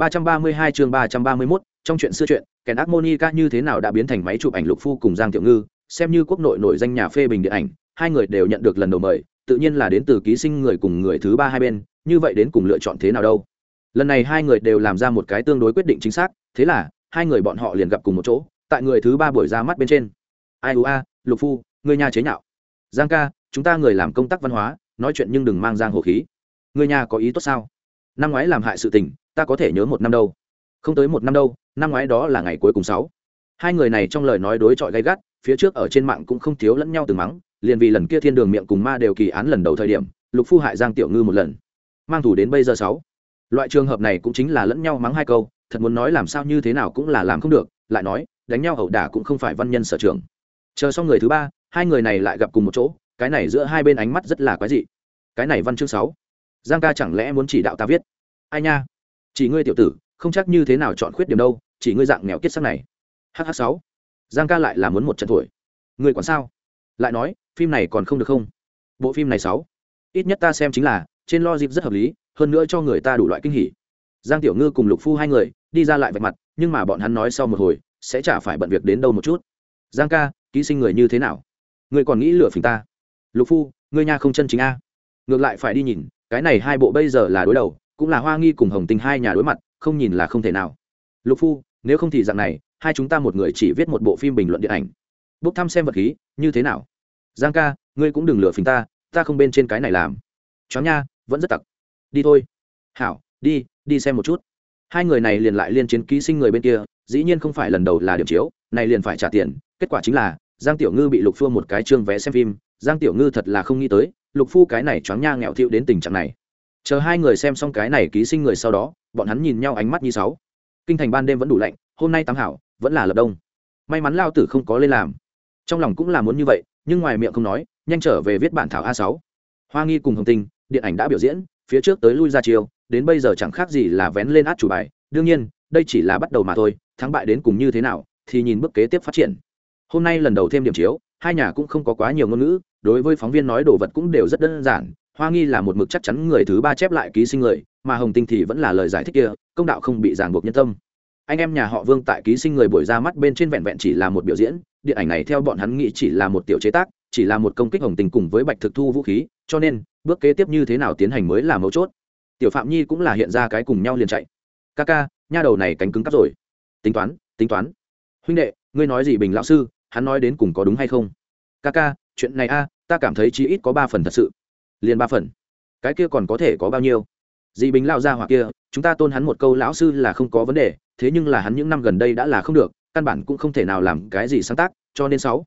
332 chương 331, trong chuyện xưa chuyện, kèn ác Monica như thế nào đã biến thành máy chụp ảnh Lục Phu cùng Giang Tiểu Ngư, xem như quốc nội nổi danh nhà phê bình điện ảnh, hai người đều nhận được lần đầu mời, tự nhiên là đến từ ký sinh người cùng người thứ ba hai bên, như vậy đến cùng lựa chọn thế nào đâu. Lần này hai người đều làm ra một cái tương đối quyết định chính xác, thế là hai người bọn họ liền gặp cùng một chỗ, tại người thứ ba buổi ra mắt bên trên. Ai a, Lục Phu, người nhà chế nhạo. Giang ca, chúng ta người làm công tác văn hóa, nói chuyện nhưng đừng mang giang hồ khí. Người nhà có ý tốt sao? Năm ngoái làm hại sự tình, ta có thể nhớ một năm đâu. Không tới một năm đâu năm ngoái đó là ngày cuối cùng sáu. Hai người này trong lời nói đối chọi gay gắt phía trước ở trên mạng cũng không thiếu lẫn nhau từng mắng liền vì lần kia thiên đường miệng cùng ma đều kỳ án lần đầu thời điểm lục phu hại giang tiểu ngư một lần. Mang thủ đến bây giờ sáu. Loại trường hợp này cũng chính là lẫn nhau mắng hai câu thật muốn nói làm sao như thế nào cũng là làm không được lại nói đánh nhau ẩu đả cũng không phải văn nhân sở trường. Chờ xong người thứ ba hai người này lại gặp cùng một chỗ cái này giữa hai bên ánh mắt rất là quái dị. Cái này văn chương sáu. Giang ca chẳng lẽ muốn chỉ đạo ta viết? Ai nha? Chỉ ngươi tiểu tử, không chắc như thế nào chọn khuyết điểm đâu, chỉ ngươi dạng nghèo kiết sắc này. Hh sáu. Giang ca lại là muốn một trận thổi. Người còn sao? Lại nói, phim này còn không được không? Bộ phim này sáu. Ít nhất ta xem chính là, trên lo dịp rất hợp lý, hơn nữa cho người ta đủ loại kinh hỉ. Giang tiểu ngư cùng lục phu hai người, đi ra lại vạch mặt, nhưng mà bọn hắn nói sau một hồi, sẽ chả phải bận việc đến đâu một chút. Giang ca, ký sinh người như thế nào? Người còn nghĩ lửa phình ta? Lục phu, ngươi nha không chân chính a. Ngược lại phải đi nhìn, cái này hai bộ bây giờ là đối đầu cũng là hoa nghi cùng hồng tinh hai nhà đối mặt, không nhìn là không thể nào. Lục phu, nếu không thì dạng này, hai chúng ta một người chỉ viết một bộ phim bình luận điện ảnh. Bốc thăm xem vật khí, như thế nào? Giang ca, ngươi cũng đừng lừa phình ta ta không bên trên cái này làm. Chó nha, vẫn rất tặc. Đi thôi. Hảo, đi đi xem một chút. Hai người này liền lại liên chiến ký sinh người bên kia, dĩ nhiên không phải lần đầu là điểm chiếu, này liền phải trả tiền. Kết quả chính là, giang tiểu ngư bị lục phu một cái chương vé xem phim. Giang tiểu ngư thật là không nghĩ tới, lục phu cái này choáng nha nghèo thiệu đến tình trạng này chờ hai người xem xong cái này ký sinh người sau đó, bọn hắn nhìn nhau ánh mắt như sáu. Kinh thành ban đêm vẫn đủ lạnh, hôm nay tám hảo, vẫn là lập đông. May mắn lao tử không có lên làm. Trong lòng cũng là muốn như vậy, nhưng ngoài miệng không nói, nhanh trở về viết bản thảo a sáu. Hoa nghi cùng hồng tinh, điện ảnh đã biểu diễn, phía trước tới lui ra chiều đến bây giờ chẳng khác gì là vén lên át chủ bài. Đương nhiên, đây chỉ là bắt đầu mà thôi, thắng bại đến cùng như thế nào, thì nhìn bước kế tiếp phát triển. Hôm nay lần đầu thêm điểm chiếu, hai nhà cũng không có quá nhiều ngôn ngữ, đối với phóng viên nói đồ vật cũng đều rất đơn giản hoa nghi là một mực chắc chắn người thứ ba chép lại ký sinh người, mà hồng tinh thì vẫn là lời giải thích kia, công đạo không bị ràng buộc nhân tâm. Anh em nhà họ vương tại ký sinh người buổi ra mắt bên trên vẹn vẹn chỉ là một biểu diễn, điện ảnh này theo bọn hắn nghĩ chỉ là một tiểu chế tác, chỉ là một công kích hồng tình cùng với bạch thực thu vũ khí, cho nên, bước kế tiếp như thế nào tiến hành mới là mấu chốt. Tiểu phạm nhi cũng là hiện ra cái cùng nhau liền chạy. Ca ca, nha đầu này cánh cứng cắp rồi. Tính toán tính toán. Huynh đệ, ngươi nói gì bình lão sư, hắn nói đến cùng có đúng hay không? Ca ca, chuyện này a, ta cảm thấy chí ít có ba phần thật sự liền ba phần. Cái kia còn có thể có bao nhiêu? Dị bình lao ra hoặc kia, chúng ta tôn hắn một câu lão sư là không có vấn đề, thế nhưng là hắn những năm gần đây đã là không được, căn bản cũng không thể nào làm cái gì sáng tác, cho nên sáu.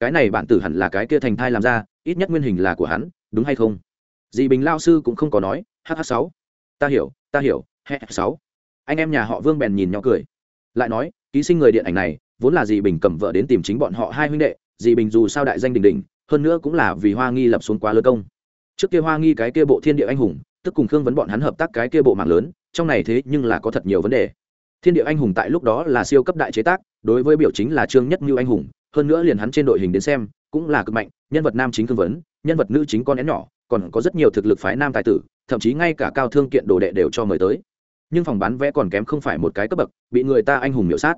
Cái này bản tử hẳn là cái kia thành thai làm ra, ít nhất nguyên hình là của hắn, đúng hay không? Dị bình lao sư cũng không có nói hh sáu. Ta hiểu ta hiểu h sáu. Anh em nhà họ vương bèn nhìn nhau cười. Lại nói, ký sinh người điện ảnh này, vốn là Dị bình cầm vợ đến tìm chính bọn họ hai huynh đệ Dị bình dù sao đại danh đình đình hơn nữa cũng là vì hoa nghi lập xuống quá lớn công trước kia hoa nghi cái kia bộ thiên địa anh hùng, tức cùng khương vấn bọn hắn hợp tác cái kia bộ mạng lớn, trong này thế nhưng là có thật nhiều vấn đề. Thiên địa anh hùng tại lúc đó là siêu cấp đại chế tác, đối với biểu chính là trương nhất mưu anh hùng, hơn nữa liền hắn trên đội hình đến xem, cũng là cực mạnh, nhân vật nam chính khương vấn, nhân vật nữ chính con én nhỏ, còn có rất nhiều thực lực phái nam tài tử, thậm chí ngay cả cao thương kiện đồ đệ đều cho mời tới. Nhưng phòng bán vé còn kém không phải một cái cấp bậc, bị người ta anh hùng miểu sát.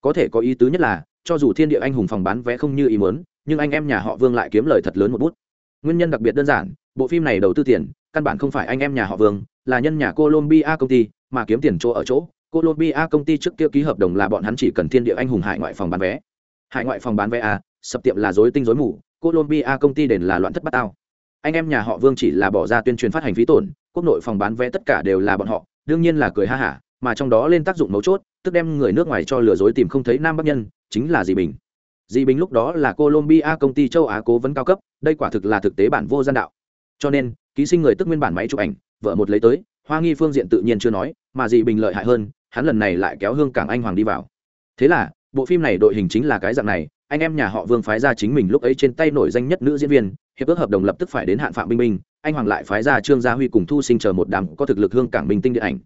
Có thể có ý tứ nhất là, cho dù thiên địa anh hùng phòng bán vé không như ý muốn, nhưng anh em nhà họ vương lại kiếm lời thật lớn một bút. Nguyên nhân đặc biệt đơn giản bộ phim này đầu tư tiền, căn bản không phải anh em nhà họ vương, là nhân nhà colombia công ty, mà kiếm tiền chỗ ở chỗ. Colombia công ty trước kia ký hợp đồng là bọn hắn chỉ cần thiên địa anh hùng hải ngoại phòng bán vé. Hải ngoại phòng bán vé a sập tiệm là dối tinh dối mù, colombia công ty đền là loạn thất bát tao. Anh em nhà họ vương chỉ là bỏ ra tuyên truyền phát hành phí tổn, quốc nội phòng bán vé tất cả đều là bọn họ, đương nhiên là cười ha hả, mà trong đó lên tác dụng mấu chốt, tức đem người nước ngoài cho lừa dối tìm không thấy nam bắc nhân, chính là dì bình. Dì bình lúc đó là colombia công ty châu á cố vấn cao cấp, đây quả thực là thực tế bản vô gian đạo cho nên, ký sinh người tức nguyên bản máy chụp ảnh, vợ một lấy tới, hoa nghi phương diện tự nhiên chưa nói, mà gì bình lợi hại hơn, hắn lần này lại kéo hương cảng anh hoàng đi vào. Thế là, bộ phim này đội hình chính là cái dạng này, anh em nhà họ vương phái ra chính mình lúc ấy trên tay nổi danh nhất nữ diễn viên, hiệp ước hợp đồng lập tức phải đến hạn phạm binh binh anh hoàng lại phái ra trương gia huy cùng thu sinh chờ một đám có thực lực hương cảng bình tinh điện ảnh.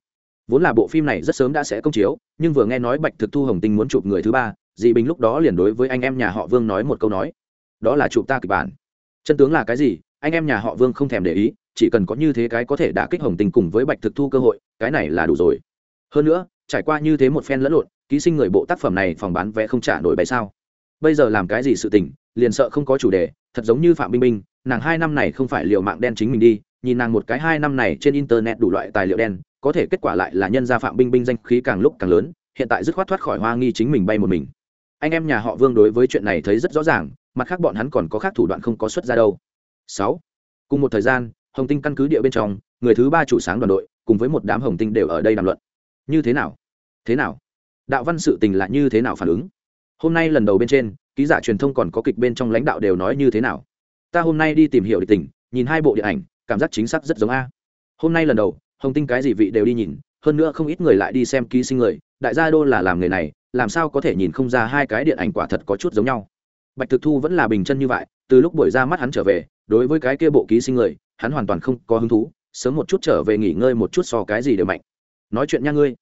Vốn là bộ phim này rất sớm đã sẽ công chiếu, nhưng vừa nghe nói bạch thực thu hồng tinh muốn chụp người thứ ba dị bình lúc đó liền đối với anh em nhà họ vương nói một câu nói. Đó là chụp ta kịch bản. Chân tướng là cái gì? Anh em nhà họ vương không thèm để ý chỉ cần có như thế cái có thể đã kích hồng tình cùng với bạch thực thu cơ hội cái này là đủ rồi. Hơn nữa trải qua như thế một phen lẫn lộn ký sinh người bộ tác phẩm này phòng bán vé không trả nổi bày sao? Bây giờ làm cái gì sự tình liền sợ không có chủ đề thật giống như phạm Minh Minh, nàng hai năm này không phải liều mạng đen chính mình đi nhìn nàng một cái hai năm này trên internet đủ loại tài liệu đen có thể kết quả lại là nhân gia phạm binh binh danh khí càng lúc càng lớn hiện tại dứt khoát thoát khỏi hoa nghi chính mình bay một mình. Anh em nhà họ vương đối với chuyện này thấy rất rõ ràng mặt khác bọn hắn còn có khác thủ đoạn không có xuất ra đâu sáu. Cùng một thời gian, hồng tinh căn cứ địa bên trong, người thứ ba chủ sáng đoàn đội, cùng với một đám hồng tinh đều ở đây đàm luận. Như thế nào? Thế nào? Đạo văn sự tình là như thế nào phản ứng? Hôm nay lần đầu bên trên, ký giả truyền thông còn có kịch bên trong lãnh đạo đều nói như thế nào? Ta hôm nay đi tìm hiểu địch tình, nhìn hai bộ điện ảnh, cảm giác chính xác rất giống a. Hôm nay lần đầu, hồng tinh cái gì vị đều đi nhìn, hơn nữa không ít người lại đi xem ký sinh người, đại gia đô là làm người này, làm sao có thể nhìn không ra hai cái điện ảnh quả thật có chút giống nhau? Bạch thực thu vẫn là bình chân như vậy, từ lúc buổi ra mắt hắn trở về, đối với cái kia bộ ký sinh người, hắn hoàn toàn không có hứng thú, sớm một chút trở về nghỉ ngơi một chút so cái gì đều mạnh. Nói chuyện nha ngươi.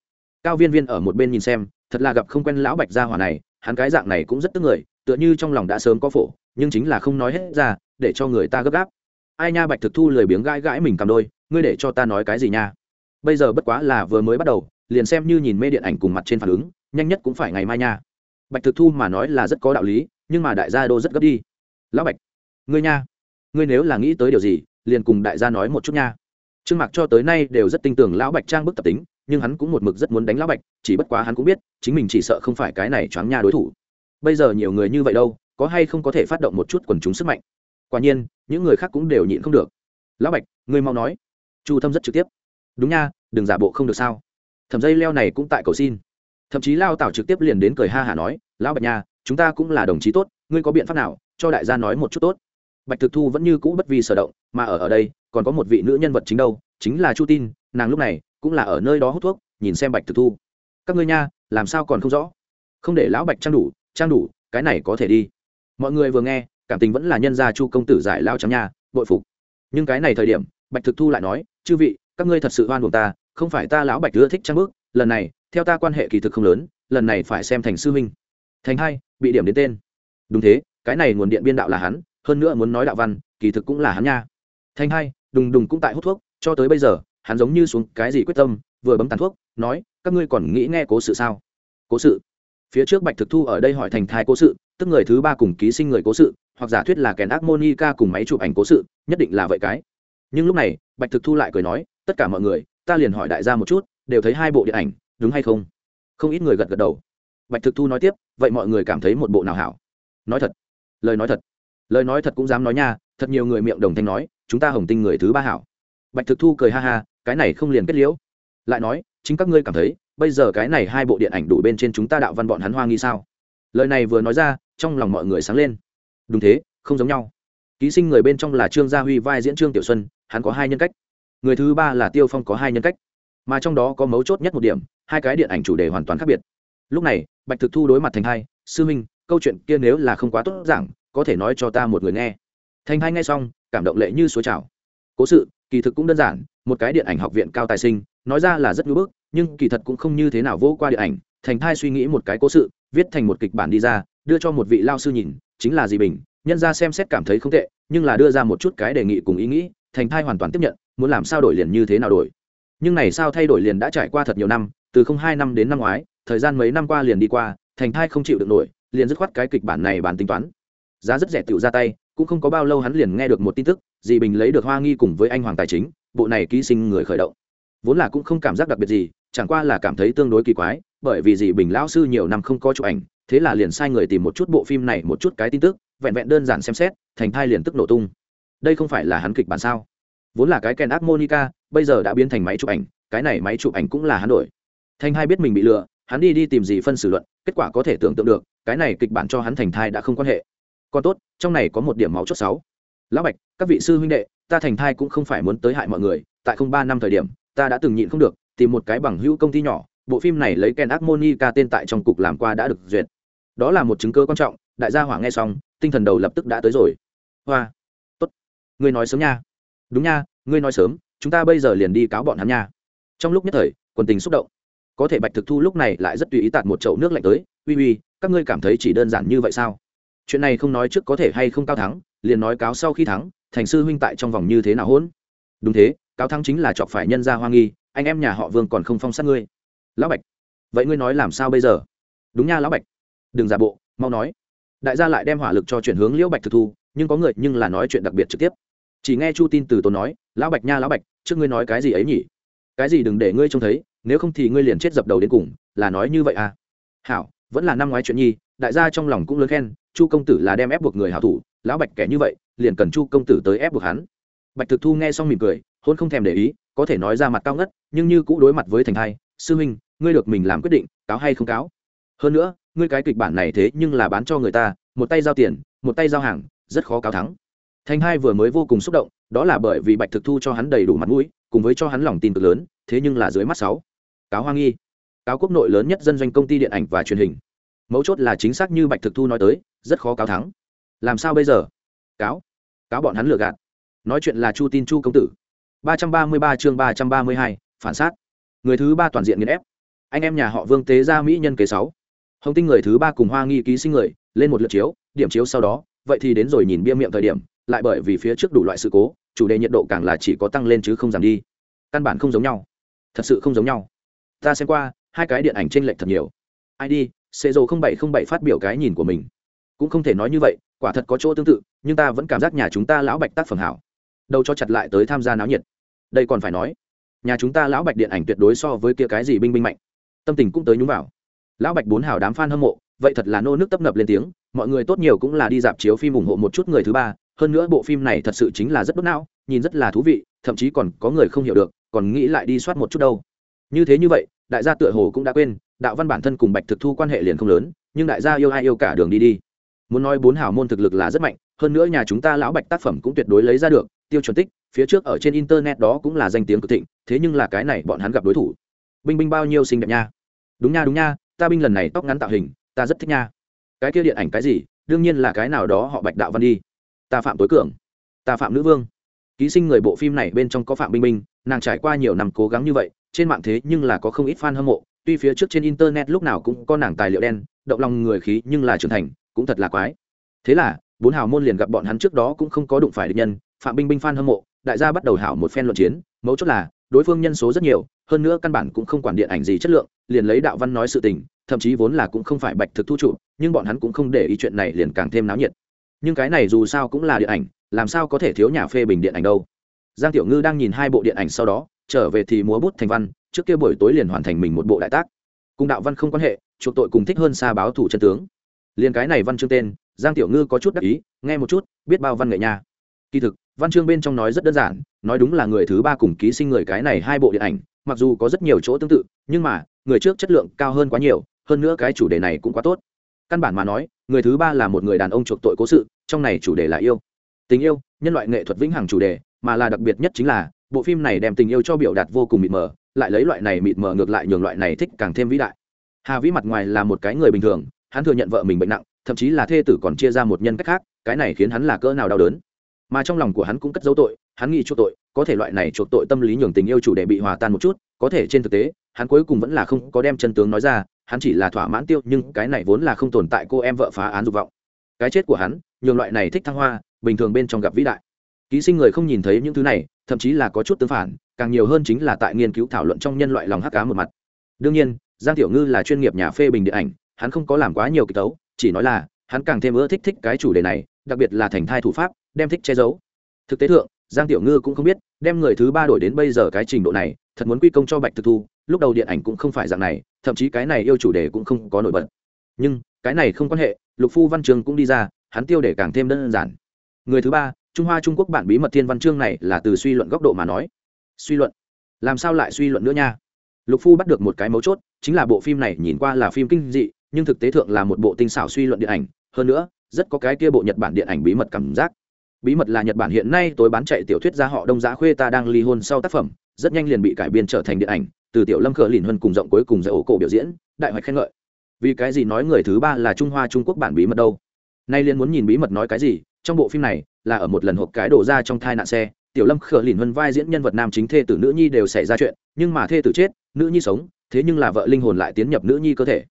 Cao viên viên ở một bên nhìn xem, thật là gặp không quen lão bạch gia hỏa này, hắn cái dạng này cũng rất tức người, tựa như trong lòng đã sớm có phổ, nhưng chính là không nói hết ra, để cho người ta gấp gáp. Ai nha bạch thực thu lười biếng gãi gãi mình cầm đôi, ngươi để cho ta nói cái gì nha? Bây giờ bất quá là vừa mới bắt đầu, liền xem như nhìn mê điện ảnh cùng mặt trên phản ứng, nhanh nhất cũng phải ngày mai nha. Bạch thực thu mà nói là rất có đạo lý nhưng mà đại gia đô rất gấp đi. Lão bạch, ngươi nha, ngươi nếu là nghĩ tới điều gì, liền cùng đại gia nói một chút nha. Trương mạc cho tới nay đều rất tin tưởng lão bạch trang bức tập tính, nhưng hắn cũng một mực rất muốn đánh lão bạch, chỉ bất quá hắn cũng biết, chính mình chỉ sợ không phải cái này choáng nha đối thủ. Bây giờ nhiều người như vậy đâu, có hay không có thể phát động một chút quần chúng sức mạnh? Quả nhiên, những người khác cũng đều nhịn không được. Lão bạch, ngươi mau nói. Chu thâm rất trực tiếp. Đúng nha, đừng giả bộ không được sao. Thầm dây leo này cũng tại cầu xin. Thậm chí lao tảo trực tiếp liền đến cười ha hả nói, lão bạch nha chúng ta cũng là đồng chí tốt, ngươi có biện pháp nào cho đại gia nói một chút tốt? Bạch thực thu vẫn như cũ bất vì sở động, mà ở ở đây, còn có một vị nữ nhân vật chính đâu, chính là chu tin, nàng lúc này cũng là ở nơi đó hút thuốc, nhìn xem bạch thực thu. Các ngươi nha, làm sao còn không rõ? Không để lão bạch trang đủ trang đủ, cái này có thể đi. Mọi người vừa nghe, cảm tình vẫn là nhân gia chu công tử giải lao trắng nha, bội phục. Nhưng cái này thời điểm, bạch thực thu lại nói, chư vị, các ngươi thật sự hoan buộc ta, không phải ta lão bạch ưa thích trang bước lần này, theo ta quan hệ kỳ thực không lớn, lần này phải xem thành sư minh thành hai bị điểm đến tên. Đúng thế, cái này nguồn điện biên đạo là hắn, hơn nữa muốn nói đạo văn, kỳ thực cũng là hắn nha. Thành hai, đùng đùng cũng tại hút thuốc, cho tới bây giờ, hắn giống như xuống cái gì quyết tâm, vừa bấm tàn thuốc, nói, các ngươi còn nghĩ nghe cố sự sao? Cố sự? Phía trước bạch thực thu ở đây hỏi thành thai cố sự, tức người thứ ba cùng ký sinh người cố sự, hoặc giả thuyết là kèn ác monica cùng máy chụp ảnh cố sự, nhất định là vậy cái. Nhưng lúc này, bạch thực thu lại cười nói, tất cả mọi người, ta liền hỏi đại gia một chút, đều thấy hai bộ điện ảnh, đúng hay không? Không ít người gật gật đầu bạch thực thu nói tiếp, vậy mọi người cảm thấy một bộ nào hảo? Nói thật. Lời nói thật. Lời nói thật cũng dám nói nha, thật nhiều người miệng đồng thanh nói, chúng ta hồng tinh người thứ ba hảo. Bạch thực thu cười ha ha, cái này không liền kết liễu? Lại nói, chính các ngươi cảm thấy, bây giờ cái này hai bộ điện ảnh đủ bên trên chúng ta đạo văn bọn hắn hoa nghi sao? Lời này vừa nói ra, trong lòng mọi người sáng lên. Đúng thế, không giống nhau. Ký sinh người bên trong là trương gia huy vai diễn trương tiểu xuân, hắn có hai nhân cách. Người thứ ba là tiêu phong có hai nhân cách. Mà trong đó có mấu chốt nhất một điểm, hai cái điện ảnh chủ đề hoàn toàn khác biệt lúc này, bạch thực thu đối mặt thành hai sư minh, câu chuyện kia nếu là không quá tốt giảng, có thể nói cho ta một người nghe. Thành hai nghe xong, cảm động lệ như suối trào. Cố sự, kỳ thực cũng đơn giản, một cái điện ảnh học viện cao tài sinh, nói ra là rất ngưỡng bức, nhưng kỳ thật cũng không như thế nào vô qua điện ảnh. Thành thai suy nghĩ một cái cố sự, viết thành một kịch bản đi ra, đưa cho một vị lao sư nhìn, chính là gì bình. Nhân ra xem xét cảm thấy không tệ, nhưng là đưa ra một chút cái đề nghị cùng ý nghĩ, thành thai hoàn toàn tiếp nhận, muốn làm sao đổi liền như thế nào đổi. Nhưng này sao thay đổi liền đã trải qua thật nhiều năm, từ không hai năm đến năm ngoái thời gian mấy năm qua liền đi qua, thành thai không chịu được nổi, liền dứt khoát cái kịch bản này bàn tính toán. Giá rất rẻ tựu ra tay, cũng không có bao lâu hắn liền nghe được một tin tức, dì bình lấy được hoa nghi cùng với anh hoàng tài chính, bộ này ký sinh người khởi động. Vốn là cũng không cảm giác đặc biệt gì, chẳng qua là cảm thấy tương đối kỳ quái, bởi vì dì bình lão sư nhiều năm không có chụp ảnh, thế là liền sai người tìm một chút bộ phim này một chút cái tin tức, vẹn vẹn đơn giản xem xét, thành thai liền tức nổ tung. Đây không phải là hắn kịch bản sao? Vốn là cái kèn ác monica bây giờ đã biến thành máy chụp ảnh, cái này máy chụp ảnh cũng là hắn đổi. Thành hai biết mình bị lừa hắn đi đi tìm gì phân xử luận, kết quả có thể tưởng tượng được, cái này kịch bản cho hắn thành thai đã không quan hệ. Còn tốt, trong này có một điểm máu chốt sáu. Lão bạch, các vị sư huynh đệ, ta thành thai cũng không phải muốn tới hại mọi người, tại không ba năm thời điểm, ta đã từng nhịn không được, tìm một cái bằng hữu công ty nhỏ, bộ phim này lấy ken armonica tên tại trong cục làm qua đã được duyệt. Đó là một chứng cơ quan trọng, đại gia hỏa nghe xong, tinh thần đầu lập tức đã tới rồi. Hoa, tốt. Ngươi nói sớm nha. Đúng nha, ngươi nói sớm, chúng ta bây giờ liền đi cáo bọn hắn nha. Trong lúc nhất thời, quần tình xúc động có thể bạch thực thu lúc này lại rất tùy ý tạt một chậu nước lạnh tới. Uy uy, các ngươi cảm thấy chỉ đơn giản như vậy sao? Chuyện này không nói trước có thể hay không cao thắng, liền nói cáo sau khi thắng, thành sư huynh tại trong vòng như thế nào hôn đúng thế, cáo thắng chính là chọc phải nhân gia hoa nghi, anh em nhà họ vương còn không phong sát ngươi. Lão bạch, vậy ngươi nói làm sao bây giờ? Đúng nha lão bạch. Đừng giả bộ, mau nói. Đại gia lại đem hỏa lực cho chuyển hướng liễu bạch thực thu, nhưng có người nhưng là nói chuyện đặc biệt trực tiếp. Chỉ nghe chu tin từ tốn nói, lão bạch nha lão bạch, trước ngươi nói cái gì ấy nhỉ? Cái gì đừng để ngươi trông thấy nếu không thì ngươi liền chết dập đầu đến cùng, là nói như vậy à? Hảo, vẫn là năm ngoái chuyện nhi, đại gia trong lòng cũng lớn khen, chu công tử là đem ép buộc người hảo thủ, lão bạch kẻ như vậy, liền cần chu công tử tới ép buộc hắn. Bạch thực thu nghe xong mỉm cười, hôn không thèm để ý, có thể nói ra mặt cao ngất, nhưng như cũ đối mặt với thành hai sư huynh, ngươi được mình làm quyết định, cáo hay không cáo? Hơn nữa, ngươi cái kịch bản này thế nhưng là bán cho người ta, một tay giao tiền, một tay giao hàng, rất khó cáo thắng. Thành hai vừa mới vô cùng xúc động, đó là bởi vì bạch thực thu cho hắn đầy đủ mặt mũi, cùng với cho hắn lòng tin cực lớn, thế nhưng là dưới mắt sáu cáo hoa nghi. Cáo quốc nội lớn nhất dân doanh công ty điện ảnh và truyền hình. Mấu chốt là chính xác như bạch thực thu nói tới, rất khó cáo thắng. Làm sao bây giờ? Cáo. Cáo bọn hắn lừa gạt. Nói chuyện là chu tin chu công tử. ba trăm ba mươi ba chương ba trăm ba mươi hai, phản sát người thứ ba toàn diện nghiền ép. Anh em nhà họ vương tế ra mỹ nhân kế sáu. Hồng tinh người thứ ba cùng hoa nghi ký sinh người, lên một lượt chiếu, điểm chiếu sau đó, vậy thì đến rồi nhìn bia miệng thời điểm, lại bởi vì phía trước đủ loại sự cố, chủ đề nhiệt độ càng là chỉ có tăng lên chứ không giảm đi. Căn bản không giống nhau. Thật sự không giống nhau ta xem qua, hai cái điện ảnh t r ê n lệch thật nhiều. Id xê dô bảy không bảy phát biểu cái nhìn của mình. Cũng không thể nói như vậy, quả thật có chỗ tương tự, nhưng ta vẫn cảm giác nhà chúng ta lão bạch tác phẩm hảo. Đâu cho chặt lại tới tham gia náo nhiệt. Đây còn phải nói, nhà chúng ta lão bạch điện ảnh tuyệt đối so với kia cái gì binh binh mạnh. Tâm tình cũng tới nhúng vào. Lão bạch bốn hào đám f a n hâm mộ, vậy thật là nô nước tấp nập lên tiếng, mọi người tốt nhiều cũng là đi dạp chiếu phim ủng hộ một chút người thứ ba, hơn nữa bộ phim này thật sự chính là rất đốt não, nhìn rất là thú vị, thậm chí còn có người không hiểu được, còn nghĩ lại đi soát một chút đâu như thế như vậy, đại gia tựa hồ cũng đã quên, đạo văn bản thân cùng bạch thực thu quan hệ liền không lớn, nhưng đại gia yêu ai yêu cả đường đi đi. Muốn nói bốn hào môn thực lực là rất mạnh, hơn nữa nhà chúng ta lão bạch tác phẩm cũng tuyệt đối lấy ra được, tiêu chuẩn tích, phía trước ở trên internet đó cũng là danh tiếng cực thịnh, thế nhưng là cái này bọn hắn gặp đối thủ. Binh binh bao nhiêu xinh đẹp nha. Đúng nha đúng nha, ta binh lần này tóc ngắn tạo hình, ta rất thích nha. Cái kia điện ảnh cái gì, đương nhiên là cái nào đó họ bạch đạo văn đi. Ta phạm tối cường, ta phạm nữ vương. Ký sinh người bộ phim này bên trong có phạm binh binh nàng trải qua nhiều năm cố gắng như vậy trên mạng thế nhưng là có không ít fan hâm mộ, tuy phía trước trên internet lúc nào cũng có nàng tài liệu đen, động lòng người khí nhưng là trưởng thành, cũng thật là quái. Thế là, bốn hào môn liền gặp bọn hắn trước đó cũng không có đụng phải địch nhân, phạm Bình Bình fan hâm mộ, đại gia bắt đầu hảo một phen luận chiến, mấu chốt là, đối phương nhân số rất nhiều, hơn nữa căn bản cũng không quản điện ảnh gì chất lượng, liền lấy đạo văn nói sự tình, thậm chí vốn là cũng không phải bạch thực thu trụ, nhưng bọn hắn cũng không để ý chuyện này liền càng thêm náo nhiệt. Nhưng cái này dù sao cũng là điện ảnh, làm sao có thể thiếu nhà phê bình điện ảnh đâu? Giang tiểu ngư đang nhìn hai bộ điện ảnh sau đó trở về thì múa bút thành văn, trước kia buổi tối liền hoàn thành mình một bộ đại tác. Cùng đạo văn không quan hệ, chuộc tội cùng thích hơn xa báo thủ chân tướng. Liền cái này văn chương tên, giang tiểu ngư có chút đắc ý, nghe một chút, biết bao văn nghệ nha. Kỳ thực, văn chương bên trong nói rất đơn giản, nói đúng là người thứ ba cùng ký sinh người cái này hai bộ điện ảnh, mặc dù có rất nhiều chỗ tương tự, nhưng mà, người trước chất lượng cao hơn quá nhiều, hơn nữa cái chủ đề này cũng quá tốt. Căn bản mà nói, người thứ ba là một người đàn ông chuộc tội cố sự, trong này chủ đề là yêu. Tình yêu, nhân loại nghệ thuật vĩnh hằng chủ đề, mà là đặc biệt nhất chính là bộ phim này đem tình yêu cho biểu đạt vô cùng mịt mờ, lại lấy loại này mịt mờ ngược lại nhường loại này thích càng thêm vĩ đại. Hà vĩ mặt ngoài là một cái người bình thường, hắn thừa nhận vợ mình bệnh nặng, thậm chí là thê tử còn chia ra một nhân cách khác, cái này khiến hắn là cỡ nào đau đớn. Mà trong lòng của hắn cũng cất dấu tội, hắn nghĩ chuộc tội, có thể loại này chuộc tội tâm lý nhường tình yêu chủ đề bị hòa tan một chút, có thể trên thực tế, hắn cuối cùng vẫn là không có đem chân tướng nói ra, hắn chỉ là thỏa mãn tiêu, nhưng cái này vốn là không tồn tại cô em vợ phá án dục vọng. Cái chết của hắn, nhường loại này thích thăng hoa, bình thường bên trong gặp vĩ đại. Ký sinh người không nhìn thấy những thứ này thậm chí là có chút tương phản, càng nhiều hơn chính là tại nghiên cứu thảo luận trong nhân loại lòng hắc cá một mặt. Đương nhiên, giang tiểu ngư là chuyên nghiệp nhà phê bình điện ảnh, hắn không có làm quá nhiều kịch tấu, chỉ nói là hắn càng thêm ưa thích thích cái chủ đề này, đặc biệt là thành thai thủ pháp, đem thích che giấu. Thực tế thượng, giang tiểu ngư cũng không biết, đem người thứ ba đổi đến bây giờ cái trình độ này, thật muốn quy công cho bạch thực thu, lúc đầu điện ảnh cũng không phải dạng này, thậm chí cái này yêu chủ đề cũng không có nổi bật. Nhưng, cái này không quan hệ, lục phu văn Trường cũng đi ra, hắn tiêu để càng thêm đơn giản. Người thứ ba trung hoa trung quốc bản bí mật thiên văn chương này là từ suy luận góc độ mà nói. Suy luận? Làm sao lại suy luận nữa nha? Lục phu bắt được một cái mấu chốt, chính là bộ phim này nhìn qua là phim kinh dị, nhưng thực tế thượng là một bộ tinh xảo suy luận điện ảnh. Hơn nữa, rất có cái kia bộ nhật bản điện ảnh bí mật cảm giác. Bí mật là nhật bản hiện nay tối bán chạy tiểu thuyết gia họ đông giá khuê ta đang ly hôn sau tác phẩm, rất nhanh liền bị cải biên trở thành điện ảnh, từ tiểu lâm khờ lìn huân cùng rộng cuối cùng giải ổ cổ biểu diễn, đại hoạch khen ngợi. Vì cái gì nói người thứ ba là trung hoa trung quốc bản bí mật đâu? Nay liên muốn nhìn bí mật nói cái gì trong bộ phim này, là ở một lần hộp cái đổ ra trong thai nạn xe, tiểu lâm khở lìn vân vai diễn nhân vật nam chính thê tử nữ nhi đều xảy ra chuyện, nhưng mà thê tử chết, nữ nhi sống, thế nhưng là vợ linh hồn lại tiến nhập nữ nhi cơ thể.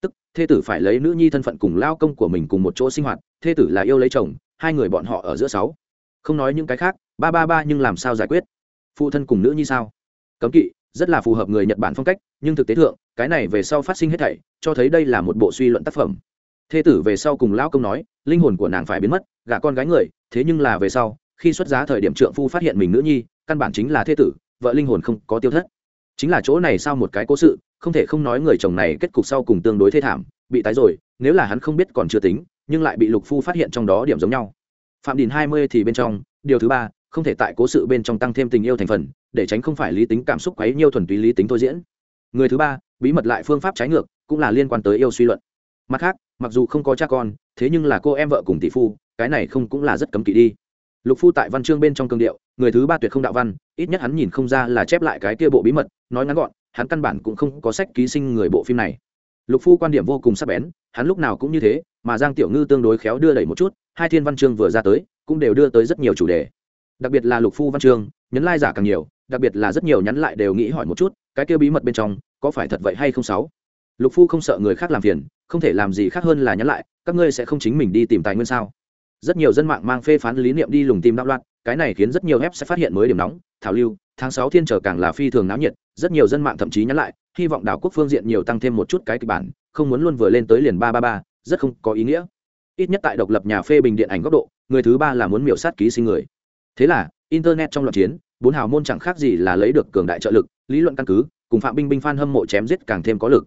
Tức, thê tử phải lấy nữ nhi thân phận cùng lao công của mình cùng một chỗ sinh hoạt, thê tử là yêu lấy chồng, hai người bọn họ ở giữa sáu. Không nói những cái khác, ba ba ba nhưng làm sao giải quyết? Phụ thân cùng nữ nhi sao? Cấm kỵ, rất là phù hợp người nhật bản phong cách, nhưng thực tế thượng, cái này về sau phát sinh hết thảy, cho thấy đây là một bộ suy luận tác phẩm thê tử về sau cùng lão công nói, linh hồn của nàng phải biến mất, gả con gái người, thế nhưng là về sau, khi xuất giá thời điểm trượng phu phát hiện mình nữ nhi, căn bản chính là thê tử, vợ linh hồn không có tiêu thất. Chính là chỗ này sao một cái cố sự, không thể không nói người chồng này kết cục sau cùng tương đối thê thảm, bị tái rồi, nếu là hắn không biết còn chưa tính, nhưng lại bị lục phu phát hiện trong đó điểm giống nhau. Phạm đình hai mươi thì bên trong, điều thứ ba, không thể tại cố sự bên trong tăng thêm tình yêu thành phần, để tránh không phải lý tính cảm xúc quấy nhiêu thuần túy lý tính thôi diễn. Người thứ ba, bí mật lại phương pháp trái ngược, cũng là liên quan tới yêu suy luận mặt khác, mặc dù không có cha con, thế nhưng là cô em vợ cùng tỷ phu, cái này không cũng là rất cấm kỵ đi. Lục phu tại văn chương bên trong cương điệu, người thứ ba tuyệt không đạo văn, ít nhất hắn nhìn không ra là chép lại cái kia bộ bí mật, nói ngắn gọn, hắn căn bản cũng không có sách ký sinh người bộ phim này. Lục phu quan điểm vô cùng sắc bén, hắn lúc nào cũng như thế, mà giang tiểu ngư tương đối khéo đưa đẩy một chút, hai thiên văn chương vừa ra tới, cũng đều đưa tới rất nhiều chủ đề. Đặc biệt là lục phu văn chương, nhấn lai giả càng nhiều, đặc biệt là rất nhiều nhắn lại đều nghĩ hỏi một chút, cái kia bí mật bên trong, có phải thật vậy hay không sáu? Lục phu không sợ người khác làm phiền, không thể làm gì khác hơn là nhắn lại, các ngươi sẽ không chính mình đi tìm tài nguyên sao? Rất nhiều dân mạng mang phê phán lý niệm đi lùng tìm đạo loạn, cái này khiến rất nhiều ép sẽ phát hiện mới điểm nóng, thảo lưu, tháng sáu thiên trở càng là phi thường náo nhiệt, rất nhiều dân mạng thậm chí nhắn lại, hy vọng đảo quốc phương diện nhiều tăng thêm một chút cái kịch bản, không muốn luôn vừa lên tới liền ba ba ba, rất không có ý nghĩa. Ít nhất tại độc lập nhà phê bình điện ảnh góc độ, người thứ ba là muốn miểu sát ký sinh người. Thế là, internet trong loạn chiến, bốn hào môn chẳng khác gì là lấy được cường đại trợ lực, lý luận căn cứ, cùng phạm binh binh phan hâm mộ chém giết càng thêm có lực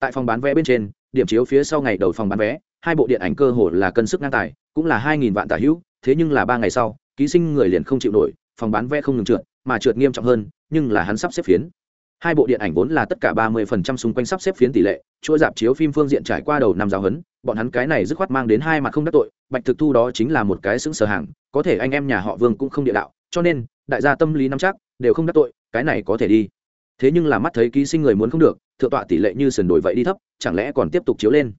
tại phòng bán vé bên trên, điểm chiếu phía sau ngày đầu phòng bán vé, hai bộ điện ảnh cơ hồ là cân sức ngang tài, cũng là hai nghìn vạn tả hữu, thế nhưng là ba ngày sau, ký sinh người liền không chịu nổi, phòng bán vé không ngừng trượt, mà trượt nghiêm trọng hơn, nhưng là hắn sắp xếp phiến. Hai bộ điện ảnh vốn là tất cả ba mươi phần trăm xung quanh sắp xếp phiến tỷ lệ, chuỗi dạp chiếu phim phương diện trải qua đầu năm giáo hấn bọn hắn cái này dứt khoát mang đến hai mặt không đắc tội, bạch thực thu đó chính là một cái xứng sở hàng, có thể anh em nhà họ vương cũng không địa đạo, cho nên, đại gia tâm lý nắm chắc, đều không đắc tội, cái này có thể đi. Thế nhưng là mắt thấy ký sinh người muốn không được thượng tọa tỷ lệ như sườn đổi vậy đi thấp, chẳng lẽ còn tiếp tục chiếu lên?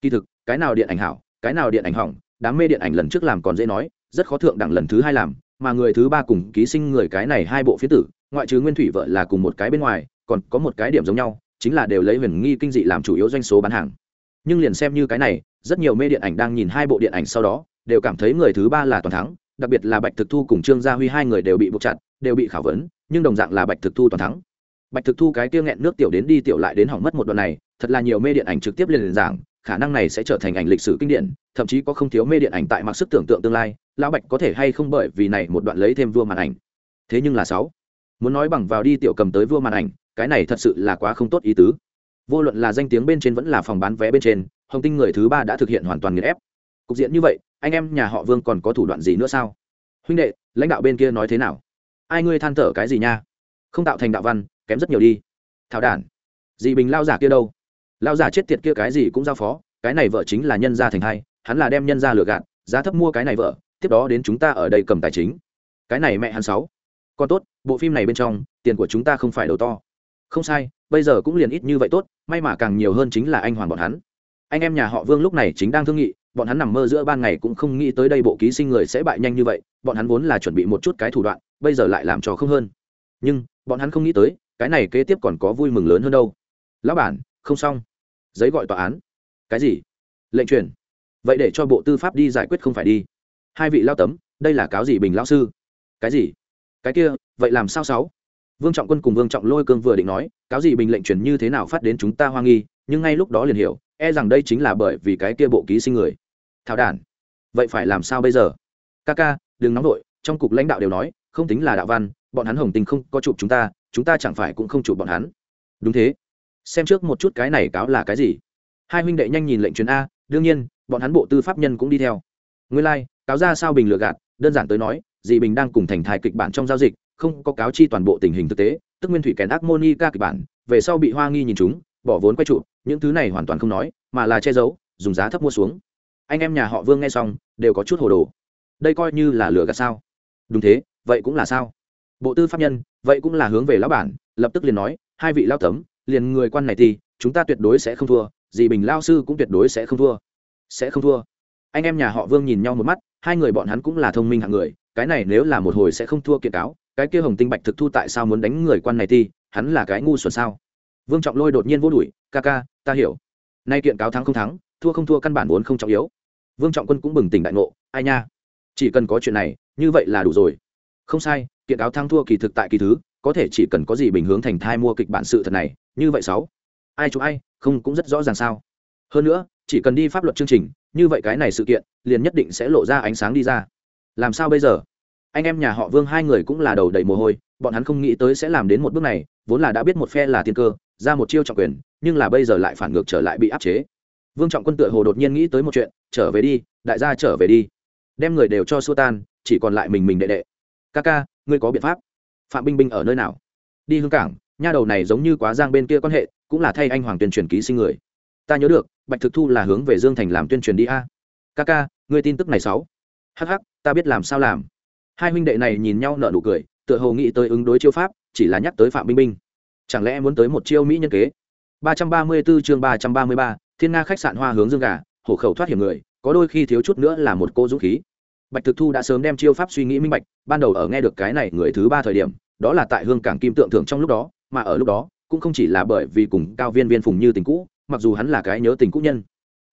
Kỳ thực, cái nào điện ảnh hảo, cái nào điện ảnh hỏng, đám mê điện ảnh lần trước làm còn dễ nói, rất khó thượng đẳng lần thứ hai làm, mà người thứ ba cùng ký sinh người cái này hai bộ phía tử, ngoại trừ nguyên thủy vợ là cùng một cái bên ngoài, còn có một cái điểm giống nhau, chính là đều lấy huyền nghi kinh dị làm chủ yếu doanh số bán hàng. Nhưng liền xem như cái này, rất nhiều mê điện ảnh đang nhìn hai bộ điện ảnh sau đó, đều cảm thấy người thứ ba là toàn thắng, đặc biệt là bạch thực thu cùng trương gia huy hai người đều bị buộc chặt, đều bị khảo vấn, nhưng đồng dạng là bạch thực thu toàn thắng bạch thực thu cái kia nghẹn nước tiểu đến đi tiểu lại đến hỏng mất một đoạn này, thật là nhiều mê điện ảnh trực tiếp liền giảng, khả năng này sẽ trở thành ảnh lịch sử kinh điển, thậm chí có không thiếu mê điện ảnh tại mặc sức tưởng tượng tương lai, lão bạch có thể hay không bởi vì này một đoạn lấy thêm vua màn ảnh. Thế nhưng là sáu, muốn nói bằng vào đi tiểu cầm tới vua màn ảnh, cái này thật sự là quá không tốt ý tứ. Vô luận là danh tiếng bên trên vẫn là phòng bán vé bên trên, hồng tinh người thứ ba đã thực hiện hoàn toàn nghiền ép. Cục diện như vậy, anh em nhà họ vương còn có thủ đoạn gì nữa sao? Huynh đệ, lãnh đạo bên kia nói thế nào? Ai ngươi than thở cái gì nha? Không tạo thành đạo văn kém rất nhiều đi. Thảo đản dị bình lao giả kia đâu? Lao giả chết tiệt kia cái gì cũng giao phó, cái này vợ chính là nhân gia thành hai, hắn là đem nhân gia lừa gạt, giá thấp mua cái này vợ, tiếp đó đến chúng ta ở đây cầm tài chính. Cái này mẹ hắn sáu. Còn tốt, bộ phim này bên trong, tiền của chúng ta không phải đầu to. Không sai, bây giờ cũng liền ít như vậy tốt, may mà càng nhiều hơn chính là anh hoàng bọn hắn. Anh em nhà họ vương lúc này chính đang thương nghị, bọn hắn nằm mơ giữa ban ngày cũng không nghĩ tới đây bộ ký sinh người sẽ bại nhanh như vậy, bọn hắn vốn là chuẩn bị một chút cái thủ đoạn, bây giờ lại làm trò không hơn. Nhưng, bọn hắn không nghĩ tới cái này kế tiếp còn có vui mừng lớn hơn đâu. Lão bản, không xong. Giấy gọi tòa án. Cái gì? Lệnh truyền. Vậy để cho bộ tư pháp đi giải quyết không phải đi. Hai vị lao tấm, đây là cáo gì bình lao sư? Cái gì? Cái kia, vậy làm sao sáu? Vương trọng quân cùng vương trọng lôi cương vừa định nói, cáo gì bình lệnh truyền như thế nào phát đến chúng ta hoa nghi, nhưng ngay lúc đó liền hiểu e rằng đây chính là bởi vì cái kia bộ ký sinh người. Thảo đản, vậy phải làm sao bây giờ? Ca ca, đừng nóng vội, trong cục lãnh đạo đều nói, không tính là đạo văn, bọn hắn hồng tình không có chụp chúng ta chúng ta chẳng phải cũng không chủ bọn hắn. Đúng thế. Xem trước một chút cái này cáo là cái gì. Hai huynh đệ nhanh nhìn lệnh truyền a đương nhiên bọn hắn bộ tư pháp nhân cũng đi theo. Ngươi lai、like, cáo ra sao bình lừa gạt đơn giản tới nói dì bình đang cùng thành thái kịch bản trong giao dịch không có cáo chi toàn bộ tình hình thực tế tức nguyên thủy kèn ác moni ca kịch bản về sau bị hoa nghi nhìn chúng bỏ vốn quay trụ những thứ này hoàn toàn không nói mà là che giấu dùng giá thấp mua xuống. Anh em nhà họ vương nghe xong đều có chút hồ đồ. Đây coi như là lừa gạt sao? Đúng thế vậy cũng là sao? Bộ tư pháp nhân, vậy cũng là hướng về lão bản, lập tức liền nói, hai vị lao tấm, liền người quan này thì, chúng ta tuyệt đối sẽ không thua, dì bình lao sư cũng tuyệt đối sẽ không thua. Sẽ không thua. Anh em nhà họ vương nhìn nhau một mắt, hai người bọn hắn cũng là thông minh hạng người, cái này nếu là một hồi sẽ không thua kiện cáo, cái kia hồng tinh bạch thực thu tại sao muốn đánh người quan này thì, hắn là cái ngu xuẩn sao? Vương trọng lôi đột nhiên vô đuổi, ca ca, ta hiểu. Nay kiện cáo thắng không thắng, thua không thua căn bản vốn không trọng yếu. Vương trọng quân cũng bừng tỉnh đại ngộ, ai nha, chỉ cần có chuyện này, như vậy là đủ rồi không sai, kiện cáo thăng thua kỳ thực tại kỳ thứ, có thể chỉ cần có gì bình hướng thành thai mua kịch bản sự thật này, như vậy sáu. Ai chụp ai, không cũng rất rõ ràng sao. Hơn nữa, chỉ cần đi pháp luật chương trình, như vậy cái này sự kiện, liền nhất định sẽ lộ ra ánh sáng đi ra. Làm sao bây giờ? Anh em nhà họ vương hai người cũng là đầu đầy mồ hôi, bọn hắn không nghĩ tới sẽ làm đến một bước này, vốn là đã biết một phe là tiên cơ, ra một chiêu trọng quyền, nhưng là bây giờ lại phản ngược trở lại bị áp chế. Vương trọng quân tựa hồ đột nhiên nghĩ tới một chuyện, trở về đi, đại gia trở về đi. Đem người đều cho xua tan, chỉ còn lại mình mình đệ đệ ca ca ngươi có biện pháp. Phạm binh binh ở nơi nào? Đi hương cảng nha đầu này giống như quá giang bên kia quan hệ cũng là thay anh hoàng tuyên truyền ký sinh người. Ta nhớ được bạch thực thu là hướng về dương thành làm tuyên truyền đi a. Ca ca ngươi tin tức này sáu. Hh ta biết làm sao làm. Hai huynh đệ này nhìn nhau nở nụ cười tựa hồ nghĩ tới ứng đối chiêu pháp chỉ là nhắc tới phạm binh binh chẳng lẽ muốn tới một chiêu mỹ nhân kế? 334 chương 333, thiên nga khách sạn hoa hướng dương gà hổ khẩu thoát hiểm người có đôi khi thiếu chút nữa là một cô dũng khí bạch thực thu đã sớm đem chiêu pháp suy nghĩ minh bạch, ban đầu ở nghe được cái này người thứ ba thời điểm, đó là tại hương cảng kim tượng thượng trong lúc đó, mà ở lúc đó, cũng không chỉ là bởi vì cùng cao viên viên phùng như tình cũ, mặc dù hắn là cái nhớ tình cũ nhân.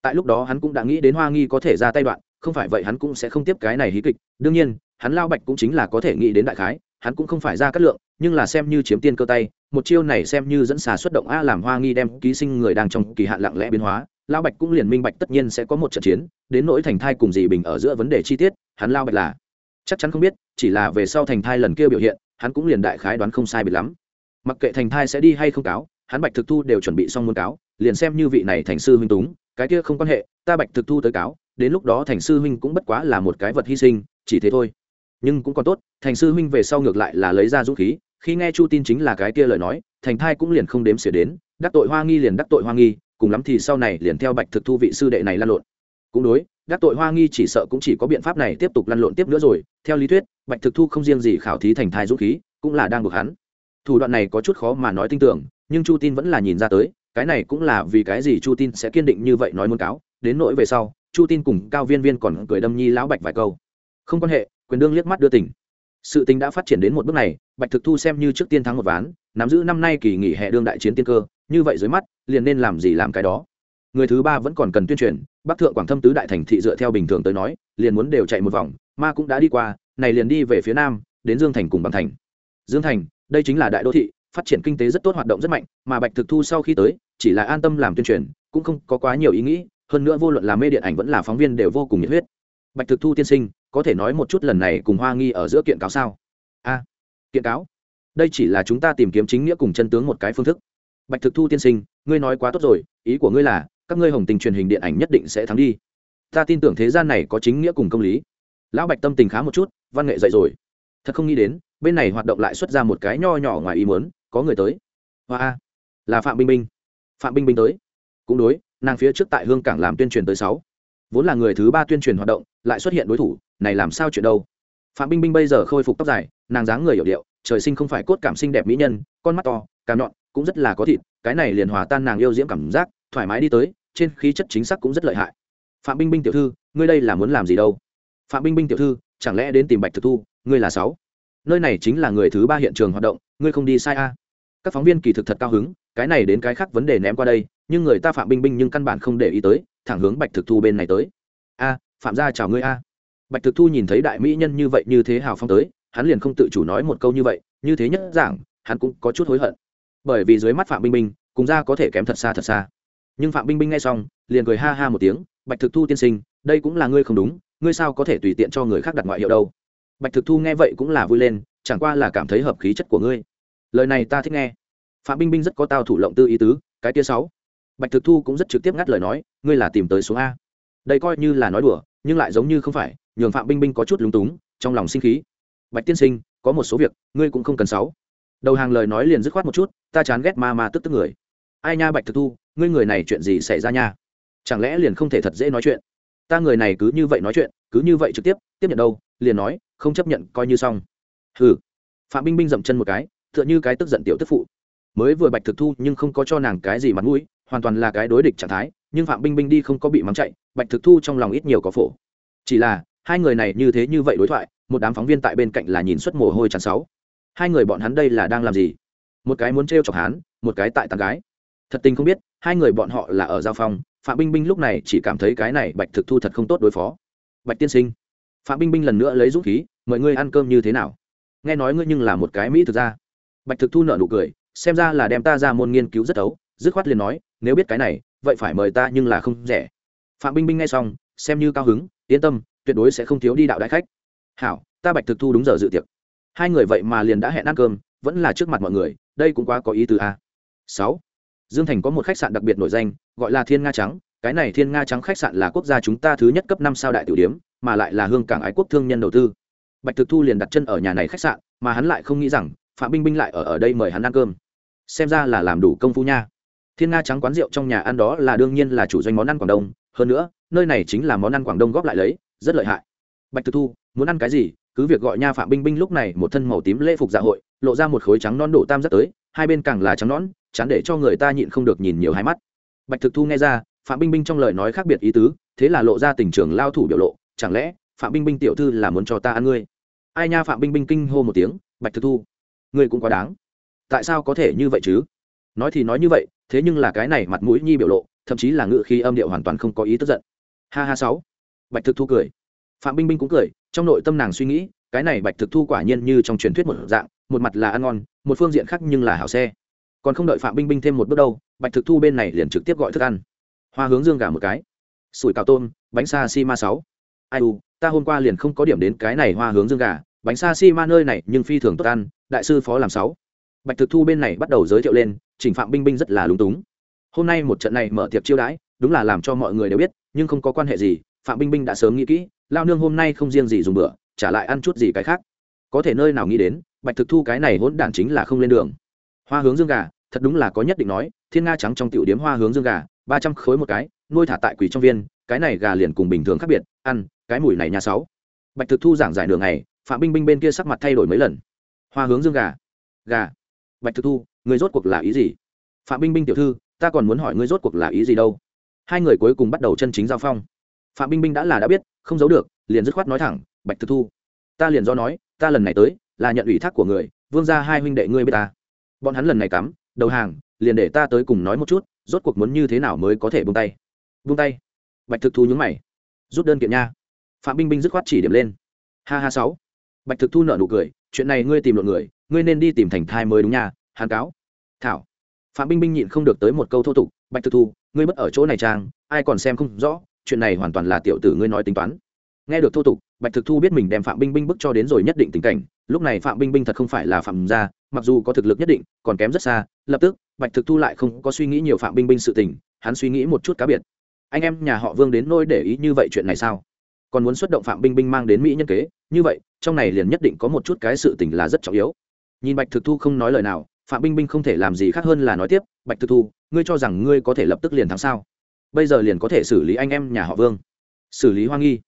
Tại lúc đó hắn cũng đã nghĩ đến hoa nghi có thể ra tay đoạn, không phải vậy hắn cũng sẽ không tiếp cái này hí kịch. Đương nhiên, hắn lao bạch cũng chính là có thể nghĩ đến đại khái, hắn cũng không phải ra cắt lượng, nhưng là xem như chiếm tiên cơ tay, một chiêu này xem như dẫn xà xuất động a làm hoa nghi đem ký sinh người đang trong kỳ hạn lặng lẽ biến hóa. Lão bạch cũng liền minh bạch tất nhiên sẽ có một trận chiến, đến nỗi thành thai cùng dì bình ở giữa vấn đề chi tiết, hắn lao bạch là. Chắc chắn không biết, chỉ là về sau thành thai lần kia biểu hiện, hắn cũng liền đại khái đoán không sai bị lắm. Mặc kệ thành thai sẽ đi hay không cáo, hắn bạch thực thu đều chuẩn bị xong muốn cáo, liền xem như vị này thành sư huynh túng, cái kia không quan hệ, ta bạch thực thu tới cáo, đến lúc đó thành sư huynh cũng bất quá là một cái vật hy sinh, chỉ thế thôi. Nhưng cũng còn tốt, thành sư huynh về sau ngược lại là lấy ra dũng khí, khi nghe chu tin chính là cái kia lời nói, thành thai cũng liền không đếm xỉa đến, đắc tội hoa nghi liền đắc tội hoa nghi cùng lắm thì sau này liền theo bạch thực thu vị sư đệ này lăn lộn. Cũng đối, đắc tội hoa nghi chỉ sợ cũng chỉ có biện pháp này tiếp tục lăn lộn tiếp nữa rồi. Theo lý thuyết, bạch thực thu không riêng gì khảo thí thành thai dũng khí, cũng là đang buộc hắn. Thủ đoạn này có chút khó mà nói tin tưởng, nhưng chu tin vẫn là nhìn ra tới, cái này cũng là vì cái gì chu tin sẽ kiên định như vậy nói muốn cáo. Đến nỗi về sau, chu tin cùng cao viên viên còn cười đâm nhi lão bạch vài câu. Không quan hệ, quyền đương liếc mắt đưa tỉnh. Sự tình đã phát triển đến một bước này, bạch thực thu xem như trước tiên thắng một ván, nắm giữ năm nay kỳ nghỉ hè đương đại chiến tiên cơ như vậy dưới mắt, liền nên làm gì làm cái đó. Người thứ ba vẫn còn cần tuyên truyền, bắc thượng quảng thâm tứ đại thành thị dựa theo bình thường tới nói, liền muốn đều chạy một vòng, ma cũng đã đi qua, này liền đi về phía nam, đến dương thành cùng bằng thành. Dương thành, đây chính là đại đô thị, phát triển kinh tế rất tốt, hoạt động rất mạnh, mà bạch thực thu sau khi tới, chỉ là an tâm làm tuyên truyền, cũng không có quá nhiều ý nghĩ, hơn nữa vô luận là mê điện ảnh vẫn là phóng viên đều vô cùng nhiệt huyết. Bạch thực thu tiên sinh, có thể nói một chút lần này cùng hoa nghi ở giữa kiện cáo sao? A, kiện cáo. Đây chỉ là chúng ta tìm kiếm chính nghĩa cùng chân tướng một cái phương thức bạch thực thu tiên sinh, ngươi nói quá tốt rồi, ý của ngươi là, các ngươi hồng tình truyền hình điện ảnh nhất định sẽ thắng đi. Ta tin tưởng thế gian này có chính nghĩa cùng công lý. Lão bạch tâm tình khá một chút, văn nghệ dậy rồi. Thật không nghĩ đến, bên này hoạt động lại xuất ra một cái nho nhỏ ngoài ý muốn, có người tới. Hoa a. Là phạm bình minh phạm bình minh tới. Cũng đối, nàng phía trước tại hương cảng làm tuyên truyền tới sáu. Vốn là người thứ ba tuyên truyền hoạt động, lại xuất hiện đối thủ, này làm sao chuyện đâu? Phạm bình minh bây giờ khôi phục tóc dài, nàng dáng người hiểu điệu, trời sinh không phải cốt cảm sinh đẹp mỹ nhân, con mắt to càm nhọn cũng rất là có thịt, cái này liền hòa tan nàng yêu diễm cảm giác, thoải mái đi tới, trên khí chất chính xác cũng rất lợi hại. Phạm binh binh tiểu thư, ngươi đây là muốn làm gì đâu? Phạm binh binh tiểu thư, chẳng lẽ đến tìm bạch thực thu, ngươi là sáu? Nơi này chính là người thứ ba hiện trường hoạt động, ngươi không đi sai a? Các phóng viên kỳ thực thật cao hứng, cái này đến cái khác vấn đề ném qua đây, nhưng người ta phạm binh binh nhưng căn bản không để ý tới, thẳng hướng bạch thực thu bên này tới. A, phạm gia chào ngươi a. Bạch thực thu nhìn thấy đại mỹ nhân như vậy như thế hào phong tới, hắn liền không tự chủ nói một câu như vậy, như thế nhất giảng hắn cũng có chút hối hận bởi vì dưới mắt phạm binh binh cùng ra có thể kém thật xa thật xa. Nhưng phạm binh binh nghe xong, liền cười ha ha một tiếng, bạch thực thu tiên sinh, đây cũng là ngươi không đúng, ngươi sao có thể tùy tiện cho người khác đặt ngoại hiệu đâu? Bạch thực thu nghe vậy cũng là vui lên, chẳng qua là cảm thấy hợp khí chất của ngươi. Lời này ta thích nghe. Phạm binh binh rất có tao thủ lộng tư ý tứ, cái tia sáu. Bạch thực thu cũng rất trực tiếp ngắt lời nói, ngươi là tìm tới số a. Đây coi như là nói đùa, nhưng lại giống như không phải, nhường phạm binh binh có chút lúng túng, trong lòng sinh khí. Bạch tiên sinh, có một số việc, ngươi cũng không cần sáu đầu hàng lời nói liền dứt khoát một chút, ta chán ghét ma ma tức tức người. Ai nha bạch thực thu, ngươi người này chuyện gì xảy ra nha? Chẳng lẽ liền không thể thật dễ nói chuyện? Ta người này cứ như vậy nói chuyện, cứ như vậy trực tiếp tiếp nhận đâu, liền nói, không chấp nhận, coi như xong. Hừ. Phạm binh binh dậm chân một cái, tựa như cái tức giận tiểu tức phụ. Mới vừa bạch thực thu nhưng không có cho nàng cái gì mặt mũi, hoàn toàn là cái đối địch trạng thái, nhưng phạm binh binh đi không có bị mắng chạy, bạch thực thu trong lòng ít nhiều có phổ. Chỉ là, hai người này như thế như vậy đối thoại, một đám phóng viên tại bên cạnh là nhìn xuất mồ hôi chán sáu hai người bọn hắn đây là đang làm gì? Một cái muốn t chọc hắn, một cái tại tàn gái. Thật tình không biết, hai người bọn họ là ở giao phong. Phạm binh binh lúc này chỉ cảm thấy cái này bạch thực thu thật không tốt đối phó. Bạch tiên sinh, phạm binh binh lần nữa lấy dũng khí mời ngươi ăn cơm như thế nào? Nghe nói ngươi nhưng là một cái mỹ thực ra bạch thực thu nợ nụ cười, xem ra là đem ta ra môn nghiên cứu rất ấu dứt khoát liền nói, nếu biết cái này, vậy phải mời ta nhưng là không rẻ. Phạm binh binh nghe xong, xem như cao hứng, yên tâm, tuyệt đối sẽ không thiếu đi đạo đại khách. Hảo, ta bạch thực thu đúng giờ dự tiệc hai người vậy mà liền đã hẹn ăn cơm, vẫn là trước mặt mọi người, đây cũng quá có ý tứ a sáu. Dương thành có một khách sạn đặc biệt nổi danh, gọi là thiên nga trắng, cái này thiên nga trắng khách sạn là quốc gia chúng ta thứ nhất cấp năm sao đại tiểu điếm mà lại là hương cảng ái quốc thương nhân đầu tư. Bạch thực thu liền đặt chân ở nhà này khách sạn, mà hắn lại không nghĩ rằng, phạm binh binh lại ở ở đây mời hắn ăn cơm. Xem ra là làm đủ công phu nha. Thiên nga trắng quán rượu trong nhà ăn đó là đương nhiên là chủ doanh món ăn quảng đông, hơn nữa, nơi này chính là món ăn quảng đông góp lại lấy, rất lợi hại. Bạch thực thu, muốn ăn cái gì cứ việc gọi nha phạm binh binh lúc này một thân màu tím lễ phục dạ hội, lộ ra một khối trắng non đổ tam rất tới, hai bên càng là trắng nón chán để cho người ta nhịn không được nhìn nhiều hai mắt. Bạch thực thu nghe ra, phạm binh binh trong lời nói khác biệt ý tứ, thế là lộ ra tình trường lao thủ biểu lộ, chẳng lẽ phạm binh binh tiểu thư là muốn cho ta ăn ngươi? Ai nha phạm binh binh kinh hô một tiếng, bạch thực thu, ngươi cũng quá đáng. Tại sao có thể như vậy chứ? Nói thì nói như vậy, thế nhưng là cái này mặt mũi nhi biểu lộ, thậm chí là ngự khi âm điệu hoàn toàn không có ý tức giận. Ha ha sáu. Bạch thực thu cười phạm binh binh cũng cười, trong nội tâm nàng suy nghĩ, cái này bạch thực thu quả nhiên như trong truyền thuyết một dạng, một mặt là ăn ngon, một phương diện khác nhưng là hảo xe. Còn không đợi phạm binh binh thêm một bước đâu, bạch thực thu bên này liền trực tiếp gọi thức ăn. Hoa hướng dương gà một cái. Sủi cào tôm, bánh sa si ma sáu. Ai u, ta hôm qua liền không có điểm đến cái này hoa hướng dương gà, bánh sa si ma nơi này nhưng phi thường tốt ăn, đại sư phó làm sáu. Bạch thực thu bên này bắt đầu giới thiệu lên, chỉnh phạm binh binh rất là lúng túng. Hôm nay một trận này mở tiệc chiêu đãi, đúng là làm cho mọi người đều biết, nhưng không có quan hệ gì, phạm binh binh đã sớm nghĩ kỹ lao nương hôm nay không riêng gì dùng bữa, trả lại ăn chút gì cái khác. Có thể nơi nào nghĩ đến, bạch thực thu cái này hỗn đản chính là không lên đường. Hoa hướng dương gà, thật đúng là có nhất định nói, thiên nga trắng trong tiểu điếm hoa hướng dương gà, ba trăm khối một cái, nuôi thả tại quỷ trong viên, cái này gà liền cùng bình thường khác biệt, ăn, cái mùi này nhà sáu. Bạch thực thu giảng giải đường này phạm binh binh bên kia sắc mặt thay đổi mấy lần. Hoa hướng dương gà. Gà. Bạch thực thu người rốt cuộc là ý gì? Phạm binh binh tiểu thư, ta còn muốn hỏi ngươi rốt cuộc là ý gì đâu? Hai người cuối cùng bắt đầu chân chính giao phong phạm binh binh đã là đã biết, không giấu được, liền dứt khoát nói thẳng, bạch thực thu, ta liền do nói, ta lần này tới là nhận ủy thác của người, vương ra hai huynh đệ ngươi b ta. Bọn hắn lần này cắm, đầu hàng, liền để ta tới cùng nói một chút, rốt cuộc muốn như thế nào mới có thể buông tay. Buông tay. Bạch thực thu nhúng mày. Rút đơn kiện nha. Phạm binh binh dứt khoát chỉ điểm lên. Ha ha sáu. Bạch thực thu nợ nụ cười, chuyện này ngươi tìm lộn người, ngươi nên đi tìm thành thai mới đúng nha, hàn cáo. Thảo. Phạm binh binh nhịn không được tới một câu thô tục, bạch thực thu, ngươi mất ở chỗ này trang ai còn xem không rõ chuyện này hoàn toàn là tiểu tử ngươi nói tính toán. Nghe được thô tục, bạch thực thu biết mình đem phạm binh binh bức cho đến rồi nhất định tình cảnh, lúc này phạm binh binh thật không phải là phạm gia, mặc dù có thực lực nhất định, còn kém rất xa, lập tức, bạch thực thu lại không có suy nghĩ nhiều phạm binh binh sự tình, hắn suy nghĩ một chút cá biệt. Anh em nhà họ vương đến nôi để ý như vậy chuyện này sao? Còn muốn xuất động phạm binh binh mang đến mỹ nhân kế, như vậy, trong này liền nhất định có một chút cái sự tình là rất trọng yếu. Nhìn bạch thực thu không nói lời nào, phạm binh binh không thể làm gì khác hơn là nói tiếp, bạch thực thu, ngươi cho rằng ngươi có thể lập tức liền thắng sao? Bây giờ liền có thể xử lý anh em nhà họ vương. Xử lý hoa nghi.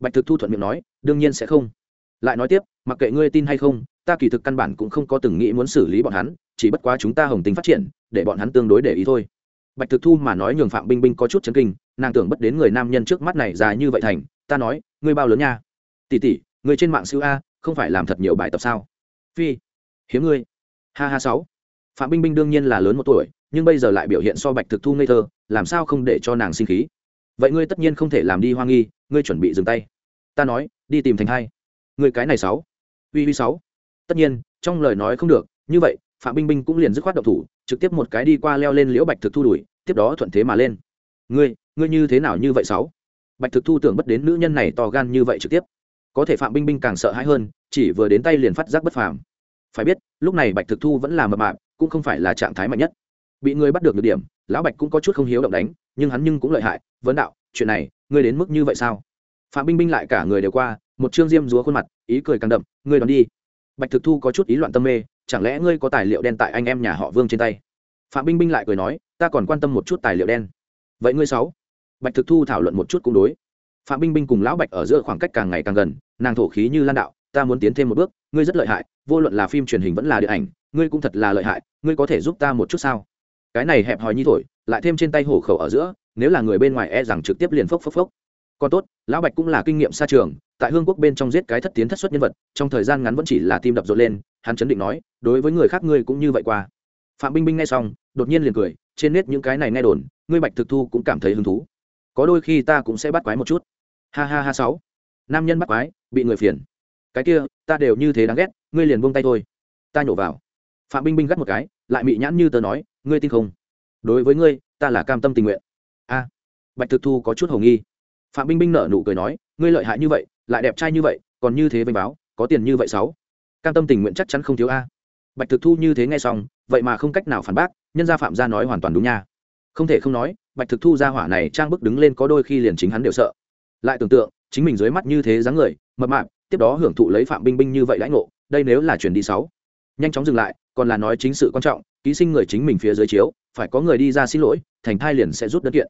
Bạch thực thu thuận miệng nói, đương nhiên sẽ không. Lại nói tiếp, mặc kệ ngươi tin hay không, ta kỳ thực căn bản cũng không có từng nghĩ muốn xử lý bọn hắn, chỉ bất quá chúng ta hồng tính phát triển, để bọn hắn tương đối để ý thôi. Bạch thực thu mà nói nhường phạm binh binh có chút chấn kinh, nàng tưởng bất đến người nam nhân trước mắt này dài như vậy thành, ta nói, ngươi bao lớn nha? Tỷ tỷ người trên mạng siêu a, không phải làm thật nhiều bài tập sao? Phi, hiếm ngươi. Ha ha sáu. Phạm binh binh đương nhiên là lớn một tuổi nhưng bây giờ lại biểu hiện so bạch thực thu ngây thơ, làm sao không để cho nàng sinh khí? Vậy ngươi tất nhiên không thể làm đi hoa nghi, ngươi chuẩn bị dừng tay. Ta nói, đi tìm thành hai. Người cái này sáu. Uy uy sáu. Tất nhiên, trong lời nói không được, như vậy, phạm binh binh cũng liền dứt khoát độc thủ, trực tiếp một cái đi qua leo lên liễu bạch thực thu đuổi, tiếp đó thuận thế mà lên. Ngươi ngươi như thế nào như vậy sáu? Bạch thực thu tưởng bất đến nữ nhân này to gan như vậy trực tiếp. Có thể phạm binh binh càng sợ hãi hơn, chỉ vừa đến tay liền phát giác bất phàm. Phải biết, lúc này bạch thực thu vẫn là mập mạp, cũng không phải là trạng thái mạnh nhất bị người bắt được được điểm, lão bạch cũng có chút không hiếu động đánh, nhưng hắn nhưng cũng lợi hại, vấn đạo, chuyện này, ngươi đến mức như vậy sao? Phạm binh binh lại cả người đều qua, một chương diêm rúa khuôn mặt, ý cười càng đậm, ngươi đón đi. Bạch thực thu có chút ý loạn tâm mê, chẳng lẽ ngươi có tài liệu đen tại anh em nhà họ vương trên tay? Phạm binh binh lại cười nói, ta còn quan tâm một chút tài liệu đen. Vậy ngươi sáu? Bạch thực thu thảo luận một chút cũng đối. Phạm binh binh cùng lão bạch ở giữa khoảng cách càng ngày càng gần, nàng thổ khí như lan đạo, ta muốn tiến thêm một bước, ngươi rất lợi hại, vô luận là phim truyền hình vẫn là điện ảnh, ngươi cũng thật là lợi hại, ngươi có thể giúp ta một chút sao? Cái này hẹp hòi như thổi, lại thêm trên tay hổ khẩu ở giữa, nếu là người bên ngoài e rằng trực tiếp liền phốc phốc phốc. Còn tốt, lão bạch cũng là kinh nghiệm xa trường, tại hương quốc bên trong giết cái thất tiến thất xuất nhân vật, trong thời gian ngắn vẫn chỉ là tim đập rộn lên, hắn chấn định nói, đối với người khác ngươi cũng như vậy qua. Phạm binh binh nghe xong, đột nhiên liền cười, trên nết những cái này nghe đồn, ngươi bạch thực thu cũng cảm thấy hứng thú. Có đôi khi ta cũng sẽ bắt quái một chút. Ha ha ha sáu. Nam nhân bắt quái, bị người phiền. Cái kia, ta đều như thế đáng ghét, ngươi liền buông tay thôi. Ta nhổ vào. Phạm binh binh gắt một cái lại mị nhãn như tớ nói, ngươi tin không? Đối với ngươi, ta là cam tâm tình nguyện. A, bạch thực thu có chút hồng nghi. Phạm binh binh nở nụ cười nói, ngươi lợi hại như vậy, lại đẹp trai như vậy, còn như thế vênh báo, có tiền như vậy sáu. Cam tâm tình nguyện chắc chắn không thiếu a. Bạch thực thu như thế nghe xong, vậy mà không cách nào phản bác, nhân gia phạm gia nói hoàn toàn đúng nha. Không thể không nói, bạch thực thu ra hỏa này trang bức đứng lên có đôi khi liền chính hắn đều sợ. Lại tưởng tượng, chính mình dưới mắt như thế dáng người, mập mạp, tiếp đó hưởng thụ lấy phạm binh binh như vậy lãnh ngộ, đây nếu là chuyển đi sáu nhanh chóng dừng lại, còn là nói chính sự quan trọng, ký sinh người chính mình phía dưới chiếu, phải có người đi ra xin lỗi, thành thai liền sẽ rút đơn kiện.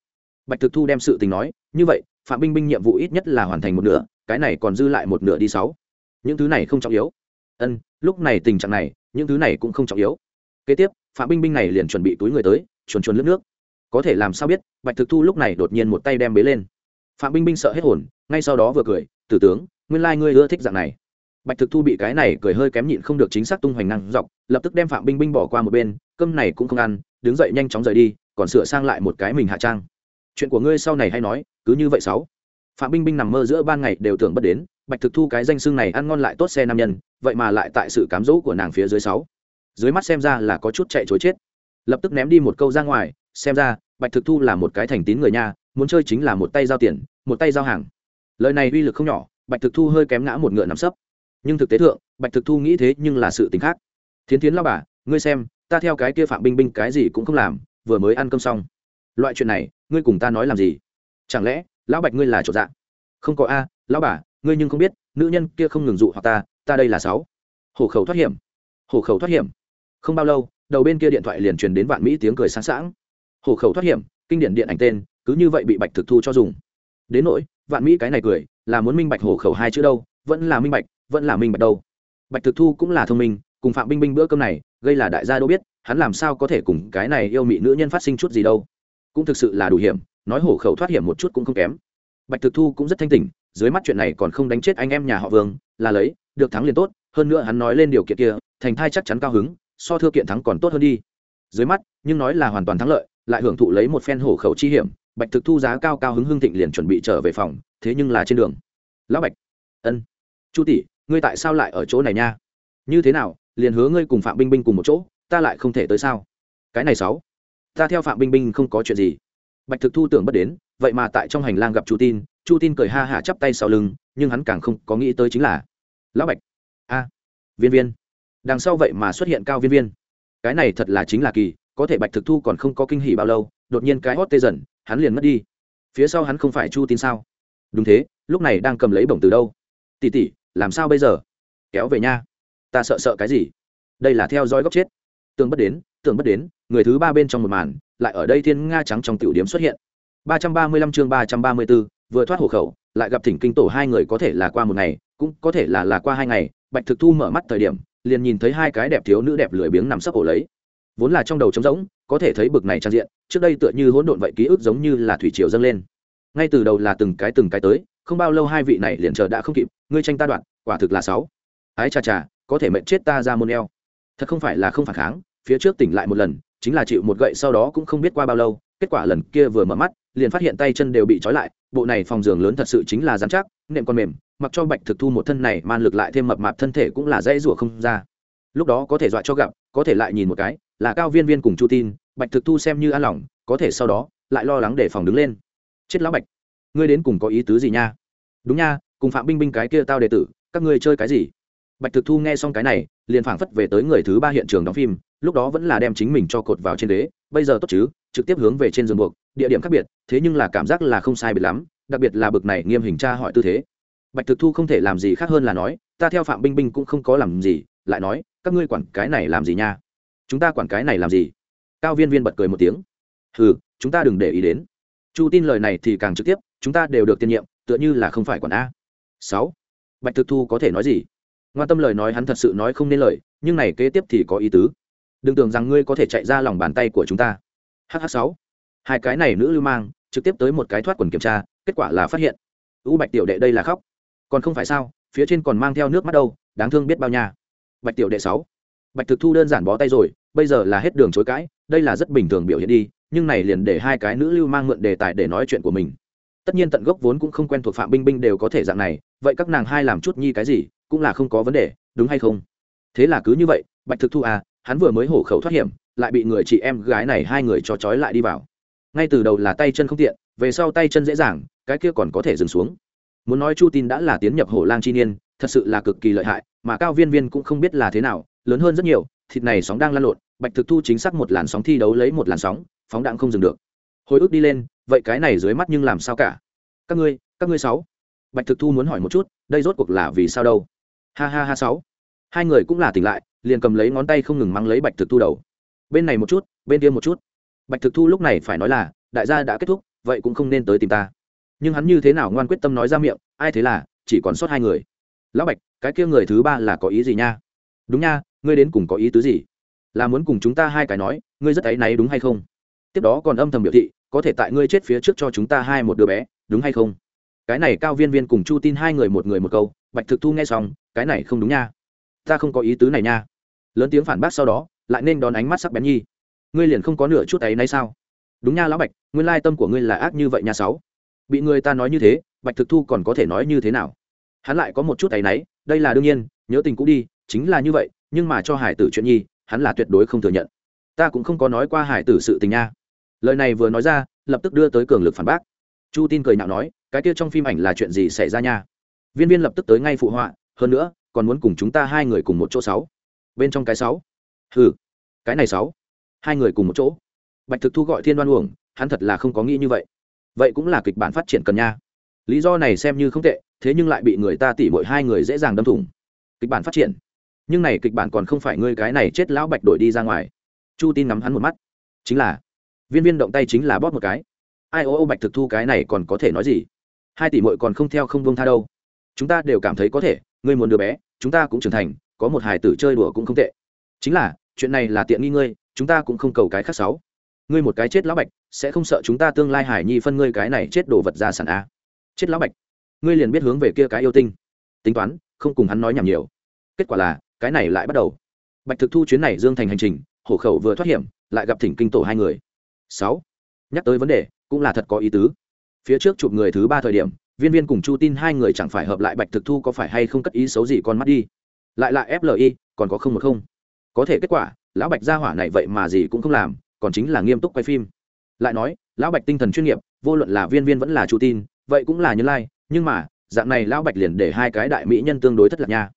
Bạch thực thu đem sự tình nói, như vậy, phạm binh binh nhiệm vụ ít nhất là hoàn thành một nửa, cái này còn dư lại một nửa đi sáu. Những thứ này không trọng yếu. Ân, lúc này tình trạng này, những thứ này cũng không trọng yếu. Kế tiếp, phạm binh binh này liền chuẩn bị túi người tới, chuồn chuồn lướt nước. Có thể làm sao biết, bạch thực thu lúc này đột nhiên một tay đem bế lên. Phạm binh binh sợ hết hồn, ngay sau đó vừa cười, tử tướng, nguyên lai、like、ngươi ưa thích dạng này bạch thực thu bị cái này cười hơi kém nhịn không được chính xác tung hoành năng dọc, lập tức đem phạm binh binh bỏ qua một bên, cơm này cũng không ăn, đứng dậy nhanh chóng rời đi, còn sửa sang lại một cái mình hạ trang. Chuyện của ngươi sau này hay nói, cứ như vậy sáu. Phạm binh binh nằm mơ giữa ban ngày đều tưởng bất đến, bạch thực thu cái danh xương này ăn ngon lại tốt xe nam nhân, vậy mà lại tại sự cám dỗ của nàng phía dưới sáu. Dưới mắt xem ra là có chút chạy chối chết. Lập tức ném đi một câu ra ngoài, xem ra, bạch thực thu là một cái thành tín người nha muốn chơi chính là một tay giao tiền, một tay giao hàng. Lời này uy lực không nhỏ, bạch thực thu hơi kém ngã một ngựa nằm sấp nhưng thực tế thượng, bạch thực thu nghĩ thế nhưng là sự t ì n h khác. Thiến thiến lao bà, ngươi xem, ta theo cái kia phạm binh binh cái gì cũng không làm, vừa mới ăn cơm xong. Loại chuyện này, ngươi cùng ta nói làm gì? Chẳng lẽ, lão bạch ngươi là chỗ dạng không có a, lão bà, ngươi nhưng không biết, nữ nhân kia không ngừng dụ hoặc ta ta đây là sáu. Hổ khẩu thoát hiểm. Hổ khẩu thoát hiểm. Không bao lâu, đầu bên kia điện thoại liền truyền đến vạn mỹ tiếng cười sáng sảng. Hổ khẩu thoát hiểm, kinh điển điện ảnh tên, cứ như vậy bị bạch thực thu cho dùng. Đến nỗi, vạn mỹ cái này cười, là muốn minh bạch hổ khẩu hai chữ đâu, vẫn là minh bạch vẫn là minh bạch đâu. Bạch thực thu cũng là thông minh, cùng phạm binh binh bữa cơm này, gây là đại gia đâu biết, hắn làm sao có thể cùng cái này yêu mị nữ nhân phát sinh chút gì đâu. Cũng thực sự là đủ hiểm, nói hổ khẩu thoát hiểm một chút cũng không kém. Bạch thực thu cũng rất thanh tỉnh, dưới mắt chuyện này còn không đánh chết anh em nhà họ vương, là lấy, được thắng liền tốt, hơn nữa hắn nói lên điều kiện kia, thành thai chắc chắn cao hứng, so thưa kiện thắng còn tốt hơn đi. Dưới mắt, nhưng nói là hoàn toàn thắng lợi, lại hưởng thụ lấy một phen hổ khẩu chi hiểm, bạch thực thu giá cao cao hứng hưng thịnh liền chuẩn bị trở về phòng, thế nhưng là trên đường. Lão bạch, ân, chu tỷ ngươi tại sao lại ở chỗ này nha? Như thế nào, liền hứa ngươi cùng phạm binh binh cùng một chỗ, ta lại không thể tới sao? Cái này sáu, ta theo phạm binh binh không có chuyện gì. Bạch thực thu tưởng bất đến, vậy mà tại trong hành lang gặp chu tin chu tin cười ha hả chắp tay sau lưng, nhưng hắn càng không có nghĩ tới chính là, lão bạch, a, viên viên, đằng sau vậy mà xuất hiện cao viên viên. Cái này thật là chính là kỳ, có thể bạch thực thu còn không có kinh hỉ bao lâu, đột nhiên cái hót tê dần, hắn liền mất đi. Phía sau hắn không phải chu tin sao? Đúng thế, lúc này đang cầm lấy bổng từ đâu? Tỉ tỉ làm sao bây giờ? Kéo về nha. Ta sợ sợ cái gì? Đây là theo dõi góc chết. Tường bất đến tường bất đến người thứ ba bên trong một màn lại ở đây thiên nga trắng trong tiểu điểm xuất hiện. ba trăm ba mươi lăm chương ba trăm ba mươi 334, vừa thoát hộ khẩu lại gặp thỉnh kinh tổ hai người có thể là qua một ngày cũng có thể là là qua hai ngày. Bạch thực thu mở mắt thời điểm liền nhìn thấy hai cái đẹp thiếu nữ đẹp lười biếng nằm sấp ổ lấy. Vốn là trong đầu trống rỗng có thể thấy bực này trang diện trước đây tựa như hỗn độn vậy ký ức giống như là thủy triều dâng lên. Ngay từ đầu là từng cái từng cái tới không bao lâu hai vị này liền chờ đã không kịp, ngươi tranh ta đoạn quả thực là sáu. Ái chà chà có thể mệnh chết ta ra môn eo. Thật không phải là không phản kháng, phía trước tỉnh lại một lần, chính là chịu một gậy sau đó cũng không biết qua bao lâu, kết quả lần kia vừa mở mắt, liền phát hiện tay chân đều bị trói lại, bộ này phòng giường lớn thật sự chính là dán chắc, nệm con mềm, mặc cho bạch thực thu một thân này man lực lại thêm mập mạp thân thể cũng là dễ rủa không ra. Lúc đó có thể dọa cho gặp, có thể lại nhìn một cái, là cao viên viên cùng chu tin, bạch thực thu xem như an lòng, có thể sau đó lại lo lắng để phòng đứng lên. Chết lão bạch ngươi đến cùng có ý tứ gì nha? Đúng nha, cùng phạm binh binh cái kia tao đệ tử, các ngươi chơi cái gì? Bạch thực thu nghe xong cái này, liền phảng phất về tới người thứ ba hiện trường đóng phim, lúc đó vẫn là đem chính mình cho cột vào trên đế bây giờ tốt chứ, trực tiếp hướng về trên giường buộc, địa điểm khác biệt, thế nhưng là cảm giác là không sai biệt lắm, đặc biệt là bực này nghiêm hình tra hỏi tư thế. Bạch thực thu không thể làm gì khác hơn là nói, ta theo phạm binh binh cũng không có làm gì, lại nói, các ngươi quản cái này làm gì nha? Chúng ta quản cái này làm gì? Cao viên viên bật cười một tiếng. Ừ chúng ta đừng để ý đến. Chu tin lời này thì càng trực tiếp chúng ta đều được tiền nhiệm, tựa như là không phải quản a. Sáu. Bạch thực thu có thể nói gì? Ngoan tâm lời nói hắn thật sự nói không nên lời, nhưng này kế tiếp thì có ý tứ. Đừng tưởng rằng ngươi có thể chạy ra lòng bàn tay của chúng ta. Hh sáu. Hai cái này nữ lưu mang, trực tiếp tới một cái thoát quần kiểm tra, kết quả là phát hiện. U bạch tiểu đệ đây là khóc. Còn không phải sao, phía trên còn mang theo nước mắt đâu, đáng thương biết bao nha. Bạch tiểu đệ sáu. Bạch thực thu đơn giản bó tay rồi, bây giờ là hết đường chối cãi, đây là rất bình thường biểu hiện đi, nhưng này liền để hai cái nữ lưu mang mượn đề tài để nói chuyện của mình tất nhiên tận gốc vốn cũng không quen thuộc phạm binh binh đều có thể dạng này, vậy các nàng hai làm chút nhi cái gì, cũng là không có vấn đề, đúng hay không? Thế là cứ như vậy, bạch thực thu à hắn vừa mới hổ khẩu thoát hiểm, lại bị người chị em gái này hai người cho trói lại đi vào. Ngay từ đầu là tay chân không tiện, về sau tay chân dễ dàng, cái kia còn có thể dừng xuống. Muốn nói chu tin đã là tiến nhập hổ lang chi niên, thật sự là cực kỳ lợi hại, mà cao viên viên cũng không biết là thế nào, lớn hơn rất nhiều, thịt này sóng đang lan lộn, bạch thực thu chính xác một làn sóng thi đấu lấy một làn sóng, phóng đạn không dừng được hồi ức đi lên, vậy cái này dưới mắt nhưng làm sao cả? Các ngươi các ngươi sáu. Bạch thực thu muốn hỏi một chút, đây rốt cuộc là vì sao đâu? Ha ha ha sáu. Hai người cũng là tỉnh lại, liền cầm lấy ngón tay không ngừng mang lấy bạch thực thu đầu. Bên này một chút, bên kia một chút. Bạch thực thu lúc này phải nói là, đại gia đã kết thúc, vậy cũng không nên tới tìm ta. Nhưng hắn như thế nào ngoan quyết tâm nói ra miệng, ai thế là, chỉ còn sót hai người. Lão bạch, cái kia người thứ ba là có ý gì nha? Đúng nha, ngươi đến cùng có ý tứ gì? Là muốn cùng chúng ta hai cái nói, ngươi rất áy náy đúng hay không? Tiếp đó còn âm thầm biểu thị, có thể tại ngươi chết phía trước cho chúng ta hai một đứa bé, đúng hay không? Cái này cao viên viên cùng chu tin hai người một người một câu, bạch thực thu nghe xong, cái này không đúng nha. Ta không có ý tứ này nha. Lớn tiếng phản bác sau đó, lại nên đón ánh mắt sắc bén nhi. Ngươi liền không có nửa chút ấy nay sao? Đúng nha lão bạch, nguyên lai tâm của ngươi là ác như vậy nha sáu. Bị người ta nói như thế, bạch thực thu còn có thể nói như thế nào? Hắn lại có một chút ấy náy đây là đương nhiên, nhớ tình cũ đi, chính là như vậy, nhưng mà cho hải tử chuyện nhi, hắn là tuyệt đối không thừa nhận. Ta cũng không có nói qua hải tử sự tình nha lời này vừa nói ra, lập tức đưa tới cường lực phản bác. Chu tin cười nhạo nói, cái kia trong phim ảnh là chuyện gì xảy ra nha? Viên viên lập tức tới ngay phụ họa, hơn nữa, còn muốn cùng chúng ta hai người cùng một chỗ sáu. Bên trong cái sáu. Ừ cái này sáu. Hai người cùng một chỗ. Bạch thực thu gọi thiên đoan uổng, hắn thật là không có nghĩ như vậy. Vậy cũng là kịch bản phát triển cần nha. Lý do này xem như không tệ, thế nhưng lại bị người ta tỉ mỗi hai người dễ dàng đâm thủng. Kịch bản phát triển. Nhưng này kịch bản còn không phải ngươi cái này chết lão bạch đổi đi ra ngoài. Chu tin ngắm hắn một mắt. Chính là viên viên động tay chính là bóp một cái. Ai ô ô bạch thực thu cái này còn có thể nói gì? Hai tỷ mội còn không theo không buông tha đâu. Chúng ta đều cảm thấy có thể, ngươi muốn đứa bé, chúng ta cũng trưởng thành, có một hài tử chơi đùa cũng không tệ. Chính là, chuyện này là tiện nghi ngươi, chúng ta cũng không cầu cái khác sáu. Ngươi một cái chết lão bạch, sẽ không sợ chúng ta tương lai hải nhi phân ngươi cái này chết đồ vật ra sản a. Chết lão bạch. Ngươi liền biết hướng về kia cái yêu tinh. Tính toán, không cùng hắn nói nhảm nhiều. Kết quả là, cái này lại bắt đầu. Bạch thực thu chuyến này dương thành hành trình, hổ khẩu vừa thoát hiểm, lại gặp thỉnh kinh tổ hai người sáu. Nhắc tới vấn đề cũng là thật có ý tứ. Phía trước chụp người thứ ba thời điểm viên viên cùng chu tin hai người chẳng phải hợp lại bạch thực thu có phải hay không cất ý xấu gì con mắt đi. Lại là fli còn có không một không. Có thể kết quả lão bạch gia hỏa này vậy mà gì cũng không làm còn chính là nghiêm túc quay phim. Lại nói lão bạch tinh thần chuyên nghiệp vô luận là viên viên vẫn là chu tin vậy cũng là nhân lai、like, nhưng mà dạng này lão bạch liền để hai cái đại mỹ nhân tương đối thất lạc nha.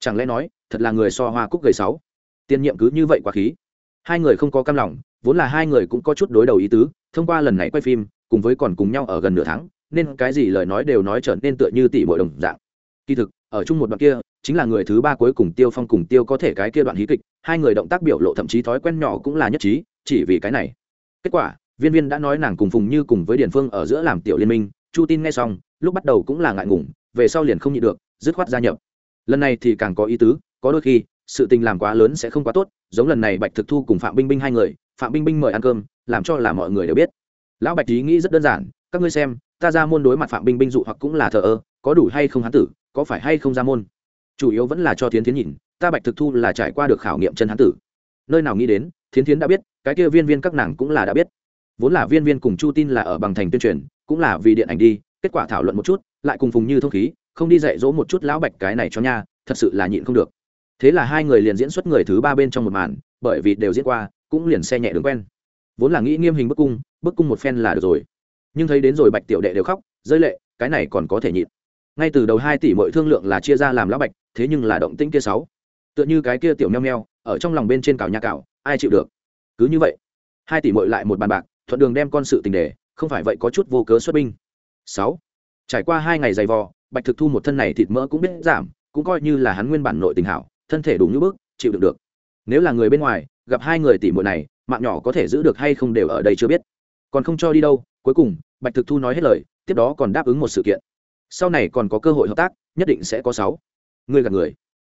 Chẳng lẽ nói thật là người so hoa cúc gầy sáu? Tiên nhiệm cứ như vậy quá khí hai người không có cam lòng, vốn là hai người cũng có chút đối đầu ý tứ, thông qua lần này quay phim, cùng với còn cùng nhau ở gần nửa tháng, nên cái gì lời nói đều nói trở nên tựa như tỷ bội đồng dạng. Kỳ thực, ở chung một đoạn kia, chính là người thứ ba cuối cùng tiêu phong cùng tiêu có thể cái kia đoạn hí kịch, hai người động tác biểu lộ thậm chí thói quen nhỏ cũng là nhất trí, chỉ vì cái này. Kết quả, viên viên đã nói nàng cùng phùng như cùng với điền phương ở giữa làm tiểu liên minh, chu tin nghe xong, lúc bắt đầu cũng là ngại ngùng, về sau liền không nhịn được, dứt khoát gia nhập. Lần này thì càng có ý tứ, có đôi khi sự tình làm quá lớn sẽ không quá tốt, giống lần này bạch thực thu cùng phạm binh binh hai người, phạm binh binh mời ăn cơm, làm cho là mọi người đều biết. Lão bạch ý nghĩ rất đơn giản, các ngươi xem, ta ra môn đối mặt phạm binh binh dụ hoặc cũng là thờ ơ, có đủ hay không hán tử, có phải hay không ra môn? Chủ yếu vẫn là cho thiến thiến nhìn, ta bạch thực thu là trải qua được khảo nghiệm chân hán tử. Nơi nào nghĩ đến, thiến thiến đã biết, cái kia viên viên các nàng cũng là đã biết. Vốn là viên viên cùng chu tin là ở bằng thành tuyên truyền, cũng là vì điện ảnh đi, kết quả thảo luận một chút, lại cùng phùng như thông khí, không đi dạy dỗ một chút lão bạch cái này cho nha, thật sự là nhịn không được thế là hai người liền diễn xuất người thứ ba bên trong một màn, bởi vì đều diễn qua, cũng liền xe nhẹ đường quen. Vốn là nghĩ nghiêm hình bức cung bức cung một phen là được rồi. Nhưng thấy đến rồi bạch tiểu đệ đều khóc, rơi lệ, cái này còn có thể nhịn. Ngay từ đầu hai tỷ mọi thương lượng là chia ra làm lão bạch, thế nhưng là động tĩnh kia sáu. Tựa như cái kia tiểu meo meo, ở trong lòng bên trên cào nhà cào, ai chịu được? Cứ như vậy, hai tỷ mọi lại một bàn bạc, thuận đường đem con sự tình đề không phải vậy có chút vô cớ xuất binh. Sáu. Trải qua hai ngày dày vò, bạch thực thu một thân này thịt mỡ cũng biết giảm, cũng coi như là hắn nguyên bản nội tình hảo thân thể đủ như bước chịu được được. Nếu là người bên ngoài, gặp hai người tỷ muội này, mạng nhỏ có thể giữ được hay không đều ở đây chưa biết. Còn không cho đi đâu, cuối cùng, bạch thực thu nói hết lời, tiếp đó còn đáp ứng một sự kiện. Sau này còn có cơ hội hợp tác, nhất định sẽ có sáu. Ngươi gặp người.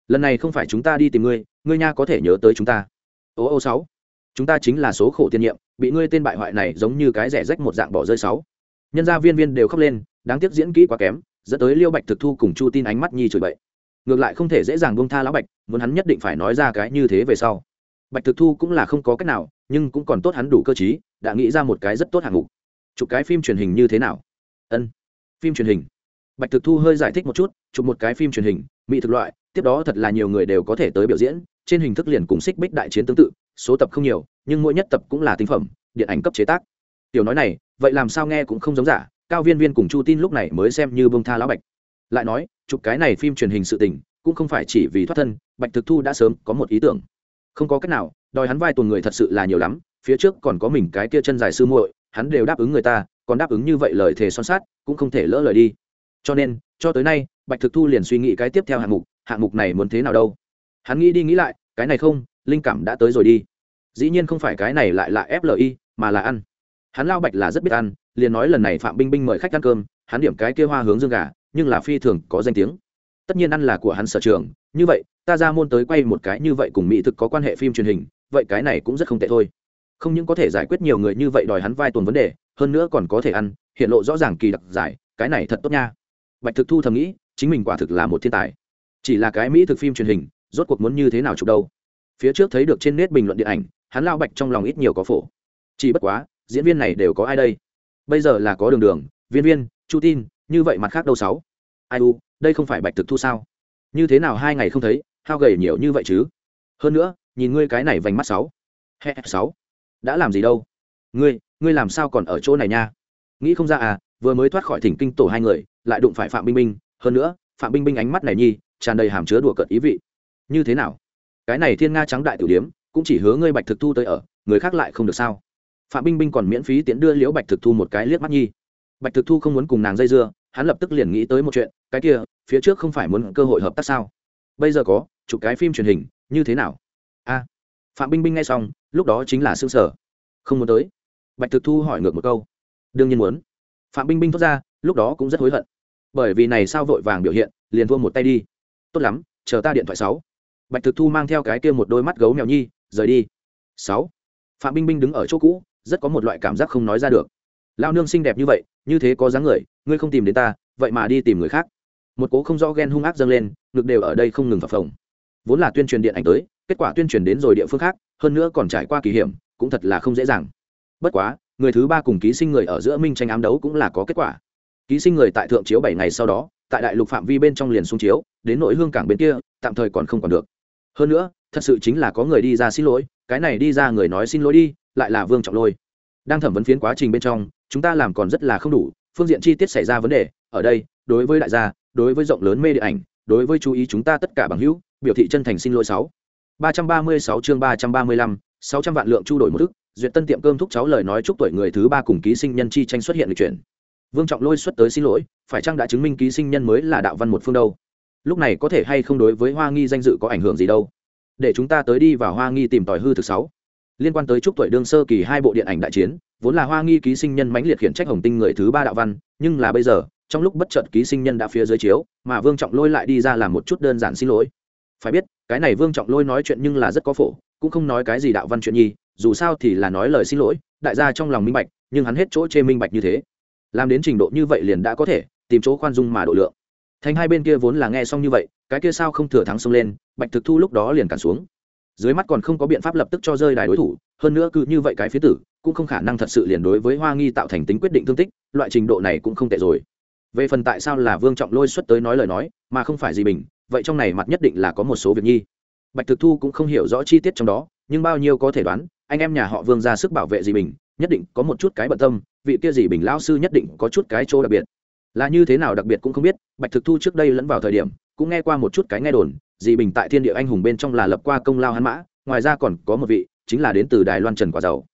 Lần này không phải chúng ta đi tìm ngươi ngươi nha có thể nhớ tới chúng ta. Ô ô sáu. Chúng ta chính là số khổ tiên nhiệm, bị ngươi tên bại hoại này giống như cái rẻ rách một dạng bỏ rơi sáu. Nhân gia viên viên đều khóc lên, đáng tiếc diễn kỹ quá kém, dẫn tới liêu bạch thực thu cùng chu tin ánh mắt nhi chửi bậy ngược lại không thể dễ dàng buông tha lão bạch, muốn hắn nhất định phải nói ra cái như thế về sau. Bạch thực thu cũng là không có cách nào, nhưng cũng còn tốt hắn đủ cơ t đã nghĩ ra một cái rất tốt hạng mục. Chụp cái phim truyền hình như thế nào? Ân, phim truyền hình. Bạch thực thu hơi giải thích một chút, chụp một cái phim truyền hình, mỹ thực loại, tiếp đó thật là nhiều người đều có thể tới biểu diễn, trên hình thức liền cùng xích bích đại chiến tương tự, số tập không nhiều, nhưng mỗi nhất tập cũng là tinh phẩm, điện ảnh cấp chế tác. Tiểu nói này, vậy làm sao nghe cũng không giống giả, cao viên viên cùng chu tin lúc này mới xem như bông tha lão bạch. Lại nói chụp cái này phim truyền hình sự tình, cũng không phải chỉ vì thoát thân, bạch thực thu đã sớm có một ý tưởng. Không có cách nào, đòi hắn vai tuần người thật sự là nhiều lắm, phía trước còn có mình cái kia chân dài sư muội, hắn đều đáp ứng người ta, còn đáp ứng như vậy lời thề son sát cũng không thể lỡ lời đi. Cho nên, cho tới nay, bạch thực thu liền suy nghĩ cái tiếp theo hạng mục hạng mục này muốn thế nào đâu. Hắn nghĩ đi nghĩ lại, cái này không, linh cảm đã tới rồi đi. Dĩ nhiên không phải cái này lại là fli mà là ăn. Hắn lao bạch là rất biết ăn, liền nói lần này phạm binh binh mời khách ăn cơm hắn điểm cái kia hoa hướng dương gà, nhưng là phi thường có danh tiếng. Tất nhiên ăn là của hắn sở trường, như vậy, ta ra môn tới quay một cái như vậy cùng mỹ thực có quan hệ phim truyền hình, vậy cái này cũng rất không tệ thôi. Không những có thể giải quyết nhiều người như vậy đòi hắn vai tuần vấn đề, hơn nữa còn có thể ăn, hiện lộ rõ ràng kỳ đặc giải, cái này thật tốt nha. Bạch thực thu thầm nghĩ, chính mình quả thực là một thiên tài. Chỉ là cái mỹ thực phim truyền hình, rốt cuộc muốn như thế nào chụp đâu? Phía trước thấy được trên nét bình luận điện ảnh, hắn lao bạch trong lòng ít nhiều có phổ. Chỉ bất quá, diễn viên này đều có ai đây? Bây giờ là có đường đường, viên viên chu tin, như vậy mặt khác đâu sáu? Ai u, đây không phải bạch thực thu sao? Như thế nào hai ngày không thấy, hao gầy nhiều như vậy chứ? Hơn nữa, nhìn ngươi cái này vành mắt sáu. He sáu? Đã làm gì đâu? Ngươi ngươi làm sao còn ở chỗ này nha? Nghĩ không ra à vừa mới thoát khỏi thỉnh kinh tổ hai người, lại đụng phải phạm binh binh. Hơn nữa, phạm binh binh ánh mắt này nhi, tràn đầy hàm chứa đùa cợt ý vị. Như thế nào? Cái này thiên nga trắng đại tử điếm, cũng chỉ hứa ngươi bạch thực thu tới ở, người khác lại không được sao? Phạm binh binh còn miễn phí tiễn đưa liễu bạch thực thu một cái liếc mắt nhi bạch thực thu không muốn cùng nàng dây dưa, hắn lập tức liền nghĩ tới một chuyện, cái kia, phía trước không phải muốn cơ hội hợp tác sao? Bây giờ có, chụp cái phim truyền hình, như thế nào? A. Phạm binh binh nghe xong, lúc đó chính là xương sở không muốn tới. Bạch thực thu hỏi ngược một câu. Đương nhiên muốn. Phạm binh binh thoát ra, lúc đó cũng rất hối hận. Bởi vì này sao vội vàng biểu hiện, liền thua một tay đi. Tốt lắm, chờ ta điện thoại sáu. Bạch thực thu mang theo cái kia một đôi mắt gấu mèo nhi, rời đi. Sáu. Phạm binh binh đứng ở chỗ cũ, rất có một loại cảm giác không nói ra được lao nương xinh đẹp như vậy, như thế có dáng người, ngươi không tìm đến ta, vậy mà đi tìm người khác. Một cố không rõ ghen hung ác dâng lên, ngực đều ở đây không ngừng phập phồng. Vốn là tuyên truyền điện ảnh tới, kết quả tuyên truyền đến rồi địa phương khác, hơn nữa còn trải qua kỳ hiểm, cũng thật là không dễ dàng. Bất quá, người thứ ba cùng ký sinh người ở giữa minh tranh ám đấu cũng là có kết quả. Ký sinh người tại thượng chiếu bảy ngày sau đó, tại đại lục phạm vi bên trong liền xuống chiếu, đến nội hương cảng bên kia, tạm thời còn không còn được. Hơn nữa, thật sự chính là có người đi ra xin lỗi, cái này đi ra người nói xin lỗi đi, lại là vương trọng lôi. Đang thẩm vấn phiến quá trình bên trong chúng ta làm còn rất là không đủ, phương diện chi tiết xảy ra vấn đề, ở đây, đối với đại gia, đối với rộng lớn mê điện ảnh, đối với chú ý chúng ta tất cả bằng hữu, biểu thị chân thành xin lỗi sáu. ba trăm ba mươi sáu chương ba trăm ba mươi lăm, sáu trăm vạn lượng chu đổi một thức, duyệt tân tiệm cơm thúc cháu lời nói chúc tuổi người thứ ba cùng ký sinh nhân chi tranh xuất hiện lịch chuyển. Vương trọng lôi xuất tới xin lỗi, phải chăng đã chứng minh ký sinh nhân mới là đạo văn một phương đâu? Lúc này có thể hay không đối với hoa nghi danh dự có ảnh hưởng gì đâu? Để chúng ta tới đi vào hoa nghi tìm tòi hư thực sáu. Liên quan tới chúc tuổi đương sơ kỳ hai bộ điện ảnh đại chiến vốn là hoa nghi ký sinh nhân mãnh liệt khiển trách hồng tinh người thứ ba đạo văn, nhưng là bây giờ, trong lúc bất chợt ký sinh nhân đã phía dưới chiếu, mà vương trọng lôi lại đi ra làm một chút đơn giản xin lỗi. Phải biết, cái này vương trọng lôi nói chuyện nhưng là rất có phổ, cũng không nói cái gì đạo văn chuyện nhi, dù sao thì là nói lời xin lỗi, đại gia trong lòng minh bạch, nhưng hắn hết chỗ chê minh bạch như thế. Làm đến trình độ như vậy liền đã có thể, tìm chỗ khoan dung mà độ lượng. Thành hai bên kia vốn là nghe xong như vậy, cái kia sao không thừa thắng xông lên, bạch thực thu lúc đó liền cản xuống. Dưới mắt còn không có biện pháp lập tức cho rơi đài đối thủ, hơn nữa cứ như vậy cái phía tử cũng không khả năng thật sự liền đối với hoa nghi tạo thành tính quyết định thương tích, loại trình độ này cũng không tệ rồi. Về phần tại sao là vương trọng lôi xuất tới nói lời nói, mà không phải gì bình vậy trong này mặt nhất định là có một số việc nhi. Bạch thực thu cũng không hiểu rõ chi tiết trong đó, nhưng bao nhiêu có thể đoán, anh em nhà họ vương ra sức bảo vệ gì bình nhất định có một chút cái bận tâm, vị kia gì bình lão sư nhất định có chút cái chỗ đặc biệt. Là như thế nào đặc biệt cũng không biết, bạch thực thu trước đây lẫn vào thời điểm, cũng nghe qua một chút cái nghe đồn dì bình tại thiên địa anh hùng bên trong là lập qua công lao hắn mã, ngoài ra còn có một vị, chính là đến từ đài loan trần quả giàu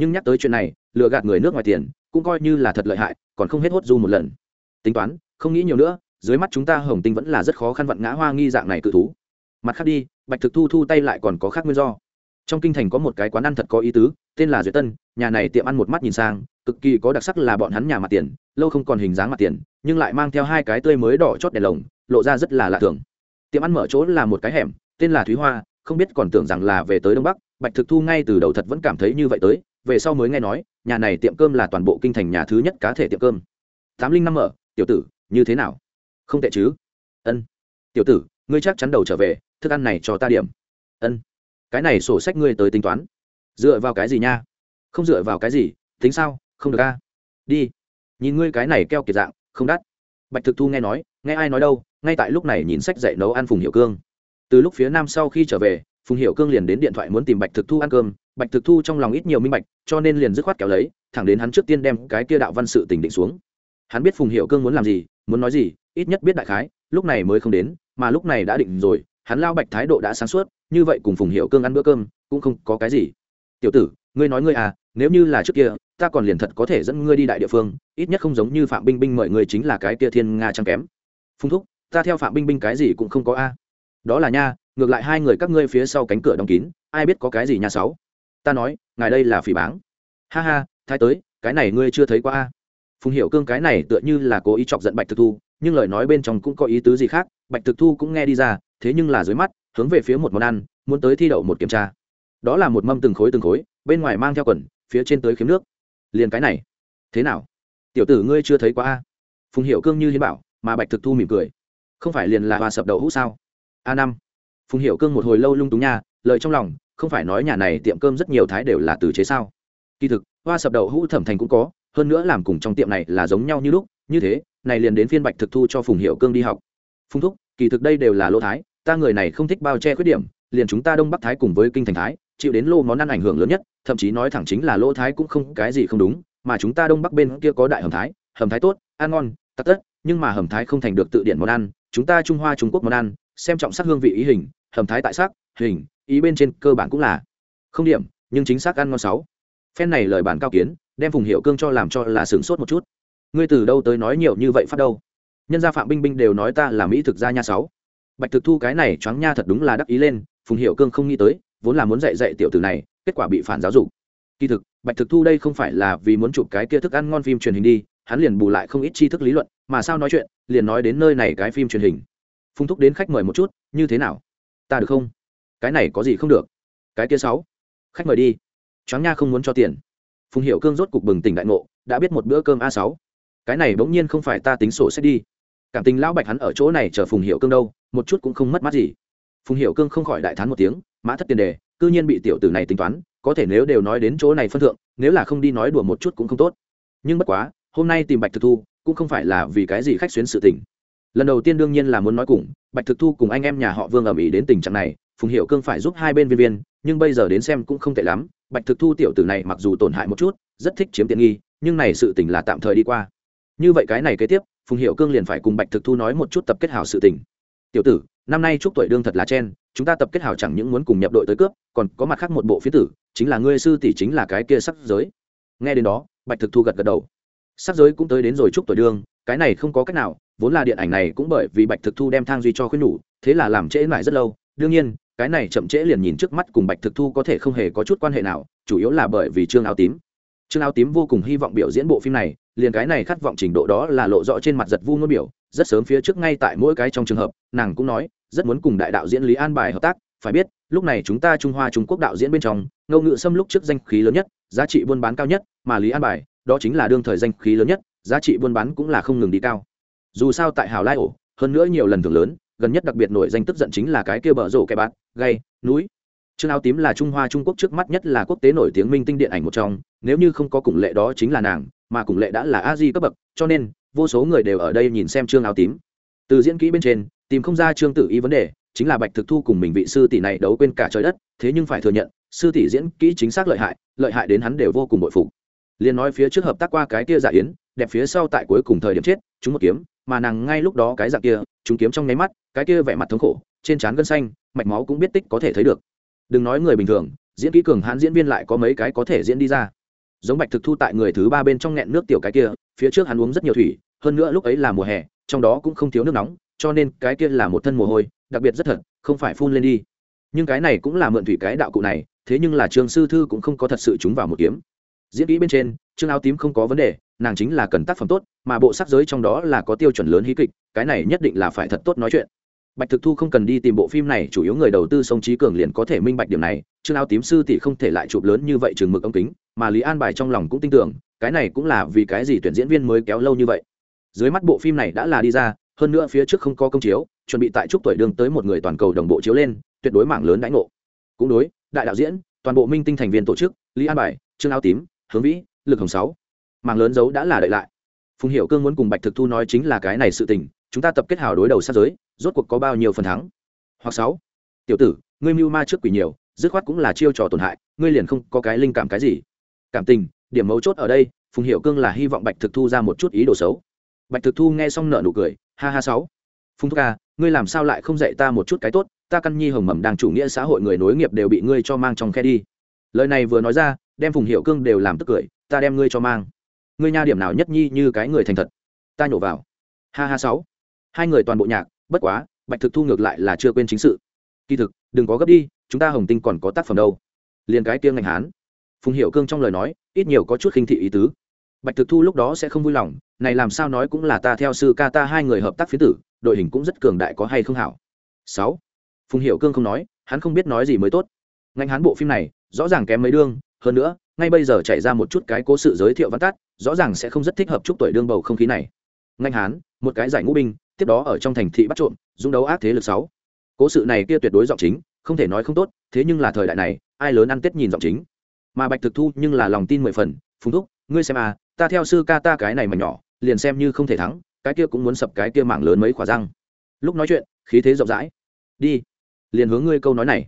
nhưng nhắc tới chuyện này, lừa gạt người nước ngoài tiền, cũng coi như là thật lợi hại, còn không hết hốt du một lần. Tính toán, không nghĩ nhiều nữa, dưới mắt chúng ta hồng tinh vẫn là rất khó khăn vặn ngã hoa nghi dạng này cự thú. Mặt khác đi, bạch thực thu thu tay lại còn có khác nguyên do. Trong kinh thành có một cái quán ăn thật có ý tứ, tên là duyệt tân, nhà này tiệm ăn một mắt nhìn sang, cực kỳ có đặc sắc là bọn hắn nhà mặt tiền, lâu không còn hình dáng mặt tiền, nhưng lại mang theo hai cái tươi mới đỏ chót đèn lồng, lộ ra rất là lạ thường. Tiệm ăn mở chỗ là một cái hẻm, tên là thúy hoa, không biết còn tưởng rằng là về tới đông bắc, bạch thực thu ngay từ đầu thật vẫn cảm thấy như vậy tới về sau mới nghe nói, nhà này tiệm cơm là toàn bộ kinh thành nhà thứ nhất cá thể tiệm cơm. Tám linh năm mở, tiểu tử, như thế nào? Không tệ chứ? Ân. Tiểu tử, ngươi chắc chắn đầu trở về, thức ăn này cho ta điểm. Ân. Cái này sổ sách ngươi tới tính toán. Dựa vào cái gì nha? Không dựa vào cái gì, tính sao? Không được a. Đi. Nhìn ngươi cái này keo kiệt dạng, không đắt. Bạch thực thu nghe nói, nghe ai nói đâu, ngay tại lúc này nhìn sách dạy nấu ăn phùng hiệu cương. Từ lúc phía nam sau khi trở về, phùng hiệu cương liền đến điện thoại muốn tìm bạch thực thu ăn cơm bạch thực thu trong lòng ít nhiều minh bạch, cho nên liền dứt khoát kéo lấy, thẳng đến hắn trước tiên đem cái kia đạo văn sự tình định xuống. Hắn biết phùng hiệu cương muốn làm gì, muốn nói gì, ít nhất biết đại khái, lúc này mới không đến, mà lúc này đã định rồi, hắn lao bạch thái độ đã sáng suốt, như vậy cùng phùng hiệu cương ăn bữa cơm, cũng không có cái gì. Tiểu tử, ngươi nói ngươi à nếu như là trước kia, ta còn liền thật có thể dẫn ngươi đi đại địa phương, ít nhất không giống như phạm binh binh mời người chính là cái kia thiên nga trăng kém. Phung thúc, ta theo phạm binh binh cái gì cũng không có a. Đó là nha, ngược lại hai người các ngươi phía sau cánh cửa đóng kín, ai biết có cái gì nha sáu? Ta nói, ngài đây là phỉ báng. Ha ha, thái tới, cái này ngươi chưa thấy qua a. Phùng hiệu cương cái này tựa như là cố ý chọc giận bạch thực thu, nhưng lời nói bên trong cũng có ý tứ gì khác, bạch thực thu cũng nghe đi ra, thế nhưng là dưới mắt, hướng về phía một món ăn, muốn tới thi đậu một kiểm tra. Đó là một mâm từng khối từng khối, bên ngoài mang theo quần, phía trên tới khiếm nước. Liền cái này. Thế nào? Tiểu tử ngươi chưa thấy qua a? Phùng hiệu cương như hiến bảo, mà bạch thực thu mỉm cười. Không phải liền là hòa sập đậu hũ sao? A năm. Phùng hiệu cương một hồi lâu lung túng nha, lời trong lòng không phải nói nhà này tiệm cơm rất nhiều thái đều là từ chế sao? Kỳ thực, hoa sập đậu hũ thẩm thành cũng có, hơn nữa làm cùng trong tiệm này là giống nhau như lúc, như thế, này liền đến phiên bạch thực thu cho phùng hiệu cương đi học. Phùng thúc, kỳ thực đây đều là lỗ thái, ta người này không thích bao che khuyết điểm, liền chúng ta đông bắc thái cùng với kinh thành thái, chịu đến lô món ăn ảnh hưởng lớn nhất, thậm chí nói thẳng chính là lỗ thái cũng không cái gì không đúng, mà chúng ta đông bắc bên kia có đại hầm thái hầm thái tốt, ăn ngon tắt tất, nhưng mà hầm thái không thành được tự điển món ăn, chúng ta trung hoa trung quốc món ăn, xem trọng sắc hương vị ý hình, hầm thái tại sắc, hình ý bên trên cơ bản cũng là không điểm, nhưng chính xác ăn ngon sáu. Phen này lời bản cao kiến, đem phùng hiệu cương cho làm cho là sửng sốt một chút. Ngươi từ đâu tới nói nhiều như vậy phát đâu? Nhân gia phạm binh binh đều nói ta là mỹ thực gia nha sáu. Bạch thực thu cái này choáng nha thật đúng là đắc ý lên, phùng hiệu cương không nghĩ tới, vốn là muốn dạy dạy tiểu tử này, kết quả bị phản giáo dục. Kỳ thực, bạch thực thu đây không phải là vì muốn chụp cái kia thức ăn ngon phim truyền hình đi, hắn liền bù lại không ít tri thức lý luận, mà sao nói chuyện, liền nói đến nơi này cái phim truyền hình. Phung thúc đến khách mời một chút, như thế nào? Ta được không? Cái này có gì không được? Cái kia sáu. Khách mời đi. Choáng nha không muốn cho tiền. Phùng hiệu cương rốt cục bừng tỉnh đại ngộ, đã biết một bữa cơm a sáu. Cái này bỗng nhiên không phải ta tính sổ sẽ đi. Cảm tình lão bạch hắn ở chỗ này chờ phùng hiệu cương đâu, một chút cũng không mất mát gì. Phùng hiệu cương không khỏi đại thán một tiếng, mã thất tiền đề, cư nhiên bị tiểu tử này tính toán, có thể nếu đều nói đến chỗ này phân thượng, nếu là không đi nói đùa một chút cũng không tốt. Nhưng bất quá, hôm nay tìm bạch thực thu, cũng không phải là vì cái gì khách xuyến sự tình. Lần đầu tiên đương nhiên là muốn nói cùng, bạch thực thu cùng anh em nhà họ vương ầm ĩ đến tình trạng này phùng hiệu cương phải giúp hai bên viên viên, nhưng bây giờ đến xem cũng không tệ lắm. Bạch thực thu tiểu tử này mặc dù tổn hại một chút, rất thích chiếm tiện nghi, nhưng này sự tình là tạm thời đi qua. Như vậy cái này kế tiếp, phùng hiệu cương liền phải cùng bạch thực thu nói một chút tập kết hảo sự tình. Tiểu tử, năm nay chúc tuổi đương thật là chen, chúng ta tập kết hảo chẳng những muốn cùng nhập đội tới cướp, còn có mặt khác một bộ phía tử, chính là ngươi sư tỷ chính là cái kia sắc giới. Nghe đến đó, bạch thực thu gật gật đầu. Sắc giới cũng tới đến rồi chúc tuổi đương, cái này không có cách nào, vốn là điện ảnh này cũng bởi vì bạch thực thu đem thang duy cho khuyên nhủ, thế là làm trễ lại rất lâu. Đương nhiên cái này chậm trễ liền nhìn trước mắt cùng bạch thực thu có thể không hề có chút quan hệ nào, chủ yếu là bởi vì trương áo tím. Trương áo tím vô cùng hy vọng biểu diễn bộ phim này, liền cái này khát vọng trình độ đó là lộ rõ trên mặt giật vu ngôn biểu, rất sớm phía trước ngay tại mỗi cái trong trường hợp, nàng cũng nói, rất muốn cùng đại đạo diễn lý an bài hợp tác, phải biết, lúc này chúng ta trung hoa trung quốc đạo diễn bên trong ngâu ngự xâm lúc trước danh khí lớn nhất, giá trị buôn bán cao nhất, mà lý an bài, đó chính là đương thời danh khí lớn nhất, giá trị buôn bán cũng là không ngừng đi cao. Dù sao tại hào lai ổ, hơn nữa nhiều lần thường lớn gần nhất đặc biệt nổi danh tức giận chính là cái kia bờ rổ cái bạn gay, núi. Trương áo tím là trung hoa trung quốc trước mắt nhất là quốc tế nổi tiếng minh tinh điện ảnh một trong, nếu như không có cùng lệ đó chính là nàng, mà cùng lệ đã là a di cấp bậc, cho nên, vô số người đều ở đây nhìn xem trương áo tím. Từ diễn kỹ bên trên, tìm không ra trương tử y vấn đề, chính là bạch thực thu cùng mình vị sư tỷ này đấu quên cả trời đất, thế nhưng phải thừa nhận, sư tỷ diễn kỹ chính xác lợi hại lợi hại đến hắn đều vô cùng bội phục. Liền nói phía trước hợp tác qua cái kia giả yến, đẹp phía sau tại cuối cùng thời điểm chết chúng một kiếm mà nàng ngay lúc đó cái dạng kia chúng kiếm trong nháy mắt, cái kia vẻ mặt thống khổ, trên trán gân xanh, mạch máu cũng biết tích có thể thấy được. Đừng nói người bình thường, diễn kỹ cường hãn diễn viên lại có mấy cái có thể diễn đi ra. Giống bạch thực thu tại người thứ ba bên trong nghẹn nước tiểu cái kia, phía trước hắn uống rất nhiều thủy, hơn nữa lúc ấy là mùa hè, trong đó cũng không thiếu nước nóng, cho nên cái kia là một thân mồ hôi, đặc biệt rất thật, không phải phun lên đi. Nhưng cái này cũng là mượn thủy cái đạo cụ này, thế nhưng là trường sư thư cũng không có thật sự chúng vào một kiếm. Diễn kỹ bên trên, trương áo tím không có vấn đề nàng chính là cần tác phẩm tốt, mà bộ sắc giới trong đó là có tiêu chuẩn lớn hí kịch, cái này nhất định là phải thật tốt nói chuyện. Bạch thực thu không cần đi tìm bộ phim này, chủ yếu người đầu tư sông trí cường liền có thể minh bạch điểm này chương áo tím sư tỷ không thể lại chụp lớn như vậy chừng mực ống kính, mà lý an bài trong lòng cũng tin tưởng, cái này cũng là vì cái gì tuyển diễn viên mới kéo lâu như vậy. Dưới mắt bộ phim này đã là đi ra, hơn nữa phía trước không có công chiếu, chuẩn bị tại chúc tuổi đường tới một người toàn cầu đồng bộ chiếu lên, tuyệt đối mạng lớn đãi ngộ. Cũng đối, đại đạo diễn, toàn bộ minh tinh thành viên tổ chức, lý an bài, trương áo tím, hướng vĩ, lực hồng sáu mạng lớn giấu đã là đợi lại. Phùng hiệu cương muốn cùng bạch thực thu nói chính là cái này sự tình, chúng ta tập kết hào đối đầu sát giới, rốt cuộc có bao nhiêu phần thắng? Hoặc sáu, tiểu tử, ngươi mưu ma trước quỷ nhiều, dứt khoát cũng là chiêu trò tổn hại, ngươi liền không có cái linh cảm cái gì. Cảm tình, điểm mấu chốt ở đây, phùng hiệu cương là hy vọng bạch thực thu ra một chút ý đồ xấu. Bạch thực thu nghe xong nợ nụ cười, ha ha sáu. Phùng thúc ca ngươi làm sao lại không dạy ta một chút cái tốt, ta căn nhi hồng mầm đang chủ nghĩa xã hội người nối nghiệp đều bị ngươi cho mang trong khe đi. Lời này vừa nói ra, đem phùng hiệu cương đều làm tức cười, ta đem ngươi cho mang ngươi nha điểm nào nhất nhi như cái người thành thật. Ta nhổ vào. Ha ha sáu. Hai người toàn bộ nhạc, bất quá, bạch thực thu ngược lại là chưa quên chính sự. Kỳ thực, đừng có gấp đi, chúng ta hồng tinh còn có tác phẩm đâu. Liền cái tiêng ngành hán. Phùng hiệu cương trong lời nói, ít nhiều có chút khinh thị ý tứ. Bạch thực thu lúc đó sẽ không vui lòng, này làm sao nói cũng là ta theo sư ca ta hai người hợp tác phía tử, đội hình cũng rất cường đại có hay không hảo. Sáu. Phùng hiệu cương không nói, hắn không biết nói gì mới tốt. Ngành hán bộ phim này, rõ ràng kém mấy đương, hơn nữa ngay bây giờ chạy ra một chút cái cố sự giới thiệu văn tắt, rõ ràng sẽ không rất thích hợp chúc tuổi đương bầu không khí này. Ngành hán, một cái giải ngũ binh, tiếp đó ở trong thành thị bắt trộm dung đấu ác thế lực sáu. Cố sự này kia tuyệt đối giọng chính, không thể nói không tốt, thế nhưng là thời đại này, ai lớn ăn tết nhìn giọng chính. Mà bạch thực thu nhưng là lòng tin mười phần, phùng thúc, ngươi xem à ta theo sư ca ta cái này mà nhỏ, liền xem như không thể thắng, cái kia cũng muốn sập cái kia mảng lớn mấy khỏa răng. Lúc nói chuyện, khí thế rộng rãi. Đi, liền hướng ngươi câu nói này.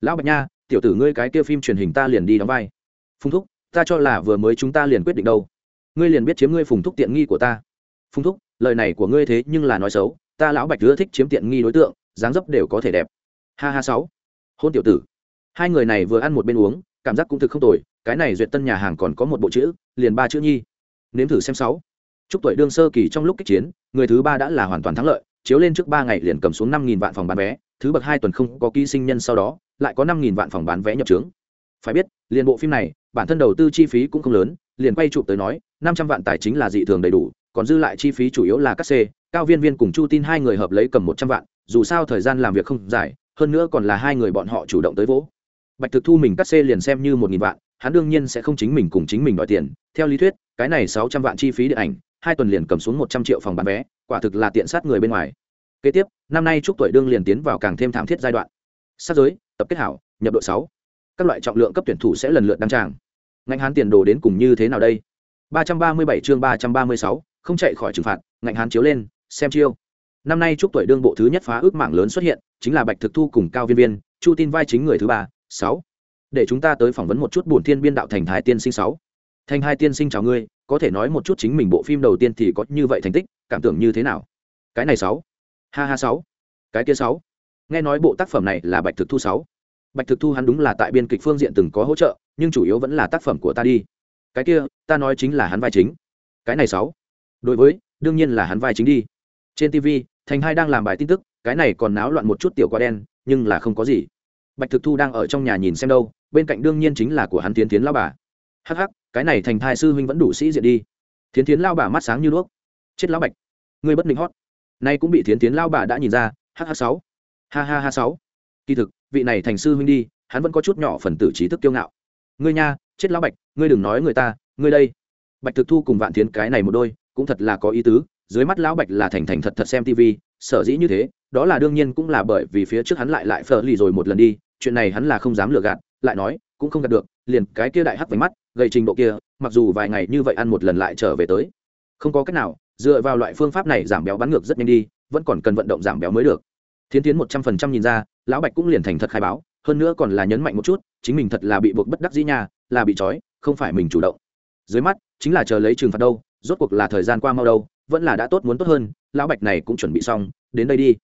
Lão bạch nha, tiểu tử ngươi cái kia phim truyền hình ta liền đi đóng vai phùng thúc, ta cho là vừa mới chúng ta liền quyết định đâu. Ngươi liền biết chiếm ngươi phùng thúc tiện nghi của ta. Phùng thúc, lời này của ngươi thế nhưng là nói xấu. Ta lão bạch ưa thích chiếm tiện nghi đối tượng, dáng dấp đều có thể đẹp. Ha ha sáu. Hôn tiểu tử. Hai người này vừa ăn một bên uống, cảm giác cũng thực không tồi. Cái này duyệt tân nhà hàng còn có một bộ chữ, liền ba chữ nhi. Nếm thử xem sáu. Chúc tuổi đương sơ kỳ trong lúc kích chiến, người thứ ba đã là hoàn toàn thắng lợi, chiếu lên trước ba ngày liền cầm xuống năm nghìn vạn phòng bán vé, thứ bậc hai tuần không có ký sinh nhân sau đó, lại có năm nghìn vạn phòng bán vé nhập trướng phải biết, liền bộ phim này, bản thân đầu tư chi phí cũng không lớn, liền quay chụp tới nói, năm trăm vạn tài chính là dị thường đầy đủ, còn dư lại chi phí chủ yếu là các xe cao viên viên cùng chu tin hai người hợp lấy cầm một trăm vạn, dù sao thời gian làm việc không dài, hơn nữa còn là hai người bọn họ chủ động tới vỗ. Bạch thực thu mình cắt xê liền xem như một nghìn vạn, hắn đương nhiên sẽ không chính mình cùng chính mình đòi tiền. Theo lý thuyết, cái này sáu trăm vạn chi phí điện ảnh, hai tuần liền cầm xuống một trăm triệu phòng bán vé, quả thực là tiện sát người bên ngoài. Kế tiếp, năm nay chúc tuổi đương liền tiến vào càng thêm thảm thiết giai đoạn. Sát giới, tập kết hảo, nhập đội sáu các loại trọng lượng cấp tuyển thủ sẽ lần lượt đăng tràng. Ngành hán tiền đồ đến cùng như thế nào đây? ba trăm ba mươi bảy chương ba trăm ba mươi sáu, không chạy khỏi trừng phạt, ngành hán chiếu lên, xem chiêu. Năm nay chúc tuổi đương bộ thứ nhất phá ước mạng lớn xuất hiện, chính là bạch thực thu cùng cao viên viên, chu tin vai chính người thứ ba, sáu. Để chúng ta tới phỏng vấn một chút bổn thiên biên đạo thành thái tiên sinh sáu. Thành hai tiên sinh chào ngươi, có thể nói một chút chính mình bộ phim đầu tiên thì có như vậy thành tích, cảm tưởng như thế nào? Cái này sáu. Ha ha sáu. Cái kia sáu. Nghe nói bộ tác phẩm này là bạch thực thu sáu bạch thực thu hắn đúng là tại biên kịch phương diện từng có hỗ trợ, nhưng chủ yếu vẫn là tác phẩm của ta đi. Cái kia, ta nói chính là hắn vai chính. Cái này sáu. Đối với, đương nhiên là hắn vai chính đi. Trên tv thành hai đang làm bài tin tức, cái này còn náo loạn một chút tiểu quá đen, nhưng là không có gì. Bạch thực thu đang ở trong nhà nhìn xem đâu, bên cạnh đương nhiên chính là của hắn tiến tiến lao bà. Hắc hắc, cái này thành thai sư huynh vẫn đủ sĩ diện đi. Thiến tiến lao bà mắt sáng như đuốc. Chết lão bạch. Người bất định hót. Nay cũng bị thiến tiến lao bà đã nhìn ra. Hh sáu. Ha ha ha sáu. Kỳ thực vị này thành sư huynh đi, hắn vẫn có chút nhỏ phần tử trí thức kiêu ngạo. Ngươi nha, chết lão bạch, ngươi đừng nói người ta, ngươi đây. Bạch thực thu cùng vạn thiến cái này một đôi, cũng thật là có ý tứ, dưới mắt lão bạch là thành thành thật thật xem tv sở dĩ như thế, đó là đương nhiên cũng là bởi vì phía trước hắn lại lại phờ lì rồi một lần đi, chuyện này hắn là không dám lừa gạt, lại nói, cũng không gạt được, liền cái kia đại hắc vánh mắt, gầy trình độ kia, mặc dù vài ngày như vậy ăn một lần lại trở về tới. Không có cách nào, dựa vào loại phương pháp này giảm béo bắn ngược rất nhanh đi, vẫn còn cần vận động giảm béo mới được thiến tiến một trăm phần trăm nhìn ra, lão bạch cũng liền thành thật khai báo, hơn nữa còn là nhấn mạnh một chút, chính mình thật là bị buộc bất đắc dĩ nhà là bị trói, không phải mình chủ động. Dưới mắt, chính là chờ lấy trừng phạt đâu, rốt cuộc là thời gian qua mau đâu, vẫn là đã tốt muốn tốt hơn, lão bạch này cũng chuẩn bị xong, đến đây đi.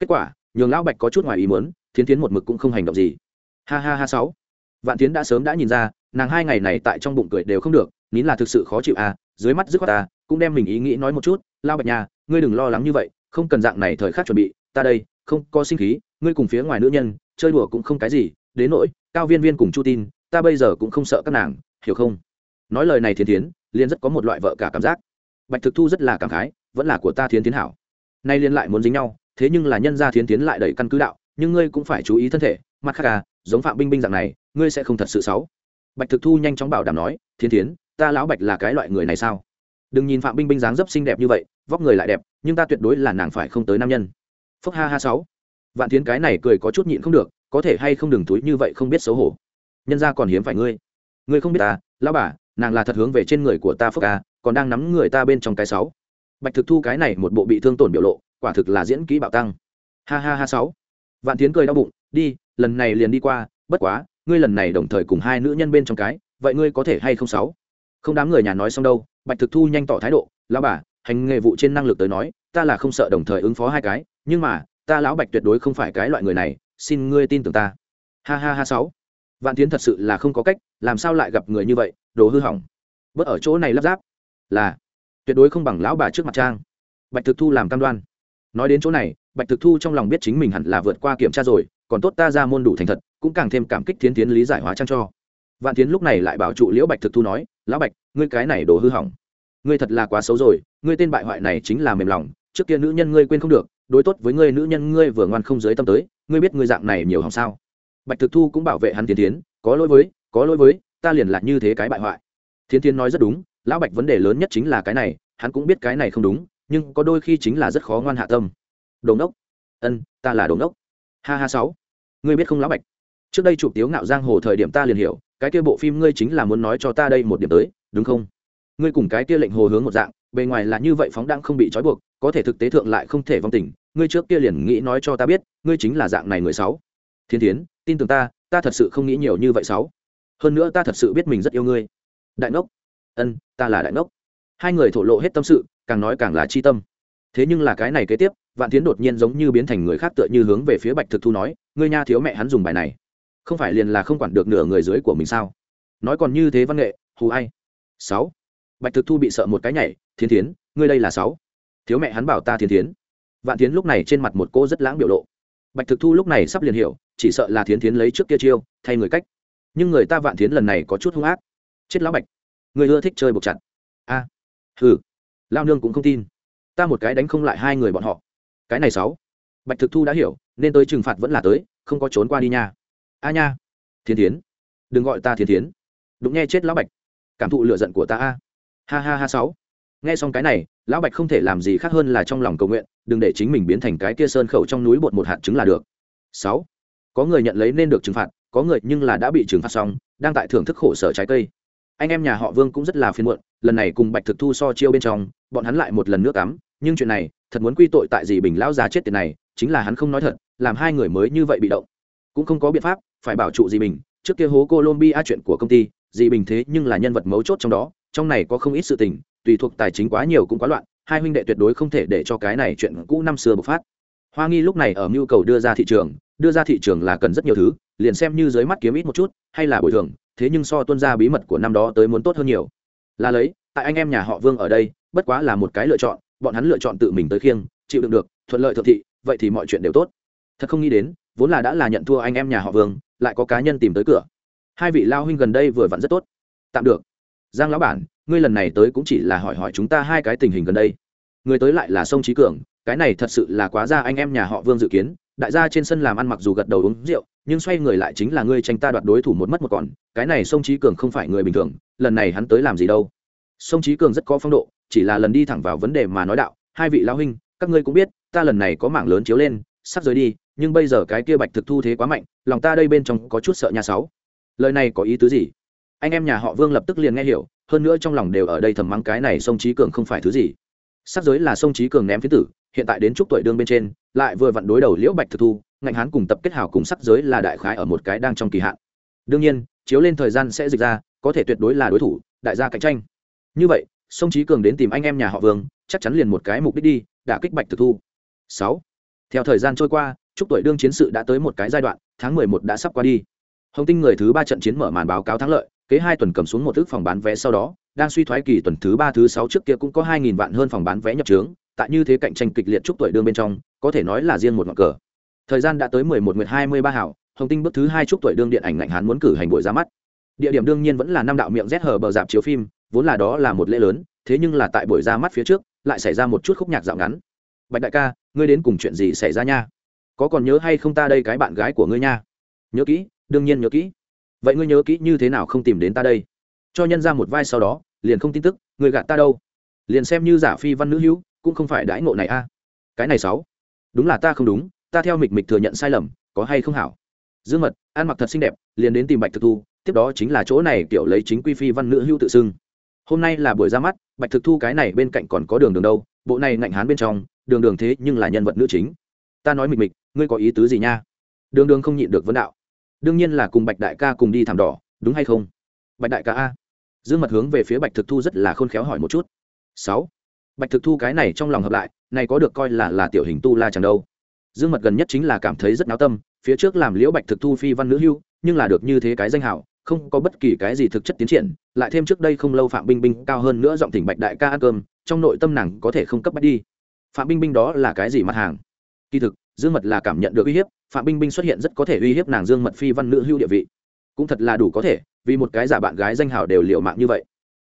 Kết quả, nhường lão bạch có chút ngoài ý muốn, thiến tiến một mực cũng không hành động gì. Ha ha ha sáu. Vạn tiến đã sớm đã nhìn ra, nàng hai ngày này tại trong bụng cười đều không được, nín là thực sự khó chịu à dưới mắt dứt khoát ta, cũng đem mình ý nghĩ nói một chút lao bạch nhà ngươi đừng lo lắng như vậy, không cần dạng này thời khắc chuẩn bị, ta đây không có sinh khí, ngươi cùng phía ngoài nữ nhân, chơi đùa cũng không cái gì, đến nỗi, cao viên viên cùng chu tin, ta bây giờ cũng không sợ các nàng, hiểu không? Nói lời này thiên tiến liên rất có một loại vợ cả cảm giác. Bạch thực thu rất là cảm khái, vẫn là của ta thiên tiến hảo. Nay liên lại muốn dính nhau, thế nhưng là nhân gia thiên tiến lại đẩy căn cứ đạo, nhưng ngươi cũng phải chú ý thân thể, mặt khác à giống phạm binh binh dạng này, ngươi sẽ không thật sự xấu. Bạch thực thu nhanh chóng bảo đảm nói thiên tiến ta lão bạch là cái loại người này sao? Đừng nhìn phạm binh binh dáng dấp xinh đẹp như vậy, vóc người lại đẹp, nhưng ta tuyệt đối là nàng phải không tới nam nhân phúc ha ha sáu. Vạn tiến cái này cười có chút nhịn không được, có thể hay không đừng túi như vậy không biết xấu hổ. Nhân ra còn hiếm phải ngươi. Ngươi không biết ta, lão bà, nàng là thật hướng về trên người của ta phúc ca còn đang nắm người ta bên trong cái sáu. Bạch thực thu cái này một bộ bị thương tổn biểu lộ, quả thực là diễn kỹ bạo tăng. Ha ha ha sáu. Vạn tiến cười đau bụng, đi, lần này liền đi qua, bất quá, ngươi lần này đồng thời cùng hai nữ nhân bên trong cái, vậy ngươi có thể hay không sáu? Không đám người nhà nói xong đâu, bạch thực thu nhanh tỏ thái độ, lão bà, hành nghề vụ trên năng lực tới nói, ta là không sợ đồng thời ứng phó hai cái nhưng mà, ta lão bạch tuyệt đối không phải cái loại người này, xin ngươi tin tưởng ta. Ha ha ha sáu. Vạn tiến thật sự là không có cách, làm sao lại gặp người như vậy, đồ hư hỏng. Bớt ở chỗ này lắp ráp. Là, tuyệt đối không bằng lão bà trước mặt trang. Bạch thực thu làm cam đoan. Nói đến chỗ này, bạch thực thu trong lòng biết chính mình hẳn là vượt qua kiểm tra rồi, còn tốt ta ra môn đủ thành thật, cũng càng thêm cảm kích thiến tiến lý giải hóa trang cho. Vạn tiến lúc này lại bảo trụ liễu bạch thực thu nói, lão bạch, ngươi cái này đồ hư hỏng. Ngươi thật là quá xấu rồi, ngươi tên bại hoại này chính là mềm lòng, trước kia nữ nhân ngươi quên không được đối tốt với ngươi nữ nhân ngươi vừa ngoan không giới tâm tới, ngươi biết ngươi dạng này nhiều hỏng sao? Bạch thực thu cũng bảo vệ hắn tiến tiến có lỗi với, có lỗi với, ta liền là như thế cái bại hoại. Thiến tiến nói rất đúng, lão bạch vấn đề lớn nhất chính là cái này, hắn cũng biết cái này không đúng, nhưng có đôi khi chính là rất khó ngoan hạ tâm. Đồn đốc ân, ta là đồn đốc ha ha sáu. Ngươi biết không lão bạch? Trước đây chụp tiếu ngạo giang hồ thời điểm ta liền hiểu, cái kia bộ phim ngươi chính là muốn nói cho ta đây một điểm tới, đúng không? Ngươi cùng cái kia lệnh hồ hướng một dạng, bề ngoài là như vậy phóng đãng không bị trói buộc có thể thực tế thượng lại không thể vong tình, ngươi trước kia liền nghĩ nói cho ta biết, ngươi chính là dạng này người sáu. Thiên thiến, tin tưởng ta ta thật sự không nghĩ nhiều như vậy sáu. Hơn nữa ta thật sự biết mình rất yêu ngươi. Đại ngốc ân, ta là đại ngốc hai người thổ lộ hết tâm sự, càng nói càng là chi tâm. Thế nhưng là cái này kế tiếp, vạn tiến đột nhiên giống như biến thành người khác tựa như hướng về phía bạch thực thu nói, ngươi nha thiếu mẹ hắn dùng bài này. Không phải liền là không quản được nửa người dưới của mình sao? Nói còn như thế văn nghệ, hù ai. Sáu. Bạch thực thu bị sợ một cái nhảy, thiên thiến, ngươi đây là sáu thiếu mẹ hắn bảo ta thiên tiến vạn tiến lúc này trên mặt một cô rất lãng biểu lộ. Bạch thực thu lúc này sắp liền hiểu chỉ sợ là thiến tiến lấy trước kia chiêu thay người cách. Nhưng người ta vạn tiến lần này có chút hung ác. Chết lão bạch. Người ưa thích chơi buộc chặt. A. À, hừ. Lao nương cũng không tin. Ta một cái đánh không lại hai người bọn họ. Cái này sáu. Bạch thực thu đã hiểu nên tới trừng phạt vẫn là tới không có trốn qua đi nha. A nha. Thiên tiến đừng gọi ta thiên tiến đúng nghe chết lão bạch. Cảm thụ lựa giận của ta a. Ha ha ha sáu. Nghe xong cái này lão bạch không thể làm gì khác hơn là trong lòng cầu nguyện, đừng để chính mình biến thành cái kia sơn khẩu trong núi bột một hạt trứng là được sáu, có người nhận lấy nên được trừng phạt, có người nhưng là đã bị trừng phạt xong, đang tại thưởng thức khổ sở trái cây anh em nhà họ vương cũng rất là phiền muộn, lần này cùng bạch thực thu so chiêu bên trong, bọn hắn lại một lần nước tắm. nhưng chuyện này, thật muốn quy tội tại gì bình lão già chết tiền này, chính là hắn không nói thật, làm hai người mới như vậy bị động cũng không có biện pháp, phải bảo trụ gì bình, trước kia hố colombia chuyện của công ty Dì bình thế nhưng là nhân vật mấu chốt trong đó, trong này có không ít sự tình tùy thuộc tài chính quá nhiều cũng quá loạn, hai huynh đệ tuyệt đối không thể để cho cái này chuyện cũ năm xưa bộc phát. Hoa nghi lúc này ở nhu cầu đưa ra thị trường, đưa ra thị trường là cần rất nhiều thứ, liền xem như dưới mắt kiếm ít một chút, hay là bồi thường, thế nhưng so tuân ra bí mật của năm đó tới muốn tốt hơn nhiều. Là lấy, tại anh em nhà họ vương ở đây, bất quá là một cái lựa chọn, bọn hắn lựa chọn tự mình tới khiêng, chịu đựng được, thuận lợi thượng thị, vậy thì mọi chuyện đều tốt. Thật không nghĩ đến, vốn là đã là nhận thua anh em nhà họ vương, lại có cá nhân tìm tới cửa. Hai vị lao huynh gần đây vừa vặn rất tốt. Tạm được. Giang lão bản ngươi lần này tới cũng chỉ là hỏi hỏi chúng ta hai cái tình hình gần đây. Người tới lại là sông trí cường, cái này thật sự là quá ra anh em nhà họ vương dự kiến. Đại gia trên sân làm ăn mặc dù gật đầu uống rượu, nhưng xoay người lại chính là ngươi tranh ta đoạt đối thủ một mất một còn. Cái này sông trí cường không phải người bình thường, lần này hắn tới làm gì đâu. Sông trí cường rất có phong độ, chỉ là lần đi thẳng vào vấn đề mà nói đạo. Hai vị lao huynh, các ngươi cũng biết, ta lần này có mảng lớn chiếu lên, sắp rời đi, nhưng bây giờ cái kia bạch thực thu thế quá mạnh, lòng ta đây bên trong có chút sợ nhà sáu. Lời này có ý tứ gì? Anh em nhà họ vương lập tức liền nghe hiểu hơn nữa trong lòng đều ở đây thầm mắng cái này sông trí cường không phải thứ gì. Sắc giới là sông trí cường ném phiến tử, hiện tại đến chúc tuổi đương bên trên, lại vừa vặn đối đầu liễu bạch thực thu, ngạnh hán cùng tập kết hảo cùng sắc giới là đại khái ở một cái đang trong kỳ hạn. Đương nhiên, chiếu lên thời gian sẽ dịch ra, có thể tuyệt đối là đối thủ, đại gia cạnh tranh. Như vậy, sông trí cường đến tìm anh em nhà họ vương, chắc chắn liền một cái mục đích đi đã kích bạch thực thu. Sáu. Theo thời gian trôi qua, chúc tuổi đương chiến sự đã tới một cái giai đoạn, tháng mười một đã sắp qua đi. Hồng tinh người thứ ba trận chiến mở màn báo cáo thắng lợi kế hai tuần cầm xuống một thước phòng bán vé sau đó, đang suy thoái kỳ tuần thứ ba, thứ sáu trước kia cũng có hai nghìn vạn hơn phòng bán vé nhập trướng, tại như thế cạnh tranh kịch liệt chúc tuổi đương bên trong, có thể nói là riêng một ngọn cờ. Thời gian đã tới mười một nguyệt hai mươi ba hảo, hồng tinh bước thứ hai chúc tuổi đương điện ảnh ngạnh hán muốn cử hành buổi ra mắt. Địa điểm đương nhiên vẫn là năm đạo miệng rét hờ bờ dạp chiếu phim, vốn là đó là một lễ lớn, thế nhưng là tại buổi ra mắt phía trước, lại xảy ra một chút khúc nhạc dạo ngắn. Bạch đại ca, ngươi đến cùng chuyện gì xảy ra nha? Có còn nhớ hay không ta đây cái bạn gái của ngươi nha? Nhớ kỹ, đương nhiên nhớ kỹ vậy ngươi nhớ kỹ như thế nào không tìm đến ta đây? Cho nhân ra một vai sau đó, liền không tin tức, người gạt ta đâu? Liền xem như giả phi văn nữ hữu, cũng không phải đãi ngộ này a. Cái này sáu. Đúng là ta không đúng, ta theo mịch mịch thừa nhận sai lầm, có hay không hảo? Dương mật, ăn mặc thật xinh đẹp, liền đến tìm bạch thực thu, tiếp đó chính là chỗ này kiểu lấy chính quy phi văn nữ hữu tự xưng. Hôm nay là buổi ra mắt, bạch thực thu cái này bên cạnh còn có đường đường đâu, bộ này ngạnh hán bên trong, đường đường thế nhưng là nhân vật nữ chính. Ta nói mịch mịch, ngươi có ý tứ gì nha? Đường đường không nhịn được vấn đạo đương nhiên là cùng bạch đại ca cùng đi thảm đỏ, đúng hay không? Bạch đại ca a. Dương mật hướng về phía bạch thực thu rất là khôn khéo hỏi một chút. Sáu. Bạch thực thu cái này trong lòng hợp lại, này có được coi là là tiểu hình tu la chẳng đâu. Dương mật gần nhất chính là cảm thấy rất náo tâm, phía trước làm liễu bạch thực thu phi văn nữ hưu, nhưng là được như thế cái danh hảo, không có bất kỳ cái gì thực chất tiến triển, lại thêm trước đây không lâu phạm binh binh cao hơn nữa giọng thỉnh bạch đại ca ăn cơm, trong nội tâm nàng có thể không cấp bách đi. Phạm binh binh đó là cái gì mặt hàng? Kỳ thực, dương mật là cảm nhận được uy hiếp phạm binh binh xuất hiện rất có thể uy hiếp nàng dương mật phi văn nữ hưu địa vị. Cũng thật là đủ có thể, vì một cái giả bạn gái danh hào đều liệu mạng như vậy.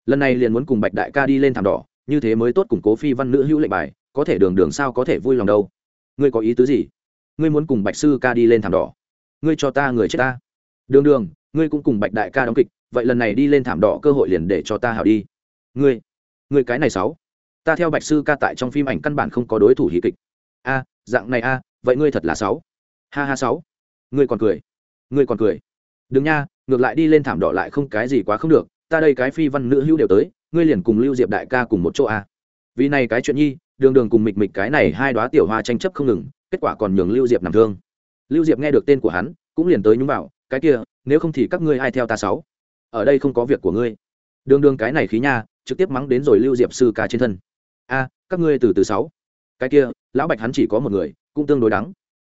Lần này liền muốn cùng bạch đại ca đi lên thảm đỏ, như thế mới tốt củng cố phi văn nữ hữu lệnh bài, có thể đường đường sao có thể vui lòng đâu. Ngươi có ý tứ gì? Ngươi muốn cùng bạch sư ca đi lên thảm đỏ. Ngươi cho ta người chết ta. Đường đường, ngươi cũng cùng bạch đại ca đóng kịch, vậy lần này đi lên thảm đỏ cơ hội liền để cho ta hảo đi. Ngươi ngươi cái này sáu ta theo bạch sư ca tại trong phim ảnh căn bản không có đối thủ hí kịch. A, dạng này a, vậy ngươi thật là sáu ha ha sáu. Ngươi còn cười. Ngươi còn cười. Đừng nha, ngược lại đi lên thảm đỏ lại không cái gì quá không được, ta đây cái phi văn nữ hữu đều tới, ngươi liền cùng lưu diệp đại ca cùng một chỗ a vì này cái chuyện nhi, đường đường cùng mịch mịch cái này hai đoá tiểu hoa tranh chấp không ngừng, kết quả còn nhường lưu diệp nằm thương. Lưu diệp nghe được tên của hắn, cũng liền tới nhúng vào, cái kia, nếu không thì các ngươi ai theo ta sáu? Ở đây không có việc của ngươi. Đường đường cái này khí nha, trực tiếp mắng đến rồi lưu diệp sư ca trên thân. A, các ngươi từ từ sáu. Cái kia, lão bạch hắn chỉ có một người, cũng tương đối đắng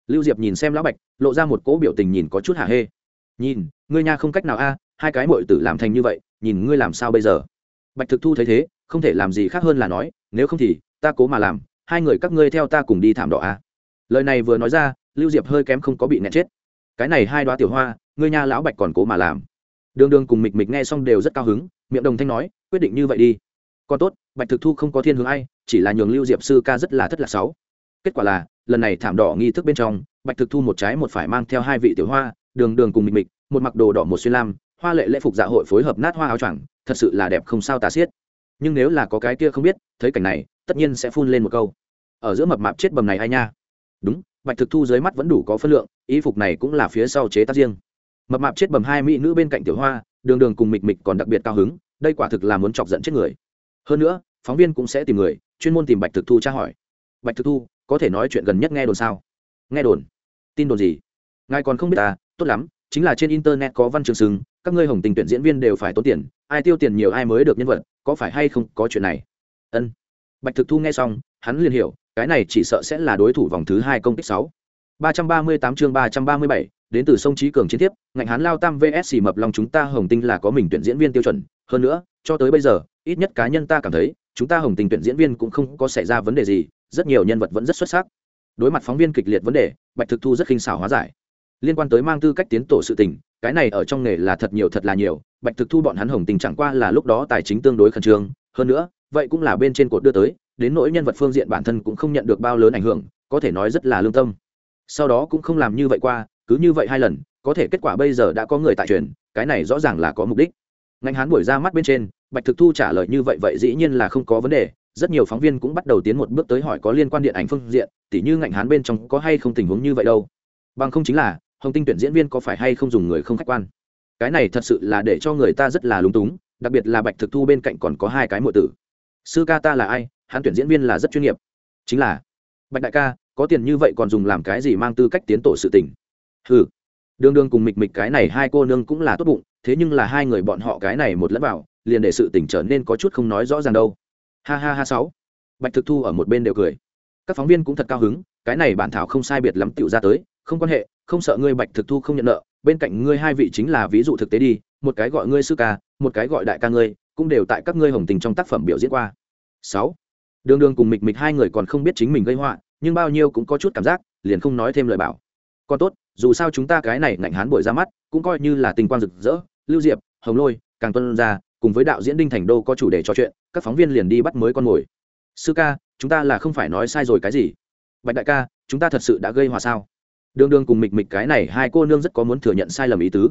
lưu diệp nhìn xem lão bạch, lộ ra một cỗ biểu tình nhìn có chút hả hê. Nhìn, ngươi nha không cách nào a, hai cái mội tử làm thành như vậy, nhìn ngươi làm sao bây giờ? Bạch thực thu thấy thế, không thể làm gì khác hơn là nói, nếu không thì, ta cố mà làm, hai người các ngươi theo ta cùng đi thảm đỏ a. Lời này vừa nói ra, lưu diệp hơi kém không có bị nẹt chết. Cái này hai đoá tiểu hoa, ngươi nha lão bạch còn cố mà làm. Đường đường cùng mịch mịch nghe xong đều rất cao hứng, miệng đồng thanh nói, quyết định như vậy đi. Còn tốt, bạch thực thu không có thiên hướng ai, chỉ là nhường lưu diệp sư ca rất là thất lạc sáu kết quả là, lần này thảm đỏ nghi thức bên trong, bạch thực thu một trái một phải mang theo hai vị tiểu hoa, đường đường cùng mịch mịch, một mặc đồ đỏ một xuyên lam, hoa lệ lễ phục dạ hội phối hợp nát hoa áo choàng, thật sự là đẹp không sao tà xiết. Nhưng nếu là có cái kia không biết, thấy cảnh này, tất nhiên sẽ phun lên một câu. Ở giữa mập mạp chết bầm này ai nha? Đúng, bạch thực thu dưới mắt vẫn đủ có phân lượng, y phục này cũng là phía sau chế tác riêng. Mập mạp chết bầm hai mỹ nữ bên cạnh tiểu hoa, đường đường cùng mịch mịch còn đặc biệt cao hứng, đây quả thực là muốn chọc giận chết người. Hơn nữa, phóng viên cũng sẽ tìm người, chuyên môn tìm bạch thực thu tra hỏi. Bạch thực thu có thể nói chuyện gần nhất nghe đồn sao? Nghe đồn? Tin đồn gì? Ngài còn không biết à? Tốt lắm, chính là trên internet có văn trường xứng các ngươi hồng tình tuyển diễn viên đều phải tốn tiền, ai tiêu tiền nhiều ai mới được nhân vật, có phải hay không có chuyện này? Ân. Bạch thực thu nghe xong, hắn liền hiểu, cái này chỉ sợ sẽ là đối thủ vòng thứ hai công kích sáu. ba trăm ba mươi tám chương ba trăm ba mươi bảy, đến từ sông trí cường chiến tiếp ngạnh hán lao tam vs mập lòng chúng ta hồng tinh là có mình tuyển diễn viên tiêu chuẩn. Hơn nữa, cho tới bây giờ, ít nhất cá nhân ta cảm thấy chúng ta hồng tình tuyển diễn viên cũng không có xảy ra vấn đề gì, rất nhiều nhân vật vẫn rất xuất sắc. Đối mặt phóng viên kịch liệt vấn đề, bạch thực thu rất khinh xảo hóa giải. Liên quan tới mang tư cách tiến tổ sự tình, cái này ở trong nghề là thật nhiều thật là nhiều, bạch thực thu bọn hắn hồng tình chẳng qua là lúc đó tài chính tương đối khẩn trương, hơn nữa, vậy cũng là bên trên cột đưa tới, đến nỗi nhân vật phương diện bản thân cũng không nhận được bao lớn ảnh hưởng, có thể nói rất là lương tâm. Sau đó cũng không làm như vậy qua, cứ như vậy hai lần, có thể kết quả bây giờ đã có người tại truyền, cái này rõ ràng là có mục đích ngành hán buổi ra mắt bên trên, bạch thực thu trả lời như vậy vậy dĩ nhiên là không có vấn đề. Rất nhiều phóng viên cũng bắt đầu tiến một bước tới hỏi có liên quan điện ảnh phương diện, tỉ như ngành hán bên trong có hay không tình huống như vậy đâu. Bằng không chính là, hồng tinh tuyển diễn viên có phải hay không dùng người không khách quan? Cái này thật sự là để cho người ta rất là lúng túng, đặc biệt là bạch thực thu bên cạnh còn có hai cái mượn tử. Sư ca ta là ai? Hắn tuyển diễn viên là rất chuyên nghiệp. Chính là, bạch đại ca, có tiền như vậy còn dùng làm cái gì mang tư cách tiến tổ sự tình? Ừ đương đương cùng mịch mịch cái này hai cô nương cũng là tốt bụng thế nhưng là hai người bọn họ cái này một lẫn vào, liền để sự tỉnh trở nên có chút không nói rõ ràng đâu. Ha ha ha sáu. Bạch thực thu ở một bên đều cười. Các phóng viên cũng thật cao hứng, cái này bản thảo không sai biệt lắm tựu ra tới, không quan hệ, không sợ ngươi bạch thực thu không nhận nợ, bên cạnh ngươi hai vị chính là ví dụ thực tế đi, một cái gọi ngươi sư ca, một cái gọi đại ca ngươi, cũng đều tại các ngươi hồng tình trong tác phẩm biểu diễn qua. Sáu. Đường đường cùng mịch mịch hai người còn không biết chính mình gây họa, nhưng bao nhiêu cũng có chút cảm giác, liền không nói thêm lời bảo. Còn tốt, dù sao chúng ta cái này ngạnh hán buổi ra mắt, cũng coi như là tình quang rực rỡ lưu diệp, hồng lôi, càng tuân ra, cùng với đạo diễn đinh thành đô có chủ đề trò chuyện, các phóng viên liền đi bắt mới con mồi. Sư ca, chúng ta là không phải nói sai rồi cái gì? Bạch đại ca, chúng ta thật sự đã gây hòa sao? Đương đương cùng mịch mịch cái này hai cô nương rất có muốn thừa nhận sai lầm ý tứ.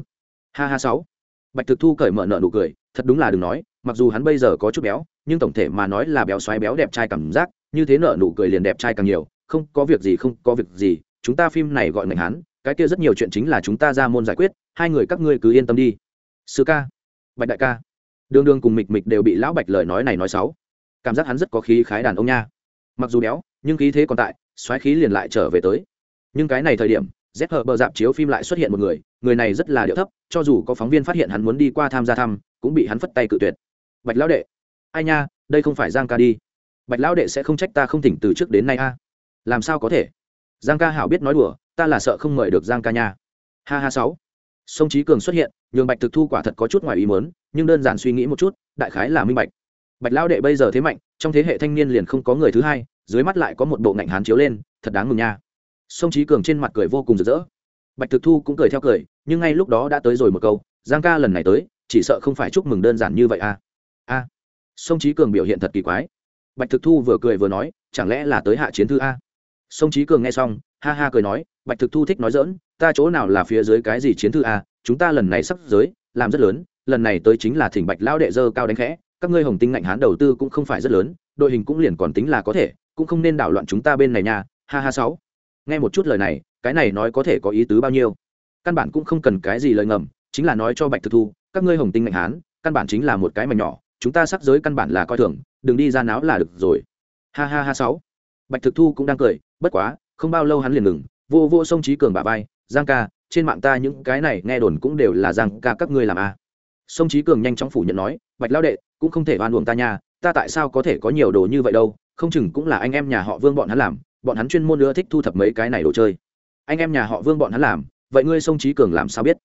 Ha ha sáu. Bạch thực thu cởi mở nợ nụ cười, thật đúng là đừng nói, mặc dù hắn bây giờ có chút béo, nhưng tổng thể mà nói là béo xoáy béo đẹp trai cảm giác, như thế nợ nụ cười liền đẹp trai càng nhiều, không có việc gì, không có việc gì, chúng ta phim này gọi ngành hắn, cái kia rất nhiều chuyện chính là chúng ta ra môn giải quyết, hai người các ngươi cứ yên tâm đi sư ca. Bạch đại ca. Đương đương cùng mịch mịch đều bị lão bạch lời nói này nói xấu. Cảm giác hắn rất có khí khái đàn ông nha. Mặc dù béo, nhưng khí thế còn tại, xoáy khí liền lại trở về tới. Nhưng cái này thời điểm, z hờ bờ dạp chiếu phim lại xuất hiện một người người này rất là điệu thấp, cho dù có phóng viên phát hiện hắn muốn đi qua tham gia thăm, cũng bị hắn phất tay cự tuyệt. Bạch lão đệ. Ai nha, đây không phải giang ca đi. Bạch lão đệ sẽ không trách ta không thỉnh từ trước đến nay a. Làm sao có thể? Giang ca hảo biết nói đùa, ta là sợ không mời được giang ca nha. Ha ha sáu sông trí cường xuất hiện, nhường bạch thực thu quả thật có chút ngoài ý mớn nhưng đơn giản suy nghĩ một chút, đại khái là minh bạch. Bạch lão đệ bây giờ thế mạnh, trong thế hệ thanh niên liền không có người thứ hai, dưới mắt lại có một bộ ngạnh hán chiếu lên, thật đáng mừng nha. Sông trí cường trên mặt cười vô cùng rực rỡ. Bạch thực thu cũng cười theo cười, nhưng ngay lúc đó đã tới rồi một câu, giang ca lần này tới, chỉ sợ không phải chúc mừng đơn giản như vậy à. A. Sông trí cường biểu hiện thật kỳ quái. Bạch thực thu vừa cười vừa nói, chẳng lẽ là tới hạ chiến thư a? Sông trí cường nghe xong ha ha cười nói, bạch thực thu thích nói dỡn ta chỗ nào là phía dưới cái gì chiến thư a chúng ta lần này sắp giới, làm rất lớn, lần này tới chính là thỉnh bạch lao đệ dơ cao đánh khẽ, các ngươi hồng tinh ngạnh hán đầu tư cũng không phải rất lớn, đội hình cũng liền còn tính là có thể, cũng không nên đảo loạn chúng ta bên này nha, ha ha sáu. Nghe một chút lời này, cái này nói có thể có ý tứ bao nhiêu? Căn bản cũng không cần cái gì lời ngầm, chính là nói cho bạch thực thu, các ngươi hồng tinh ngạnh hán, căn bản chính là một cái mảnh nhỏ, chúng ta sắc giới căn bản là coi thường, đừng đi ra náo là được rồi. Ha ha ha sáu. Bạch thực thu cũng đang cười, bất quá không bao lâu hắn liền ngừng, vô vô sông trí cường bà vai, giang ca, trên mạng ta những cái này nghe đồn cũng đều là giang ca các ngươi làm a à. sông trí cường nhanh chóng phủ nhận nói, bạch lao đệ, cũng không thể oan uổng ta nha, ta tại sao có thể có nhiều đồ như vậy đâu, không chừng cũng là anh em nhà họ vương bọn hắn làm, bọn hắn chuyên môn ưa thích thu thập mấy cái này đồ chơi. Anh em nhà họ vương bọn hắn làm, vậy ngươi sông trí cường làm sao biết?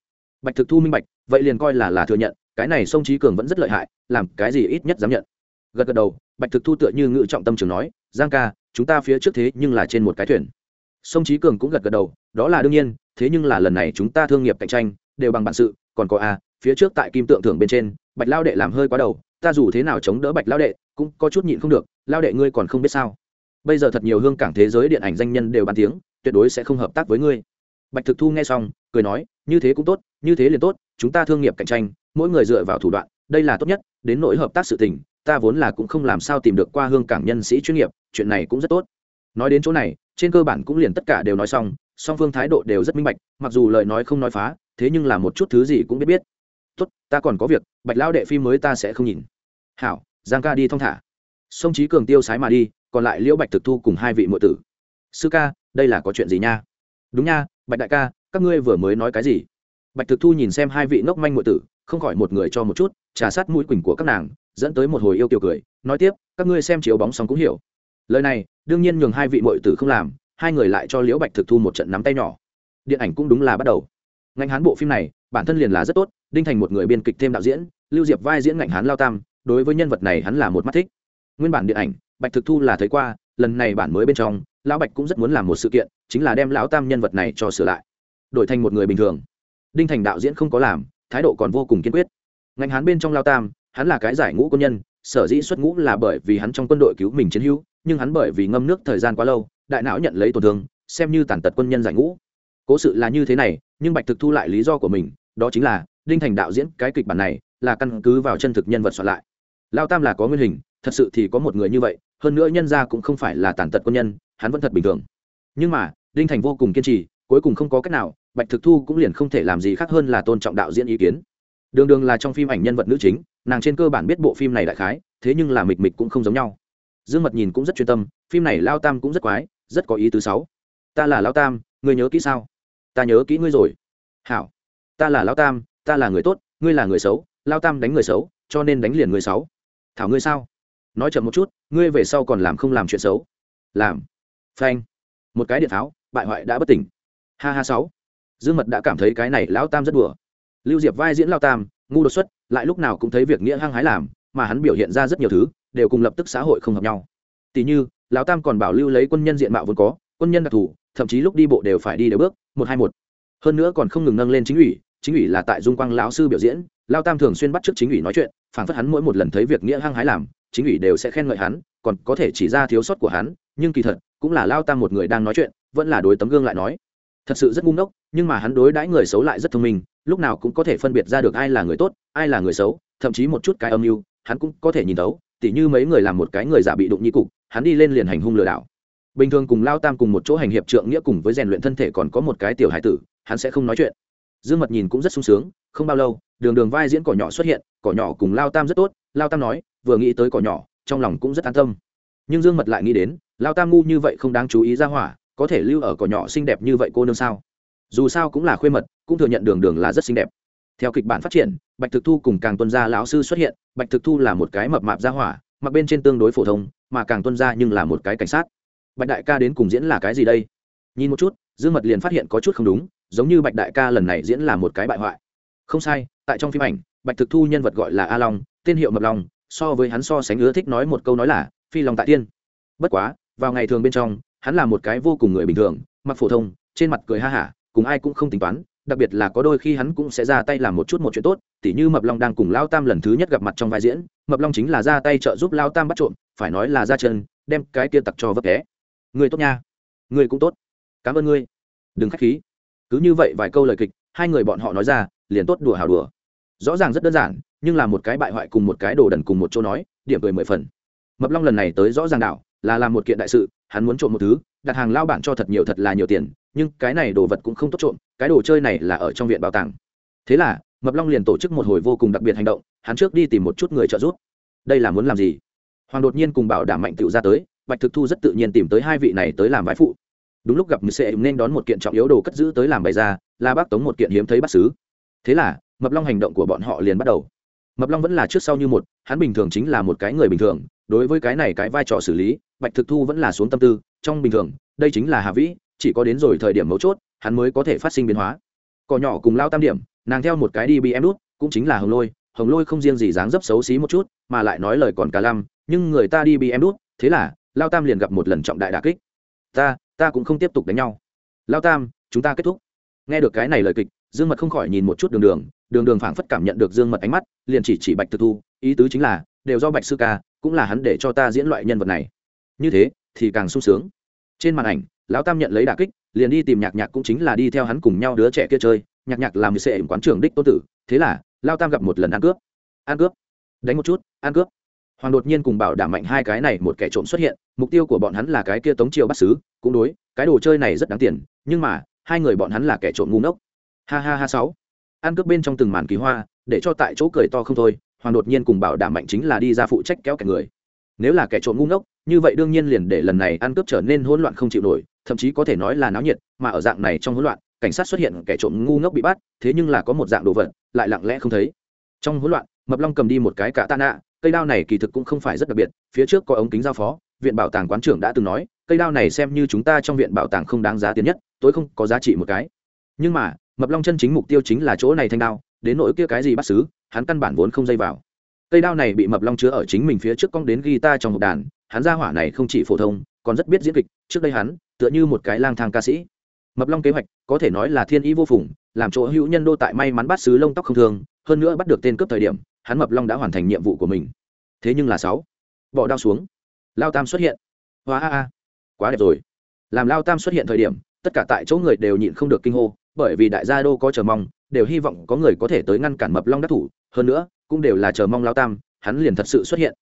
Bạch thực thu minh bạch, vậy liền coi là là thừa nhận, cái này sông trí cường vẫn rất lợi hại, làm cái gì ít nhất dám nhận. Gật gật đầu, bạch thực thu tựa như ngự trọng tâm trường nói, giang ca, chúng ta phía trước thế nhưng là trên một cái thuyền sông trí cường cũng gật gật đầu, đó là đương nhiên, thế nhưng là lần này chúng ta thương nghiệp cạnh tranh, đều bằng bản sự, còn có a phía trước tại kim tượng thưởng bên trên, bạch lao đệ làm hơi quá đầu, ta dù thế nào chống đỡ bạch lao đệ, cũng có chút nhịn không được, lao đệ ngươi còn không biết sao. Bây giờ thật nhiều hương cảng thế giới điện ảnh danh nhân đều bàn tiếng, tuyệt đối sẽ không hợp tác với ngươi. Bạch thực thu nghe xong, cười nói, như thế cũng tốt, như thế liền tốt, chúng ta thương nghiệp cạnh tranh, mỗi người dựa vào thủ đoạn, đây là tốt nhất, đến nỗi hợp tác sự tình, ta vốn là cũng không làm sao tìm được qua hương cảng nhân sĩ chuyên nghiệp, chuyện này cũng rất tốt. Nói đến chỗ này trên cơ bản cũng liền tất cả đều nói xong, song phương thái độ đều rất minh bạch, mặc dù lời nói không nói phá, thế nhưng là một chút thứ gì cũng biết biết. Tốt, ta còn có việc, bạch lao đệ phim mới ta sẽ không nhìn. Hảo, giang ca đi thong thả. Sông trí cường tiêu sái mà đi, còn lại liễu bạch thực thu cùng hai vị mượn tử. Sư ca, đây là có chuyện gì nha? Đúng nha, bạch đại ca, các ngươi vừa mới nói cái gì? Bạch thực thu nhìn xem hai vị ngốc manh ngụy tử, không khỏi một người cho một chút, trà sát mũi quỳnh của các nàng, dẫn tới một hồi yêu kiều cười, nói tiếp, các ngươi xem chiếu bóng xong cũng hiểu lời này, đương nhiên nhường hai vị mội tử không làm, hai người lại cho liễu bạch thực thu một trận nắm tay nhỏ. Điện ảnh cũng đúng là bắt đầu. Ngành hán bộ phim này, bản thân liền là rất tốt, đinh thành một người biên kịch thêm đạo diễn, lưu diệp vai diễn ngành hán lao tam, đối với nhân vật này hắn là một mắt thích. Nguyên bản điện ảnh, bạch thực thu là thấy qua, lần này bản mới bên trong, lão bạch cũng rất muốn làm một sự kiện, chính là đem lão tam nhân vật này cho sửa lại. Đổi thành một người bình thường. Đinh thành đạo diễn không có làm, thái độ còn vô cùng kiên quyết. Ngành hán bên trong lao tam, hắn là cái giải ngũ quân nhân, sở dĩ xuất ngũ là bởi vì hắn trong quân đội cứu mình chiến hữu nhưng hắn bởi vì ngâm nước thời gian quá lâu, đại não nhận lấy tổn thương, xem như tàn tật quân nhân giải ngũ. Cố sự là như thế này, nhưng bạch thực thu lại lý do của mình, đó chính là, đinh thành đạo diễn cái kịch bản này là căn cứ vào chân thực nhân vật soạn lại. Lao tam là có nguyên hình, thật sự thì có một người như vậy, hơn nữa nhân ra cũng không phải là tàn tật quân nhân, hắn vẫn thật bình thường. Nhưng mà, đinh thành vô cùng kiên trì, cuối cùng không có cách nào, bạch thực thu cũng liền không thể làm gì khác hơn là tôn trọng đạo diễn ý kiến. Đường đường là trong phim ảnh nhân vật nữ chính, nàng trên cơ bản biết bộ phim này đại khái, thế nhưng là mịch mịch cũng không giống nhau dương mật nhìn cũng rất chuyên tâm, phim này lao tam cũng rất quái, rất có ý tứ sáu. Ta là lao tam, ngươi nhớ kỹ sao? Ta nhớ kỹ ngươi rồi. Hảo. Ta là lao tam, ta là người tốt, ngươi là người xấu, lao tam đánh người xấu, cho nên đánh liền người xấu thảo ngươi sao? Nói chậm một chút, ngươi về sau còn làm không làm chuyện xấu? Làm. Phanh. Một cái điện tháo, bại hoại đã bất tỉnh. Ha ha sáu. Dương mật đã cảm thấy cái này lão tam rất đùa. Lưu diệp vai diễn lao tam, ngu đột xuất, lại lúc nào cũng thấy việc nghĩa hăng hái làm, mà hắn biểu hiện ra rất nhiều thứ đều cùng lập tức xã hội không hợp nhau. Tỷ như, lão tam còn bảo lưu lấy quân nhân diện mạo vốn có, quân nhân đặc thù, thậm chí lúc đi bộ đều phải đi đều bước, một hai một. Hơn nữa còn không ngừng nâng lên chính ủy chính ủy là tại dung quang lão sư biểu diễn lao tam thường xuyên bắt trước chính ủy nói chuyện phản phất hắn mỗi một lần thấy việc nghĩa hăng hái làm, chính ủy đều sẽ khen ngợi hắn, còn có thể chỉ ra thiếu sót của hắn, nhưng kỳ thật, cũng là lao tam một người đang nói chuyện, vẫn là đối tấm gương lại nói. Thật sự rất ngu ngốc, nhưng mà hắn đối đãi người xấu lại rất thông minh, lúc nào cũng có thể phân biệt ra được ai là người tốt, ai là người xấu, thậm chí một chút cái âm mưu, hắn cũng có thể nhìn thấu tỉ như mấy người làm một cái người giả bị đụng như cục, hắn đi lên liền hành hung lừa đảo. Bình thường cùng lao tam cùng một chỗ hành hiệp trượng nghĩa cùng với rèn luyện thân thể còn có một cái tiểu hải tử, hắn sẽ không nói chuyện. Dương mật nhìn cũng rất sung sướng, không bao lâu, đường đường vai diễn cỏ nhỏ xuất hiện, cỏ nhỏ cùng lao tam rất tốt, lao tam nói, vừa nghĩ tới cỏ nhỏ, trong lòng cũng rất an tâm. Nhưng dương mật lại nghĩ đến, lao tam ngu như vậy không đáng chú ý ra hỏa, có thể lưu ở cỏ nhỏ xinh đẹp như vậy cô nương sao? Dù sao cũng là khuê mật, cũng thừa nhận đường đường là rất xinh đẹp. Theo kịch bản phát triển bạch thực thu cùng càng tuân gia lão sư xuất hiện, bạch thực thu là một cái mập mạp ra hỏa, mặc bên trên tương đối phổ thông, mà càng tuân gia nhưng là một cái cảnh sát. Bạch đại ca đến cùng diễn là cái gì đây? Nhìn một chút, dương mật liền phát hiện có chút không đúng, giống như bạch đại ca lần này diễn là một cái bại hoại. Không sai, tại trong phim ảnh, bạch thực thu nhân vật gọi là a long, tên hiệu mập long, so với hắn so sánh ưa thích nói một câu nói là phi long tại tiên. Bất quá, vào ngày thường bên trong, hắn là một cái vô cùng người bình thường, mặc phổ thông, trên mặt cười ha hả, cùng ai cũng không tính toán đặc biệt là có đôi khi hắn cũng sẽ ra tay làm một chút một chuyện tốt, tỉ như mập long đang cùng lao tam lần thứ nhất gặp mặt trong vai diễn, mập long chính là ra tay trợ giúp lao tam bắt trộm, phải nói là ra chân, đem cái kia tặc cho vấp té. Người tốt nha. Người cũng tốt. Cảm ơn ngươi. Đừng k h á c h khí. Cứ như vậy vài câu lời kịch, hai người bọn họ nói ra, liền tốt đùa hào đùa. Rõ ràng rất đơn giản, nhưng là một cái bại hoại cùng một cái đồ đần cùng một chỗ nói, điểm cười mười phần. Mập long lần này tới rõ ràng đảo là làm một kiện đại sự, hắn muốn trộm một thứ, đặt hàng lao bản cho thật nhiều thật là nhiều tiền nhưng cái này đồ vật cũng không tốt trộm, cái đồ chơi này là ở trong viện bảo tàng. Thế là, mập long liền tổ chức một hồi vô cùng đặc biệt hành động, hắn trước đi tìm một chút người trợ giúp. Đây là muốn làm gì? Hoàng đột nhiên cùng bảo đảm mạnh tựu ra tới, bạch thực thu rất tự nhiên tìm tới hai vị này tới làm vái phụ. Đúng lúc gặp mười sệ nên đón một kiện trọng yếu đồ cất giữ tới làm bày ra là bác tống một kiện hiếm thấy bắt xứ. Thế là, mập long hành động của bọn họ liền bắt đầu. Mập long vẫn là trước sau như một, hắn bình thường chính là một cái người bình thường, đối với cái này cái vai trò xử lý, bạch thực thu vẫn là xuống tâm tư, trong bình thường, đây chính là hà vĩ chỉ có đến rồi thời điểm mấu chốt, hắn mới có thể phát sinh biến hóa. Cỏ nhỏ cùng lao tam điểm, nàng theo một cái đi bị em đút, cũng chính là hồng lôi hồng lôi không riêng gì dáng dấp xấu xí một chút, mà lại nói lời còn cả lăm, nhưng người ta đi bị em đút, thế là, lao tam liền gặp một lần trọng đại đà kích. Ta ta cũng không tiếp tục đánh nhau. Lao tam, chúng ta kết thúc. Nghe được cái này lời kịch, dương mật không khỏi nhìn một chút đường đường đường đường phảng phất cảm nhận được dương mật ánh mắt, liền chỉ chỉ bạch thực thu, ý tứ chính là, đều do bạch sư ca, cũng là hắn để cho ta diễn loại nhân vật này. Như thế, thì càng sung sướng. Trên màn ảnh lão tam nhận lấy đà kích, liền đi tìm nhạc nhạc cũng chính là đi theo hắn cùng nhau đứa trẻ kia chơi. Nhạc nhạc làm sệ quán trưởng đích tôn tử, thế là lao tam gặp một lần ăn cướp. Ăn cướp. Đánh một chút, ăn cướp. Hoàng đột nhiên cùng bảo đảm mạnh hai cái này một kẻ trộm xuất hiện, mục tiêu của bọn hắn là cái kia tống triều bắt xứ, cũng đối, cái đồ chơi này rất đáng tiền, nhưng mà, hai người bọn hắn là kẻ trộm ngu ngốc. Ha ha ha sáu. Ăn cướp bên trong từng màn kỳ hoa, để cho tại chỗ cười to không thôi, hoàng đột nhiên cùng bảo đảm mạnh chính là đi ra phụ trách kéo cả người. Nếu là kẻ trộm ngu ngốc, như vậy đương nhiên liền để lần này ăn cướp trở nên hỗn loạn không chịu nổi thậm chí có thể nói là náo nhiệt, mà ở dạng này trong hỗn loạn, cảnh sát xuất hiện kẻ trộm ngu ngốc bị bắt, thế nhưng là có một dạng đồ vật lại lặng lẽ không thấy. Trong hỗn loạn, mập long cầm đi một cái cả tạ nạ cây đao này kỳ thực cũng không phải rất đặc biệt, phía trước có ống kính giao phó, viện bảo tàng quán trưởng đã từng nói, cây đao này xem như chúng ta trong viện bảo tàng không đáng giá tiền nhất, tối không có giá trị một cái. Nhưng mà, mập long chân chính mục tiêu chính là chỗ này thanh đao, đến nỗi kia cái gì bắt xứ, hắn căn bản vốn không dây vào. Cây đao này bị mập long chứa ở chính mình phía trước cong đến guitar trong hộp đàn, hắn ra hỏa này không chỉ phổ thông, còn rất biết diễn kịch, trước đây hắn tựa như một cái lang thang ca sĩ. Mập long kế hoạch, có thể nói là thiên ý vô phùng, làm chỗ hữu nhân đô tại may mắn bắt xứ lông tóc không thường hơn nữa bắt được tên cướp thời điểm, hắn mập long đã hoàn thành nhiệm vụ của mình. Thế nhưng là sáu, bỏ đao xuống. Lao tam xuất hiện. Hoa a a, quá đẹp rồi. Làm lao tam xuất hiện thời điểm, tất cả tại chỗ người đều nhịn không được kinh hô, bởi vì đại gia đô có chờ mong, đều hy vọng có người có thể tới ngăn cản mập long đắc thủ, hơn nữa, cũng đều là chờ mong lao tam, hắn liền thật sự xuất hiện.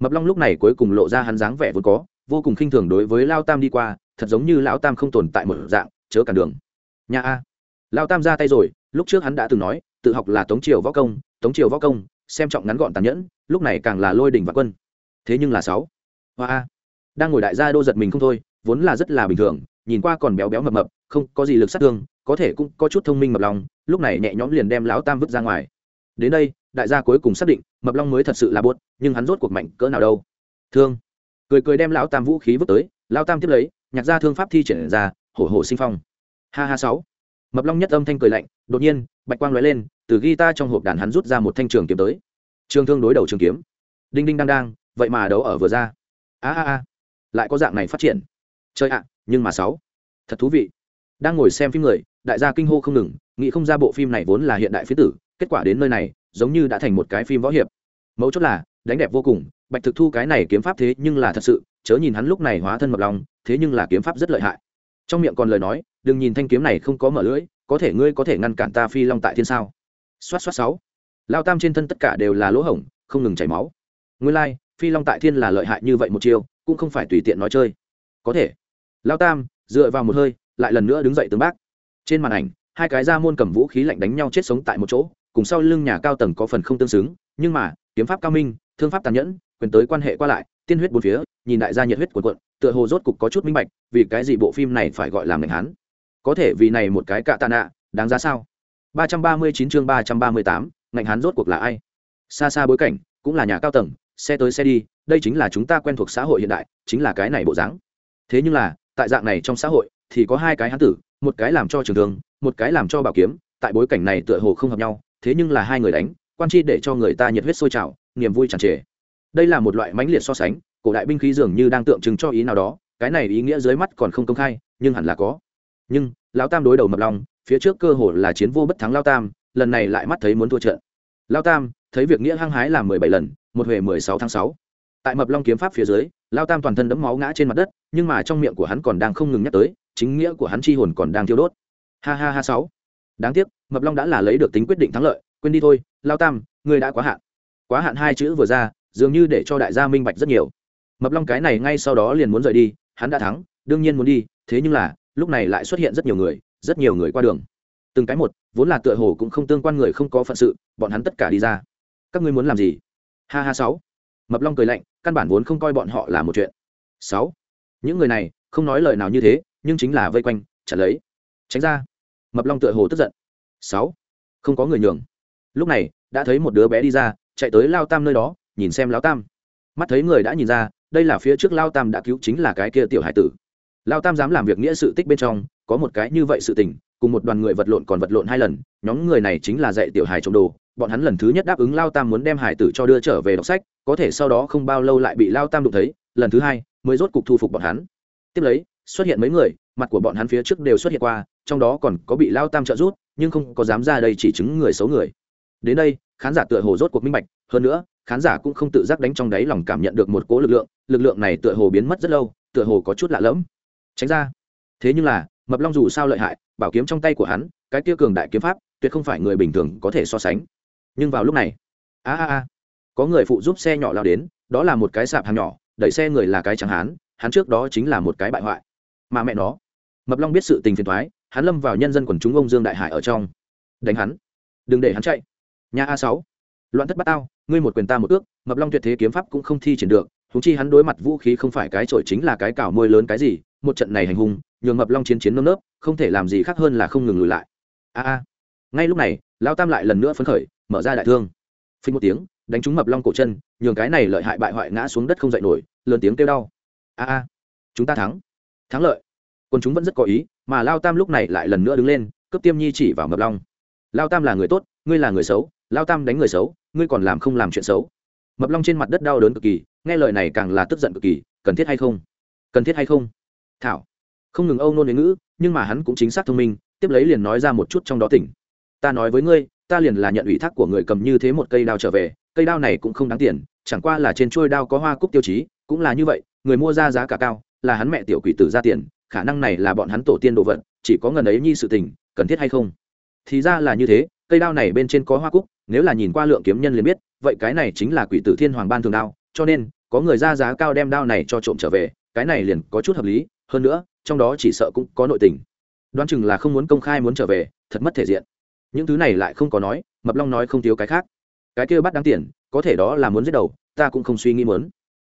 Mập long lúc này cuối cùng lộ ra hắn dáng vẻ vốn có, vô cùng khinh thường đối với lao tam đi qua thật giống như lão tam không tồn tại một dạng, chớ cản đường. Nhà a. Lão tam ra tay rồi, lúc trước hắn đã từng nói, tự học là tống triều võ công, tống triều võ công, xem trọng ngắn gọn tàn nhẫn, lúc này càng là lôi đỉnh và quân. Thế nhưng là sáu. Hoa a. Đang ngồi đại gia đô giật mình không thôi, vốn là rất là bình thường, nhìn qua còn béo béo mập mập, không có gì lực sát thương, có thể cũng có chút thông minh mập lòng, lúc này nhẹ nhõm liền đem lão tam vứt ra ngoài. Đến đây, đại gia cuối cùng xác định, mập long mới thật sự là buốt, nhưng hắn rốt cuộc mạnh cỡ nào đâu. Thương. Cười cười đem lão tam vũ khí vứt tới, lão tam tiếp lấy nhạc gia thương pháp thi triển ra, hổ hổ sinh phong. Ha ha sáu. Mập long nhất âm thanh cười lạnh, đột nhiên, bạch quang lóe lên, từ ghi ta trong hộp đàn hắn rút ra một thanh trường kiếm tới. Trường thương đối đầu trường kiếm. Đinh đinh đang đang, vậy mà đấu ở vừa ra. A a a. Lại có dạng này phát triển. Chơi ạ, nhưng mà sáu. Thật thú vị. Đang ngồi xem phim người, đại gia kinh hô không ngừng, nghĩ không ra bộ phim này vốn là hiện đại phía tử, kết quả đến nơi này, giống như đã thành một cái phim võ hiệp. Mấu chốt là, đánh đẹp vô cùng, bạch thực thu cái này kiếm pháp thế nhưng là thật sự chớ nhìn hắn lúc này hóa thân mập lòng thế nhưng là kiếm pháp rất lợi hại. Trong miệng còn lời nói đừng nhìn thanh kiếm này không có mở lưỡi có thể ngươi có thể ngăn cản ta phi long tại thiên sao. Xoát xoát sáu. Lao tam trên thân tất cả đều là lỗ hổng không ngừng chảy máu. Nguyên lai、like, phi long tại thiên là lợi hại như vậy một chiều, cũng không phải tùy tiện nói chơi. Có thể. Lao tam dựa vào một hơi lại lần nữa đứng dậy tướng bác. Trên màn ảnh hai cái ra môn cầm vũ khí lạnh đánh nhau chết sống tại một chỗ cùng sau lưng nhà cao tầng có phần không tương xứng nhưng mà kiếm pháp cao minh thương pháp tàn nhẫn quyền tới quan hệ qua lại tiên huyết bốn phía nhìn đại gia nhiệt huyết cuộn cuộn tựa hồ rốt cục có chút minh bạch vì cái gì bộ phim này phải gọi là ngành hán? Có thể vì này một cái cạ tạ nạ đáng giá sao? ba trăm ba mươi chín chương 338, ngành hán rốt cuộc là ai? Xa xa bối cảnh cũng là nhà cao tầng xe tới xe đi đây chính là chúng ta quen thuộc xã hội hiện đại chính là cái này bộ dáng. Thế nhưng là tại dạng này trong xã hội thì có hai cái hán tử một cái làm cho trường thương một cái làm cho bảo kiếm tại bối cảnh này tựa hồ không hợp nhau thế nhưng là hai người đánh quan chi để cho người ta nhiệt huyết sôi trào niềm vui tràn trề đây là một loại mãnh liệt so sánh, cổ đại binh khí dường như đang tượng trưng cho ý nào đó, cái này ý nghĩa dưới mắt còn không công khai, nhưng hẳn là có. Nhưng, lão tam đối đầu mập long, phía trước cơ hồ là chiến vô bất thắng lao tam, lần này lại mắt thấy muốn thua trận. Lao tam, thấy việc nghĩa hăng hái là mười bảy lần, một huệ mười sáu tháng sáu. Tại mập long kiếm pháp phía dưới lao tam toàn thân đẫm máu ngã trên mặt đất, nhưng mà trong miệng của hắn còn đang không ngừng nhắc tới, chính nghĩa của hắn chi hồn còn đang thiêu đốt. Ha ha ha sáu. Đáng tiếc mập long đã là lấy được tính quyết định thắng lợi, quên đi thôi lao tam, ngươi đã quá hạn. Quá hạn hai chữ vừa ra dường như để cho đại gia minh bạch rất nhiều. Mập long cái này ngay sau đó liền muốn rời đi, hắn đã thắng, đương nhiên muốn đi, thế nhưng là, lúc này lại xuất hiện rất nhiều người, rất nhiều người qua đường. Từng cái một, vốn là tựa hồ cũng không tương quan người không có phận sự, bọn hắn tất cả đi ra. Các ngươi muốn làm gì? Ha ha, sáu. Mập long cười lạnh, căn bản vốn không coi bọn họ là một chuyện. Sáu. Những người này, không nói lời nào như thế, nhưng chính là vây quanh chặt lấy. Tránh ra. Mập long tựa hồ tức giận. Sáu. Không có người nhường. Lúc này, đã thấy một đứa bé đi ra, chạy tới lao tam nơi đó nhìn xem lao tam. Mắt thấy người đã nhìn ra, đây là phía trước lao tam đã cứu chính là cái kia tiểu hải tử. Lao tam dám làm việc nghĩa sự tích bên trong, có một cái như vậy sự tình, cùng một đoàn người vật lộn còn vật lộn hai lần, nhóm người này chính là dạy tiểu hải trộm đồ. Bọn hắn lần thứ nhất đáp ứng lao tam muốn đem hải tử cho đưa trở về đọc sách, có thể sau đó không bao lâu lại bị lao tam đụng thấy, lần thứ hai mới rốt cục thu phục bọn hắn. Tiếp lấy, xuất hiện mấy người, mặt của bọn hắn phía trước đều xuất hiện qua, trong đó còn có bị lao tam trợ rút nhưng không có dám ra đây chỉ chứng người xấu người. Đến đây, khán giả tựa hồ rốt cuộc minh bạch hơn nữa, khán giả cũng không tự giác đánh trong đáy lòng cảm nhận được một cố lực lượng lực lượng này tựa hồ biến mất rất lâu, tựa hồ có chút lạ lẫm. Tránh ra. Thế nhưng là, mập long dù sao lợi hại, bảo kiếm trong tay của hắn, cái tia cường đại kiếm pháp, tuyệt không phải người bình thường có thể so sánh. Nhưng vào lúc này, a a a, có người phụ giúp xe nhỏ lao đến, đó là một cái sạp hàng nhỏ, đẩy xe người là cái chẳng hán, hắn trước đó chính là một cái bại hoại. Mà mẹ nó, mập long biết sự tình phiền thoái hắn lâm vào nhân dân quần chúng ông dương đại hải ở trong. Đánh hắn. Đừng để hắn chạy. Nhà a sáu, loạn thất bát tao ngươi một quyền ta một ước, mập long tuyệt thế kiếm pháp cũng không thi triển được thú chi hắn đối mặt vũ khí không phải cái trội chính là cái cào môi lớn cái gì, một trận này hành hung, nhường mập long chiến chiến nơm nớp, không thể làm gì khác hơn là không ngừng lùi lại. A a. Ngay lúc này lao tam lại lần nữa phấn khởi, mở ra đại thương. Phình một tiếng, đánh trúng mập long cổ chân, nhường cái này lợi hại bại hoại ngã xuống đất không dậy nổi, lớn tiếng kêu đau. A a. Chúng ta thắng. Thắng lợi. Quân chúng vẫn rất có ý, mà lao tam lúc này lại lần nữa đứng lên, cướp tiêm nhi chỉ vào mập long. Lao tam là người tốt, ngươi là người xấu lao tam đánh người xấu ngươi còn làm không làm chuyện xấu. Mập long trên mặt đất đau đớn cực kỳ, nghe lời này càng là tức giận cực kỳ, cần thiết hay không? Cần thiết hay không? Thảo. Không ngừng âu nôn đến ngữ, nhưng mà hắn cũng chính xác thông minh, tiếp lấy liền nói ra một chút trong đó tỉnh. Ta nói với ngươi, ta liền là nhận ủy thác của người cầm như thế một cây đao trở về, cây đao này cũng không đáng tiền, chẳng qua là trên chuôi đao có hoa cúc tiêu chí, cũng là như vậy, người mua ra giá cả cao, là hắn mẹ tiểu quỷ tử ra tiền, khả năng này là bọn hắn tổ tiên đồ vật, chỉ có ngần ấy nhi sự tình, cần thiết hay không? Thì ra là như thế, cây đao này bên trên có hoa cúc nếu là nhìn qua lượng kiếm nhân liền biết, vậy cái này chính là quỷ tử thiên hoàng ban thường đao, cho nên, có người ra giá cao đem đao này cho trộm trở về, cái này liền có chút hợp lý, hơn nữa, trong đó chỉ sợ cũng có nội tình. Đoán chừng là không muốn công khai muốn trở về, thật mất thể diện. Những thứ này lại không có nói, mập long nói không thiếu cái khác. Cái kia bắt đáng tiền, có thể đó là muốn giết đầu, ta cũng không suy nghĩ muốn.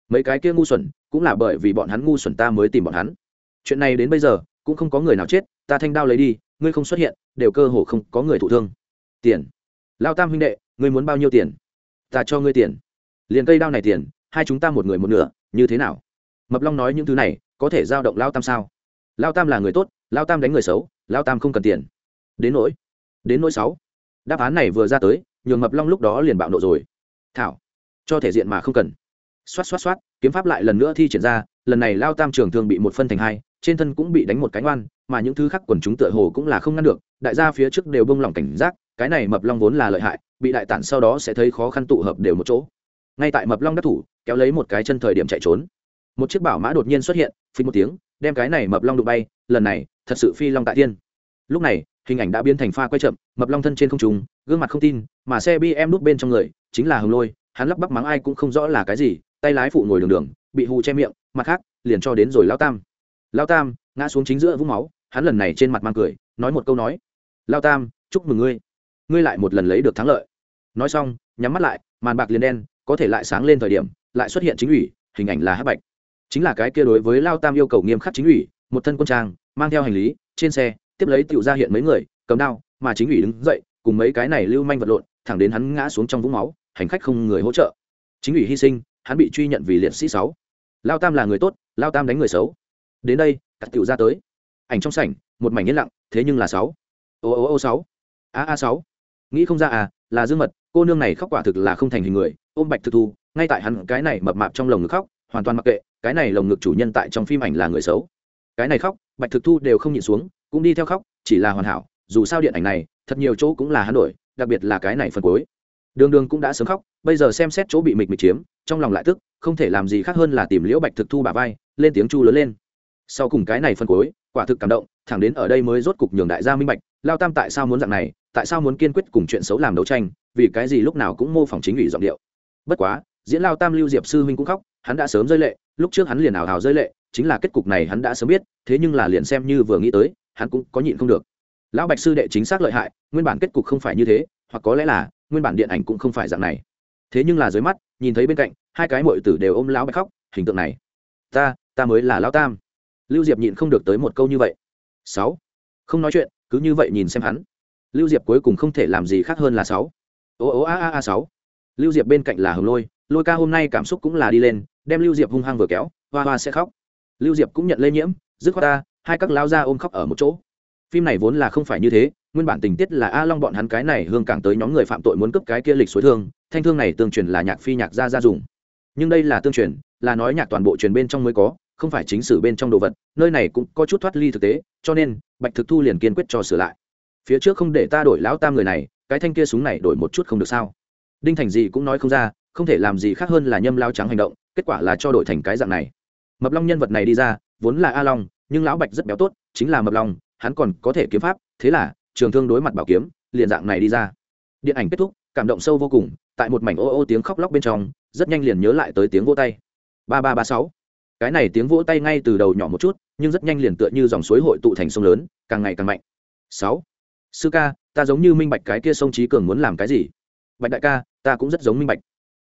Mấy cái kia ngu xuẩn, cũng là bởi vì bọn hắn ngu xuẩn ta mới tìm bọn hắn. Chuyện này đến bây giờ, cũng không có người nào chết, ta thanh đao lấy đi, ngươi không xuất hiện, đều cơ hồ không có người thụ thương. Tiền lao tam huynh đệ, ngươi muốn bao nhiêu tiền? Ta cho ngươi tiền. Liền cây đao này tiền, hai chúng ta một người một nửa, như thế nào? Mập long nói những thứ này, có thể giao động lao tam sao? Lao tam là người tốt, lao tam đánh người xấu, lao tam không cần tiền. Đến nỗi đến nỗi sáu. Đáp án này vừa ra tới, nhường mập long lúc đó liền bạo nộ rồi. Thảo, cho thể diện mà không cần. Xoát xoát xoát, kiếm pháp lại lần nữa thi triển ra, lần này lao tam trường thường bị một phân thành hai, trên thân cũng bị đánh một cánh oan mà những thứ khác quần chúng tựa hồ cũng là không ngăn được, đại gia phía trước đều bông lỏng cảnh giác, cái này mập long vốn là lợi hại, bị đại tản sau đó sẽ thấy khó khăn tụ hợp đều một chỗ. Ngay tại mập long đắc thủ, kéo lấy một cái chân thời điểm chạy trốn. Một chiếc bảo mã đột nhiên xuất hiện phi một tiếng, đem cái này mập long đụng bay, lần này, thật sự phi long tại tiên lúc này, hình ảnh đã biến thành pha quay chậm, mập long thân trên không trùng gương mặt không tin, mà xe bm núp bên trong người, chính là hồng lôi, hắn lắp bắp mắng ai cũng không rõ là cái gì, tay lái phụ ngồi đường đường, bị hù che miệng, mặt khác, liền cho đến rồi lao tam. Lao tam ngã xuống chính giữa vũng máu, hắn lần này trên mặt mang cười, nói một câu nói, lao tam, chúc mừng ngươi. Ngươi lại một lần lấy được thắng lợi. Nói xong, nhắm mắt lại, màn bạc liền đen, có thể lại sáng lên thời điểm, lại xuất hiện chính ủy, hình ảnh là hát bạch. Chính là cái kia đối với lao tam yêu cầu nghiêm khắc chính ủy, một thân quân trang, mang theo hành lý, trên xe, tiếp lấy tựu ra hiện mấy người, cầm đao, mà chính ủy đứng dậy, cùng mấy cái này lưu manh vật lộn, thẳng đến hắn ngã xuống trong vũng máu, hành khách không người hỗ trợ. Chính ủy hy sinh, hắn bị truy nhận vì liệt sĩ sáu. Lao tam là người tốt, lao tam đánh người xấu. Đến đây cắt tiểu ra tới. Ảnh trong sảnh, một mảnh yên lặng, thế nhưng là sáu. Ô ô ô, sáu. A a, sáu. Nghĩ không ra à là dương mật, cô nương này khóc quả thực là không thành hình người, ôm bạch thực thu, ngay tại hắn cái này mập mạp trong lồng ngực khóc, hoàn toàn mặc kệ, cái này lồng ngực chủ nhân tại trong phim ảnh là người xấu. Cái này khóc, bạch thực thu đều không nhịn xuống, cũng đi theo khóc, chỉ là hoàn hảo, dù sao điện ảnh này, thật nhiều chỗ cũng là hắn đổi, đặc biệt là cái này phần cuối. Đường đường cũng đã sớm khóc, bây giờ xem xét chỗ bị mịch mịch chiếm, trong lòng lại tức, không thể làm gì khác hơn là tìm liễu bạch thực thu bà vai, lên tiếng chu lớn lên sau cùng cái này phân cuối quả thực cảm động, thẳng đến ở đây mới rốt cục nhường đại gia minh bạch, lao tam tại sao muốn dạng này, tại sao muốn kiên quyết cùng chuyện xấu làm đấu tranh, vì cái gì lúc nào cũng mô phỏng chính ủy giọng điệu. Bất quá, diễn lao tam lưu diệp sư huynh cũng khóc, hắn đã sớm rơi lệ, lúc trước hắn liền ảo hào rơi lệ, chính là kết cục này hắn đã sớm biết, thế nhưng là liền xem như vừa nghĩ tới, hắn cũng có nhịn không được. Lão bạch sư đệ chính xác lợi hại, nguyên bản kết cục không phải như thế, hoặc có lẽ là, nguyên bản điện ảnh cũng không phải dạng này. Thế nhưng là dưới mắt, nhìn thấy bên cạnh, hai cái mội tử đều ôm lão bạch khóc, hình tượng này. Ta ta mới là lão tam lưu diệp nhịn không được tới một câu như vậy. Sáu. Không nói chuyện, cứ như vậy nhìn xem hắn. Lưu diệp cuối cùng không thể làm gì khác hơn là sáu. Ô ô, a a a, sáu. Lưu diệp bên cạnh là hồng lôi lôi ca hôm nay cảm xúc cũng là đi lên, đem lưu diệp hung hăng vừa kéo, hoa hoa sẽ khóc. Lưu diệp cũng nhận lây nhiễm, dứt khoát ta, hai các lao ra ôm khóc ở một chỗ. Phim này vốn là không phải như thế, nguyên bản tình tiết là a long bọn hắn cái này hương cảng tới nhóm người phạm tội muốn cướp cái kia lịch suối thương, thanh thương này tương truyền là nhạc phi nhạc gia gia dùng. Nhưng đây là tương truyền, là nói nhạc toàn bộ truyền bên trong mới có không phải chính sử bên trong đồ vật, nơi này cũng có chút thoát ly thực tế, cho nên, bạch thực thu liền kiên quyết cho sửa lại. Phía trước không để ta đổi lão tam người này, cái thanh kia súng này đổi một chút không được sao? Đinh thành gì cũng nói không ra, không thể làm gì khác hơn là nhâm lao trắng hành động, kết quả là cho đổi thành cái dạng này. Mập long nhân vật này đi ra, vốn là a long, nhưng lão bạch rất béo tốt, chính là mập long, hắn còn có thể kiếm pháp, thế là, trường thương đối mặt bảo kiếm, liền dạng này đi ra. Điện ảnh kết thúc, cảm động sâu vô cùng, tại một mảnh ô ô tiếng khóc lóc bên trong, rất nhanh liền nhớ lại tới tiếng vô tay. Ba ba ba sáu cái này tiếng vỗ tay ngay từ đầu nhỏ một chút, nhưng rất nhanh liền tựa như dòng suối hội tụ thành sông lớn, càng ngày càng mạnh. Sáu. Sư ca, ta giống như minh bạch cái kia sông trí cường muốn làm cái gì. Bạch đại ca, ta cũng rất giống minh bạch.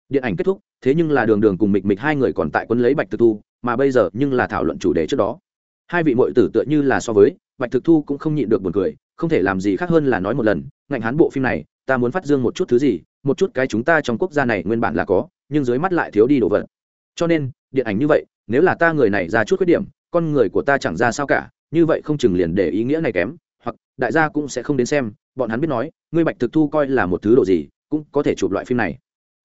Điện ảnh kết thúc, thế nhưng là đường đường cùng mịch mịch hai người còn tại quân lấy bạch thực thu, mà bây giờ nhưng là thảo luận chủ đề trước đó. Hai vị mội tử tựa như là so với, bạch thực thu cũng không nhịn được buồn cười, không thể làm gì khác hơn là nói một lần, ngạnh hán bộ phim này, ta muốn phát dương một chút thứ gì, một chút cái chúng ta trong quốc gia này nguyên bản là có, nhưng dưới mắt lại thiếu đi đồ vật. Cho nên, điện ảnh như vậy nếu là ta người này ra chút khuyết điểm, con người của ta chẳng ra sao cả, như vậy không chừng liền để ý nghĩa này kém, hoặc đại gia cũng sẽ không đến xem, bọn hắn biết nói, ngươi bạch thực thu coi là một thứ đồ gì, cũng có thể chụp loại phim này.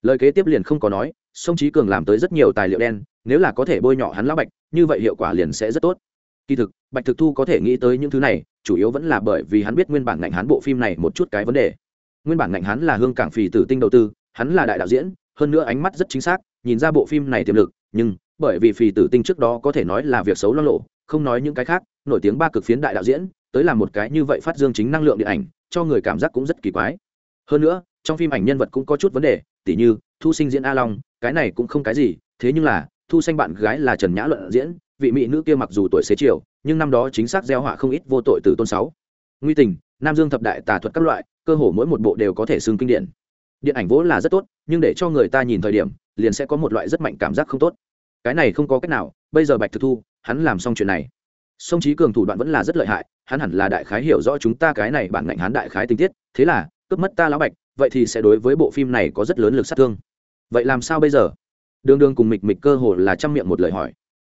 Lời kế tiếp liền không có nói, sông trí cường làm tới rất nhiều tài liệu đen, nếu là có thể bôi nhọ hắn lão bạch, như vậy hiệu quả liền sẽ rất tốt. Kỳ thực, bạch thực thu có thể nghĩ tới những thứ này, chủ yếu vẫn là bởi vì hắn biết nguyên bản ngành hắn bộ phim này một chút cái vấn đề. Nguyên bản ngành hắn là hương cảng phì tử tinh đầu tư, hắn là đại đạo diễn, hơn nữa ánh mắt rất chính xác, nhìn ra bộ phim này tiềm lực, nhưng bởi vì phì tử tinh trước đó có thể nói là việc xấu lo lộ, không nói những cái khác, nổi tiếng ba cực phiến đại đạo diễn, tới làm một cái như vậy phát dương chính năng lượng điện ảnh, cho người cảm giác cũng rất kỳ quái. Hơn nữa, trong phim ảnh nhân vật cũng có chút vấn đề, tỉ như, thu sinh diễn a long, cái này cũng không cái gì, thế nhưng là, thu sinh bạn gái là trần nhã luận diễn, vị mỹ nữ kia mặc dù tuổi xế chiều, nhưng năm đó chính xác gieo họa không ít vô tội từ tôn sáu. Nguy tình, nam dương thập đại tà thuật các loại, cơ hồ mỗi một bộ đều có thể xưng kinh điển. Điện ảnh vốn là rất tốt, nhưng để cho người ta nhìn thời điểm, liền sẽ có một loại rất mạnh cảm giác không tốt cái này không có cách nào, bây giờ bạch thực thu, hắn làm xong chuyện này. Sông trí cường thủ đoạn vẫn là rất lợi hại, hắn hẳn là đại khái hiểu rõ chúng ta cái này bản ngạnh hắn đại khái tình tiết, thế là, cướp mất ta lão bạch, vậy thì sẽ đối với bộ phim này có rất lớn lực sát thương. Vậy làm sao bây giờ? Đường đường cùng mịch mịch cơ hồ là chăm miệng một lời hỏi.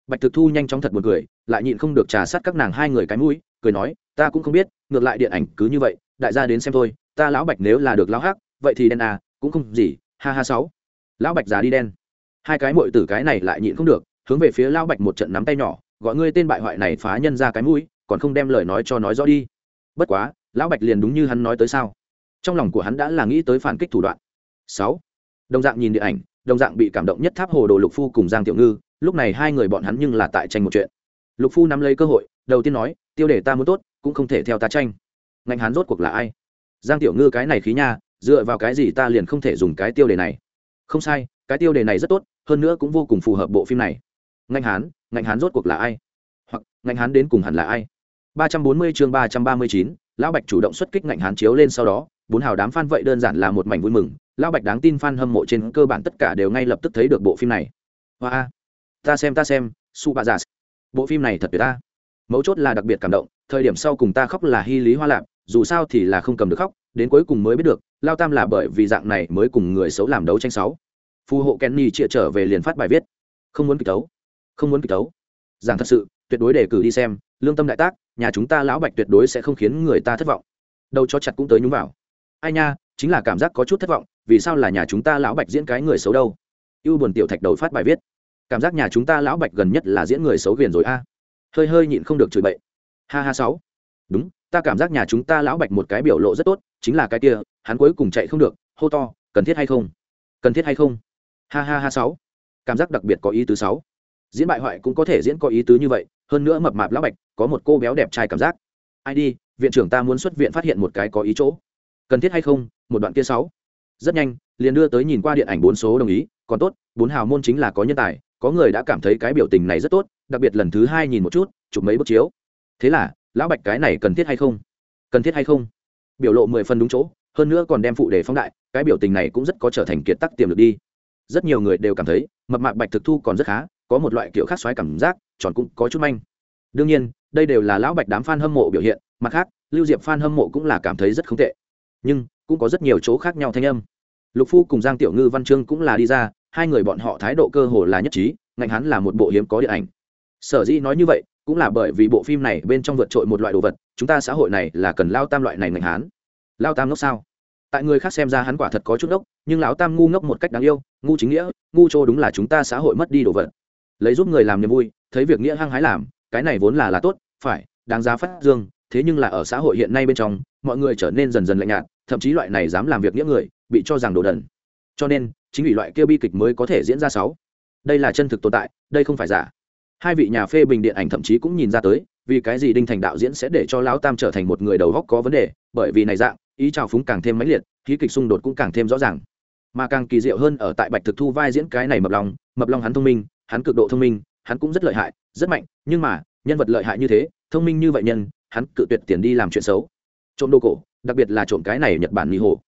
Bạch thực thu nhanh chóng thật một cười, lại nhịn không được trà sát các nàng hai người cái mũi, cười nói, ta cũng không biết, ngược lại điện ảnh cứ như vậy, đại gia đến xem thôi, ta lão bạch nếu là được lão hắc, vậy thì đen à cũng không gì, ha ha sáu. Lão bạch già đi đen hai cái mội tử cái này lại nhịn không được, hướng về phía lão bạch một trận nắm tay nhỏ, gọi ngươi tên bại hoại này phá nhân ra cái mũi, còn không đem lời nói cho nói rõ đi. Bất quá, lão bạch liền đúng như hắn nói tới sao? Trong lòng của hắn đã là nghĩ tới phản kích thủ đoạn. Sáu. Đồng dạng nhìn điện ảnh, đồng dạng bị cảm động nhất tháp hồ đồ lục phu cùng giang tiểu ngư, lúc này hai người bọn hắn nhưng là tại tranh một chuyện. Lục phu nắm lấy cơ hội, đầu tiên nói, tiêu đề ta muốn tốt, cũng không thể theo ta tranh. Ngành hắn rốt cuộc là ai? Giang tiểu ngư cái này khí nha, dựa vào cái gì ta liền không thể dùng cái tiêu đề này? Không sai, cái tiêu đề này rất tốt, hơn nữa cũng vô cùng phù hợp bộ phim này. Ngành hán ngành hán rốt cuộc là ai? Hoặc, ngành hán đến cùng hẳn là ai? ba trăm bốn mươi chương ba trăm ba mươi chín, lão bạch chủ động xuất kích ngành hán chiếu lên sau đó, bốn hào đám fan vậy đơn giản là một mảnh vui mừng, lão bạch đáng tin fan hâm mộ trên cơ bản tất cả đều ngay lập tức thấy được bộ phim này. Hoa ta xem ta xem, su bà giả dạ. bộ phim này thật tuyệt ta. Mấu chốt là đặc biệt cảm động, thời điểm sau cùng ta khóc là hy lý hoa lạp dù sao thì là không cầm được khóc, đến cuối cùng mới biết được, lao tam là bởi vì dạng này mới cùng người xấu làm đấu tranh sáu. Phù hộ kenny chịa trở về liền phát bài viết. Không muốn kịch tấu không muốn kịch tấu rằng thật sự, tuyệt đối đề cử đi xem, lương tâm đại tác, nhà chúng ta lão bạch tuyệt đối sẽ không khiến người ta thất vọng. Đâu cho chặt cũng tới nhúng vào. Ai nha, chính là cảm giác có chút thất vọng, vì sao là nhà chúng ta lão bạch diễn cái người xấu đâu? Ưu buồn tiểu thạch đầu phát bài viết. Cảm giác nhà chúng ta lão bạch gần nhất là diễn người xấu viền rồi a. Hơi hơi nhịn không được chửi bậy. Ha ha sáu. Đúng ta cảm giác nhà chúng ta lão bạch một cái biểu lộ rất tốt, chính là cái kia, hắn cuối cùng chạy không được, hô to, cần thiết hay không? Cần thiết hay không? Ha ha ha sáu. Cảm giác đặc biệt có ý tứ sáu. Diễn bại hoại cũng có thể diễn có ý tứ như vậy, hơn nữa mập mạp lão bạch, có một cô béo đẹp trai cảm giác. Ai đi, viện trưởng ta muốn xuất viện phát hiện một cái có ý chỗ. Cần thiết hay không? Một đoạn kia sáu. Rất nhanh, liền đưa tới nhìn qua điện ảnh bốn số đồng ý, còn tốt, bốn hào môn chính là có nhân tài, có người đã cảm thấy cái biểu tình này rất tốt, đặc biệt lần thứ hai nhìn một chút, chụp mấy bức chiếu. Thế là lão bạch cái này cần thiết hay không? Cần thiết hay không? Biểu lộ mười phần đúng chỗ, hơn nữa còn đem phụ đề phóng đại, cái biểu tình này cũng rất có trở thành kiệt tắc tiềm lực đi. Rất nhiều người đều cảm thấy, mập mạc bạch thực thu còn rất khá, có một loại kiểu khác xoáy cảm giác, tròn cũng có chút manh. Đương nhiên, đây đều là lão bạch đám f a n hâm mộ biểu hiện, mặt khác, lưu diệp f a n hâm mộ cũng là cảm thấy rất không tệ. Nhưng, cũng có rất nhiều chỗ khác nhau thanh âm. Lục phu cùng giang tiểu ngư văn chương cũng là đi ra, hai người bọn họ thái độ cơ hồ là nhất trí, ngạnh hắn là một bộ hiếm có điện ảnh. Sở dĩ nói như vậy cũng là bởi vì bộ phim này bên trong vượt trội một loại đồ vật, chúng ta xã hội này là cần lao tam loại này ngành hán. Lao tam ngốc sao? Tại người khác xem ra hắn quả thật có chút ngốc, nhưng lão tam ngu ngốc một cách đáng yêu, ngu chính nghĩa, ngu trô đúng là chúng ta xã hội mất đi đồ vật. Lấy giúp người làm niềm vui, thấy việc nghĩa hăng hái làm, cái này vốn là là tốt, phải, đáng giá phát dương, thế nhưng là ở xã hội hiện nay bên trong, mọi người trở nên dần dần lạnh nhạt, thậm chí loại này dám làm việc nghĩa người, bị cho rằng đồ đần. Cho nên, chính vì loại kia bi kịch mới có thể diễn ra sáu. Đây là chân thực tồn tại, đây không phải giả hai vị nhà phê bình điện ảnh thậm chí cũng nhìn ra tới, vì cái gì đinh thành đạo diễn sẽ để cho lão tam trở thành một người đầu góc có vấn đề, bởi vì này dạng, ý trào phúng càng thêm mãnh liệt, khí kịch xung đột cũng càng thêm rõ ràng. Mà càng kỳ diệu hơn ở tại bạch thực thu vai diễn cái này mập lòng mập lòng hắn thông minh, hắn cực độ thông minh, hắn cũng rất lợi hại, rất mạnh, nhưng mà, nhân vật lợi hại như thế, thông minh như vậy nhân, hắn cự tuyệt tiền đi làm chuyện xấu. Trộm đồ cổ, đặc biệt là trộm cái này nhật bản mỹ hồ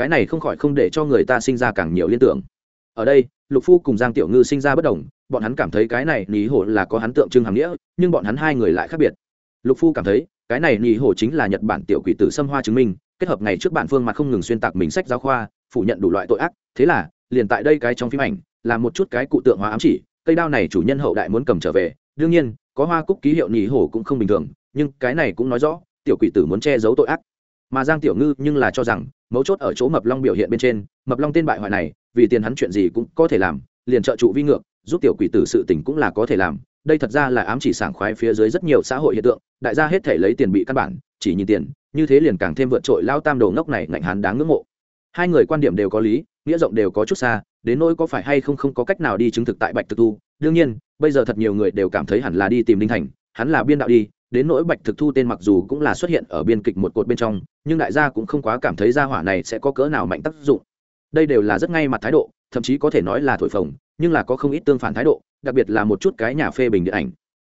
cái này không khỏi không để cho người ta sinh ra càng nhiều liên tưởng. Ở đây lục phu cùng giang tiểu ngư sinh ra bất đồng, bọn hắn cảm thấy cái này nhì hồ là có hắn tượng trưng hàm nghĩa, nhưng bọn hắn hai người lại khác biệt. Lục phu cảm thấy, cái này nhì hồ chính là nhật bản tiểu quỷ tử xâm hoa chứng minh, kết hợp ngày trước bản phương mà không ngừng xuyên tạc mình sách giáo khoa, phủ nhận đủ loại tội ác, thế là, liền tại đây cái trong phim ảnh, là một chút cái cụ tượng hóa ám chỉ, cây đao này chủ nhân hậu đại muốn cầm trở về, đương nhiên, có hoa cúc ký hiệu nhì hồ cũng không bình thường, nhưng cái này cũng nói rõ, tiểu quỷ tử muốn che giấu tội ác. Mà giang tiểu ngư nhưng là cho rằng mấu chốt ở chỗ mập long biểu hiện bên trên, mập long tên bại hoại này, vì tiền hắn chuyện gì cũng có thể làm, liền trợ trụ vi ngược, giúp tiểu quỷ tử sự tình cũng là có thể làm. Đây thật ra là ám chỉ sảng khoái phía dưới rất nhiều xã hội hiện tượng, đại gia hết thể lấy tiền bị căn bản, chỉ nhìn tiền, như thế liền càng thêm vượt trội lao tam đồ ngốc này ngạnh hắn đáng ngưỡng mộ. Hai người quan điểm đều có lý, nghĩa rộng đều có chút xa, đến nỗi có phải hay không không có cách nào đi chứng thực tại bạch thực thu đương nhiên, bây giờ thật nhiều người đều cảm thấy hẳn là đi tìm linh thành, hắn là biên đạo đi đến nỗi bạch thực thu tên mặc dù cũng là xuất hiện ở biên kịch một cột bên trong, nhưng đại gia cũng không quá cảm thấy gia hỏa này sẽ có cỡ nào mạnh tác dụng. Đây đều là rất ngay mặt thái độ, thậm chí có thể nói là thổi phồng, nhưng là có không ít tương phản thái độ, đặc biệt là một chút cái nhà phê bình điện ảnh.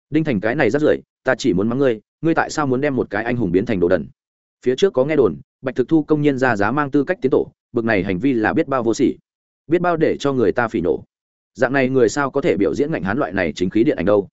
Đinh thành cái này rất rưởi, ta chỉ muốn mắng ngươi ngươi tại sao muốn đem một cái anh hùng biến thành đồ đần? Phía trước có nghe đồn, bạch thực thu công nhân ra giá mang tư cách tiến tổ, bực này hành vi là biết bao vô sỉ. Biết bao để cho người ta phỉ nổ dạng này người sao có thể biểu diễn ngạnh hán loại này chính khí điện ảnh đâu?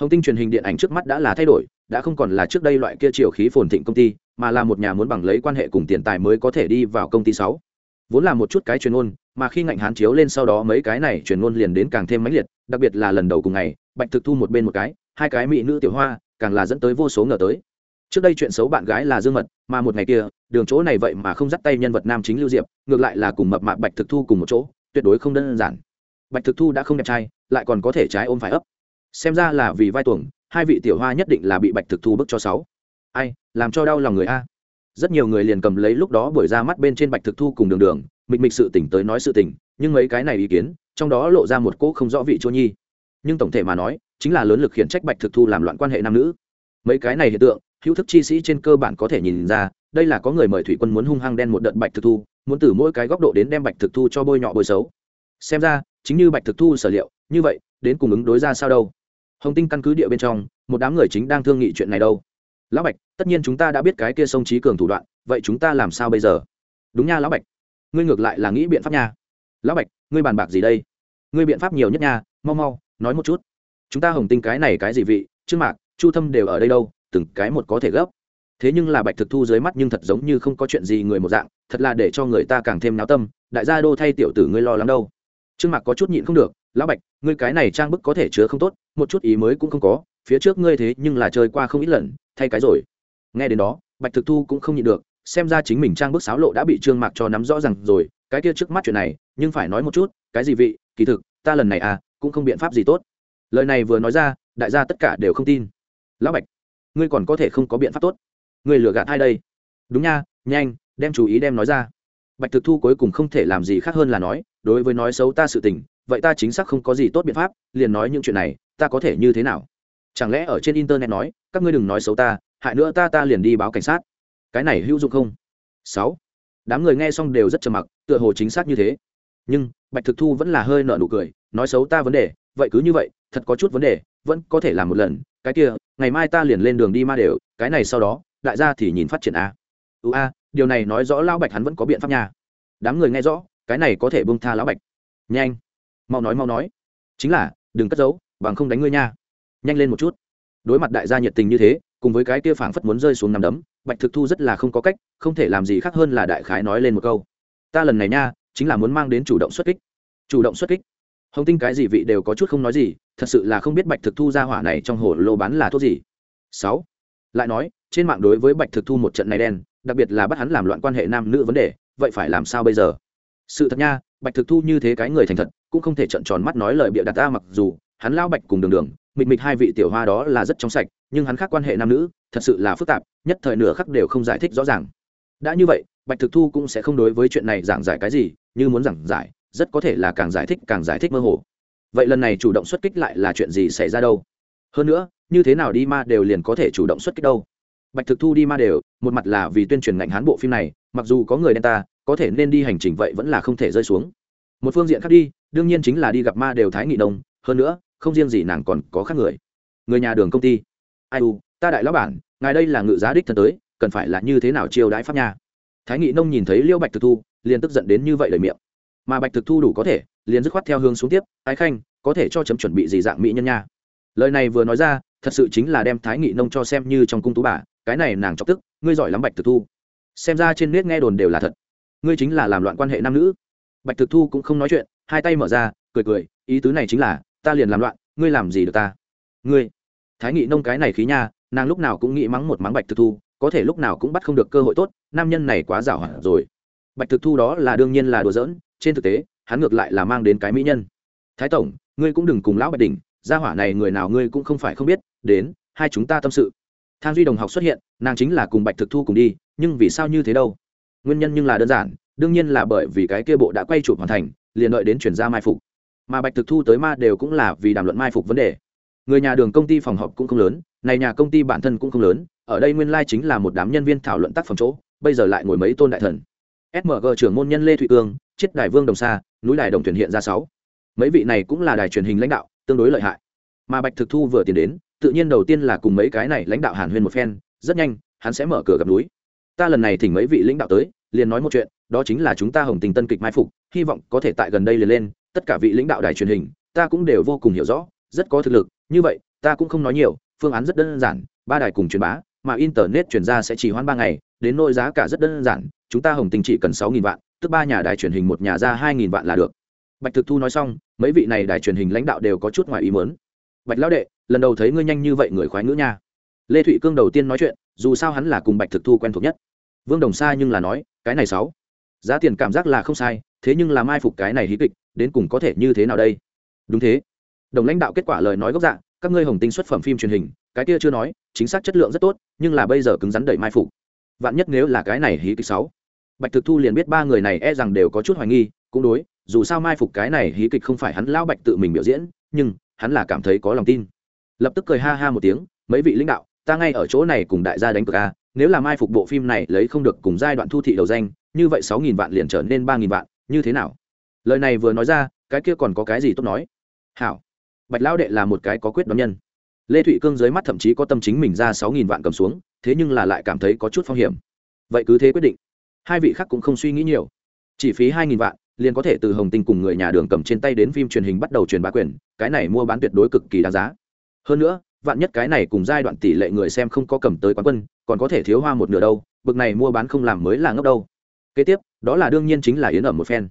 Hồng tinh truyền hình điện ảnh trước mắt đã là thay đổi đã không còn là trước đây loại kia chiều khí phồn thịnh công ty, mà là một nhà muốn bằng lấy quan hệ cùng tiền tài mới có thể đi vào công ty sáu. Vốn là một chút cái truyền ngôn mà khi ngạnh hán chiếu lên sau đó mấy cái này truyền ngôn liền đến càng thêm mãnh liệt, đặc biệt là lần đầu cùng ngày, bạch thực thu một bên một cái, hai cái mỹ nữ tiểu hoa, càng là dẫn tới vô số ngờ tới. Trước đây chuyện xấu bạn gái là dương mật, mà một ngày kia, đường chỗ này vậy mà không dắt tay nhân vật nam chính lưu diệp, ngược lại là cùng mập mạp bạch thực thu cùng một chỗ, tuyệt đối không đơn giản. Bạch thực thu đã không đẹp trai, lại còn có thể trái ôm phải ấp. Xem ra là vì vai tuồng hai vị tiểu hoa nhất định là bị bạch thực thu bức cho sáu. Ai, làm cho đau lòng người a. Rất nhiều người liền cầm lấy lúc đó buổi ra mắt bên trên bạch thực thu cùng đường đường, mịch mịch sự tỉnh tới nói sự tỉnh nhưng mấy cái này ý kiến, trong đó lộ ra một cỗ không rõ vị chỗ nhi. Nhưng tổng thể mà nói, chính là lớn lực khiển trách bạch thực thu làm loạn quan hệ nam nữ. Mấy cái này hiện tượng, hữu thức chi sĩ trên cơ bản có thể nhìn ra, đây là có người mời thủy quân muốn hung hăng đen một đợt bạch thực thu, muốn từ mỗi cái góc độ đến đem bạch thực thu cho bôi nhọ bôi xấu. Xem ra, chính như bạch thực thu sở liệu, như vậy, đến cùng ứng đối ra sao đâu? Hồng tinh căn cứ địa bên trong, một đám người chính đang thương nghị chuyện này đâu. Lão bạch, tất nhiên chúng ta đã biết cái kia sông trí cường thủ đoạn, vậy chúng ta làm sao bây giờ? Đúng nha, lão bạch. Ngươi ngược lại là nghĩ biện pháp nha. Lão bạch, ngươi bàn bạc gì đây? Ngươi biện pháp nhiều nhất nha, mau mau, nói một chút. Chúng ta hồng tinh cái này cái gì vị trước mạc, chu thâm đều ở đây đâu, từng cái một có thể gấp. Thế nhưng là bạch thực thu dưới mắt nhưng thật giống như không có chuyện gì người một dạng, thật là để cho người ta càng thêm náo tâm, đại gia đô thay tiểu tử ngươi lo lắng đâu. Trương mạc có chút nhịn không được lão bạch, ngươi cái này trang bức có thể chứa không tốt, một chút ý mới cũng không có, phía trước ngươi thế nhưng là chơi qua không ít lần, thay cái rồi. Nghe đến đó, bạch thực thu cũng không nhịn được, xem ra chính mình trang bức xáo lộ đã bị trương mạc cho nắm rõ rằng rồi, cái kia trước mắt chuyện này, nhưng phải nói một chút, cái gì vị, kỳ thực, ta lần này à cũng không biện pháp gì tốt. Lời này vừa nói ra, đại gia tất cả đều không tin. Lão bạch, ngươi còn có thể không có biện pháp tốt. Ngươi lừa gạt ai đây? Đúng nha, nhanh, đem chú ý đem nói ra. Bạch thực thu cuối cùng không thể làm gì khác hơn là nói, đối với nói xấu ta sự tình vậy ta chính xác không có gì tốt biện pháp, liền nói những chuyện này, ta có thể như thế nào? Chẳng lẽ ở trên internet nói, các ngươi đừng nói xấu ta, hại nữa ta ta liền đi báo cảnh sát. Cái này hữu dụng không? Sáu. Đám người nghe xong đều rất trầm mặc, tựa hồ chính xác như thế. Nhưng, bạch thực thu vẫn là hơi nợ nụ cười, nói xấu ta vấn đề, vậy cứ như vậy, thật có chút vấn đề, vẫn có thể làm một lần, cái kia, ngày mai ta liền lên đường đi ma đều, cái này sau đó, đại gia thì nhìn phát triển a. Ưu a, điều này nói rõ lão bạch hắn vẫn có biện pháp nha. Đám người nghe rõ, cái này có thể bông tha lão bạch. Nhanh mau nói mau nói. Chính là, đừng cất giấu, bằng không đánh ngươi nha. Nhanh lên một chút. Đối mặt đại gia nhiệt tình như thế, cùng với cái kia phảng phất muốn rơi xuống nằm đấm, bạch thực thu rất là không có cách, không thể làm gì khác hơn là đại khái nói lên một câu. Ta lần này nha, chính là muốn mang đến chủ động xuất kích. Chủ động xuất kích. Hồng tinh cái gì vị đều có chút không nói gì, thật sự là không biết bạch thực thu ra hỏa này trong hồ lô bán là thuốc gì. Sáu. Lại nói, trên mạng đối với bạch thực thu một trận này đen, đặc biệt là bắt hắn làm loạn quan hệ nam nữ vấn đề, vậy phải làm sao bây giờ? Sự thật nha, bạch thực thu như thế cái người thành thật cũng không thể trận tròn mắt nói lời bịa đặt ta mặc dù hắn lao bạch cùng đường đường mịch mịch hai vị tiểu hoa đó là rất trong sạch, nhưng hắn khác quan hệ nam nữ, thật sự là phức tạp, nhất thời nửa khắc đều không giải thích rõ ràng. Đã như vậy, bạch thực thu cũng sẽ không đối với chuyện này giảng giải cái gì, như muốn giảng giải, rất có thể là càng giải thích càng giải thích mơ hồ. Vậy lần này chủ động xuất kích lại là chuyện gì xảy ra đâu? Hơn nữa, như thế nào đi ma đều liền có thể chủ động xuất kích đâu? Bạch thực thu đi ma đều, một mặt là vì tuyên truyền ngành hán bộ phim này, mặc dù có người đen ta, có thể nên đi hành trình vậy vẫn là không thể rơi xuống. Một phương diện khác đi đương nhiên chính là đi gặp ma đều thái nghị đông hơn nữa, không riêng gì nàng còn có khác người. Người nhà đường công ty. Ai u, ta đại lão bản, ngài đây là ngự giá đích thân tới, cần phải là như thế nào chiêu đãi pháp nha? Thái nghị nông nhìn thấy liêu bạch thực thu, liền tức giận đến như vậy lời miệng. Mà bạch thực thu đủ có thể, liền dứt khoát theo hướng xuống tiếp, ái khanh, có thể cho chấm chuẩn bị gì dạng mỹ nhân nha? Lời này vừa nói ra, thật sự chính là đem thái nghị nông cho xem như trong cung tú bà, cái này nàng chọc tức, ngươi giỏi lắm bạch thực thu. Xem ra trên nét nghe đồn đều là thật. Ngươi chính là làm loạn quan hệ nam nữ. Bạch thực thu cũng không nói chuyện hai tay mở ra, cười cười, ý tứ này chính là, ta liền làm loạn, ngươi làm gì được ta? Ngươi. Thái nghị nông cái này khí nha, nàng lúc nào cũng nghĩ mắng một mắng bạch thực thu, có thể lúc nào cũng bắt không được cơ hội tốt, nam nhân này quá giảo hẳn rồi. Bạch thực thu đó là đương nhiên là đùa giỡn, trên thực tế, hắn ngược lại là mang đến cái mỹ nhân. Thái tổng, ngươi cũng đừng cùng lão bạch đỉnh, gia hỏa này người nào ngươi cũng không phải không biết, đến, hai chúng ta tâm sự. Thang duy đồng học xuất hiện, nàng chính là cùng bạch thực thu cùng đi, nhưng vì sao như thế đâu? Nguyên nhân nhưng là đơn giản, đương nhiên là bởi vì cái kia bộ đã quay chụp hoàn thành liền đợi đến chuyển ra mai phục. Mà bạch thực thu tới ma đều cũng là vì đàm luận mai phục vấn đề. Người nhà đường công ty phòng họp cũng không lớn, này nhà công ty bản thân cũng không lớn, ở đây nguyên lai chính là một đám nhân viên thảo luận tác phẩm chỗ, bây giờ lại ngồi mấy tôn đại thần. Smg trưởng môn nhân lê thụy cương chiết đài vương đồng sa, núi đài đồng thuyền hiện ra sáu. Mấy vị này cũng là đài truyền hình lãnh đạo, tương đối lợi hại. Mà bạch thực thu vừa tiến đến, tự nhiên đầu tiên là cùng mấy cái này lãnh đạo hàn huyên một phen, rất nhanh, hắn sẽ mở cửa gặp núi. Ta lần này thỉnh mấy vị lãnh đạo tới, liền nói một chuyện đó chính là chúng ta hồng tình tân kịch mai phục, hy vọng có thể tại gần đây liền lên, tất cả vị lãnh đạo đài truyền hình, ta cũng đều vô cùng hiểu rõ, rất có thực lực, như vậy, ta cũng không nói nhiều, phương án rất đơn giản, ba đài cùng truyền bá, mà internet chuyển ra sẽ chỉ hoãn ba ngày, đến nỗi giá cả rất đơn giản, chúng ta hồng tình chỉ cần sáu nghìn vạn, tức ba nhà đài truyền hình một nhà ra hai nghìn vạn là được. Bạch thực thu nói xong, mấy vị này đài truyền hình lãnh đạo đều có chút ngoài ý mớn bạch lão đệ, lần đầu thấy ngươi nhanh như vậy người khoái ngữ nha. Lê thụy cương đầu tiên nói chuyện, dù sao hắn là cùng bạch thực thu quen thuộc nhất. Vương đồng sa nhưng là nói, cái này sáu giá tiền cảm giác là không sai, thế nhưng là mai phục cái này hí kịch, đến cùng có thể như thế nào đây? Đúng thế. Đồng lãnh đạo kết quả lời nói gốc dạng các ngươi hồng tinh xuất phẩm phim truyền hình, cái kia chưa nói, chính xác chất lượng rất tốt, nhưng là bây giờ cứng rắn đẩy mai phục. Vạn nhất nếu là cái này hí kịch sáu. Bạch thực thu liền biết ba người này e rằng đều có chút hoài nghi, cũng đối, dù sao mai phục cái này hí kịch không phải hắn lão bạch tự mình biểu diễn, nhưng hắn là cảm thấy có lòng tin. Lập tức cười ha ha một tiếng, mấy vị lãnh đạo, ta ngay ở chỗ này cùng đại gia đánh cược a, nếu là mai phục bộ phim này lấy không được cùng giai đoạn thu thị đầu danh như vậy sáu nghìn vạn liền trở nên ba nghìn vạn, như thế nào? Lời này vừa nói ra, cái kia còn có cái gì tốt nói? Hảo, bạch lão đệ là một cái có quyết đoán nhân. Lê thụy cương dưới mắt thậm chí có tâm chính mình ra sáu nghìn vạn cầm xuống, thế nhưng là lại cảm thấy có chút phong hiểm. Vậy cứ thế quyết định. Hai vị khác cũng không suy nghĩ nhiều. Chỉ phí hai nghìn vạn, liền có thể từ hồng tinh cùng người nhà đường cầm trên tay đến phim truyền hình bắt đầu truyền bá quyền, cái này mua bán tuyệt đối cực kỳ đáng giá. Hơn nữa, vạn nhất cái này cùng giai đoạn tỷ lệ người xem không có cầm tới quán quân, còn có thể thiếu hoa một nửa đâu, bực này mua bán không làm mới là ngốc đâu kế tiếp, đó là đương nhiên chính là yến ẩm một phen.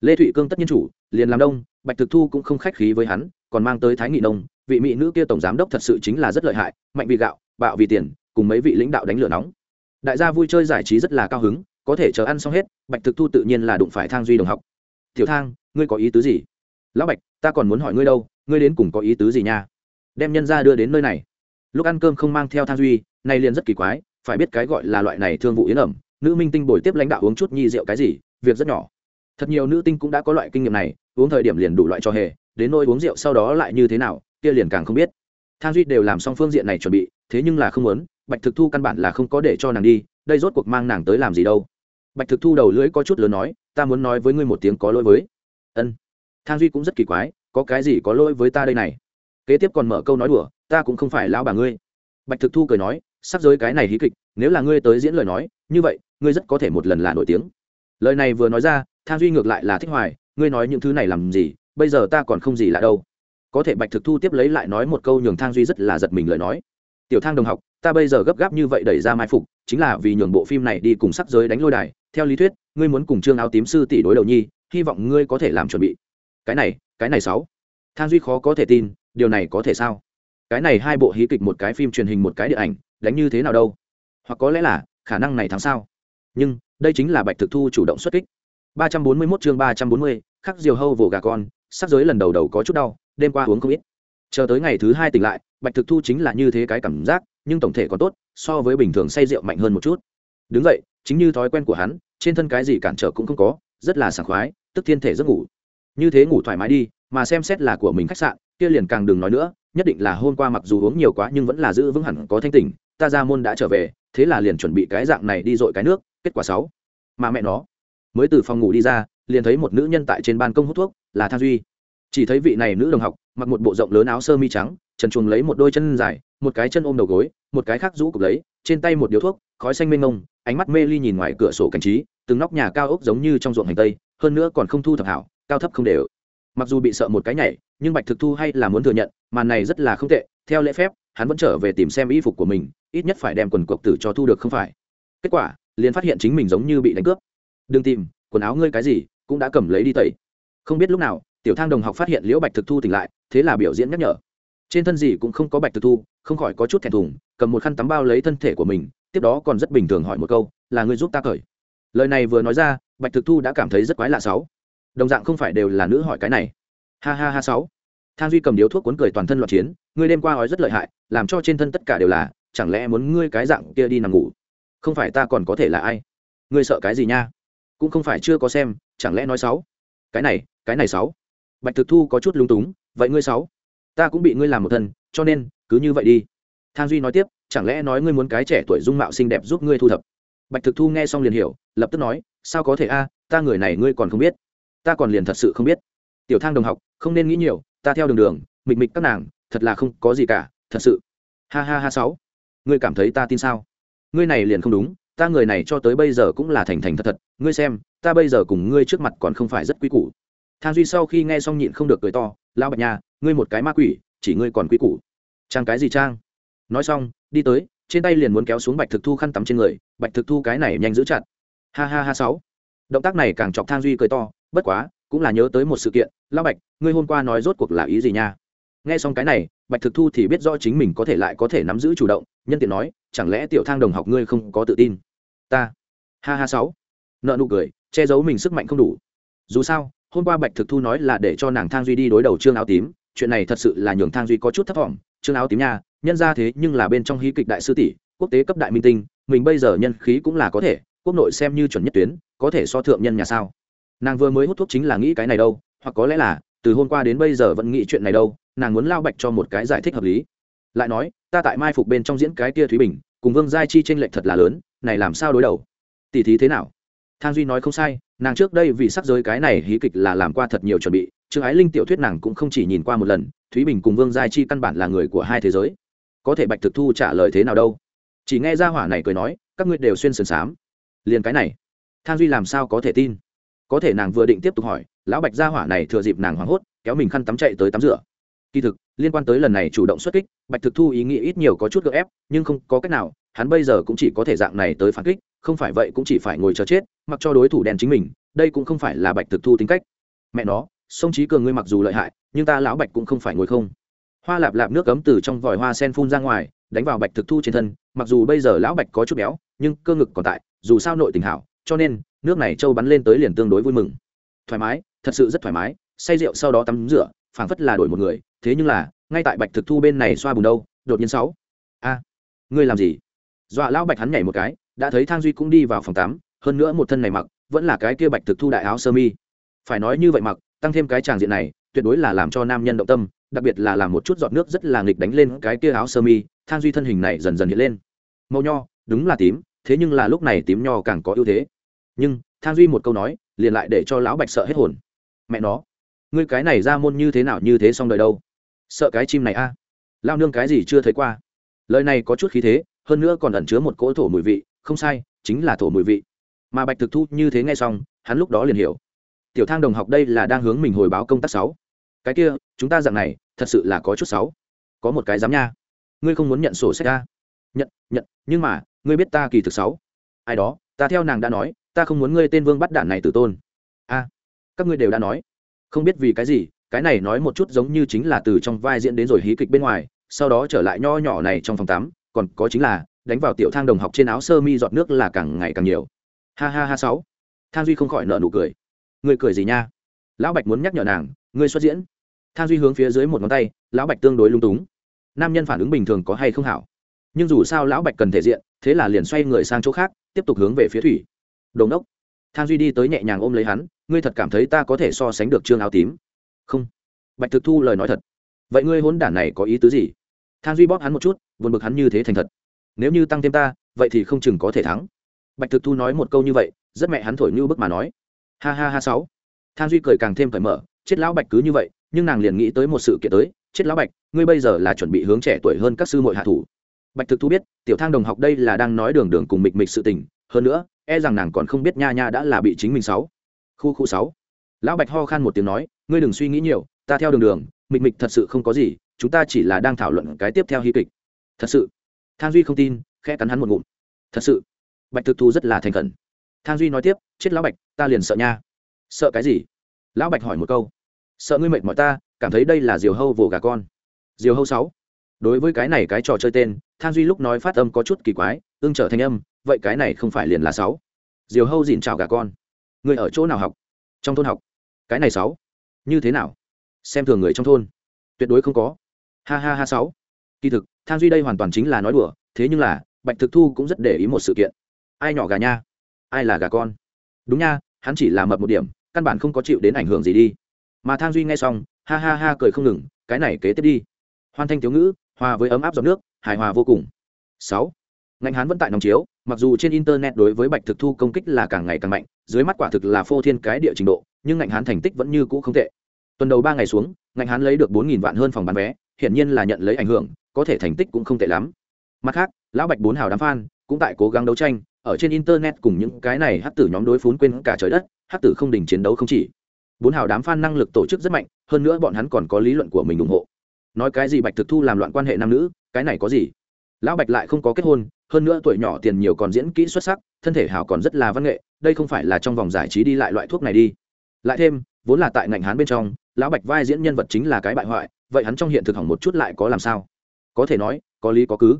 Lê thụy cương tất nhiên chủ, liền làm đông bạch thực thu cũng không khách khí với hắn, còn mang tới thái nghị nông, vị mỹ nữ kia tổng giám đốc thật sự chính là rất lợi hại, mạnh vì gạo, bạo vì tiền, cùng mấy vị lãnh đạo đánh lửa nóng. Đại gia vui chơi giải trí rất là cao hứng, có thể chờ ăn xong hết, bạch thực thu tự nhiên là đụng phải thang duy đồng học. Tiểu thang, ngươi có ý tứ gì? Lão bạch, ta còn muốn hỏi ngươi đâu, ngươi đến cùng có ý tứ gì nha? Đem nhân ra đưa đến nơi này. Lúc ăn cơm không mang theo thang duy, nay liền rất kỳ quái, phải biết cái gọi là loại này thương vụ yến ẩm nữ minh tinh bồi tiếp lãnh đạo uống chút nhi rượu cái gì, việc rất nhỏ. Thật nhiều nữ tinh cũng đã có loại kinh nghiệm này, uống thời điểm liền đủ loại cho hề, đến nôi uống rượu sau đó lại như thế nào, kia liền càng không biết. Than duy đều làm xong phương diện này chuẩn bị, thế nhưng là không muốn, bạch thực thu căn bản là không có để cho nàng đi, đây rốt cuộc mang nàng tới làm gì đâu. Bạch thực thu đầu lưỡi có chút lớn nói, ta muốn nói với ngươi một tiếng có lỗi với. Ân. Thang duy cũng rất kỳ quái, có cái gì có lỗi với ta đây này? Kế tiếp còn mở câu nói đùa, ta cũng không phải lão bà ngươi. Bạch thực thu cười nói, sắp giới cái này hí kịch, nếu là ngươi tới diễn lời nói, như vậy ngươi rất có thể một lần là nổi tiếng. Lời này vừa nói ra, thang duy ngược lại là thích hoài, ngươi nói những thứ này làm gì, bây giờ ta còn không gì lạ đâu. Có thể bạch thực thu tiếp lấy lại nói một câu nhường thang duy rất là giật mình lời nói. Tiểu thang đồng học, ta bây giờ gấp gáp như vậy đẩy ra mai phục, chính là vì nhường bộ phim này đi cùng sắc giới đánh lôi đài. Theo lý thuyết, ngươi muốn cùng trương áo tím sư tỷ đối đầu nhi, hy vọng ngươi có thể làm chuẩn bị. Cái này cái này sáu. Thang duy khó có thể tin, điều này có thể sao? Cái này hai bộ hí kịch một cái phim truyền hình một cái điện ảnh, đánh như thế nào đâu? Hoặc có lẽ là, khả năng này thắng sao? Nhưng đây chính là bạch thực thu chủ động xuất kích. 341 chương 340, khắc diều hâu vồ gà con sắc giới lần đầu đầu có chút đau đêm qua uống không ít. Chờ tới ngày thứ hai tỉnh lại bạch thực thu chính là như thế cái cảm giác nhưng tổng thể còn tốt so với bình thường say rượu mạnh hơn một chút. Đứng vậy chính như thói quen của hắn trên thân cái gì cản trở cũng không có rất là sảng khoái tức thiên thể giấc ngủ. Như thế ngủ thoải mái đi mà xem xét là của mình khách sạn kia liền càng đừng nói nữa nhất định là hôm qua mặc dù uống nhiều quá nhưng vẫn là giữ vững hẳn có thanh tỉnh ta ra môn đã trở về thế là liền chuẩn bị cái dạng này đi dội cái nước kết quả sáu. Mà mẹ nó, mới từ phòng ngủ đi ra, liền thấy một nữ nhân tại trên ban công hút thuốc, là thang duy. Chỉ thấy vị này nữ đồng học, mặc một bộ rộng lớn áo sơ mi trắng, trần chuồng lấy một đôi chân dài, một cái chân ôm đầu gối, một cái khác rũ cục lấy, trên tay một điếu thuốc, khói xanh mênh ngông ánh mắt mê ly nhìn ngoài cửa sổ cảnh trí, từng nóc nhà cao ốc giống như trong ruộng hành tây, hơn nữa còn không thu thập hảo, cao thấp không đều. Mặc dù bị sợ một cái nhảy, nhưng bạch thực thu hay là muốn thừa nhận, màn này rất là không tệ, theo lễ phép, hắn vẫn trở về tìm xem y phục của mình, ít nhất phải đem quần cộc tử cho thu được không phải. Kết quả liền phát hiện chính mình giống như bị đánh cướp. Đừng tìm, quần áo ngươi cái gì, cũng đã cầm lấy đi tẩy. Không biết lúc nào, tiểu thang đồng học phát hiện liễu bạch thực thu tỉnh lại, thế là biểu diễn nhắc nhở. Trên thân gì cũng không có bạch thực thu, không khỏi có chút thẹn thùng, cầm một khăn tắm bao lấy thân thể của mình, tiếp đó còn rất bình thường hỏi một câu, là ngươi giúp ta cởi? Lời này vừa nói ra, bạch thực thu đã cảm thấy rất quái lạ sáu. Đồng dạng không phải đều là nữ hỏi cái này. Ha ha ha sáu. Thang duy cầm điếu thuốc cuốn cười toàn thân loạn chiến, ngươi đêm qua nói rất lợi hại, làm cho trên thân tất cả đều là, chẳng lẽ muốn ngươi cái dạng kia đi nằm ngủ? Không phải ta còn có thể là ai? Ngươi sợ cái gì nha? Cũng không phải chưa có xem, chẳng lẽ nói sáu? Cái này cái này sáu. Bạch thực thu có chút lung túng, vậy ngươi sáu? Ta cũng bị ngươi làm một thân, cho nên, cứ như vậy đi. Thang duy nói tiếp, chẳng lẽ nói ngươi muốn cái trẻ tuổi dung mạo xinh đẹp giúp ngươi thu thập? Bạch thực thu nghe xong liền hiểu, lập tức nói, sao có thể a, ta người này ngươi còn không biết. Ta còn liền thật sự không biết. Tiểu thang đồng học, không nên nghĩ nhiều, ta theo đường đường, mịch mịch các nàng, thật là không có gì cả, thật sự. Ha ha ha sáu. Ngươi cảm thấy ta tin sao? Ngươi này liền không đúng, ta người này cho tới bây giờ cũng là thành thành thật thật, ngươi xem, ta bây giờ cùng ngươi trước mặt còn không phải rất quý củ. Thang duy sau khi nghe xong nhịn không được cười to lao bạch nhà ngươi một cái ma quỷ, chỉ ngươi còn quý củ. Trang cái gì trang? Nói xong, đi tới, trên tay liền muốn kéo xuống bạch thực thu khăn tắm trên người, bạch thực thu cái này nhanh giữ chặt. Ha ha ha sáu. Động tác này càng chọc thang duy cười to, bất quá, cũng là nhớ tới một sự kiện lao bạch, ngươi hôm qua nói rốt cuộc là ý gì nha? Nghe xong cái này, bạch thực thu thì biết rõ chính mình có thể lại có thể nắm giữ chủ động, nhân tiện nói chẳng lẽ tiểu thang đồng học ngươi không có tự tin? Ta. Ha ha sáu. Nợ nụ cười, che giấu mình sức mạnh không đủ. Dù sao, hôm qua bạch thực thu nói là để cho nàng thang duy đi đối đầu trương áo tím, chuyện này thật sự là nhường thang duy có chút thất vọng. Trương áo tím nha, nhân ra thế nhưng là bên trong hí kịch đại sư tỷ, quốc tế cấp đại minh tinh, mình bây giờ nhân khí cũng là có thể, quốc nội xem như chuẩn nhất tuyến, có thể so thượng nhân nhà sao? Nàng vừa mới hút thuốc chính là nghĩ cái này đâu, hoặc có lẽ là, từ hôm qua đến bây giờ vẫn nghĩ chuyện này đâu, nàng muốn lao bạch cho một cái giải thích hợp lý lại nói, ta tại mai phục bên trong diễn cái kia thúy bình, cùng vương giai chi tranh lệch thật là lớn, này làm sao đối đầu? Tỉ thí thế nào? Thang duy nói không sai, nàng trước đây vì sắc giới cái này hí kịch là làm qua thật nhiều chuẩn bị, trương ái linh tiểu thuyết nàng cũng không chỉ nhìn qua một lần, thúy bình cùng vương giai chi căn bản là người của hai thế giới. Có thể bạch thực thu trả lời thế nào đâu? Chỉ nghe ra hỏa này cười nói, các ngươi đều xuyên sườn xám liền cái này, thang duy làm sao có thể tin? Có thể nàng vừa định tiếp tục hỏi, lão bạch gia hỏa này thừa dịp nàng hoảng hốt, kéo mình khăn tắm chạy tới tắm rửa. Kỳ thực liên quan tới lần này chủ động xuất kích, bạch thực thu ý nghĩ ít nhiều có chút gợ ép, nhưng không có cách nào, hắn bây giờ cũng chỉ có thể dạng này tới phản kích, không phải vậy cũng chỉ phải ngồi chờ chết, mặc cho đối thủ đèn chính mình, đây cũng không phải là bạch thực thu tính cách. Mẹ nó, sông trí cường ngươi mặc dù lợi hại, nhưng ta lão bạch cũng không phải ngồi không. Hoa lạp lạp nước cấm từ trong vòi hoa sen phun ra ngoài, đánh vào bạch thực thu trên thân, mặc dù bây giờ lão bạch có chút béo, nhưng cơ ngực còn tại, dù sao nội tình hảo, cho nên, nước này trâu bắn lên tới liền tương đối vui mừng. Thoải mái, thật sự rất thoải mái, say rượu sau đó tắm rửa, phảng phất là đổi một người thế nhưng là, ngay tại bạch thực thu bên này xoa bùn đâu, đột nhiên sáu. A, ngươi làm gì? Dọa lão bạch hắn nhảy một cái, đã thấy thang duy cũng đi vào phòng tắm, hơn nữa một thân này mặc, vẫn là cái kia bạch thực thu đại áo sơ mi. Phải nói như vậy mặc, tăng thêm cái tràng diện này, tuyệt đối là làm cho nam nhân động tâm, đặc biệt là làm một chút giọt nước rất là nghịch đánh lên cái kia áo sơ mi, thang duy thân hình này dần dần hiện lên. Màu nho, đúng là tím, thế nhưng là lúc này tím nho càng có ưu thế. Nhưng, thang duy một câu nói, liền lại để cho lão bạch sợ hết hồn. Mẹ nó, ngươi cái này ra môn như thế nào như thế xong đời đâu? Sợ cái chim này a. À? lao nương cái gì chưa thấy qua? Lời này có chút khí thế, hơn nữa còn ẩn chứa một cỗ thổ mùi vị, không sai, chính là thổ mùi vị. Mà bạch thực thu như thế nghe xong, hắn lúc đó liền hiểu. Tiểu thang đồng học đây là đang hướng mình hồi báo công tác sáu. Cái kia, chúng ta dạng này, thật sự là có chút sáu. Có một cái dám nha. Ngươi không muốn nhận sổ sách ra nhận nhận, nhưng mà, ngươi biết ta kỳ thực sáu. Ai đó, ta theo nàng đã nói, ta không muốn ngươi tên vương bắt đạn này tử tôn. A, các ngươi đều đã nói. Không biết vì cái gì cái này nói một chút giống như chính là từ trong vai diễn đến rồi hí kịch bên ngoài, sau đó trở lại nho nhỏ này trong phòng tắm, còn có chính là đánh vào tiểu thang đồng học trên áo sơ mi giọt nước là càng ngày càng nhiều. Ha ha ha sáu. Thang duy không khỏi nợ nụ cười. Người cười gì nha? Lão bạch muốn nhắc nhở nàng, ngươi xuất diễn. Thang duy hướng phía dưới một ngón tay, lão bạch tương đối lung túng. Nam nhân phản ứng bình thường có hay không hảo? Nhưng dù sao lão bạch cần thể diện, thế là liền xoay người sang chỗ khác, tiếp tục hướng về phía thủy. Đồn đốc thang duy đi tới nhẹ nhàng ôm lấy hắn, ngươi thật cảm thấy ta có thể so sánh được trương áo tím không. Bạch thực thu lời nói thật. Vậy ngươi hốn đản này có ý tứ gì? Thang duy bóp hắn một chút, buồn bực hắn như thế thành thật. Nếu như tăng thêm ta, vậy thì không chừng có thể thắng. Bạch thực thu nói một câu như vậy, rất mẹ hắn thổi như bức mà nói. Ha ha ha sáu. Thang duy cười càng thêm cởi mở, chết lão bạch cứ như vậy, nhưng nàng liền nghĩ tới một sự kiện tới, chết lão bạch, ngươi bây giờ là chuẩn bị hướng trẻ tuổi hơn các sư muội hạ thủ. Bạch thực thu biết, tiểu thang đồng học đây là đang nói đường đường cùng mịch mịch sự tình, hơn nữa e rằng nàng còn không biết nha nha đã là bị chính mình sáu. Khu khu sáu. Lão bạch ho khan một tiếng nói ngươi đừng suy nghĩ nhiều, ta theo đường đường, mịch mịch thật sự không có gì, chúng ta chỉ là đang thảo luận cái tiếp theo hy kịch. Thật sự. Thang duy không tin, khẽ cắn hắn một ngụm. Thật sự. Bạch thực thu rất là thành khẩn. Thang duy nói tiếp, chết lão bạch, ta liền sợ nha. Sợ cái gì? Lão bạch hỏi một câu. Sợ ngươi mệt mỏi ta, cảm thấy đây là diều hâu vồ gà con. Diều hâu sáu. Đối với cái này cái trò chơi tên, thang duy lúc nói phát âm có chút kỳ quái ương trở thành âm, vậy cái này không phải liền là sáu. Diều hâu dìn chào gà con. Người ở chỗ nào học? Trong thôn học. Cái này sáu như thế nào? Xem thường người trong thôn. Tuyệt đối không có. Ha ha ha sáu. Kỳ thực, thang duy đây hoàn toàn chính là nói đùa, thế nhưng là, bạch thực thu cũng rất để ý một sự kiện. Ai nhỏ gà nha? Ai là gà con? Đúng nha, hắn chỉ là mập một điểm, căn bản không có chịu đến ảnh hưởng gì đi. Mà thang duy nghe xong, ha ha ha cười không ngừng, cái này kế tiếp đi. Hoan thanh thiếu ngữ, hòa với ấm áp giọt nước, hài hòa vô cùng. Sáu. Ngành hán vẫn tại nòng chiếu, mặc dù trên internet đối với bạch thực thu công kích là càng ngày càng mạnh dưới mắt quả thực là phô thiên cái địa trình độ, nhưng ngành hán thành tích vẫn như cũ không tệ. Tuần đầu ba ngày xuống, ngành hán lấy được bốn nghìn vạn hơn phòng bán vé, hiển nhiên là nhận lấy ảnh hưởng, có thể thành tích cũng không tệ lắm. Mặt khác, lão bạch bốn hào đám f cũng tại cố gắng đấu tranh, ở trên internet cùng những cái này hát tử nhóm đối phún quên cả trời đất, hát tử không đình chiến đấu không chỉ. Bốn hào đám f năng lực tổ chức rất mạnh, hơn nữa bọn hắn còn có lý luận của mình ủng hộ. Nói cái gì bạch thực thu làm loạn quan hệ nam nữ, cái này có gì? Lão bạch lại không có kết hôn, hơn nữa tuổi nhỏ tiền nhiều còn diễn kỹ xuất sắc, thân thể hào còn rất là văn nghệ đây không phải là trong vòng giải trí đi lại loại thuốc này đi. Lại thêm, vốn là tại ngành hán bên trong, lão bạch vai diễn nhân vật chính là cái bại hoại, vậy hắn trong hiện thực hỏng một chút lại có làm sao? Có thể nói, có lý có cứ.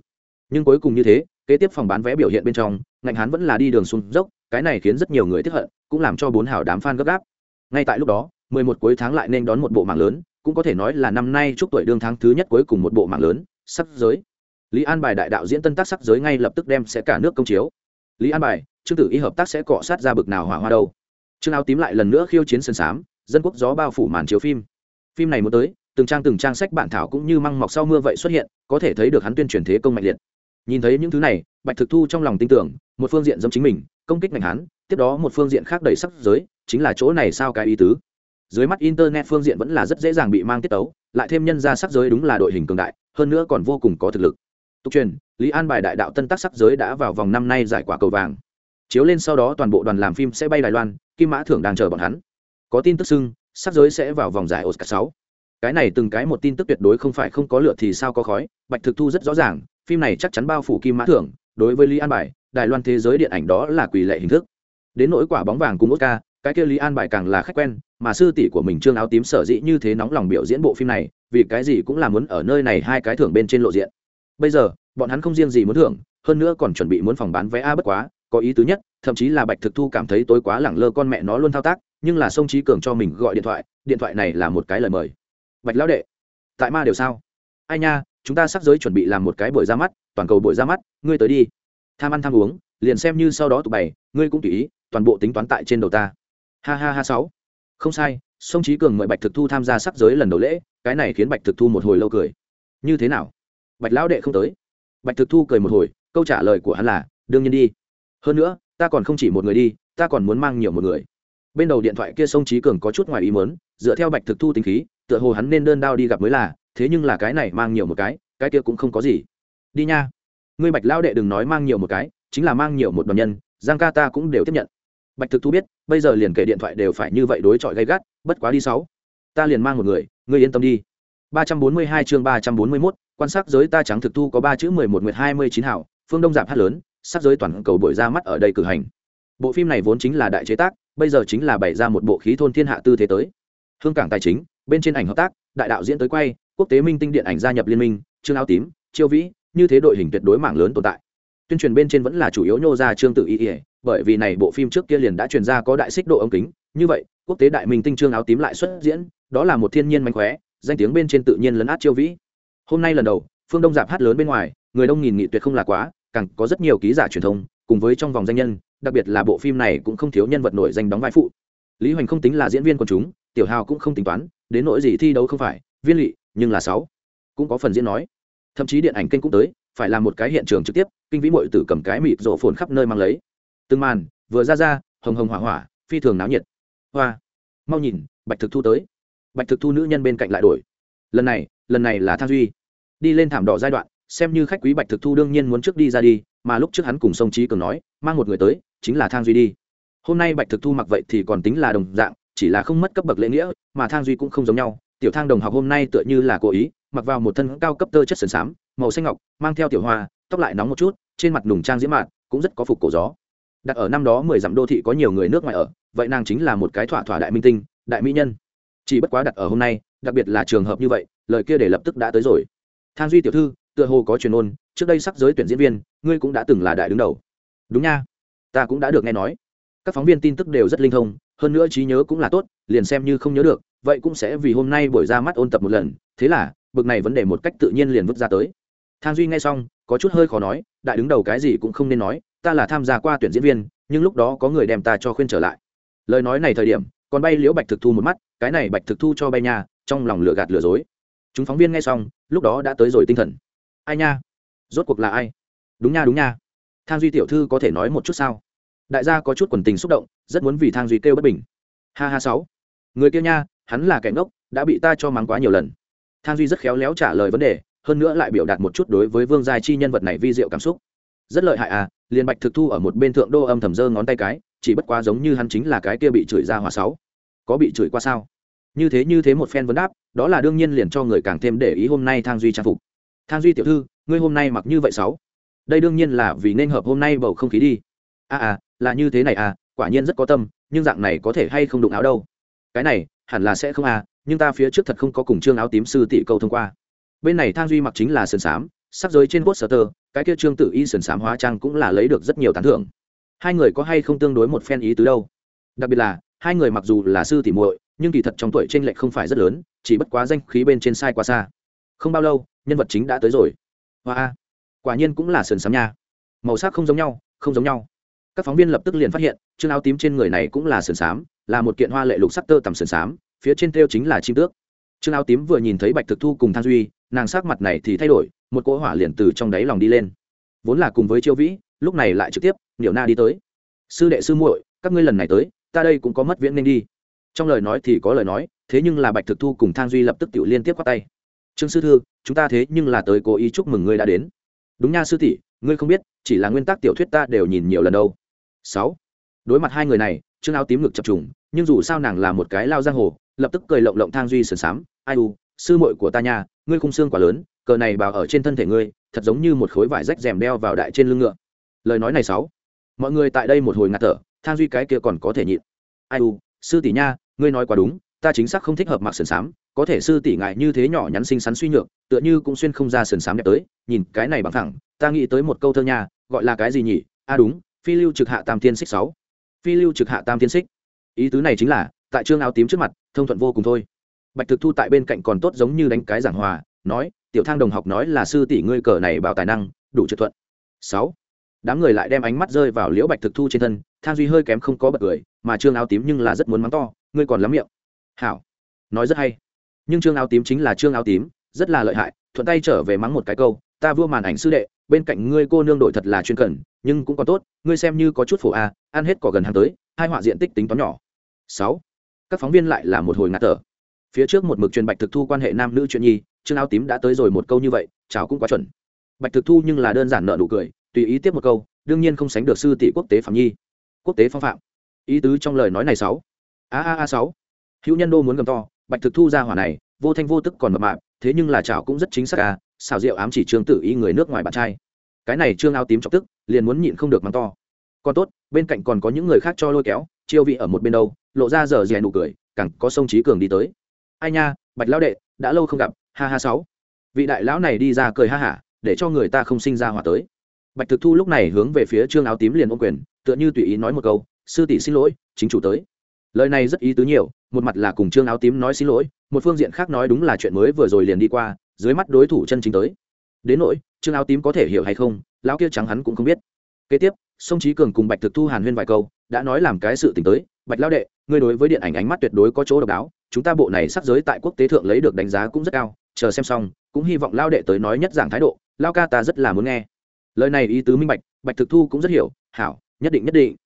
Nhưng cuối cùng như thế, kế tiếp phòng bán vé biểu hiện bên trong, ngành hán vẫn là đi đường xuống dốc, cái này khiến rất nhiều người tiếp hận, cũng làm cho bốn hào đám f a n gấp gáp. Ngay tại lúc đó, mười một cuối tháng lại nên đón một bộ mạng lớn, cũng có thể nói là năm nay chúc tuổi đương tháng thứ nhất cuối cùng một bộ mạng lớn sắp giới. Lý an bài đại đạo diễn tân tác sắc giới ngay lập tức đem sẽ cả nước công chiếu. Lý an bài trương tử y hợp tác sẽ cọ sát ra bực nào hỏa hoa đâu. Trương áo tím lại lần nữa khiêu chiến sân sám, dân quốc gió bao phủ màn chiếu phim. Phim này muốn tới, từng trang từng trang sách bản thảo cũng như măng mọc sau mưa vậy xuất hiện, có thể thấy được hắn tuyên truyền thế công mạnh liệt. Nhìn thấy những thứ này, bạch thực thu trong lòng tin tưởng, một phương diện giống chính mình, công kích ngành hắn, tiếp đó một phương diện khác đầy sắc giới, chính là chỗ này sao cái ý tứ? Dưới mắt internet phương diện vẫn là rất dễ dàng bị mang tiết tấu, lại thêm nhân ra sắc giới đúng là đội hình cường đại, hơn nữa còn vô cùng có thực lực. Tục truyền, lý an bài đại đạo tân tác sắc giới đã vào vòng năm nay giải quả cầu vàng chiếu lên sau đó toàn bộ đoàn làm phim sẽ bay đài loan, kim mã thưởng đang chờ bọn hắn. Có tin tức xưng sắc giới sẽ vào vòng giải oscar sáu. Cái này từng cái một tin tức tuyệt đối không phải không có lựa thì sao có khói, bạch thực thu rất rõ ràng, phim này chắc chắn bao phủ kim mã thưởng, đối với lý an bài, đài loan thế giới điện ảnh đó là quỷ lệ hình thức. Đến nỗi quả bóng vàng cùng oscar, cái kia lý an bài càng là khách quen, mà sư tỷ của mình trương áo tím sở dĩ như thế nóng lòng biểu diễn bộ phim này, vì cái gì cũng là muốn ở nơi này hai cái thưởng bên trên lộ diện. Bây giờ, bọn hắn không riêng gì muốn thưởng, hơn nữa còn chuẩn bị muốn phòng bán vé a bất quá có ý tứ nhất, thậm chí là bạch thực thu cảm thấy tối quá lẳng lơ con mẹ nó luôn thao tác, nhưng là sông trí cường cho mình gọi điện thoại điện thoại này là một cái lời mời. Bạch lão đệ, tại ma đều sao? Ai nha, chúng ta sắp giới chuẩn bị làm một cái buổi ra mắt, toàn cầu buổi ra mắt, ngươi tới đi. Tham ăn tham uống, liền xem như sau đó tụ bày, ngươi cũng tùy ý, toàn bộ tính toán tại trên đầu ta. Ha ha ha sáu. Không sai, sông trí cường mời bạch thực thu tham gia sắc giới lần đầu lễ, cái này khiến bạch thực thu một hồi lâu cười. Như thế nào? Bạch lão đệ không tới. Bạch thực thu cười một hồi, câu trả lời của hắn là, đương nhiên đi hơn nữa ta còn không chỉ một người đi ta còn muốn mang nhiều một người. Bên đầu điện thoại kia sông trí cường có chút ngoài ý mớn dựa theo bạch thực thu tính khí tựa hồ hắn nên đơn đao đi gặp mới là thế nhưng là cái này mang nhiều một cái cái kia cũng không có gì. Đi nha. Ngươi bạch lão đệ đừng nói mang nhiều một cái chính là mang nhiều một đoàn nhân giang ca ta cũng đều tiếp nhận. Bạch thực thu biết bây giờ liền kể điện thoại đều phải như vậy đối chọi gay gắt bất quá đi sáu. Ta liền mang một người ngươi yên tâm đi. 342 chương 341, quan sát giới ta trắng thực thu có ba chữ 11 nguyệt 29 hảo, phương đông giảm hát lớn, sát giới toàn cầu buổi ra mắt ở đây cử hành. Bộ phim này vốn chính là đại chế tác, bây giờ chính là bày ra một bộ khí thôn thiên hạ tư thế tới. Hương cảng tài chính, bên trên ảnh hợp tác, đại đạo diễn tới quay, quốc tế minh tinh điện ảnh gia nhập liên minh, trương áo tím, chiêu vĩ, như thế đội hình tuyệt đối mạng lớn tồn tại. Tuyên truyền bên trên vẫn là chủ yếu nhô ra trương tự ý, ý bởi vì này bộ phim trước kia liền đã truyền ra có đại xích độ ống kính, như vậy, quốc tế đại minh tinh trương áo tím lại xuất diễn, đó là một thiên nhiên mạnh khóe, danh tiếng bên trên tự nhiên lấn át chiêu vĩ hôm nay lần đầu phương đông giảm hát lớn bên ngoài người đông nghìn nghị tuyệt không là quá càng có rất nhiều ký giả truyền thông, cùng với trong vòng danh nhân, đặc biệt là bộ phim này cũng không thiếu nhân vật nổi danh đóng vai phụ. Lý hoành không tính là diễn viên quần chúng, tiểu hào cũng không tính toán, đến nỗi gì thi đấu không phải, viên lỵ nhưng là sáu. Cũng có phần diễn nói. Thậm chí điện ảnh kênh cũng tới, phải là một cái hiện trường trực tiếp, kinh vĩ mội tử cầm cái mịt rổ phồn khắp nơi mang lấy. Từng màn, vừa ra ra, hồng hồng hỏa hỏa, phi thường náo nhiệt. Hoa. Mau nhìn, bạch thực thu tới. Bạch thực thu nữ nhân bên cạnh lại đổi. Lần này lần này là thang duy. Đi lên thảm đỏ giai đoạn xem như khách quý bạch thực thu đương nhiên muốn trước đi ra đi, mà lúc trước hắn cùng sông trí cường nói, mang một người tới, chính là thang duy đi. Hôm nay bạch thực thu mặc vậy thì còn tính là đồng dạng, chỉ là không mất cấp bậc lễ nghĩa, mà thang duy cũng không giống nhau. Tiểu thang đồng học hôm nay tựa như là cố ý, mặc vào một thân cao cấp tơ chất sần xám màu xanh ngọc, mang theo tiểu hoa, tóc lại nóng một chút, trên mặt nùng trang diễm mạn, cũng rất có phục cổ gió. Đặt ở năm đó mười dặm đô thị có nhiều người nước ngoài ở, vậy nàng chính là một cái thỏa thỏa đại minh tinh, đại mỹ nhân. Chỉ bất quá đặt ở hôm nay, đặc biệt là trường hợp như vậy, lời kia để lập tức đã tới rồi. Thang duy tiểu thư tựa hồ có truyền ôn, trước đây sắc giới tuyển diễn viên, ngươi cũng đã từng là đại đứng đầu. Đúng nha. Ta cũng đã được nghe nói. Các phóng viên tin tức đều rất linh thông, hơn nữa trí nhớ cũng là tốt, liền xem như không nhớ được, vậy cũng sẽ vì hôm nay buổi ra mắt ôn tập một lần. Thế là, bực này vấn đề một cách tự nhiên liền vứt ra tới. Thang duy nghe xong, có chút hơi khó nói, đại đứng đầu cái gì cũng không nên nói, ta là tham gia qua tuyển diễn viên, nhưng lúc đó có người đem ta cho khuyên trở lại. Lời nói này thời điểm, còn bay liễu bạch thực thu một mắt, cái này bạch thực thu cho bay nha, trong lòng lựa gạt lừa dối. Chúng phóng viên nghe xong, lúc đó đã tới rồi tinh thần ai nha? Rốt cuộc là ai? Đúng nha đúng nha. Thang duy tiểu thư có thể nói một chút sao? Đại gia có chút quần tình xúc động, rất muốn vì thang duy kêu bất bình. Ha ha sáu. Người kia nha, hắn là kẻ ngốc, đã bị ta cho mắng quá nhiều lần. Thang duy rất khéo léo trả lời vấn đề, hơn nữa lại biểu đạt một chút đối với vương giai chi nhân vật này vi diệu cảm xúc. Rất lợi hại à liền bạch thực thu ở một bên thượng đô âm thầm dơ ngón tay cái, chỉ bất quá giống như hắn chính là cái kia bị chửi ra hòa sáu. Có bị chửi qua sao? Như thế như thế một phen vấn đáp, đó là đương nhiên liền cho người càng thêm để ý hôm nay thang duy trang phục thang duy tiểu thư, ngươi hôm nay mặc như vậy sáu. Đây đương nhiên là vì nên hợp hôm nay bầu không khí đi. À à là như thế này à quả nhiên rất có tâm, nhưng dạng này có thể hay không đụng áo đâu. Cái này, hẳn là sẽ không à nhưng ta phía trước thật không có cùng trương áo tím sư tỷ câu thông qua. Bên này thang duy mặc chính là sườn xám, sắp giới trên quốc sở tơ, cái kia trương tự y sườn xám hóa trang cũng là lấy được rất nhiều tán thưởng. Hai người có hay không tương đối một phen ý tứ đâu? Đặc biệt là, hai người mặc dù là sư tỷ muội, nhưng kỳ thật trong tuổi trên lệch không phải rất lớn, chỉ bất quá danh khí bên trên sai quá xa không bao lâu, nhân vật chính đã tới rồi. Hoa, quả nhiên cũng là sườn xám nha. Màu sắc không giống nhau, không giống nhau. Các phóng viên lập tức liền phát hiện chương áo tím trên người này cũng là sườn xám là một kiện hoa lệ lục sắc tơ tằm sườn xám phía trên treo chính là chim tước. Chương áo tím vừa nhìn thấy bạch thực thu cùng thang duy, nàng sắc mặt này thì thay đổi, một cỗ hỏa liền từ trong đáy lòng đi lên. Vốn là cùng với chiêu vĩ, lúc này lại trực tiếp niệu na đi tới. Sư đệ sư muội, các ngươi lần này tới, ta đây cũng có mất viễn nên đi. Trong lời nói thì có lời nói, thế nhưng là bạch thực thu cùng thang duy lập tức tự liên tiếp khoác tay trương sư thư, chúng ta thế nhưng là tới cố ý chúc mừng ngươi đã đến. Đúng nha sư tỷ, ngươi không biết, chỉ là nguyên tắc tiểu thuyết ta đều nhìn nhiều lần đâu. Sáu. Đối mặt hai người này, trương áo tím ngực chập trùng, nhưng dù sao nàng là một cái lao giang hồ, lập tức cười lộng lộng thang duy sườn xám ai u, sư muội của ta nha, ngươi khung xương quá lớn, cờ này bào ở trên thân thể ngươi, thật giống như một khối vải rách rèm đeo vào đại trên lưng ngựa. Lời nói này sáu. Mọi người tại đây một hồi ngạt thở, thang duy cái kia còn có thể nhịn. Ai u, sư tỷ nha, ngươi nói quá đúng, ta chính xác không thích hợp mặc sườn xám có thể sư tỷ ngại như thế nhỏ nhắn xinh xắn suy nhược, tựa như cũng xuyên không ra sườn xám đẹp tới, nhìn cái này bằng thẳng, ta nghĩ tới một câu thơ nha, gọi là cái gì nhỉ? A à đúng, phi lưu trực hạ tam thiên xích sáu. Phi lưu trực hạ tam thiên xích. Ý tứ này chính là, tại trương áo tím trước mặt, thông thuận vô cùng thôi. Bạch thực thu tại bên cạnh còn tốt giống như đánh cái giảng hòa, nói, tiểu thang đồng học nói là sư tỷ ngươi cờ này bảo tài năng, đủ trượt thuận. Sáu. Đám người lại đem ánh mắt rơi vào liễu bạch thực thu trên thân, thang duy hơi kém không có bật cười, mà trương áo tím nhưng là rất muốn mắng to, ngươi còn lắm miệng. Hảo. Nói rất hay nhưng trương áo tím chính là trương áo tím, rất là lợi hại, thuận tay trở về mắng một cái câu, ta vua màn ảnh sư đệ, bên cạnh ngươi cô nương đội thật là chuyên cần, nhưng cũng còn tốt, ngươi xem như có chút phổ a, ăn hết cỏ gần hàng tới, hai họa diện tích tính toán nhỏ. Sáu. Các phóng viên lại là một hồi ngạt thở. Phía trước một mực truyền bạch thực thu quan hệ nam nữ chuyện nhi, trương áo tím đã tới rồi một câu như vậy, chào cũng quá chuẩn. Bạch thực thu nhưng là đơn giản nợ nụ cười, tùy ý tiếp một câu, đương nhiên không sánh được sư tỷ quốc tế phạm nhi. Quốc tế phong phạm. Ý tứ trong lời nói này sáu. A a a sáu. Hữu nhân đô muốn gầm to bạch thực thu ra hỏa này, vô thanh vô tức còn mập mạp, thế nhưng là chảo cũng rất chính xác à xào rượu ám chỉ trương tử ý người nước ngoài bạn trai. Cái này trương áo tím chọc tức, liền muốn nhịn không được mắng to. Còn tốt, bên cạnh còn có những người khác cho lôi kéo, chiêu vị ở một bên đâu, lộ ra giờ dè nụ cười, càng có sông trí cường đi tới. Ai nha, bạch lão đệ, đã lâu không gặp, ha ha sáu. Vị đại lão này đi ra cười ha hả, để cho người ta không sinh ra hỏa tới. Bạch thực thu lúc này hướng về phía trương áo tím liền ôm quyền, tựa như tùy ý nói một câu, sư tỷ xin lỗi, chính chủ tới lời này rất ý tứ nhiều, một mặt là cùng trương áo tím nói xin lỗi, một phương diện khác nói đúng là chuyện mới vừa rồi liền đi qua, dưới mắt đối thủ chân chính tới. Đến nỗi, trương áo tím có thể hiểu hay không, lão kia trắng hắn cũng không biết. Kế tiếp, sông trí cường cùng bạch thực thu hàn huyên vài câu, đã nói làm cái sự t tới, bạch lao đệ, ngươi đối với điện ảnh ánh mắt tuyệt đối có chỗ độc đáo, chúng ta bộ này sắc giới tại quốc tế thượng lấy được đánh giá cũng rất cao, chờ xem xong, cũng hy vọng lao đệ tới nói nhất giảng thái độ lao ca ta rất là muốn nghe. Lời này ý tứ minh bạch bạch thực thu cũng rất hiểu, hảo, nhất định nhất định.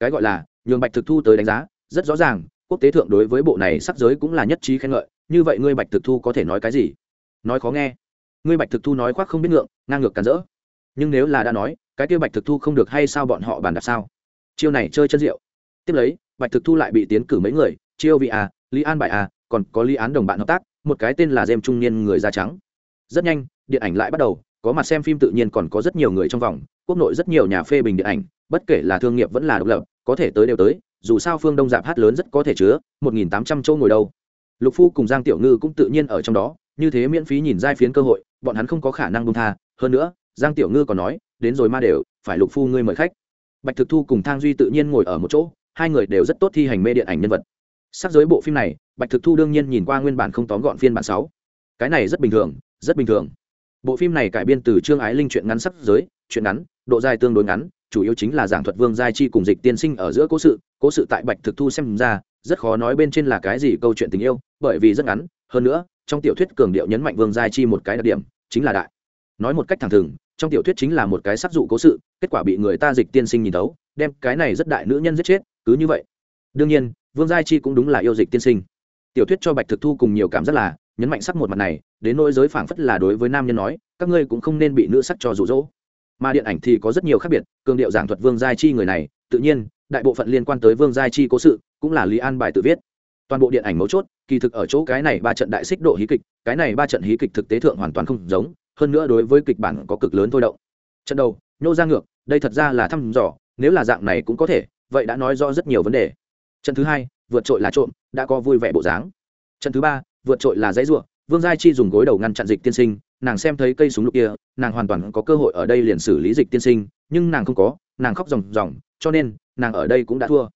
Cái gọi là, nhường bạch thực thu tới đánh giá rất rõ ràng, quốc tế thượng đối với bộ này sắc giới cũng là nhất trí khen ngợi, như vậy ngươi bạch thực thu có thể nói cái gì? Nói khó nghe. Ngươi bạch thực thu nói khoác không biết ngượng, ngang ngược cản rỡ. Nhưng nếu là đã nói, cái kia bạch thực thu không được hay sao bọn họ bàn đạp sao? Chiêu này chơi chân rượu tiếp lấy, bạch thực thu lại bị tiến cử mấy người, chiêu vị à lý an bại à còn có lý án đồng bạn hợp tác, một cái tên là dêm trung niên người da trắng. Rất nhanh, điện ảnh lại bắt đầu, có mặt xem phim tự nhiên còn có rất nhiều người trong vòng, quốc nội rất nhiều nhà phê bình điện ảnh, bất kể là thương nghiệp vẫn là độc lập, có thể tới đều tới dù sao phương đông dạp hát lớn rất có thể chứa một nghìn tám trăm chỗ ngồi đâu. Lục phu cùng giang tiểu ngư cũng tự nhiên ở trong đó, như thế miễn phí nhìn giai phiến cơ hội, bọn hắn không có khả năng bông tha. Hơn nữa, giang tiểu ngư còn nói, đến rồi ma đều, phải lục phu ngươi mời khách. Bạch thực thu cùng thang duy tự nhiên ngồi ở một chỗ, hai người đều rất tốt thi hành mê điện ảnh nhân vật. Sắc giới bộ phim này, bạch thực thu đương nhiên nhìn qua nguyên bản không tóm gọn phiên bản sáu. Cái này rất bình thường, rất bình thường. Bộ phim này cải biên từ trương ái linh chuyện ngắn sắc giới, chuyện ngắn, độ dài tương đối ngắn chủ yếu chính là giảng thuật vương giai chi cùng dịch tiên sinh ở giữa cố sự cố sự tại bạch thực thu xem ra rất khó nói bên trên là cái gì câu chuyện tình yêu bởi vì rất ngắn hơn nữa trong tiểu thuyết cường điệu nhấn mạnh vương giai chi một cái đặc điểm chính là đại. Nói một cách thẳng thừng trong tiểu thuyết chính là một cái sắc dụ cố sự kết quả bị người ta dịch tiên sinh nhìn tấu, đem cái này rất đại nữ nhân giết chết cứ như vậy. Đương nhiên vương giai chi cũng đúng là yêu dịch tiên sinh. Tiểu thuyết cho bạch thực thu cùng nhiều cảm giác là nhấn mạnh sắc một mặt này đến nỗi giới phảng phất là đối với nam nhân nói các ngươi cũng không nên bị nữ sắc cho rụ rỗ mà điện ảnh thì có rất nhiều khác biệt, cường điệu giảng thuật vương giai chi người này, tự nhiên, đại bộ phận liên quan tới vương giai chi cố sự, cũng là lý an bài tự viết. Toàn bộ điện ảnh mấu chốt, kỳ thực ở chỗ cái này ba trận đại xích độ hí kịch, cái này ba trận hí kịch thực tế thượng hoàn toàn không giống, hơn nữa đối với kịch bản có cực lớn thôi động. Trận đầu, nhô ra ngược, đây thật ra là thăm dò, nếu là dạng này cũng có thể, vậy đã nói rõ rất nhiều vấn đề. Trận thứ hai, vượt trội là trộm, đã có vui vẻ bộ dáng. Trận thứ ba, vượt trội là dãy ruộng vương giai chi dùng gối đầu ngăn chặn dịch tiên sinh, nàng xem thấy cây súng lục kia, nàng hoàn toàn có cơ hội ở đây liền xử lý dịch tiên sinh, nhưng nàng không có, nàng khóc ròng ròng, cho nên, nàng ở đây cũng đã thua.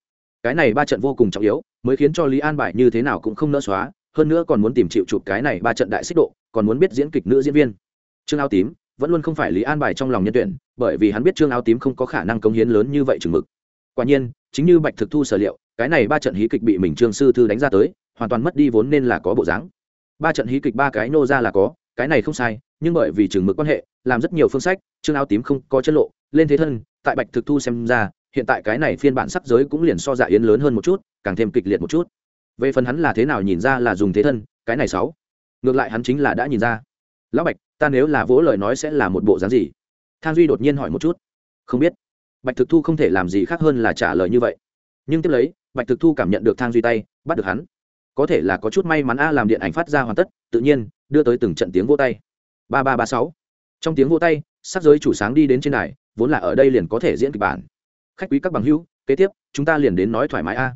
Cái này ba trận vô cùng trọng yếu, mới khiến cho lý an bài như thế nào cũng không nỡ xóa, hơn nữa còn muốn tìm chịu chụp cái này ba trận đại xích độ, còn muốn biết diễn kịch nữ diễn viên. Trương áo tím, vẫn luôn không phải lý an bài trong lòng nhân tuyển, bởi vì hắn biết trương áo tím không có khả năng cống hiến lớn như vậy chừng mực. Quả nhiên, chính như bạch thực thu sở liệu, cái này ba trận hí kịch bị mình trương sư thư đánh ra tới, hoàn toàn mất đi vốn nên là có bộ dáng ba trận hí kịch ba cái nô ra là có, cái này không sai, nhưng bởi vì chừng mực quan hệ, làm rất nhiều phương sách, trương áo tím không có chất lộ. Lên thế thân, tại bạch thực thu xem ra, hiện tại cái này phiên bản sắc giới cũng liền so dạ yến lớn hơn một chút, càng thêm kịch liệt một chút. Về phần hắn là thế nào nhìn ra là dùng thế thân, cái này sáu. Ngược lại hắn chính là đã nhìn ra. Lão bạch, ta nếu là vỗ lời nói sẽ là một bộ dáng gì? Thang duy đột nhiên hỏi một chút. Không biết. Bạch thực thu không thể làm gì khác hơn là trả lời như vậy. Nhưng tiếp lấy, bạch thực thu cảm nhận được thang duy tay, bắt được hắn có thể là có chút may mắn a làm điện ảnh phát ra hoàn tất, tự nhiên, đưa tới từng trận tiếng vô tay. Ba ba ba sáu. Trong tiếng vô tay, sắc giới chủ sáng đi đến trên đài, vốn là ở đây liền có thể diễn kịch bản. Khách quý các bằng hữu, kế tiếp, chúng ta liền đến nói thoải mái a.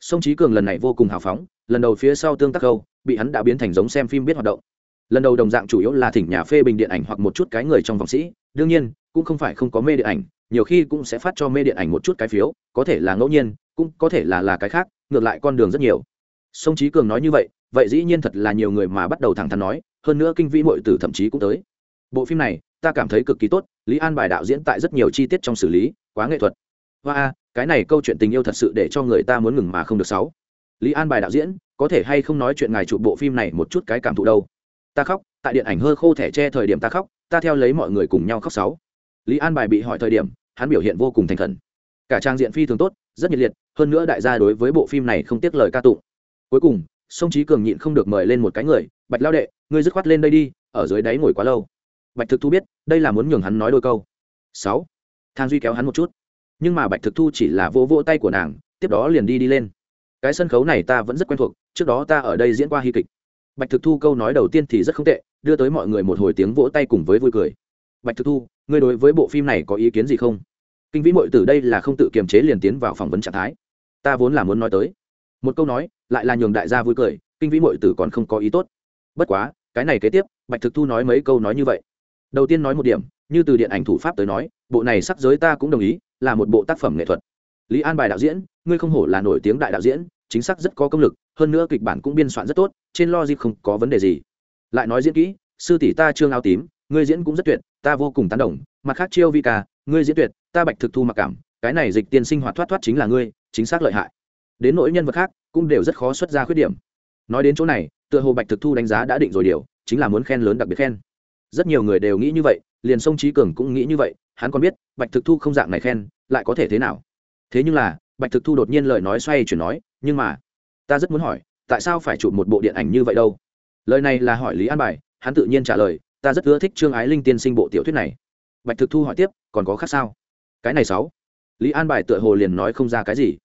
Sông trí cường lần này vô cùng hào phóng, lần đầu phía sau tương tác câu, bị hắn đã biến thành giống xem phim biết hoạt động. Lần đầu đồng dạng chủ yếu là thỉnh nhà phê bình điện ảnh hoặc một chút cái người trong vòng sĩ, đương nhiên, cũng không phải không có mê điện ảnh, nhiều khi cũng sẽ phát cho mê điện ảnh một chút cái phiếu, có thể là ngẫu nhiên, cũng có thể là là cái khác, ngược lại con đường rất nhiều sông trí cường nói như vậy vậy dĩ nhiên thật là nhiều người mà bắt đầu thẳng thắn nói, hơn nữa kinh vĩ mội tử thậm chí cũng tới. Bộ phim này, ta cảm thấy cực kỳ tốt, lý an bài đạo diễn tại rất nhiều chi tiết trong xử lý, quá nghệ thuật. Hoa cái này câu chuyện tình yêu thật sự để cho người ta muốn ngừng mà không được sáu. Lý an bài đạo diễn, có thể hay không nói chuyện ngài chụp bộ phim này một chút cái cảm thụ đâu? Ta khóc, tại điện ảnh hơ khô thẻ tre thời điểm ta khóc, ta theo lấy mọi người cùng nhau khóc sáu. Lý an bài bị hỏi thời điểm, hắn biểu hiện vô cùng thành khẩn. Cả trang diện phi thường tốt, rất nhiệt liệt, hơn nữa đại gia đối với bộ phim này không tiếc lời ca tụng cuối cùng sông trí cường nhịn không được mời lên một cái người, bạch lao đệ, ngươi dứt khoát lên đây đi, ở dưới đáy ngồi quá lâu. Bạch thực thu biết, đây là muốn nhường hắn nói đôi câu. Sáu, thang duy kéo hắn một chút. Nhưng mà bạch thực thu chỉ là vỗ vỗ tay của nàng, tiếp đó liền đi đi lên. Cái sân khấu này ta vẫn rất quen thuộc, trước đó ta ở đây diễn qua hy kịch. Bạch thực thu câu nói đầu tiên thì rất không tệ, đưa tới mọi người một hồi tiếng vỗ tay cùng với vui cười. Bạch thực thu, ngươi đối với bộ phim này có ý kiến gì không? Kinh vĩ mội từ đây là không tự kiềm chế liền tiến vào phỏng vấn trạng thái. Ta vốn là muốn nói tới một câu nói, lại là nhường đại gia vui cười, kinh vĩ mội tử còn không có ý tốt. Bất quá, cái này kế tiếp, bạch thực thu nói mấy câu nói như vậy. Đầu tiên nói một điểm, như từ điện ảnh thủ pháp tới nói, bộ này sắc giới ta cũng đồng ý, là một bộ tác phẩm nghệ thuật. Lý an bài đạo diễn, ngươi không hổ là nổi tiếng đại đạo diễn, chính xác rất có công lực, hơn nữa kịch bản cũng biên soạn rất tốt, trên logic không có vấn đề gì. Lại nói diễn kỹ, sư tỷ ta trương áo tím, ngươi diễn cũng rất tuyệt, ta vô cùng tán đồng, mặt khác chiêu vi ca, ngươi diễn tuyệt, ta bạch thực thu mặc cảm, cái này dịch tiên sinh hoạt thoát thoát chính là ngươi, chính xác lợi hại đến nỗi nhân vật khác cũng đều rất khó xuất ra khuyết điểm. Nói đến chỗ này, tựa hồ bạch thực thu đánh giá đã định rồi điều, chính là muốn khen lớn đặc biệt khen. Rất nhiều người đều nghĩ như vậy, liền sông trí cường cũng nghĩ như vậy, hắn còn biết bạch thực thu không dạng này khen, lại có thể thế nào? Thế nhưng là, bạch thực thu đột nhiên lời nói xoay chuyển nói, nhưng mà, ta rất muốn hỏi, tại sao phải chụp một bộ điện ảnh như vậy đâu? Lời này là hỏi lý an bài, hắn tự nhiên trả lời, ta rất ưa thích trương ái linh tiên sinh bộ tiểu thuyết này. Bạch thực thu hỏi tiếp, còn có khác sao? Cái này sáu. Lý an bài tựa hồ liền nói không ra cái gì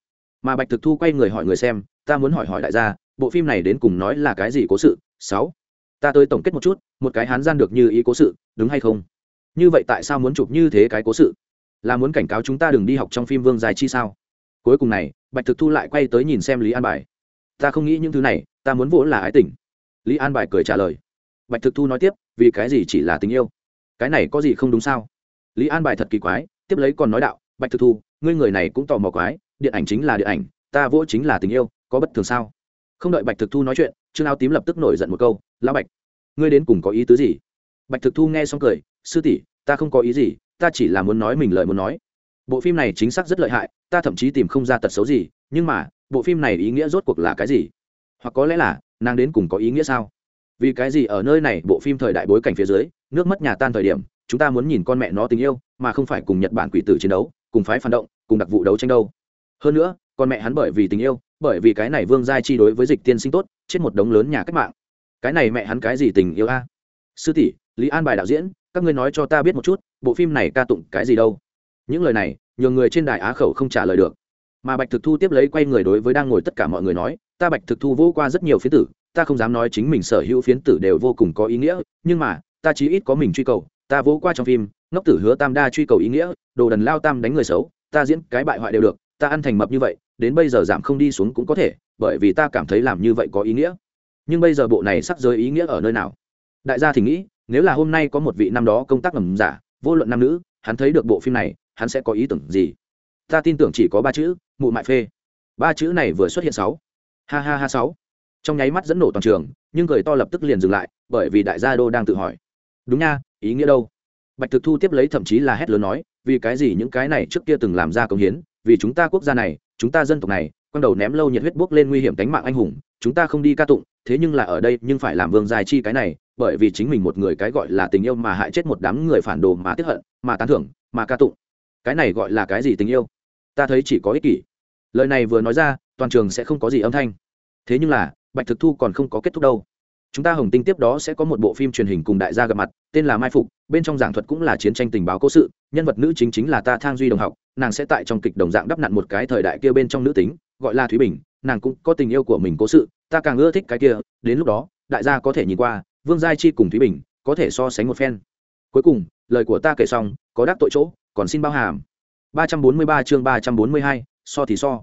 mà bạch thực thu quay người hỏi người xem, ta muốn hỏi hỏi đại gia, bộ phim này đến cùng nói là cái gì cố sự? Sáu, ta tới tổng kết một chút, một cái hán gian được như ý cố sự, đúng hay không? Như vậy tại sao muốn chụp như thế cái cố sự? Là muốn cảnh cáo chúng ta đừng đi học trong phim vương dài chi sao? Cuối cùng này, bạch thực thu lại quay tới nhìn xem lý an bài. Ta không nghĩ những thứ này, ta muốn vỗ là ái tình. Lý an bài cười trả lời. Bạch thực thu nói tiếp, vì cái gì chỉ là tình yêu? Cái này có gì không đúng sao? Lý an bài thật kỳ quái, tiếp lấy còn nói đạo, bạch thực thu, ngươi người này cũng tò mò quái điện ảnh chính là điện ảnh, ta vỗ chính là tình yêu, có bất thường sao? Không đợi bạch thực thu nói chuyện, trương áo tím lập tức nổi giận một câu, lão bạch, ngươi đến cùng có ý tứ gì? Bạch thực thu nghe xong cười, sư tỷ, ta không có ý gì, ta chỉ là muốn nói mình lời muốn nói. Bộ phim này chính xác rất lợi hại, ta thậm chí tìm không ra tật xấu gì, nhưng mà, bộ phim này ý nghĩa rốt cuộc là cái gì? Hoặc có lẽ là, nàng đến cùng có ý nghĩa sao? Vì cái gì ở nơi này, bộ phim thời đại bối cảnh phía dưới, nước mất nhà tan thời điểm, chúng ta muốn nhìn con mẹ nó tình yêu, mà không phải cùng nhật bản quỷ tử chiến đấu, cùng phái phản động, cùng đặc vụ đấu tranh đâu? Hơn nữa, con mẹ hắn bởi vì tình yêu, bởi vì cái này vương giai chi đối với dịch tiên sinh tốt, chết một đống lớn nhà cách mạng. Cái này mẹ hắn cái gì tình yêu a? Sư tỷ, lý an bài đạo diễn, các ngươi nói cho ta biết một chút, bộ phim này ca tụng cái gì đâu? Những lời này nhiều người trên đài á khẩu không trả lời được. Mà bạch thực thu tiếp lấy quay người đối với đang ngồi tất cả mọi người nói, ta bạch thực thu vô qua rất nhiều phiến tử, ta không dám nói chính mình sở hữu phiến tử đều vô cùng có ý nghĩa, nhưng mà, ta chí ít có mình truy cầu, ta vô qua trong phim, ngốc tử hứa tam đa truy cầu ý nghĩa, đồ đần lao tam đánh người xấu, ta diễn cái bại hoại đều được ta ăn thành mập như vậy, đến bây giờ giảm không đi xuống cũng có thể, bởi vì ta cảm thấy làm như vậy có ý nghĩa. Nhưng bây giờ bộ này sắc giới ý nghĩa ở nơi nào? Đại gia thì nghĩ, nếu là hôm nay có một vị năm đó công tác ngầm giả, vô luận nam nữ, hắn thấy được bộ phim này, hắn sẽ có ý tưởng gì? Ta tin tưởng chỉ có ba chữ, mụ mại phê. Ba chữ này vừa xuất hiện sáu. Ha ha ha sáu. Trong nháy mắt dẫn nổ toàn trường, nhưng cười to lập tức liền dừng lại, bởi vì đại gia đô đang tự hỏi. Đúng nha, ý nghĩa đâu? Bạch thực thu tiếp lấy thậm chí là hét lớn nói, vì cái gì những cái này trước kia từng làm ra công hiến vì chúng ta quốc gia này, chúng ta dân tộc này quang đầu ném lâu nhiệt huyết bước lên nguy hiểm tính mạng anh hùng, chúng ta không đi ca tụng, thế nhưng là ở đây nhưng phải làm vương dài chi cái này, bởi vì chính mình một người cái gọi là tình yêu mà hại chết một đám người phản đồ mà tiếp hận, mà tán thưởng, mà ca tụng. Cái này gọi là cái gì tình yêu? Ta thấy chỉ có ích kỷ. Lời này vừa nói ra, toàn trường sẽ không có gì âm thanh. Thế nhưng là, bạch thực thu còn không có kết thúc đâu chúng ta hồng tinh tiếp đó sẽ có một bộ phim truyền hình cùng đại gia gặp mặt tên là mai phục bên trong giảng thuật cũng là chiến tranh tình báo cố sự nhân vật nữ chính chính là ta thang duy đồng học nàng sẽ tại trong kịch đồng dạng đắp nặn một cái thời đại kia bên trong nữ tính gọi là thúy bình nàng cũng có tình yêu của mình cố sự ta càng ưa thích cái kia đến lúc đó đại gia có thể nhìn qua vương giai chi cùng thúy bình có thể so sánh một phen. Cuối cùng lời của ta kể xong có đắc tội chỗ còn xin bao hàm. 343 chương 342, so thì so.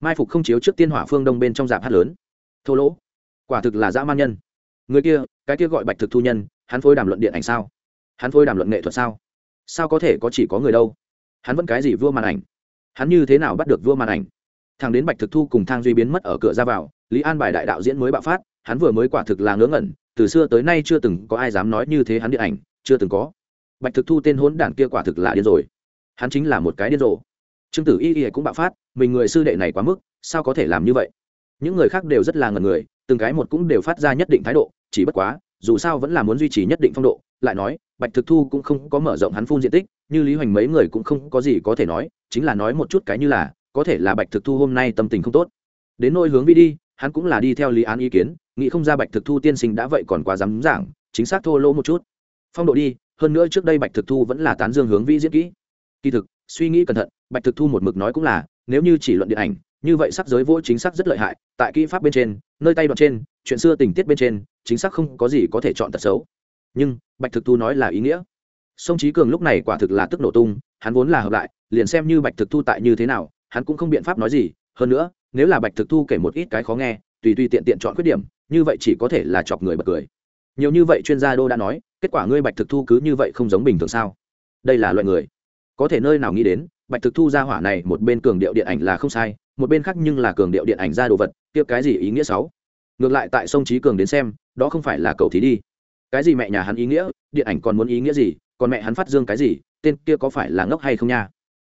Mai phục không chiếu trước tiên hỏa phương đông bên trong dạp hát lớn. Thô lỗ. Quả thực là dã man nhân người kia, cái kia gọi bạch thực thu nhân, hắn phối đàm luận điện ảnh sao? Hắn phối đàm luận nghệ thuật sao? Sao có thể có chỉ có người đâu? Hắn vẫn cái gì vua màn ảnh? Hắn như thế nào bắt được vua màn ảnh? Thằng đến bạch thực thu cùng thang duy biến mất ở cửa ra vào, lý an bài đại đạo diễn mới bạo phát, hắn vừa mới quả thực là ngớ ngẩn, từ xưa tới nay chưa từng có ai dám nói như thế hắn điện ảnh, chưa từng có. Bạch thực thu tên hốn đản kia quả thực là điên rồi. Hắn chính là một cái điên rồ. Trương tử y y cũng bạo phát, mình người sư đệ này quá mức, sao có thể làm như vậy? Những người khác đều rất là ngần người, từng cái một cũng đều phát ra nhất định thái độ chỉ bất quá, dù sao vẫn là muốn duy trì nhất định phong độ, lại nói, bạch thực thu cũng không có mở rộng hắn phun diện tích, như lý hoành mấy người cũng không có gì có thể nói, chính là nói một chút cái như là, có thể là bạch thực thu hôm nay tâm tình không tốt. Đến nôi hướng vi đi, hắn cũng là đi theo lý án ý kiến, nghĩ không ra bạch thực thu tiên sinh đã vậy còn quá dám giảng, chính xác thô lỗ một chút. Phong độ đi, hơn nữa trước đây bạch thực thu vẫn là tán dương hướng vi diễn kỹ. Kỳ thực, suy nghĩ cẩn thận, bạch thực thu một mực nói cũng là, nếu như chỉ luận điện ảnh, như vậy sắc giới vô chính xác rất lợi hại, tại kỹ pháp bên trên, nơi tay đoạn trên, chuyện xưa tình tiết bên trên chính xác không có gì có thể chọn tật xấu. Nhưng, bạch thực thu nói là ý nghĩa. Sông trí cường lúc này quả thực là tức nổ tung, hắn vốn là hợp lại, liền xem như bạch thực thu tại như thế nào, hắn cũng không biện pháp nói gì. Hơn nữa, nếu là bạch thực thu kể một ít cái khó nghe, tùy tùy tiện tiện chọn khuyết điểm, như vậy chỉ có thể là chọc người bật cười. Nhiều như vậy chuyên gia đô đã nói, kết quả ngươi bạch thực thu cứ như vậy không giống bình thường sao? Đây là loại người. Có thể nơi nào nghĩ đến, bạch thực thu ra hỏa này một bên cường điệu điện ảnh là không sai, một bên khác nhưng là cường điệu điện ảnh ra đồ vật tiếp cái gì ý nghĩa sáu ngược lại tại sông trí cường đến xem đó không phải là cầu thí đi. Cái gì mẹ nhà hắn ý nghĩa, điện ảnh còn muốn ý nghĩa gì, còn mẹ hắn phát dương cái gì, tên kia có phải là ngốc hay không nha?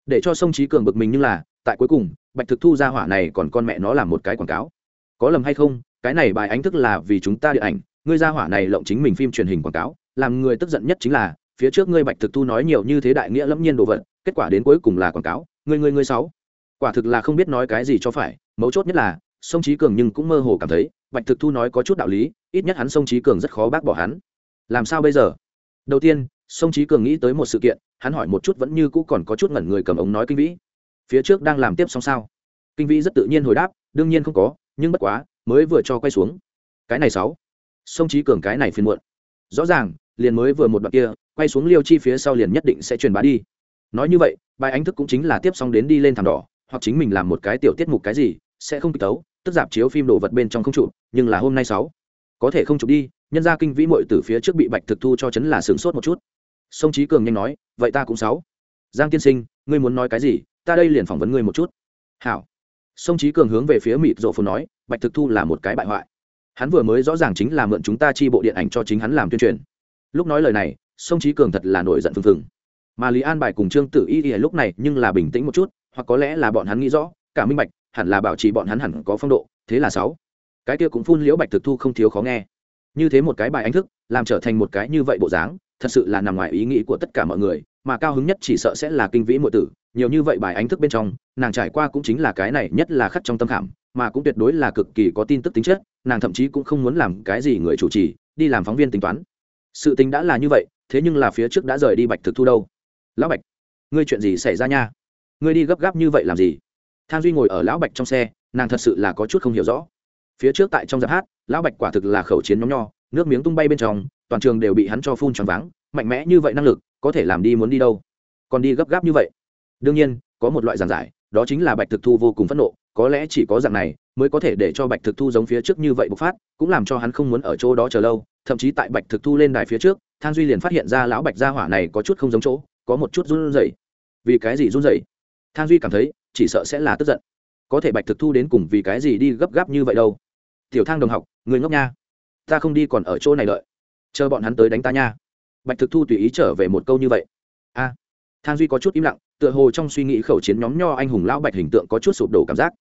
Để cho sông trí cường bực mình nhưng là, tại cuối cùng, bạch thực thu ra hỏa này còn con mẹ nó làm một cái quảng cáo. Có lầm hay không, cái này bài ánh thức là vì chúng ta điện ảnh, ngươi ra hỏa này lộng chính mình phim truyền hình quảng cáo, làm người tức giận nhất chính là, phía trước ngươi bạch thực thu nói nhiều như thế đại nghĩa lẫm nhiên đồ vật, kết quả đến cuối cùng là quảng cáo, ngươi ngươi ngươi sáu. Quả thực là không biết nói cái gì cho phải, mấu chốt nhất là sông trí cường nhưng cũng mơ hồ cảm thấy, bạch thực thu nói có chút đạo lý, ít nhất hắn sông trí cường rất khó bác bỏ hắn. Làm sao bây giờ? Đầu tiên, sông trí cường nghĩ tới một sự kiện, hắn hỏi một chút vẫn như cũ còn có chút ngẩn người cầm ống nói kinh vĩ. Phía trước đang làm tiếp xong sao? Kinh vĩ rất tự nhiên hồi đáp, đương nhiên không có, nhưng bất quá, mới vừa cho quay xuống. Cái này sáu. Sông trí cường cái này phiền muộn. Rõ ràng, liền mới vừa một đoạn kia, quay xuống liêu chi phía sau liền nhất định sẽ truyền bá đi. Nói như vậy, bài ánh thức cũng chính là tiếp xong đến đi lên thảm đỏ, hoặc chính mình làm một cái tiểu tiết mục cái gì sẽ không kịch tấu, tức dạp chiếu phim đồ vật bên trong không chụp, nhưng là hôm nay sáu. Có thể không chụp đi, nhân ra kinh vĩ mội từ phía trước bị bạch thực thu cho chấn là sửng sốt một chút. Sông trí cường nhanh nói, vậy ta cũng sáu. Giang tiên sinh, ngươi muốn nói cái gì, ta đây liền phỏng vấn ngươi một chút. Hảo. Sông trí cường hướng về phía mịt rộ phù nói, bạch thực thu là một cái bại hoại. Hắn vừa mới rõ ràng chính là mượn chúng ta chi bộ điện ảnh cho chính hắn làm tuyên truyền. Lúc nói lời này, sông trí cường thật là nổi giận phừng phừng. Mà lý an bài cùng trương tử y y lúc này nhưng là bình tĩnh một chút, hoặc có lẽ là bọn hắn nghĩ rõ, cả minh bạch hẳn là bảo trì bọn hắn hẳn có phong độ, thế là sáu. Cái kia cũng phun liễu bạch thực thu không thiếu khó nghe. Như thế một cái bài ánh thức, làm trở thành một cái như vậy bộ dáng, thật sự là nằm ngoài ý nghĩ của tất cả mọi người, mà cao hứng nhất chỉ sợ sẽ là kinh vĩ muội tử, nhiều như vậy bài ánh thức bên trong, nàng trải qua cũng chính là cái này nhất là khắc trong tâm khảm, mà cũng tuyệt đối là cực kỳ có tin tức tính chất, nàng thậm chí cũng không muốn làm cái gì người chủ trì, đi làm phóng viên tính toán. Sự tính đã là như vậy, thế nhưng là phía trước đã rời đi bạch thực thu đâu. Lão bạch, ngươi chuyện gì xảy ra nha? Ngươi đi gấp gáp như vậy làm gì? Thang duy ngồi ở lão bạch trong xe, nàng thật sự là có chút không hiểu rõ. Phía trước tại trong giáp hát, lão bạch quả thực là khẩu chiến nhóm nho, nước miếng tung bay bên trong, toàn trường đều bị hắn cho phun tròn váng, mạnh mẽ như vậy năng lực, có thể làm đi muốn đi đâu? Còn đi gấp gáp như vậy? Đương nhiên, có một loại giảng giải, đó chính là bạch thực thu vô cùng phẫn nộ, có lẽ chỉ có dạng này mới có thể để cho bạch thực thu giống phía trước như vậy bộc phát, cũng làm cho hắn không muốn ở chỗ đó chờ lâu, thậm chí tại bạch thực thu lên đài phía trước, thang duy liền phát hiện ra lão bạch gia hỏa này có chút không giống chỗ, có một chút run rẩy. Vì cái gì run rẩy? Thang duy cảm thấy chỉ sợ sẽ là tức giận. Có thể bạch thực thu đến cùng vì cái gì đi gấp gáp như vậy đâu? Tiểu thang đồng học, người ngốc nha. Ta không đi còn ở chỗ này đợi. Chờ bọn hắn tới đánh ta nha. Bạch thực thu tùy ý trở về một câu như vậy. A. Thang duy có chút im lặng, tựa hồ trong suy nghĩ khẩu chiến nhóm nho anh hùng lão bạch hình tượng có chút sụp đổ cảm giác.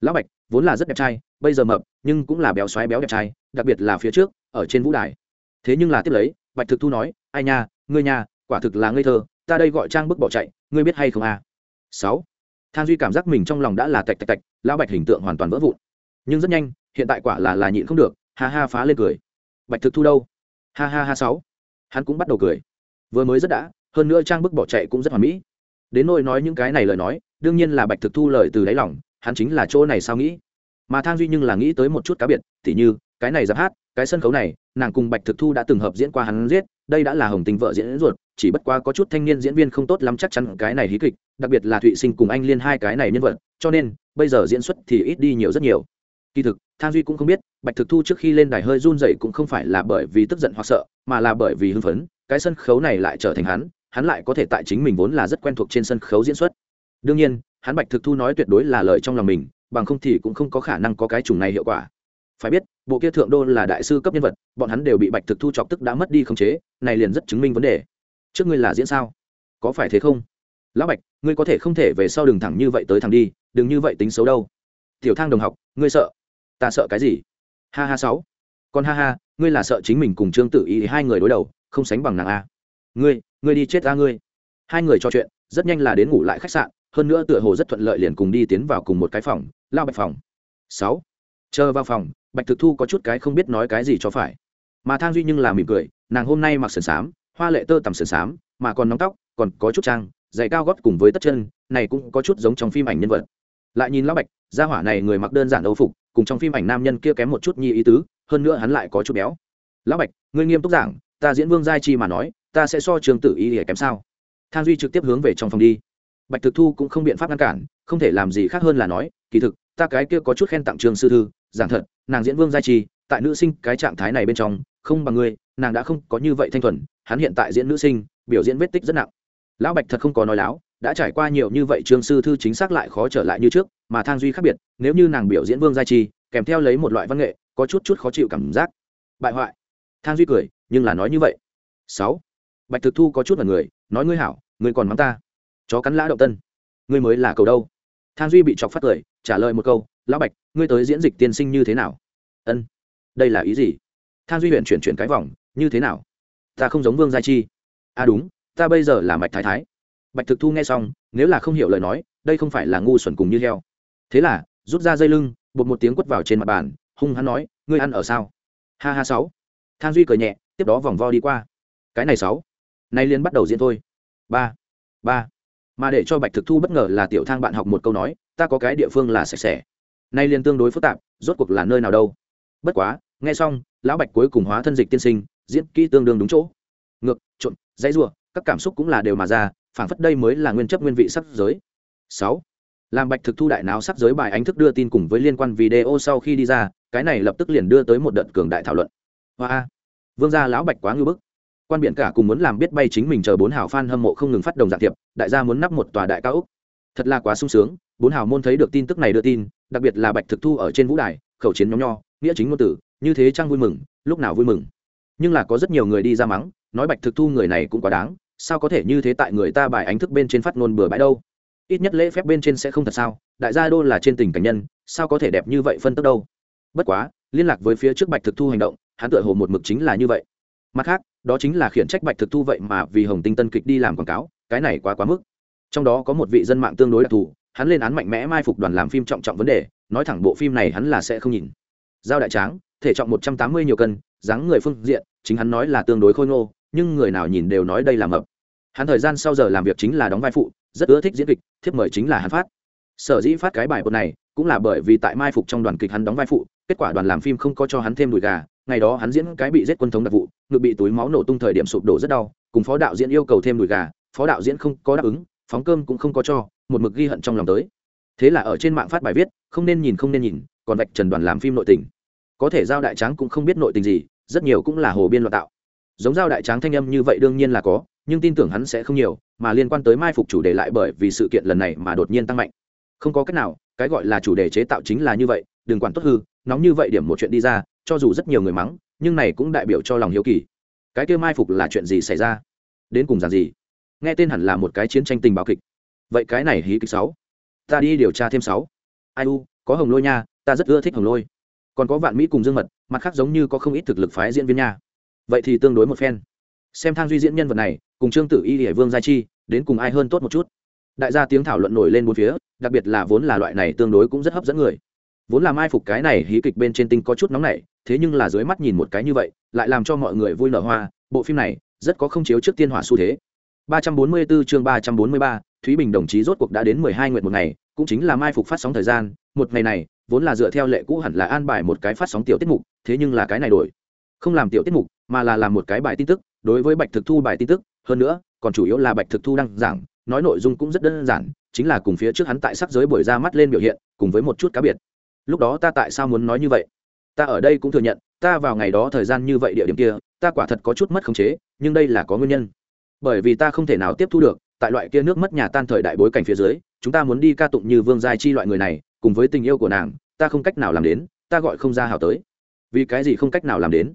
Lão bạch, vốn là rất đẹp trai, bây giờ mập, nhưng cũng là béo xoáy béo đẹp trai, đặc biệt là phía trước, ở trên vũ đài. Thế nhưng là tiếp lấy, bạch thực thu nói, ai nha, ngươi nha, quả thực là ngây thơ, ta đây gọi trang bức bỏ chạy, ngươi biết hay không à sáu thang duy cảm giác mình trong lòng đã là tạch tạch tạch, lão bạch hình tượng hoàn toàn vỡ vụn. Nhưng rất nhanh, hiện tại quả là là nhịn không được, ha ha phá lên cười. Bạch thực thu đâu? Ha ha ha sáu. Hắn cũng bắt đầu cười. Vừa mới rất đã, hơn nữa trang bức bỏ chạy cũng rất hoàn mỹ. Đến nỗi nói những cái này lời nói, đương nhiên là bạch thực thu lời từ đáy lòng, hắn chính là chỗ này sao nghĩ. Mà thang duy nhưng là nghĩ tới một chút cá biệt, tỉ như, cái này giáp hát, cái sân khấu này, nàng cùng bạch thực thu đã từng hợp diễn qua hắn giết đây đã là hồng tình vợ diễn ruột, chỉ bất quá có chút thanh niên diễn viên không tốt lắm chắc chắn cái này hí kịch, đặc biệt là thụy sinh cùng anh liên hai cái này nhân vật, cho nên, bây giờ diễn xuất thì ít đi nhiều rất nhiều. Kỳ thực, thang duy cũng không biết, bạch thực thu trước khi lên đài hơi run dậy cũng không phải là bởi vì tức giận hoặc sợ, mà là bởi vì hưng phấn, cái sân khấu này lại trở thành hắn hắn lại có thể tại chính mình vốn là rất quen thuộc trên sân khấu diễn xuất. Đương nhiên, hắn bạch thực thu nói tuyệt đối là lời trong lòng mình, bằng không thì cũng không có khả năng có cái chủng này hiệu quả phải biết, bộ kia thượng đô là đại sư cấp nhân vật, bọn hắn đều bị bạch thực thu chọc tức đã mất đi khống chế, này liền rất chứng minh vấn đề. Trước ngươi là diễn sao? Có phải thế không? Lão bạch, ngươi có thể không thể về sau đường thẳng như vậy tới thẳng đi, đừng như vậy tính xấu đâu. Tiểu thang đồng học, ngươi sợ? Ta sợ cái gì? Ha ha sáu. Còn ha ha, ngươi là sợ chính mình cùng trương tử ý hai người đối đầu, không sánh bằng nàng a. Ngươi ngươi đi chết ra ngươi. Hai người trò chuyện, rất nhanh là đến ngủ lại khách sạn, hơn nữa tựa hồ rất thuận lợi liền cùng đi tiến vào cùng một cái phòng lao bạch phòng. Sáu. Chờ vào phòng bạch thực thu có chút cái không biết nói cái gì cho phải. Mà thang duy nhưng là mỉm cười, nàng hôm nay mặc sườn xám, hoa lệ tơ tằm sườn xám, mà còn nóng tóc, còn có chút trang, giày cao gót cùng với tất chân, này cũng có chút giống trong phim ảnh nhân vật. Lại nhìn lão bạch, gia hỏa này người mặc đơn giản âu phục, cùng trong phim ảnh nam nhân kia kém một chút nhi ý tứ, hơn nữa hắn lại có chút béo. Lão bạch, ngươi nghiêm túc giảng, ta diễn vương giai chi mà nói, ta sẽ so trường tử ý để kém sao? Thang duy trực tiếp hướng về trong phòng đi. Bạch thực thu cũng không biện pháp ngăn cản, không thể làm gì khác hơn là nói, kỳ thực, ta cái kia có chút khen tặng trường sư thư giảng thật nàng diễn vương giai trì, tại nữ sinh cái trạng thái này bên trong không bằng ngươi nàng đã không có như vậy thanh thuần hắn hiện tại diễn nữ sinh biểu diễn vết tích rất nặng. Lão bạch thật không có nói láo đã trải qua nhiều như vậy trương sư thư chính xác lại khó trở lại như trước mà thang duy khác biệt nếu như nàng biểu diễn vương giai trì, kèm theo lấy một loại văn nghệ có chút chút khó chịu cảm giác. Bại hoại. Thang duy cười nhưng là nói như vậy. Sáu. Bạch thực thu có chút là người nói ngươi hảo ngươi còn mắng ta. Chó cắn lã động tân. Ngươi mới là cầu đâu. Thang duy bị chọc phát cười trả lời một câu lão bạch, ngươi tới diễn dịch tiên sinh như thế nào? Ân, đây là ý gì? Thang duy huyện chuyển chuyển cái vòng, như thế nào? Ta không giống vương gia chi. À đúng, ta bây giờ là mạch thái thái. Bạch thực thu nghe xong, nếu là không hiểu lời nói, đây không phải là ngu xuẩn cùng như heo. Thế là, rút ra dây lưng, bột một tiếng quất vào trên mặt bàn, hung hắn nói, ngươi ăn ở sao? Ha ha, sáu. Thang duy cười nhẹ, tiếp đó vòng vo đi qua. Cái này sáu. Nay liên bắt đầu diễn thôi. Ba ba. Mà để cho bạch thực thu bất ngờ là tiểu thang bạn học một câu nói, ta có cái địa phương là sạch sẽ nay liên tương đối phức tạp, rốt cuộc là nơi nào đâu? Bất quá, nghe xong, lão bạch cuối cùng hóa thân dịch tiên sinh, diễn kỹ tương đương đúng chỗ. Ngược, trộn, dãy rùa các cảm xúc cũng là đều mà ra, phảng phất đây mới là nguyên chấp nguyên vị sắc giới. Sáu, làm bạch thực thu đại não sắc giới bài ánh thức đưa tin cùng với liên quan video sau khi đi ra, cái này lập tức liền đưa tới một đợt cường đại thảo luận. Hoa vương gia lão bạch quá ngư bức. Quan biện cả cùng muốn làm biết bay chính mình chờ bốn hào fan hâm mộ không ngừng phát đồng giả thiệp, đại gia muốn nắp một tòa đại cao úc. Thật là quá sung sướng bốn hào môn thấy được tin tức này đưa tin, đặc biệt là bạch thực thu ở trên vũ đài, khẩu chiến nhóm nho, nghĩa chính ngôn tử, như thế trang vui mừng, lúc nào vui mừng. Nhưng là có rất nhiều người đi ra mắng, nói bạch thực thu người này cũng quá đáng, sao có thể như thế tại người ta bài ánh thức bên trên phát ngôn bừa bãi đâu? Ít nhất lễ phép bên trên sẽ không thật sao, đại gia đô là trên tình cảnh nhân, sao có thể đẹp như vậy phân tức đâu? Bất quá, liên lạc với phía trước bạch thực thu hành động, hắn tựa hồ một mực chính là như vậy. Mặt khác, đó chính là khiển trách bạch thực thu vậy mà vì hồng tinh tân kịch đi làm quảng cáo, cái này quá quá mức. Trong đó có một vị dân mạng tương đối đặc thù hắn lên án mạnh mẽ mai phục đoàn làm phim trọng trọng vấn đề, nói thẳng bộ phim này hắn là sẽ không nhìn. Giao đại tráng, thể trọng một trăm tám mươi nhiều cân, dáng người phương diện, chính hắn nói là tương đối khôi ngô, nhưng người nào nhìn đều nói đây là mập. Hắn thời gian sau giờ làm việc chính là đóng vai phụ, rất ưa thích diễn kịch, thiếp mời chính là hắn phát. Sở dĩ phát cái bài bột này, cũng là bởi vì tại mai phục trong đoàn kịch hắn đóng vai phụ, kết quả đoàn làm phim không có cho hắn thêm đùi gà, ngày đó hắn diễn cái bị giết quân thống đặc vụ ngự bị túi máu nổ tung thời điểm sụp đổ rất đau, cùng phó đạo diễn yêu cầu thêm đùi gà, phó đạo diễn không có đáp ứng, phóng cơm cũng không có cho một mực ghi hận trong lòng tới. Thế là ở trên mạng phát bài viết, không nên nhìn, không nên nhìn, còn vạch trần đoàn làm phim nội tình. Có thể giao đại tráng cũng không biết nội tình gì, rất nhiều cũng là hồ biên loạn tạo. Giống giao đại tráng thanh âm như vậy đương nhiên là có, nhưng tin tưởng hắn sẽ không nhiều, mà liên quan tới mai phục chủ đề lại bởi vì sự kiện lần này mà đột nhiên tăng mạnh. Không có cách nào, cái gọi là chủ đề chế tạo chính là như vậy, đừng quản tốt hư, nóng như vậy điểm một chuyện đi ra, cho dù rất nhiều người mắng, nhưng này cũng đại biểu cho lòng hiếu kỳ. Cái kia mai phục là chuyện gì xảy ra? Đến cùng giàn gì? Nghe tên hẳn là một cái chiến tranh tình báo kịch vậy cái này hí kịch sáu ta đi điều tra thêm sáu. Ai u có hồng lôi nha ta rất ưa thích hồng lôi. Còn có vạn mỹ cùng dương mật mặt khác giống như có không ít thực lực phái diễn viên nha. Vậy thì tương đối một phen. Xem thang duy diễn nhân vật này cùng trương tử y hải vương gia chi đến cùng ai hơn tốt một chút. Đại gia tiếng thảo luận nổi lên bốn phía đặc biệt là vốn là loại này tương đối cũng rất hấp dẫn người. Vốn là mai phục cái này hí kịch bên trên tinh có chút nóng nảy thế nhưng là dưới mắt nhìn một cái như vậy lại làm cho mọi người vui nở hoa. Bộ phim này rất có không chiếu trước tiên hỏa xu thế. 344 chương 343, Thúy Bình đồng chí rốt cuộc đã đến 12 nguyện một ngày, cũng chính là mai phục phát sóng thời gian, một ngày này, vốn là dựa theo lệ cũ hẳn là an bài một cái phát sóng tiểu tiết mục thế nhưng là cái này đổi. Không làm tiểu tiết mục mà là làm một cái bài tin tức đối với bạch thực thu bài tin tức hơn nữa còn chủ yếu là bạch thực thu đăng giảng nói nội dung cũng rất đơn giản chính là cùng phía trước hắn tại sắc giới buổi ra mắt lên biểu hiện cùng với một chút cá biệt. Lúc đó ta tại sao muốn nói như vậy? Ta ở đây cũng thừa nhận ta vào ngày đó thời gian như vậy địa điểm kia ta quả thật có chút mất khống chế nhưng đây là có nguyên nhân. Bởi vì ta không thể nào tiếp thu được tại loại kia nước mất nhà tan thời đại bối cảnh phía dưới, chúng ta muốn đi ca tụng như vương giai chi loại người này, cùng với tình yêu của nàng, ta không cách nào làm đến, ta gọi không ra hào tới. Vì cái gì không cách nào làm đến?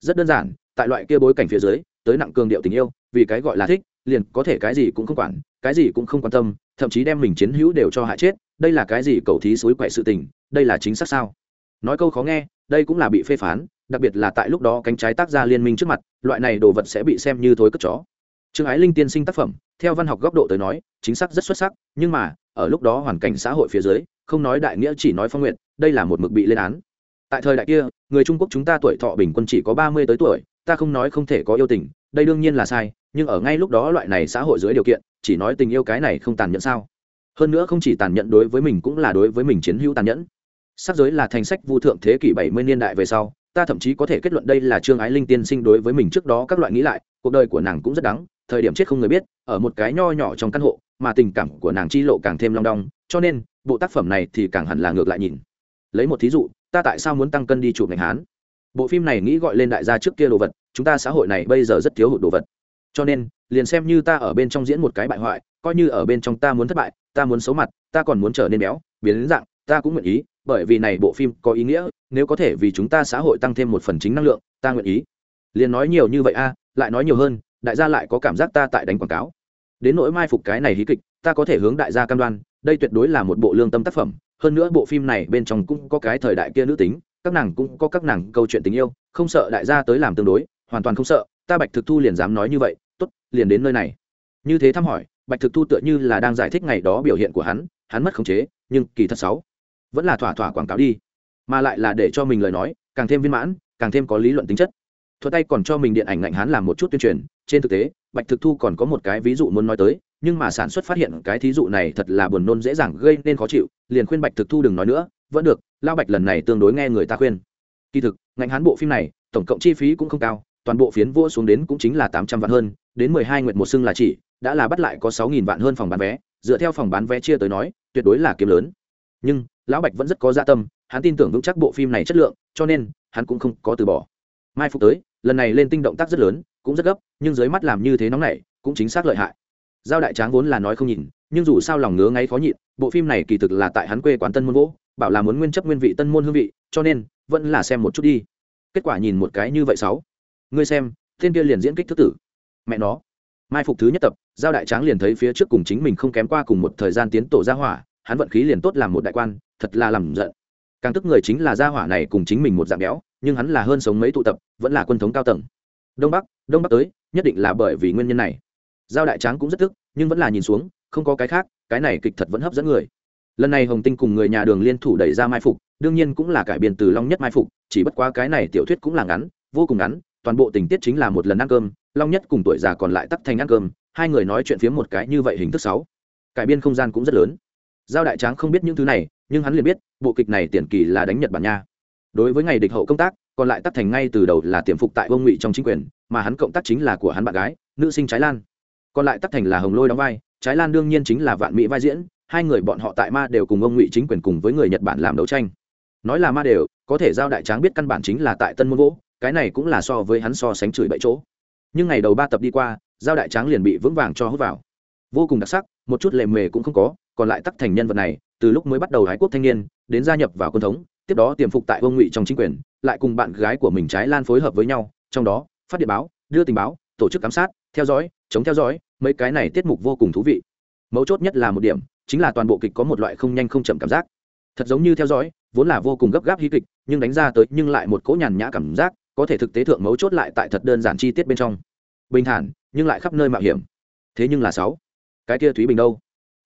Rất đơn giản, tại loại kia bối cảnh phía dưới, tới nặng cường điệu tình yêu, vì cái gọi là thích, liền có thể cái gì cũng không quản, cái gì cũng không quan tâm, thậm chí đem mình chiến hữu đều cho hạ chết, đây là cái gì cầu thí suối quậy sự tình, đây là chính xác sao? Nói câu khó nghe, đây cũng là bị phê phán, đặc biệt là tại lúc đó cánh trái tác gia liên minh trước mặt, loại này đồ vật sẽ bị xem như thối cất chó trương ái linh tiên sinh tác phẩm, theo văn học góc độ tới nói, chính xác rất xuất sắc, nhưng mà, ở lúc đó hoàn cảnh xã hội phía dưới, không nói đại nghĩa chỉ nói phong nguyện, đây là một mực bị lên án. Tại thời đại kia, người trung quốc chúng ta tuổi thọ bình quân chỉ có ba mươi tới tuổi, ta không nói không thể có yêu tình, đây đương nhiên là sai, nhưng ở ngay lúc đó loại này xã hội dưới điều kiện, chỉ nói tình yêu cái này không tàn nhẫn sao? Hơn nữa không chỉ tàn nhẫn đối với mình cũng là đối với mình chiến hữu tàn nhẫn. Sắc giới là thành sách vu thượng thế kỷ bảy mươi niên đại về sau, ta thậm chí có thể kết luận đây là trương ái linh tiên sinh đối với mình trước đó các loại nghĩ lại, cuộc đời của nàng cũng rất đắng thời điểm chết không người biết, ở một cái nho nhỏ trong căn hộ, mà tình cảm của nàng chi lộ càng thêm long đong, cho nên, bộ tác phẩm này thì càng hẳn là ngược lại nhìn. Lấy một thí dụ, ta tại sao muốn tăng cân đi chụp ngành hán? Bộ phim này nghĩ gọi lên đại gia trước kia đồ vật, chúng ta xã hội này bây giờ rất thiếu hụt đồ vật. Cho nên, liền xem như ta ở bên trong diễn một cái bại hoại, coi như ở bên trong ta muốn thất bại, ta muốn xấu mặt, ta còn muốn trở nên béo, biến đến dạng, ta cũng nguyện ý, bởi vì này bộ phim có ý nghĩa, nếu có thể vì chúng ta xã hội tăng thêm một phần chính năng lượng, ta nguyện ý. Liền nói nhiều như vậy a, lại nói nhiều hơn đại gia lại có cảm giác ta tại đánh quảng cáo. Đến nỗi mai phục cái này hí kịch, ta có thể hướng đại gia cam đoan, đây tuyệt đối là một bộ lương tâm tác phẩm, hơn nữa bộ phim này bên trong cũng có cái thời đại kia nữ tính, các nàng cũng có các nàng câu chuyện tình yêu, không sợ đại gia tới làm tương đối, hoàn toàn không sợ, ta bạch thực thu liền dám nói như vậy, tốt, liền đến nơi này. Như thế thăm hỏi, bạch thực thu tựa như là đang giải thích ngày đó biểu hiện của hắn hắn mất khống chế, nhưng kỳ thật sáu, vẫn là thỏa thỏa quảng cáo đi, mà lại là để cho mình lời nói, càng thêm viên mãn, càng thêm có lý luận tính chất. Thuật tay còn cho mình điện ảnh ngạnh hắn làm một chút tuyên truyền trên thực tế, bạch thực thu còn có một cái ví dụ muốn nói tới, nhưng mà sản xuất phát hiện cái thí dụ này thật là buồn nôn dễ dàng gây nên khó chịu, liền khuyên bạch thực thu đừng nói nữa, vẫn được lao bạch lần này tương đối nghe người ta khuyên. Kỳ thực, ngành hắn bộ phim này, tổng cộng chi phí cũng không cao, toàn bộ phiến vua xuống đến cũng chính là tám trăm vạn hơn, đến mười hai nguyệt một xưng là chỉ, đã là bắt lại có sáu nghìn vạn hơn phòng bán vé, dựa theo phòng bán vé chia tới nói, tuyệt đối là kiếm lớn. Nhưng, lão bạch vẫn rất có dạ tâm, hắn tin tưởng vững chắc bộ phim này chất lượng, cho nên, hắn cũng không có từ bỏ. Mai phục tới, lần này lên tinh động tác rất lớn cũng rất gấp, nhưng dưới mắt làm như thế nóng này, cũng chính xác lợi hại. Giao đại tráng vốn là nói không nhìn, nhưng dù sao lòng ngứa ngáy khó nhịn, bộ phim này kỳ thực là tại hắn quê quán tân môn vỗ bảo là muốn nguyên chấp nguyên vị tân môn hương vị, cho nên, vẫn là xem một chút đi. Kết quả nhìn một cái như vậy sáu. Ngươi xem, Thiên kia liền diễn kích thứ tử. Mẹ nó. Mai phục thứ nhất tập, giao đại tráng liền thấy phía trước cùng chính mình không kém qua cùng một thời gian tiến tổ gia hỏa, hắn vận khí liền tốt làm một đại quan, thật là làm giận. Càng tức người chính là gia hỏa này cùng chính mình một dạng béo, nhưng hắn là hơn sống mấy tụ tập, vẫn là quân thống cao tầng đông bắc đông bắc tới, nhất định là bởi vì nguyên nhân này. Giao đại tráng cũng rất tức, nhưng vẫn là nhìn xuống, không có cái khác, cái này kịch thật vẫn hấp dẫn người. Lần này hồng tinh cùng người nhà đường liên thủ đẩy ra mai phục, đương nhiên cũng là cải biên từ long nhất mai phục, chỉ bất quá cái này tiểu thuyết cũng là ngắn, vô cùng ngắn, toàn bộ tình tiết chính là một lần ăn cơm, long nhất cùng tuổi già còn lại tắt thành ăn cơm, hai người nói chuyện phiếm một cái như vậy hình thức sáu. Cải biên không gian cũng rất lớn. Giao đại tráng không biết những thứ này, nhưng hắn liền biết, bộ kịch này tiền kỳ là đánh nhật bản nha. Đối với ngày địch hậu công tác còn lại tắt thành ngay từ đầu là tiềm phục tại vương ngụy trong chính quyền, mà hắn cộng tác chính là của hắn bạn gái, nữ sinh trái lan. Còn lại tắt thành là hồng lôi đóng vai, trái lan đương nhiên chính là vạn mỹ vai diễn, hai người bọn họ tại ma đều cùng ông ngụy chính quyền cùng với người nhật bản làm đấu tranh. Nói là ma đều, có thể giao đại tráng biết căn bản chính là tại tân môn gỗ cái này cũng là so với hắn so sánh chửi bậy chỗ. Nhưng ngày đầu ba tập đi qua, giao đại tráng liền bị vững vàng cho hút vào. Vô cùng đặc sắc, một chút lệ mề cũng không có, còn lại tắc thành nhân vật này, từ lúc mới bắt đầu hái quốc thanh niên, đến gia nhập vào quân thống tiếp đó tiềm phục tại vương ngụy trong chính quyền, lại cùng bạn gái của mình trái lan phối hợp với nhau, trong đó, phát điện báo, đưa tình báo, tổ chức giám sát, theo dõi, chống theo dõi, mấy cái này tiết mục vô cùng thú vị. Mấu chốt nhất là một điểm, chính là toàn bộ kịch có một loại không nhanh không chậm cảm giác. Thật giống như theo dõi, vốn là vô cùng gấp gáp hí kịch, nhưng đánh ra tới nhưng lại một cỗ nhàn nhã cảm giác, có thể thực tế thượng mấu chốt lại tại thật đơn giản chi tiết bên trong. Bình thản, nhưng lại khắp nơi mạo hiểm. Thế nhưng là sáu. Cái kia thúy bình đâu?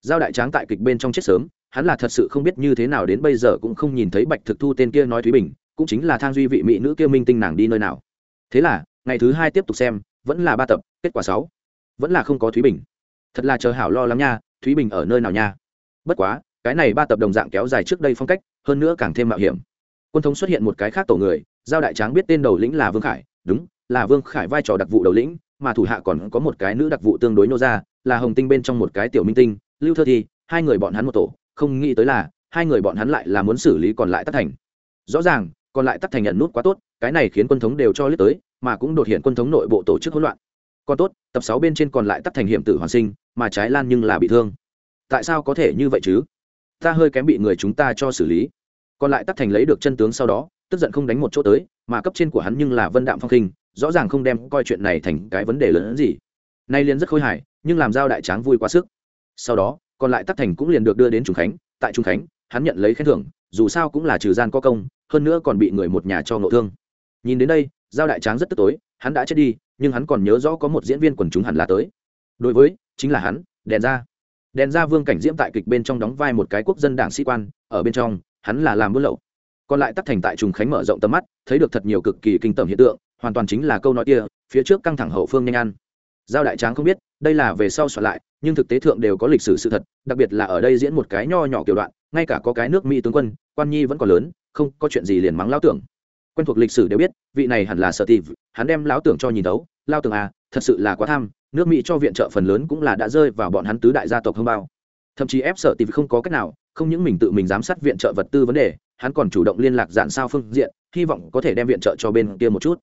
Giao đại tráng tại kịch bên trong chết sớm hắn là thật sự không biết như thế nào đến bây giờ cũng không nhìn thấy bạch thực thu tên kia nói thúy bình, cũng chính là thang duy vị mỹ nữ kia minh tinh nàng đi nơi nào. Thế là, ngày thứ hai tiếp tục xem, vẫn là ba tập, kết quả sáu. Vẫn là không có thúy bình. Thật là chờ hảo lo lắm nha, thúy bình ở nơi nào nha? Bất quá, cái này ba tập đồng dạng kéo dài trước đây phong cách, hơn nữa càng thêm mạo hiểm. Quân thống xuất hiện một cái khác tổ người, giao đại tráng biết tên đầu lĩnh là vương khải, đúng, là vương khải vai trò đặc vụ đầu lĩnh, mà thủ hạ còn có một cái nữ đặc vụ tương đối nô ra, là hồng tinh bên trong một cái tiểu minh tinh, lưu thơ thi, hai người bọn hắn một tổ không nghĩ tới là, hai người bọn hắn lại là muốn xử lý còn lại tất thành. Rõ ràng, còn lại tắc thành nhận nút quá tốt, cái này khiến quân thống đều cho lết tới, mà cũng đột hiện quân thống nội bộ tổ chức hỗn loạn. Còn tốt, tập sáu bên trên còn lại tắc thành hiểm tử hoàn sinh, mà trái lan nhưng là bị thương. Tại sao có thể như vậy chứ? Ta hơi kém bị người chúng ta cho xử lý. Còn lại tắc thành lấy được chân tướng sau đó, tức giận không đánh một chỗ tới, mà cấp trên của hắn nhưng là vân đạm phong khinh rõ ràng không đem coi chuyện này thành cái vấn đề lớn hơn gì. Nay liền rất khôi hài, nhưng làm giao đại tráng vui quá sức. Sau đó còn lại tắc thành cũng liền được đưa đến trung khánh, tại trung khánh, hắn nhận lấy khen thưởng, dù sao cũng là trừ gian có công, hơn nữa còn bị người một nhà cho ngộ thương. Nhìn đến đây, giao đại tráng rất tức tối, hắn đã chết đi, nhưng hắn còn nhớ rõ có một diễn viên quần chúng hẳn là tới. Đối với, chính là hắn, đèn ra đèn ra vương cảnh diễm tại kịch bên trong đóng vai một cái quốc dân đảng sĩ quan, ở bên trong, hắn là làm buôn lậu. Còn lại tắc thành tại trùng khánh mở rộng tầm mắt, thấy được thật nhiều cực kỳ kinh tởm hiện tượng, hoàn toàn chính là câu nói kia, phía trước căng thẳng hậu phương nhanh ăn. Giao đại tráng không biết, đây là về sau soạn lại nhưng thực tế thượng đều có lịch sử sự thật, đặc biệt là ở đây diễn một cái nho nhỏ kiểu đoạn, ngay cả có cái nước mỹ tướng quân, quan nhi vẫn còn lớn, không có chuyện gì liền mắng lao tưởng. Quen thuộc lịch sử đều biết, vị này hẳn là sợ tịp hắn đem lão tưởng cho nhìn đấu lao tưởng à thật sự là quá tham, nước mỹ cho viện trợ phần lớn cũng là đã rơi vào bọn hắn tứ đại gia tộc hông bao. Thậm chí ép sợ tịp không có cách nào, không những mình tự mình giám sát viện trợ vật tư vấn đề, hắn còn chủ động liên lạc dạn sao phương diện, hy vọng có thể đem viện trợ cho bên kia một chút.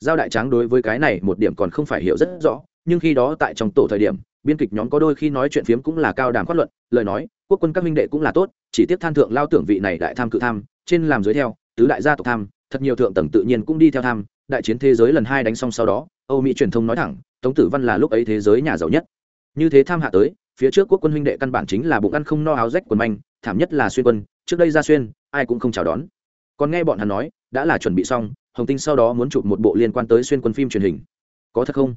Giao đại tráng đối với cái này một điểm còn không phải hiểu rất rõ nhưng khi đó tại trong tổ thời điểm, biên kịch nhóm có đôi khi nói chuyện phiếm cũng là cao đàm phát luận, lời nói, quốc quân các minh đệ cũng là tốt, chỉ tiếp than thượng lao tưởng vị này đại tham cự tham, trên làm dưới theo, tứ đại gia tộc tham, thật nhiều thượng tầng tự nhiên cũng đi theo tham, đại chiến thế giới lần hai đánh xong sau đó, âu mỹ truyền thông nói thẳng, tống tử văn là lúc ấy thế giới nhà giàu nhất. Như thế tham hạ tới, phía trước quốc quân huynh đệ căn bản chính là bụng ăn không no áo rách quần manh, thảm nhất là xuyên quân, trước đây ra xuyên, ai cũng không chào đón. Còn nghe bọn hắn nói, đã là chuẩn bị xong, hồng tinh sau đó muốn chụp một bộ liên quan tới xuyên quân phim truyền hình. Có thật không?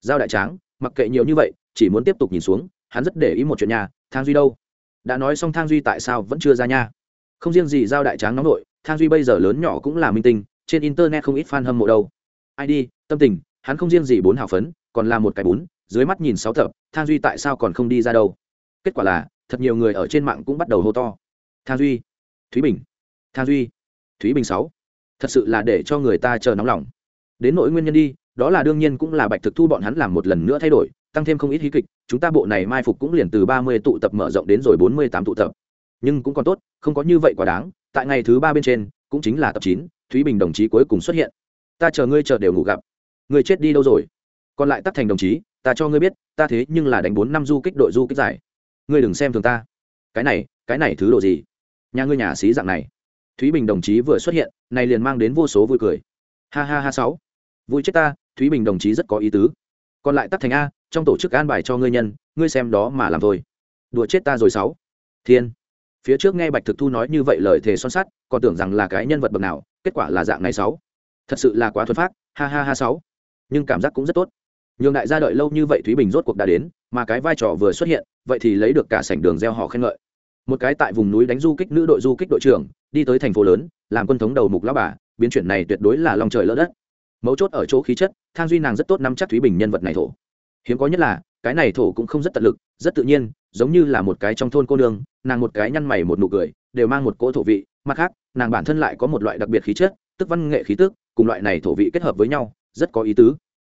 Giao đại tráng, mặc kệ nhiều như vậy, chỉ muốn tiếp tục nhìn xuống, hắn rất để ý một chuyện nhà thang duy đâu? Đã nói xong thang duy tại sao vẫn chưa ra nha? Không riêng gì giao đại tráng nóng nội, thang duy bây giờ lớn nhỏ cũng là minh tinh, trên internet không ít fan hâm mộ đâu. Ai đi, tâm tình, hắn không riêng gì bốn hào phấn, còn là một cái bốn, dưới mắt nhìn sáu thập, thang duy tại sao còn không đi ra đâu? Kết quả là, thật nhiều người ở trên mạng cũng bắt đầu hô to. Thang duy, thúy bình, thang duy, thúy bình sáu, thật sự là để cho người ta chờ nóng lòng. Đến nỗi nguyên nhân đi đó là đương nhiên cũng là bạch thực thu bọn hắn làm một lần nữa thay đổi, tăng thêm không ít hí kịch, chúng ta bộ này mai phục cũng liền từ ba mươi tụ tập mở rộng đến rồi bốn mươi tám tụ tập. Nhưng cũng còn tốt, không có như vậy quá đáng, tại ngày thứ ba bên trên, cũng chính là tập chín, thúy bình đồng chí cuối cùng xuất hiện. Ta chờ ngươi chờ đều ngủ gặp. Ngươi chết đi đâu rồi? Còn lại tắt thành đồng chí, ta cho ngươi biết, ta thế nhưng là đánh bốn năm du kích đội du kích giải. Ngươi đừng xem thường ta. Cái này cái này thứ độ gì? Nhà ngươi nhà xí dạng này. Thúy bình đồng chí vừa xuất hiện, này liền mang đến vô số vui cười. Ha ha ha sáu. Vui chết ta thúy bình đồng chí rất có ý tứ. Còn lại Tắc thành a, trong tổ chức an bài cho ngươi nhân, ngươi xem đó mà làm thôi. Đùa chết ta rồi sáu. Thiên. Phía trước nghe bạch thực thu nói như vậy lời thề son sắt, còn tưởng rằng là cái nhân vật bậc nào, kết quả là dạng này sáu. Thật sự là quá thuần phát ha ha ha sáu. Nhưng cảm giác cũng rất tốt. Nhường đại gia đợi lâu như vậy thúy bình rốt cuộc đã đến, mà cái vai trò vừa xuất hiện, vậy thì lấy được cả sảnh đường gieo họ khen ngợi. Một cái tại vùng núi đánh du kích nữ đội du kích đội trưởng, đi tới thành phố lớn, làm quân thống đầu mục lão bà, biến chuyển này tuyệt đối là lòng trời lỡ đất mấu chốt ở chỗ khí chất, thang duy nàng rất tốt nắm chắc thúy bình nhân vật này thổ. Hiếm có nhất là, cái này thổ cũng không rất tận lực, rất tự nhiên, giống như là một cái trong thôn cô nương, nàng một cái nhăn mày một nụ cười, đều mang một cỗ thổ vị, mặt khác, nàng bản thân lại có một loại đặc biệt khí chất, tức văn nghệ khí tức, cùng loại này thổ vị kết hợp với nhau, rất có ý tứ.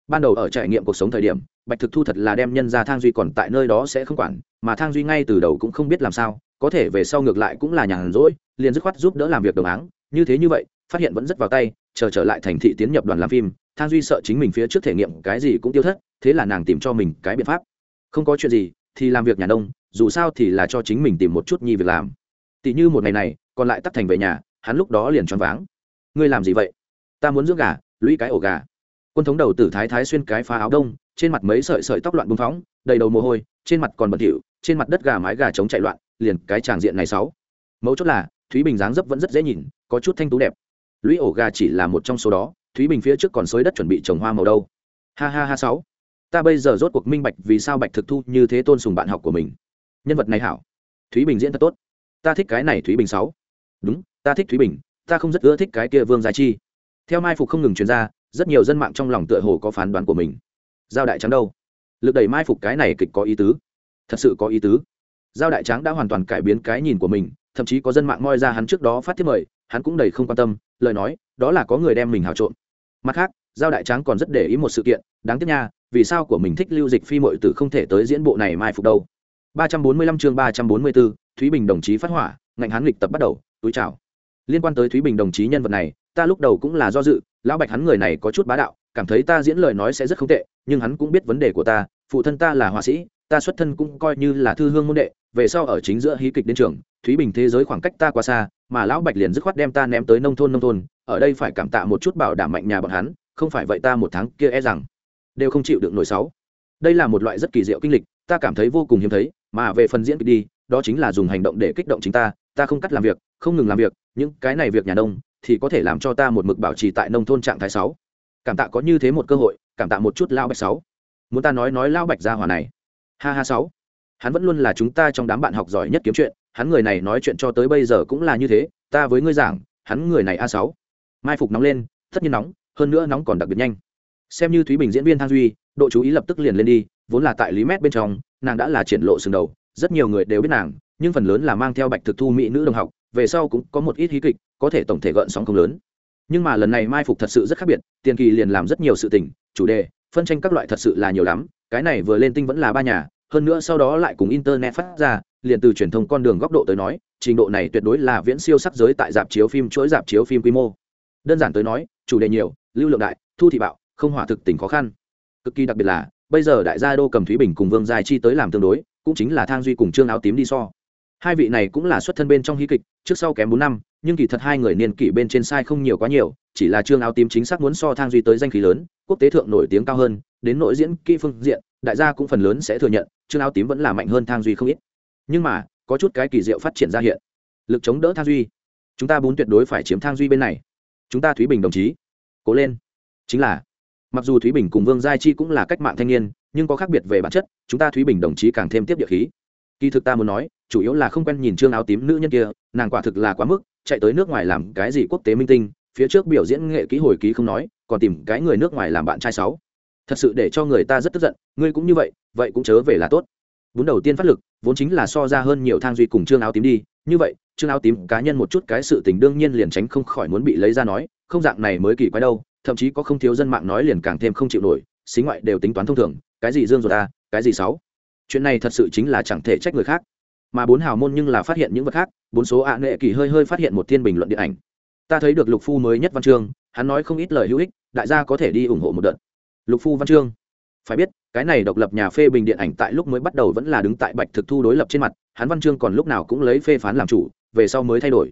Ban đầu ở trải nghiệm cuộc sống thời điểm, bạch thực thu thật là đem nhân ra thang duy còn tại nơi đó sẽ không quản, mà thang duy ngay từ đầu cũng không biết làm sao, có thể về sau ngược lại cũng là nhàn rỗi, liền dứt khoát giúp đỡ làm việc đồng áng, như thế như vậy, phát hiện vẫn rất vào tay chờ trở lại thành thị tiến nhập đoàn làm phim, thang duy sợ chính mình phía trước thể nghiệm cái gì cũng tiêu thất, thế là nàng tìm cho mình cái biện pháp. Không có chuyện gì, thì làm việc nhà nông, dù sao thì là cho chính mình tìm một chút nhi việc làm. Tỷ như một ngày này, còn lại tắt thành về nhà, hắn lúc đó liền choáng váng. Ngươi làm gì vậy? Ta muốn dưỡng gà, lũy cái ổ gà. Quân thống đầu tử thái thái xuyên cái phá áo đông, trên mặt mấy sợi sợi tóc loạn bung phóng, đầy đầu mồ hôi, trên mặt còn bẩn thỉu, trên mặt đất gà mái gà trống chạy loạn, liền cái tràng diện này sáu. Mấu chốt là, thúy bình dáng dấp vẫn rất dễ nhìn, có chút thanh tú đẹp lũy ổ gà chỉ là một trong số đó, thúy bình phía trước còn xới đất chuẩn bị trồng hoa màu đâu. Ha ha ha sáu. Ta bây giờ rốt cuộc minh bạch vì sao bạch thực thu như thế tôn sùng bạn học của mình. Nhân vật này hảo. Thúy bình diễn thật tốt. Ta thích cái này thúy bình sáu. Đúng, ta thích thúy bình, ta không rất ưa thích cái kia vương gia chi. Theo mai phục không ngừng truyền ra, rất nhiều dân mạng trong lòng tựa hồ có phán đoán của mình. Giao đại trắng đâu? Lực đẩy mai phục cái này kịch có ý tứ. Thật sự có ý tứ. Giao đại Trắng đã hoàn toàn cải biến cái nhìn của mình thậm chí có dân mạng moi ra hắn trước đó phát thiết mời hắn cũng đầy không quan tâm lời nói đó là có người đem mình hào trộm mặt khác giao đại tráng còn rất để ý một sự kiện đáng tiếc nha vì sao của mình thích lưu dịch phi mội tử không thể tới diễn bộ này mai phục đâu 345 chương 344, Thúy Bình đồng chí phát hỏa, ngạnh hán lịch tập bắt đầu, túi chào. Liên quan tới Thúy Bình đồng chí nhân vật này, ta lúc đầu cũng là do dự, lão Bạch hắn người này có chút bá đạo, cảm thấy ta diễn lời nói sẽ rất không tệ, nhưng hắn cũng biết vấn đề của ta, phụ thân ta là họa sĩ, ta xuất thân cũng coi như là thư hương môn đệ, về sau ở chính giữa hí kịch đến trường, Thúy Bình thế giới khoảng cách ta quá xa, mà lão Bạch liền dứt khoát đem ta ném tới nông thôn nông thôn, ở đây phải cảm tạ một chút bảo đảm mạnh nhà bọn hắn, không phải vậy ta một tháng kia e rằng đều không chịu được nổi sáu. Đây là một loại rất kỳ diệu kinh lịch, ta cảm thấy vô cùng hiếm thấy, mà về phần diễn kịch đi đó chính là dùng hành động để kích động chính ta ta không cắt làm việc không ngừng làm việc những cái này việc nhà nông thì có thể làm cho ta một mực bảo trì tại nông thôn trạng thái sáu. Cảm tạ có như thế một cơ hội cảm tạ một chút lão bạch sáu. Muốn ta nói nói lão bạch ra hòa này ha ha sáu. Hắn vẫn luôn là chúng ta trong đám bạn học giỏi nhất kiếm chuyện, hắn người này nói chuyện cho tới bây giờ cũng là như thế, ta với ngươi giảng, hắn người này a sáu. Mai phục nóng lên, tất nhiên nóng, hơn nữa nóng còn đặc biệt nhanh. Xem như thúy bình diễn viên thang duy, độ chú ý lập tức liền lên đi, vốn là tại lý mét bên trong, nàng đã là triển lộ sừng đầu, rất nhiều người đều biết nàng, nhưng phần lớn là mang theo bạch thực thu mỹ nữ đồng học, về sau cũng có một ít hí kịch, có thể tổng thể gợn sóng không lớn. Nhưng mà lần này mai phục thật sự rất khác biệt, tiền kỳ liền làm rất nhiều sự tình, chủ đề, phân tranh các loại thật sự là nhiều lắm cái này vừa lên tinh vẫn là ba nhà, hơn nữa sau đó lại cùng internet phát ra, liền từ truyền thông con đường góc độ tới nói, trình độ này tuyệt đối là viễn siêu sắc giới tại dạp chiếu phim chuỗi dạp chiếu phim quy mô. Đơn giản tới nói, chủ đề nhiều, lưu lượng đại, thu thị bạo, không hỏa thực tình khó khăn. Cực kỳ đặc biệt là, bây giờ đại gia đô cầm thúy bình cùng vương giai chi tới làm tương đối, cũng chính là thang duy cùng trương áo tím đi so. Hai vị này cũng là xuất thân bên trong hí kịch, trước sau kém bốn năm, nhưng kỳ thật hai người niên kỷ bên trên sai không nhiều quá nhiều, chỉ là trương áo tím chính xác muốn so thang duy tới danh khí lớn, quốc tế thượng nổi tiếng cao hơn đến nội diễn kỹ phương diện, đại gia cũng phần lớn sẽ thừa nhận trương áo tím vẫn là mạnh hơn thang duy không ít. Nhưng mà, có chút cái kỳ diệu phát triển ra hiện. Lực chống đỡ thang duy. Chúng ta bốn tuyệt đối phải chiếm thang duy bên này. Chúng ta thúy bình đồng chí. Cố lên. Chính là, mặc dù thúy bình cùng vương giai chi cũng là cách mạng thanh niên, nhưng có khác biệt về bản chất, chúng ta thúy bình đồng chí càng thêm tiếp địa khí. Kỳ thực ta muốn nói, chủ yếu là không quen nhìn trương áo tím nữ nhân kia, nàng quả thực là quá mức, chạy tới nước ngoài làm cái gì quốc tế minh tinh, phía trước biểu diễn nghệ ký hồi ký không nói, còn tìm cái người nước ngoài làm bạn trai sáu thật sự để cho người ta rất tức giận, ngươi cũng như vậy vậy cũng chớ về là tốt. Vốn đầu tiên phát lực, vốn chính là so ra hơn nhiều thang duy cùng trương áo tím đi, như vậy, trương áo tím cá nhân một chút cái sự tình đương nhiên liền tránh không khỏi muốn bị lấy ra nói, không dạng này mới kỳ quái đâu, thậm chí có không thiếu dân mạng nói liền càng thêm không chịu nổi, xí ngoại đều tính toán thông thường, cái gì dương rồi ta cái gì sáu. Chuyện này thật sự chính là chẳng thể trách người khác. Mà bốn hào môn nhưng là phát hiện những vật khác, bốn số ạ nghệ kỳ hơi hơi phát hiện một thiên bình luận điện ảnh. Ta thấy được lục phu mới nhất văn chương, hắn nói không ít lời hữu ích, đại gia có thể đi ủng hộ một đợt lục phu văn chương. Phải biết, cái này độc lập nhà phê bình điện ảnh tại lúc mới bắt đầu vẫn là đứng tại bạch thực thu đối lập trên mặt, hắn văn chương còn lúc nào cũng lấy phê phán làm chủ, về sau mới thay đổi.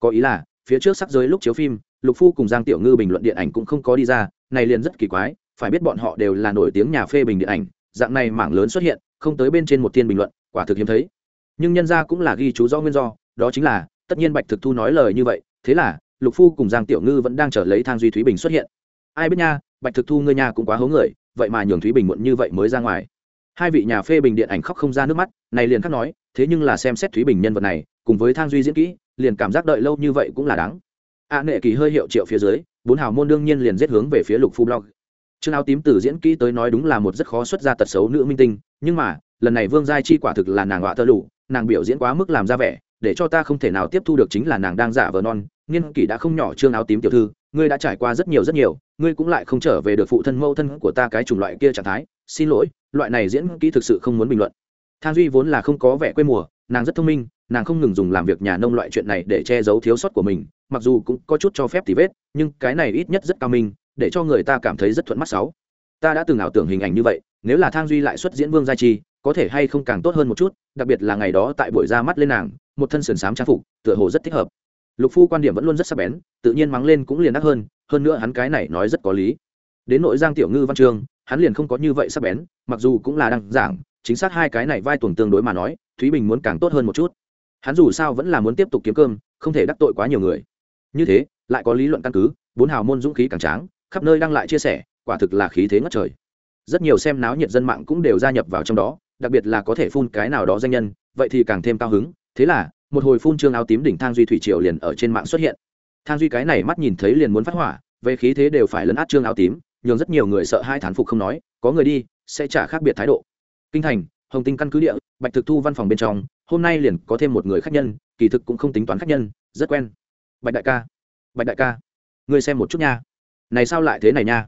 Có ý là, phía trước sắc giới lúc chiếu phim, lục phu cùng giang tiểu ngư bình luận điện ảnh cũng không có đi ra, này liền rất kỳ quái, phải biết bọn họ đều là nổi tiếng nhà phê bình điện ảnh, dạng này mảng lớn xuất hiện, không tới bên trên một thiên bình luận, quả thực hiếm thấy. Nhưng nhân ra cũng là ghi chú do nguyên do, đó chính là, tất nhiên bạch thực thu nói lời như vậy, thế là, lục phu cùng giang tiểu ngư vẫn đang chờ lấy thang duy thúy bình xuất hiện. Ai biết nha bạch thực thu ngươi nhà cũng quá hố người vậy mà nhường thúy bình muộn như vậy mới ra ngoài. Hai vị nhà phê bình điện ảnh khóc không ra nước mắt này liền khắc nói thế nhưng là xem xét thúy bình nhân vật này cùng với thang duy diễn kỹ liền cảm giác đợi lâu như vậy cũng là đáng. A à, nệ kỳ hơi hiệu triệu phía dưới bốn hào môn đương nhiên liền giết hướng về phía lục phu blog. Trương áo tím từ diễn kỹ tới nói đúng là một rất khó xuất ra tật xấu nữ minh tinh nhưng mà lần này vương giai chi quả thực là nàng họa thơ lụ nàng biểu diễn quá mức làm ra vẻ để cho ta không thể nào tiếp thu được chính là nàng đang giả vờ non nghiên kỷ đã không nhỏ trương áo tím tiểu thư ngươi đã trải qua rất nhiều rất nhiều, ngươi cũng lại không trở về được phụ thân mâu thân của ta cái chủng loại kia trạng thái. Xin lỗi, loại này diễn kỹ thực sự không muốn bình luận. Thang duy vốn là không có vẻ quê mùa, nàng rất thông minh, nàng không ngừng dùng làm việc nhà nông loại chuyện này để che giấu thiếu sót của mình, mặc dù cũng có chút cho phép thì vết, nhưng cái này ít nhất rất cao minh, để cho người ta cảm thấy rất thuận mắt sáu. Ta đã từng ảo tưởng hình ảnh như vậy, nếu là thang duy lại xuất diễn vương gia chi, có thể hay không càng tốt hơn một chút, đặc biệt là ngày đó tại buổi ra mắt lên nàng, một thân sườn xám trang phục, tựa hồ rất thích hợp lục phu quan điểm vẫn luôn rất sắc bén, tự nhiên mắng lên cũng liền đắc hơn hơn nữa hắn cái này nói rất có lý. Đến nội giang tiểu ngư văn chương hắn liền không có như vậy sắc bén, mặc dù cũng là đăng giảng, chính xác hai cái này vai tuồng tương đối mà nói, thúy bình muốn càng tốt hơn một chút. Hắn dù sao vẫn là muốn tiếp tục kiếm cơm, không thể đắc tội quá nhiều người. Như thế, lại có lý luận căn cứ, bốn hào môn dũng khí càng tráng, khắp nơi đăng lại chia sẻ, quả thực là khí thế ngất trời. Rất nhiều xem náo nhiệt dân mạng cũng đều gia nhập vào trong đó, đặc biệt là có thể phun cái nào đó danh nhân, vậy thì càng thêm cao hứng, thế là một hồi phun trương áo tím đỉnh thang duy thủy triều liền ở trên mạng xuất hiện. Thang duy cái này mắt nhìn thấy liền muốn phát hỏa, về khí thế đều phải lấn át trương áo tím, nhường rất nhiều người sợ hai thán phục không nói, có người đi, sẽ trả khác biệt thái độ. Kinh thành, hồng tinh căn cứ địa, bạch thực thu văn phòng bên trong, hôm nay liền có thêm một người khách nhân, kỳ thực cũng không tính toán khách nhân, rất quen. Bạch đại ca, bạch đại ca, ngươi xem một chút nha. Này sao lại thế này nha?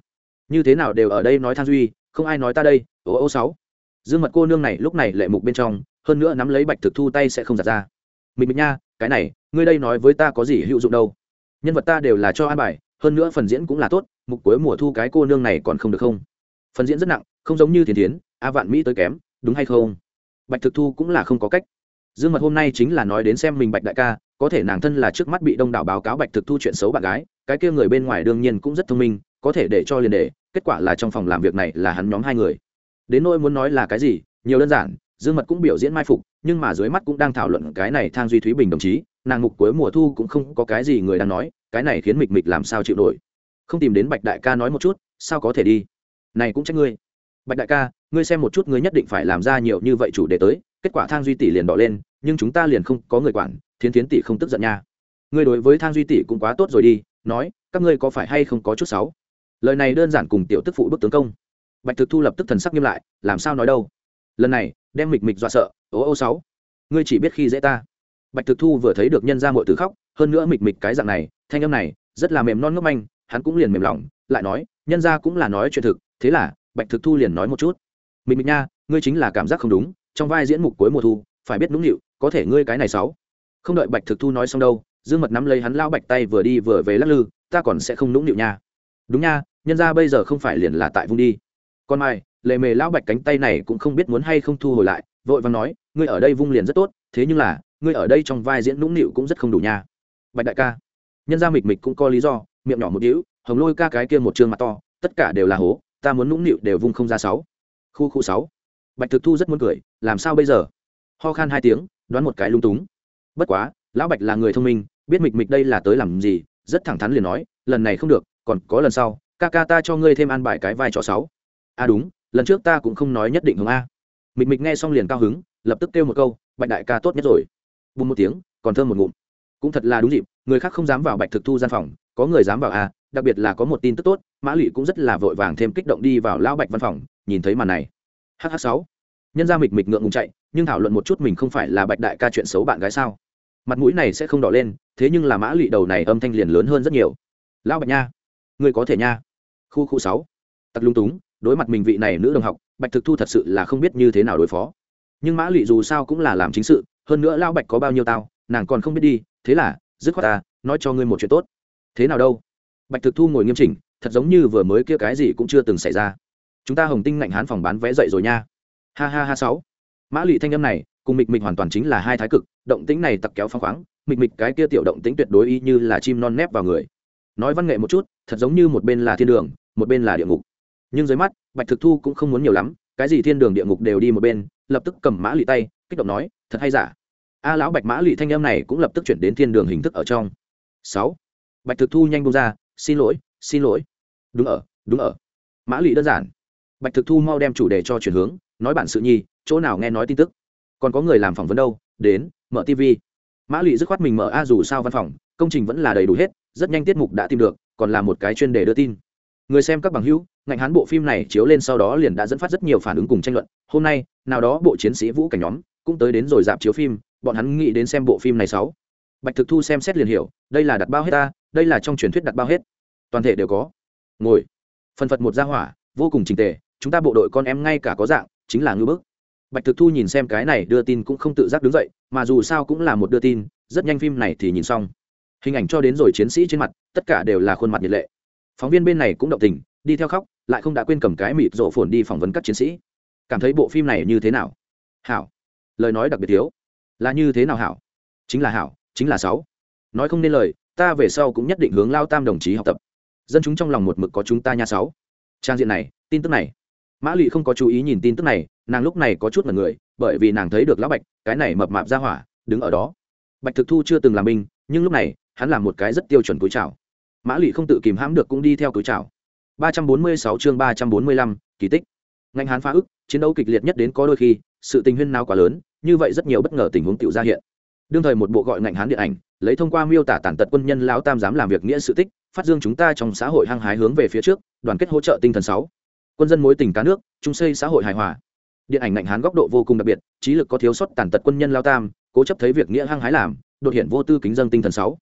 Như thế nào đều ở đây nói thang duy, không ai nói ta đây, ô ô sáu. Dương mật cô nương này lúc này lệ mục bên trong, hơn nữa nắm lấy bạch thực thu tay sẽ không giặt ra mịch mịch nha, cái này, ngươi đây nói với ta có gì hữu dụng đâu? Nhân vật ta đều là cho an bài, hơn nữa phần diễn cũng là tốt, mục cuối mùa thu cái cô nương này còn không được không? Phần diễn rất nặng, không giống như thiền tiến a vạn mỹ tới kém, đúng hay không? Bạch thực thu cũng là không có cách. Dương mật hôm nay chính là nói đến xem mình bạch đại ca, có thể nàng thân là trước mắt bị đông đảo báo cáo bạch thực thu chuyện xấu bạn gái, cái kia người bên ngoài đương nhiên cũng rất thông minh, có thể để cho liền để, kết quả là trong phòng làm việc này là hắn nhóm hai người. Đến nỗi muốn nói là cái gì, nhiều đơn giản dương mật cũng biểu diễn mai phục, nhưng mà dưới mắt cũng đang thảo luận cái này thang duy thúy bình đồng chí, nàng mục cuối mùa thu cũng không có cái gì người đang nói, cái này khiến mịch mịch làm sao chịu nổi. Không tìm đến bạch đại ca nói một chút, sao có thể đi? Này cũng trách ngươi. Bạch đại ca, ngươi xem một chút ngươi nhất định phải làm ra nhiều như vậy chủ đề tới, kết quả thang duy tỷ liền đỏ lên, nhưng chúng ta liền không có người quản, thiến thiến tỷ không tức giận nha. Ngươi đối với thang duy tỷ cũng quá tốt rồi đi, nói, các ngươi có phải hay không có chút xấu? Lời này đơn giản cùng tiểu tức phụ bức tướng công. Bạch thực thu lập tức thần sắc nghiêm lại, làm sao nói đâu? Lần này đem mịch mịch dọa sợ, ô ô sáu, ngươi chỉ biết khi dễ ta. Bạch thực thu vừa thấy được nhân ra mọi từ khóc, hơn nữa mịch mịch cái dạng này, thanh âm này rất là mềm non ngốc manh, hắn cũng liền mềm lòng, lại nói, nhân ra cũng là nói chuyện thực, thế là bạch thực thu liền nói một chút, mịch mịch nha, ngươi chính là cảm giác không đúng, trong vai diễn mục cuối mùa thu, phải biết nũng nịu, có thể ngươi cái này sáu. Không đợi bạch thực thu nói xong đâu, dương mật nắm lấy hắn lao bạch tay vừa đi vừa về lắc lư, ta còn sẽ không nũng nịu nha. Đúng nha, nhân ra bây giờ không phải liền là tại vung đi. Con mai lệ mề lão bạch cánh tay này cũng không biết muốn hay không thu hồi lại, vội vàng nói, ngươi ở đây vung liền rất tốt, thế nhưng là, ngươi ở đây trong vai diễn nũng nịu cũng rất không đủ nha. Bạch đại ca, nhân ra mịch mịch cũng có lý do, miệng nhỏ một đĩu hồng lôi ca cái kia một chương mặt to, tất cả đều là hố, ta muốn nũng nịu đều vung không ra sáu. Khu khu sáu. Bạch thực thu rất muốn cười, làm sao bây giờ? Ho khan hai tiếng, đoán một cái lung túng. Bất quá, lão bạch là người thông minh, biết mịch mịch đây là tới làm gì, rất thẳng thắn liền nói, lần này không được, còn có lần sau, ca ca ta cho ngươi thêm ăn bài cái vai trò sáu. A à đúng lần trước ta cũng không nói nhất định hướng a. Mịch mịch nghe xong liền cao hứng, lập tức kêu một câu, bạch đại ca tốt nhất rồi. Bùm một tiếng, còn thơm một ngụm. Cũng thật là đúng dịp, người khác không dám vào bạch thực thu gian phòng, có người dám vào a đặc biệt là có một tin tức tốt, mã lụy cũng rất là vội vàng thêm kích động đi vào lão bạch văn phòng, nhìn thấy màn này. Hh sáu. Nhân ra mịch mịch ngượng ngùng chạy, nhưng thảo luận một chút mình không phải là bạch đại ca chuyện xấu bạn gái sao? Mặt mũi này sẽ không đỏ lên, thế nhưng là mã lụy đầu này âm thanh liền lớn hơn rất nhiều. Lão bạch nha, người có thể nha. Khu khu sáu. Tặc lung túng đối mặt mình vị này nữ đồng học, bạch thực thu thật sự là không biết như thế nào đối phó. Nhưng mã lụy dù sao cũng là làm chính sự, hơn nữa lão bạch có bao nhiêu tao, nàng còn không biết đi, thế là, dứt khoát ta, nói cho ngươi một chuyện tốt. Thế nào đâu? Bạch thực thu ngồi nghiêm chỉnh, thật giống như vừa mới kia cái gì cũng chưa từng xảy ra. Chúng ta hồng tinh ngạnh hán phòng bán vé dậy rồi nha. Ha ha ha sáu. Mã lụy thanh âm này, cùng mịch mịch hoàn toàn chính là hai thái cực, động tĩnh này tặc kéo phăng khoáng, mịch mịch cái kia tiểu động tĩnh tuyệt đối y như là chim non nép vào người. Nói văn nghệ một chút, thật giống như một bên là thiên đường, một bên là địa ngục nhưng dưới mắt, bạch thực thu cũng không muốn nhiều lắm, cái gì thiên đường địa ngục đều đi một bên, lập tức cầm mã lụy tay, kích động nói, thật hay giả? A lão bạch mã lụy thanh em này cũng lập tức chuyển đến thiên đường hình thức ở trong. Sáu. Bạch thực thu nhanh bông ra, xin lỗi xin lỗi. Đúng ở đúng ở. Mã lụy đơn giản. Bạch thực thu mau đem chủ đề cho chuyển hướng, nói bản sự nhi, chỗ nào nghe nói tin tức? Còn có người làm phỏng vấn đâu, đến, mở tv mã lụy dứt khoát mình mở a dù sao văn phòng, công trình vẫn là đầy đủ hết, rất nhanh tiết mục đã tìm được, còn là một cái chuyên đề đưa tin người xem các bằng hữu, ngạnh hán bộ phim này chiếu lên sau đó liền đã dẫn phát rất nhiều phản ứng cùng tranh luận. Hôm nay, nào đó bộ chiến sĩ vũ cảnh nhóm cũng tới đến rồi dạp chiếu phim, bọn hắn nghĩ đến xem bộ phim này sáu. Bạch thực thu xem xét liền hiểu, đây là đặt bao hết ta, đây là trong truyền thuyết đặt bao hết. Toàn thể đều có. Ngồi. Phần phật một gia hỏa, vô cùng trình tề, chúng ta bộ đội con em ngay cả có dạng, chính là ngư bức. Bạch thực thu nhìn xem cái này đưa tin cũng không tự giác đứng dậy, mà dù sao cũng là một đưa tin, rất nhanh phim này thì nhìn xong. Hình ảnh cho đến rồi chiến sĩ trên mặt, tất cả đều là khuôn mặt nhiệt lệ phóng viên bên này cũng động tình, đi theo khóc, lại không đã quên cầm cái mịt rổ phồn đi phỏng vấn các chiến sĩ. Cảm thấy bộ phim này như thế nào? Hảo. Lời nói đặc biệt thiếu. Là như thế nào hảo? Chính là hảo, chính là sáu. Nói không nên lời, ta về sau cũng nhất định hướng lao tam đồng chí học tập. Dân chúng trong lòng một mực có chúng ta nha sáu. Trang diện này, tin tức này. Mã lụy không có chú ý nhìn tin tức này, nàng lúc này có chút mật người, bởi vì nàng thấy được lão bạch, cái này mập mạp ra hỏa, đứng ở đó. Bạch thực thu chưa từng làm binh, nhưng lúc này, hắn làm một cái rất tiêu chuẩn cúi chào mã lụy không tự kìm hãm được cũng đi theo cúi chào. ba trăm bốn mươi sáu chương ba trăm bốn mươi lăm, kỳ tích. Ngành hán phá ức, chiến đấu kịch liệt nhất đến có đôi khi, sự tình huyên nào quá lớn, như vậy rất nhiều bất ngờ tình huống tự ra hiện. Đương thời một bộ gọi ngành hán điện ảnh, lấy thông qua miêu tả tàn tật quân nhân lão tam dám làm việc nghĩa sự tích, phát dương chúng ta trong xã hội hăng hái hướng về phía trước, đoàn kết hỗ trợ tinh thần sáu. Quân dân mối tình cá nước chúng xây xã hội hài hòa. Điện ảnh ngạnh hán góc độ vô cùng đặc biệt, trí lực có thiếu sót tàn tật quân nhân lao tam, cố chấp thấy việc nghĩa hăng hái làm, đột hiện vô tư kính dân tinh thần sáu.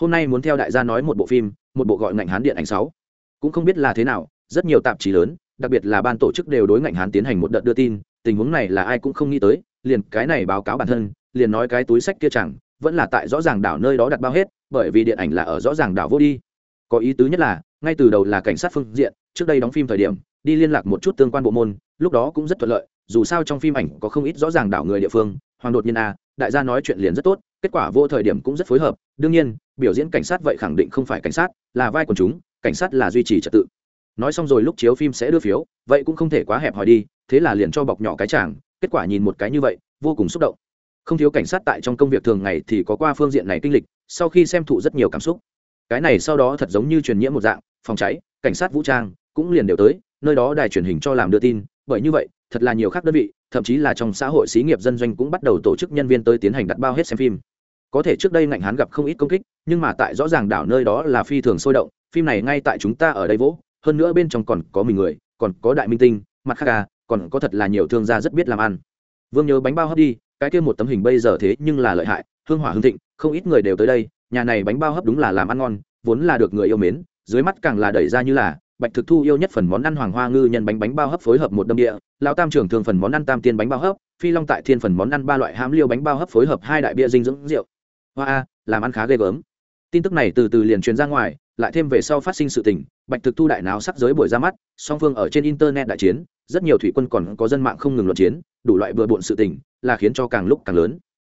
Hôm nay muốn theo đại gia nói một bộ phim một bộ gọi ngạnh hán điện ảnh sáu. Cũng không biết là thế nào, rất nhiều tạp chí lớn, đặc biệt là ban tổ chức đều đối ngạnh hán tiến hành một đợt đưa tin, tình huống này là ai cũng không nghĩ tới, liền cái này báo cáo bản thân, liền nói cái túi sách kia chẳng, vẫn là tại rõ ràng đảo nơi đó đặt bao hết, bởi vì điện ảnh là ở rõ ràng đảo vô đi. Có ý tứ nhất là, ngay từ đầu là cảnh sát phương diện, trước đây đóng phim thời điểm, đi liên lạc một chút tương quan bộ môn, lúc đó cũng rất thuận lợi, dù sao trong phim ảnh có không ít rõ ràng đảo người địa phương, hoàng đột nhiên a đại gia nói chuyện liền rất tốt kết quả vô thời điểm cũng rất phối hợp. Đương nhiên, biểu diễn cảnh sát vậy khẳng định không phải cảnh sát, là vai quần chúng, cảnh sát là duy trì trật tự. Nói xong rồi lúc chiếu phim sẽ đưa phiếu, vậy cũng không thể quá hẹp hòi đi, thế là liền cho bọc nhỏ cái chàng, kết quả nhìn một cái như vậy, vô cùng xúc động. Không thiếu cảnh sát tại trong công việc thường ngày thì có qua phương diện này kinh lịch, sau khi xem thụ rất nhiều cảm xúc. Cái này sau đó thật giống như truyền nhiễm một dạng, phòng cháy, cảnh sát vũ trang cũng liền đều tới, nơi đó đài truyền hình cho làm đưa tin, bởi như vậy, thật là nhiều khác đơn vị, thậm chí là trong xã hội xí nghiệp dân doanh cũng bắt đầu tổ chức nhân viên tới tiến hành đặt bao hết xem phim có thể trước đây ngạnh hán gặp không ít công kích, nhưng mà tại rõ ràng đảo nơi đó là phi thường sôi động, phim này ngay tại chúng ta ở đây vỗ, hơn nữa bên trong còn có mình người, còn có đại minh tinh, mặt khác à còn có thật là nhiều thương gia rất biết làm ăn. Vương nhớ bánh bao hấp đi, cái kia một tấm hình bây giờ thế nhưng là lợi hại, hương hỏa hương thịnh, không ít người đều tới đây, nhà này bánh bao hấp đúng là làm ăn ngon, vốn là được người yêu mến, dưới mắt càng là đẩy ra như là, bạch thực thu yêu nhất phần món ăn hoàng hoa ngư nhân bánh bánh bao hấp phối hợp một đâm địa, lão tam trưởng thường phần món ăn tam tiên bánh bao hấp, phi long tại thiên phần món ăn ba loại hãm liêu bánh bao hấp phối hợp hai đại bia dinh dưỡng rượu hoa a, làm ăn khá ghê gớm. Tin tức này từ từ liền truyền ra ngoài, lại thêm về sau phát sinh sự tình, bạch thực thu đại náo sắc giới buổi ra mắt, song phương ở trên internet đại chiến, rất nhiều thủy quân còn có dân mạng không ngừng luận chiến, đủ loại bừa bộn sự tình, là khiến cho càng lúc càng lớn.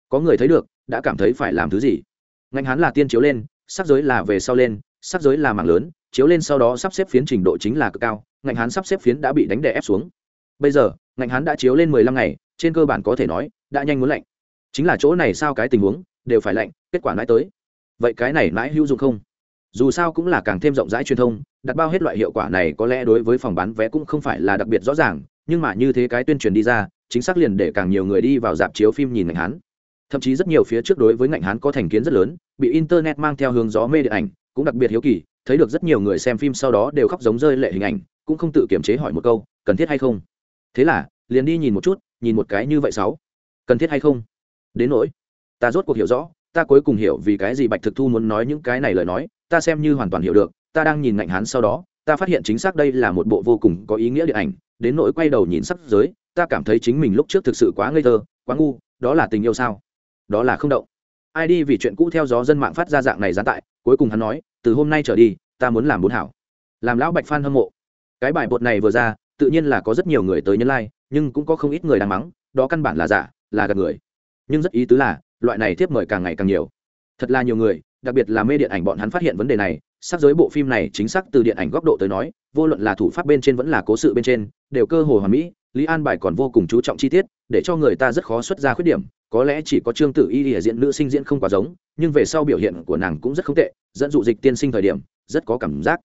Có người thấy được, đã cảm thấy phải làm thứ gì. Ngành hán là tiên chiếu lên, sắc giới là về sau lên, sắc giới là mạng lớn, chiếu lên sau đó sắp xếp phiến trình độ chính là cực cao, ngành hán sắp xếp phiến đã bị đánh đè ép xuống. Bây giờ, ngành hán đã chiếu lên mười lăm ngày, trên cơ bản có thể nói, đã nhanh muốn lạnh chính là chỗ này sao cái tình huống, đều phải lạnh, kết quả mãi tới. Vậy cái này mãi hữu dụng không? Dù sao cũng là càng thêm rộng rãi truyền thông, đặt bao hết loại hiệu quả này có lẽ đối với phòng bán vé cũng không phải là đặc biệt rõ ràng, nhưng mà như thế cái tuyên truyền đi ra, chính xác liền để càng nhiều người đi vào dạp chiếu phim nhìn ngành hán. Thậm chí rất nhiều phía trước đối với ngành hán có thành kiến rất lớn, bị internet mang theo hướng gió mê điện ảnh, cũng đặc biệt hiếu kỳ, thấy được rất nhiều người xem phim sau đó đều khóc giống rơi lệ hình ảnh, cũng không tự kiềm chế hỏi một câu, cần thiết hay không? Thế là, liền đi nhìn một chút, nhìn một cái như vậy sáu. Cần thiết hay không? Đến nỗi ta rốt cuộc hiểu rõ ta cuối cùng hiểu vì cái gì bạch thực thu muốn nói những cái này lời nói ta xem như hoàn toàn hiểu được ta đang nhìn ngạnh hán sau đó ta phát hiện chính xác đây là một bộ vô cùng có ý nghĩa điện ảnh đến nỗi quay đầu nhìn sắc giới ta cảm thấy chính mình lúc trước thực sự quá ngây thơ quá ngu đó là tình yêu sao? Đó là không động. Ai đi vì chuyện cũ theo gió dân mạng phát ra dạng này gián tại cuối cùng hắn nói từ hôm nay trở đi ta muốn làm bốn hảo. Làm lão bạch phan hâm mộ. Cái bài bột này vừa ra tự nhiên là có rất nhiều người tới nhân lai、like, nhưng cũng có không ít người đang mắng đó căn bản là giả là gạt người nhưng rất ý tứ là, loại này tiếp mời càng ngày càng nhiều. Thật là nhiều người, đặc biệt là mê điện ảnh bọn hắn phát hiện vấn đề này sắc giới bộ phim này chính xác từ điện ảnh góc độ tới nói, vô luận là thủ pháp bên trên vẫn là cố sự bên trên, đều cơ hồ hoàn mỹ, lý an bài còn vô cùng chú trọng chi tiết, để cho người ta rất khó xuất ra khuyết điểm, có lẽ chỉ có trương tử y địa diễn nữ sinh diễn không quá giống, nhưng về sau biểu hiện của nàng cũng rất không tệ, dẫn dụ dịch tiên sinh thời điểm, rất có cảm giác.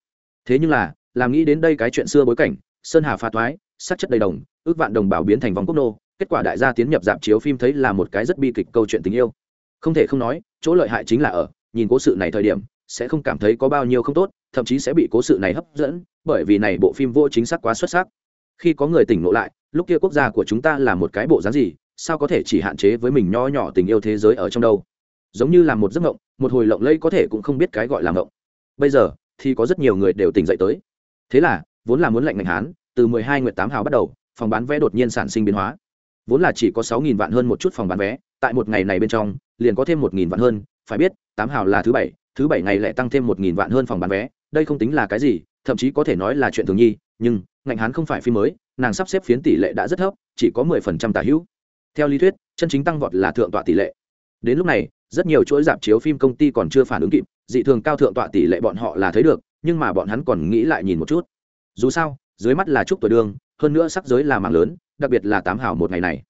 Thế nhưng là, làm nghĩ đến đây cái chuyện xưa bối cảnh, sơn hà pha thoái, sắc chất đầy đồng, ước vạn đồng bào biến thành vòng quốc nô kết quả đại gia tiến nhập dạp chiếu phim thấy là một cái rất bi kịch câu chuyện tình yêu. Không thể không nói, chỗ lợi hại chính là ở, nhìn cố sự này thời điểm, sẽ không cảm thấy có bao nhiêu không tốt, thậm chí sẽ bị cố sự này hấp dẫn, bởi vì này bộ phim vô chính xác quá xuất sắc. Khi có người tỉnh ngộ lại, lúc kia quốc gia của chúng ta là một cái bộ dáng gì, sao có thể chỉ hạn chế với mình nho nhỏ tình yêu thế giới ở trong đâu? Giống như là một giấc mộng, một hồi lộng lẫy có thể cũng không biết cái gọi là mộng. Bây giờ, thì có rất nhiều người đều tỉnh dậy tới. Thế là, vốn là muốn lệnh ngành hán, từ 12 nguyệt 8 hào bắt đầu, phòng bán vé đột nhiên sản sinh biến hóa vốn là chỉ có 6.000 vạn hơn một chút phòng bán vé tại một ngày này bên trong liền có thêm 1.000 vạn hơn phải biết 8 hào là thứ bảy thứ bảy ngày lại tăng thêm 1.000 vạn hơn phòng bán vé đây không tính là cái gì thậm chí có thể nói là chuyện thường nhi nhưng ngành hán không phải phim mới nàng sắp xếp phiến tỷ lệ đã rất thấp chỉ có 10% tả hữu. Theo lý thuyết chân chính tăng vọt là thượng tọa tỷ lệ. Đến lúc này rất nhiều chuỗi dạp chiếu phim công ty còn chưa phản ứng kịp dị thường cao thượng tọa tỷ lệ bọn họ là thấy được nhưng mà bọn hắn còn nghĩ lại nhìn một chút. Dù sao dưới mắt là chúc tuổi đường, hơn nữa sắc giới là mạng lớn đặc biệt là tám hảo một ngày này.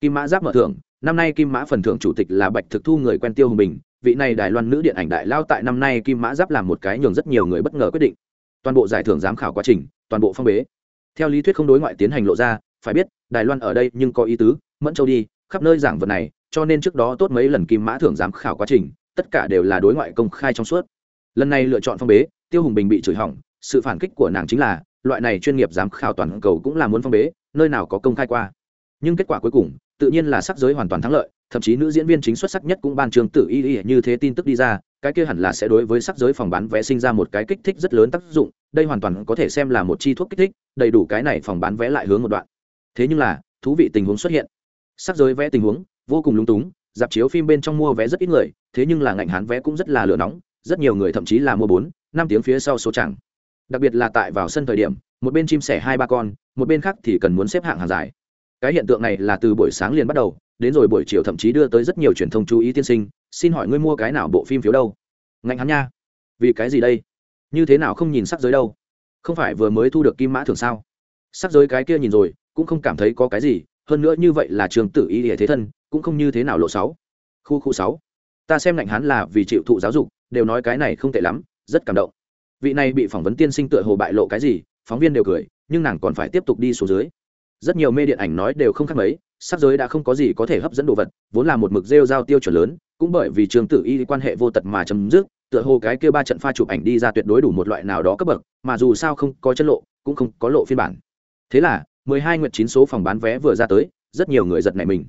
Kim mã giáp mở thưởng, năm nay kim mã phần thưởng chủ tịch là bạch thực thu người quen tiêu hùng bình, vị này đài loan nữ điện ảnh đại lao tại năm nay kim mã giáp làm một cái nhường rất nhiều người bất ngờ quyết định. Toàn bộ giải thưởng giám khảo quá trình, toàn bộ phong bế. Theo lý thuyết không đối ngoại tiến hành lộ ra, phải biết, đài loan ở đây nhưng có ý tứ, mẫn châu đi, khắp nơi giảng vật này, cho nên trước đó tốt mấy lần kim mã thưởng giám khảo quá trình, tất cả đều là đối ngoại công khai trong suốt. Lần này lựa chọn phong bế, tiêu hùng bình bị chửi hỏng, sự phản kích của nàng chính là, loại này chuyên nghiệp giám khảo toàn cầu cũng là muốn phong bế nơi nào có công khai qua. Nhưng kết quả cuối cùng, tự nhiên là sắc giới hoàn toàn thắng lợi, thậm chí nữ diễn viên chính xuất sắc nhất cũng ban trường tử y y như thế tin tức đi ra, cái kia hẳn là sẽ đối với sắc giới phòng bán vé sinh ra một cái kích thích rất lớn tác dụng, đây hoàn toàn có thể xem là một chi thuốc kích thích, đầy đủ cái này phòng bán vé lại hướng một đoạn. Thế nhưng là, thú vị tình huống xuất hiện. Sắc giới vẽ tình huống, vô cùng lúng túng, dạp chiếu phim bên trong mua vé rất ít người, thế nhưng là ngành hán vé cũng rất là lửa nóng, rất nhiều người thậm chí là mua bốn, năm tiếng phía sau số chẳng đặc biệt là tại vào sân thời điểm, một bên chim sẻ hai ba con, một bên khác thì cần muốn xếp hạng hàng dài. Cái hiện tượng này là từ buổi sáng liền bắt đầu, đến rồi buổi chiều thậm chí đưa tới rất nhiều truyền thông chú ý tiên sinh, xin hỏi ngươi mua cái nào bộ phim phiếu đâu? Ngạnh hắn nha. Vì cái gì đây? Như thế nào không nhìn sắc giới đâu? Không phải vừa mới thu được kim mã thường sao? Sắc giới cái kia nhìn rồi, cũng không cảm thấy có cái gì, hơn nữa như vậy là trường tử y hệ thế thân, cũng không như thế nào lộ sáu. Khu khu sáu. Ta xem ngạnh hắn là vì chịu thụ giáo dục, đều nói cái này không tệ lắm, rất cảm động vị này bị phỏng vấn tiên sinh tựa hồ bại lộ cái gì, phóng viên đều cười, nhưng nàng còn phải tiếp tục đi xuống dưới. Rất nhiều mê điện ảnh nói đều không khác mấy sắc giới đã không có gì có thể hấp dẫn đồ vật, vốn là một mực rêu giao tiêu chuẩn lớn, cũng bởi vì trường tử y quan hệ vô tật mà chấm dứt, tựa hồ cái kia ba trận pha chụp ảnh đi ra tuyệt đối đủ một loại nào đó cấp bậc, mà dù sao không có chân lộ, cũng không có lộ phiên bản. Thế là, mười hai nguyện chín số phòng bán vé vừa ra tới, rất nhiều người giật này mình.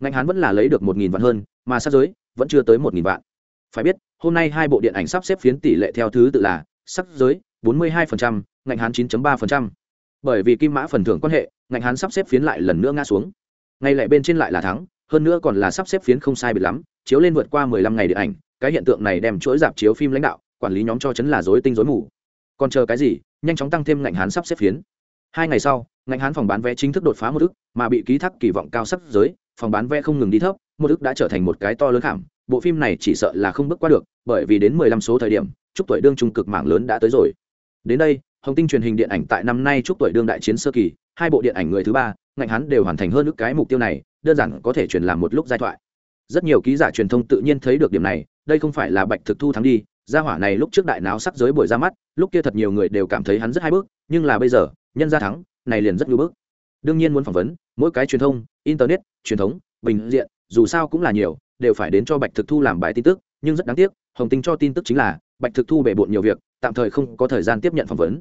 Ngành hán vẫn là lấy được một nghìn vạn hơn, mà sát giới vẫn chưa tới một nghìn vạn. Phải biết, hôm nay hai bộ điện ảnh sắp xếp phiến tỷ lệ theo thứ tự là sắc giới 42%, ngành hán 9.3%. bởi vì kim mã phần thưởng quan hệ ngành hán sắp xếp phiến lại lần nữa ngã xuống. Ngay lại bên trên lại là thắng hơn nữa còn là sắp xếp phiến không sai biệt lắm chiếu lên vượt qua 15 ngày điện ảnh cái hiện tượng này đem chuỗi dạp chiếu phim lãnh đạo quản lý nhóm cho chấn là rối tinh rối mù. Còn chờ cái gì nhanh chóng tăng thêm ngành hán sắp xếp phiến. Hai ngày sau ngành hán phòng bán vé chính thức đột phá một ức mà bị ký thác kỳ vọng cao sắp giới phòng bán vé không ngừng đi thấp một ức đã trở thành một cái to lớn khảm bộ phim này chỉ sợ là không bước qua được bởi vì đến mười lăm số thời điểm chúc tuổi đương trung cực mạng lớn đã tới rồi. Đến đây, hồng tinh truyền hình điện ảnh tại năm nay chúc tuổi đương đại chiến sơ kỳ, hai bộ điện ảnh người thứ ba ngạnh hắn đều hoàn thành hơn ước cái mục tiêu này, đơn giản có thể truyền làm một lúc giai thoại. Rất nhiều ký giả truyền thông tự nhiên thấy được điểm này, đây không phải là bạch thực thu thắng đi, gia hỏa này lúc trước đại náo sắc giới buổi ra mắt, lúc kia thật nhiều người đều cảm thấy hắn rất hai bước, nhưng là bây giờ, nhân gia thắng, này liền rất ngưỡng bước. Đương nhiên muốn phỏng vấn, mỗi cái truyền thông, internet, truyền thống, bình diện, dù sao cũng là nhiều, đều phải đến cho bạch thực thu làm bài tin tức, nhưng rất đáng tiếc, hồng tinh cho tin tức chính là bạch thực thu bể bộn nhiều việc tạm thời không có thời gian tiếp nhận phỏng vấn.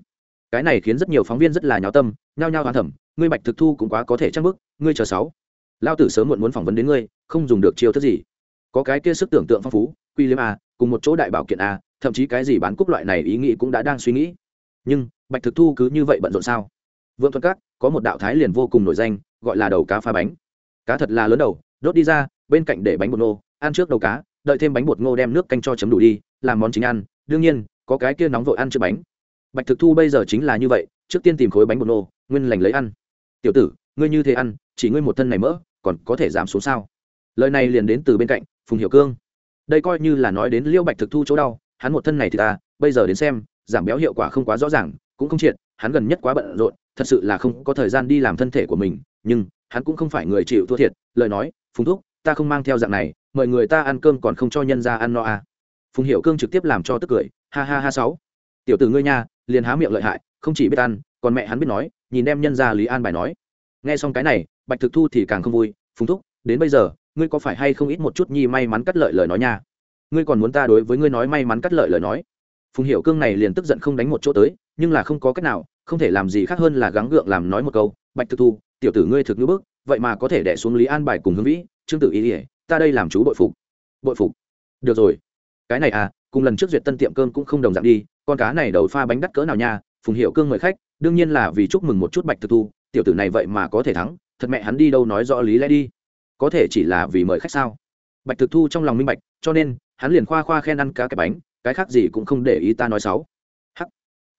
Cái này khiến rất nhiều phóng viên rất là nháo tâm nhao nhao hoán thẩm ngươi bạch thực thu cũng quá có thể chắc bức ngươi chờ sáu. Lao tử sớm muộn muốn phỏng vấn đến ngươi không dùng được chiêu thức gì. Có cái kia sức tưởng tượng phong phú quy liêm a cùng một chỗ đại bảo kiện a thậm chí cái gì bán cúc loại này ý nghĩ cũng đã đang suy nghĩ. Nhưng bạch thực thu cứ như vậy bận rộn sao? Vượng thuận Cát có một đạo thái liền vô cùng nổi danh gọi là đầu cá pha bánh. Cá thật là lớn đầu đốt đi ra bên cạnh để bánh bột nô, ăn trước đầu cá đợi thêm bánh bột ngô đem nước canh cho chấm đủ đi, làm món chính ăn. Đương nhiên, có cái kia nóng vội ăn chưa bánh. Bạch thực thu bây giờ chính là như vậy, trước tiên tìm khối bánh bột ngô, nguyên lành lấy ăn. Tiểu tử, ngươi như thế ăn, chỉ ngươi một thân này mỡ, còn có thể giảm xuống sao? Lời này liền đến từ bên cạnh phùng hiểu cương. Đây coi như là nói đến liêu bạch thực thu chỗ đau, hắn một thân này thì ta, bây giờ đến xem, giảm béo hiệu quả không quá rõ ràng, cũng không triệt, hắn gần nhất quá bận rộn, thật sự là không có thời gian đi làm thân thể của mình, nhưng hắn cũng không phải người chịu thua thiệt. Lời nói, phùng thúc, ta không mang theo dạng này mời người ta ăn cơm còn không cho nhân ra ăn no à. phùng hiệu cương trực tiếp làm cho tức cười, ha ha ha sáu. Tiểu tử ngươi nha, liền há miệng lợi hại, không chỉ biết ăn, còn mẹ hắn biết nói, nhìn đem nhân ra lý an bài nói. Nghe xong cái này, bạch thực thu thì càng không vui, phùng thúc, đến bây giờ, ngươi có phải hay không ít một chút nhi may mắn cắt lợi lời nói nha? Ngươi còn muốn ta đối với ngươi nói may mắn cắt lợi lời nói? Phùng hiệu cương này liền tức giận không đánh một chỗ tới, nhưng là không có cách nào, không thể làm gì khác hơn là gắng gượng làm nói một câu, bạch thực thu, tiểu tử ngươi thực ngữ bức, vậy mà có thể đẻ xuống lý an bài cùng hương vĩ, trương tử ý ỉa ta đây làm chú bội phục. Bội phục? Được rồi. Cái này à cùng lần trước duyệt tân tiệm cơm cũng không đồng dạng đi, con cá này đầu pha bánh đắt cỡ nào nha, phùng hiệu cương mời khách, đương nhiên là vì chúc mừng một chút bạch thực thu, tiểu tử này vậy mà có thể thắng, thật mẹ hắn đi đâu nói rõ lý lẽ đi. Có thể chỉ là vì mời khách sao? Bạch thực thu trong lòng minh bạch, cho nên, hắn liền khoa khoa khen ăn cá cái bánh, cái khác gì cũng không để ý ta nói sáu. H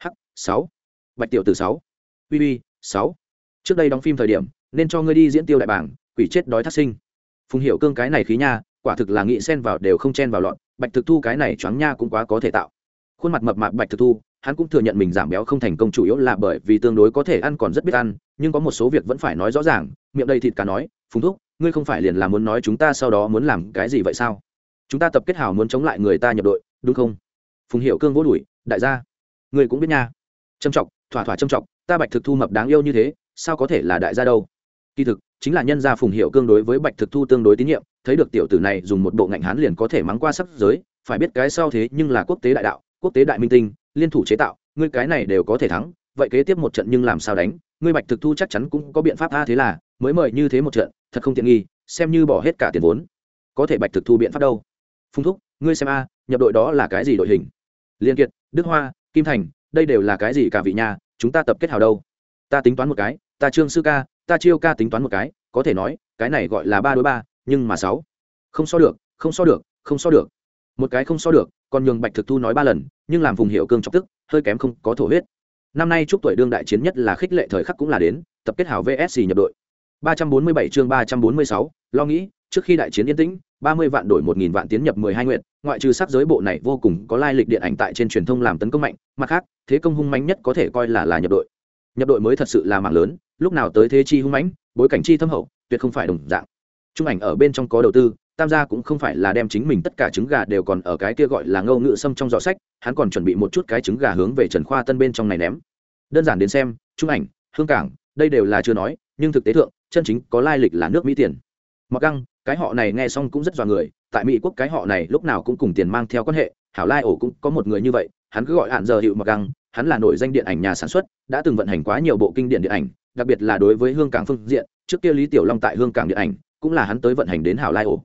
h sáu. Bạch tiểu từ sáu. Uy uy, sáu. Trước đây đóng phim thời điểm, nên cho ngươi đi diễn tiêu đại bảng, quỷ chết đói thác sinh phùng hiệu cương cái này khí nha, quả thực là nghị xen vào đều không chen vào lọn bạch thực thu cái này choáng nha cũng quá có thể tạo. Khuôn mặt mập mạp bạch thực thu, hắn cũng thừa nhận mình giảm béo không thành công chủ yếu là bởi vì tương đối có thể ăn còn rất biết ăn, nhưng có một số việc vẫn phải nói rõ ràng, miệng đầy thịt cá nói, phùng thúc, ngươi không phải liền là muốn nói chúng ta sau đó muốn làm cái gì vậy sao? Chúng ta tập kết hào muốn chống lại người ta nhập đội, đúng không? Phùng hiệu cương vô đùi, đại gia, ngươi cũng biết nha. Trâm trọng thỏa thỏa trâm trọng ta bạch thực thu mập đáng yêu như thế, sao có thể là đại gia đâu? Kỳ thực chính là nhân gia phùng hiệu cương đối với bạch thực thu tương đối tín nhiệm, thấy được tiểu tử này dùng một bộ ngạnh hán liền có thể mắng qua sắc giới, phải biết cái sau thế nhưng là quốc tế đại đạo, quốc tế đại minh tinh, liên thủ chế tạo, ngươi cái này đều có thể thắng, vậy kế tiếp một trận nhưng làm sao đánh, ngươi bạch thực thu chắc chắn cũng có biện pháp tha thế là, mới mời như thế một trận, thật không tiện nghi, xem như bỏ hết cả tiền vốn. Có thể bạch thực thu biện pháp đâu? Phung thúc, ngươi xem a, nhập đội đó là cái gì đội hình? Liên kiệt, đức hoa, kim thành, đây đều là cái gì cả vị nhà, chúng ta tập kết hào đâu? Ta tính toán một cái, ta trương sư ca ta chiêu ca tính toán một cái có thể nói cái này gọi là ba đối ba nhưng mà sáu. Không so được không so được không so được. Một cái không so được còn nhường bạch thực thu nói ba lần nhưng làm vùng hiệu cương chọc tức hơi kém không có thổ huyết. Năm nay chúc tuổi đương đại chiến nhất là khích lệ thời khắc cũng là đến tập kết hảo vsc nhập đội. 347 chương 346, lo nghĩ trước khi đại chiến yên tĩnh 30 vạn đổi 1000 vạn tiến nhập 12 nguyện ngoại trừ sắc giới bộ này vô cùng có lai lịch điện ảnh tại trên truyền thông làm tấn công mạnh mặt khác thế công hung mạnh nhất có thể coi là là nhập đội nhập đội mới thật sự là mạng lớn, lúc nào tới thế chi hung mãnh, bối cảnh chi thâm hậu, tuyệt không phải đồng dạng. Trung ảnh ở bên trong có đầu tư, tam gia cũng không phải là đem chính mình tất cả trứng gà đều còn ở cái kia gọi là ngâu ngự sâm trong giỏ sách, hắn còn chuẩn bị một chút cái trứng gà hướng về trần khoa tân bên trong này ném. Đơn giản đến xem, trung ảnh, hương cảng, đây đều là chưa nói, nhưng thực tế thượng, chân chính có lai lịch là nước mỹ tiền. Mặc găng, cái họ này nghe xong cũng rất dọa người, tại mỹ quốc cái họ này lúc nào cũng cùng tiền mang theo quan hệ, hảo lai ổ cũng có một người như vậy, hắn cứ gọi hạn giờ hiệu mặc găng hắn là nổi danh điện ảnh nhà sản xuất, đã từng vận hành quá nhiều bộ kinh điển điện ảnh, đặc biệt là đối với hương cảng phương diện, trước kia lý tiểu long tại hương cảng điện ảnh, cũng là hắn tới vận hành đến hảo lai ổ.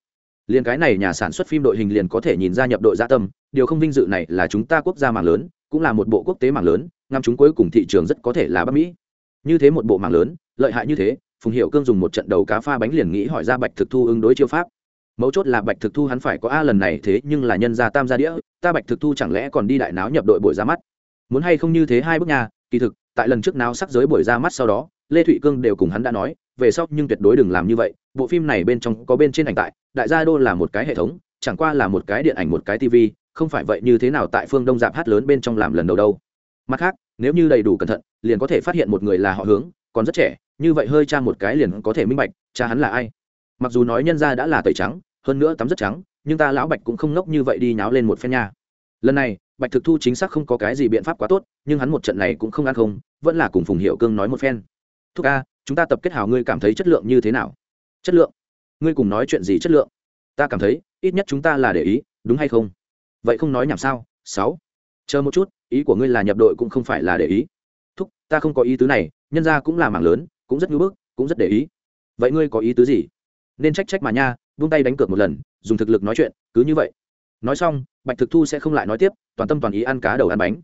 Liền cái này nhà sản xuất phim đội hình liền có thể nhìn ra nhập đội gia tâm, điều không vinh dự này là chúng ta quốc gia mạng lớn, cũng là một bộ quốc tế mạng lớn, ngắm chúng cuối cùng thị trường rất có thể là bắc mỹ. Như thế một bộ mạng lớn, lợi hại như thế, phùng hiệu cương dùng một trận đầu cá pha bánh liền nghĩ hỏi ra bạch thực thu ứng đối chiêu pháp. Mấu chốt là bạch thực thu hắn phải có a lần này thế nhưng là nhân gia tam gia đĩa, ta bạch thực thu chẳng lẽ còn đi đại náo nhập đội buổi ra mắt? Muốn hay không như thế hai bước nhà kỳ thực, tại lần trước nào sắc giới buổi ra mắt sau đó, lê thụy cương đều cùng hắn đã nói, về sau nhưng tuyệt đối đừng làm như vậy, bộ phim này bên trong có bên trên ảnh tại, đại gia đô là một cái hệ thống, chẳng qua là một cái điện ảnh một cái tv không phải vậy như thế nào tại phương đông dạp hát lớn bên trong làm lần đầu đâu. Mặt khác, nếu như đầy đủ cẩn thận, liền có thể phát hiện một người là họ hướng, còn rất trẻ, như vậy hơi cha một cái liền có thể minh bạch, cha hắn là ai. Mặc dù nói nhân ra đã là tẩy trắng, hơn nữa tắm rất trắng, nhưng ta lão bạch cũng không ngốc như vậy đi nháo lên một phen nha lần này, bạch thực thu chính xác không có cái gì biện pháp quá tốt, nhưng hắn một trận này cũng không ăn không, vẫn là cùng phùng hiệu cương nói một phen. Thúc a chúng ta tập kết hào ngươi cảm thấy chất lượng như thế nào? Chất lượng? Ngươi cùng nói chuyện gì chất lượng? Ta cảm thấy, ít nhất chúng ta là để ý, đúng hay không? Vậy không nói nhảm sao, sáu. Chờ một chút, ý của ngươi là nhập đội cũng không phải là để ý. Thúc, ta không có ý tứ này, nhân ra cũng là mảng lớn, cũng rất ngưỡng bức, cũng rất để ý. Vậy ngươi có ý tứ gì? Nên trách trách mà nha vung tay đánh cược một lần, dùng thực lực nói chuyện, cứ như vậy. Nói xong bạch thực thu sẽ không lại nói tiếp, toàn tâm toàn ý ăn cá đầu ăn bánh.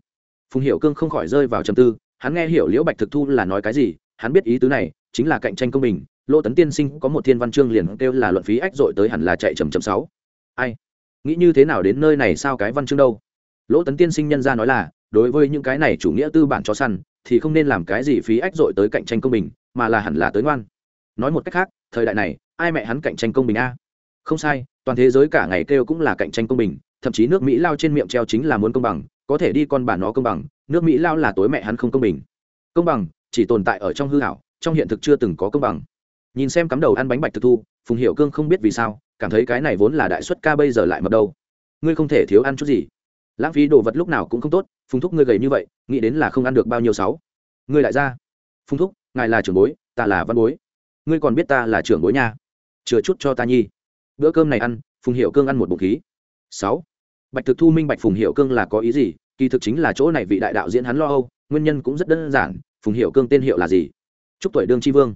Phùng hiểu cương không khỏi rơi vào trầm tư, hắn nghe hiểu liễu bạch thực thu là nói cái gì, hắn biết ý tứ này, chính là cạnh tranh công bình Lỗ tấn tiên sinh có một thiên văn chương liền kêu là luận phí ách dội tới hẳn là chạy chầm chầm sáu. Ai? Nghĩ như thế nào đến nơi này sao cái văn chương đâu? Lỗ tấn tiên sinh nhân ra nói là, đối với những cái này chủ nghĩa tư bản cho săn, thì không nên làm cái gì phí ách dội tới cạnh tranh công bình, mà là hẳn là tới ngoan. Nói một cách khác, thời đại này, ai mẹ hắn cạnh tranh công bình a? Không sai, toàn thế giới cả ngày kêu cũng là cạnh tranh công bình thậm chí nước mỹ lao trên miệng treo chính là muốn công bằng, có thể đi con bản nó công bằng, nước mỹ lao là tối mẹ hắn không công bình. Công bằng, chỉ tồn tại ở trong hư hảo trong hiện thực chưa từng có công bằng. Nhìn xem cắm đầu ăn bánh bạch thực thu, phùng hiệu cương không biết vì sao, cảm thấy cái này vốn là đại xuất ca bây giờ lại mập đâu. Ngươi không thể thiếu ăn chút gì. Lãng phí đồ vật lúc nào cũng không tốt, phùng thúc ngươi gầy như vậy, nghĩ đến là không ăn được bao nhiêu sáu. Ngươi lại ra. Phùng thúc, ngài là trưởng bối, ta là văn bối. Ngươi còn biết ta là trưởng bối nha. Chừa chút cho ta nhi. Bữa cơm này ăn, phùng hiệu cương ăn một bụng khí. Sáu bạch thực thu minh bạch phùng hiệu cương là có ý gì? Kỳ thực chính là chỗ này vị đại đạo diễn hắn lo âu, nguyên nhân cũng rất đơn giản, phùng hiệu cương tên hiệu là gì? Chúc tuổi đương tri vương.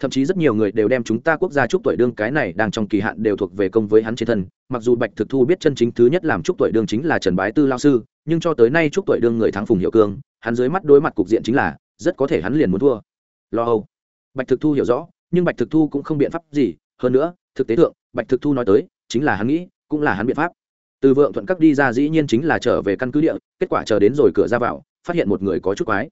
Thậm chí rất nhiều người đều đem chúng ta quốc gia chúc tuổi đương cái này đang trong kỳ hạn đều thuộc về công với hắn trên thân. Mặc dù bạch thực thu biết chân chính thứ nhất làm chúc tuổi đương chính là trần bái tư lao sư, nhưng cho tới nay chúc tuổi đương người thắng phùng hiệu cương, hắn dưới mắt đối mặt cục diện chính là, rất có thể hắn liền muốn thua. Lo âu. Bạch thực thu hiểu rõ, nhưng bạch thực thu cũng không biện pháp gì. Hơn nữa, thực tế thượng, bạch thực thu nói tới, chính là hắn nghĩ, cũng là hắn biện pháp từ vượng thuận các đi ra dĩ nhiên chính là trở về căn cứ địa, kết quả chờ đến rồi cửa ra vào, phát hiện một người có chút quái.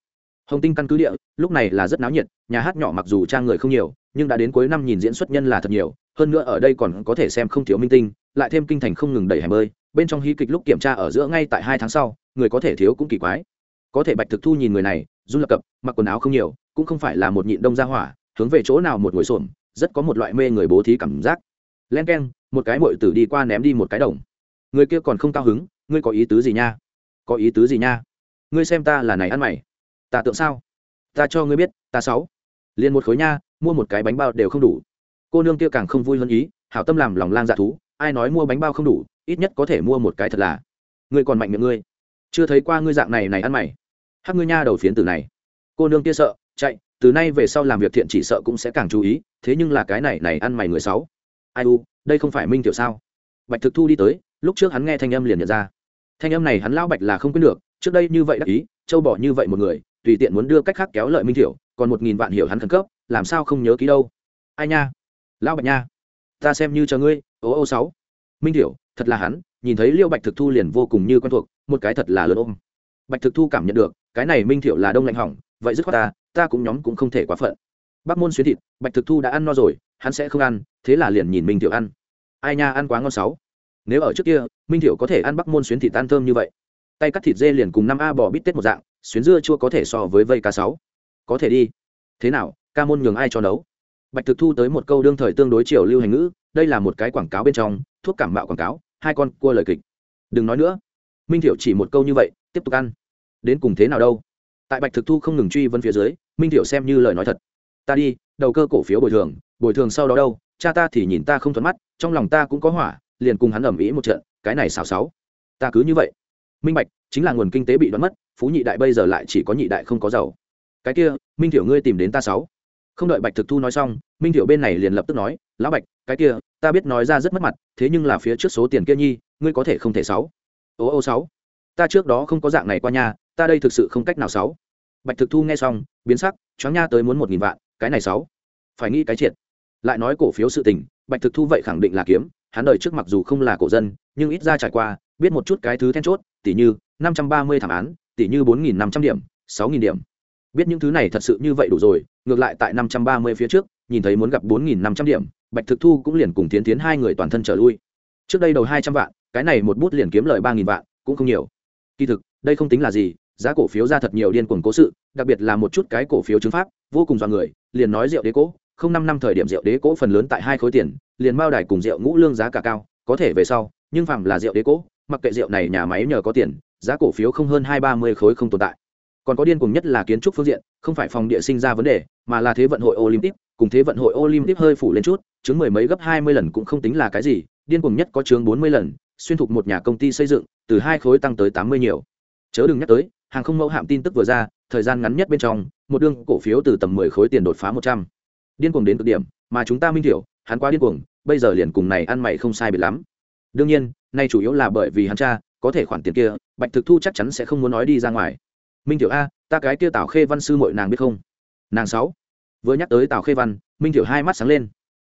Hồng tinh căn cứ địa, lúc này là rất náo nhiệt, nhà hát nhỏ mặc dù trang người không nhiều, nhưng đã đến cuối năm nhìn diễn xuất nhân là thật nhiều, hơn nữa ở đây còn có thể xem không thiếu minh tinh, lại thêm kinh thành không ngừng đẩy hẻm bơi bên trong hí kịch lúc kiểm tra ở giữa ngay tại hai tháng sau, người có thể thiếu cũng kỳ quái. Có thể bạch thực thu nhìn người này, run lập cập, mặc quần áo không nhiều, cũng không phải là một nhịn đông ra hỏa, hướng về chỗ nào một ngồi xổm, rất có một loại mê người bố thí cảm giác. Len k e n một cái mội tử đi qua ném đi một cái đồng người kia còn không cao hứng, ngươi có ý tứ gì nha? Có ý tứ gì nha? Ngươi xem ta là này ăn mày. Ta tượng sao? Ta cho ngươi biết, ta sáu. Liền một khối nha, mua một cái bánh bao đều không đủ. Cô nương kia càng không vui hơn ý, hảo tâm làm lòng lang dạ thú, ai nói mua bánh bao không đủ, ít nhất có thể mua một cái thật là. Ngươi còn mạnh miệng ngươi. Chưa thấy qua ngươi dạng này này ăn mày. Hắc ngươi nha đầu phiến tử này. Cô nương kia sợ, chạy, từ nay về sau làm việc thiện chỉ sợ cũng sẽ càng chú ý, thế nhưng là cái này này ăn mày người sáu. Ai u, đây không phải minh tiểu sao? Bạch thực thu đi tới lúc trước hắn nghe thanh âm liền nhận ra. Thanh âm này hắn lão bạch là không quên được, trước đây như vậy đắc ý, châu bỏ như vậy một người, tùy tiện muốn đưa cách khác kéo lợi minh thiểu, còn một nghìn vạn hiểu hắn khẩn cấp, làm sao không nhớ ký đâu. Ai nha? Lão bạch nha. Ta xem như chờ ngươi, ô ô sáu. Minh thiểu, thật là hắn, nhìn thấy liêu bạch thực thu liền vô cùng như quen thuộc, một cái thật là lớn ôm. Bạch thực thu cảm nhận được, cái này minh thiểu là đông lạnh hỏng, vậy dứt khoát ta ta cũng nhóm cũng không thể quá phận. Bắc môn xuyến thịt, bạch thực thu đã ăn no rồi, hắn sẽ không ăn, thế là liền nhìn minh thiểu ăn. Ai nha, ăn quá ngon sáu nếu ở trước kia, minh thiểu có thể ăn bắc môn xuyến thịt tan thơm như vậy. Tay cắt thịt dê liền cùng năm a bò bít tết một dạng, xuyến dưa chua có thể so với vây cá sáu. Có thể đi. Thế nào, ca môn nhường ai cho nấu? Bạch thực thu tới một câu đương thời tương đối chiều lưu hành ngữ, đây là một cái quảng cáo bên trong, thuốc cảm mạo quảng cáo, hai con cua lời kịch. Đừng nói nữa. Minh thiệu chỉ một câu như vậy, tiếp tục ăn. Đến cùng thế nào đâu? Tại bạch thực thu không ngừng truy vấn phía dưới, minh thiệu xem như lời nói thật. Ta đi, đầu cơ cổ phiếu bồi thường bồi thường sau đó đâu? Cha ta thì nhìn ta không thuận mắt, trong lòng ta cũng có hỏa liền cùng hắn ẩm ý một trận, cái này xào xáo. Ta cứ như vậy. Minh bạch, chính là nguồn kinh tế bị đoán mất, phú nhị đại bây giờ lại chỉ có nhị đại không có giàu. Cái kia, minh thiểu ngươi tìm đến ta sáu. Không đợi bạch thực thu nói xong, minh thiểu bên này liền lập tức nói, lão bạch, cái kia, ta biết nói ra rất mất mặt, thế nhưng là phía trước số tiền kia nhi, ngươi có thể không thể sáu. Ô ô sáu, ta trước đó không có dạng này qua nhà, ta đây thực sự không cách nào sáu. Bạch thực thu nghe xong, biến sắc, choáng nha tới muốn một nghìn vạn, cái này sáu. Phải nghĩ cái triệt. Lại nói cổ phiếu sự tình, bạch thực thu vậy khẳng định là kiếm hắn đời trước mặc dù không là cổ dân, nhưng ít ra trải qua, biết một chút cái thứ then chốt tỷ như năm trăm ba mươi thảm án tỷ như bốn nghìn năm trăm điểm, sáu nghìn điểm. Biết những thứ này thật sự như vậy đủ rồi, ngược lại tại năm trăm ba mươi phía trước, nhìn thấy muốn gặp bốn nghìn năm trăm điểm, bạch thực thu cũng liền cùng tiến tiến hai người toàn thân trở lui. Trước đây đầu hai trăm vạn, cái này một bút liền kiếm lời ba nghìn vạn, cũng không nhiều. Kỳ thực, đây không tính là gì, giá cổ phiếu ra thật nhiều điên cuồng cố sự, đặc biệt là một chút cái cổ phiếu chứng pháp, vô cùng dọa người, liền nói rượu đế cố, không năm năm thời điểm rượu đế cố phần lớn tại hai khối tiền liền mao đài cùng rượu ngũ lương giá cả cao, có thể về sau, nhưng phạm là rượu đế cố, mặc kệ rượu này nhà máy nhờ có tiền, giá cổ phiếu không hơn hai ba mươi khối không tồn tại. Còn có điên cùng nhất là kiến trúc phương diện, không phải phòng địa sinh ra vấn đề, mà là thế vận hội olympic, cùng thế vận hội olympic hơi phủ lên chút, chứng mười mấy gấp hai mươi lần cũng không tính là cái gì, điên cùng nhất có chướng bốn mươi lần, xuyên thục một nhà công ty xây dựng, từ hai khối tăng tới tám mươi nhiều. Chớ đừng nhắc tới, hàng không mẫu hạm tin tức vừa ra, thời gian ngắn nhất bên trong, một đương cổ phiếu từ tầm mười khối tiền đột phá một trăm. Điên cùng đến cực điểm, mà chúng ta minh thiểu hắn quá điên cuồng, bây giờ liền cùng này ăn mày không sai biệt lắm. Đương nhiên, nay chủ yếu là bởi vì hắn cha, có thể khoản tiền kia, bạch thực thu chắc chắn sẽ không muốn nói đi ra ngoài. Minh thiểu a, ta cái kia tào khê văn sư mội nàng biết không? Nàng sáu. Vừa nhắc tới tào khê văn, minh thiểu hai mắt sáng lên.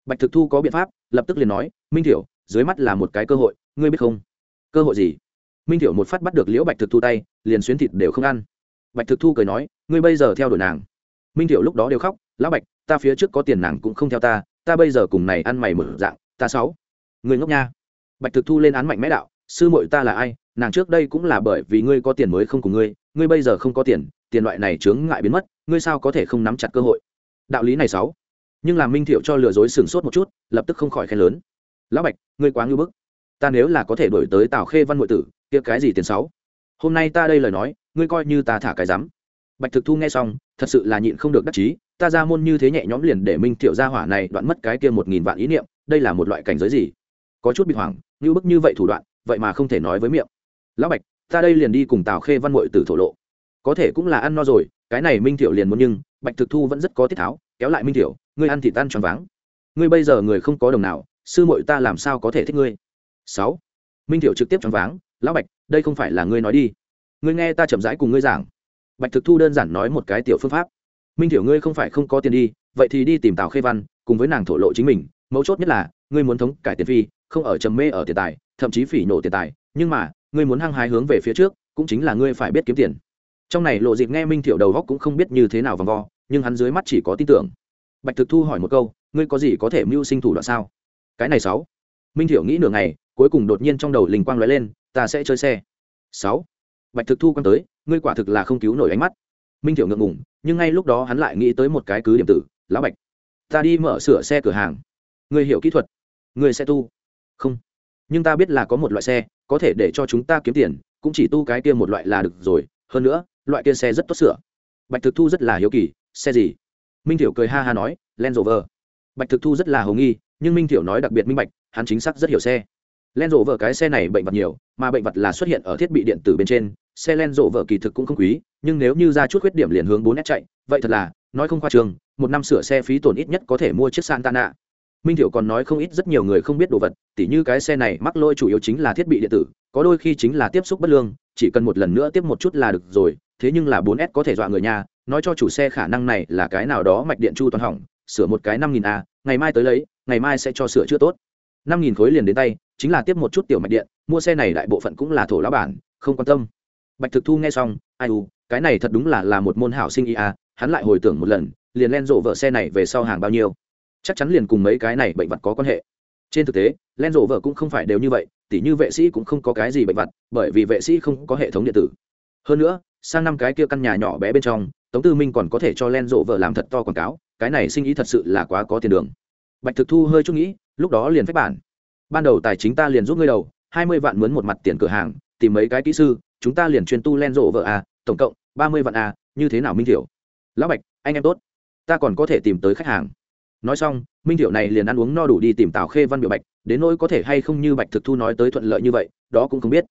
Bạch thực thu có biện pháp, lập tức liền nói, minh thiểu dưới mắt là một cái cơ hội, ngươi biết không? Cơ hội gì? Minh thiểu một phát bắt được liễu bạch thực thu tay, liền xuyến thịt đều không ăn. Bạch thực thu cười nói, ngươi bây giờ theo đuổi nàng. Minh thiểu lúc đó đều khóc, lão bạch, ta phía trước có tiền nàng cũng không theo ta ta bây giờ cùng này ăn mày mở dạng, ta sáu. Người ngốc nha. Bạch thực thu lên án mạnh mẽ đạo, sư muội ta là ai, nàng trước đây cũng là bởi vì ngươi có tiền mới không cùng ngươi ngươi bây giờ không có tiền tiền loại này chướng ngại biến mất, ngươi sao có thể không nắm chặt cơ hội? Đạo lý này sáu. Nhưng làm minh thiệu cho lừa dối sừng sốt một chút, lập tức không khỏi khen lớn. Lão bạch, ngươi quá ngu bức. Ta nếu là có thể đổi tới tào khê văn ngụy tử, kia cái gì tiền sáu? Hôm nay ta đây lời nói, ngươi coi như ta thả cái rắm bạch thực thu nghe xong thật sự là nhịn không được đắc chí ta ra môn như thế nhẹ nhõm liền để minh Tiểu gia hỏa này đoạn mất cái kia một nghìn vạn ý niệm đây là một loại cảnh giới gì? Có chút bị hoảng như bức như vậy thủ đoạn vậy mà không thể nói với miệng. Lão bạch ta đây liền đi cùng tào khê văn mội tử thổ lộ. Có thể cũng là ăn no rồi cái này minh Tiểu liền muốn nhưng bạch thực thu vẫn rất có tiết tháo kéo lại minh Tiểu, ngươi ăn thì tan tròn váng. Ngươi bây giờ người không có đồng nào sư mội ta làm sao có thể thích ngươi? Sáu. Minh Tiểu trực tiếp tròn váng lão bạch đây không phải là ngươi nói đi. Ngươi nghe ta chậm rãi cùng ngươi giảng bạch thực thu đơn giản nói một cái tiểu phương pháp. Minh thiểu ngươi không phải không có tiền đi, vậy thì đi tìm tào khê văn, cùng với nàng thổ lộ chính mình. Mấu chốt nhất là, ngươi muốn thống cải tiền phi, không ở trầm mê ở tiền tài, thậm chí phỉ nổ tiền tài. Nhưng mà, ngươi muốn hăng hái hướng về phía trước, cũng chính là ngươi phải biết kiếm tiền. Trong này lộ dịp nghe minh thiểu đầu góc cũng không biết như thế nào vòng vo, nhưng hắn dưới mắt chỉ có tin tưởng. Bạch thực thu hỏi một câu, ngươi có gì có thể mưu sinh thủ đoạn sao? Cái này sáu. Minh thiểu nghĩ nửa ngày, cuối cùng đột nhiên trong đầu linh quang lóe lên, ta sẽ chơi xe. Sáu bạch thực thu quan tới, ngươi quả thực là không cứu nổi ánh mắt. Minh thiểu ngượng ngùng, nhưng ngay lúc đó hắn lại nghĩ tới một cái cứ điểm tử, lão bạch, ta đi mở sửa xe cửa hàng. Ngươi hiểu kỹ thuật, ngươi sẽ tu. Không, nhưng ta biết là có một loại xe, có thể để cho chúng ta kiếm tiền, cũng chỉ tu cái kia một loại là được rồi, hơn nữa, loại kia xe rất tốt sửa. Bạch thực thu rất là hiếu kỳ, xe gì? Minh thiểu cười ha ha nói len rover. Bạch thực thu rất là hầu nghi, nhưng minh thiểu nói đặc biệt minh bạch, hắn chính xác rất hiểu xe. Len rộ vờ cái xe này bệnh vật nhiều, mà bệnh vật là xuất hiện ở thiết bị điện tử bên trên xe len rộ vợ kỳ thực cũng không quý, nhưng nếu như ra chút khuyết điểm liền hướng bốn s chạy, vậy thật là, nói không khoa trường, một năm sửa xe phí tổn ít nhất có thể mua chiếc santana. Minh thiệu còn nói không ít rất nhiều người không biết đồ vật, tỉ như cái xe này mắc lôi chủ yếu chính là thiết bị điện tử, có đôi khi chính là tiếp xúc bất lương, chỉ cần một lần nữa tiếp một chút là được rồi, thế nhưng là 4S có thể dọa người nhà, nói cho chủ xe khả năng này là cái nào đó mạch điện chu toàn hỏng, sửa một cái năm nghìn a, ngày mai tới lấy, ngày mai sẽ cho sửa chữa tốt. năm nghìn khối liền đến tay, chính là tiếp một chút tiểu mạch điện, mua xe này đại bộ phận cũng là thổ lão bản, không quan tâm bạch thực thu nghe xong ai u cái này thật đúng là là một môn hảo sinh ý à, hắn lại hồi tưởng một lần liền len rộ vợ xe này về sau hàng bao nhiêu. Chắc chắn liền cùng mấy cái này bệnh vật có quan hệ. Trên thực tế len rộ vợ cũng không phải đều như vậy tỉ như vệ sĩ cũng không có cái gì bệnh vật bởi vì vệ sĩ không có hệ thống điện tử. Hơn nữa sang năm cái kia căn nhà nhỏ bé bên trong tống tư minh còn có thể cho len rộ vợ làm thật to quảng cáo cái này sinh ý thật sự là quá có tiền đường. Bạch thực thu hơi chút nghĩ lúc đó liền phép bản. Ban đầu tài chính ta liền giúp ngươi đầu hai mươi vạn mướn một mặt tiền cửa hàng tìm mấy cái kỹ sư chúng ta liền chuyên tu len rộ vợ à tổng cộng, ba mươi vạn à như thế nào minh thiểu? Lão bạch, anh em tốt. Ta còn có thể tìm tới khách hàng. Nói xong, minh thiểu này liền ăn uống no đủ đi tìm tào khê văn biểu bạch, đến nỗi có thể hay không như bạch thực thu nói tới thuận lợi như vậy, đó cũng không biết.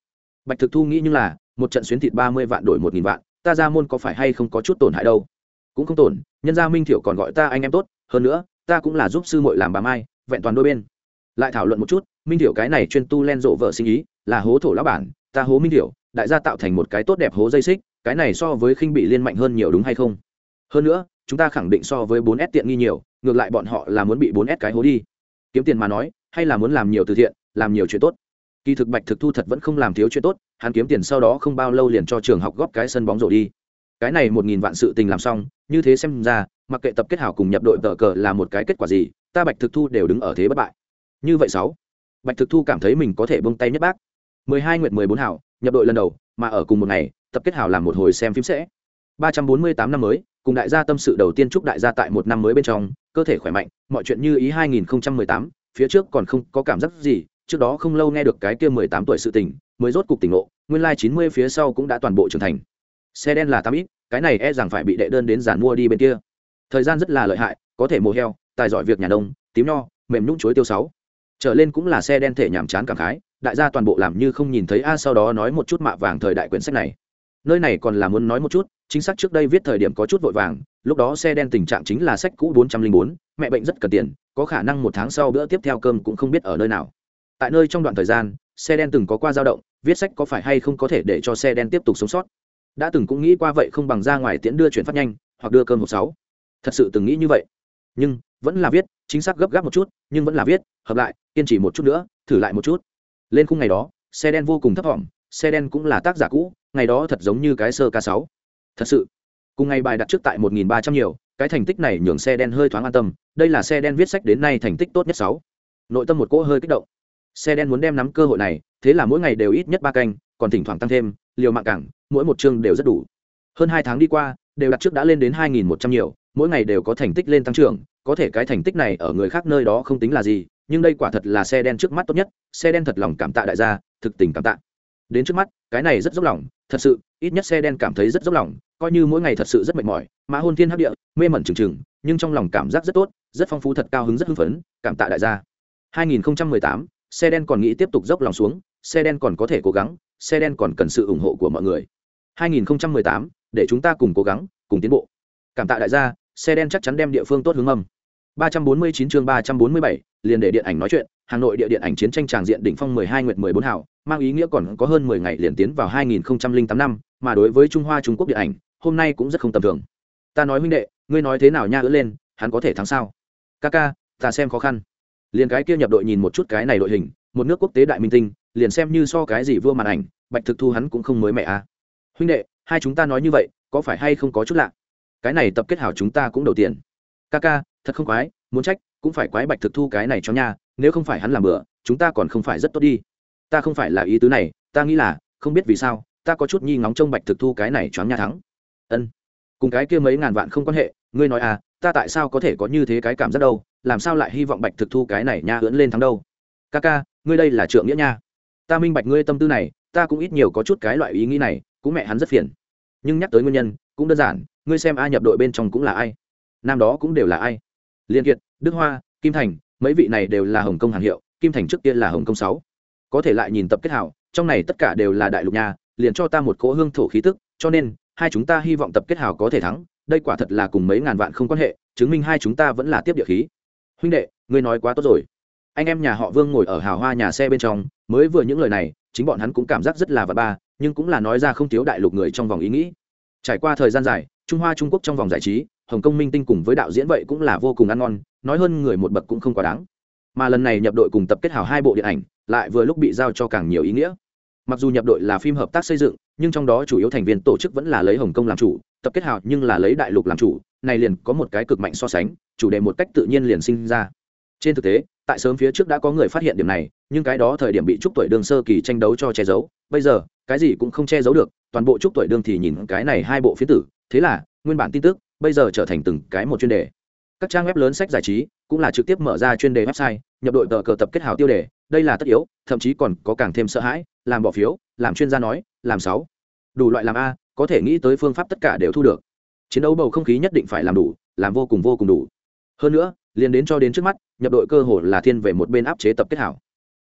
Bạch thực thu nghĩ như là, một trận xuyến thịt ba mươi vạn đổi một nghìn vạn, ta ra môn có phải hay không có chút tổn hại đâu? Cũng không tổn, nhân gia minh thiểu còn gọi ta anh em tốt, hơn nữa, ta cũng là giúp sư muội làm bà mai, vẹn toàn đôi bên. Lại thảo luận một chút, minh thiểu cái này chuyên tu len rộ vợ sinh ý, là hố thổ lão bản, ta hố minh thiểu đại gia tạo thành một cái tốt đẹp hố dây xích, cái này so với khinh bị liên mạnh hơn nhiều đúng hay không? Hơn nữa, chúng ta khẳng định so với 4S tiện nghi nhiều, ngược lại bọn họ là muốn bị 4S cái hố đi. Kiếm tiền mà nói, hay là muốn làm nhiều từ thiện, làm nhiều chuyện tốt. Kỳ thực bạch thực thu thật vẫn không làm thiếu chuyện tốt, hắn kiếm tiền sau đó không bao lâu liền cho trường học góp cái sân bóng rổ đi. Cái này một nghìn vạn sự tình làm xong, như thế xem ra, mặc kệ tập kết hảo cùng nhập đội tờ cờ là một cái kết quả gì, ta bạch thực thu đều đứng ở thế bất bại. Như vậy sáu, bạch thực thu cảm thấy mình có thể bông tay nhất bác mười hai nguyện mười bốn hảo, nhập đội lần đầu, mà ở cùng một ngày, tập kết hảo làm một hồi xem phim sẽ. ba trăm bốn mươi tám năm mới, cùng đại gia tâm sự đầu tiên chúc đại gia tại một năm mới bên trong, cơ thể khỏe mạnh, mọi chuyện như ý hai nghìn mười tám, phía trước còn không có cảm giác gì, trước đó không lâu nghe được cái kia mười tám tuổi sự tình, mới rốt cục tỉnh ngộ, nguyên lai chín mươi phía sau cũng đã toàn bộ trưởng thành. Xe đen là tám ít, cái này e rằng phải bị đệ đơn đến giàn mua đi bên kia. Thời gian rất là lợi hại, có thể mổ heo, tài giỏi việc nhà nông, tím nho, mềm nhũng chuối tiêu sáu trở lên cũng là xe đen thể nhàm chán cảm khái, đại gia toàn bộ làm như không nhìn thấy, a, sau đó nói một chút mạ vàng thời đại quyển sách này. Nơi này còn là muốn nói một chút, chính xác trước đây viết thời điểm có chút vội vàng, lúc đó xe đen tình trạng chính là sách cũ bốn trăm linh bốn, mẹ bệnh rất cần tiền, có khả năng một tháng sau bữa tiếp theo cơm cũng không biết ở nơi nào. Tại nơi trong đoạn thời gian, xe đen từng có qua dao động, viết sách có phải hay không có thể để cho xe đen tiếp tục sống sót. Đã từng cũng nghĩ qua vậy không bằng ra ngoài tiễn đưa chuyển phát nhanh, hoặc đưa cơm hộp sáu. Thật sự từng nghĩ như vậy. Nhưng vẫn là viết, chính xác gấp gáp một chút, nhưng vẫn là viết, hợp lại, kiên trì một chút nữa, thử lại một chút. Lên khung ngày đó, xe đen vô cùng thấp thỏm, xe đen cũng là tác giả cũ, ngày đó thật giống như cái sơ k sáu. Thật sự, cùng ngày bài đặt trước tại một nghìn ba trăm nhiều, cái thành tích này nhường xe đen hơi thoáng an tâm, đây là xe đen viết sách đến nay thành tích tốt nhất sáu. Nội tâm một cỗ hơi kích động. Xe đen muốn đem nắm cơ hội này, thế là mỗi ngày đều ít nhất ba canh, còn thỉnh thoảng tăng thêm, liều mạng cảng, mỗi một chương đều rất đủ. Hơn hai tháng đi qua, đều đặt trước đã lên đến hai nghìn một trăm nhiều, mỗi ngày đều có thành tích lên tăng trưởng có thể cái thành tích này ở người khác nơi đó không tính là gì nhưng đây quả thật là xe đen trước mắt tốt nhất xe đen thật lòng cảm tạ đại gia thực tình cảm tạ. Đến trước mắt cái này rất dốc lòng thật sự ít nhất xe đen cảm thấy rất dốc lòng coi như mỗi ngày thật sự rất mệt mỏi mã hôn thiên hấp địa mê mẩn trừng trừng nhưng trong lòng cảm giác rất tốt rất phong phú thật cao hứng rất hưng phấn cảm tạ đại gia. 2018, xe đen còn nghĩ tiếp tục dốc lòng xuống xe đen còn có thể cố gắng xe đen còn cần sự ủng hộ của mọi người. 2018, để chúng ta cùng cố gắng cùng tiến bộ. Cảm tạ đại gia xe đen chắc chắn đem địa phương tốt hướng âm. 349 chương 347, liền để điện ảnh nói chuyện hà nội địa điện ảnh chiến tranh tràng diện đỉnh phong 12 nguyệt 14 hảo mang ý nghĩa còn có hơn 10 ngày liền tiến vào 2008 năm mà đối với trung hoa trung quốc điện ảnh hôm nay cũng rất không tầm thường. Ta nói huynh đệ ngươi nói thế nào nha ứa lên hắn có thể thắng sao? Kaka, ta xem khó khăn. Liền cái kia nhập đội nhìn một chút cái này đội hình một nước quốc tế đại minh tinh liền xem như so cái gì vua màn ảnh bạch thực thu hắn cũng không mới mẹ à. Huynh đệ hai chúng ta nói như vậy có phải hay không có chút lạ? Cái này tập kết hảo chúng ta cũng đầu tiền ca ca, thật không quái, muốn trách, cũng phải quái bạch thực thu cái này cho nha, nếu không phải hắn làm bừa, chúng ta còn không phải rất tốt đi. Ta không phải là ý tứ này, ta nghĩ là, không biết vì sao, ta có chút nhi ngóng trông bạch thực thu cái này choáng nha thắng. Ân. Cùng cái kia mấy ngàn vạn không quan hệ, ngươi nói à ta tại sao có thể có như thế cái cảm giác đâu, làm sao lại hy vọng bạch thực thu cái này nha ưỡn lên thắng đâu? Ca ca, ngươi đây là trượng nghĩa nha. Ta minh bạch ngươi tâm tư này, ta cũng ít nhiều có chút cái loại ý nghĩ này, cũng mẹ hắn rất phiền. Nhưng nhắc tới nguyên nhân, cũng đơn giản, ngươi xem ai nhập đội bên trong cũng là ai nam đó cũng đều là ai? Liên kiệt, đức hoa, kim thành, mấy vị này đều là hồng kông hàng hiệu, kim thành trước tiên là hồng kông sáu. Có thể lại nhìn tập kết hảo, trong này tất cả đều là đại lục nhà liền cho ta một cỗ hương thổ khí tức, cho nên, hai chúng ta hy vọng tập kết hảo có thể thắng, đây quả thật là cùng mấy ngàn vạn không quan hệ, chứng minh hai chúng ta vẫn là tiếp địa khí. Huynh đệ, ngươi nói quá tốt rồi. Anh em nhà họ vương ngồi ở hào hoa nhà xe bên trong, mới vừa những lời này, chính bọn hắn cũng cảm giác rất là vật ba, nhưng cũng là nói ra không thiếu đại lục người trong vòng ý nghĩ. Trải qua thời gian dài, trung hoa trung quốc trong vòng giải trí hồng kông minh tinh cùng với đạo diễn vậy cũng là vô cùng ăn ngon, nói hơn người một bậc cũng không quá đáng. Mà lần này nhập đội cùng tập kết hào hai bộ điện ảnh, lại vừa lúc bị giao cho càng nhiều ý nghĩa. Mặc dù nhập đội là phim hợp tác xây dựng, nhưng trong đó chủ yếu thành viên tổ chức vẫn là lấy hồng kông làm chủ, tập kết hào nhưng là lấy đại lục làm chủ, này liền có một cái cực mạnh so sánh, chủ đề một cách tự nhiên liền sinh ra. Trên thực tế, tại sớm phía trước đã có người phát hiện điểm này, nhưng cái đó thời điểm bị trúc tuổi đường sơ kỳ tranh đấu cho che giấu, bây giờ, cái gì cũng không che giấu được, toàn bộ trúc tuổi đường thì nhìn cái này hai bộ phía tử, thế là, nguyên bản tin tức bây giờ trở thành từng cái một chuyên đề. Các trang web lớn sách giải trí cũng là trực tiếp mở ra chuyên đề website, nhập đội tờ cờ tập kết hào tiêu đề, đây là tất yếu, thậm chí còn có càng thêm sợ hãi, làm bỏ phiếu, làm chuyên gia nói, làm sáu. Đủ loại làm a, có thể nghĩ tới phương pháp tất cả đều thu được. Chiến đấu bầu không khí nhất định phải làm đủ, làm vô cùng vô cùng đủ. Hơn nữa, liền đến cho đến trước mắt, nhập đội cơ hội là thiên về một bên áp chế tập kết hảo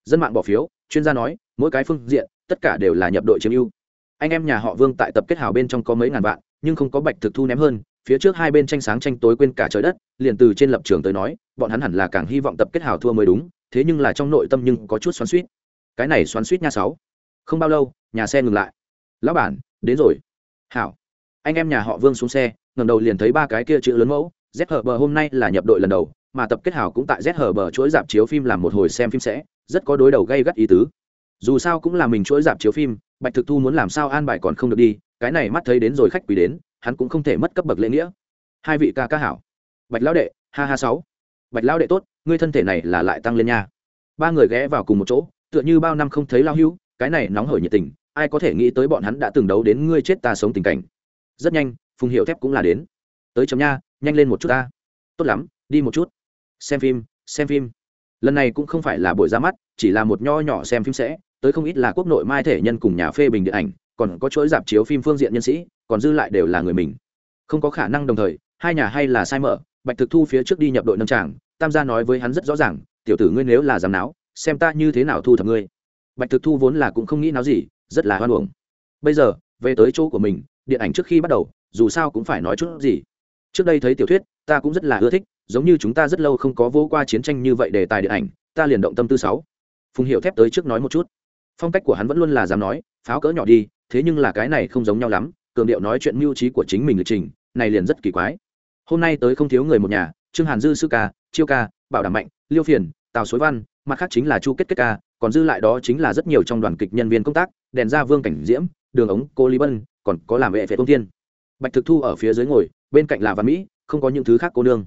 dân mạng bỏ phiếu, chuyên gia nói, mỗi cái phương diện, tất cả đều là nhập đội chiếm ưu. Anh em nhà họ vương tại tập kết hảo bên trong có mấy ngàn vạn, nhưng không có bạch thực thu ném hơn phía trước hai bên tranh sáng tranh tối quên cả trời đất, liền từ trên lập trường tới nói, bọn hắn hẳn là càng hy vọng tập kết hảo thua mới đúng, thế nhưng là trong nội tâm nhưng có chút xoắn suýt cái này xoắn suýt nha sáu. Không bao lâu, nhà xe ngừng lại. Lão bản, đến rồi. Hảo. Anh em nhà họ vương xuống xe ngầm đầu liền thấy ba cái kia chữ lớn mẫu, z hờ bờ hôm nay là nhập đội lần đầu, mà tập kết hảo cũng tại z hờ bờ chuỗi dạp chiếu phim làm một hồi xem phim sẽ, rất có đối đầu gây gắt ý tứ. Dù sao cũng là mình chuỗi dạp chiếu phim, bạch thực thu muốn làm sao an bài còn không được đi, cái này mắt thấy đến rồi khách quý đến hắn cũng không thể mất cấp bậc lễ nghĩa. Hai vị ca ca hảo. Bạch lão đệ, ha ha sáu. Bạch lão đệ tốt, ngươi thân thể này là lại tăng lên nha. Ba người ghé vào cùng một chỗ, tựa như bao năm không thấy lao hưu, cái này nóng hổi nhiệt tình, ai có thể nghĩ tới bọn hắn đã từng đấu đến ngươi chết ta sống tình cảnh. Rất nhanh, phùng hiệu thép cũng là đến. Tới chấm nha, nhanh lên một chút ta. Tốt lắm, đi một chút. Xem phim xem phim. Lần này cũng không phải là buổi ra mắt, chỉ là một nho nhỏ xem phim sẽ, tới không ít là quốc nội mai thể nhân cùng nhà phê bình điện ảnh, còn có chuỗi dạp chiếu phim phương diện nhân sĩ còn dư lại đều là người mình. Không có khả năng đồng thời, hai nhà hay là sai mở, bạch thực thu phía trước đi nhập đội nâng tràng, tam gia nói với hắn rất rõ ràng, tiểu tử ngươi nếu là dám náo, xem ta như thế nào thu thập ngươi. Bạch thực thu vốn là cũng không nghĩ náo gì, rất là hoan hồng bây giờ, về tới chỗ của mình, điện ảnh trước khi bắt đầu, dù sao cũng phải nói chút gì. Trước đây thấy tiểu thuyết, ta cũng rất là ưa thích, giống như chúng ta rất lâu không có vô qua chiến tranh như vậy đề tài điện ảnh, ta liền động tâm tư sáu. Phùng hiệu thép tới trước nói một chút. Phong cách của hắn vẫn luôn là dám nói, pháo cỡ nhỏ đi, thế nhưng là cái này không giống nhau lắm cường điệu nói chuyện mưu trí của chính mình lịch trình, này liền rất kỳ quái. Hôm nay tới không thiếu người một nhà, trương hàn dư sư ca, chiêu ca, bảo đảm mạnh, liêu phiền, tào suối văn, mặt khác chính là chu kết kết ca, còn dư lại đó chính là rất nhiều trong đoàn kịch nhân viên công tác, đèn ra vương cảnh diễm, đường ống, cô lý bân, còn có làm vệ vệ công tiên. bạch thực thu ở phía dưới ngồi, bên cạnh là văn mỹ, không có những thứ khác cô nương.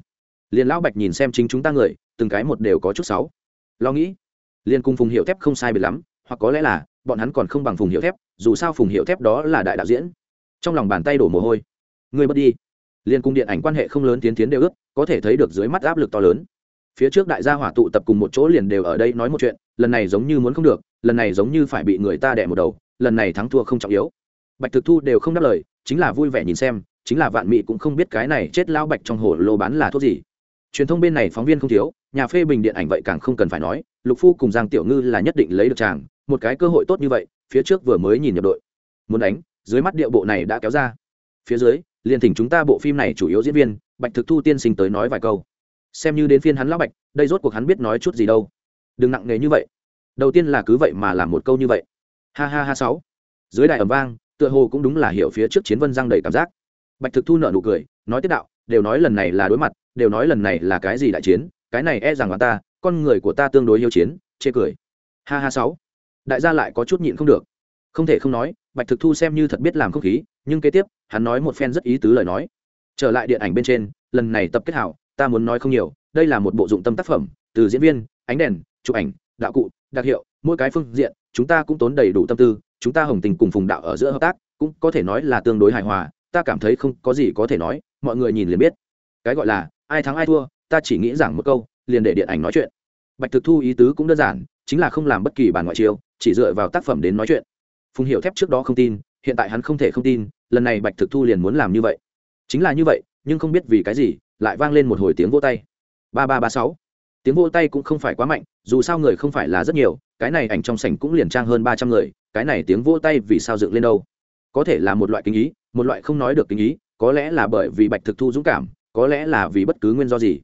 Liền lão bạch nhìn xem chính chúng ta người, từng cái một đều có chút sáu lo nghĩ liền cùng phùng hiệu thép không sai biệt lắm, hoặc có lẽ là, bọn hắn còn không bằng phùng hiệu thép, dù sao phùng hiệu thép đó là đại đạo diễn trong lòng bàn tay đổ mồ hôi. Người mất đi. Liền cung điện ảnh quan hệ không lớn tiến tiến đều ước, có thể thấy được dưới mắt áp lực to lớn. Phía trước đại gia hỏa tụ tập cùng một chỗ liền đều ở đây nói một chuyện, lần này giống như muốn không được, lần này giống như phải bị người ta đẻ một đầu, lần này thắng thua không trọng yếu. Bạch thực thu đều không đáp lời, chính là vui vẻ nhìn xem, chính là vạn mỹ cũng không biết cái này chết lao bạch trong hồ lô bán là thuốc gì. Truyền thông bên này phóng viên không thiếu, nhà phê bình điện ảnh vậy càng không cần phải nói, lục phu cùng giang tiểu ngư là nhất định lấy được chàng, một cái cơ hội tốt như vậy, phía trước vừa mới nhìn nhập đội. Muốn đánh dưới mắt điệu bộ này đã kéo ra. Phía dưới, liền thỉnh chúng ta bộ phim này chủ yếu diễn viên, bạch thực thu tiên sinh tới nói vài câu. Xem như đến phiên hắn lão bạch, đây rốt cuộc hắn biết nói chút gì đâu. Đừng nặng nề như vậy. Đầu tiên là cứ vậy mà làm một câu như vậy. Ha ha ha sáu. Dưới đại ẩm vang, tựa hồ cũng đúng là hiểu phía trước chiến vân giang đầy cảm giác. Bạch thực thu nợ nụ cười, nói tiết đạo, đều nói lần này là đối mặt, đều nói lần này là cái gì đại chiến, cái này e rằng là ta, con người của ta tương đối yêu chiến, chê cười. Ha ha sáu. Đại gia lại có chút nhịn không được. Không thể không nói bạch thực thu xem như thật biết làm không khí, nhưng kế tiếp, hắn nói một phen rất ý tứ lời nói. Trở lại điện ảnh bên trên, lần này tập kết hảo, ta muốn nói không nhiều, đây là một bộ dụng tâm tác phẩm, từ diễn viên, ánh đèn, chụp ảnh, đạo cụ, đặc hiệu, mỗi cái phương diện, chúng ta cũng tốn đầy đủ tâm tư, chúng ta hồng tình cùng phùng đạo ở giữa hợp tác, cũng có thể nói là tương đối hài hòa, ta cảm thấy không có gì có thể nói, mọi người nhìn liền biết. Cái gọi là, ai thắng ai thua, ta chỉ nghĩ rằng một câu, liền để điện ảnh nói chuyện. Bạch thực thu ý tứ cũng đơn giản, chính là không làm bất kỳ bản ngoại chiêu, chỉ dựa vào tác phẩm đến nói chuyện phùng hiệu thép trước đó không tin, hiện tại hắn không thể không tin, lần này bạch thực thu liền muốn làm như vậy. Chính là như vậy, nhưng không biết vì cái gì, lại vang lên một hồi tiếng vô tay. Ba ba ba sáu. Tiếng vô tay cũng không phải quá mạnh, dù sao người không phải là rất nhiều, cái này ảnh trong sảnh cũng liền trang hơn ba trăm người, cái này tiếng vô tay vì sao dựng lên đâu? Có thể là một loại kinh ý, một loại không nói được kinh ý, có lẽ là bởi vì bạch thực thu dũng cảm, có lẽ là vì bất cứ nguyên do gì.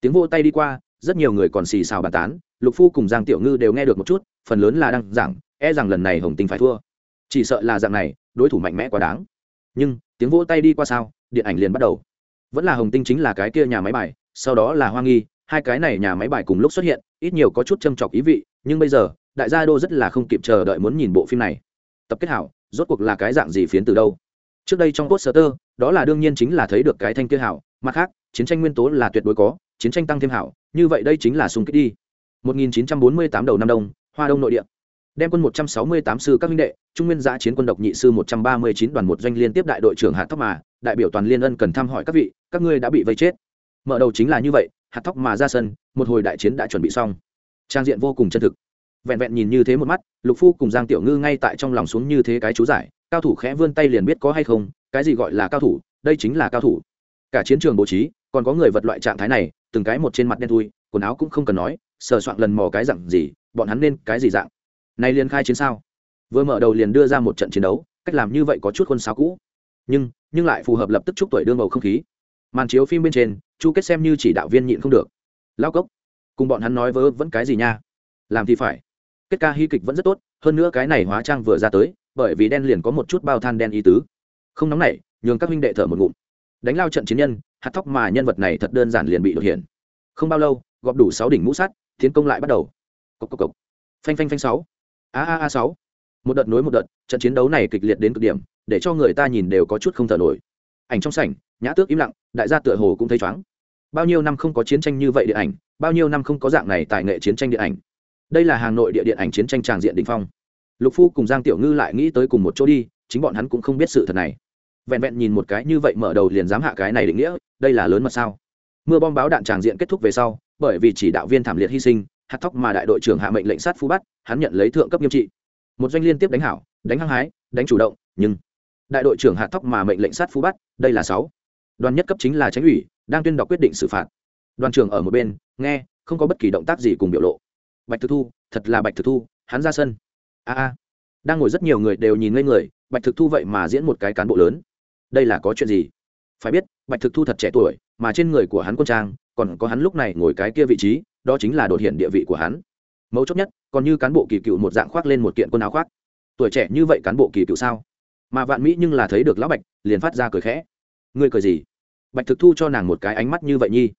Tiếng vô tay đi qua, rất nhiều người còn xì xào bàn tán, lục phu cùng giang tiểu ngư đều nghe được một chút, phần lớn là đang giảng e rằng lần này hồng tinh phải thua chỉ sợ là dạng này, đối thủ mạnh mẽ quá đáng. Nhưng, tiếng vỗ tay đi qua sao, điện ảnh liền bắt đầu. Vẫn là hồng tinh chính là cái kia nhà máy bài, sau đó là hoa nghi, hai cái này nhà máy bài cùng lúc xuất hiện, ít nhiều có chút châm chọc ý vị, nhưng bây giờ, đại gia đô rất là không kịp chờ đợi muốn nhìn bộ phim này. Tập kết hảo, rốt cuộc là cái dạng gì phiến từ đâu? Trước đây trong poster, đó là đương nhiên chính là thấy được cái thanh kia hảo, mặt khác, chiến tranh nguyên tố là tuyệt đối có, chiến tranh tăng thêm hảo, như vậy đây chính là xung kích đi. 1948 đầu năm đông, hoa đông nội địa đem quân 168 sư các minh đệ, trung nguyên giã chiến quân độc nhị sư 139 đoàn một doanh liên tiếp đại đội trưởng hạt thóc mà, đại biểu toàn liên ân cần thăm hỏi các vị, các ngươi đã bị vây chết. Mở đầu chính là như vậy, hạt thóc mà ra sân, một hồi đại chiến đã chuẩn bị xong. Trang diện vô cùng chân thực. Vẹn vẹn nhìn như thế một mắt, lục phu cùng giang tiểu ngư ngay tại trong lòng xuống như thế cái chú giải, cao thủ khẽ vươn tay liền biết có hay không, cái gì gọi là cao thủ, đây chính là cao thủ. Cả chiến trường bố trí, còn có người vật loại trạng thái này, từng cái một trên mặt đen thui, quần áo cũng không cần nói, sờ soạn lần mò cái dạng gì, bọn hắn nên cái gì dạng này liền khai chiến sao? Vừa mở đầu liền đưa ra một trận chiến đấu, cách làm như vậy có chút khuôn sáo cũ. Nhưng nhưng lại phù hợp lập tức chúc tuổi đương bầu không khí. Màn chiếu phim bên trên, chu kết xem như chỉ đạo viên nhịn không được. Lao cốc, cùng bọn hắn nói vớ vẫn cái gì nha? Làm thì phải. Kết ca hy kịch vẫn rất tốt, hơn nữa cái này hóa trang vừa ra tới, bởi vì đen liền có một chút bao than đen ý tứ. Không nóng nảy, nhường các huynh đệ thở một ngụm. Đánh lao trận chiến nhân, hạt thóc mà nhân vật này thật đơn giản liền bị đột hiện. Không bao lâu, gọp đủ sáu đỉnh mũ sắt, tiến công lại bắt đầu. Cộc cộc cộc. Phanh phanh phanh sáu a a a sáu. Một đợt nối một đợt, trận chiến đấu này kịch liệt đến cực điểm, để cho người ta nhìn đều có chút không thở nổi. Ảnh trong sảnh, nhã tước im lặng, đại gia tựa hồ cũng thấy chóng. Bao nhiêu năm không có chiến tranh như vậy điện ảnh, bao nhiêu năm không có dạng này tài nghệ chiến tranh điện ảnh. Đây là hà nội địa điện ảnh chiến tranh tràng diện đình phong. Lục phu cùng giang tiểu ngư lại nghĩ tới cùng một chỗ đi, chính bọn hắn cũng không biết sự thật này. Vẹn vẹn nhìn một cái như vậy mở đầu liền dám hạ cái này định nghĩa, đây là lớn mật sao? Mưa bom báo đạn tràng diện kết thúc về sau, bởi vì chỉ đạo viên thảm liệt hy sinh hạt thóc mà đại đội trưởng hạ mệnh lệnh sát phu bắt, hắn nhận lấy thượng cấp nghiêm trị. Một doanh liên tiếp đánh hảo, đánh hăng hái, đánh chủ động, nhưng đại đội trưởng hạt thóc mà mệnh lệnh sát phu bắt, đây là sáu. Đoàn nhất cấp chính là tránh ủy, đang tuyên đọc quyết định xử phạt. Đoàn trưởng ở một bên, nghe, không có bất kỳ động tác gì cùng biểu lộ. Bạch thực thu, thật là bạch thực thu, hắn ra sân. A a. Đang ngồi rất nhiều người đều nhìn lên người, bạch thực thu vậy mà diễn một cái cán bộ lớn. Đây là có chuyện gì? Phải biết, bạch thực thu thật trẻ tuổi, mà trên người của hắn quân trang còn có hắn lúc này ngồi cái kia vị trí, đó chính là đột hiện địa vị của hắn. Mấu chốt nhất, còn như cán bộ kỳ cựu một dạng khoác lên một kiện quần áo khoác. Tuổi trẻ như vậy cán bộ kỳ cựu sao? Mà vạn mỹ nhưng là thấy được lão bạch, liền phát ra cười khẽ. Ngươi cười gì? Bạch thực thu cho nàng một cái ánh mắt như vậy nhi.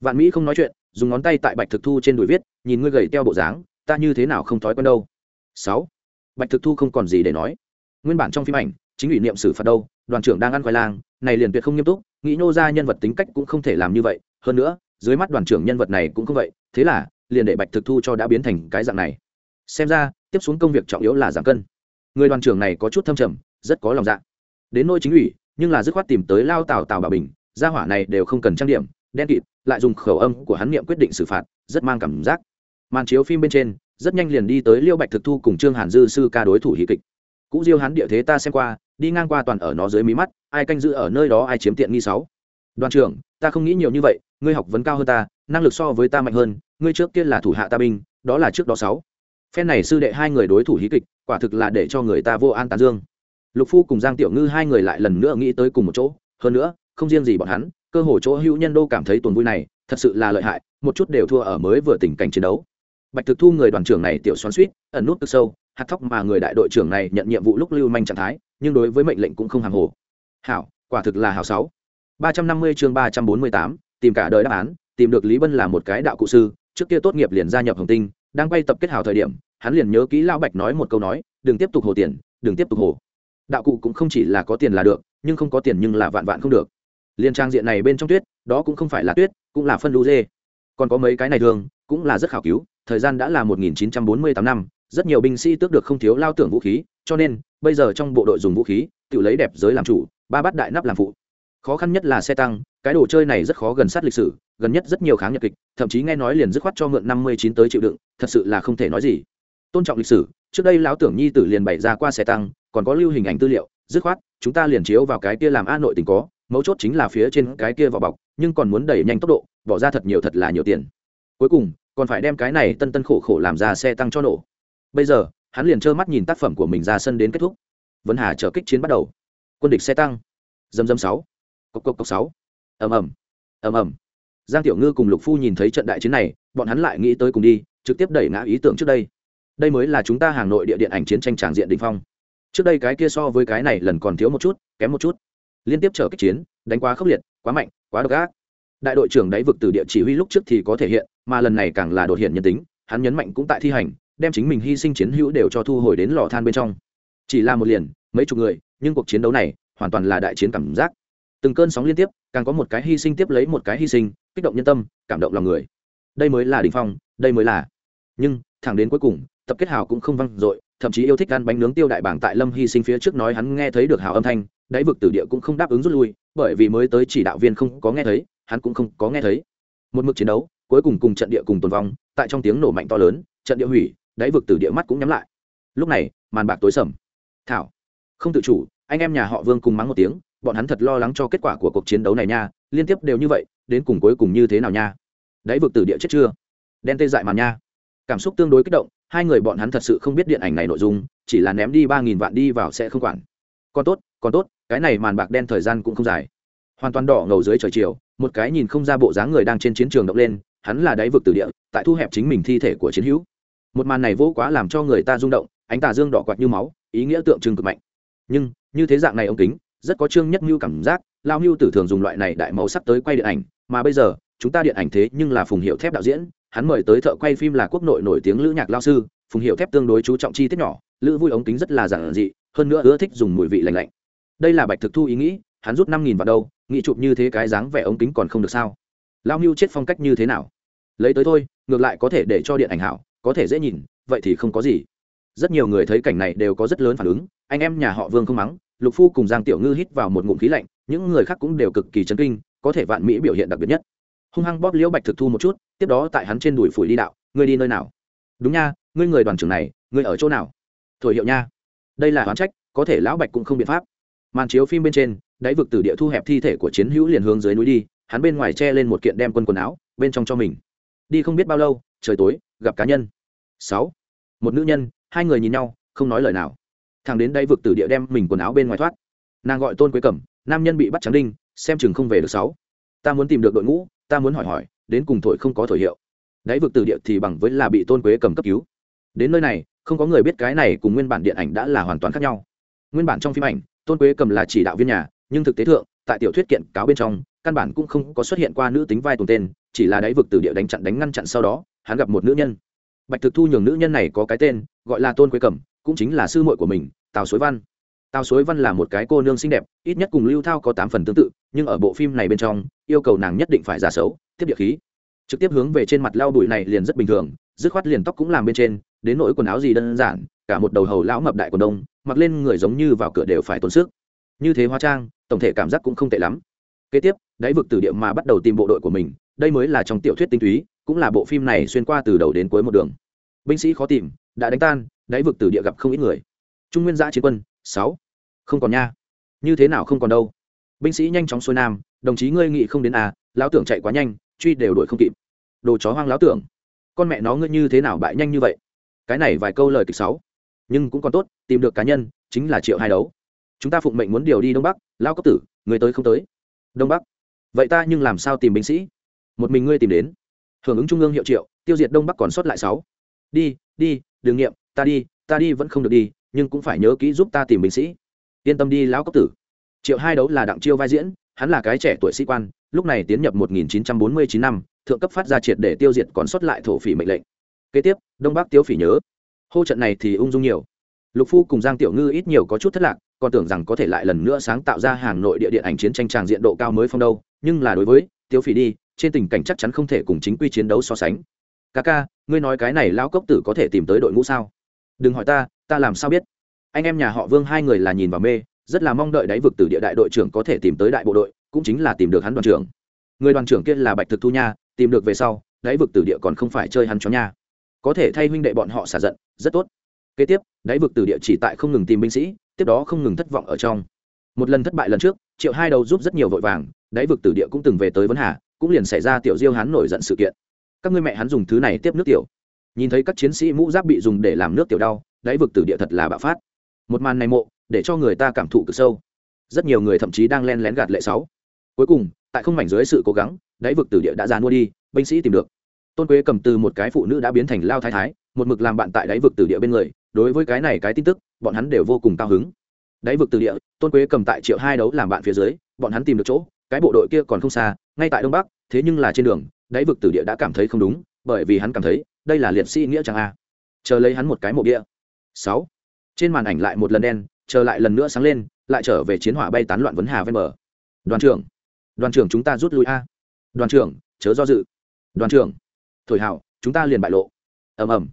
Vạn mỹ không nói chuyện, dùng ngón tay tại bạch thực thu trên đùi viết, nhìn ngươi gầy teo bộ dáng, ta như thế nào không thói quen đâu. Sáu. Bạch thực thu không còn gì để nói. Nguyên bản trong phim ảnh, chính ủy niệm xử phạt đâu, đoàn trưởng đang ăn khoai lang, này liền tuyệt không nghiêm túc, nghĩ nô ra nhân vật tính cách cũng không thể làm như vậy hơn nữa, dưới mắt đoàn trưởng nhân vật này cũng không vậy, thế là, liền để bạch thực thu cho đã biến thành cái dạng này. Xem ra, tiếp xuống công việc trọng yếu là giảm cân. Người đoàn trưởng này có chút thâm trầm, rất có lòng dạ. Đến nôi chính ủy, nhưng là dứt khoát tìm tới lao tào tào bà bình, gia hỏa này đều không cần trang điểm, đen kịt, lại dùng khẩu âm của hắn niệm quyết định xử phạt, rất mang cảm giác. Màn chiếu phim bên trên, rất nhanh liền đi tới liêu bạch thực thu cùng trương hàn dư sư ca đối thủ hí kịch. Cũ diêu hắn địa thế ta xem qua, đi ngang qua toàn ở nó dưới mí mắt, ai canh giữ ở nơi đó ai chiếm tiện nghi sáu. Đoàn trưởng, ta không nghĩ nhiều như vậy ngươi học vấn cao hơn ta, năng lực so với ta mạnh hơn, ngươi trước kia là thủ hạ ta binh, đó là trước đó sáu. Phen này sư đệ hai người đối thủ hí kịch, quả thực là để cho người ta vô an tán dương. Lục phu cùng giang tiểu ngư hai người lại lần nữa nghĩ tới cùng một chỗ, hơn nữa, không riêng gì bọn hắn, cơ hồ chỗ hữu nhân đô cảm thấy tuần vui này, thật sự là lợi hại, một chút đều thua ở mới vừa tình cảnh chiến đấu. Bạch thực thu người đoàn trưởng này tiểu xoắn suýt, ẩn nút cực sâu, hạt thóc mà người đại đội trưởng này nhận nhiệm vụ lúc lưu manh trạng thái, nhưng đối với mệnh lệnh cũng không hàng hồ. Hảo, quả thực là hảo sáu. Ba trăm năm mươi chương ba trăm bốn mươi tám tìm cả đời đáp án, tìm được lý bân là một cái đạo cụ sư, trước kia tốt nghiệp liền gia nhập hồng tinh, đang quay tập kết hào thời điểm, hắn liền nhớ kỹ lão bạch nói một câu nói, đừng tiếp tục hồ tiền, đừng tiếp tục hồ. Đạo cụ cũng không chỉ là có tiền là được, nhưng không có tiền nhưng là vạn vạn không được. Liên trang diện này bên trong tuyết, đó cũng không phải là tuyết, cũng là phân lưu dê. Còn có mấy cái này thường cũng là rất khảo cứu, thời gian đã là 1948 năm, rất nhiều binh sĩ tước được không thiếu lao tưởng vũ khí, cho nên, bây giờ trong bộ đội dùng vũ khí, tự lấy đẹp giới làm chủ, ba bát đại nắp làm phụ. Khó khăn nhất là xe tăng cái đồ chơi này rất khó gần sát lịch sử, gần nhất rất nhiều kháng nhật kịch, thậm chí nghe nói liền dứt khoát cho mượn năm mươi chín tới chịu đựng, thật sự là không thể nói gì. Tôn trọng lịch sử, trước đây lão tưởng nhi tử liền bày ra qua xe tăng, còn có lưu hình ảnh tư liệu, dứt khoát, chúng ta liền chiếu vào cái kia làm a nội tình có, mấu chốt chính là phía trên cái kia vỏ bọc, nhưng còn muốn đẩy nhanh tốc độ, bỏ ra thật nhiều thật là nhiều tiền. Cuối cùng, còn phải đem cái này tân tân khổ khổ làm ra xe tăng cho nổ. Bây giờ, hắn liền trơ mắt nhìn tác phẩm của mình ra sân đến kết thúc. Vấn hà chờ kích chiến bắt đầu. Quân địch xe tăng. Dầm dầm sáu. Cốc cốc cốc sáu ầm ầm. Ầm ầm. Giang tiểu ngư cùng lục phu nhìn thấy trận đại chiến này, bọn hắn lại nghĩ tới cùng đi, trực tiếp đẩy ngã ý tưởng trước đây. Đây mới là chúng ta hàng nội địa điện ảnh chiến tranh tràng diện đình phong. Trước đây cái kia so với cái này lần còn thiếu một chút, kém một chút. Liên tiếp trở kích chiến, đánh quá khốc liệt, quá mạnh, quá độc ác. Đại đội trưởng đáy vực từ địa chỉ huy lúc trước thì có thể hiện, mà lần này càng là đột hiện nhân tính, hắn nhấn mạnh cũng tại thi hành, đem chính mình hy sinh chiến hữu đều cho thu hồi đến lò than bên trong. Chỉ là một liền, mấy chục người, nhưng cuộc chiến đấu này hoàn toàn là đại chiến cảm giác từng cơn sóng liên tiếp, càng có một cái hy sinh tiếp lấy một cái hy sinh, kích động nhân tâm, cảm động lòng người. Đây mới là đình phong, đây mới là. Nhưng, thẳng đến cuối cùng, tập kết hào cũng không văng dội, thậm chí yêu thích ăn bánh nướng tiêu đại bảng tại lâm hy sinh phía trước nói hắn nghe thấy được hào âm thanh, đáy vực tử địa cũng không đáp ứng rút lui, bởi vì mới tới chỉ đạo viên không có nghe thấy, hắn cũng không có nghe thấy. Một mực chiến đấu, cuối cùng cùng trận địa cùng tồn vong, tại trong tiếng nổ mạnh to lớn, trận địa hủy, đáy vực tử địa mắt cũng nhắm lại. Lúc này, màn bạc tối sầm. Thảo, không tự chủ, anh em nhà họ vương cùng mắng một tiếng bọn hắn thật lo lắng cho kết quả của cuộc chiến đấu này nha, liên tiếp đều như vậy, đến cùng cuối cùng như thế nào nha? Đáy vực tử địa chết chưa? Đen tê dại màn nha. Cảm xúc tương đối kích động, hai người bọn hắn thật sự không biết điện ảnh này nội dung, chỉ là ném đi ba nghìn vạn đi vào sẽ không quản. Còn tốt còn tốt, cái này màn bạc đen thời gian cũng không dài. Hoàn toàn đỏ ngầu dưới trời chiều, một cái nhìn không ra bộ dáng người đang trên chiến trường động lên, hắn là đáy vực tử địa, tại thu hẹp chính mình thi thể của chiến hữu. Một màn này vô quá làm cho người ta rung động, ánh tà dương đỏ quạt như máu, ý nghĩa tượng trưng cực mạnh. Nhưng, như thế dạng này ông kính rất có trương nhất mưu cảm giác lao mưu tử thường dùng loại này đại màu sắc tới quay điện ảnh, mà bây giờ, chúng ta điện ảnh thế nhưng là phùng hiệu thép đạo diễn, hắn mời tới thợ quay phim là quốc nội nổi tiếng lữ nhạc lao sư, phùng hiệu thép tương đối chú trọng chi tiết nhỏ, lữ vui ống kính rất là giản dị, hơn nữa ưa thích dùng mùi vị lành lạnh. Đây là bạch thực thu ý nghĩ, hắn rút năm nghìn vào đâu, nghĩ chụp như thế cái dáng vẻ ống kính còn không được sao? Lao mưu chết phong cách như thế nào? Lấy tới thôi, ngược lại có thể để cho điện ảnh hảo, có thể dễ nhìn, vậy thì không có gì. Rất nhiều người thấy cảnh này đều có rất lớn phản ứng, anh em nhà họ vương không mắng lục phu cùng giang tiểu ngư hít vào một ngụm khí lạnh, những người khác cũng đều cực kỳ chấn kinh, có thể vạn mỹ biểu hiện đặc biệt nhất. Hung hăng bóp liễu bạch thực thu một chút, tiếp đó tại hắn trên đùi phủi đi đạo, ngươi đi nơi nào? Đúng nha, ngươi người đoàn trưởng này, ngươi ở chỗ nào? Thổi hiệu nha. Đây là hoán trách, có thể lão bạch cũng không biện pháp. Màn chiếu phim bên trên, đáy vực từ địa thu hẹp thi thể của chiến hữu liền hướng dưới núi đi, hắn bên ngoài che lên một kiện đem quân quần áo, bên trong cho mình. Đi không biết bao lâu, trời tối, gặp cá nhân. Sáu. Một nữ nhân, hai người nhìn nhau, không nói lời nào thằng đến đây vực tử địa đem mình quần áo bên ngoài thoát. Nàng gọi tôn quế cẩm, nam nhân bị bắt trắng đinh, xem chừng không về được sáu. Ta muốn tìm được đội ngũ, ta muốn hỏi hỏi, đến cùng thổi không có thổi hiệu. Đáy vực tử địa thì bằng với là bị tôn quế cầm cấp cứu. Đến nơi này, không có người biết cái này cùng nguyên bản điện ảnh đã là hoàn toàn khác nhau. Nguyên bản trong phim ảnh, tôn quế cầm là chỉ đạo viên nhà, nhưng thực tế thượng, tại tiểu thuyết kiện cáo bên trong, căn bản cũng không có xuất hiện qua nữ tính vai tồn tên, chỉ là đáy vực tử địa đánh chặn đánh ngăn chặn sau đó, hắn gặp một nữ nhân. Bạch thực thu nhường nữ nhân này có cái tên, gọi là tôn quế cẩm cũng chính là sư muội của mình, tào suối văn. Tào suối văn là một cái cô nương xinh đẹp, ít nhất cùng lưu thao có tám phần tương tự, nhưng ở bộ phim này bên trong, yêu cầu nàng nhất định phải giả xấu, tiếp địa khí. Trực tiếp hướng về trên mặt lao bụi này liền rất bình thường, dứt khoát liền tóc cũng làm bên trên, đến nỗi quần áo gì đơn giản, cả một đầu hầu lão mập đại quần đông, mặc lên người giống như vào cửa đều phải tốn sức. Như thế hóa trang, tổng thể cảm giác cũng không tệ lắm. Kế tiếp, đáy vực từ địa mà bắt đầu tìm bộ đội của mình, đây mới là trong tiểu thuyết tinh túy, cũng là bộ phim này xuyên qua từ đầu đến cuối một đường. Binh sĩ khó tìm, đã đánh tan đáy vực tử địa gặp không ít người. Trung nguyên giã chiến quân, sáu. Không còn nha. Như thế nào không còn đâu. Binh sĩ nhanh chóng xuôi nam, đồng chí ngươi nghị không đến à lão tưởng chạy quá nhanh, truy đều đuổi không kịp. Đồ chó hoang lão tưởng. Con mẹ nó ngươi như thế nào bại nhanh như vậy? Cái này vài câu lời kịch sáu. Nhưng cũng còn tốt, tìm được cá nhân, chính là triệu hai đấu. Chúng ta phụng mệnh muốn điều đi đông bắc lao cấp tử, người tới không tới. Đông bắc. Vậy ta nhưng làm sao tìm binh sĩ? Một mình ngươi tìm đến. Hưởng ứng trung ương hiệu triệu, tiêu diệt đông bắc còn sót lại sáu. Đi đi đường nghiệm ta đi ta đi vẫn không được đi, nhưng cũng phải nhớ kỹ giúp ta tìm binh sĩ. Yên tâm đi, lão cấp tử. Triệu hai đấu là đặng chiêu vai diễn, hắn là cái trẻ tuổi sĩ quan, lúc này tiến nhập 1949 năm, thượng cấp phát ra triệt để tiêu diệt còn sót lại thổ phỉ mệnh lệnh. Kế tiếp, đông bắc tiêu phỉ nhớ. Hô trận này thì ung dung nhiều. Lục phu cùng giang tiểu ngư ít nhiều có chút thất lạc, còn tưởng rằng có thể lại lần nữa sáng tạo ra Hà nội địa điện ảnh chiến tranh tràng diện độ cao mới phong đâu, nhưng là đối với tiêu phỉ đi, trên tình cảnh chắc chắn không thể cùng chính quy chiến đấu so sánh. Ca ca, ngươi nói cái này lão cốc tử có thể tìm tới đội ngũ sao? Đừng hỏi ta ta làm sao biết? Anh em nhà họ vương hai người là nhìn vào mê, rất là mong đợi đáy vực từ địa đại đội trưởng có thể tìm tới đại bộ đội, cũng chính là tìm được hắn đoàn trưởng. Người đoàn trưởng kia là bạch thực thu nha, tìm được về sau, đáy vực từ địa còn không phải chơi hắn chó nha. Có thể thay huynh đệ bọn họ xả giận, rất tốt. Kế tiếp, đáy vực từ địa chỉ tại không ngừng tìm binh sĩ, tiếp đó không ngừng thất vọng ở trong. Một lần thất bại lần trước, triệu hai đầu giúp rất nhiều vội vàng, đáy vực từ địa cũng từng về tới vấn hà, cũng liền xảy ra tiểu diêu hắn nổi giận sự kiện. Các ngươi mẹ hắn dùng thứ này tiếp nước tiểu nhìn thấy các chiến sĩ mũ giáp bị dùng để làm nước tiểu đau, đáy vực tử địa thật là bạo phát. Một màn này mộ, để cho người ta cảm thụ cực sâu. Rất nhiều người thậm chí đang len lén gạt lệ sáu. Cuối cùng, tại không mảnh dưới sự cố gắng, đáy vực tử địa đã ra mua đi, binh sĩ tìm được. Tôn quế cầm từ một cái phụ nữ đã biến thành lao thái thái, một mực làm bạn tại đáy vực tử địa bên người, đối với cái này cái tin tức, bọn hắn đều vô cùng cao hứng. Đáy vực tử địa, tôn quế cầm tại triệu hai đấu làm bạn phía dưới, bọn hắn tìm được chỗ, cái bộ đội kia còn không xa, ngay tại đông bắc, thế nhưng là trên đường, đáy vực tử địa đã cảm thấy không đúng, bởi vì hắn cảm thấy đây là liệt sĩ nghĩa trang a. Chờ lấy hắn một cái mộ địa sáu. Trên màn ảnh lại một lần đen, chờ lại lần nữa sáng lên, lại trở về chiến hỏa bay tán loạn vấn hà ven bờ. Đoàn trưởng. Đoàn trưởng chúng ta rút lui a. Đoàn trưởng, chớ do dự. Đoàn trưởng. Thổi hào, chúng ta liền bại lộ. Ầm ầm.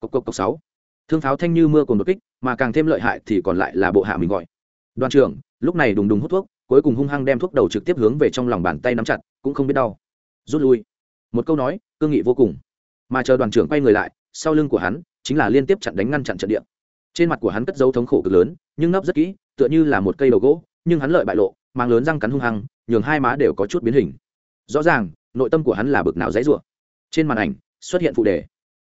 Cộc cộc cộc sáu. Thương pháo thanh như mưa cùng đột kích, mà càng thêm lợi hại thì còn lại là bộ hạ mình gọi. Đoàn trưởng, lúc này đùng đùng hút thuốc, cuối cùng hung hăng đem thuốc đầu trực tiếp hướng về trong lòng bàn tay nắm chặt, cũng không biết đau. Rút lui. Một câu nói, cương nghị vô cùng mà chờ đoàn trưởng quay người lại sau lưng của hắn chính là liên tiếp chặn đánh ngăn chặn trận địa. Trên mặt của hắn cất dấu thống khổ cực lớn nhưng nấp rất kỹ tựa như là một cây đầu gỗ nhưng hắn lợi bại lộ mang lớn răng cắn hung hăng nhường hai má đều có chút biến hình. Rõ ràng nội tâm của hắn là bực nào dãy rủa. Trên màn ảnh xuất hiện phụ đề.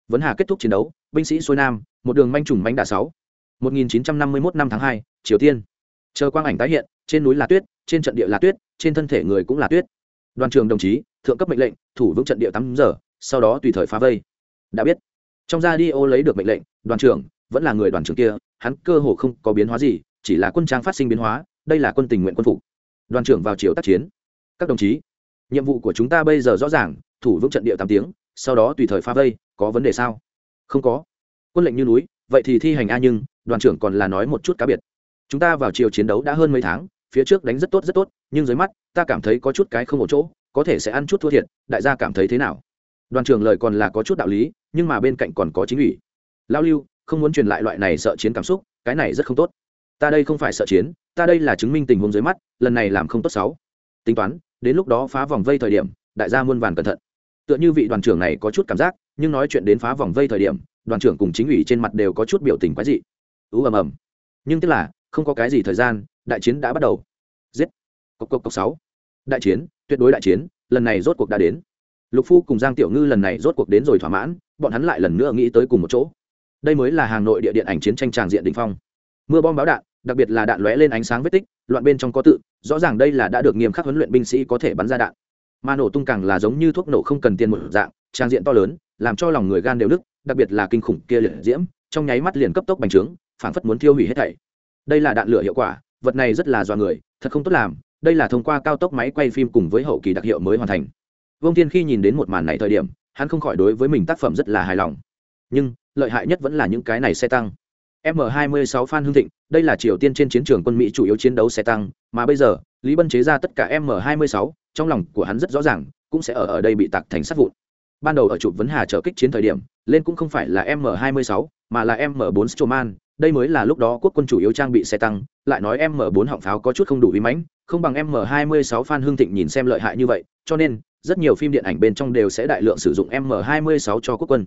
Vấn hà kết thúc chiến đấu binh sĩ xuôi nam một đường manh trùng mánh đà sáu. 1951 năm tháng 2, triều tiên. Chờ quang ảnh tái hiện trên núi là tuyết trên trận địa là tuyết trên thân thể người cũng là tuyết. Đoàn trường đồng chí thượng cấp mệnh lệnh thủ vững trận địa tám giờ sau đó tùy thời phá vây. Đã biết. Trong ra đi ô lấy được mệnh lệnh, đoàn trưởng, vẫn là người đoàn trưởng kia, hắn cơ hồ không có biến hóa gì, chỉ là quân trang phát sinh biến hóa, đây là quân tình nguyện quân phục. Đoàn trưởng vào chiều tác chiến. Các đồng chí, nhiệm vụ của chúng ta bây giờ rõ ràng, thủ vững trận địa tám tiếng, sau đó tùy thời phá vây, có vấn đề sao? Không có. Quân lệnh như núi, vậy thì thi hành a nhưng, đoàn trưởng còn là nói một chút cá biệt. Chúng ta vào chiều chiến đấu đã hơn mấy tháng, phía trước đánh rất tốt rất tốt, nhưng dưới mắt, ta cảm thấy có chút cái không một chỗ, có thể sẽ ăn chút thua thiệt, đại gia cảm thấy thế nào? Đoàn trưởng lời còn là có chút đạo lý, nhưng mà bên cạnh còn có chính ủy. Lao lưu, không muốn truyền lại loại này sợ chiến cảm xúc, cái này rất không tốt. Ta đây không phải sợ chiến, ta đây là chứng minh tình huống dưới mắt, lần này làm không tốt sáu tính toán, đến lúc đó phá vòng vây thời điểm, đại gia muôn vàn cẩn thận. Tựa như vị đoàn trưởng này có chút cảm giác, nhưng nói chuyện đến phá vòng vây thời điểm, đoàn trưởng cùng chính ủy trên mặt đều có chút biểu tình quái dị. Ú ầm ầm. Nhưng tức là, không có cái gì thời gian, đại chiến đã bắt đầu. Giết. Cộc cộc cộc sáu. Đại chiến, tuyệt đối đại chiến, lần này rốt cuộc đã đến lục phu cùng giang tiểu ngư lần này rốt cuộc đến rồi thỏa mãn, bọn hắn lại lần nữa nghĩ tới cùng một chỗ. Đây mới là hà nội địa điện ảnh chiến tranh tràng diện đình phong. Mưa bom báo đạn, đặc biệt là đạn lóe lên ánh sáng vết tích, loạn bên trong có tự, rõ ràng đây là đã được nghiêm khắc huấn luyện binh sĩ có thể bắn ra đạn. Mà nổ tung càng là giống như thuốc nổ không cần tiền một dạng trang diện to lớn, làm cho lòng người gan đều nứt, đặc biệt là kinh khủng kia liệt diễm, trong nháy mắt liền cấp tốc bành trướng, phảng phất muốn thiêu hủy hết thảy. Đây là đạn lửa hiệu quả, vật này rất là dọa người, thật không tốt làm, đây là thông qua cao tốc máy quay phim cùng với hậu kỳ đặc hiệu mới hoàn thành vương Thiên khi nhìn đến một màn này thời điểm, hắn không khỏi đối với mình tác phẩm rất là hài lòng. Nhưng, lợi hại nhất vẫn là những cái này xe tăng. M 26 phan hương thịnh, đây là triều tiên trên chiến trường quân mỹ chủ yếu chiến đấu xe tăng, mà bây giờ, lý bân chế ra tất cả m 26 trong lòng của hắn rất rõ ràng, cũng sẽ ở ở đây bị tạc thành sát vụn. Ban đầu ở chụp vấn hà trở kích chiến thời điểm, lên cũng không phải là m 26 mà là m 4 stroman đây mới là lúc đó quốc quân chủ yếu trang bị xe tăng, lại nói m 4 họng pháo có chút không đủ uy mãnh, không bằng m 26 phan hương thịnh nhìn xem lợi hại như vậy, cho nên rất nhiều phim điện ảnh bên trong đều sẽ đại lượng sử dụng m 26 cho quốc quân.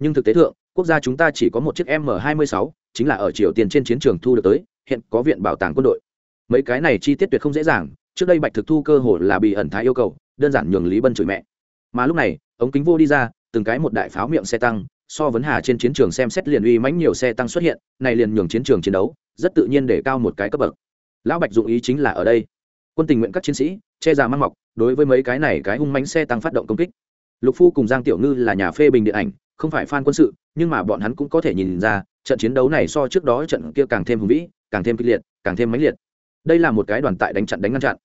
Nhưng thực tế thượng, quốc gia chúng ta chỉ có một chiếc m 26 chính là ở triều tiên trên chiến trường thu được tới, hiện có viện bảo tàng quân đội. Mấy cái này chi tiết tuyệt không dễ dàng, trước đây bạch thực thu cơ hội là bị ẩn thái yêu cầu, đơn giản nhường lý bân chửi mẹ. Mà lúc này, ống kính vô đi ra, từng cái một đại pháo miệng xe tăng, so vấn hà trên chiến trường xem xét liền uy mãnh nhiều xe tăng xuất hiện, này liền nhường chiến trường chiến đấu, rất tự nhiên để cao một cái cấp bậc. Lão bạch dụng ý chính là ở đây quân tình nguyện các chiến sĩ, che già mang mọc, đối với mấy cái này cái hung mãnh xe tăng phát động công kích. Lục phu cùng giang tiểu ngư là nhà phê bình điện ảnh, không phải fan quân sự, nhưng mà bọn hắn cũng có thể nhìn ra, trận chiến đấu này so trước đó trận kia càng thêm hùng vĩ, càng thêm kịch liệt, càng thêm mãnh liệt. Đây là một cái đoàn tại đánh chặn đánh ngăn chặn.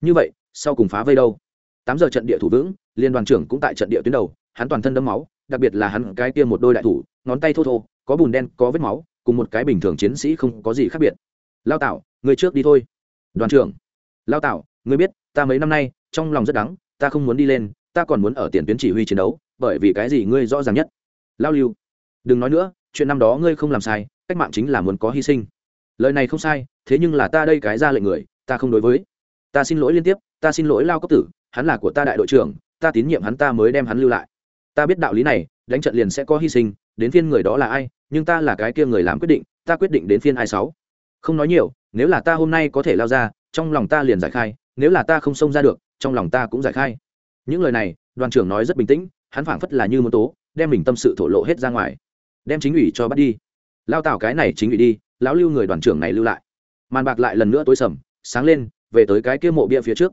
Như vậy, sau cùng phá vây đâu? Tám giờ trận địa thủ vững, liên đoàn trưởng cũng tại trận địa tuyến đầu, hắn toàn thân đấm máu, đặc biệt là hắn cái kia một đôi đại thủ, ngón tay thô thô, có bùn đen, có vết máu, cùng một cái bình thường chiến sĩ không có gì khác biệt. Lao tạo người trước đi thôi. Đoàn trưởng lao tạo người biết, ta mấy năm nay, trong lòng rất đắng, ta không muốn đi lên, ta còn muốn ở tiền tuyến chỉ huy chiến đấu, bởi vì cái gì ngươi rõ ràng nhất? Lao lưu, đừng nói nữa, chuyện năm đó ngươi không làm sai, cách mạng chính là muốn có hy sinh. Lời này không sai, thế nhưng là ta đây cái ra lệnh người, ta không đối với. Ta xin lỗi liên tiếp, ta xin lỗi lao cấp tử, hắn là của ta đại đội trưởng, ta tín nhiệm hắn ta mới đem hắn lưu lại. Ta biết đạo lý này, đánh trận liền sẽ có hy sinh, đến phiên người đó là ai, nhưng ta là cái kia người làm quyết định, ta quyết định đến phiên ai sáu. Không nói nhiều nếu là ta hôm nay có thể lao ra, trong lòng ta liền giải khai, nếu là ta không xông ra được, trong lòng ta cũng giải khai. Những lời này, đoàn trưởng nói rất bình tĩnh, hắn phảng phất là như muốn tố, đem mình tâm sự thổ lộ hết ra ngoài. Đem chính ủy cho bắt đi. Lao tạo cái này chính ủy đi, lão lưu người đoàn trưởng này lưu lại. Màn bạc lại lần nữa tối sầm, sáng lên, về tới cái kia mộ bia phía trước.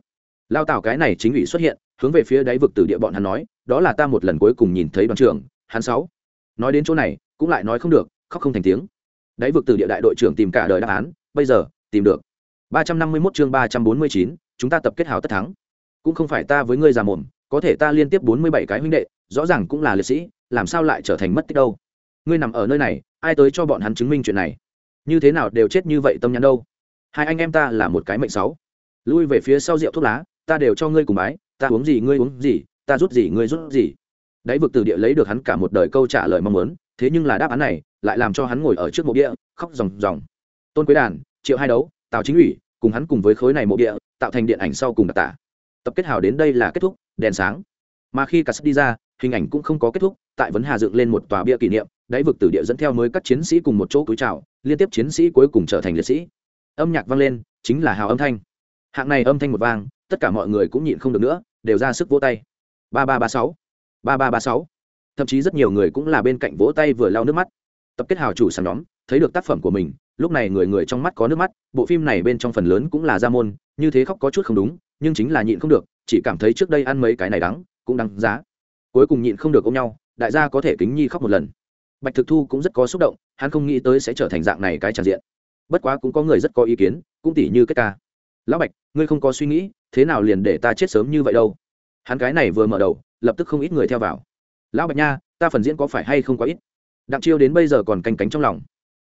Lao tào cái này chính ủy xuất hiện, hướng về phía đáy vực từ địa bọn hắn nói, đó là ta một lần cuối cùng nhìn thấy đoàn trưởng, hắn sáu. Nói đến chỗ này, cũng lại nói không được, khóc không thành tiếng. Đáy vực từ địa đại đội trưởng tìm cả đời đáp án bây giờ, tìm được. ba trăm năm mươi 351 chương ba trăm bốn mươi chín, chúng ta tập kết hào tất thắng. Cũng không phải ta với ngươi già mồm, có thể ta liên tiếp bốn mươi bảy cái huynh đệ, rõ ràng cũng là liệt sĩ, làm sao lại trở thành mất tích đâu? Ngươi nằm ở nơi này, ai tới cho bọn hắn chứng minh chuyện này? Như thế nào đều chết như vậy tâm nhắn đâu? Hai anh em ta là một cái mệnh sáu. Lui về phía sau rượu thuốc lá, ta đều cho ngươi cùng bái, ta uống gì ngươi uống gì, ta rút gì ngươi rút gì. Đáy vực từ địa lấy được hắn cả một đời câu trả lời mong muốn, thế nhưng là đáp án này lại làm cho hắn ngồi ở trước mộ địa, khóc ròng ròng tôn quế đàn, triệu hai đấu, tào chính ủy, cùng hắn cùng với khối này mộ địa, tạo thành điện ảnh sau cùng đặc tả. Tập kết hào đến đây là kết thúc, đèn sáng. Mà khi cả sắt đi ra, hình ảnh cũng không có kết thúc, tại vấn hà dựng lên một tòa bia kỷ niệm, đáy vực tử địa dẫn theo mới các chiến sĩ cùng một chỗ cúi chào, liên tiếp chiến sĩ cuối cùng trở thành liệt sĩ. Âm nhạc vang lên, chính là hào âm thanh. Hạng này âm thanh một vang, tất cả mọi người cũng nhịn không được nữa, đều ra sức vỗ tay. Ba ba ba sáu, ba ba ba sáu. Thậm chí rất nhiều người cũng là bên cạnh vỗ tay vừa lau nước mắt. Tập kết hào chủ sản nhóm, thấy được tác phẩm của mình lúc này người người trong mắt có nước mắt, bộ phim này bên trong phần lớn cũng là ra môn, như thế khóc có chút không đúng, nhưng chính là nhịn không được, chỉ cảm thấy trước đây ăn mấy cái này đắng, cũng đắng giá. Cuối cùng nhịn không được ôm nhau, đại gia có thể kính nhi khóc một lần. Bạch thực thu cũng rất có xúc động, hắn không nghĩ tới sẽ trở thành dạng này cái tràn diện. Bất quá cũng có người rất có ý kiến, cũng tỉ như kết ca. Lão bạch, ngươi không có suy nghĩ, thế nào liền để ta chết sớm như vậy đâu? Hắn cái này vừa mở đầu, lập tức không ít người theo vào. Lão bạch nha, ta phần diễn có phải hay không quá ít? Đặng chiêu đến bây giờ còn canh cánh trong lòng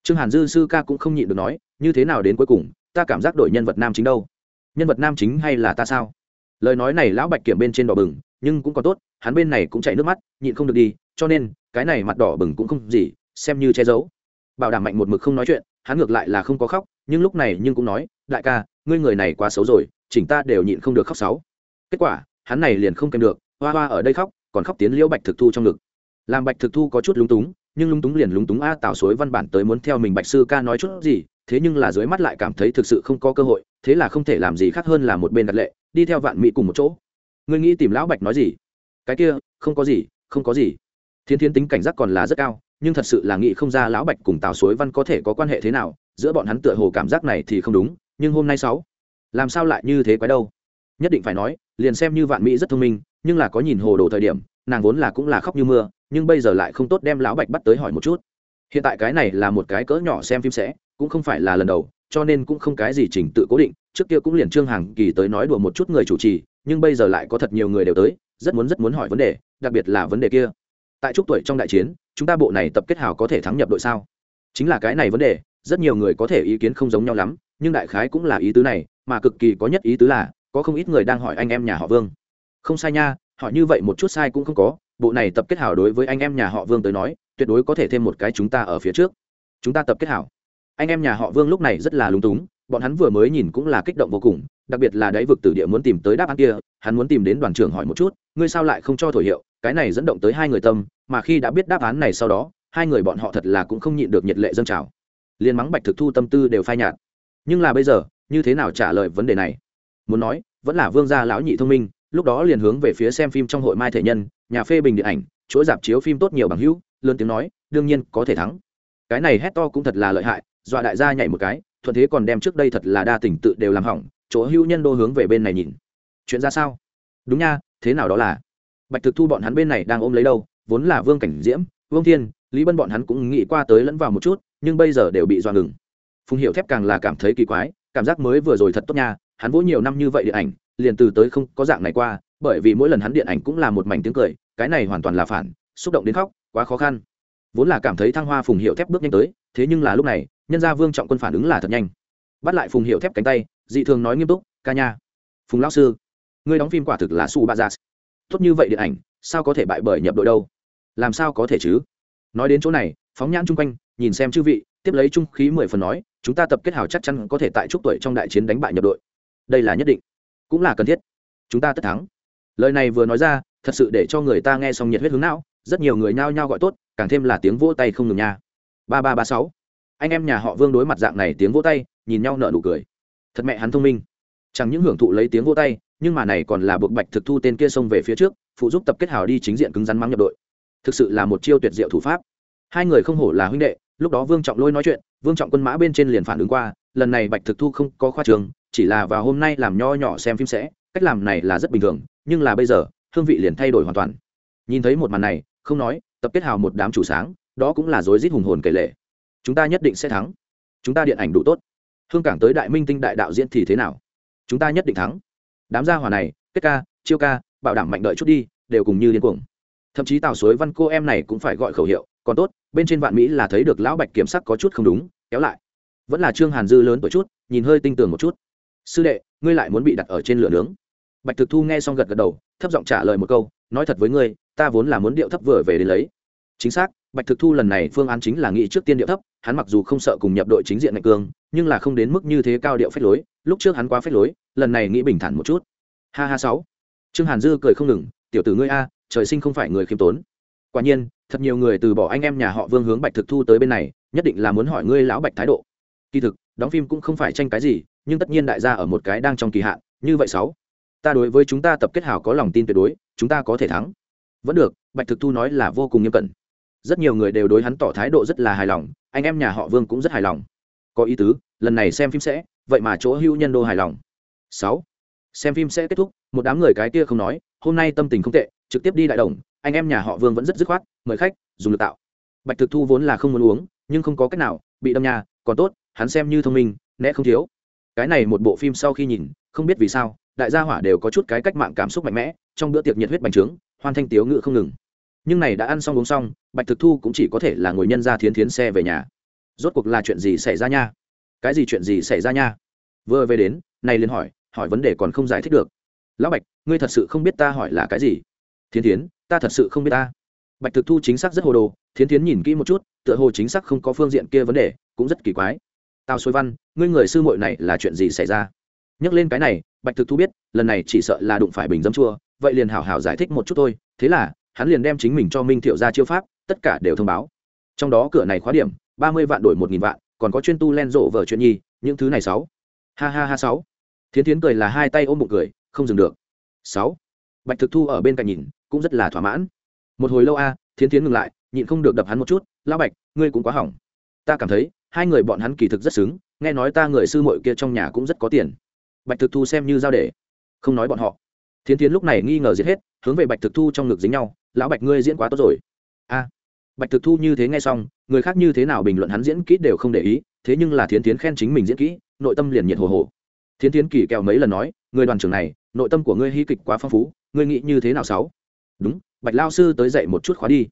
trương hàn dư sư ca cũng không nhịn được nói, như thế nào đến cuối cùng, ta cảm giác đổi nhân vật nam chính đâu? Nhân vật nam chính hay là ta sao? Lời nói này lão bạch kiểm bên trên đỏ bừng, nhưng cũng còn tốt, hắn bên này cũng chạy nước mắt, nhịn không được đi, cho nên, cái này mặt đỏ bừng cũng không gì, xem như che giấu. Bảo đảm mạnh một mực không nói chuyện, hắn ngược lại là không có khóc, nhưng lúc này nhưng cũng nói, đại ca, ngươi người này quá xấu rồi, chỉnh ta đều nhịn không được khóc sáu. Kết quả, hắn này liền không kèm được, hoa hoa ở đây khóc, còn khóc tiến liễu bạch thực thu trong ngực. Làm bạch thực thu có chút lúng túng nhưng lúng túng liền lúng túng a tào suối văn bản tới muốn theo mình bạch sư ca nói chút gì, thế nhưng là dưới mắt lại cảm thấy thực sự không có cơ hội, thế là không thể làm gì khác hơn là một bên đặt lệ, đi theo vạn mỹ cùng một chỗ. Ngươi nghĩ tìm lão bạch nói gì? Cái kia, không có gì, không có gì. Thiên thiên tính cảnh giác còn là rất cao, nhưng thật sự là nghĩ không ra lão bạch cùng tào suối văn có thể có quan hệ thế nào, giữa bọn hắn tựa hồ cảm giác này thì không đúng, nhưng hôm nay sáu, làm sao lại như thế quái đâu? Nhất định phải nói, liền xem như vạn mỹ rất thông minh, nhưng là có nhìn hồ đồ thời điểm, nàng vốn là cũng là khóc như mưa nhưng bây giờ lại không tốt đem lão bạch bắt tới hỏi một chút. Hiện tại cái này là một cái cỡ nhỏ xem phim sẽ, cũng không phải là lần đầu, cho nên cũng không cái gì chỉnh tự cố định, trước kia cũng liền trương hàng kỳ tới nói đùa một chút người chủ trì, nhưng bây giờ lại có thật nhiều người đều tới, rất muốn rất muốn hỏi vấn đề, đặc biệt là vấn đề kia. Tại chúc tuổi trong đại chiến, chúng ta bộ này tập kết hào có thể thắng nhập đội sao? Chính là cái này vấn đề, rất nhiều người có thể ý kiến không giống nhau lắm, nhưng đại khái cũng là ý tứ này, mà cực kỳ có nhất ý tứ là, có không ít người đang hỏi anh em nhà họ vương. Không sai nha, hỏi như vậy một chút sai cũng không có bộ này tập kết hảo đối với anh em nhà họ vương tới nói, tuyệt đối có thể thêm một cái chúng ta ở phía trước. Chúng ta tập kết hảo. Anh em nhà họ vương lúc này rất là lúng túng, bọn hắn vừa mới nhìn cũng là kích động vô cùng, đặc biệt là đáy vực tử địa muốn tìm tới đáp án kia, hắn muốn tìm đến đoàn trưởng hỏi một chút, ngươi sao lại không cho thổi hiệu, cái này dẫn động tới hai người tâm, mà khi đã biết đáp án này sau đó, hai người bọn họ thật là cũng không nhịn được nhiệt lệ dâng trào. Liên mắng bạch thực thu tâm tư đều phai nhạt. Nhưng là bây giờ, như thế nào trả lời vấn đề này? Muốn nói, vẫn là vương gia lão nhị thông minh lúc đó liền hướng về phía xem phim trong hội mai thể nhân, nhà phê bình điện ảnh chuỗi dạp chiếu phim tốt nhiều bằng hữu, lớn tiếng nói, đương nhiên có thể thắng. Cái này hét to cũng thật là lợi hại, dọa đại gia nhảy một cái, thuận thế còn đem trước đây thật là đa tỉnh tự đều làm hỏng, chỗ hữu nhân đô hướng về bên này nhìn. Chuyện ra sao? Đúng nha, thế nào đó là? Bạch thực thu bọn hắn bên này đang ôm lấy đâu, vốn là vương cảnh diễm, vương thiên, lý bân bọn hắn cũng nghĩ qua tới lẫn vào một chút, nhưng bây giờ đều bị dọa ngừng. Phùng hiệu thép càng là cảm thấy kỳ quái, cảm giác mới vừa rồi thật tốt nha, hắn vỗ nhiều năm như vậy điện ảnh liền từ tới không có dạng này qua, bởi vì mỗi lần hắn điện ảnh cũng là một mảnh tiếng cười, cái này hoàn toàn là phản, xúc động đến khóc, quá khó khăn. Vốn là cảm thấy thăng hoa phùng hiệu thép bước nhanh tới, thế nhưng là lúc này, nhân gia vương trọng quân phản ứng là thật nhanh. Bắt lại phùng hiệu thép cánh tay, dị thường nói nghiêm túc, ca nha, phùng lão sư, ngươi đóng phim quả thực là su ba gia tốt như vậy điện ảnh, sao có thể bại bởi nhập đội đâu? Làm sao có thể chứ? Nói đến chỗ này, phóng nhãn chung quanh, nhìn xem chư vị, tiếp lấy trung khí mười phần nói, chúng ta tập kết hào chắc chắn có thể tại chúc tuổi trong đại chiến đánh bại nhập đội. Đây là nhất định cũng là cần thiết. Chúng ta tất thắng. Lời này vừa nói ra, thật sự để cho người ta nghe xong nhiệt huyết hướng não, rất nhiều người nhao nhao gọi tốt, càng thêm là tiếng vỗ tay không ngừng nha. Ba ba ba sáu. Anh em nhà họ vương đối mặt dạng này tiếng vỗ tay, nhìn nhau nở nụ cười. Thật mẹ hắn thông minh. Chẳng những hưởng thụ lấy tiếng vỗ tay, nhưng mà này còn là buộc bạch thực thu tên kia xông về phía trước, phụ giúp tập kết hào đi chính diện cứng rắn mắng nhập đội. Thực sự là một chiêu tuyệt diệu thủ pháp. Hai người không hổ là huynh đệ, lúc đó vương trọng lôi nói chuyện, vương trọng quân mã bên trên liền phản ứng qua, lần này bạch thực thu không có khoa trường chỉ là vào hôm nay làm nho nhỏ xem phim sẽ, cách làm này là rất bình thường, nhưng là bây giờ, hương vị liền thay đổi hoàn toàn. Nhìn thấy một màn này, không nói, tập kết hào một đám chủ sáng, đó cũng là rối rít hùng hồn kể lệ. Chúng ta nhất định sẽ thắng. Chúng ta điện ảnh đủ tốt. Hương cảng tới đại minh tinh đại đạo diễn thì thế nào? Chúng ta nhất định thắng. Đám gia hỏa này, kết ca, chiêu ca, bảo đảm mạnh đợi chút đi, đều cùng như điên cuồng. Thậm chí tào suối văn cô em này cũng phải gọi khẩu hiệu, còn tốt, bên trên vạn mỹ là thấy được lão bạch kiểm sắc có chút không đúng, kéo lại. Vẫn là trương hàn dư lớn tuổi chút, nhìn hơi tinh tường một chút sư đệ, ngươi lại muốn bị đặt ở trên lửa nướng. Bạch thực thu nghe xong gật gật đầu, thấp giọng trả lời một câu, nói thật với ngươi, ta vốn là muốn điệu thấp vừa về đến lấy. Chính xác, bạch thực thu lần này phương án chính là nghĩ trước tiên điệu thấp, hắn mặc dù không sợ cùng nhập đội chính diện ngạch cương, nhưng là không đến mức như thế cao điệu phách lối, lúc trước hắn quá phách lối, lần này nghĩ bình thản một chút. Ha ha sáu. Trương hàn dư cười không ngừng, tiểu tử ngươi a, trời sinh không phải người khiêm tốn. Quả nhiên, thật nhiều người từ bỏ anh em nhà họ vương hướng bạch thực thu tới bên này, nhất định là muốn hỏi ngươi lão bạch thái độ. Kỳ thực, đóng phim cũng không phải tranh cái gì nhưng tất nhiên đại gia ở một cái đang trong kỳ hạn, như vậy sáu, ta đối với chúng ta tập kết hảo có lòng tin tuyệt đối, chúng ta có thể thắng. Vẫn được, bạch thực thu nói là vô cùng nghiêm cẩn. Rất nhiều người đều đối hắn tỏ thái độ rất là hài lòng, anh em nhà họ vương cũng rất hài lòng. Có ý tứ, lần này xem phim sẽ, vậy mà chỗ hữu nhân đô hài lòng. Sáu, xem phim sẽ kết thúc, một đám người cái kia không nói, hôm nay tâm tình không tệ, trực tiếp đi đại đồng, anh em nhà họ vương vẫn rất dứt khoát, mời khách, dùng lực tạo. Bạch thực thu vốn là không muốn uống, nhưng không có cách nào, bị đâm nhà, còn tốt, hắn xem như thông minh, né không thiếu cái này một bộ phim sau khi nhìn, không biết vì sao, đại gia hỏa đều có chút cái cách mạng cảm xúc mạnh mẽ, trong bữa tiệc nhiệt huyết bành trướng hoan thanh tiếu ngự không ngừng. Nhưng này đã ăn xong uống xong, bạch thực thu cũng chỉ có thể là ngồi nhân ra thiến thiến xe về nhà. Rốt cuộc là chuyện gì xảy ra nha? Cái gì chuyện gì xảy ra nha? Vừa về đến, này liền hỏi hỏi vấn đề còn không giải thích được. Lão bạch, ngươi thật sự không biết ta hỏi là cái gì? Thiến thiến, ta thật sự không biết ta. Bạch thực thu chính xác rất hồ đồ, thiến thiến nhìn kỹ một chút, tựa hồ chính xác không có phương diện kia vấn đề, cũng rất kỳ quái tào xuôi văn, ngươi người sư muội này là chuyện gì xảy ra? Nhắc lên cái này, bạch thực thu biết, lần này chỉ sợ là đụng phải bình dấm chua, vậy liền hảo hảo giải thích một chút thôi. Thế là, hắn liền đem chính mình cho minh thiệu ra chiêu pháp, tất cả đều thông báo. Trong đó cửa này khóa điểm, ba mươi vạn đổi một nghìn vạn, còn có chuyên tu len rộ vở chuyện nhi, những thứ này sáu. Ha ha ha sáu. Thiến thiến cười là hai tay ôm bụng cười, không dừng được. Sáu. Bạch thực thu ở bên cạnh nhìn, cũng rất là thỏa mãn. Một hồi lâu a, thiến thiến ngừng lại, nhịn không được đập hắn một chút. Lão bạch, ngươi cũng quá hỏng. Ta cảm thấy hai người bọn hắn kỳ thực rất xứng, nghe nói ta người sư muội kia trong nhà cũng rất có tiền. Bạch thực thu xem như giao để. Không nói bọn họ. Thiến thiến lúc này nghi ngờ giết hết, hướng về bạch thực thu trong ngực dính nhau, lão bạch ngươi diễn quá tốt rồi. A. Bạch thực thu như thế nghe xong, người khác như thế nào bình luận hắn diễn kỹ đều không để ý, thế nhưng là thiến thiến khen chính mình diễn kỹ, nội tâm liền nhiệt hồ hồ. Thiến thiến kỳ kèo mấy lần nói, người đoàn trưởng này, nội tâm của ngươi hy kịch quá phong phú, ngươi nghĩ như thế nào sáu? Đúng, bạch lao sư tới dạy một chút khóa đi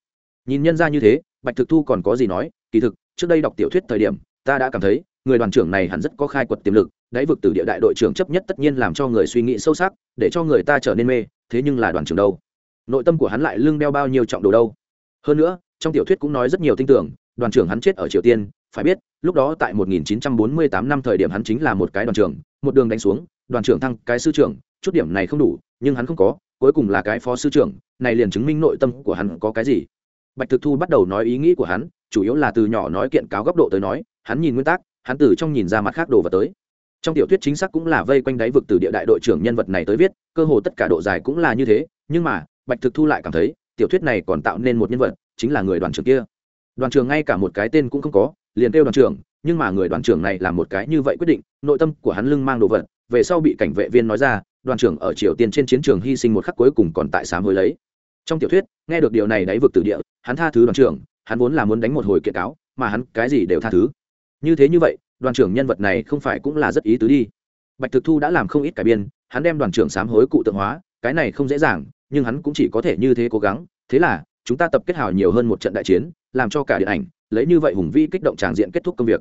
nhìn nhân ra như thế, bạch thực thu còn có gì nói, kỳ thực, trước đây đọc tiểu thuyết thời điểm, ta đã cảm thấy, người đoàn trưởng này hẳn rất có khai quật tiềm lực, đáy vực từ địa đại đội trưởng chấp nhất tất nhiên làm cho người suy nghĩ sâu sắc, để cho người ta trở nên mê, thế nhưng là đoàn trưởng đâu? Nội tâm của hắn lại lưng đeo bao nhiêu trọng đồ đâu? Hơn nữa, trong tiểu thuyết cũng nói rất nhiều tin tưởng, đoàn trưởng hắn chết ở triều tiên, phải biết, lúc đó tại 1948 năm thời điểm hắn chính là một cái đoàn trưởng, một đường đánh xuống, đoàn trưởng thăng cái sư trưởng, chút điểm này không đủ, nhưng hắn không có, cuối cùng là cái phó sư trưởng, này liền chứng minh nội tâm của hắn có cái gì bạch thực thu bắt đầu nói ý nghĩ của hắn, chủ yếu là từ nhỏ nói kiện cáo góc độ tới nói, hắn nhìn nguyên tắc, hắn từ trong nhìn ra mặt khác đồ vật tới. Trong tiểu thuyết chính xác cũng là vây quanh đáy vực từ địa đại đội trưởng nhân vật này tới viết, cơ hồ tất cả độ dài cũng là như thế, nhưng mà, bạch thực thu lại cảm thấy, tiểu thuyết này còn tạo nên một nhân vật, chính là người đoàn trưởng kia. Đoàn trưởng ngay cả một cái tên cũng không có, liền kêu đoàn trưởng, nhưng mà người đoàn trưởng này là một cái như vậy quyết định, nội tâm của hắn lưng mang đồ vật, về sau bị cảnh vệ viên nói ra, đoàn trưởng ở triều tiên trên chiến trường hy sinh một khắc cuối cùng còn tại sám hối lấy trong tiểu thuyết, nghe được điều này đáy vực tử địa, hắn tha thứ đoàn trưởng, hắn vốn là muốn đánh một hồi kiện cáo, mà hắn cái gì đều tha thứ. Như thế như vậy, đoàn trưởng nhân vật này không phải cũng là rất ý tứ đi. Bạch thực thu đã làm không ít cải biên, hắn đem đoàn trưởng sám hối cụ tượng hóa, cái này không dễ dàng, nhưng hắn cũng chỉ có thể như thế cố gắng. Thế là, chúng ta tập kết hào nhiều hơn một trận đại chiến, làm cho cả điện ảnh, lấy như vậy hùng vi kích động tràng diện kết thúc công việc.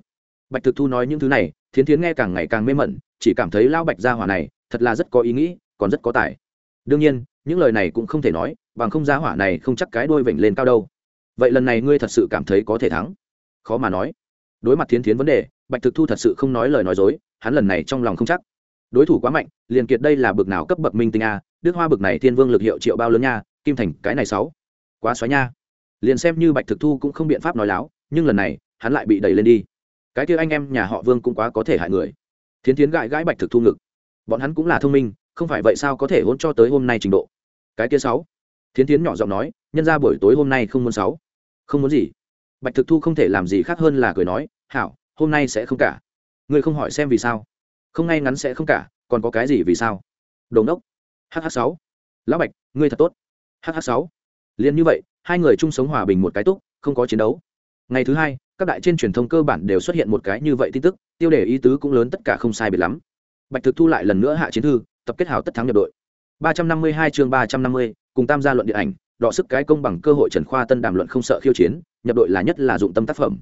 Bạch thực thu nói những thứ này, thiến thiến nghe càng ngày càng mê mẩn, chỉ cảm thấy lao bạch gia hỏa này, thật là rất có ý nghĩ, còn rất có tài. Đương nhiên những lời này cũng không thể nói, bằng không gia hỏa này không chắc cái đôi vểnh lên cao đâu. Vậy lần này ngươi thật sự cảm thấy có thể thắng? Khó mà nói. Đối mặt thiến thiến vấn đề, bạch thực thu thật sự không nói lời nói dối, hắn lần này trong lòng không chắc. Đối thủ quá mạnh, liền kiệt đây là bực nào cấp bậc minh tinh a, đức hoa bực này thiên vương lực hiệu triệu bao lớn nha, kim thành, cái này sáu. Quá xoáy nha. Liền xem như bạch thực thu cũng không biện pháp nói láo, nhưng lần này, hắn lại bị đẩy lên đi. Cái kia anh em nhà họ vương cũng quá có thể hại người. Thiến thiến gãi gãi bạch thực thu ngực. Bọn hắn cũng là thông minh không phải vậy sao có thể hôn cho tới hôm nay trình độ? Cái kia sáu. Thiến thiến nhỏ giọng nói, nhân ra buổi tối hôm nay không muốn sáu. Không muốn gì. Bạch thực thu không thể làm gì khác hơn là cười nói, hảo, hôm nay sẽ không cả. Ngươi không hỏi xem vì sao. Không ngay ngắn sẽ không cả, còn có cái gì vì sao? Đồn đốc hh sáu. Lão bạch, ngươi thật tốt. Hh sáu. Liền như vậy, hai người chung sống hòa bình một cái túc, không có chiến đấu. Ngày thứ hai, các đại trên truyền thông cơ bản đều xuất hiện một cái như vậy tin tức, tiêu đề ý tứ cũng lớn tất cả không sai biệt lắm. Bạch thực thu lại lần nữa hạ chiến thư tập kết hảo tất thắng nhập đội. 352 chương 350, cùng tam gia luận điện ảnh đọ sức cái công bằng cơ hội trần khoa tân đàm luận không sợ khiêu chiến nhập đội là nhất là dụng tâm tác phẩm.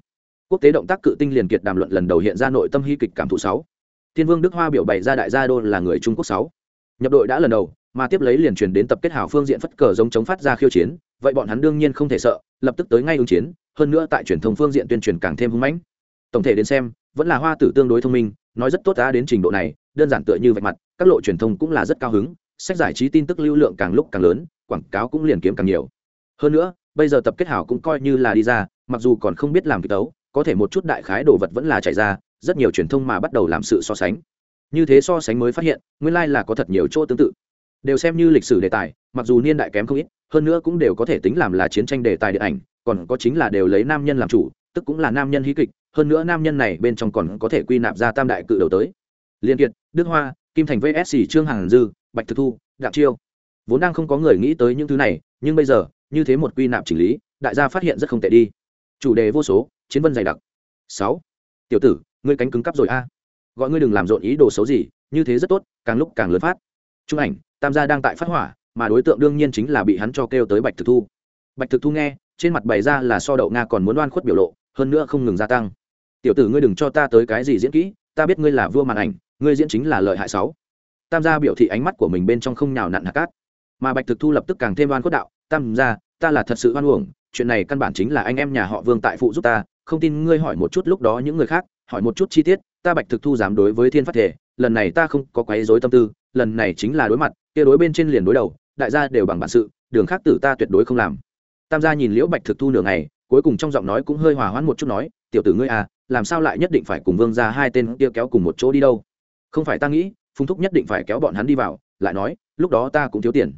Quốc tế động tác cự tinh liền kiệt đàm luận lần đầu hiện ra nội tâm hy kịch cảm thụ sáu. Thiên vương đức hoa biểu bày ra đại gia đô là người trung quốc sáu. Nhập đội đã lần đầu mà tiếp lấy liền truyền đến tập kết hảo phương diện phất cờ giống chống phát ra khiêu chiến vậy bọn hắn đương nhiên không thể sợ lập tức tới ngay ứng chiến hơn nữa tại truyền thông phương diện tuyên truyền càng thêm hưng mãnh. Tổng thể đến xem vẫn là hoa tử tương đối thông minh nói rất tốt đã đến trình độ này đơn giản tựa như vạch mặt các lộ truyền thông cũng là rất cao hứng, sách giải trí tin tức lưu lượng càng lúc càng lớn, quảng cáo cũng liền kiếm càng nhiều. Hơn nữa, bây giờ tập kết hảo cũng coi như là đi ra, mặc dù còn không biết làm kịch tấu có thể một chút đại khái đồ vật vẫn là chạy ra, rất nhiều truyền thông mà bắt đầu làm sự so sánh. Như thế so sánh mới phát hiện, nguyên lai、like、là có thật nhiều chỗ tương tự. Đều xem như lịch sử đề tài, mặc dù niên đại kém không ít, hơn nữa cũng đều có thể tính làm là chiến tranh đề tài điện ảnh, còn có chính là đều lấy nam nhân làm chủ, tức cũng là nam nhân hí kịch, hơn nữa nam nhân này bên trong còn có thể quy nạp ra tam đại cự đầu tới. Liên kiệt, đức hoa kim thành vsc trương hàn dư, bạch thực thu, đặng chiêu. Vốn đang không có người nghĩ tới những thứ này, nhưng bây giờ, như thế một quy nạp chỉnh lý, đại gia phát hiện rất không tệ đi. Chủ đề vô số, chiến vân dày đặc. Sáu. Tiểu tử, ngươi cánh cứng cắp rồi a. Gọi ngươi đừng làm rộn ý đồ xấu gì, như thế rất tốt, càng lúc càng lớn phát. Trung ảnh, tam gia đang tại phát hỏa, mà đối tượng đương nhiên chính là bị hắn cho kêu tới bạch thực thu. Bạch thực thu nghe, trên mặt bày ra là so đậu nga còn muốn đoan khuất biểu lộ, hơn nữa không ngừng gia tăng. Tiểu tử ngươi đừng cho ta tới cái gì diễn kỹ, ta biết ngươi là vua màn ảnh ngươi diễn chính là lợi hại sáu. Tam gia biểu thị ánh mắt của mình bên trong không nhào nặn hạt cát. Mà bạch thực thu lập tức càng thêm oan khuất đạo, tam gia, ta là thật sự oan uổng, chuyện này căn bản chính là anh em nhà họ vương tại phụ giúp ta, không tin ngươi hỏi một chút lúc đó những người khác, hỏi một chút chi tiết, ta bạch thực thu dám đối với thiên phát thể, lần này ta không có quấy rối tâm tư, lần này chính là đối mặt, kia đối bên trên liền đối đầu, đại gia đều bằng bản sự, đường khác tử ta tuyệt đối không làm. Tam gia nhìn liễu bạch thực thu nửa ngày, cuối cùng trong giọng nói cũng hơi hòa hoãn một chút nói, tiểu tử ngươi à làm sao lại nhất định phải cùng vương ra hai tên kia kéo cùng một chỗ đi đâu? Không phải ta nghĩ, Phùng thúc nhất định phải kéo bọn hắn đi vào, lại nói, lúc đó ta cũng thiếu tiền.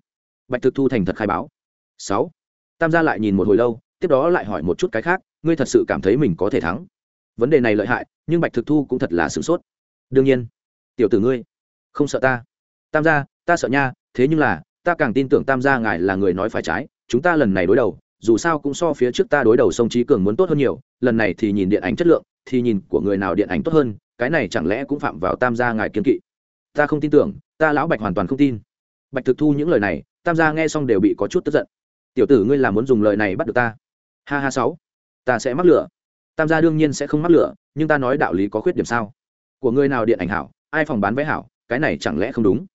Bạch thực thu thành thật khai báo. Sáu. Tam gia lại nhìn một hồi lâu, tiếp đó lại hỏi một chút cái khác, ngươi thật sự cảm thấy mình có thể thắng? Vấn đề này lợi hại, nhưng bạch thực thu cũng thật là sửng sốt. Đương nhiên. Tiểu tử ngươi, không sợ ta. Tam gia, ta sợ nha, thế nhưng là, ta càng tin tưởng tam gia ngài là người nói phải trái, chúng ta lần này đối đầu, dù sao cũng so phía trước ta đối đầu sông trí cường muốn tốt hơn nhiều, lần này thì nhìn điện ảnh chất lượng, thì nhìn của người nào điện ảnh tốt hơn cái này chẳng lẽ cũng phạm vào tam gia ngài kiên kỵ? Ta không tin tưởng, ta lão bạch hoàn toàn không tin. Bạch thực thu những lời này, tam gia nghe xong đều bị có chút tức giận. Tiểu tử ngươi là muốn dùng lời này bắt được ta? Ha ha sáu. Ta sẽ mắc lửa. Tam gia đương nhiên sẽ không mắc lửa, nhưng ta nói đạo lý có khuyết điểm sao? Của ngươi nào điện ảnh hảo, ai phòng bán vé hảo, cái này chẳng lẽ không đúng?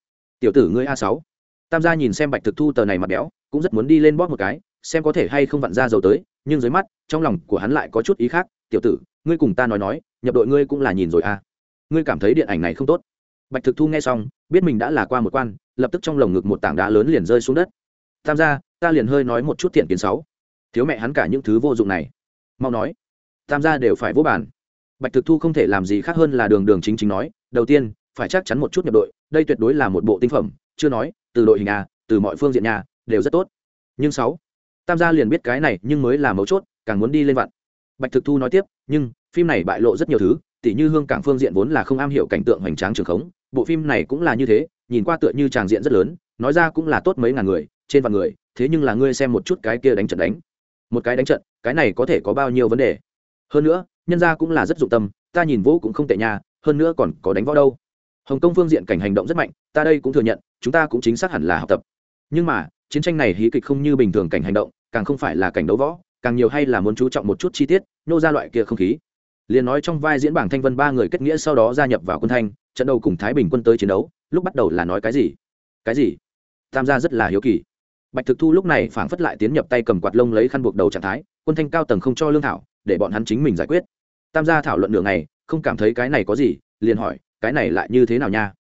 Tiểu tử ngươi a sáu. Tam gia nhìn xem bạch thực thu tờ này mặt béo, cũng rất muốn đi lên bóp một cái, xem có thể hay không vặn ra dầu tới, nhưng dưới mắt, trong lòng của hắn lại có chút ý khác. Tiểu tử, ngươi cùng ta nói nói nhập đội ngươi cũng là nhìn rồi à. Ngươi cảm thấy điện ảnh này không tốt. Bạch thực thu nghe xong biết mình đã là qua một quan lập tức trong lồng ngực một tảng đá lớn liền rơi xuống đất. Tham gia ta liền hơi nói một chút thiện kiến sáu. Thiếu mẹ hắn cả những thứ vô dụng này. Mau nói. Tham gia đều phải vô bản bạch thực thu không thể làm gì khác hơn là đường đường chính chính nói đầu tiên phải chắc chắn một chút nhập đội đây tuyệt đối là một bộ tinh phẩm chưa nói từ đội hình à, từ mọi phương diện nhà đều rất tốt. Nhưng sáu tam gia liền biết cái này nhưng mới là mấu chốt càng muốn đi lên vặn bạch thực thu nói tiếp nhưng phim này bại lộ rất nhiều thứ, tỉ như hương cảng phương diện vốn là không am hiểu cảnh tượng hoành tráng trường khống, bộ phim này cũng là như thế, nhìn qua tựa như tràng diện rất lớn, nói ra cũng là tốt mấy ngàn người, trên vạn người, thế nhưng là ngươi xem một chút cái kia đánh trận đánh. Một cái đánh trận, cái này có thể có bao nhiêu vấn đề? Hơn nữa, nhân ra cũng là rất dụng tâm, ta nhìn vũ cũng không tệ nhà hơn nữa còn có đánh võ đâu. Hồng kông phương diện cảnh hành động rất mạnh, ta đây cũng thừa nhận, chúng ta cũng chính xác hẳn là học tập. Nhưng mà, chiến tranh này hí kịch không như bình thường cảnh hành động, càng không phải là cảnh đấu võ, càng nhiều hay là muốn chú trọng một chút chi tiết, nô ra loại kia không khí liền nói trong vai diễn bảng thanh vân ba người kết nghĩa sau đó gia nhập vào quân thanh, trận đầu cùng thái bình quân tới chiến đấu, lúc bắt đầu là nói cái gì? Cái gì? Tam gia rất là hiếu kỳ. Bạch thực thu lúc này phảng phất lại tiến nhập tay cầm quạt lông lấy khăn buộc đầu trạng thái, quân thanh cao tầng không cho lương thảo, để bọn hắn chính mình giải quyết. Tam gia thảo luận đường này không cảm thấy cái này có gì, liền hỏi, cái này lại như thế nào nha?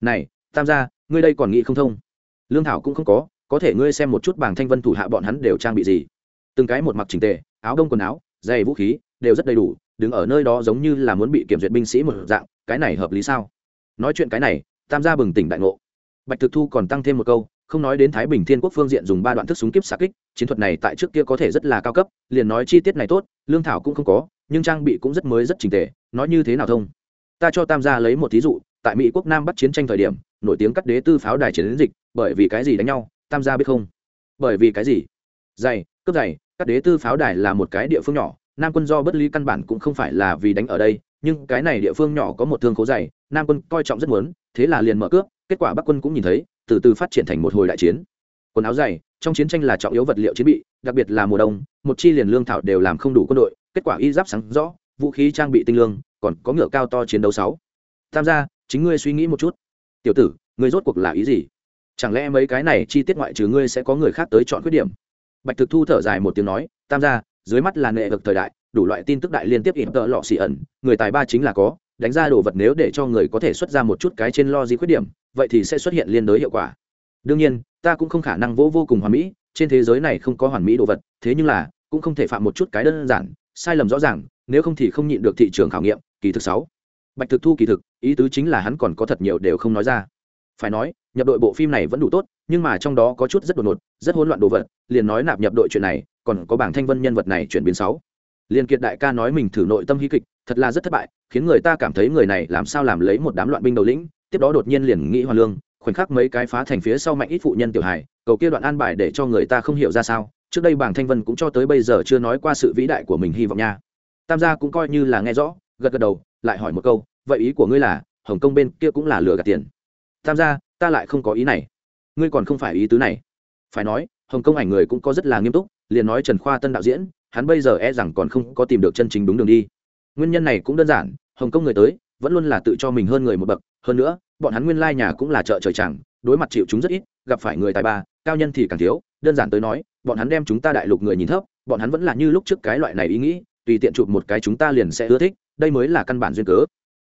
Này tam gia, ngươi đây còn nghĩ không thông? Lương thảo cũng không có có thể ngươi xem một chút bảng thanh vân thủ hạ bọn hắn đều trang bị gì. Từng cái một mặc trình tề, áo đông quần áo, giày vũ khí, đều rất đầy đủ đứng ở nơi đó giống như là muốn bị kiểm duyệt binh sĩ một dạng, cái này hợp lý sao? Nói chuyện cái này, tam gia bừng tỉnh đại ngộ. Bạch thực thu còn tăng thêm một câu, không nói đến thái bình thiên quốc phương diện dùng ba đoạn thức súng kíp xạ kích, chiến thuật này tại trước kia có thể rất là cao cấp, liền nói chi tiết này tốt, lương thảo cũng không có, nhưng trang bị cũng rất mới rất trình tề, nói như thế nào thông? Ta cho tam gia lấy một thí dụ, tại mỹ quốc nam bắt chiến tranh thời điểm, nổi tiếng cắt đế tư pháo đài chiến dịch, bởi vì cái gì đánh nhau, tam gia biết không? Bởi vì cái gì? Dày cướp dày cắt đế tư pháo đài là một cái địa phương nhỏ nam quân do bất lý căn bản cũng không phải là vì đánh ở đây, nhưng cái này địa phương nhỏ có một thương khố dày, nam quân coi trọng rất muốn, thế là liền mở cướp kết quả bắc quân cũng nhìn thấy, từ từ phát triển thành một hồi đại chiến. Quần áo dày, trong chiến tranh là trọng yếu vật liệu chiến bị, đặc biệt là mùa đông, một chi liền lương thảo đều làm không đủ quân đội, kết quả y giáp sáng rõ, vũ khí trang bị tinh lương, còn có ngựa cao to chiến đấu sáu. Tham gia, chính ngươi suy nghĩ một chút. Tiểu tử, ngươi rốt cuộc là ý gì? Chẳng lẽ mấy cái này chi tiết ngoại trừ ngươi sẽ có người khác tới chọn khuyết điểm? Bạch thực thu thở dài một tiếng nói, tam gia dưới mắt là nệ vực thời đại, đủ loại tin tức đại liên tiếp ỉm tợ lọ xì ẩn, người tài ba chính là có, đánh ra đồ vật nếu để cho người có thể xuất ra một chút cái trên lo gì khuyết điểm, vậy thì sẽ xuất hiện liên đối hiệu quả. Đương nhiên, ta cũng không khả năng vỗ vô cùng hoàn mỹ, trên thế giới này không có hoàn mỹ đồ vật, thế nhưng là, cũng không thể phạm một chút cái đơn giản, sai lầm rõ ràng, nếu không thì không nhịn được thị trường khảo nghiệm, kỳ thực sáu. Bạch thực thu kỳ thực, ý tứ chính là hắn còn có thật nhiều đều không nói ra phải nói, nhập đội bộ phim này vẫn đủ tốt, nhưng mà trong đó có chút rất đột ngột, rất hỗn loạn đồ vật, liền nói nạp nhập đội chuyện này, còn có bảng thanh vân nhân vật này chuyển biến sáu. Liên kiệt đại ca nói mình thử nội tâm hí kịch, thật là rất thất bại, khiến người ta cảm thấy người này làm sao làm lấy một đám loạn binh đầu lĩnh, tiếp đó đột nhiên liền nghĩ hoa lương, khoảnh khắc mấy cái phá thành phía sau mạnh ít phụ nhân tiểu hài, cầu kia đoạn an bài để cho người ta không hiểu ra sao, trước đây bảng thanh vân cũng cho tới bây giờ chưa nói qua sự vĩ đại của mình hy vọng nha. Tam gia cũng coi như là nghe rõ, gật gật đầu, lại hỏi một câu, vậy ý của ngươi là, hồng kông bên kia cũng là lừa gạt tiền? Tam gia, ta lại không có ý này. Ngươi còn không phải ý tứ này. Phải nói, hồng kông ảnh người cũng có rất là nghiêm túc, liền nói trần khoa tân đạo diễn, hắn bây giờ e rằng còn không có tìm được chân chính đúng đường đi. Nguyên nhân này cũng đơn giản, hồng kông người tới, vẫn luôn là tự cho mình hơn người một bậc. Hơn nữa, bọn hắn nguyên lai nhà cũng là chợ trời chẳng, đối mặt chịu chúng rất ít, gặp phải người tài ba, cao nhân thì càng thiếu. Đơn giản tới nói, bọn hắn đem chúng ta đại lục người nhìn thấp, bọn hắn vẫn là như lúc trước cái loại này ý nghĩ, tùy tiện chụp một cái chúng ta liền sẽ ưa thích, đây mới là căn bản duyên cớ.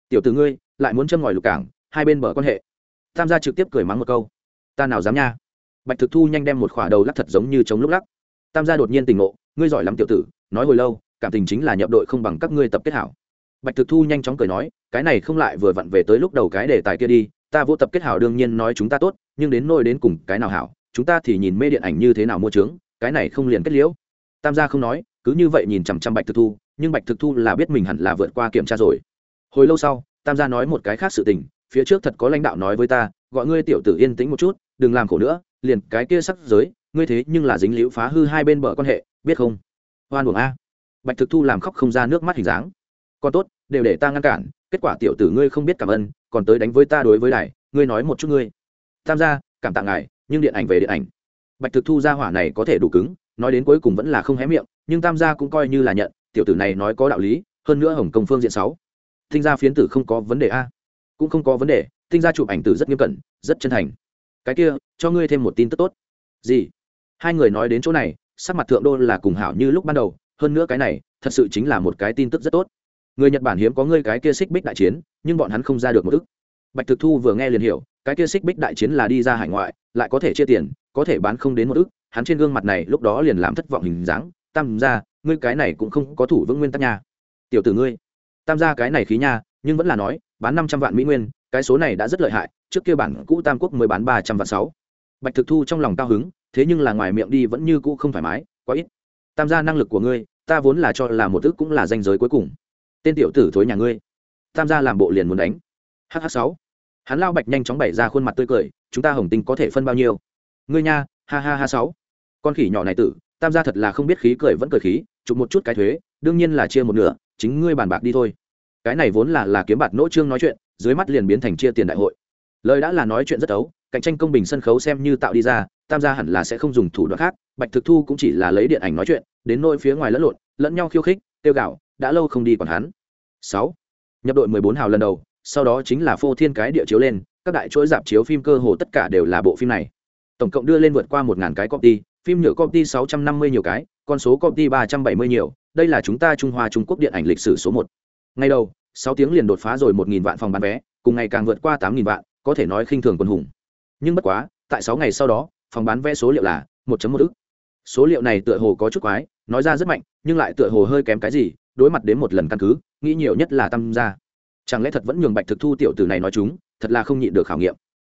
Tiểu từ ngươi, lại muốn châm ngòi lục cảng, hai bên bờ quan hệ tham gia trực tiếp cười mắng một câu. Ta nào dám nha? Bạch thực thu nhanh đem một khỏa đầu lắc thật giống như chống lúc lắc. Tam gia đột nhiên tỉnh ngộ, ngươi giỏi lắm tiểu tử, nói hồi lâu, cảm tình chính là nhập đội không bằng các ngươi tập kết hảo. Bạch thực thu nhanh chóng cười nói, cái này không lại vừa vặn về tới lúc đầu cái đề tài kia đi, ta vô tập kết hảo đương nhiên nói chúng ta tốt, nhưng đến nôi đến cùng cái nào hảo, chúng ta thì nhìn mê điện ảnh như thế nào mua trướng, cái này không liền kết liễu. Tam gia không nói, cứ như vậy nhìn chằm chằm bạch thực thu, nhưng bạch thực thu là biết mình hẳn là vượt qua kiểm tra rồi. Hồi lâu sau, tam gia nói một cái khác sự tình phía trước thật có lãnh đạo nói với ta, gọi ngươi tiểu tử yên tĩnh một chút, đừng làm khổ nữa, liền cái kia sắc giới, ngươi thế nhưng là dính liễu phá hư hai bên bờ quan hệ, biết không? Hoan buồng a. Bạch thực thu làm khóc không ra nước mắt hình dáng. Còn tốt, đều để ta ngăn cản, kết quả tiểu tử ngươi không biết cảm ơn, còn tới đánh với ta đối với đài, ngươi nói một chút ngươi. Tham gia, cảm tạ ngài, nhưng điện ảnh về điện ảnh. Bạch thực thu ra hỏa này có thể đủ cứng, nói đến cuối cùng vẫn là không hé miệng, nhưng tam gia cũng coi như là nhận, tiểu tử này nói có đạo lý, hơn nữa hồng công phương diện sáu. Thinh gia phiến tử không có vấn đề a cũng không có vấn đề, tinh gia chụp ảnh tử rất nghiêm cẩn, rất chân thành. Cái kia, cho ngươi thêm một tin tức tốt. Gì? Hai người nói đến chỗ này, sắc mặt thượng đô là cùng hảo như lúc ban đầu, hơn nữa cái này, thật sự chính là một cái tin tức rất tốt. Người nhật bản hiếm có ngươi cái kia xích bích đại chiến, nhưng bọn hắn không ra được một ức. Bạch thực thu vừa nghe liền hiểu, cái kia xích bích đại chiến là đi ra hải ngoại, lại có thể chia tiền, có thể bán không đến một ức, hắn trên gương mặt này lúc đó liền làm thất vọng hình dáng. Tam ra ngươi cái này cũng không có thủ vững nguyên tắc nha. Tiểu tử ngươi, tam ra cái này khí nha, nhưng vẫn là nói bán năm trăm vạn mỹ nguyên, cái số này đã rất lợi hại, trước kia bản cũ tam quốc mới bán ba trăm vạn sáu. Bạch thực thu trong lòng cao hứng, thế nhưng là ngoài miệng đi vẫn như cũ không thoải mái, quá ít. Tam gia năng lực của ngươi, ta vốn là cho là một ước cũng là danh giới cuối cùng. Tên tiểu tử thối nhà ngươi. Tam gia làm bộ liền muốn đánh. Hh sáu. Hắn lao bạch nhanh chóng bày ra khuôn mặt tươi cười, chúng ta hồng tinh có thể phân bao nhiêu? Ngươi nha, ha ha ha sáu. Con khỉ nhỏ này tử, tam gia thật là không biết khí cười vẫn cười khí, chụp một chút cái thuế, đương nhiên là chia một nửa, chính ngươi bàn bạc đi thôi cái này vốn là là kiếm bạt nỗ trương nói chuyện, dưới mắt liền biến thành chia tiền đại hội. Lời đã là nói chuyện rất ấu, cạnh tranh công bình sân khấu xem như tạo đi ra, tam gia hẳn là sẽ không dùng thủ đoạn khác, bạch thực thu cũng chỉ là lấy điện ảnh nói chuyện, đến nôi phía ngoài lẫn lộn, lẫn nhau khiêu khích, tiêu gạo, đã lâu không đi còn hắn. Sáu, nhập đội mười bốn hào lần đầu, sau đó chính là phô thiên cái địa chiếu lên, các đại chuỗi dạp chiếu phim cơ hồ tất cả đều là bộ phim này. Tổng cộng đưa lên vượt qua một ngàn cái copy, phim nhựa copy sáu trăm năm mươi nhiều cái, con số copy ba trăm bảy mươi nhiều, đây là chúng ta trung hoa trung quốc điện ảnh lịch sử số một. Ngay đầu sáu tiếng liền đột phá rồi một nghìn vạn phòng bán vé, cùng ngày càng vượt qua tám nghìn vạn, có thể nói khinh thường quân hùng. Nhưng bất quá, tại sáu ngày sau đó, phòng bán vé số liệu là một một ức. Số liệu này tựa hồ có chút quái, nói ra rất mạnh, nhưng lại tựa hồ hơi kém cái gì, đối mặt đến một lần căn cứ, nghĩ nhiều nhất là tăng gia chẳng lẽ thật vẫn nhường bạch thực thu tiểu tử này nói chúng, thật là không nhịn được khảo nghiệm.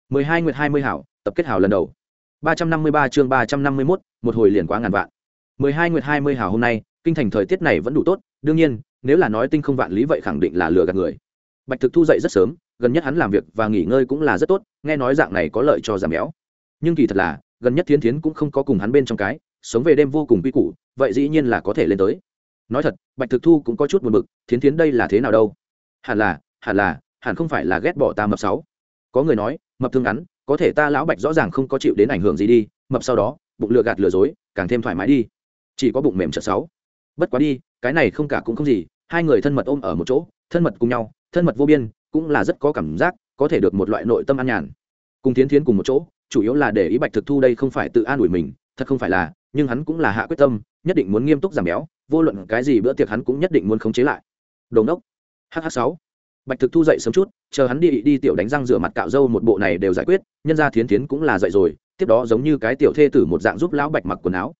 mười hai nguyệt hai mươi hảo, tập kết hảo lần đầu. ba trăm năm mươi ba chương ba trăm năm mươi mốt, một hồi liền quá ngàn vạn. mười hai nguyệt hai mươi hảo hôm nay, kinh thành thời tiết này vẫn đủ tốt, đương nhiên nếu là nói tinh không vạn lý vậy khẳng định là lừa gạt người. Bạch thực thu dậy rất sớm, gần nhất hắn làm việc và nghỉ ngơi cũng là rất tốt, nghe nói dạng này có lợi cho giảm béo. Nhưng kỳ thật là, gần nhất thiến thiến cũng không có cùng hắn bên trong cái, sống về đêm vô cùng quy củ, vậy dĩ nhiên là có thể lên tới. Nói thật, bạch thực thu cũng có chút buồn bực, thiến thiến đây là thế nào đâu? Hẳn là hẳn là, hẳn không phải là ghét bỏ ta mập sáu. Có người nói, mập thương ngắn, có thể ta lão bạch rõ ràng không có chịu đến ảnh hưởng gì đi, mập sau đó, bụng lừa gạt lừa dối, càng thêm thoải mái đi. Chỉ có bụng mềm trợ sáu. Bất quá đi, cái này không cả cũng không gì hai người thân mật ôm ở một chỗ, thân mật cùng nhau, thân mật vô biên, cũng là rất có cảm giác, có thể được một loại nội tâm an nhàn. Cùng tiến thiến cùng một chỗ, chủ yếu là để ý bạch thực thu đây không phải tự an ủi mình, thật không phải là, nhưng hắn cũng là hạ quyết tâm, nhất định muốn nghiêm túc giảm béo, vô luận cái gì bữa tiệc hắn cũng nhất định muốn khống chế lại. Đồn đốc hh sáu. Bạch thực thu dậy sớm chút, chờ hắn đi đi tiểu đánh răng rửa mặt cạo râu một bộ này đều giải quyết, nhân ra thiến thiến cũng là dậy rồi, tiếp đó giống như cái tiểu thê tử một dạng giúp lão bạch mặc quần áo.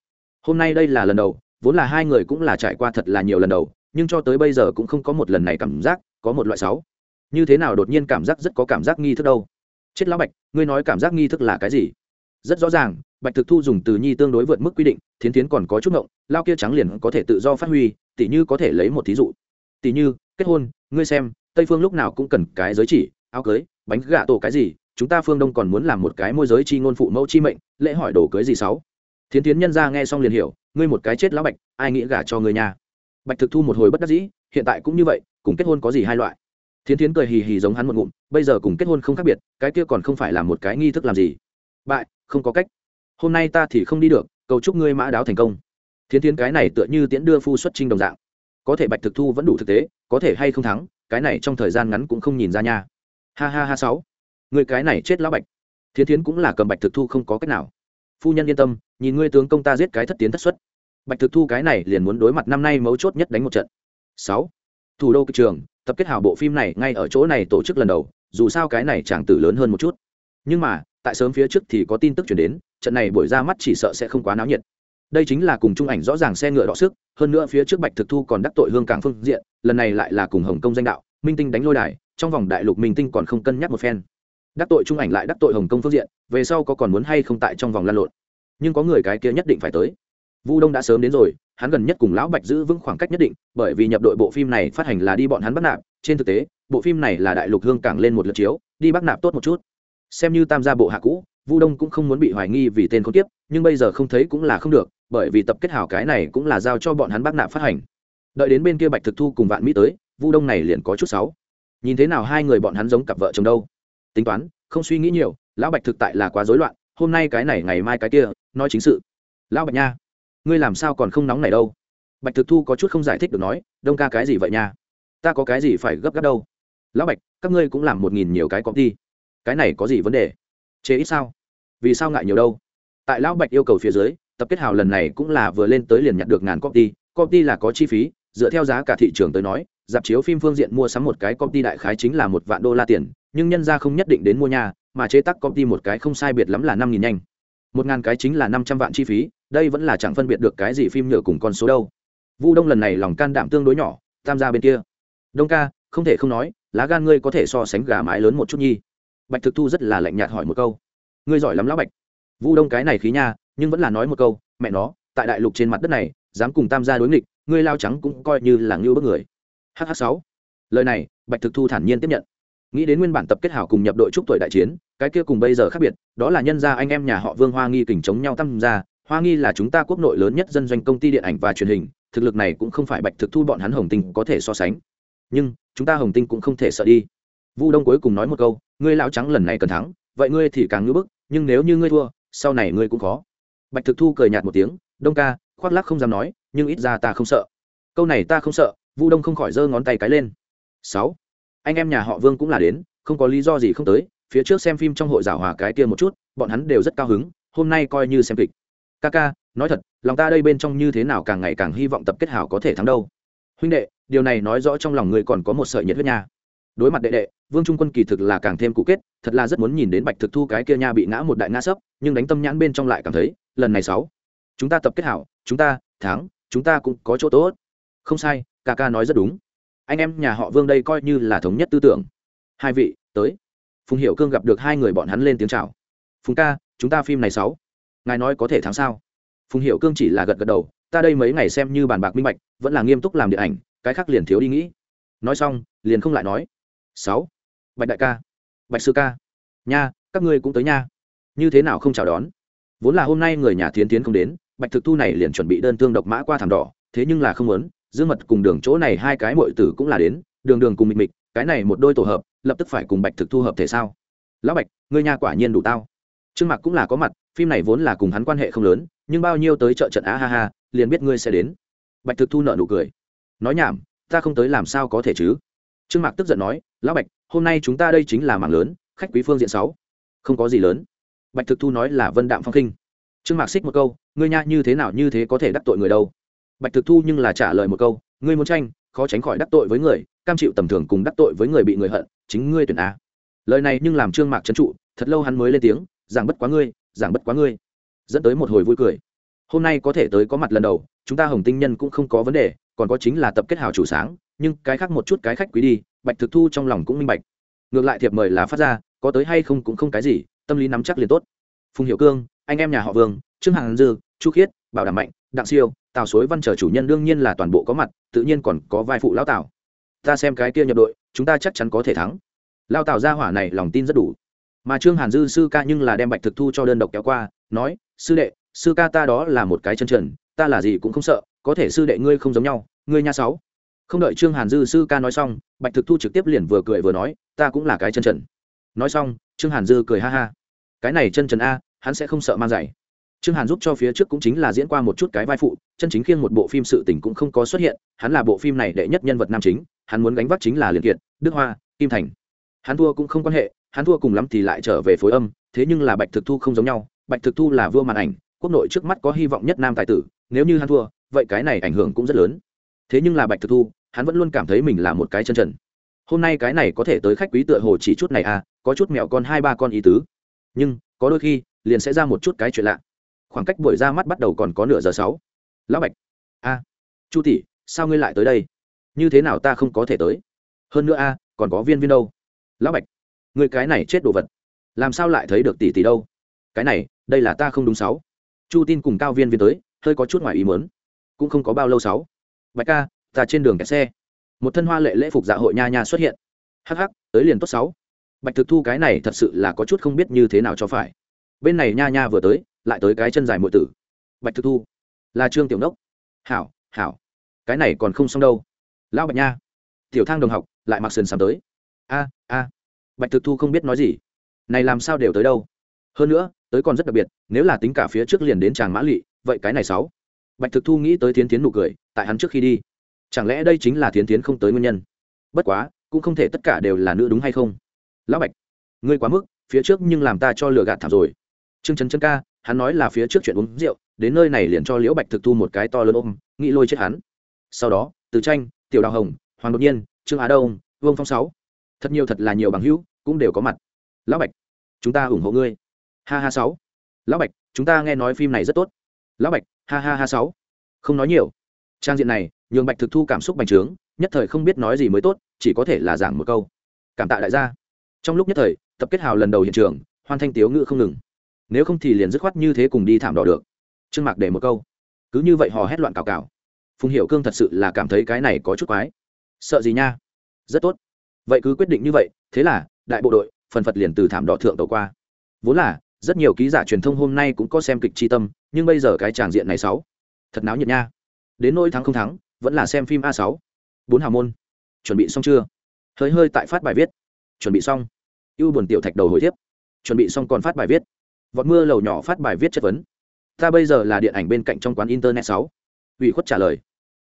Hôm nay đây là lần đầu, vốn là hai người cũng là trải qua thật là nhiều lần đầu nhưng cho tới bây giờ cũng không có một lần này cảm giác có một loại sáu. Như thế nào đột nhiên cảm giác rất có cảm giác nghi thức đâu? Chết lão bạch, ngươi nói cảm giác nghi thức là cái gì? Rất rõ ràng, bạch thực thu dùng từ nhi tương đối vượt mức quy định, thiến tiến còn có chút ngộng, lao kia trắng liền có thể tự do phát huy tỷ như có thể lấy một thí dụ. Tỷ như, kết hôn, ngươi xem, tây phương lúc nào cũng cần cái giới chỉ, áo cưới, bánh gà tổ cái gì, chúng ta phương đông còn muốn làm một cái môi giới chi ngôn phụ mẫu chi mệnh, lễ hỏi đồ cưới gì sáu? Thiến tiến nhân ra nghe xong liền hiểu, ngươi một cái chết lão bạch, ai nghĩ gả cho ngươi nhà bạch thực thu một hồi bất đắc dĩ, hiện tại cũng như vậy, cùng kết hôn có gì hai loại? Thiến Thiến cười hì hì giống hắn một ngụm, bây giờ cùng kết hôn không khác biệt, cái kia còn không phải là một cái nghi thức làm gì? Bại, không có cách. Hôm nay ta thì không đi được, cầu chúc ngươi mã đáo thành công. Thiến Thiến cái này tựa như tiễn đưa phu xuất trinh đồng dạng. Có thể bạch thực thu vẫn đủ thực tế, có thể hay không thắng, cái này trong thời gian ngắn cũng không nhìn ra nha. Ha ha ha sáu. Người cái này chết lão bạch. Thiến thiến cũng là cầm bạch thực thu không có cách nào. Phu nhân yên tâm, nhìn ngươi tướng công ta giết cái thất tiến thất xuất bạch thực thu cái này liền muốn đối mặt năm nay mấu chốt nhất đánh một trận. Sáu, thủ đô kịch trường, tập kết hào bộ phim này ngay ở chỗ này tổ chức lần đầu, dù sao cái này chẳng tử lớn hơn một chút. Nhưng mà, tại sớm phía trước thì có tin tức chuyển đến, trận này buổi ra mắt chỉ sợ sẽ không quá náo nhiệt. Đây chính là cùng chung ảnh rõ ràng xe ngựa đọ sức, hơn nữa phía trước bạch thực thu còn đắc tội hương cảng phương diện, lần này lại là cùng hồng kông danh đạo, minh tinh đánh lôi đài, trong vòng đại lục minh tinh còn không cân nhắc một phen. Đắc tội Chung ảnh lại đắc tội hồng kông phương diện, về sau có còn muốn hay không tại trong vòng lan lộn. Nhưng có người cái kia nhất định phải tới vu đông đã sớm đến rồi, hắn gần nhất cùng lão bạch giữ vững khoảng cách nhất định, bởi vì nhập đội bộ phim này phát hành là đi bọn hắn bắt nạp. Trên thực tế, bộ phim này là đại lục hương cảng lên một lượt chiếu, đi bắt nạp tốt một chút. Xem như tam gia bộ hạ cũ, vu đông cũng không muốn bị hoài nghi vì tên không tiếp nhưng bây giờ không thấy cũng là không được, bởi vì tập kết hảo cái này cũng là giao cho bọn hắn bắt nạp phát hành. Đợi đến bên kia bạch thực thu cùng vạn mỹ tới, vu đông này liền có chút sáu nhìn thế nào hai người bọn hắn giống cặp vợ chồng đâu? Tính toán, không suy nghĩ nhiều, lão bạch thực tại là quá rối loạn, hôm nay cái này ngày mai cái kia, nói chính sự. Lão bạch nha ngươi làm sao còn không nóng này đâu? Bạch thực thu có chút không giải thích được nói, đông ca cái gì vậy nha? Ta có cái gì phải gấp gáp đâu? Lão bạch, các ngươi cũng làm một nghìn nhiều cái cọp đi cái này có gì vấn đề? Chế ít sao? Vì sao ngại nhiều đâu? Tại lão bạch yêu cầu phía dưới, tập kết hào lần này cũng là vừa lên tới liền nhặt được ngàn copy copy là có chi phí, dựa theo giá cả thị trường tới nói, dạp chiếu phim phương diện mua sắm một cái copy đại khái chính là một vạn đô la tiền, nhưng nhân ra không nhất định đến mua nhà, mà chế tác copy một cái không sai biệt lắm là năm nghìn nhanh một ngàn cái chính là năm trăm vạn chi phí, đây vẫn là chẳng phân biệt được cái gì phim nhựa cùng con số đâu. Vu đông lần này lòng can đảm tương đối nhỏ, tham gia bên kia. Đông ca, không thể không nói, lá gan ngươi có thể so sánh gà mái lớn một chút nhi. Bạch thực thu rất là lạnh nhạt hỏi một câu. Ngươi giỏi lắm lão bạch. Vu đông cái này khí nha, nhưng vẫn là nói một câu, mẹ nó, tại đại lục trên mặt đất này, dám cùng tham gia đối nghịch, ngươi lao trắng cũng coi như là ngưu bức người. Hh sáu. Lời này, bạch thực thu thản nhiên tiếp nhận. Nghĩ đến nguyên bản tập kết hảo cùng nhập đội trúc tuổi đại chiến cái kia cùng bây giờ khác biệt, đó là nhân gia anh em nhà họ vương hoa nghi kình chống nhau tăng gia hoa nghi là chúng ta quốc nội lớn nhất dân doanh công ty điện ảnh và truyền hình, thực lực này cũng không phải bạch thực thu bọn hắn hồng tinh có thể so sánh. Nhưng, chúng ta hồng tinh cũng không thể sợ đi. Vu đông cuối cùng nói một câu, ngươi lão trắng lần này cần thắng, vậy ngươi thì càng ngưỡng bức, nhưng nếu như ngươi thua, sau này ngươi cũng khó. Bạch thực thu cười nhạt một tiếng, đông ca, khoác lắc không dám nói, nhưng ít ra ta không sợ. Câu này ta không sợ. Vu đông không khỏi giơ ngón tay cái lên. Sáu, anh em nhà họ vương cũng là đến, không có lý do gì không tới phía trước xem phim trong hội giảo hòa cái kia một chút, bọn hắn đều rất cao hứng, hôm nay coi như xem kịch. Ca ca, nói thật, lòng ta đây bên trong như thế nào càng ngày càng hy vọng tập kết hảo có thể thắng đâu. Huynh đệ, điều này nói rõ trong lòng người còn có một sợi nhiệt huyết nha. Đối mặt đệ đệ, vương trung quân kỳ thực là càng thêm cụ kết, thật là rất muốn nhìn đến bạch thực thu cái kia nha bị ngã một đại ngã sấp, nhưng đánh tâm nhãn bên trong lại cảm thấy, lần này sáu, chúng ta tập kết hảo, chúng ta thắng, chúng ta cũng có chỗ tốt. Không sai, ca ca nói rất đúng. Anh em nhà họ vương đây coi như là thống nhất tư tưởng. Hai vị, tới phùng hiệu cương gặp được hai người bọn hắn lên tiếng chào. phùng ca, chúng ta phim này sáu, ngài nói có thể thắng sao? Phùng hiệu cương chỉ là gật gật đầu, ta đây mấy ngày xem như bàn bạc minh bạch, vẫn là nghiêm túc làm điện ảnh, cái khác liền thiếu đi nghĩ. Nói xong, liền không lại nói. Sáu, bạch đại ca, bạch sư ca, nha, các ngươi cũng tới nha, như thế nào không chào đón? Vốn là hôm nay người nhà thiến tiến không đến, bạch thực thu này liền chuẩn bị đơn thương độc mã qua thảm đỏ, thế nhưng là không muốn, dương mật cùng đường chỗ này hai cái mọi tử cũng là đến, đường đường cùng mịch mịch cái này một đôi tổ hợp, lập tức phải cùng bạch thực thu hợp thể sao? Lão bạch, ngươi nhà quả nhiên đủ tao. Trương mạc cũng là có mặt, phim này vốn là cùng hắn quan hệ không lớn, nhưng bao nhiêu tới chợ trận á ha ha, liền biết ngươi sẽ đến. Bạch thực thu nợ nụ cười. Nói nhảm, ta không tới làm sao có thể chứ? Trương mạc tức giận nói, lão bạch, hôm nay chúng ta đây chính là mạng lớn, khách quý phương diện sáu. Không có gì lớn. Bạch thực thu nói là vân đạm phong khinh trương mạc xích một câu, ngươi nha, như thế nào như thế có thể đắc tội người đâu? Bạch thực thu nhưng là trả lời một câu, ngươi muốn tranh, khó tránh khỏi đắc tội với người cam chịu tầm thường cùng đắc tội với người bị người hận, chính ngươi tuyển a. Lời này nhưng làm trương mạc trấn trụ, thật lâu hắn mới lên tiếng, giảng bất quá ngươi, giảng bất quá ngươi. Dẫn tới một hồi vui cười. Hôm nay có thể tới có mặt lần đầu, chúng ta hồng tinh nhân cũng không có vấn đề, còn có chính là tập kết hào chủ sáng, nhưng cái khác một chút cái khách quý đi, bạch thực thu trong lòng cũng minh bạch. Ngược lại thiệp mời là phát ra, có tới hay không cũng không cái gì, tâm lý nắm chắc liền tốt. Phùng hiệu cương, anh em nhà họ vương, trương hàng dư, chu khiết, bảo đảm mạnh, đặng siêu, tào suối văn trở chủ nhân đương nhiên là toàn bộ có mặt, tự nhiên còn có vai phụ lão tào ta xem cái kia nhập đội, chúng ta chắc chắn có thể thắng. Lao tào ra hỏa này lòng tin rất đủ. Mà trương hàn dư sư ca nhưng là đem bạch thực thu cho đơn độc kéo qua, nói, sư đệ, sư ca ta đó là một cái chân trần, ta là gì cũng không sợ, có thể sư đệ ngươi không giống nhau, ngươi nha sáu. Không đợi trương hàn dư sư ca nói xong, bạch thực thu trực tiếp liền vừa cười vừa nói, ta cũng là cái chân trần. Nói xong, trương hàn dư cười ha ha. Cái này chân trần a, hắn sẽ không sợ mang giày trương hàn giúp cho phía trước cũng chính là diễn qua một chút cái vai phụ, chân chính khiêng một bộ phim sự tình cũng không có xuất hiện, hắn là bộ phim này đệ nhất nhân vật nam chính hắn muốn gánh vác chính là Liên kiệt, đức hoa, kim thành. Hắn thua cũng không quan hệ, hắn thua cùng lắm thì lại trở về phối âm, thế nhưng là bạch thực thu không giống nhau, bạch thực thu là vua màn ảnh, quốc nội trước mắt có hy vọng nhất nam tài tử, nếu như hắn thua, vậy cái này ảnh hưởng cũng rất lớn. Thế nhưng là bạch thực thu, hắn vẫn luôn cảm thấy mình là một cái chân trần. Hôm nay cái này có thể tới khách quý tựa hồ chỉ chút này à có chút mẹo con hai ba con ý tứ. Nhưng, có đôi khi, liền sẽ ra một chút cái chuyện lạ. Khoảng cách buổi ra mắt bắt đầu còn có nửa giờ sáu. Lão bạch. A. Chu tỷ, sao ngươi lại tới đây? Như thế nào ta không có thể tới? Hơn nữa a, còn có viên viên đâu? Lão bạch, người cái này chết đồ vật, làm sao lại thấy được tỷ tỷ đâu? Cái này, đây là ta không đúng sáu. Chu tin cùng cao viên viên tới, hơi có chút ngoài ý muốn. Cũng không có bao lâu sáu. Bạch ca, ta trên đường kẹt xe. Một thân hoa lệ lễ phục dạ hội nha nha xuất hiện. Hắc hắc, tới liền tốt sáu. Bạch thực thu cái này thật sự là có chút không biết như thế nào cho phải. Bên này nha nha vừa tới, lại tới cái chân dài muội tử. Bạch thực thu, là trương tiểu nốc. Hảo hảo. Cái này còn không xong đâu lão bạch nha. Tiểu thang đồng học, lại mặc sườn sắm tới. A a. Bạch thực thu không biết nói gì. Này làm sao đều tới đâu? Hơn nữa, tới còn rất đặc biệt, nếu là tính cả phía trước liền đến tràng mã lỵ vậy cái này sáu. Bạch thực thu nghĩ tới tiến tiến nụ cười, tại hắn trước khi đi. Chẳng lẽ đây chính là tiến tiến không tới nguyên nhân? Bất quá, cũng không thể tất cả đều là nữ đúng hay không? Lão bạch, ngươi quá mức, phía trước nhưng làm ta cho lừa gạt thảm rồi. Trương trấn trấn ca, hắn nói là phía trước chuyện uống rượu, đến nơi này liền cho liễu bạch thực thu một cái to lớn ôm, nghĩ lôi chết hắn. Sau đó, từ tranh tiểu đào hồng, hoàng đột nhiên, trương á đông, vương phong sáu. Thật nhiều thật là nhiều bằng hữu, cũng đều có mặt. Lão bạch, chúng ta ủng hộ ngươi. Ha ha sáu. Lão bạch, chúng ta nghe nói phim này rất tốt. Lão bạch, ha ha ha sáu. Không nói nhiều. Trang diện này, nhường bạch thực thu cảm xúc bành trướng, nhất thời không biết nói gì mới tốt, chỉ có thể là giảng một câu. Cảm tạ đại gia. Trong lúc nhất thời, tập kết hào lần đầu hiện trường, hoan thanh tiếu ngự không ngừng. Nếu không thì liền dứt khoát như thế cùng đi thảm đỏ được. Trương mạc để một câu. Cứ như vậy hò hét loạn cào cào phùng hiệu cương thật sự là cảm thấy cái này có chút quái. Sợ gì nha? Rất tốt. Vậy cứ quyết định như vậy, thế là, đại bộ đội, phần phật liền từ thảm đỏ thượng tàu qua. Vốn là, rất nhiều ký giả truyền thông hôm nay cũng có xem kịch tri tâm, nhưng bây giờ cái tràng diện này sáu, thật náo nhiệt nha. Đến nỗi thắng không thắng, vẫn là xem phim a sáu. Bốn hào môn. Chuẩn bị xong chưa? Hơi hơi tại phát bài viết. Chuẩn bị xong. Ưu buồn tiểu thạch đầu hồi tiếp. Chuẩn bị xong còn phát bài viết. Vọt mưa lầu nhỏ phát bài viết chất vấn. Ta bây giờ là điện ảnh bên cạnh trong quán internet sáu. Ủy khuất trả lời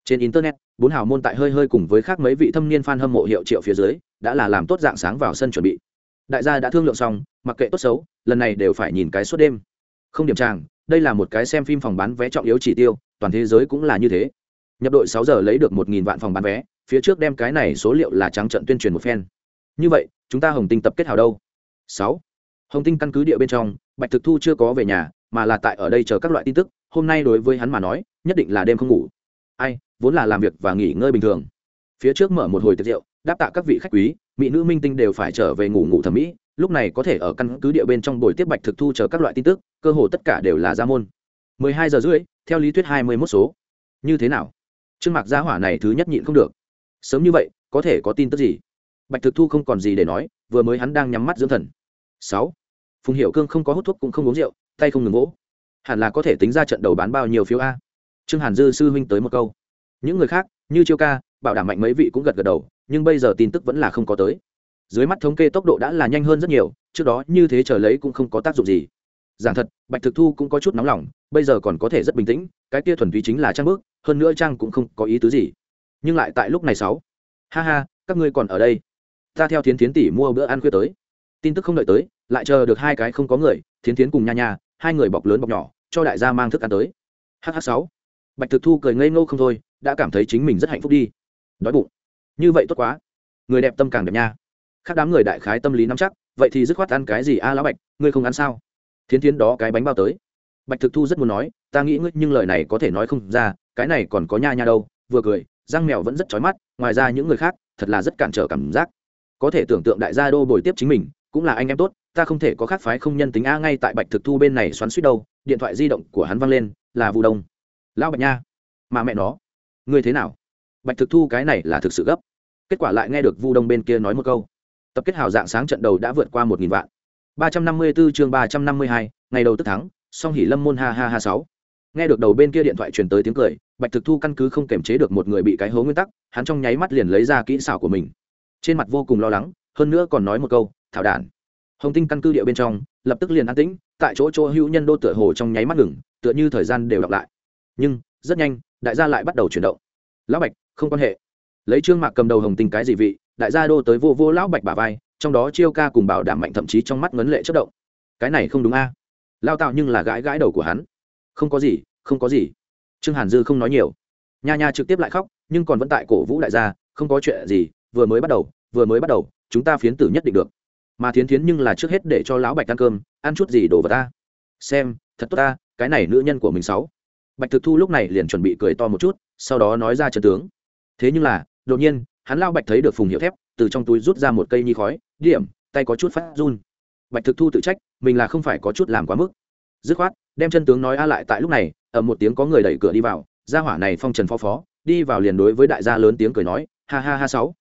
trên internet, bốn hào môn tại hơi hơi cùng với khác mấy vị thâm niên fan hâm mộ hiệu triệu phía dưới, đã là làm tốt dạng sáng vào sân chuẩn bị. Đại gia đã thương lượng xong, mặc kệ tốt xấu, lần này đều phải nhìn cái suốt đêm. Không điểm tràng, đây là một cái xem phim phòng bán vé trọng yếu chỉ tiêu, toàn thế giới cũng là như thế. Nhập đội sáu giờ lấy được một nghìn vạn phòng bán vé, phía trước đem cái này số liệu là trắng trận tuyên truyền một phen. Như vậy, chúng ta hồng tinh tập kết hào đâu? Sáu. Hồng tinh căn cứ địa bên trong, bạch thực thu chưa có về nhà, mà là tại ở đây chờ các loại tin tức, hôm nay đối với hắn mà nói, nhất định là đêm không ngủ. Ai? Vốn là làm việc và nghỉ ngơi bình thường. Phía trước mở một hồi tiệc rượu, đáp tạ các vị khách quý, mỹ nữ minh tinh đều phải trở về ngủ ngủ thẩm mỹ, lúc này có thể ở căn cứ địa bên trong buổi tiếp bạch thực thu chờ các loại tin tức, cơ hồ tất cả đều là ra môn. 12 giờ rưỡi, theo lý thuyết 21 số. Như thế nào? Trương mạc gia hỏa này thứ nhất nhịn không được. Sớm như vậy, có thể có tin tức gì? Bạch thực thu không còn gì để nói, vừa mới hắn đang nhắm mắt dưỡng thần. Sáu. Phùng hiệu cương không có hút thuốc cũng không uống rượu, tay không ngừng gỗ hẳn là có thể tính ra trận đầu bán bao nhiêu phiếu a. Trương hàn dư sư huynh tới một câu những người khác, như chiêu ca, bảo đảm mạnh mấy vị cũng gật gật đầu, nhưng bây giờ tin tức vẫn là không có tới. Dưới mắt thống kê tốc độ đã là nhanh hơn rất nhiều, trước đó như thế chờ lấy cũng không có tác dụng gì. Giảng thật, bạch thực thu cũng có chút nóng lòng, bây giờ còn có thể rất bình tĩnh, cái kia thuần túy chính là trang bước hơn nữa trang cũng không có ý tứ gì. Nhưng lại tại lúc này sáu. Ha ha, các ngươi còn ở đây. Ta theo thiến thiến tỷ mua bữa ăn khuya tới. Tin tức không đợi tới, lại chờ được hai cái không có người, thiến thiến cùng nha nha, hai người bọc lớn bọc nhỏ, cho đại gia mang thức ăn tới. Hh sáu bạch thực thu cười ngây ngô không thôi, đã cảm thấy chính mình rất hạnh phúc đi. Đói bụng. Như vậy tốt quá. Người đẹp tâm càng đẹp nha. Khác đám người đại khái tâm lý nắm chắc, vậy thì dứt khoát ăn cái gì a lão bạch, ngươi không ăn sao? Thiến thiến đó cái bánh bao tới. Bạch thực thu rất muốn nói, ta nghĩ ngươi nhưng lời này có thể nói không ra, cái này còn có nha nha đâu, vừa cười, răng mèo vẫn rất chói mắt, ngoài ra những người khác, thật là rất cản trở cảm giác. Có thể tưởng tượng đại gia đô bồi tiếp chính mình, cũng là anh em tốt, ta không thể có khác phái không nhân tính a, ngay tại bạch thực thu bên này xoắn suýt đâu, điện thoại di động của hắn văng lên, là vụ đông lão bạch nha. Mà mẹ nó. Ngươi thế nào? Bạch thực thu cái này là thực sự gấp. Kết quả lại nghe được vu đông bên kia nói một câu. Tập kết hào dạng sáng trận đầu đã vượt qua một nghìn vạn. ba trăm năm mươi 354 chương ba trăm năm mươi hai, ngày đầu tức thắng, song hỉ lâm môn ha ha ha sáu. Nghe được đầu bên kia điện thoại truyền tới tiếng cười, bạch thực thu căn cứ không kềm chế được một người bị cái hố nguyên tắc, hắn trong nháy mắt liền lấy ra kỹ xảo của mình. Trên mặt vô cùng lo lắng, hơn nữa còn nói một câu, thảo đản. Hồng tinh căn cứ địa bên trong, lập tức liền an tĩnh, tại chỗ chỗ hữu nhân đô tựa hồ trong nháy mắt ngừng, tựa như thời gian đều đọc lại nhưng rất nhanh đại gia lại bắt đầu chuyển động. Lão bạch, không quan hệ. Lấy trương mạc cầm đầu hồng tình cái gì vị, đại gia đô tới vô vô lão bạch bà vai, trong đó chiêu ca cùng bảo đảm mạnh thậm chí trong mắt ngấn lệ chất động. Cái này không đúng a. Lao tạo nhưng là gãi gãi đầu của hắn. Không có gì, không có gì. Trương hàn dư không nói nhiều. Nha nha trực tiếp lại khóc, nhưng còn vẫn tại cổ vũ đại gia, không có chuyện gì, vừa mới bắt đầu, vừa mới bắt đầu, chúng ta phiến tử nhất định được. Mà thiến thiến nhưng là trước hết để cho lão bạch ăn cơm, ăn chút gì đồ vào ta? Xem, thật tốt ta, cái này nữ nhân của mình sáu bạch thực thu lúc này liền chuẩn bị cười to một chút, sau đó nói ra chân tướng. Thế nhưng là, đột nhiên, hắn lao bạch thấy được phùng hiệu thép, từ trong túi rút ra một cây nhi khói, điểm, tay có chút phát run. Bạch thực thu tự trách, mình là không phải có chút làm quá mức. Dứt khoát, đem chân tướng nói a lại tại lúc này ở một tiếng có người đẩy cửa đi vào, gia hỏa này phong trần phó phó, đi vào liền đối với đại gia lớn tiếng cười nói, ha ha ha sáu,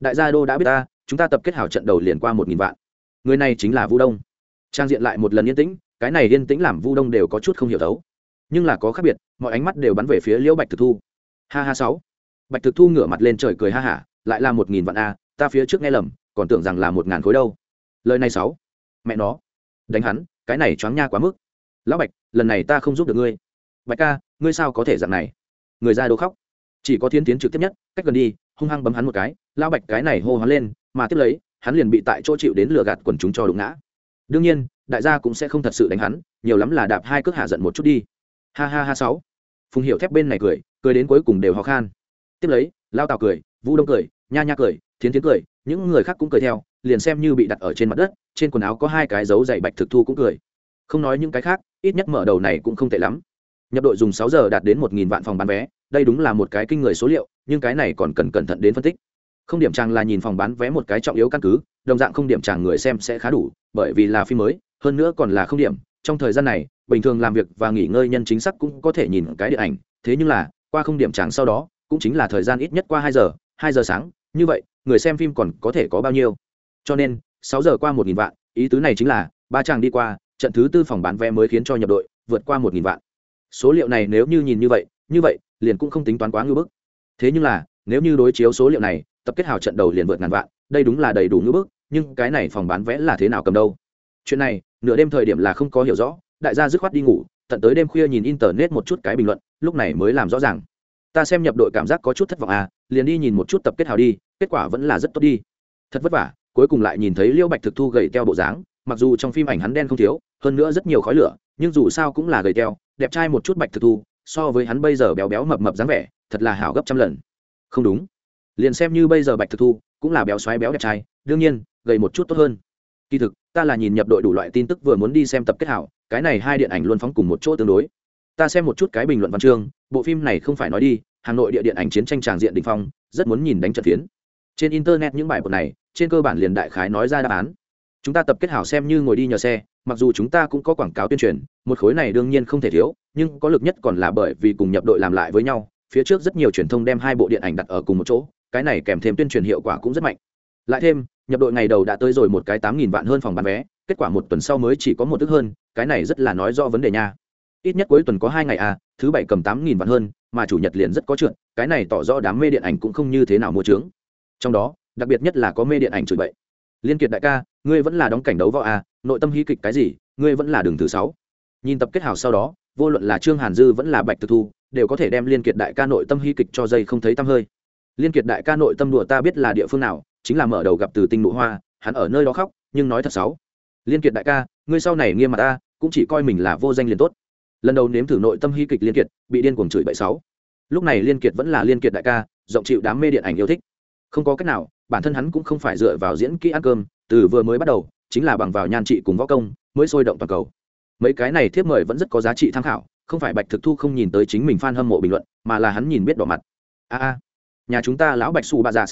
đại gia đô đã biết ta, chúng ta tập kết hảo trận đầu liền qua một nghìn vạn. Người này chính là vu đông. Trang diện lại một lần yên tĩnh, cái này yên tĩnh làm vu đông đều có chút không hiểu thấu nhưng là có khác biệt, mọi ánh mắt đều bắn về phía liễu bạch thực thu. Ha ha sáu. Bạch thực thu ngửa mặt lên trời cười ha hả, lại là một nghìn vạn a, ta phía trước nghe lầm, còn tưởng rằng là một ngàn khối đâu. Lời này sáu. Mẹ nó. Đánh hắn, cái này choáng nha quá mức. Lão bạch, lần này ta không giúp được ngươi. Bạch ca, ngươi sao có thể dạng này? Người ra đô khóc. Chỉ có thiên tiến trực tiếp nhất, cách gần đi, hung hăng bấm hắn một cái, lão bạch cái này hô hoán lên, mà tiếp lấy, hắn liền bị tại chỗ chịu đến lừa gạt quần chúng cho đụng ngã. Đương nhiên, đại gia cũng sẽ không thật sự đánh hắn, nhiều lắm là đạp hai cước hạ giận một chút đi ha ha ha sáu. Phùng hiệu thép bên này cười cười đến cuối cùng đều ho khan. Tiếp lấy, lao tào cười, vũ đông cười, nha nha cười, thiến thiến cười, những người khác cũng cười theo, liền xem như bị đặt ở trên mặt đất, trên quần áo có hai cái dấu dày bạch thực thu cũng cười. Không nói những cái khác, ít nhất mở đầu này cũng không tệ lắm. Nhập đội dùng sáu giờ đạt đến một nghìn vạn phòng bán vé, đây đúng là một cái kinh người số liệu, nhưng cái này còn cần cẩn thận đến phân tích. Không điểm tràng là nhìn phòng bán vé một cái trọng yếu căn cứ, đồng dạng không điểm tràng người xem sẽ khá đủ, bởi vì là phim mới, hơn nữa còn là không điểm, trong thời gian này bình thường làm việc và nghỉ ngơi nhân chính xác cũng có thể nhìn cái điện ảnh, thế nhưng là, qua không điểm tràng sau đó, cũng chính là thời gian ít nhất qua hai giờ hai giờ sáng, như vậy, người xem phim còn có thể có bao nhiêu? Cho nên, sáu giờ qua một nghìn vạn, ý tứ này chính là, ba chàng đi qua, trận thứ tư phòng bán vé mới khiến cho nhập đội, vượt qua một nghìn vạn. Số liệu này nếu như nhìn như vậy như vậy, liền cũng không tính toán quá ngưỡng bức. Thế nhưng là, nếu như đối chiếu số liệu này, tập kết hào trận đầu liền vượt ngàn vạn, đây đúng là đầy đủ ngưỡng bức, nhưng cái này phòng bán vé là thế nào cầm đâu? Chuyện này, nửa đêm thời điểm là không có hiểu rõ đại gia dứt khoát đi ngủ, tận tới đêm khuya nhìn internet một chút cái bình luận, lúc này mới làm rõ ràng. Ta xem nhập đội cảm giác có chút thất vọng à liền đi nhìn một chút tập kết hào đi, kết quả vẫn là rất tốt đi. Thật vất vả, cuối cùng lại nhìn thấy liêu bạch thực thu gầy teo bộ dáng, mặc dù trong phim ảnh hắn đen không thiếu, hơn nữa rất nhiều khói lửa, nhưng dù sao cũng là gầy teo, đẹp trai một chút bạch thực thu, so với hắn bây giờ béo béo mập mập dáng vẻ, thật là hảo gấp trăm lần. Không đúng. Liền xem như bây giờ bạch thực thu, cũng là béo xoáy béo đẹp trai, đương nhiên, gầy một chút tốt hơn. Kỳ thực ta là nhìn nhập đội đủ loại tin tức vừa muốn đi xem tập kết hảo, cái này hai điện ảnh luôn phóng cùng một chỗ tương đối. Ta xem một chút cái bình luận văn chương, bộ phim này không phải nói đi, hà nội địa điện ảnh chiến tranh tràng diện đình phong, rất muốn nhìn đánh trận phiến. Trên internet những bài bột này, trên cơ bản liền đại khái nói ra đáp án. Chúng ta tập kết hảo xem như ngồi đi nhờ xe, mặc dù chúng ta cũng có quảng cáo tuyên truyền, một khối này đương nhiên không thể thiếu, nhưng có lực nhất còn là bởi vì cùng nhập đội làm lại với nhau, phía trước rất nhiều truyền thông đem hai bộ điện ảnh đặt ở cùng một chỗ, cái này kèm thêm tuyên truyền hiệu quả cũng rất mạnh lại thêm, nhập đội ngày đầu đã tới rồi một cái tám nghìn vạn hơn phòng bán vé, kết quả một tuần sau mới chỉ có một tức hơn, cái này rất là nói do vấn đề nha. Ít nhất cuối tuần có hai ngày à thứ bảy cầm tám nghìn vạn hơn, mà chủ nhật liền rất có chuyện cái này tỏ rõ đám mê điện ảnh cũng không như thế nào mua trướng trong đó, đặc biệt nhất là có mê điện ảnh chửi bậy. Liên kiệt đại ca, ngươi vẫn là đóng cảnh đấu võ à nội tâm hí kịch cái gì, ngươi vẫn là đường thứ sáu. Nhìn tập kết hào sau đó, vô luận là trương hàn dư vẫn là bạch thực thu, đều có thể đem liên kiệt đại ca nội tâm hí kịch cho dây không thấy tăm hơi liên kiệt đại ca nội tâm đùa ta biết là địa phương nào, chính là mở đầu gặp từ tinh nụ hoa, hắn ở nơi đó khóc, nhưng nói thật xấu. Liên kiệt đại ca, ngươi sau này nghiêm mặt ta, cũng chỉ coi mình là vô danh liền tốt. Lần đầu nếm thử nội tâm hy kịch liên kiệt, bị điên cuồng chửi bậy sáu lúc này liên kiệt vẫn là liên kiệt đại ca, rộng chịu đám mê điện ảnh yêu thích. Không có cách nào, bản thân hắn cũng không phải dựa vào diễn kỹ ăn cơm, từ vừa mới bắt đầu, chính là bằng vào nhan trị cùng võ công, mới sôi động toàn cầu. Mấy cái này thiếp mời vẫn rất có giá trị tham khảo, không phải bạch thực thu không nhìn tới chính mình f a n hâm mộ bình luận, mà là hắn nhìn biết đỏ mặt. A a nhà chúng ta lão bạch su ba già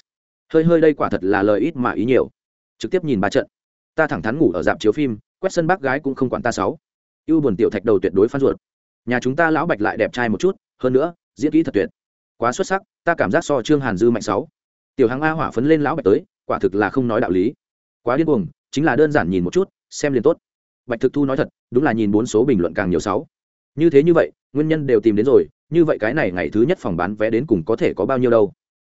hơi hơi đây quả thật là lời ít mà ý nhiều. Trực tiếp nhìn ba trận. Ta thẳng thắn ngủ ở dạp chiếu phim, quét sân bác gái cũng không quản ta sáu. Ưu buồn tiểu thạch đầu tuyệt đối phan ruột. Nhà chúng ta lão bạch lại đẹp trai một chút, hơn nữa, diễn kỹ thật tuyệt. Quá xuất sắc, ta cảm giác so trương hàn dư mạnh sáu. Tiểu hằng a hỏa phấn lên lão bạch tới, quả thực là không nói đạo lý. Quá điên cuồng, chính là đơn giản nhìn một chút, xem liền tốt. Bạch thực thu nói thật, đúng là nhìn bốn số bình luận càng nhiều sáu. Như thế như vậy, nguyên nhân đều tìm đến rồi, như vậy cái này ngày thứ nhất phòng bán vé đến cùng có thể có bao nhiêu đâu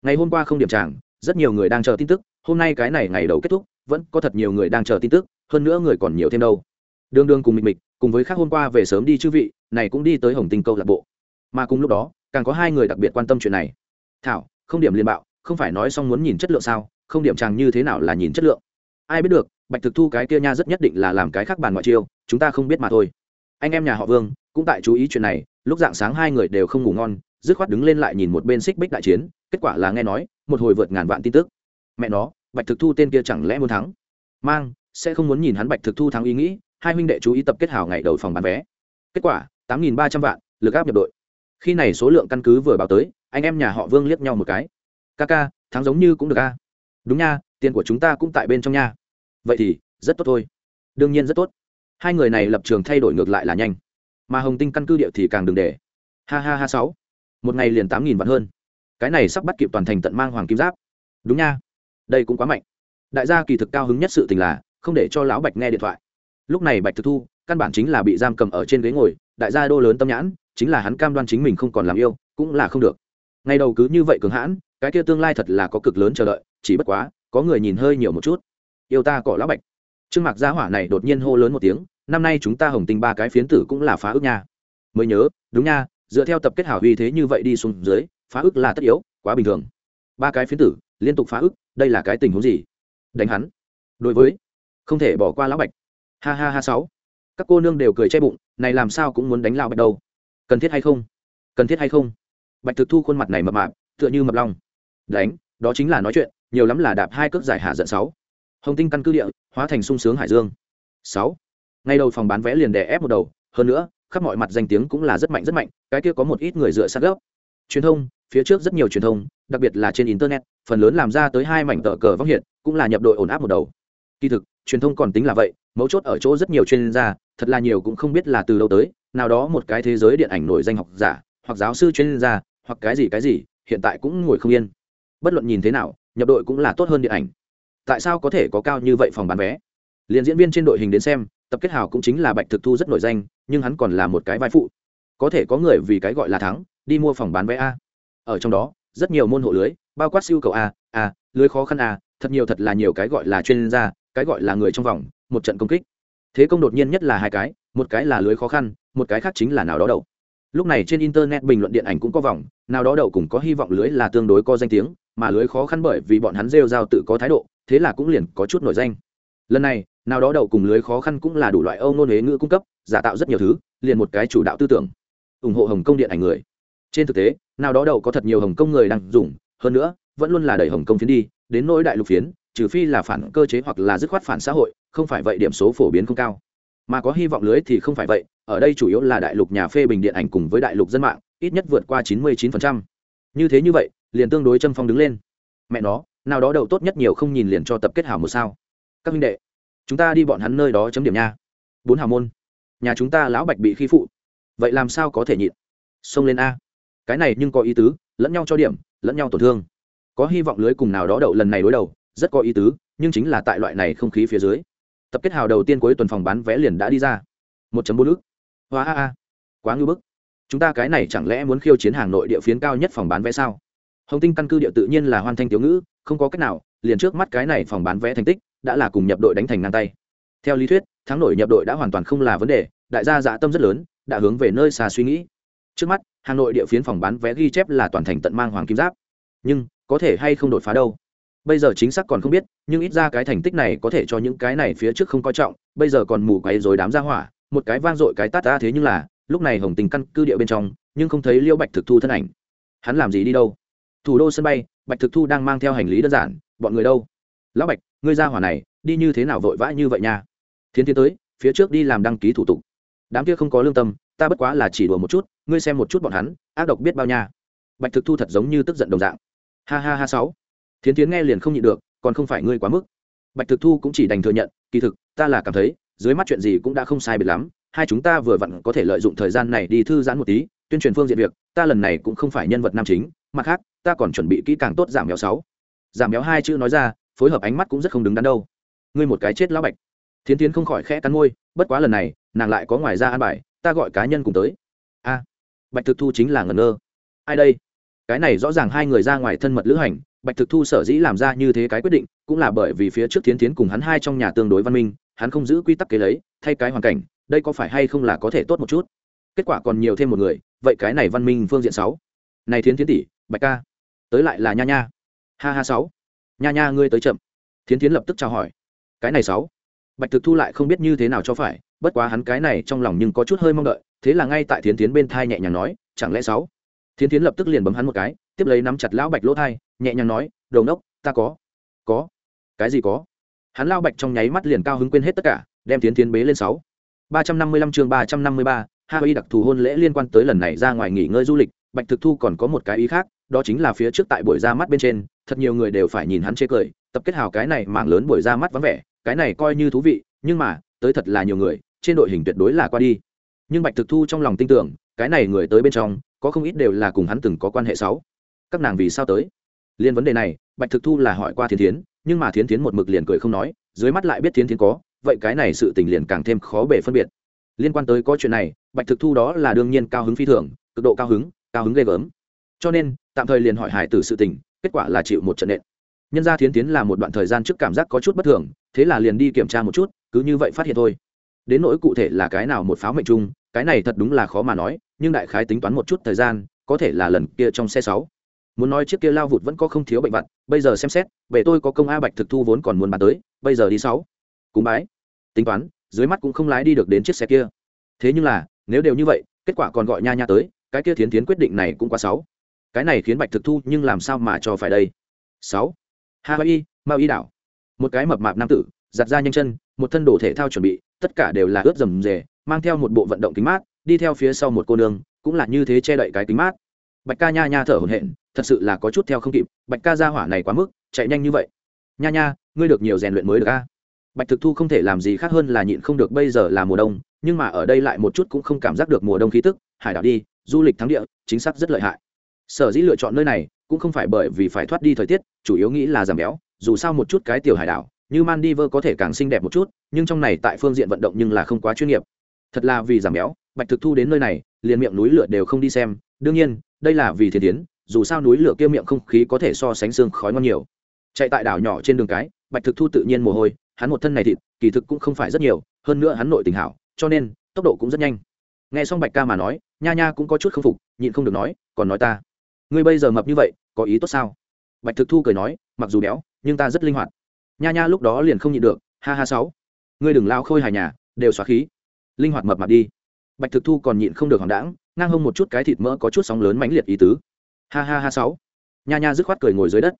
ngày hôm qua không điểm tràng, rất nhiều người đang chờ tin tức, hôm nay cái này ngày đầu kết thúc, vẫn có thật nhiều người đang chờ tin tức, hơn nữa người còn nhiều thêm đâu. Đương đương cùng mịch mịch, cùng với khác hôm qua về sớm đi chư vị, này cũng đi tới hồng tinh câu lạc bộ. Mà cùng lúc đó, càng có hai người đặc biệt quan tâm chuyện này. Thảo, không điểm liên bạo, không phải nói xong muốn nhìn chất lượng sao, không điểm chàng như thế nào là nhìn chất lượng. Ai biết được, bạch thực thu cái kia nha rất nhất định là làm cái khác bàn ngoại chiêu, chúng ta không biết mà thôi. Anh em nhà họ vương, cũng tại chú ý chuyện này, lúc dạng sáng hai người đều không ngủ ngon dứt khoát đứng lên lại nhìn một bên xích bích đại chiến, kết quả là nghe nói, một hồi vượt ngàn vạn tin tức. Mẹ nó, bạch thực thu tên kia chẳng lẽ muốn thắng? Mang, sẽ không muốn nhìn hắn bạch thực thu thắng ý nghĩ, hai huynh đệ chú ý tập kết hào ngày đầu phòng bán vé. Kết quả, tám nghìn ba trăm vạn, lực áp nhập đội. Khi này số lượng căn cứ vừa báo tới, anh em nhà họ vương liếc nhau một cái. Ca ca, thắng giống như cũng được a. Đúng nha, tiền của chúng ta cũng tại bên trong nha. Vậy thì, rất tốt thôi. Đương nhiên rất tốt. Hai người này lập trường thay đổi ngược lại là nhanh. Mà hồng tinh căn cứ địa thì càng đừng để. Ha ha ha sáu một ngày liền tám nghìn vạn hơn. Cái này sắp bắt kịp toàn thành tận mang hoàng kim giáp. Đúng nha. Đây cũng quá mạnh. Đại gia kỳ thực cao hứng nhất sự tình là không để cho lão bạch nghe điện thoại. Lúc này bạch thực thu, căn bản chính là bị giam cầm ở trên ghế ngồi, đại gia đô lớn tâm nhãn, chính là hắn cam đoan chính mình không còn làm yêu, cũng là không được. Ngày đầu cứ như vậy cường hãn, cái kia tương lai thật là có cực lớn chờ đợi, chỉ bất quá, có người nhìn hơi nhiều một chút. Yêu ta cỏ lão bạch. Trương mạc gia hỏa này đột nhiên hô lớn một tiếng, năm nay chúng ta hồng tinh ba cái phiến tử cũng là phá ước nha. Mới nhớ, đúng nha dựa theo tập kết hảo uy thế như vậy đi xuống dưới, phá ước là tất yếu, quá bình thường. Ba cái phiến tử, liên tục phá ước đây là cái tình huống gì? Đánh hắn. Đối với, không thể bỏ qua lão bạch. Ha ha ha sáu. Các cô nương đều cười che bụng, này làm sao cũng muốn đánh lão bạch đâu. Cần thiết hay không? Cần thiết hay không? Bạch thực thu khuôn mặt này mập mạp, tựa như mập long. Đánh, đó chính là nói chuyện, nhiều lắm là đạp hai cước giải hạ giận sáu. Hồng tinh căn cứ địa, hóa thành sung sướng hải dương. Sáu. Ngay đầu phòng bán vé liền đè ép một đầu, hơn nữa khắp mọi mặt danh tiếng cũng là rất mạnh rất mạnh, cái kia có một ít người dựa sát gốc. Truyền thông, phía trước rất nhiều truyền thông, đặc biệt là trên internet, phần lớn làm ra tới hai mảnh tờ cờ vong hiện, cũng là nhập đội ổn áp một đầu. Kỳ thực, truyền thông còn tính là vậy, mấu chốt ở chỗ rất nhiều chuyên gia, thật là nhiều cũng không biết là từ đâu tới, nào đó một cái thế giới điện ảnh nổi danh học giả, hoặc giáo sư chuyên gia, hoặc cái gì cái gì, hiện tại cũng ngồi không yên. Bất luận nhìn thế nào, nhập đội cũng là tốt hơn điện ảnh. Tại sao có thể có cao như vậy phòng bán vé? Liền diễn viên trên đội hình đến xem, tập kết hào cũng chính là bạch thực thu rất nổi danh nhưng hắn còn là một cái vai phụ. Có thể có người vì cái gọi là thắng, đi mua phòng bán vé a. Ở trong đó, rất nhiều môn hộ lưới, bao quát siêu cầu a a, lưới khó khăn a, thật nhiều thật là nhiều cái gọi là chuyên gia, cái gọi là người trong vòng, một trận công kích. Thế công đột nhiên nhất là hai cái, một cái là lưới khó khăn, một cái khác chính là nào đó đậu. Lúc này trên internet bình luận điện ảnh cũng có vòng, nào đó đậu cũng có hy vọng lưới là tương đối có danh tiếng, mà lưới khó khăn bởi vì bọn hắn rêu rao tự có thái độ, thế là cũng liền có chút nổi danh. Lần này nào đó đậu cùng lưới khó khăn cũng là đủ loại âu nôn huế ngữ cung cấp, giả tạo rất nhiều thứ, liền một cái chủ đạo tư tưởng. Ủng hộ hồng kông điện ảnh người. Trên thực tế, nào đó đậu có thật nhiều hồng kông người đang dùng, hơn nữa, vẫn luôn là đẩy hồng kông phiến đi, đến nỗi đại lục phiến, trừ phi là phản cơ chế hoặc là dứt khoát phản xã hội, không phải vậy điểm số phổ biến không cao. Mà có hy vọng lưới thì không phải vậy, ở đây chủ yếu là đại lục nhà phê bình điện ảnh cùng với đại lục dân mạng, ít nhất vượt qua chín mươi 99%. như thế như vậy, liền tương đối châm phong đứng lên. Mẹ nó, nào đó đậu tốt nhất nhiều không nhìn liền cho tập kết hảo một sao. Các minh đệ chúng ta đi bọn hắn nơi đó chấm điểm nha. Bốn hào môn. Nhà chúng ta lão bạch bị khi phụ. Vậy làm sao có thể nhịn? Xông lên a. Cái này nhưng có ý tứ, lẫn nhau cho điểm, lẫn nhau tổn thương. Có hy vọng lưới cùng nào đó đậu lần này đối đầu, rất có ý tứ, nhưng chính là tại loại này không khí phía dưới. Tập kết hào đầu tiên cuối tuần phòng bán vé liền đã đi ra. Một chấm bốn ức. Hóa a a. Quá ngưỡng bức. Chúng ta cái này chẳng lẽ muốn khiêu chiến hàng nội địa phiến cao nhất phòng bán vé sao? Hồng tinh căn cư địa tự nhiên là hoàn thanh tiểu ngữ, không có cách nào, liền trước mắt cái này phòng bán vé thành tích đã là cùng nhập đội đánh thành ngang tay. Theo lý thuyết, thắng nổi nhập đội đã hoàn toàn không là vấn đề, đại gia dạ tâm rất lớn, đã hướng về nơi xa suy nghĩ. Trước mắt, hà nội địa phiến phòng bán vé ghi chép là toàn thành tận mang hoàng kim giáp. Nhưng, có thể hay không đột phá đâu? Bây giờ chính xác còn không biết, nhưng ít ra cái thành tích này có thể cho những cái này phía trước không coi trọng, bây giờ còn mù quấy rồi đám ra hỏa, một cái vang dội cái tát ta thế nhưng là, lúc này hồng tình căn cư địa bên trong, nhưng không thấy liêu bạch thực thu thân ảnh. Hắn làm gì đi đâu? Thủ đô sân bay, bạch thực thu đang mang theo hành lý đơn giản, bọn người đâu? Lão bạch, ngươi ra hỏa này, đi như thế nào vội vã như vậy nha? Thiến tiến tới, phía trước đi làm đăng ký thủ tục. Đám kia không có lương tâm, ta bất quá là chỉ đùa một chút, ngươi xem một chút bọn hắn, ác độc biết bao nha. Bạch thực thu thật giống như tức giận đồng dạng. Ha ha ha sáu. Thiến tiến nghe liền không nhịn được, còn không phải ngươi quá mức. Bạch thực thu cũng chỉ đành thừa nhận, kỳ thực, ta là cảm thấy, dưới mắt chuyện gì cũng đã không sai biệt lắm, hai chúng ta vừa vặn có thể lợi dụng thời gian này đi thư giãn một tí, tuyên truyền phương diện việc, ta lần này cũng không phải nhân vật nam chính, mặt khác, ta còn chuẩn bị kỹ càng tốt giảm béo sáu. Giảm béo hai chữ nói ra phối hợp ánh mắt cũng rất không đứng đắn đâu. Ngươi một cái chết lão bạch. Thiến tiến không khỏi khẽ cắn môi, bất quá lần này, nàng lại có ngoài ra an bài, ta gọi cá nhân cùng tới. A, bạch thực thu chính là ngẩn ngơ. Ai đây? Cái này rõ ràng hai người ra ngoài thân mật lữ hành, bạch thực thu sở dĩ làm ra như thế cái quyết định, cũng là bởi vì phía trước thiến tiến cùng hắn hai trong nhà tương đối văn minh, hắn không giữ quy tắc kế lấy, thay cái hoàn cảnh, đây có phải hay không là có thể tốt một chút? Kết quả còn nhiều thêm một người, vậy cái này văn minh phương diện sáu. Này thiến tiến tỷ, bạch ca, tới lại là nha nha. Ha ha sáu nha nha ngươi tới chậm. Thiến Thiến lập tức chào hỏi. Cái này sáu. Bạch thực thu lại không biết như thế nào cho phải, bất quá hắn cái này trong lòng nhưng có chút hơi mong đợi, thế là ngay tại thiến Thiến bên thai nhẹ nhàng nói, chẳng lẽ sáu? Thiến Thiến lập tức liền bấm hắn một cái, tiếp lấy nắm chặt lão bạch lỗ thai, nhẹ nhàng nói đầu nốc ta có. Có? Cái gì có? Hắn lao bạch trong nháy mắt liền cao hứng quên hết tất cả, đem tiến tiến bế lên sáu. ba trăm năm mươi lăm chương ba trăm năm mươi ba hawaii đặc thù hôn lễ liên quan tới lần này ra ngoài nghỉ ngơi du lịch, bạch thực thu còn có một cái ý khác, đó chính là phía trước tại buổi ra mắt bên trên thật nhiều người đều phải nhìn hắn chê cười, tập kết hào cái này mạng lớn buổi ra mắt vắng vẻ, cái này coi như thú vị, nhưng mà, tới thật là nhiều người, trên đội hình tuyệt đối là qua đi. Nhưng bạch thực thu trong lòng tin tưởng, cái này người tới bên trong, có không ít đều là cùng hắn từng có quan hệ xấu các nàng vì sao tới? Liên vấn đề này, bạch thực thu là hỏi qua thiên thiến, nhưng mà thiến thiến một mực liền cười không nói, dưới mắt lại biết thiến thiến có, vậy cái này sự tình liền càng thêm khó bể phân biệt. Liên quan tới có chuyện này, bạch thực thu đó là đương nhiên cao hứng phi thường, cực độ cao hứng cao hứng ghê gớm. Cho nên, tạm thời liền hỏi hải tử sự tình kết quả là chịu một trận nện. Nhân gia thiến tiến là một đoạn thời gian trước cảm giác có chút bất thường, thế là liền đi kiểm tra một chút, cứ như vậy phát hiện thôi. Đến nỗi cụ thể là cái nào một pháo mệnh trung cái này thật đúng là khó mà nói, nhưng đại khái tính toán một chút thời gian, có thể là lần kia trong xe sáu. Muốn nói chiếc kia lao vụt vẫn có không thiếu bệnh vặt, bây giờ xem xét, về tôi có công a bạch thực thu vốn còn muốn bán tới, bây giờ đi sáu. Cúng bái. Tính toán, dưới mắt cũng không lái đi được đến chiếc xe kia. Thế nhưng là, nếu đều như vậy, kết quả còn gọi nha nha tới, cái kia thiến tiến quyết định này cũng quá sáu cái này khiến bạch thực thu nhưng làm sao mà cho phải đây? Sáu. Hawaii mao y đảo. Một cái mập mạp nam tử, giặt ra nhanh chân, một thân đồ thể thao chuẩn bị, tất cả đều là ướt rầm rề mang theo một bộ vận động kính mát, đi theo phía sau một cô nương, cũng là như thế che đậy cái kính mát. Bạch ca nha nha thở hổn hển, thật sự là có chút theo không kịp, bạch ca ra hỏa này quá mức, chạy nhanh như vậy. Nha nha, ngươi được nhiều rèn luyện mới được a. Bạch thực thu không thể làm gì khác hơn là nhịn không được bây giờ là mùa đông, nhưng mà ở đây lại một chút cũng không cảm giác được mùa đông khí tức, hải đảo đi, du lịch thắng địa, chính xác rất lợi hại sở dĩ lựa chọn nơi này cũng không phải bởi vì phải thoát đi thời tiết, chủ yếu nghĩ là giảm béo, dù sao một chút cái tiểu hải đảo như maldives có thể càng xinh đẹp một chút, nhưng trong này tại phương diện vận động nhưng là không quá chuyên nghiệp. Thật là vì giảm béo, bạch thực thu đến nơi này, liền miệng núi lửa đều không đi xem, đương nhiên, đây là vì thiên tiến, dù sao núi lửa kia miệng không khí có thể so sánh xương khói ngon nhiều. Chạy tại đảo nhỏ trên đường cái, bạch thực thu tự nhiên mồ hôi, hắn một thân này thịt, kỳ thực cũng không phải rất nhiều, hơn nữa hắn nội tình hảo, cho nên, tốc độ cũng rất nhanh. Nghe xong bạch ca mà nói, nha nha cũng có chút k phục, nhịn không được nói, còn nói ta? Ngươi bây giờ mập như vậy, có ý tốt sao? Bạch thực thu cười nói, mặc dù béo, nhưng ta rất linh hoạt. Nha nha lúc đó liền không nhịn được, ha ha sáu. Ngươi đừng lao khôi hài nhà, đều xóa khí. Linh hoạt mập mạp đi. Bạch thực thu còn nhịn không được hoàng đãng, ngang hông một chút cái thịt mỡ có chút sóng lớn mãnh liệt ý tứ. Ha ha ha sáu. Nha nha dứt khoát cười ngồi dưới đất.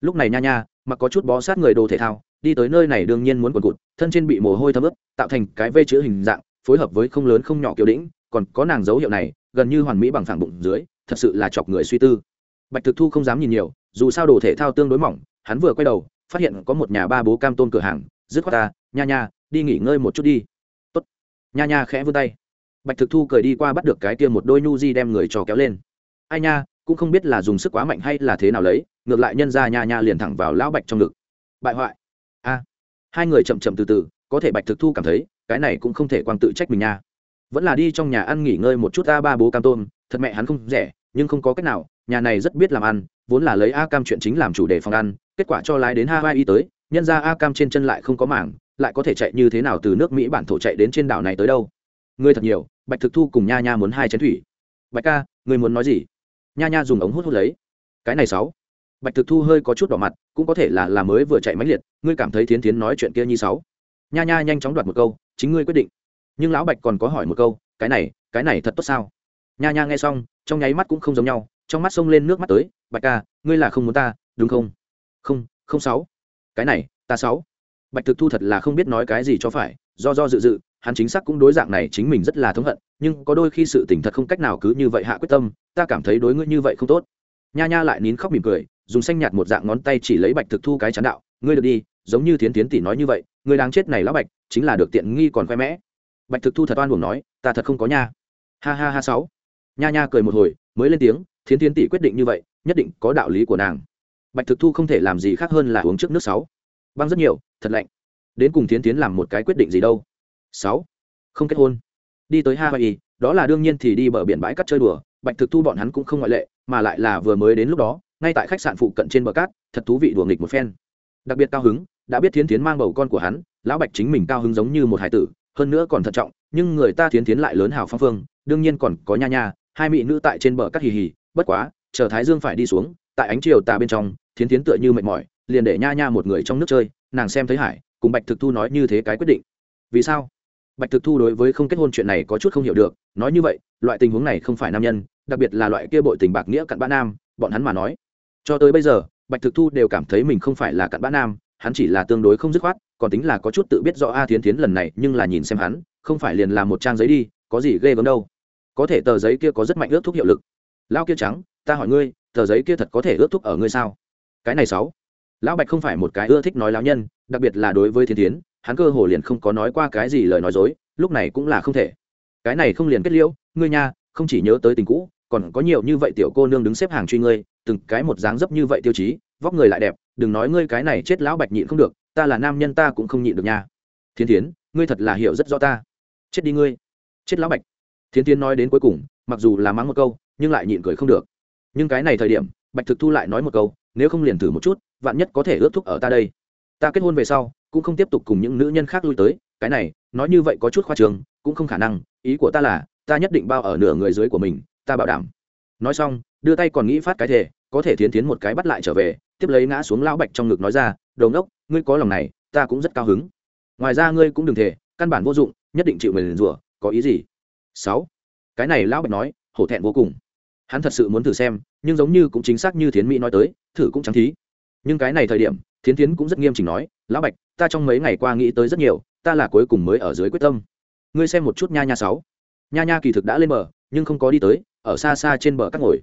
Lúc này nha nha, mặc có chút bó sát người đồ thể thao, đi tới nơi này đương nhiên muốn quần cụt, thân trên bị mồ hôi thấm ướt, tạo thành cái vê chữ hình dạng, phối hợp với không lớn không nhỏ kiểu đĩnh, còn có nàng dấu hiệu này, gần như hoàn mỹ bằng phẳng bụng dưới thật sự là chọc người suy tư. Bạch thực thu không dám nhìn nhiều, dù sao đồ thể thao tương đối mỏng, hắn vừa quay đầu, phát hiện có một nhà ba bố cam tôn cửa hàng, dứt khoát ta, nha nha, đi nghỉ ngơi một chút đi. Tốt. Nha nha khẽ vươn tay. Bạch thực thu cười đi qua bắt được cái kia một đôi nu di đem người trò kéo lên. Ai nha, cũng không biết là dùng sức quá mạnh hay là thế nào lấy, ngược lại nhân ra nha nha liền thẳng vào lão bạch trong ngực. Bại hoại. A. Hai người chậm chậm từ từ, có thể bạch thực thu cảm thấy, cái này cũng không thể quang tự trách mình nha. Vẫn là đi trong nhà ăn nghỉ ngơi một chút ta ba bố cam tôm, thật mẹ hắn không rẻ nhưng không có cách nào, nhà này rất biết làm ăn, vốn là lấy a cam chuyện chính làm chủ đề phòng ăn, kết quả cho lái đến hawaii y tới, nhân ra a cam trên chân lại không có mảng, lại có thể chạy như thế nào từ nước mỹ bản thổ chạy đến trên đảo này tới đâu? Ngươi thật nhiều, bạch thực thu cùng nha nha muốn hai chén thủy. Bạch ca ngươi muốn nói gì? Nha nha dùng ống hút hút lấy. Cái này sáu. Bạch thực thu hơi có chút đỏ mặt, cũng có thể là là mới vừa chạy máy liệt, ngươi cảm thấy thiến thiến nói chuyện kia như sáu. Nha nha nhanh chóng đoạt một câu, chính ngươi quyết định. Nhưng lão bạch còn có hỏi một câu, cái này cái này thật tốt sao? Nha nha nghe xong, trong nháy mắt cũng không giống nhau, trong mắt xông lên nước mắt tới, bạch ca, ngươi là không muốn ta, đúng không? Không không sáu. Cái này, ta sáu. Bạch thực thu thật là không biết nói cái gì cho phải, do do dự dự, hắn chính xác cũng đối dạng này chính mình rất là thống hận, nhưng có đôi khi sự tình thật không cách nào cứ như vậy hạ quyết tâm, ta cảm thấy đối ngươi như vậy không tốt. Nha nha lại nín khóc mỉm cười, dùng xanh nhạt một dạng ngón tay chỉ lấy bạch thực thu cái chán đạo, ngươi được đi, giống như thiến tiến tỷ nói như vậy, ngươi đáng chết này lão bạch, chính là được tiện nghi còn khoe mẽ. Bạch thực thu thật oan buồn nói, ta thật không có nha. Ha ha ha sáu nha nha cười một hồi, mới lên tiếng, thiến tiến tỷ quyết định như vậy, nhất định có đạo lý của nàng. Bạch thực thu không thể làm gì khác hơn là uống trước nước sáu. Băng rất nhiều, thật lạnh. Đến cùng thiến tiến làm một cái quyết định gì đâu? Sáu. Không kết hôn. Đi tới hawaii, đó là đương nhiên thì đi bờ biển bãi cắt chơi đùa. Bạch thực thu bọn hắn cũng không ngoại lệ, mà lại là vừa mới đến lúc đó, ngay tại khách sạn phụ cận trên bờ cát, thật thú vị đùa nghịch một phen. Đặc biệt cao hứng, đã biết thiến tiến mang bầu con của hắn, lão bạch chính mình cao hứng giống như một hải tử, hơn nữa còn thận trọng, nhưng người ta thiến tiến lại lớn hào phong phương, đương nhiên còn có nha nha hai mỹ nữ tại trên bờ cát hì hì, bất quá, chờ thái dương phải đi xuống, tại ánh chiều tà bên trong, thiến tiến tựa như mệt mỏi, liền để nha nha một người trong nước chơi, nàng xem thấy hải, cùng bạch thực thu nói như thế cái quyết định. Vì sao? Bạch thực thu đối với không kết hôn chuyện này có chút không hiểu được, nói như vậy, loại tình huống này không phải nam nhân, đặc biệt là loại kia bội tình bạc nghĩa cặn bã nam, bọn hắn mà nói. Cho tới bây giờ, bạch thực thu đều cảm thấy mình không phải là cặn bã nam, hắn chỉ là tương đối không dứt khoát, còn tính là có chút tự biết rõ, a, thiến thiến lần này nhưng là nhìn xem hắn, không phải liền làm một trang giấy đi, có gì ghê gớm đâu có thể tờ giấy kia có rất mạnh ước thúc hiệu lực. Lao kia trắng, ta hỏi ngươi, tờ giấy kia thật có thể ước thúc ở ngươi sao? Cái này sáu. Lão bạch không phải một cái ưa thích nói lão nhân, đặc biệt là đối với thiên tiến, hắn cơ hồ liền không có nói qua cái gì lời nói dối, lúc này cũng là không thể. Cái này không liền kết liễu, ngươi nha, không chỉ nhớ tới tình cũ, còn có nhiều như vậy tiểu cô nương đứng xếp hàng truy ngươi, từng cái một dáng dấp như vậy tiêu chí, vóc người lại đẹp, đừng nói ngươi cái này chết lão bạch nhịn không được, ta là nam nhân ta cũng không nhịn được nha. Thiên tiến, ngươi thật là hiểu rất rõ ta. Chết đi ngươi. Chết lão bạch thiên tiến nói đến cuối cùng, mặc dù là mắng một câu, nhưng lại nhịn cười không được. Nhưng cái này thời điểm, bạch thực thu lại nói một câu, nếu không liền thử một chút, vạn nhất có thể ước thúc ở ta đây. Ta kết hôn về sau, cũng không tiếp tục cùng những nữ nhân khác lui tới, cái này, nói như vậy có chút khoa trường cũng không khả năng, ý của ta là, ta nhất định bao ở nửa người dưới của mình, ta bảo đảm. Nói xong, đưa tay còn nghĩ phát cái thể có thể thiến tiến một cái bắt lại trở về, tiếp lấy ngã xuống lão bạch trong ngực nói ra đầu ngốc, ngươi có lòng này, ta cũng rất cao hứng. Ngoài ra ngươi cũng đừng thể căn bản vô dụng, nhất định chịu mình rủa, có ý gì? Sáu. Cái này lão bạch nói, hổ thẹn vô cùng. Hắn thật sự muốn thử xem, nhưng giống như cũng chính xác như thiến mỹ nói tới, thử cũng chẳng thí. Nhưng cái này thời điểm, thiến thiến cũng rất nghiêm chỉnh nói, lão bạch, ta trong mấy ngày qua nghĩ tới rất nhiều, ta là cuối cùng mới ở dưới quyết tâm. Ngươi xem một chút nha nha sáu. Nha nha kỳ thực đã lên bờ, nhưng không có đi tới, ở xa xa trên bờ các ngồi.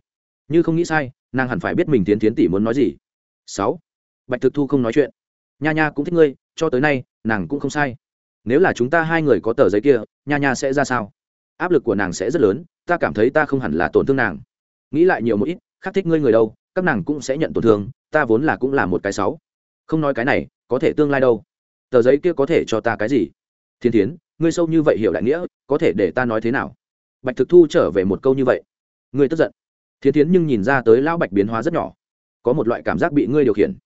Như không nghĩ sai, nàng hẳn phải biết mình tiến tiến tỷ muốn nói gì. Sáu. Bạch thực thu không nói chuyện. Nha nha cũng thích ngươi, cho tới nay, nàng cũng không sai. Nếu là chúng ta hai người có tờ giấy kia, nha nha sẽ ra sao? Áp lực của nàng sẽ rất lớn, ta cảm thấy ta không hẳn là tổn thương nàng. Nghĩ lại nhiều một ít khác thích ngươi người đâu, các nàng cũng sẽ nhận tổn thương, ta vốn là cũng là một cái sáu. Không nói cái này, có thể tương lai đâu. Tờ giấy kia có thể cho ta cái gì? Thiên thiến, ngươi sâu như vậy hiểu đại nghĩa, có thể để ta nói thế nào? Bạch thực thu trở về một câu như vậy. Ngươi tức giận. Thiên thiến nhưng nhìn ra tới lão bạch biến hóa rất nhỏ. Có một loại cảm giác bị ngươi điều khiển.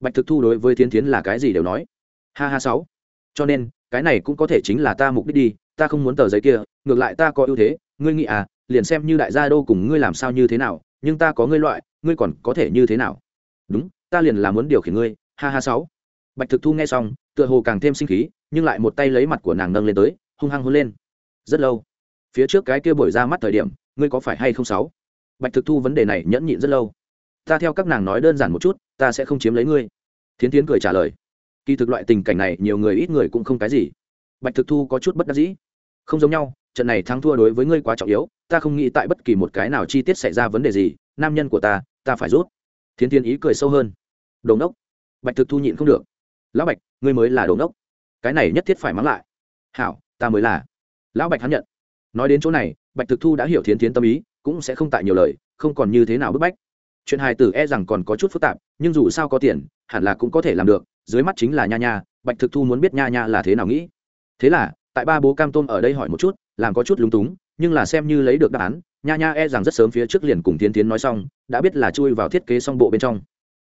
Bạch thực thu đối với thiên thiến là cái gì đều nói. Ha ha sáu. Cho nên, cái này cũng có thể chính là ta mục đích đi ta không muốn tờ giấy kia, ngược lại ta có ưu thế, ngươi nghĩ à liền xem như đại gia đô cùng ngươi làm sao như thế nào, nhưng ta có ngươi loại, ngươi còn có thể như thế nào? Đúng, ta liền là muốn điều khiển ngươi, ha ha sáu. Bạch thực thu nghe xong, tựa hồ càng thêm sinh khí, nhưng lại một tay lấy mặt của nàng nâng lên tới, hung hăng hôn lên. Rất lâu. Phía trước cái kia bổi ra mắt thời điểm, ngươi có phải hay không sáu? Bạch thực thu vấn đề này nhẫn nhịn rất lâu. Ta theo các nàng nói đơn giản một chút, ta sẽ không chiếm lấy ngươi. Thiến tiến cười trả lời. Kỳ thực loại tình cảnh này, nhiều người ít người cũng không cái gì bạch thực thu có chút bất đắc dĩ. Không giống nhau, trận này thắng thua đối với ngươi quá trọng yếu, ta không nghĩ tại bất kỳ một cái nào chi tiết xảy ra vấn đề gì, nam nhân của ta ta phải rút. Thiến thiên ý cười sâu hơn. Đồn đốc bạch thực thu nhịn không được. Lão bạch, ngươi mới là đồn đốc cái này nhất thiết phải mắng lại. Hảo, ta mới là. Lão bạch hắn nhận. Nói đến chỗ này, bạch thực thu đã hiểu thiến Thiến tâm ý, cũng sẽ không tại nhiều lời, không còn như thế nào bức bách. Chuyện hài tử e rằng còn có chút phức tạp, nhưng dù sao có tiền, hẳn là cũng có thể làm được, dưới mắt chính là nha nha, bạch thực thu muốn biết nha nha là thế nào nghĩ thế là, tại ba bố cam tôm ở đây hỏi một chút, làm có chút lúng túng, nhưng là xem như lấy được đáp án, nha nha e rằng rất sớm phía trước liền cùng tiến tiến nói xong, đã biết là chui vào thiết kế xong bộ bên trong.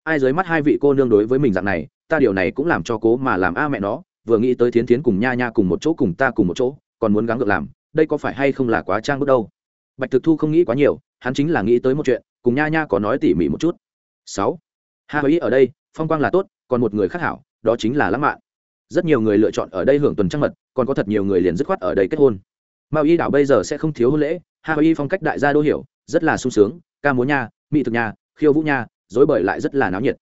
Ai dưới mắt hai vị cô nương đối với mình dạng này, ta điều này cũng làm cho cố mà làm a mẹ nó, vừa nghĩ tới tiến tiến cùng nha nha cùng một chỗ cùng ta cùng một chỗ, còn muốn gắng gượng làm, đây có phải hay không là quá trang bước đâu? Bạch thực thu không nghĩ quá nhiều, hắn chính là nghĩ tới một chuyện, cùng nha nha có nói tỉ mỉ một chút. Sáu. Ha ý ở đây, phong quang là tốt, còn một người khác hảo, đó chính là lãng mạn. Rất nhiều người lựa chọn ở đây hưởng tuần trăng mật còn có thật nhiều người liền dứt khoát ở đây kết hôn. Mao y đảo bây giờ sẽ không thiếu hôn lễ Hawaii phong cách đại gia đô hiểu, rất là sung sướng, ca múa nha, mỹ thực nha, khiêu vũ nha, dối bời lại rất là náo nhiệt.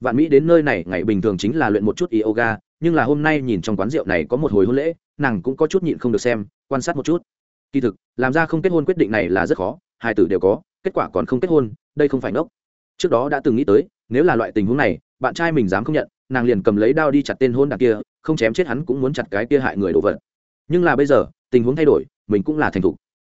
Vạn mỹ đến nơi này, ngày bình thường chính là luyện một chút yoga, nhưng là hôm nay nhìn trong quán rượu này có một hồi hôn lễ, nàng cũng có chút nhịn không được xem, quan sát một chút. Kỳ thực, làm ra không kết hôn quyết định này là rất khó, hai tử đều có, kết quả còn không kết hôn, đây không phải ngốc. Trước đó đã từng nghĩ tới, nếu là loại tình huống này, bạn trai mình dám không nhận nàng liền cầm lấy đao đi chặt tên hôn đằng kia, không chém chết hắn cũng muốn chặt cái kia hại người đồ vật. Nhưng là bây giờ, tình huống thay đổi, mình cũng là thành thục.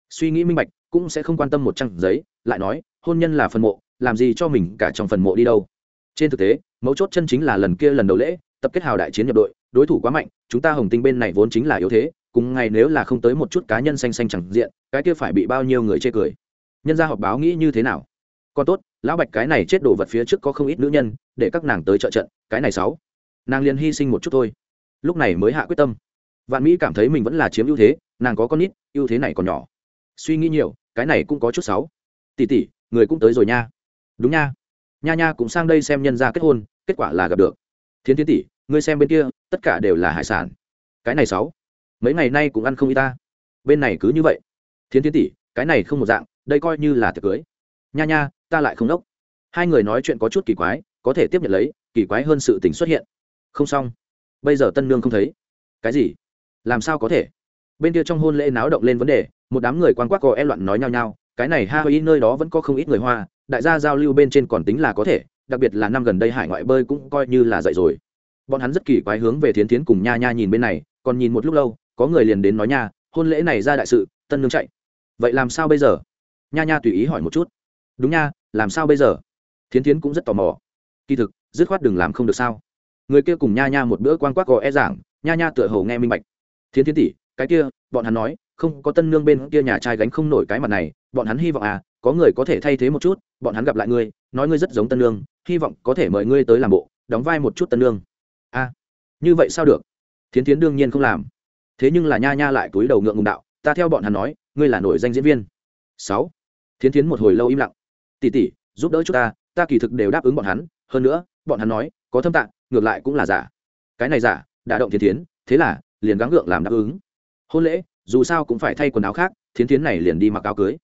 Suy nghĩ minh bạch, cũng sẽ không quan tâm một trang giấy, lại nói, hôn nhân là phần mộ, làm gì cho mình cả trong phần mộ đi đâu. Trên thực tế, mấu chốt chân chính là lần kia lần đầu lễ, tập kết hào đại chiến nhập đội, đối thủ quá mạnh, chúng ta hồng tinh bên này vốn chính là yếu thế, cùng ngày nếu là không tới một chút cá nhân xanh xanh chẳng diện, cái kia phải bị bao nhiêu người chê cười. Nhân gia họp báo nghĩ như thế nào? Còn tốt, lão bạch cái này chết đổ vật phía trước có không ít nữ nhân, để các nàng tới trợ trận, cái này sáu. Nàng liền hy sinh một chút thôi. Lúc này mới hạ quyết tâm. Vạn mỹ cảm thấy mình vẫn là chiếm ưu thế, nàng có con ít ưu thế này còn nhỏ. Suy nghĩ nhiều, cái này cũng có chút sáu. Tỷ tỷ, người cũng tới rồi nha. Đúng nha. Nha nha cũng sang đây xem nhân gia kết hôn, kết quả là gặp được. Thiến thiến tỷ, ngươi xem bên kia, tất cả đều là hải sản. Cái này sáu. Mấy ngày nay cũng ăn không y ta. Bên này cứ như vậy. Thiến thiến tỷ, cái này không một dạng, đây coi như là tiệc cưới. Nha nha ta lại không đốc. Hai người nói chuyện có chút kỳ quái, có thể tiếp nhận lấy, kỳ quái hơn sự tình xuất hiện. Không xong. Bây giờ tân nương không thấy. Cái gì? Làm sao có thể? Bên kia trong hôn lễ náo động lên vấn đề, một đám người quan quắc có e loạn nói nhau nhau, cái này ha hơi nơi đó vẫn có không ít người hoa, đại gia giao lưu bên trên còn tính là có thể, đặc biệt là năm gần đây hải ngoại bơi cũng coi như là dậy rồi. Bọn hắn rất kỳ quái hướng về thiến thiến cùng nha nha nhìn bên này, còn nhìn một lúc lâu, có người liền đến nói nha, hôn lễ này ra đại sự, tân nương chạy. Vậy làm sao bây giờ? Nha nha tùy ý hỏi một chút. Đúng nha làm sao bây giờ? Thiến thiến cũng rất tò mò. Kỳ thực dứt khoát đừng làm không được sao? Người kia cùng nha nha một bữa quan quắc gò e giảng nha nha tựa hồ nghe minh bạch. Thiến thiến tỷ cái kia bọn hắn nói không có tân nương bên kia nhà trai gánh không nổi cái mặt này bọn hắn hy vọng à có người có thể thay thế một chút bọn hắn gặp lại ngươi nói ngươi rất giống tân nương hy vọng có thể mời ngươi tới làm bộ đóng vai một chút tân nương. A à, như vậy sao được? Thiến thiến đương nhiên không làm. Thế nhưng là nha nha lại túi đầu ngượng ngùng đạo ta theo bọn hắn nói ngươi là nổi danh diễn viên. Sáu. Thiến thiến một hồi lâu im lặng tỷ tỷ, giúp đỡ chúng ta ta kỳ thực đều đáp ứng bọn hắn, hơn nữa, bọn hắn nói, có thâm tạng ngược lại cũng là giả. Cái này giả, đã động thiến thiến, thế là, liền gắng gượng làm đáp ứng. Hôn lễ, dù sao cũng phải thay quần áo khác, thiến thiến này liền đi mặc áo cưới.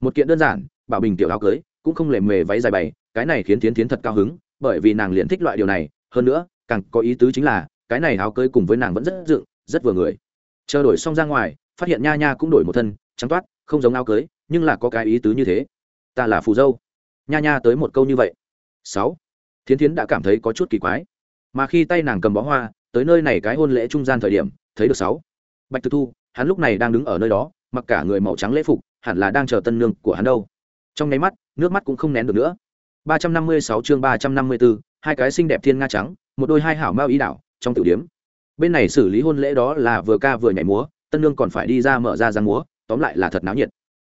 Một kiện đơn giản, bảo bình tiểu áo cưới, cũng không lề mề váy dài bày, cái này khiến thiến thiến thật cao hứng, bởi vì nàng liền thích loại điều này, hơn nữa, càng có ý tứ chính là, cái này áo cưới cùng với nàng vẫn rất dựng, rất vừa người. Chờ đổi xong ra ngoài, phát hiện nha nha cũng đổi một thân, trắng toát, không giống áo cưới, nhưng là có cái ý tứ như thế. Ta là phù dâu nha nha tới một câu như vậy. Sáu. Thiến thiến đã cảm thấy có chút kỳ quái. Mà khi tay nàng cầm bó hoa tới nơi này cái hôn lễ trung gian thời điểm thấy được sáu. Bạch thực thu hắn lúc này đang đứng ở nơi đó mặc cả người màu trắng lễ phục hẳn là đang chờ tân nương của hắn đâu. Trong nháy mắt nước mắt cũng không nén được nữa. 356 chương 354, hai cái xinh đẹp thiên nga trắng một đôi hai hảo mao ý đảo trong tiểu điếm. Bên này xử lý hôn lễ đó là vừa ca vừa nhảy múa tân nương còn phải đi ra mở ra giang múa tóm lại là thật náo nhiệt.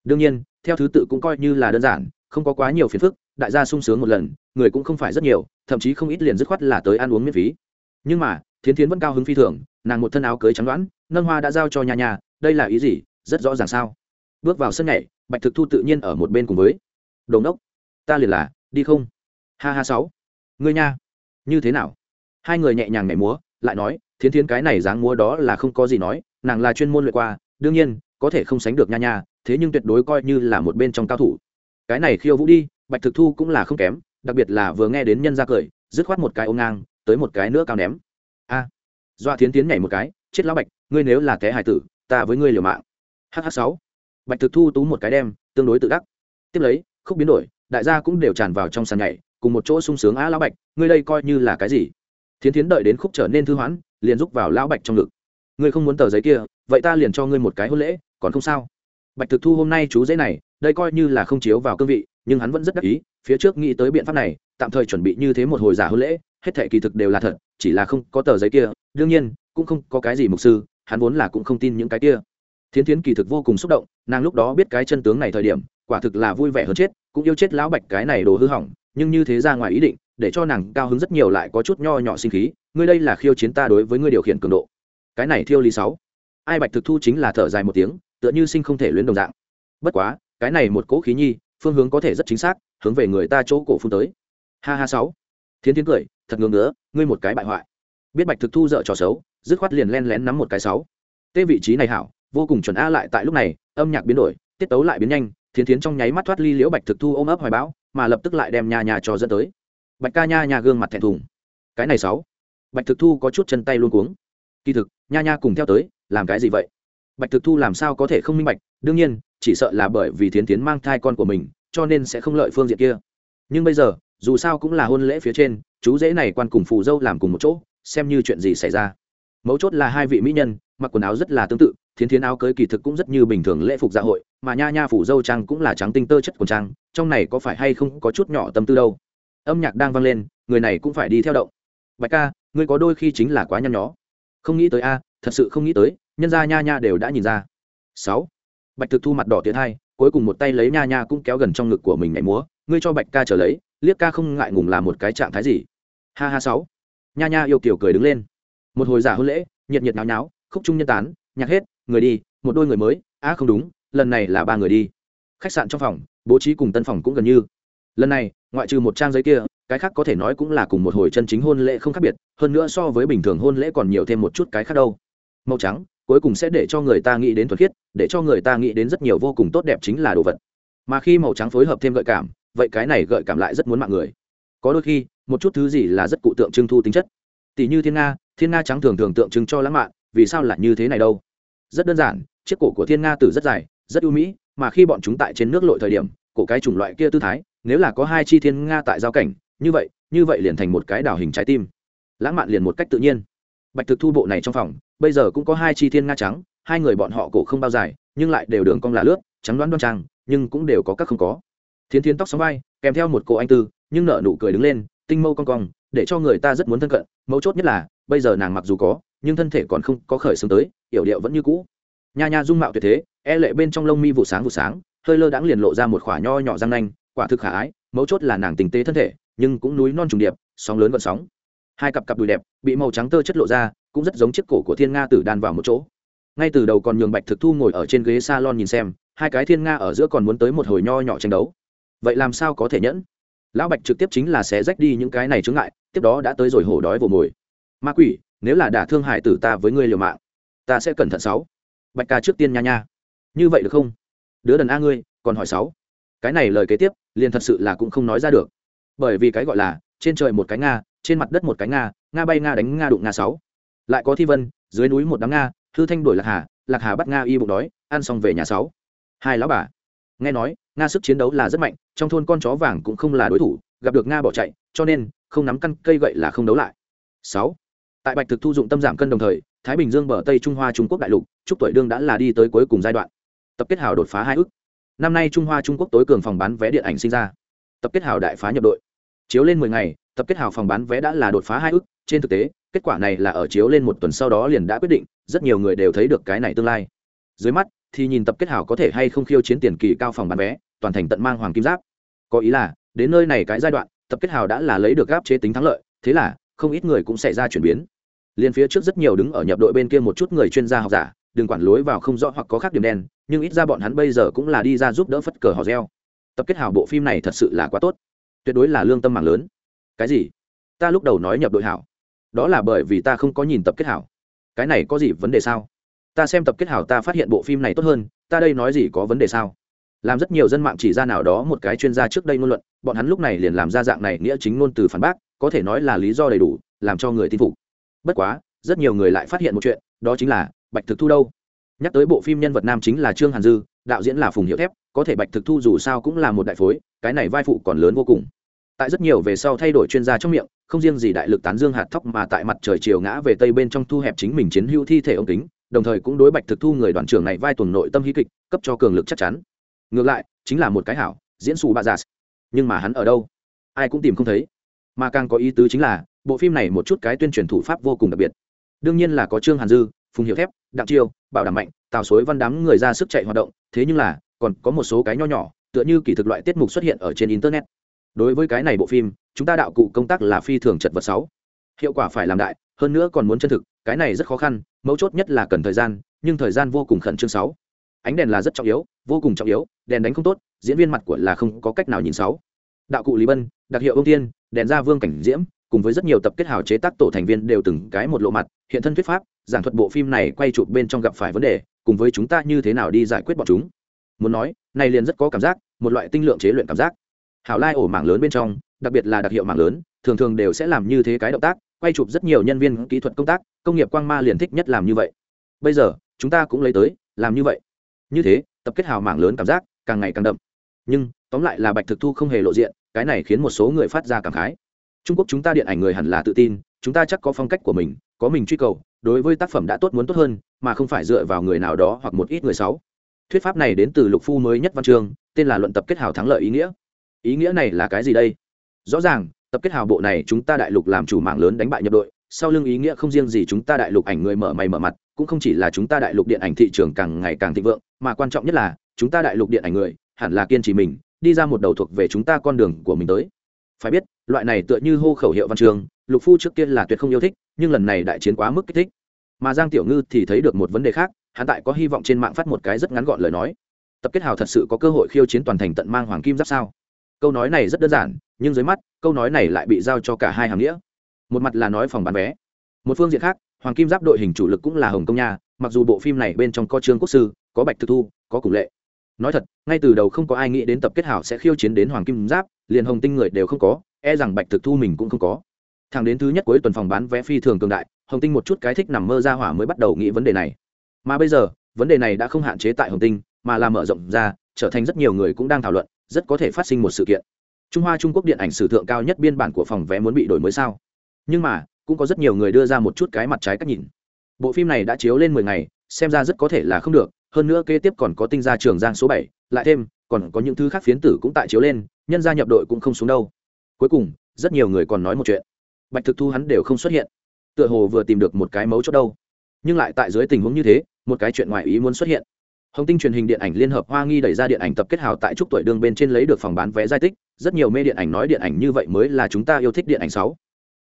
Đương nhiên theo thứ tự cũng coi như là đơn giản không có quá nhiều phiền phức, đại gia sung sướng một lần, người cũng không phải rất nhiều, thậm chí không ít liền dứt khoát là tới ăn uống miễn phí. Nhưng mà, thiến thiến vẫn cao hứng phi thường, nàng một thân áo cưới trắng đoán nâng hoa đã giao cho nhà nhà, đây là ý gì, rất rõ ràng sao? Bước vào sân nhảy, bạch thực thu tự nhiên ở một bên cùng với đồn đốc ta liền là, đi không? Ha ha sáu, ngươi nha, như thế nào? Hai người nhẹ nhàng nhảy múa, lại nói, thiến thiến cái này dáng múa đó là không có gì nói, nàng là chuyên môn luyện qua, đương nhiên, có thể không sánh được nha nha, thế nhưng tuyệt đối coi như là một bên trong cao thủ cái này khiêu vũ đi bạch thực thu cũng là không kém đặc biệt là vừa nghe đến nhân ra cười dứt khoát một cái ôm ngang tới một cái nữa cao ném. A à, doa thiến tiến nhảy một cái chết lão bạch ngươi nếu là té hải tử ta với ngươi liều mạng. Hh sáu. Bạch thực thu tú một cái đem tương đối tự đắc. Tiếp lấy khúc biến đổi đại gia cũng đều tràn vào trong sàn nhảy cùng một chỗ sung sướng á lão bạch ngươi đây coi như là cái gì? Thiến thiến đợi đến khúc trở nên thư hoãn liền rúc vào lão bạch trong ngực. Ngươi không muốn tờ giấy kia vậy ta liền cho ngươi một cái hôn lễ còn không sao. Bạch thực thu hôm nay chú giấy này đây coi như là không chiếu vào cương vị, nhưng hắn vẫn rất đắc ý, phía trước nghĩ tới biện pháp này, tạm thời chuẩn bị như thế một hồi giả hôn lễ, hết thệ kỳ thực đều là thật, chỉ là không có tờ giấy kia, đương nhiên, cũng không có cái gì mục sư, hắn vốn là cũng không tin những cái kia. Thiến thiến kỳ thực vô cùng xúc động, nàng lúc đó biết cái chân tướng này thời điểm, quả thực là vui vẻ hơn chết, cũng yêu chết lão bạch cái này đồ hư hỏng, nhưng như thế ra ngoài ý định, để cho nàng cao hứng rất nhiều lại có chút nho nhỏ sinh khí, ngươi đây là khiêu chiến ta đối với ngươi điều khiển cường độ. Cái này thiêu lý sáu. Ai bạch thực thu chính là thở dài một tiếng, tựa như sinh không thể luyến đồng dạng. Bất quá cái này một cỗ khí nhi, phương hướng có thể rất chính xác, hướng về người ta chỗ cổ phun tới. Ha ha sáu. Thiến thiến cười, thật ngưỡng ngứa ngươi một cái bại hoại. Biết bạch thực thu dở trò xấu, dứt khoát liền len lén nắm một cái sáu. Tê vị trí này hảo, vô cùng chuẩn a lại tại lúc này, âm nhạc biến đổi, tiết tấu lại biến nhanh thiến thiến trong nháy mắt thoát ly liễu bạch thực thu ôm ấp hoài bão, mà lập tức lại đem nhà nhà cho dẫn tới. Bạch ca nha nha gương mặt thẹn thùng. Cái này sáu. Bạch thực thu có chút chân tay luôn cuống. Kỳ thực, nha nha cùng theo tới, làm cái gì vậy? Bạch thực thu làm sao có thể không minh bạch? Đương nhiên chỉ sợ là bởi vì thiến tiến mang thai con của mình, cho nên sẽ không lợi phương diện kia. Nhưng bây giờ, dù sao cũng là hôn lễ phía trên, chú dễ này quan cùng phù dâu làm cùng một chỗ, xem như chuyện gì xảy ra. Mấu chốt là hai vị mỹ nhân, mặc quần áo rất là tương tự, thiến thiến áo cưới kỳ thực cũng rất như bình thường lễ phục dạ hội, mà nha nha phủ dâu trang cũng là trắng tinh tơ chất quần trang, trong này có phải hay không có chút nhỏ tâm tư đâu. Âm nhạc đang vang lên, người này cũng phải đi theo động. Bạch ca, ngươi có đôi khi chính là quá nhăn nhó. Không nghĩ tới a, thật sự không nghĩ tới, nhân gia nha nha đều đã nhìn ra. Sáu bạch thực thu mặt đỏ tiến hai, cuối cùng một tay lấy nha nha cũng kéo gần trong ngực của mình nhảy múa, ngươi cho bạch ca trở lấy, liếc ca không ngại ngùng làm một cái trạng thái gì? Ha ha sáu. Nha nha yêu kiểu cười đứng lên. Một hồi giả hôn lễ, nhiệt nhiệt náo náo khúc trung nhân tán, nhạc hết, người đi, một đôi người mới, á không đúng, lần này là ba người đi. Khách sạn trong phòng, bố trí cùng tân phòng cũng gần như. Lần này, ngoại trừ một trang giấy kia, cái khác có thể nói cũng là cùng một hồi chân chính hôn lễ không khác biệt, hơn nữa so với bình thường hôn lễ còn nhiều thêm một chút cái khác đâu. Màu trắng cuối cùng sẽ để cho người ta nghĩ đến thuật khiết, để cho người ta nghĩ đến rất nhiều vô cùng tốt đẹp chính là đồ vật. Mà khi màu trắng phối hợp thêm gợi cảm, vậy cái này gợi cảm lại rất muốn mạng người. Có đôi khi, một chút thứ gì là rất cụ tượng trưng thu tính chất. Tỷ như thiên nga thiên nga trắng thường thường tượng trưng cho lãng mạn, vì sao lại như thế này đâu? Rất đơn giản, chiếc cổ của thiên nga tử rất dài, rất ưu mỹ, mà khi bọn chúng tại trên nước lội thời điểm, cổ cái chủng loại kia tư thái, nếu là có hai chi thiên nga tại giao cảnh, như vậy như vậy liền thành một cái đảo hình trái tim. Lãng mạn liền một cách tự nhiên bạch thực thu bộ này trong phòng, bây giờ cũng có hai chi thiên nga trắng, hai người bọn họ cổ không bao dài, nhưng lại đều đường cong là lướt, trắng đoán đoan trang nhưng cũng đều có các không có. Thiến thiến tóc sóng vai, kèm theo một cô anh tư, nhưng nợ nụ cười đứng lên, tinh mâu cong cong, để cho người ta rất muốn thân cận, mấu chốt nhất là, bây giờ nàng mặc dù có, nhưng thân thể còn không có khởi xướng tới, yểu điệu vẫn như cũ. Nha nha dung mạo tuyệt thế e lệ bên trong lông mi vụ sáng vụ sáng, hơi lơ đãng liền lộ ra một khỏa nho nhỏ răng nanh, quả thực khả ái, mấu chốt là nàng tình tế thân thể, nhưng cũng núi non trùng điệp, sóng lớn vận sóng hai cặp cặp đùi đẹp, bị màu trắng tơ chất lộ ra, cũng rất giống chiếc cổ của thiên nga tử đan vào một chỗ. Ngay từ đầu còn nhường bạch thực thu ngồi ở trên ghế s a lon nhìn xem, hai cái thiên nga ở giữa còn muốn tới một hồi nho nhỏ tranh đấu. Vậy làm sao có thể nhẫn? Lão bạch trực tiếp chính là sẽ rách đi những cái này chướng ngại, tiếp đó đã tới rồi hổ đói vồ mồi. Ma quỷ, nếu là đả thương hại tử ta với ngươi liều mạng, ta sẽ cẩn thận sáu. Bạch ca trước tiên nha nha. Như vậy được không? Đứa đần a ngươi, còn hỏi sáu. Cái này lời kế tiếp, liền thật sự là cũng không nói ra được. Bởi vì cái gọi là, trên trời một cái nga trên mặt đất một cái nga nga bay nga đánh nga đụng nga sáu. Lại có thi vân, dưới núi một đám nga thư thanh đổi lạc hà lạc hà bắt nga y bụng đói, ăn xong về nhà sáu. Hai lão bà. Nghe nói, nga sức chiến đấu là rất mạnh, trong thôn con chó vàng cũng không là đối thủ, gặp được nga bỏ chạy, cho nên, không nắm căn cây gậy là không đấu lại. Sáu. Tại bạch thực thu dụng tâm giảm cân đồng thời, thái bình dương bờ tây trung hoa trung quốc đại lục, chúc tuổi đương đã là đi tới cuối cùng giai đoạn. Tập kết hào đột phá hai ước. Năm nay trung hoa trung quốc tối cường phòng bán vé điện ảnh sinh ra. Tập kết hào đại phá nhập đội. Chiếu lên mười ngày tập kết hào phòng bán vé đã là đột phá hai ước, trên thực tế, kết quả này là ở chiếu lên một tuần sau đó liền đã quyết định, rất nhiều người đều thấy được cái này tương lai. Dưới mắt, thì nhìn tập kết hào có thể hay không khiêu chiến tiền kỳ cao phòng bán vé, toàn thành tận mang hoàng kim giáp. Có ý là, đến nơi này cái giai đoạn, tập kết hào đã là lấy được gáp chế tính thắng lợi, thế là, không ít người cũng xảy ra chuyển biến. Liên phía trước rất nhiều đứng ở nhập đội bên kia một chút người chuyên gia học giả, đừng quản lối vào không rõ hoặc có khác điểm đen, nhưng ít ra bọn hắn bây giờ cũng là đi ra giúp đỡ phất cờ hò reo. Tập kết hào bộ phim này thật sự là quá tốt. Tuyệt đối là lương tâm mạng lớn cái gì? Ta lúc đầu nói nhập đội hảo. Đó là bởi vì ta không có nhìn tập kết hảo. Cái này có gì vấn đề sao? Ta xem tập kết hảo ta phát hiện bộ phim này tốt hơn, ta đây nói gì có vấn đề sao? Làm rất nhiều dân mạng chỉ ra nào đó một cái chuyên gia trước đây ngôn luận, bọn hắn lúc này liền làm ra dạng này nghĩa chính ngôn từ phản bác, có thể nói là lý do đầy đủ, làm cho người tin phục. Bất quá, rất nhiều người lại phát hiện một chuyện, đó chính là bạch thực thu đâu? Nhắc tới bộ phim nhân vật nam chính là trương hàn dư, đạo diễn là phùng hiệu thép, có thể bạch thực thu dù sao cũng là một đại phối, cái này vai phụ còn lớn vô cùng tại rất nhiều về sau thay đổi chuyên gia trong miệng, không riêng gì đại lực tán dương hạt thóc mà tại mặt trời chiều ngã về tây bên trong thu hẹp chính mình chiến hữu thi thể ống kính, đồng thời cũng đối bạch thực thu người đoàn trưởng này vai tuần nội tâm hí kịch, cấp cho cường lực chắc chắn. Ngược lại, chính là một cái hảo, diễn xù bạ giả. Nhưng mà hắn ở đâu? Ai cũng tìm không thấy. Mà càng có ý tứ chính là, bộ phim này một chút cái tuyên truyền thủ pháp vô cùng đặc biệt. Đương nhiên là có trương hàn dư, phùng hiệu thép, đặng chiêu, bảo đảm mạnh, tào suối văn đám người ra sức chạy hoạt động, thế nhưng là, còn có một số cái nho nhỏ, tựa như kỳ thực loại tiết mục xuất hiện ở trên internet đối với cái này bộ phim, chúng ta đạo cụ công tác là phi thường chật vật sáu. Hiệu quả phải làm đại, hơn nữa còn muốn chân thực, cái này rất khó khăn, mấu chốt nhất là cần thời gian, nhưng thời gian vô cùng khẩn trương sáu. Ánh đèn là rất trọng yếu, vô cùng trọng yếu, đèn đánh không tốt, diễn viên mặt của là không có cách nào nhìn sáu. Đạo cụ lý bân, đặc hiệu ông tiên, đèn ra vương cảnh diễm, cùng với rất nhiều tập kết hào chế tác tổ thành viên đều từng cái một lộ mặt, hiện thân thuyết pháp, giảng thuật bộ phim này quay chụp bên trong gặp phải vấn đề, cùng với chúng ta như thế nào đi giải quyết bọn chúng. Muốn nói, này liền rất có cảm giác, một loại tinh lượng chế luyện cảm giác hảo lai ổ mảng lớn bên trong, đặc biệt là đặc hiệu mảng lớn, thường thường đều sẽ làm như thế cái động tác, quay chụp rất nhiều nhân viên kỹ thuật công tác, công nghiệp quang ma liền thích nhất làm như vậy. Bây giờ, chúng ta cũng lấy tới, làm như vậy. Như thế, tập kết hào mảng lớn cảm giác càng ngày càng đậm. Nhưng, tóm lại là bạch thực thu không hề lộ diện, cái này khiến một số người phát ra cảm khái. Trung quốc chúng ta điện ảnh người hẳn là tự tin, chúng ta chắc có phong cách của mình, có mình truy cầu, đối với tác phẩm đã tốt muốn tốt hơn, mà không phải dựa vào người nào đó hoặc một ít người sáu thuyết pháp này đến từ lục phu mới nhất văn chương, tên là luận tập kết hào thắng lợi ý nghĩa ý nghĩa này là cái gì đây? Rõ ràng, tập kết hào bộ này chúng ta đại lục làm chủ mạng lớn đánh bại nhập đội, sau lưng ý nghĩa không riêng gì chúng ta đại lục ảnh người mở mày mở mặt, cũng không chỉ là chúng ta đại lục điện ảnh thị trường càng ngày càng thịnh vượng, mà quan trọng nhất là, chúng ta đại lục điện ảnh người hẳn là kiên trì mình, đi ra một đầu thuộc về chúng ta con đường của mình tới. Phải biết, loại này tựa như hô khẩu hiệu văn trường, lục phu trước tiên là tuyệt không yêu thích, nhưng lần này đại chiến quá mức kích thích. Mà giang tiểu ngư thì thấy được một vấn đề khác, hắn tại có hy vọng trên mạng phát một cái rất ngắn gọn lời nói. Tập kết hào thật sự có cơ hội khiêu chiến toàn thành tận mang hoàng kim giáp sao? Câu nói này rất đơn giản, nhưng dưới mắt, câu nói này lại bị giao cho cả hai hàng nghĩa. Một mặt là nói phòng bán vé. Một phương diện khác, hoàng kim giáp đội hình chủ lực cũng là hồng công nha, mặc dù bộ phim này bên trong có trương quốc sư, có bạch thực thu, có cùng lệ. Nói thật, ngay từ đầu không có ai nghĩ đến tập kết hảo sẽ khiêu chiến đến hoàng kim giáp, liền hồng tinh người đều không có e rằng bạch thực thu mình cũng không có. Thẳng đến thứ nhất cuối tuần phòng bán vé phi thường cường đại, hồng tinh một chút cái thích nằm mơ ra hỏa mới bắt đầu nghĩ vấn đề này. Mà bây giờ, vấn đề này đã không hạn chế tại hồng tinh, mà là mở rộng ra, trở thành rất nhiều người cũng đang thảo luận rất có thể phát sinh một sự kiện. Trung hoa trung quốc điện ảnh sử thượng cao nhất biên bản của phòng vé muốn bị đổi mới sao? Nhưng mà, cũng có rất nhiều người đưa ra một chút cái mặt trái cách nhìn. Bộ phim này đã chiếu lên mười ngày, xem ra rất có thể là không được, hơn nữa kế tiếp còn có tinh gia trường giang số bảy, lại thêm, còn có những thứ khác phiến tử cũng tại chiếu lên, nhân gia nhập đội cũng không xuống đâu. Cuối cùng, rất nhiều người còn nói một chuyện. Bạch thực thu hắn đều không xuất hiện. Tựa hồ vừa tìm được một cái mấu chốt đâu. Nhưng lại tại dưới tình huống như thế, một cái chuyện ngoài ý muốn xuất hiện hồng tinh truyền hình điện ảnh liên hợp hoa nghi đẩy ra điện ảnh tập kết hào tại trúc tuổi đường bên trên lấy được phòng bán vé giải tích rất nhiều mê điện ảnh nói điện ảnh như vậy mới là chúng ta yêu thích điện ảnh sáu.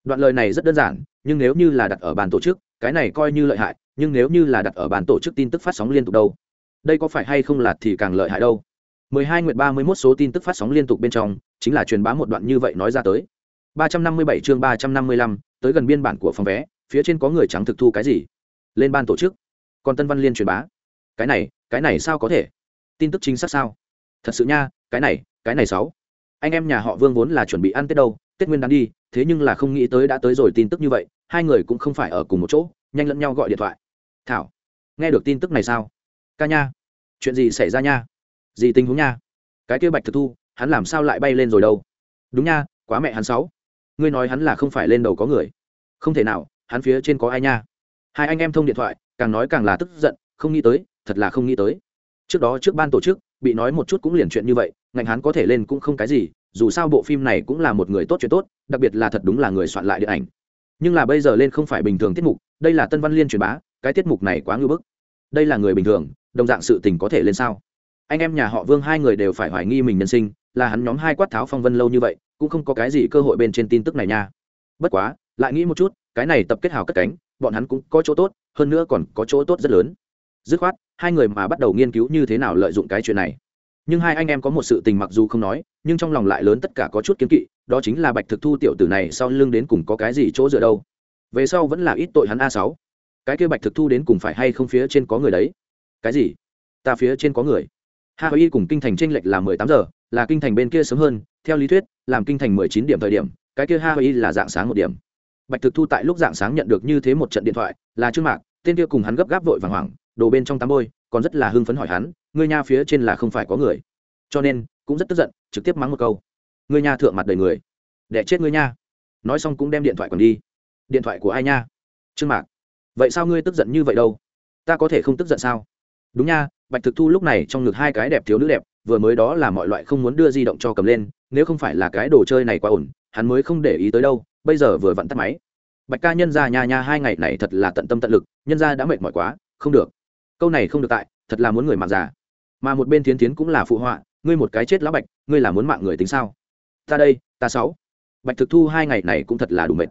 Đoạn lời này rất đơn giản nhưng nếu như là đặt ở bàn tổ chức cái này coi như lợi hại nhưng nếu như là đặt ở bàn tổ chức tin tức phát sóng liên tục đâu? Đây có phải hay không là thì càng lợi hại đâu? 12 nguyệt 31 số tin tức phát sóng liên tục bên trong chính là truyền bá một đoạn như vậy nói ra tới. 357 chương 355, tới gần biên bản của phòng vé phía trên có người trắng thực thu cái gì? Lên ban tổ chức. Còn tân văn liên truyền bá cái này cái này sao có thể? Tin tức chính xác sao? Thật sự nha, cái này cái này sáu. Anh em nhà họ vương vốn là chuẩn bị ăn tết đâu, tết nguyên đán đi, thế nhưng là không nghĩ tới đã tới rồi tin tức như vậy, hai người cũng không phải ở cùng một chỗ, nhanh lẫn nhau gọi điện thoại. Thảo, nghe được tin tức này sao? Ca nha. Chuyện gì xảy ra nha? Gì tình huống nha? Cái kia bạch thực thu, hắn làm sao lại bay lên rồi đâu? Đúng nha, quá mẹ hắn sáu. Ngươi nói hắn là không phải lên đầu có người. Không thể nào, hắn phía trên có ai nha? Hai anh em thông điện thoại, càng nói càng là tức giận, không nghĩ tới thật là không nghĩ tới. Trước đó trước ban tổ chức, bị nói một chút cũng liền chuyện như vậy, ngành hắn có thể lên cũng không cái gì, dù sao bộ phim này cũng là một người tốt chuyện tốt, đặc biệt là thật đúng là người soạn lại điện ảnh. Nhưng là bây giờ lên không phải bình thường tiết mục, đây là tân văn liên truyền bá, cái tiết mục này quá ngưỡng bức. Đây là người bình thường, đồng dạng sự tình có thể lên sao? Anh em nhà họ vương hai người đều phải hoài nghi mình nhân sinh, là hắn nhóm hai quát tháo phong vân lâu như vậy, cũng không có cái gì cơ hội bên trên tin tức này nha. Bất quá, lại nghĩ một chút, cái này tập kết hào cất cánh, bọn hắn cũng có chỗ tốt, hơn nữa còn có chỗ tốt rất lớn. Dứt khoát hai người mà bắt đầu nghiên cứu như thế nào lợi dụng cái chuyện này. Nhưng hai anh em có một sự tình mặc dù không nói, nhưng trong lòng lại lớn tất cả có chút kiến kỵ, đó chính là bạch thực thu tiểu tử này sau lưng đến cùng có cái gì chỗ dựa đâu. Về sau vẫn là ít tội hắn a sáu. Cái kia bạch thực thu đến cùng phải hay không phía trên có người đấy? Cái gì? Ta phía trên có người. Ha y cùng kinh thành trên lệch là mười tám giờ, là kinh thành bên kia sớm hơn, theo lý thuyết, làm kinh thành mười chín điểm thời điểm, cái kia ha y là dạng sáng một điểm. Bạch thực thu tại lúc dạng sáng nhận được như thế một trận điện thoại, là trương mạc, tên kia cùng hắn gấp gáp vội vàng hoảng đồ bên trong tắm bôi, còn rất là hưng phấn hỏi hắn, ngươi nha phía trên là không phải có người. Cho nên, cũng rất tức giận, trực tiếp mắng một câu. Ngươi nha thượng mặt đầy người. Để chết ngươi nha. Nói xong cũng đem điện thoại còn đi. Điện thoại của ai nha? Trương mạc. Vậy sao ngươi tức giận như vậy đâu? Ta có thể không tức giận sao? Đúng nha, bạch thực thu lúc này trong ngực hai cái đẹp thiếu nữ đẹp, vừa mới đó là mọi loại không muốn đưa di động cho cầm lên, nếu không phải là cái đồ chơi này quá ổn, hắn mới không để ý tới đâu, bây giờ vừa vặn tắt máy. Bạch ca nhân ra nha nha hai ngày này thật là tận tâm tận lực, nhân ra đã mệt mỏi quá, không được câu này không được tại, thật là muốn người mạng già. Mà một bên tiến tiến cũng là phụ họa, ngươi một cái chết lá bạch, ngươi là muốn mạng người tính sao? Ta đây, ta sáu. Bạch thực thu hai ngày này cũng thật là đủ mệt.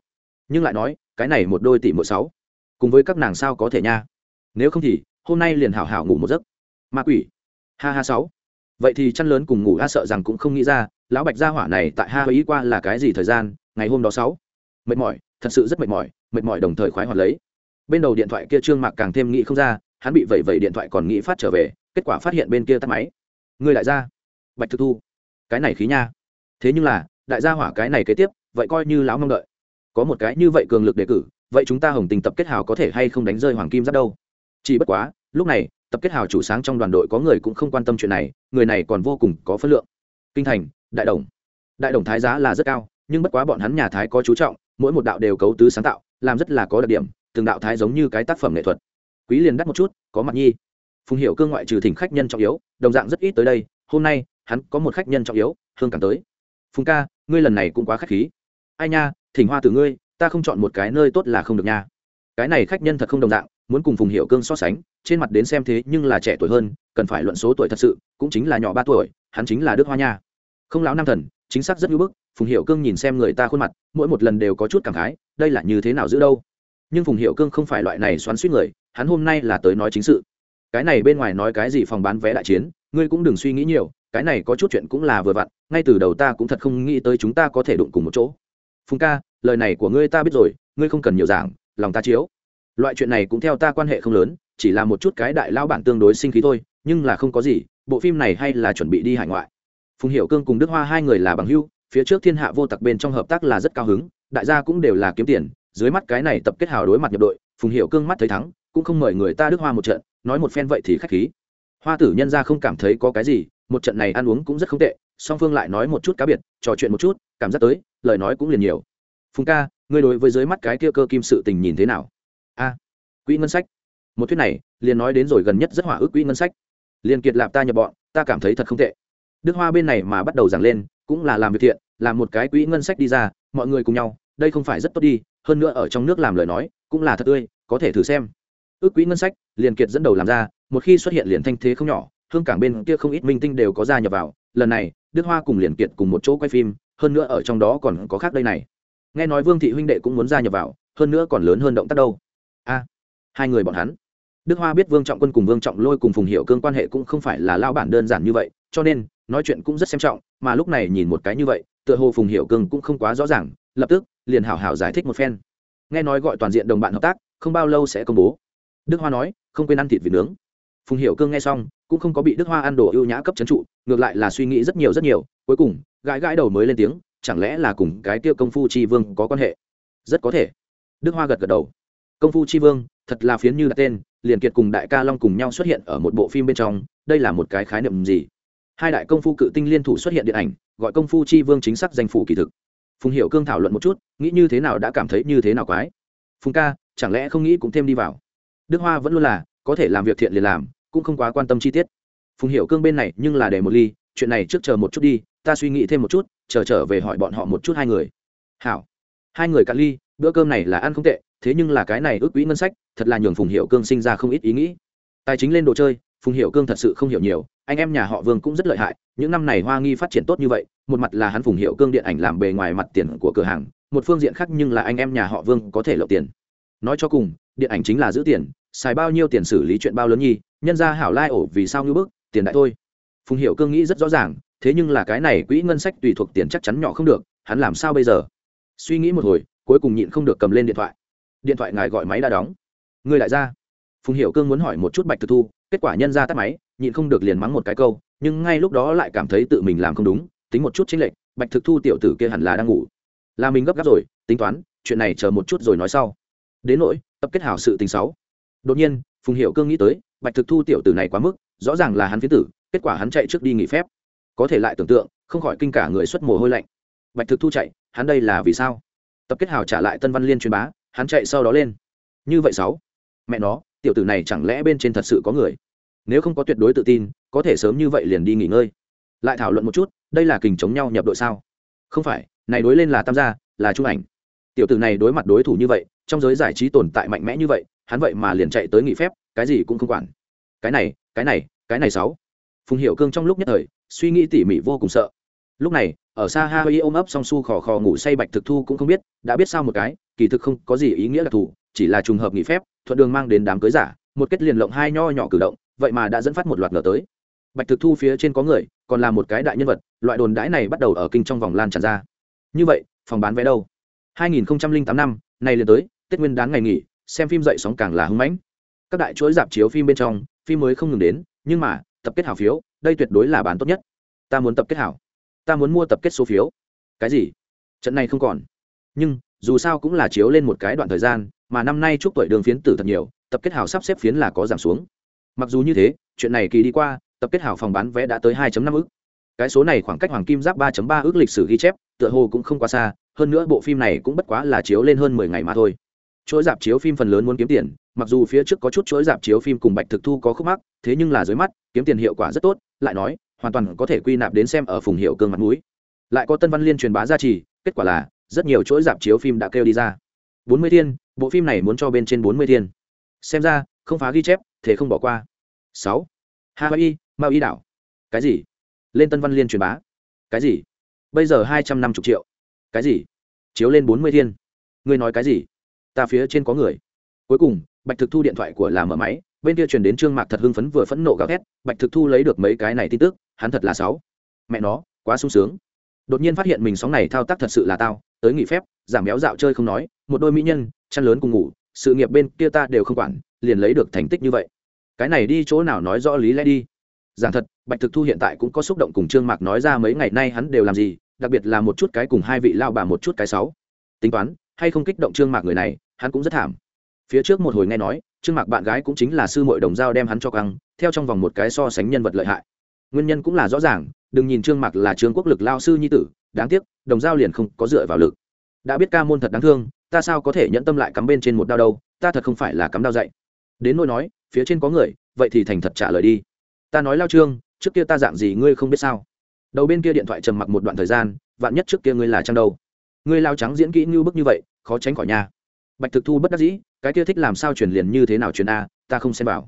Nhưng lại nói, cái này một đôi tỷ mỗi sáu. Cùng với các nàng sao có thể nha? Nếu không thì, hôm nay liền hảo hảo ngủ một giấc. Ma quỷ. Ha ha sáu. Vậy thì chăn lớn cùng ngủ a sợ rằng cũng không nghĩ ra, lão bạch gia hỏa này tại ha ý qua là cái gì thời gian, ngày hôm đó sáu. Mệt mỏi, thật sự rất mệt mỏi mệt mỏi đồng thời khoái hoạt lấy. Bên đầu điện thoại kia trương mạc càng thêm nghĩ không ra hắn bị vẩy vẩy điện thoại còn nghĩ phát trở về, kết quả phát hiện bên kia tắt máy. Người đại gia, bạch thực thu, cái này khí nha. Thế nhưng là, đại gia hỏa cái này kế tiếp, vậy coi như lão mong đợi. Có một cái như vậy cường lực đề cử, vậy chúng ta hồng tình tập kết hào có thể hay không đánh rơi hoàng kim giáp đâu? Chỉ bất quá, lúc này, tập kết hào chủ sáng trong đoàn đội có người cũng không quan tâm chuyện này, người này còn vô cùng có phân lượng. Kinh thành, đại đồng. Đại đồng thái giá là rất cao, nhưng bất quá bọn hắn nhà thái có chú trọng, mỗi một đạo đều cấu tứ sáng tạo, làm rất là có đặc điểm, từng đạo thái giống như cái tác phẩm nghệ thuật quý liền đắt một chút, có mặt nhi. Phùng hiệu cương ngoại trừ thỉnh khách nhân trọng yếu, đồng dạng rất ít tới đây, hôm nay, hắn có một khách nhân trọng yếu, hương cảm tới. Phùng ca, ngươi lần này cũng quá khách khí. Ai nha, thỉnh hoa từ ngươi, ta không chọn một cái nơi tốt là không được nha. Cái này khách nhân thật không đồng dạng, muốn cùng phùng hiệu cương so sánh, trên mặt đến xem thế nhưng là trẻ tuổi hơn, cần phải luận số tuổi thật sự, cũng chính là nhỏ ba tuổi, hắn chính là đức hoa nha. Không lão nam thần, chính xác rất hữu bức, phùng hiệu cương nhìn xem người ta khuôn mặt, mỗi một lần đều có chút cảm khái, đây là như thế nào giữ đâu? Nhưng phùng hiệu cương không phải loại này xoắn suýt người hắn hôm nay là tới nói chính sự. Cái này bên ngoài nói cái gì phòng bán vé đại chiến, ngươi cũng đừng suy nghĩ nhiều, cái này có chút chuyện cũng là vừa vặn, ngay từ đầu ta cũng thật không nghĩ tới chúng ta có thể đụng cùng một chỗ. Phùng ca, lời này của ngươi ta biết rồi, ngươi không cần nhiều giảng, lòng ta chiếu. Loại chuyện này cũng theo ta quan hệ không lớn, chỉ là một chút cái đại lao bản tương đối sinh khí thôi, nhưng là không có gì, bộ phim này hay là chuẩn bị đi hải ngoại. Phùng hiệu cương cùng đức hoa hai người là bằng hưu phía trước thiên hạ vô tặc bên trong hợp tác là rất cao hứng, đại gia cũng đều là kiếm tiền, dưới mắt cái này tập kết hào đối mặt nhập đội, phùng hiệu cương mắt thấy thắng cũng không mời người ta đức hoa một trận, nói một phen vậy thì khách khí. Hoa tử nhân ra không cảm thấy có cái gì, một trận này ăn uống cũng rất không tệ, song phương lại nói một chút cá biệt, trò chuyện một chút, cảm giác tới, lời nói cũng liền nhiều. Phùng ca, ngươi đối với dưới mắt cái kia cơ kim sự tình nhìn thế nào? A, quỹ ngân sách. Một thuyết này, liền nói đến rồi gần nhất rất hỏa ước quỹ ngân sách. Liền kiệt lạp ta nhập bọn, ta cảm thấy thật không tệ. Đức hoa bên này mà bắt đầu giảng lên, cũng là làm việc thiện, làm một cái quỹ ngân sách đi ra, mọi người cùng nhau, đây không phải rất tốt đi, hơn nữa ở trong nước làm lời nói, cũng là thật tươi, có thể thử xem ước quỹ ngân sách, liền kiệt dẫn đầu làm ra, một khi xuất hiện liền thanh thế không nhỏ, hương cảng bên kia không ít minh tinh đều có gia nhập vào, lần này, đức hoa cùng liền kiệt cùng một chỗ quay phim, hơn nữa ở trong đó còn có khác đây này. Nghe nói vương thị huynh đệ cũng muốn gia nhập vào, hơn nữa còn lớn hơn động tác đâu. A, hai người bọn hắn. Đức hoa biết vương trọng quân cùng vương trọng lôi cùng phùng hiệu cương quan hệ cũng không phải là lao bản đơn giản như vậy, cho nên, nói chuyện cũng rất xem trọng, mà lúc này nhìn một cái như vậy, tựa hồ phùng hiệu cương cũng không quá rõ ràng, lập tức, liền hảo hảo giải thích một phen. Nghe nói gọi toàn diện đồng bạn hợp tác, không bao lâu sẽ công bố đức hoa nói, không quên ăn thịt vịt nướng. Phùng hiệu cương nghe xong, cũng không có bị đức hoa ăn đồ ưu nhã cấp trấn trụ, ngược lại là suy nghĩ rất nhiều rất nhiều. Cuối cùng, gãi gãi đầu mới lên tiếng, chẳng lẽ là cùng cái tiêu công phu tri vương có quan hệ? Rất có thể. Đức hoa gật gật đầu. Công phu tri vương, thật là phiến như đặt tên, liền kiệt cùng đại ca long cùng nhau xuất hiện ở một bộ phim bên trong, đây là một cái khái niệm gì? Hai đại công phu cự tinh liên thủ xuất hiện điện ảnh, gọi công phu chi vương chính xác danh phủ kỳ thực. Phùng hiệu cương thảo luận một chút, nghĩ như thế nào đã cảm thấy như thế nào quái? Phùng ca, chẳng lẽ không nghĩ cũng thêm đi vào? Đức hoa vẫn luôn là, có thể làm việc thiện liền làm, cũng không quá quan tâm chi tiết. Phùng hiệu cương bên này nhưng là để một ly, chuyện này trước chờ một chút đi, ta suy nghĩ thêm một chút, chờ trở về hỏi bọn họ một chút hai người. Hảo. Hai người cạn ly, bữa cơm này là ăn không tệ, thế nhưng là cái này ước quỹ ngân sách, thật là nhường phùng hiệu cương sinh ra không ít ý nghĩ. Tài chính lên đồ chơi, phùng hiệu cương thật sự không hiểu nhiều, anh em nhà họ vương cũng rất lợi hại, những năm này hoa nghi phát triển tốt như vậy, một mặt là hắn phùng hiệu cương điện ảnh làm bề ngoài mặt tiền của cửa hàng, một phương diện khác nhưng là anh em nhà họ vương có thể lộ tiền nói cho cùng, điện ảnh chính là giữ tiền, xài bao nhiêu tiền xử lý chuyện bao lớn nhi, nhân ra hảo lai ổ vì sao như bức, tiền đại thôi. Phùng hiệu cương nghĩ rất rõ ràng, thế nhưng là cái này quỹ ngân sách tùy thuộc tiền chắc chắn nhỏ không được, hắn làm sao bây giờ? Suy nghĩ một hồi, cuối cùng nhịn không được cầm lên điện thoại. Điện thoại ngài gọi máy đã đóng. Người lại ra phùng hiệu cương muốn hỏi một chút bạch thực thu, kết quả nhân ra tắt máy, nhịn không được liền mắng một cái câu, nhưng ngay lúc đó lại cảm thấy tự mình làm không đúng, tính một chút chính lệch, bạch thực thu tiểu tử kia hẳn là đang ngủ. Là mình gấp gáp rồi, tính toán, chuyện này chờ một chút rồi nói sau đến nỗi, tập kết hảo sự tình xấu đột nhiên, phùng hiệu cương nghĩ tới, bạch thực thu tiểu tử này quá mức, rõ ràng là hắn phiến tử, kết quả hắn chạy trước đi nghỉ phép. Có thể lại tưởng tượng, không khỏi kinh cả người xuất mồ hôi lạnh. Bạch thực thu chạy, hắn đây là vì sao? Tập kết hào trả lại tân văn liên truyền bá, hắn chạy sau đó lên. Như vậy sáu. Mẹ nó, tiểu tử này chẳng lẽ bên trên thật sự có người? Nếu không có tuyệt đối tự tin, có thể sớm như vậy liền đi nghỉ ngơi. Lại thảo luận một chút, đây là kình chống nhau nhập đội sao? Không phải, này đối lên là tam gia, là trung ảnh tiểu tử này đối mặt đối thủ như vậy, trong giới giải trí tồn tại mạnh mẽ như vậy, hắn vậy mà liền chạy tới nghỉ phép, cái gì cũng không quản. Cái này cái này cái này sáu. Phùng hiệu cương trong lúc nhất thời, suy nghĩ tỉ mỉ vô cùng sợ. Lúc này, ở xa ha ôm ấp song su khò khò ngủ say bạch thực thu cũng không biết, đã biết sao một cái, kỳ thực không có gì ý nghĩa đặc thù, chỉ là trùng hợp nghỉ phép, thuận đường mang đến đám cưới giả, một kết liền lộng hai nho nhỏ cử động, vậy mà đã dẫn phát một loạt ngờ tới. Bạch thực thu phía trên có người, còn là một cái đại nhân vật, loại đồn đãi này bắt đầu ở kinh trong vòng lan tràn ra. Như vậy, phòng bán vé đâu? 2008 năm này liền tới, tết nguyên đán ngày nghỉ, xem phim dậy sóng càng là hưng mãnh. Các đại chuỗi dạp chiếu phim bên trong, phim mới không ngừng đến, nhưng mà, tập kết hảo phiếu, đây tuyệt đối là bán tốt nhất. Ta muốn tập kết hảo ta muốn mua tập kết số phiếu. Cái gì? Trận này không còn. Nhưng, dù sao cũng là chiếu lên một cái đoạn thời gian, mà năm nay chúc tuổi đường phiến tử thật nhiều, tập kết hảo sắp xếp phiến là có giảm xuống. Mặc dù như thế, chuyện này kỳ đi qua, tập kết hảo phòng bán vé đã tới 2.5 ức. Cái số này khoảng cách hoàng kim giáp 3.3 ước lịch sử ghi chép, tựa hồ cũng không quá xa hơn nữa bộ phim này cũng bất quá là chiếu lên hơn 10 ngày mà thôi. Chuỗi dạp chiếu phim phần lớn muốn kiếm tiền, mặc dù phía trước có chút chuỗi dạp chiếu phim cùng bạch thực thu có khúc mắc, thế nhưng là dưới mắt, kiếm tiền hiệu quả rất tốt, lại nói, hoàn toàn có thể quy nạp đến xem ở phùng hiệu cương mặt mũi. Lại có tân văn liên truyền bá gia trì, kết quả là, rất nhiều chuỗi dạp chiếu phim đã kêu đi ra. Bốn mươi thiên, bộ phim này muốn cho bên trên bốn mươi thiên. Xem ra, không phá ghi chép, thế không bỏ qua. Sáu. Hawaii mao y đảo. Cái gì? Lên tân văn liên truyền bá. Cái gì? Bây giờ hai trăm năm mươi triệu cái gì? Chiếu lên bốn mươi thiên. Ngươi nói cái gì? Ta phía trên có người. Cuối cùng, bạch thực thu điện thoại của là mở máy, bên kia truyền đến trương mạc thật hưng phấn vừa phẫn nộ gào thét, bạch thực thu lấy được mấy cái này tin tức, hắn thật là sáu mẹ nó, quá sung sướng. Đột nhiên phát hiện mình sóng này thao tác thật sự là tao, tới nghỉ phép, giảm béo dạo chơi không nói, một đôi mỹ nhân, chăn lớn cùng ngủ, sự nghiệp bên kia ta đều không quản, liền lấy được thành tích như vậy. Cái này đi chỗ nào nói rõ lý lẽ đi. Giảng thật, bạch thực thu hiện tại cũng có xúc động cùng trương mạc nói ra mấy ngày nay hắn đều làm gì đặc biệt là một chút cái cùng hai vị lao bà một chút cái sáu. Tính toán, hay không kích động trương mạc người này, hắn cũng rất thảm. Phía trước một hồi nghe nói, trương mạc bạn gái cũng chính là sư mội đồng dao đem hắn cho căng, theo trong vòng một cái so sánh nhân vật lợi hại. Nguyên nhân cũng là rõ ràng, đừng nhìn trương mạc là trương quốc lực lao sư nhi tử, đáng tiếc, đồng dao liền không có dựa vào lực. Đã biết ca môn thật đáng thương, ta sao có thể nhẫn tâm lại cắm bên trên một đao đâu, ta thật không phải là cắm đao dạy. Đến nỗi nói, phía trên có người, vậy thì thành thật trả lời đi. Ta nói lao trương, trước kia ta dạng gì ngươi không biết sao? Đầu bên kia điện thoại trầm mặc một đoạn thời gian, vạn nhất trước kia ngươi là trang đâu? Ngươi lao trắng diễn kỹ như bức như vậy, khó tránh khỏi nhà bạch thực thu bất đắc dĩ, cái kia thích làm sao truyền liền như thế nào truyền a, ta không xem vào.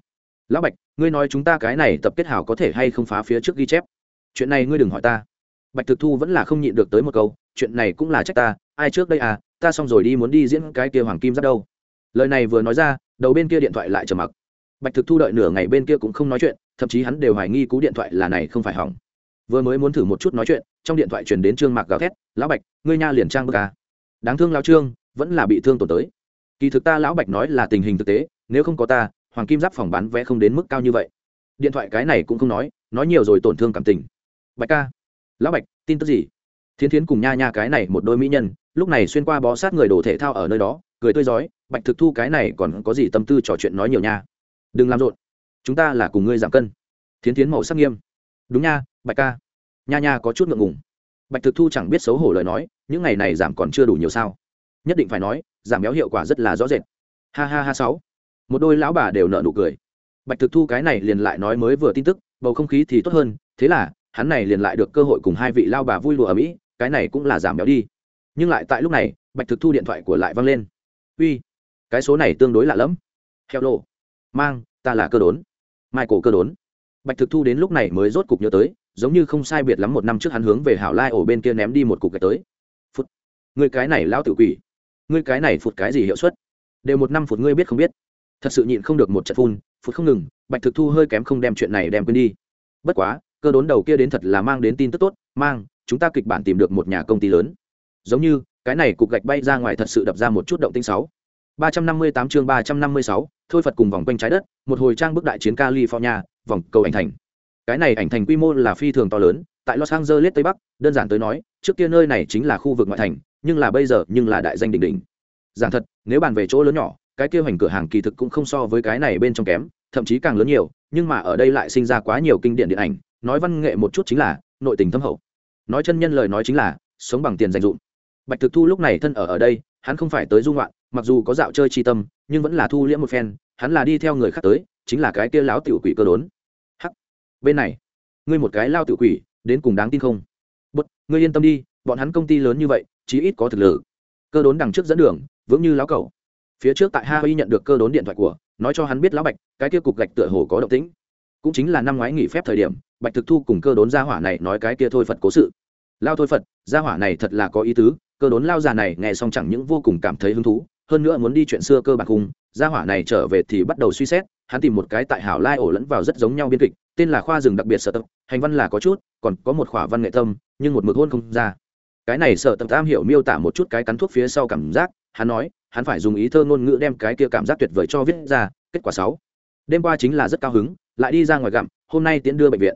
Lão bạch, ngươi nói chúng ta cái này tập kết hảo có thể hay không phá phía trước ghi chép? Chuyện này ngươi đừng hỏi ta. Bạch thực thu vẫn là không nhịn được tới một câu, chuyện này cũng là trách ta, ai trước đây à ta xong rồi đi muốn đi diễn cái kia hoàng kim ra đâu. Lời này vừa nói ra, đầu bên kia điện thoại lại trầm mặc. Bạch thực thu đợi nửa ngày bên kia cũng không nói chuyện, thậm chí hắn đều hoài nghi cú điện thoại là này không phải hỏng vừa mới muốn thử một chút nói chuyện, trong điện thoại truyền đến trương mạc gào thét, lão bạch, ngươi nha liền trang bờ ca à? đáng thương lao trương, vẫn là bị thương tổn tới. Kỳ thực ta lão bạch nói là tình hình thực tế, nếu không có ta, hoàng kim giáp phòng bán vé không đến mức cao như vậy. Điện thoại cái này cũng không nói nói nhiều rồi tổn thương cảm tình. Bạch ca, lão bạch, tin tức gì? Thiến thiến cùng nha nha cái này một đôi mỹ nhân, lúc này xuyên qua bó sát người đồ thể thao ở nơi đó, cười tươi rói bạch thực thu cái này còn có gì tâm tư trò chuyện nói nhiều nha. Đừng làm rộn. Chúng ta là cùng ngươi giảm cân. Thiến thiến màu sắc nghiêm. Đúng nha bạch ca. Nha nha có chút ngượng ngùng. Bạch thực thu chẳng biết xấu hổ lời nói, những ngày này giảm còn chưa đủ nhiều sao. Nhất định phải nói, giảm béo hiệu quả rất là rõ rệt. Ha ha ha sáu. Một đôi lão bà đều nợ nụ cười. Bạch thực thu cái này liền lại nói mới vừa tin tức, bầu không khí thì tốt hơn, thế là, hắn này liền lại được cơ hội cùng hai vị lao bà vui lụa ở mỹ, cái này cũng là giảm béo đi. Nhưng lại tại lúc này, bạch thực thu điện thoại của lại văng lên. Uy, cái số này tương đối lạ lẫm. Heo lộ mang, ta là cơ đốn. Mai cổ cơ đốn. Bạch thực thu đến lúc này mới rốt cục nhớ tới giống như không sai biệt lắm một năm trước hắn hướng về hảo lai ổ bên kia ném đi một cục gạch tới. Phút người cái này lao tự quỷ. Ngươi cái này phụt cái gì hiệu suất? Đều một năm phụt ngươi biết không biết. Thật sự nhịn không được một trận phun, phụt không ngừng, bạch thực thu hơi kém không đem chuyện này đem quên đi. Bất quá, cơ đốn đầu kia đến thật là mang đến tin tức tốt, mang, chúng ta kịch bản tìm được một nhà công ty lớn. Giống như, cái này cục gạch bay ra ngoài thật sự đập ra một chút động tinh sáu. ba trăm năm mươi tám chương ba trăm năm mươi sáu, thôi phật cùng vòng quanh trái đất, một hồi trang bức đại chiến california, vòng cầu ảnh thành cái này ảnh thành quy mô là phi thường to lớn, tại los angeles tây bắc, đơn giản tới nói, trước kia nơi này chính là khu vực ngoại thành, nhưng là bây giờ, nhưng là đại danh đỉnh đỉnh. Giảng thật, nếu bàn về chỗ lớn nhỏ, cái kia hoành cửa hàng kỳ thực cũng không so với cái này bên trong kém, thậm chí càng lớn nhiều, nhưng mà ở đây lại sinh ra quá nhiều kinh điển điện ảnh, nói văn nghệ một chút chính là nội tình thâm hậu. Nói chân nhân lời nói chính là sống bằng tiền dành dụm bạch thực thu lúc này thân ở ở đây, hắn không phải tới dung loạn mặc dù có dạo chơi tri tâm, nhưng vẫn là thu liễm một phen, hắn là đi theo người khác tới, chính là cái kia láo tiểu quỷ cơ đốn bên này, ngươi một cái lao tiểu quỷ, đến cùng đáng tin không? Bất, ngươi yên tâm đi, bọn hắn công ty lớn như vậy, chí ít có thực lực. Cơ đốn đằng trước dẫn đường, vững như lão cầu phía trước tại hawaii nhận được cơ đốn điện thoại của, nói cho hắn biết lão bạch, cái kia cục gạch tựa hồ có động tĩnh. Cũng chính là năm ngoái nghỉ phép thời điểm, bạch thực thu cùng cơ đốn gia hỏa này nói cái kia thôi phật cố sự. Lao thôi phật, gia hỏa này thật là có ý tứ, cơ đốn lao già này nghe xong chẳng những vô cùng cảm thấy hứng thú, hơn nữa muốn đi chuyện xưa cơ bản cùng, gia hỏa này trở về thì bắt đầu suy xét hắn tìm một cái tại hảo lai ổ lẫn vào rất giống nhau biên kịch, tên là khoa rừng đặc biệt sở tập, hành văn là có chút, còn có một khỏa văn nghệ tâm, nhưng một mực hôn không ra. Cái này sở tập tam hiểu miêu tả một chút cái cắn thuốc phía sau cảm giác, hắn nói, hắn phải dùng ý thơ ngôn ngữ đem cái kia cảm giác tuyệt vời cho viết ra, kết quả sáu. Đêm qua chính là rất cao hứng, lại đi ra ngoài gặm, hôm nay tiến đưa bệnh viện.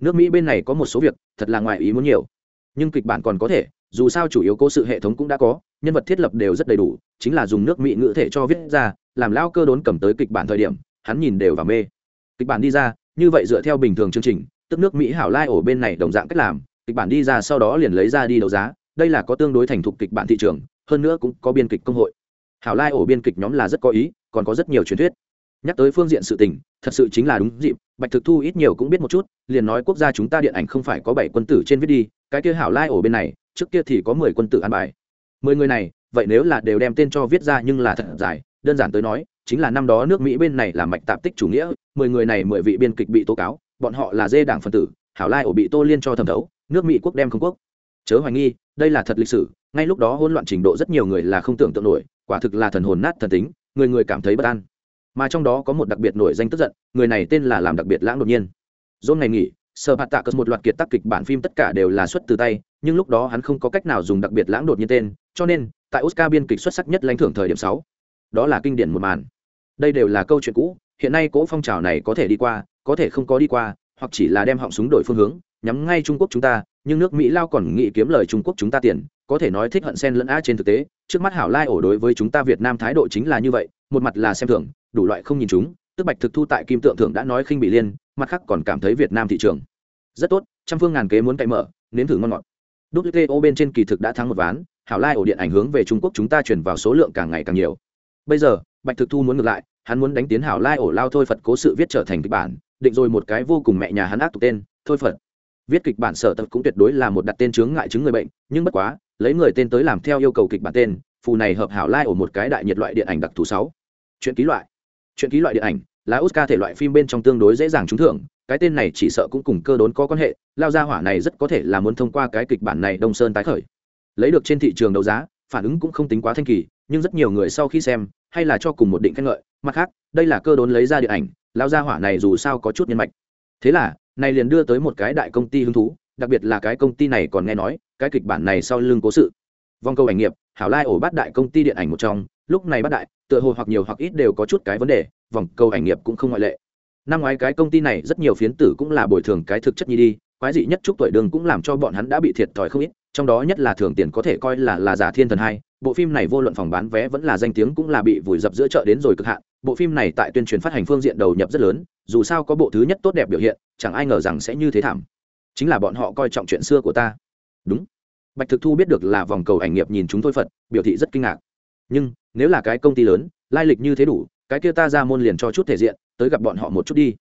Nước mỹ bên này có một số việc, thật là ngoài ý muốn nhiều. Nhưng kịch bản còn có thể, dù sao chủ yếu cố sự hệ thống cũng đã có, nhân vật thiết lập đều rất đầy đủ, chính là dùng nước mỹ ngữ thể cho viết ra, làm lao cơ đốn cầm tới kịch bản thời điểm hắn nhìn đều và mê. Kịch bản đi ra, như vậy dựa theo bình thường chương trình, tức nước mỹ hảo lai ổ bên này đồng dạng cách làm, kịch bản đi ra sau đó liền lấy ra đi đấu giá, đây là có tương đối thành thục kịch bản thị trường, hơn nữa cũng có biên kịch công hội. Hảo lai ổ biên kịch nhóm là rất có ý, còn có rất nhiều truyền thuyết. Nhắc tới phương diện sự tình, thật sự chính là đúng dịp, bạch thực thu ít nhiều cũng biết một chút, liền nói quốc gia chúng ta điện ảnh không phải có bảy quân tử trên viết đi, cái kia hảo lai ổ bên này, trước kia thì có mười quân tử an bài. Mười người này, vậy nếu là đều đem tên cho viết ra nhưng là thật dài đơn giản tới nói, chính là năm đó nước mỹ bên này là mạch tạp tích chủ nghĩa, mười người này mười vị biên kịch bị tố cáo, bọn họ là dê đảng phân tử, hảo lai ổ bị tô liên cho thẩm thấu, nước mỹ quốc đem không quốc. Chớ hoài nghi, đây là thật lịch sử, ngay lúc đó hỗn loạn trình độ rất nhiều người là không tưởng tượng nổi, quả thực là thần hồn nát thần tính, người người cảm thấy bất an. Mà trong đó có một đặc biệt nổi danh tức giận, người này tên là làm đặc biệt lãng đột nhiên. Dôn ngày nghỉ sở hạt tạ cất một loạt kiệt tác kịch bản phim tất cả đều là xuất từ tay, nhưng lúc đó hắn không có cách nào dùng đặc biệt lãng đột nhiên tên, cho nên, tại oscar biên kịch xuất sắc nhất lãnh thưởng thời điểm sáu đó là kinh điển một màn. Đây đều là câu chuyện cũ, hiện nay cỗ phong trào này có thể đi qua, có thể không có đi qua, hoặc chỉ là đem họng súng đổi phương hướng, nhắm ngay trung quốc chúng ta, nhưng nước mỹ lao còn nghĩ kiếm lời trung quốc chúng ta tiền, có thể nói thích hận sen lẫn á trên thực tế, trước mắt hảo lai ổ đối với chúng ta việt nam thái độ chính là như vậy, một mặt là xem thường, đủ loại không nhìn chúng, tức bạch thực thu tại kim tượng thượng đã nói khinh bị liên, mặt khác còn cảm thấy việt nam thị trường. Rất tốt, trăm phương ngàn kế muốn cậy mở, nếm thử ngon ngọt. Wto bên trên kỳ thực đã thắng một ván, hảo lai ổ điện ảnh hướng về trung quốc chúng ta chuyển vào số lượng càng ngày càng nhiều bây giờ, bạch thực thu muốn ngược lại, hắn muốn đánh tiến hảo lai ổ lao thôi phật cố sự viết trở thành kịch bản, định rồi một cái vô cùng mẹ nhà hắn ác tục tên, thôi phật. Viết kịch bản sở tập cũng tuyệt đối là một đặt tên chướng ngại chứng người bệnh, nhưng bất quá, lấy người tên tới làm theo yêu cầu kịch bản tên, phù này hợp hảo lai ổ một cái đại nhiệt loại điện ảnh đặc thù sáu. Chuyện ký loại. Chuyện ký loại điện ảnh, là oscar thể loại phim bên trong tương đối dễ dàng trúng thưởng, cái tên này chỉ sợ cũng cùng cơ đốn có quan hệ, lao ra hỏa này rất có thể là muốn thông qua cái kịch bản này đông sơn tái khởi. Lấy được trên thị trường đấu giá phản ứng cũng không tính quá thanh kỳ, nhưng rất nhiều người sau khi xem, hay là cho cùng một định khen ngợi. Mặt khác, đây là cơ đốn lấy ra điện ảnh lao gia hỏa này dù sao có chút nhân mạch. Thế là, này liền đưa tới một cái đại công ty hứng thú, đặc biệt là cái công ty này còn nghe nói, cái kịch bản này sau lưng cố sự. Vòng câu ảnh nghiệp, hảo lai ổ bát đại công ty điện ảnh một trong, lúc này bát đại, tựa hồ hoặc nhiều hoặc ít đều có chút cái vấn đề, vòng câu ảnh nghiệp cũng không ngoại lệ. Năm ngoái cái công ty này rất nhiều phiến tử cũng là bồi thường cái thực chất nhi đi, quái dị nhất chúc tuổi đường cũng làm cho bọn hắn đã bị thiệt thòi không ít trong đó nhất là thường tiền có thể coi là là giả thiên thần hai, bộ phim này vô luận phòng bán vé vẫn là danh tiếng cũng là bị vùi dập giữa chợ đến rồi cực hạn, bộ phim này tại tuyên truyền phát hành phương diện đầu nhập rất lớn, dù sao có bộ thứ nhất tốt đẹp biểu hiện, chẳng ai ngờ rằng sẽ như thế thảm. Chính là bọn họ coi trọng chuyện xưa của ta. Đúng. Bạch thực thu biết được là vòng cầu ảnh nghiệp nhìn chúng tôi phật, biểu thị rất kinh ngạc. Nhưng, nếu là cái công ty lớn, lai lịch như thế đủ, cái kia ta ra môn liền cho chút thể diện, tới gặp bọn họ một chút đi.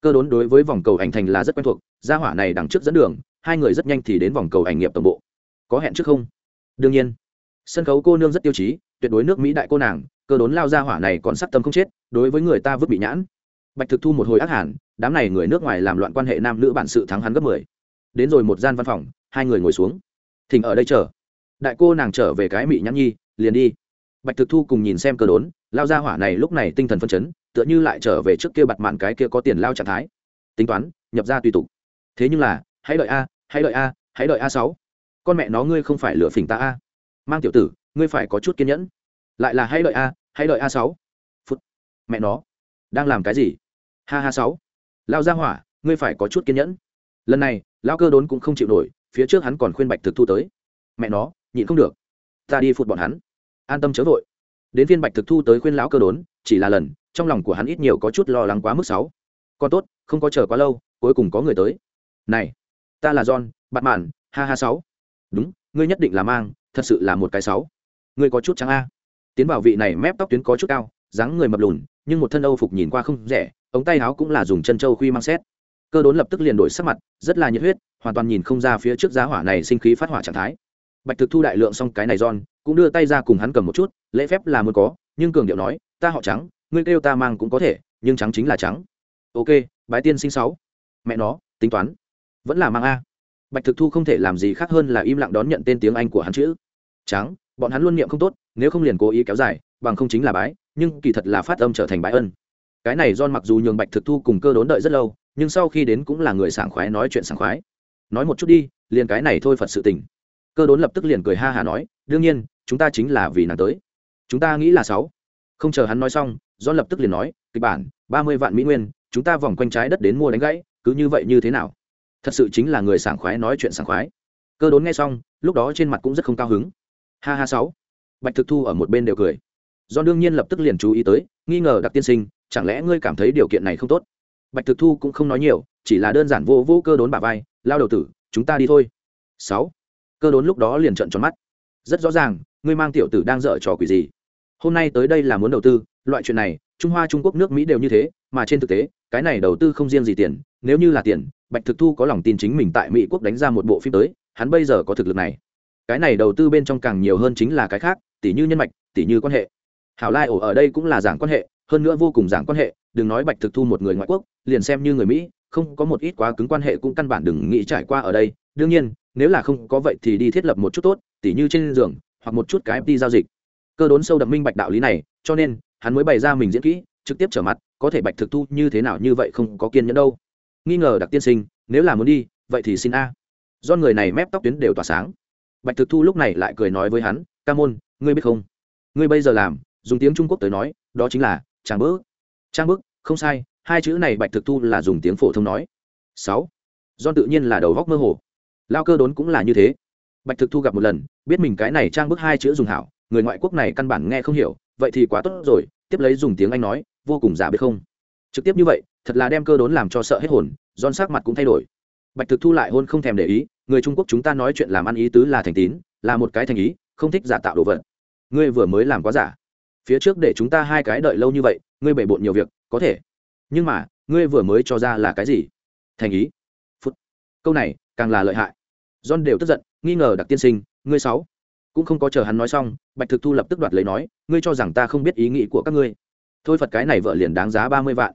Cơ đốn đối với vòng cầu ảnh thành là rất quen thuộc, gia hỏa này đằng trước dẫn đường, hai người rất nhanh thì đến vòng cầu ảnh nghiệp tổng bộ có hẹn trước không? Đương nhiên. Sân khấu cô nương rất tiêu chí, tuyệt đối nước mỹ đại cô nàng, cơ đốn lao ra hỏa này còn sắc tâm không chết, đối với người ta vứt bị nhãn. Bạch thực thu một hồi ác hẳn, đám này người nước ngoài làm loạn quan hệ nam nữ bản sự thắng hắn gấp mười. Đến rồi một gian văn phòng, hai người ngồi xuống. Thỉnh ở đây chờ. Đại cô nàng trở về cái mỹ nhãn nhi, liền đi. Bạch thực thu cùng nhìn xem cơ đốn, lao ra hỏa này lúc này tinh thần phân chấn, tựa như lại trở về trước kia bặt mạn cái kia có tiền lao trạng thái. Tính toán, nhập ra tùy tục. Thế nhưng là, hãy đợi a, hãy đợi a, hãy đợi a sáu con mẹ nó ngươi không phải lựa phỉnh ta a. Mang tiểu tử, ngươi phải có chút kiên nhẫn. Lại là hãy đợi a hãy đợi a sáu. Phút. Mẹ nó. Đang làm cái gì? Ha ha sáu. Lao ra hỏa, ngươi phải có chút kiên nhẫn. Lần này lao cơ đốn cũng không chịu nổi, phía trước hắn còn khuyên bạch thực thu tới. Mẹ nó, nhịn không được. Ta đi phụt bọn hắn. An tâm chớ vội. Đến phiên bạch thực thu tới khuyên lão cơ đốn, chỉ là lần, trong lòng của hắn ít nhiều có chút lo lắng quá mức sáu. Còn tốt, không có chờ quá lâu, cuối cùng có người tới. Này, ta là john, bạn mạn ha ha sáu đúng, ngươi nhất định là mang, thật sự là một cái sáu. Ngươi có chút trắng a. Tiến vào vị này mép tóc tuyến có chút cao, dáng người mập lùn, nhưng một thân âu phục nhìn qua không rẻ, ống tay áo cũng là dùng chân châu khuy mang xét. Cơ đốn lập tức liền đổi sắc mặt, rất là nhiệt huyết, hoàn toàn nhìn không ra phía trước giá hỏa này sinh khí phát hỏa trạng thái. Bạch thực thu đại lượng xong cái này giòn, cũng đưa tay ra cùng hắn cầm một chút, lễ phép là muốn có, nhưng cường điệu nói, ta họ trắng, ngươi kêu ta mang cũng có thể, nhưng trắng chính là trắng. Ok, bái tiên sinh sáu. Mẹ nó, tính toán, vẫn là mang a bạch thực thu không thể làm gì khác hơn là im lặng đón nhận tên tiếng anh của hắn chữ. Trắng, bọn hắn luôn niệm không tốt, nếu không liền cố ý kéo dài, bằng không chính là bái, nhưng kỳ thật là phát âm trở thành bái ân. Cái này don mặc dù nhường bạch thực thu cùng cơ đốn đợi rất lâu, nhưng sau khi đến cũng là người sảng khoái nói chuyện sảng khoái. Nói một chút đi, liền cái này thôi phật sự tình. Cơ đốn lập tức liền cười ha hà nói, đương nhiên, chúng ta chính là vì nàng tới. Chúng ta nghĩ là sáu. Không chờ hắn nói xong don lập tức liền nói, kịch bản, ba mươi vạn mỹ nguyên, chúng ta vòng quanh trái đất đến mua đánh gãy, cứ như vậy như thế nào? Thật sự chính là người sảng khoái nói chuyện sảng khoái. Cơ đốn nghe xong, lúc đó trên mặt cũng rất không cao hứng. Ha ha sáu. Bạch thực thu ở một bên đều cười. Do đương nhiên lập tức liền chú ý tới, nghi ngờ đặc tiên sinh, chẳng lẽ ngươi cảm thấy điều kiện này không tốt? Bạch thực thu cũng không nói nhiều, chỉ là đơn giản vô vô cơ đốn bà vai, lao đầu tử, chúng ta đi thôi. Sáu. Cơ đốn lúc đó liền trợn tròn mắt. Rất rõ ràng, ngươi mang tiểu tử đang dở trò quỷ gì? Hôm nay tới đây là muốn đầu tư, loại chuyện này trung hoa, trung quốc nước mỹ đều như thế, mà trên thực tế, cái này đầu tư không riêng gì tiền, nếu như là tiền, bạch thực thu có lòng tin chính mình tại mỹ quốc đánh ra một bộ phim tới, hắn bây giờ có thực lực này. Cái này đầu tư bên trong càng nhiều hơn chính là cái khác tỷ như nhân mạch tỷ như quan hệ. Hảo lai ổ ở đây cũng là giảng quan hệ, hơn nữa vô cùng giảng quan hệ, đừng nói bạch thực thu một người ngoại quốc, liền xem như người mỹ, không có một ít quá cứng quan hệ cũng căn bản đừng nghĩ trải qua ở đây. Đương nhiên, nếu là không có vậy thì đi thiết lập một chút tốt, tỉ như trên giường, hoặc một chút cái đi giao dịch. Cơ đốn sâu đậm minh bạch đạo lý này, cho nên hắn mới bày ra mình diễn kỹ, trực tiếp trở mặt, có thể bạch thực thu như thế nào như vậy không có kiên nhẫn đâu. Nghi ngờ đặc tiên sinh, nếu là muốn đi, vậy thì xin a. Do người này mép tóc tuyến đều tỏa sáng. Bạch thực thu lúc này lại cười nói với hắn, ca môn, ngươi biết không? Ngươi bây giờ làm, dùng tiếng trung quốc tới nói, đó chính là trang bức. Trang bức, không sai, hai chữ này bạch thực thu là dùng tiếng phổ thông nói. Sáu. Do tự nhiên là đầu góc mơ hồ. Lao cơ đốn cũng là như thế. Bạch thực thu gặp một lần, biết mình cái này trang bức hai chữ dùng hảo, người ngoại quốc này căn bản nghe không hiểu vậy thì quá tốt rồi, tiếp lấy dùng tiếng anh nói, vô cùng giả biết không. Trực tiếp như vậy, thật là đem cơ đốn làm cho sợ hết hồn don sắc mặt cũng thay đổi. Bạch thực thu lại hôn không thèm để ý, người trung quốc chúng ta nói chuyện làm ăn ý tứ là thành tín, là một cái thành ý, không thích giả tạo đồ vật. Ngươi vừa mới làm quá giả. Phía trước để chúng ta hai cái đợi lâu như vậy, ngươi bể bộn nhiều việc, có thể. Nhưng mà, ngươi vừa mới cho ra là cái gì? Thành ý. Phút. Câu này, càng là lợi hại. John đều tức giận, nghi ngờ đặc tiên sinh, ngươi sáu cũng không có chờ hắn nói xong, bạch thực thu lập tức đoạt lấy nói, ngươi cho rằng ta không biết ý nghĩ của các ngươi? Thôi phật, cái này vợ liền đáng giá ba mươi vạn.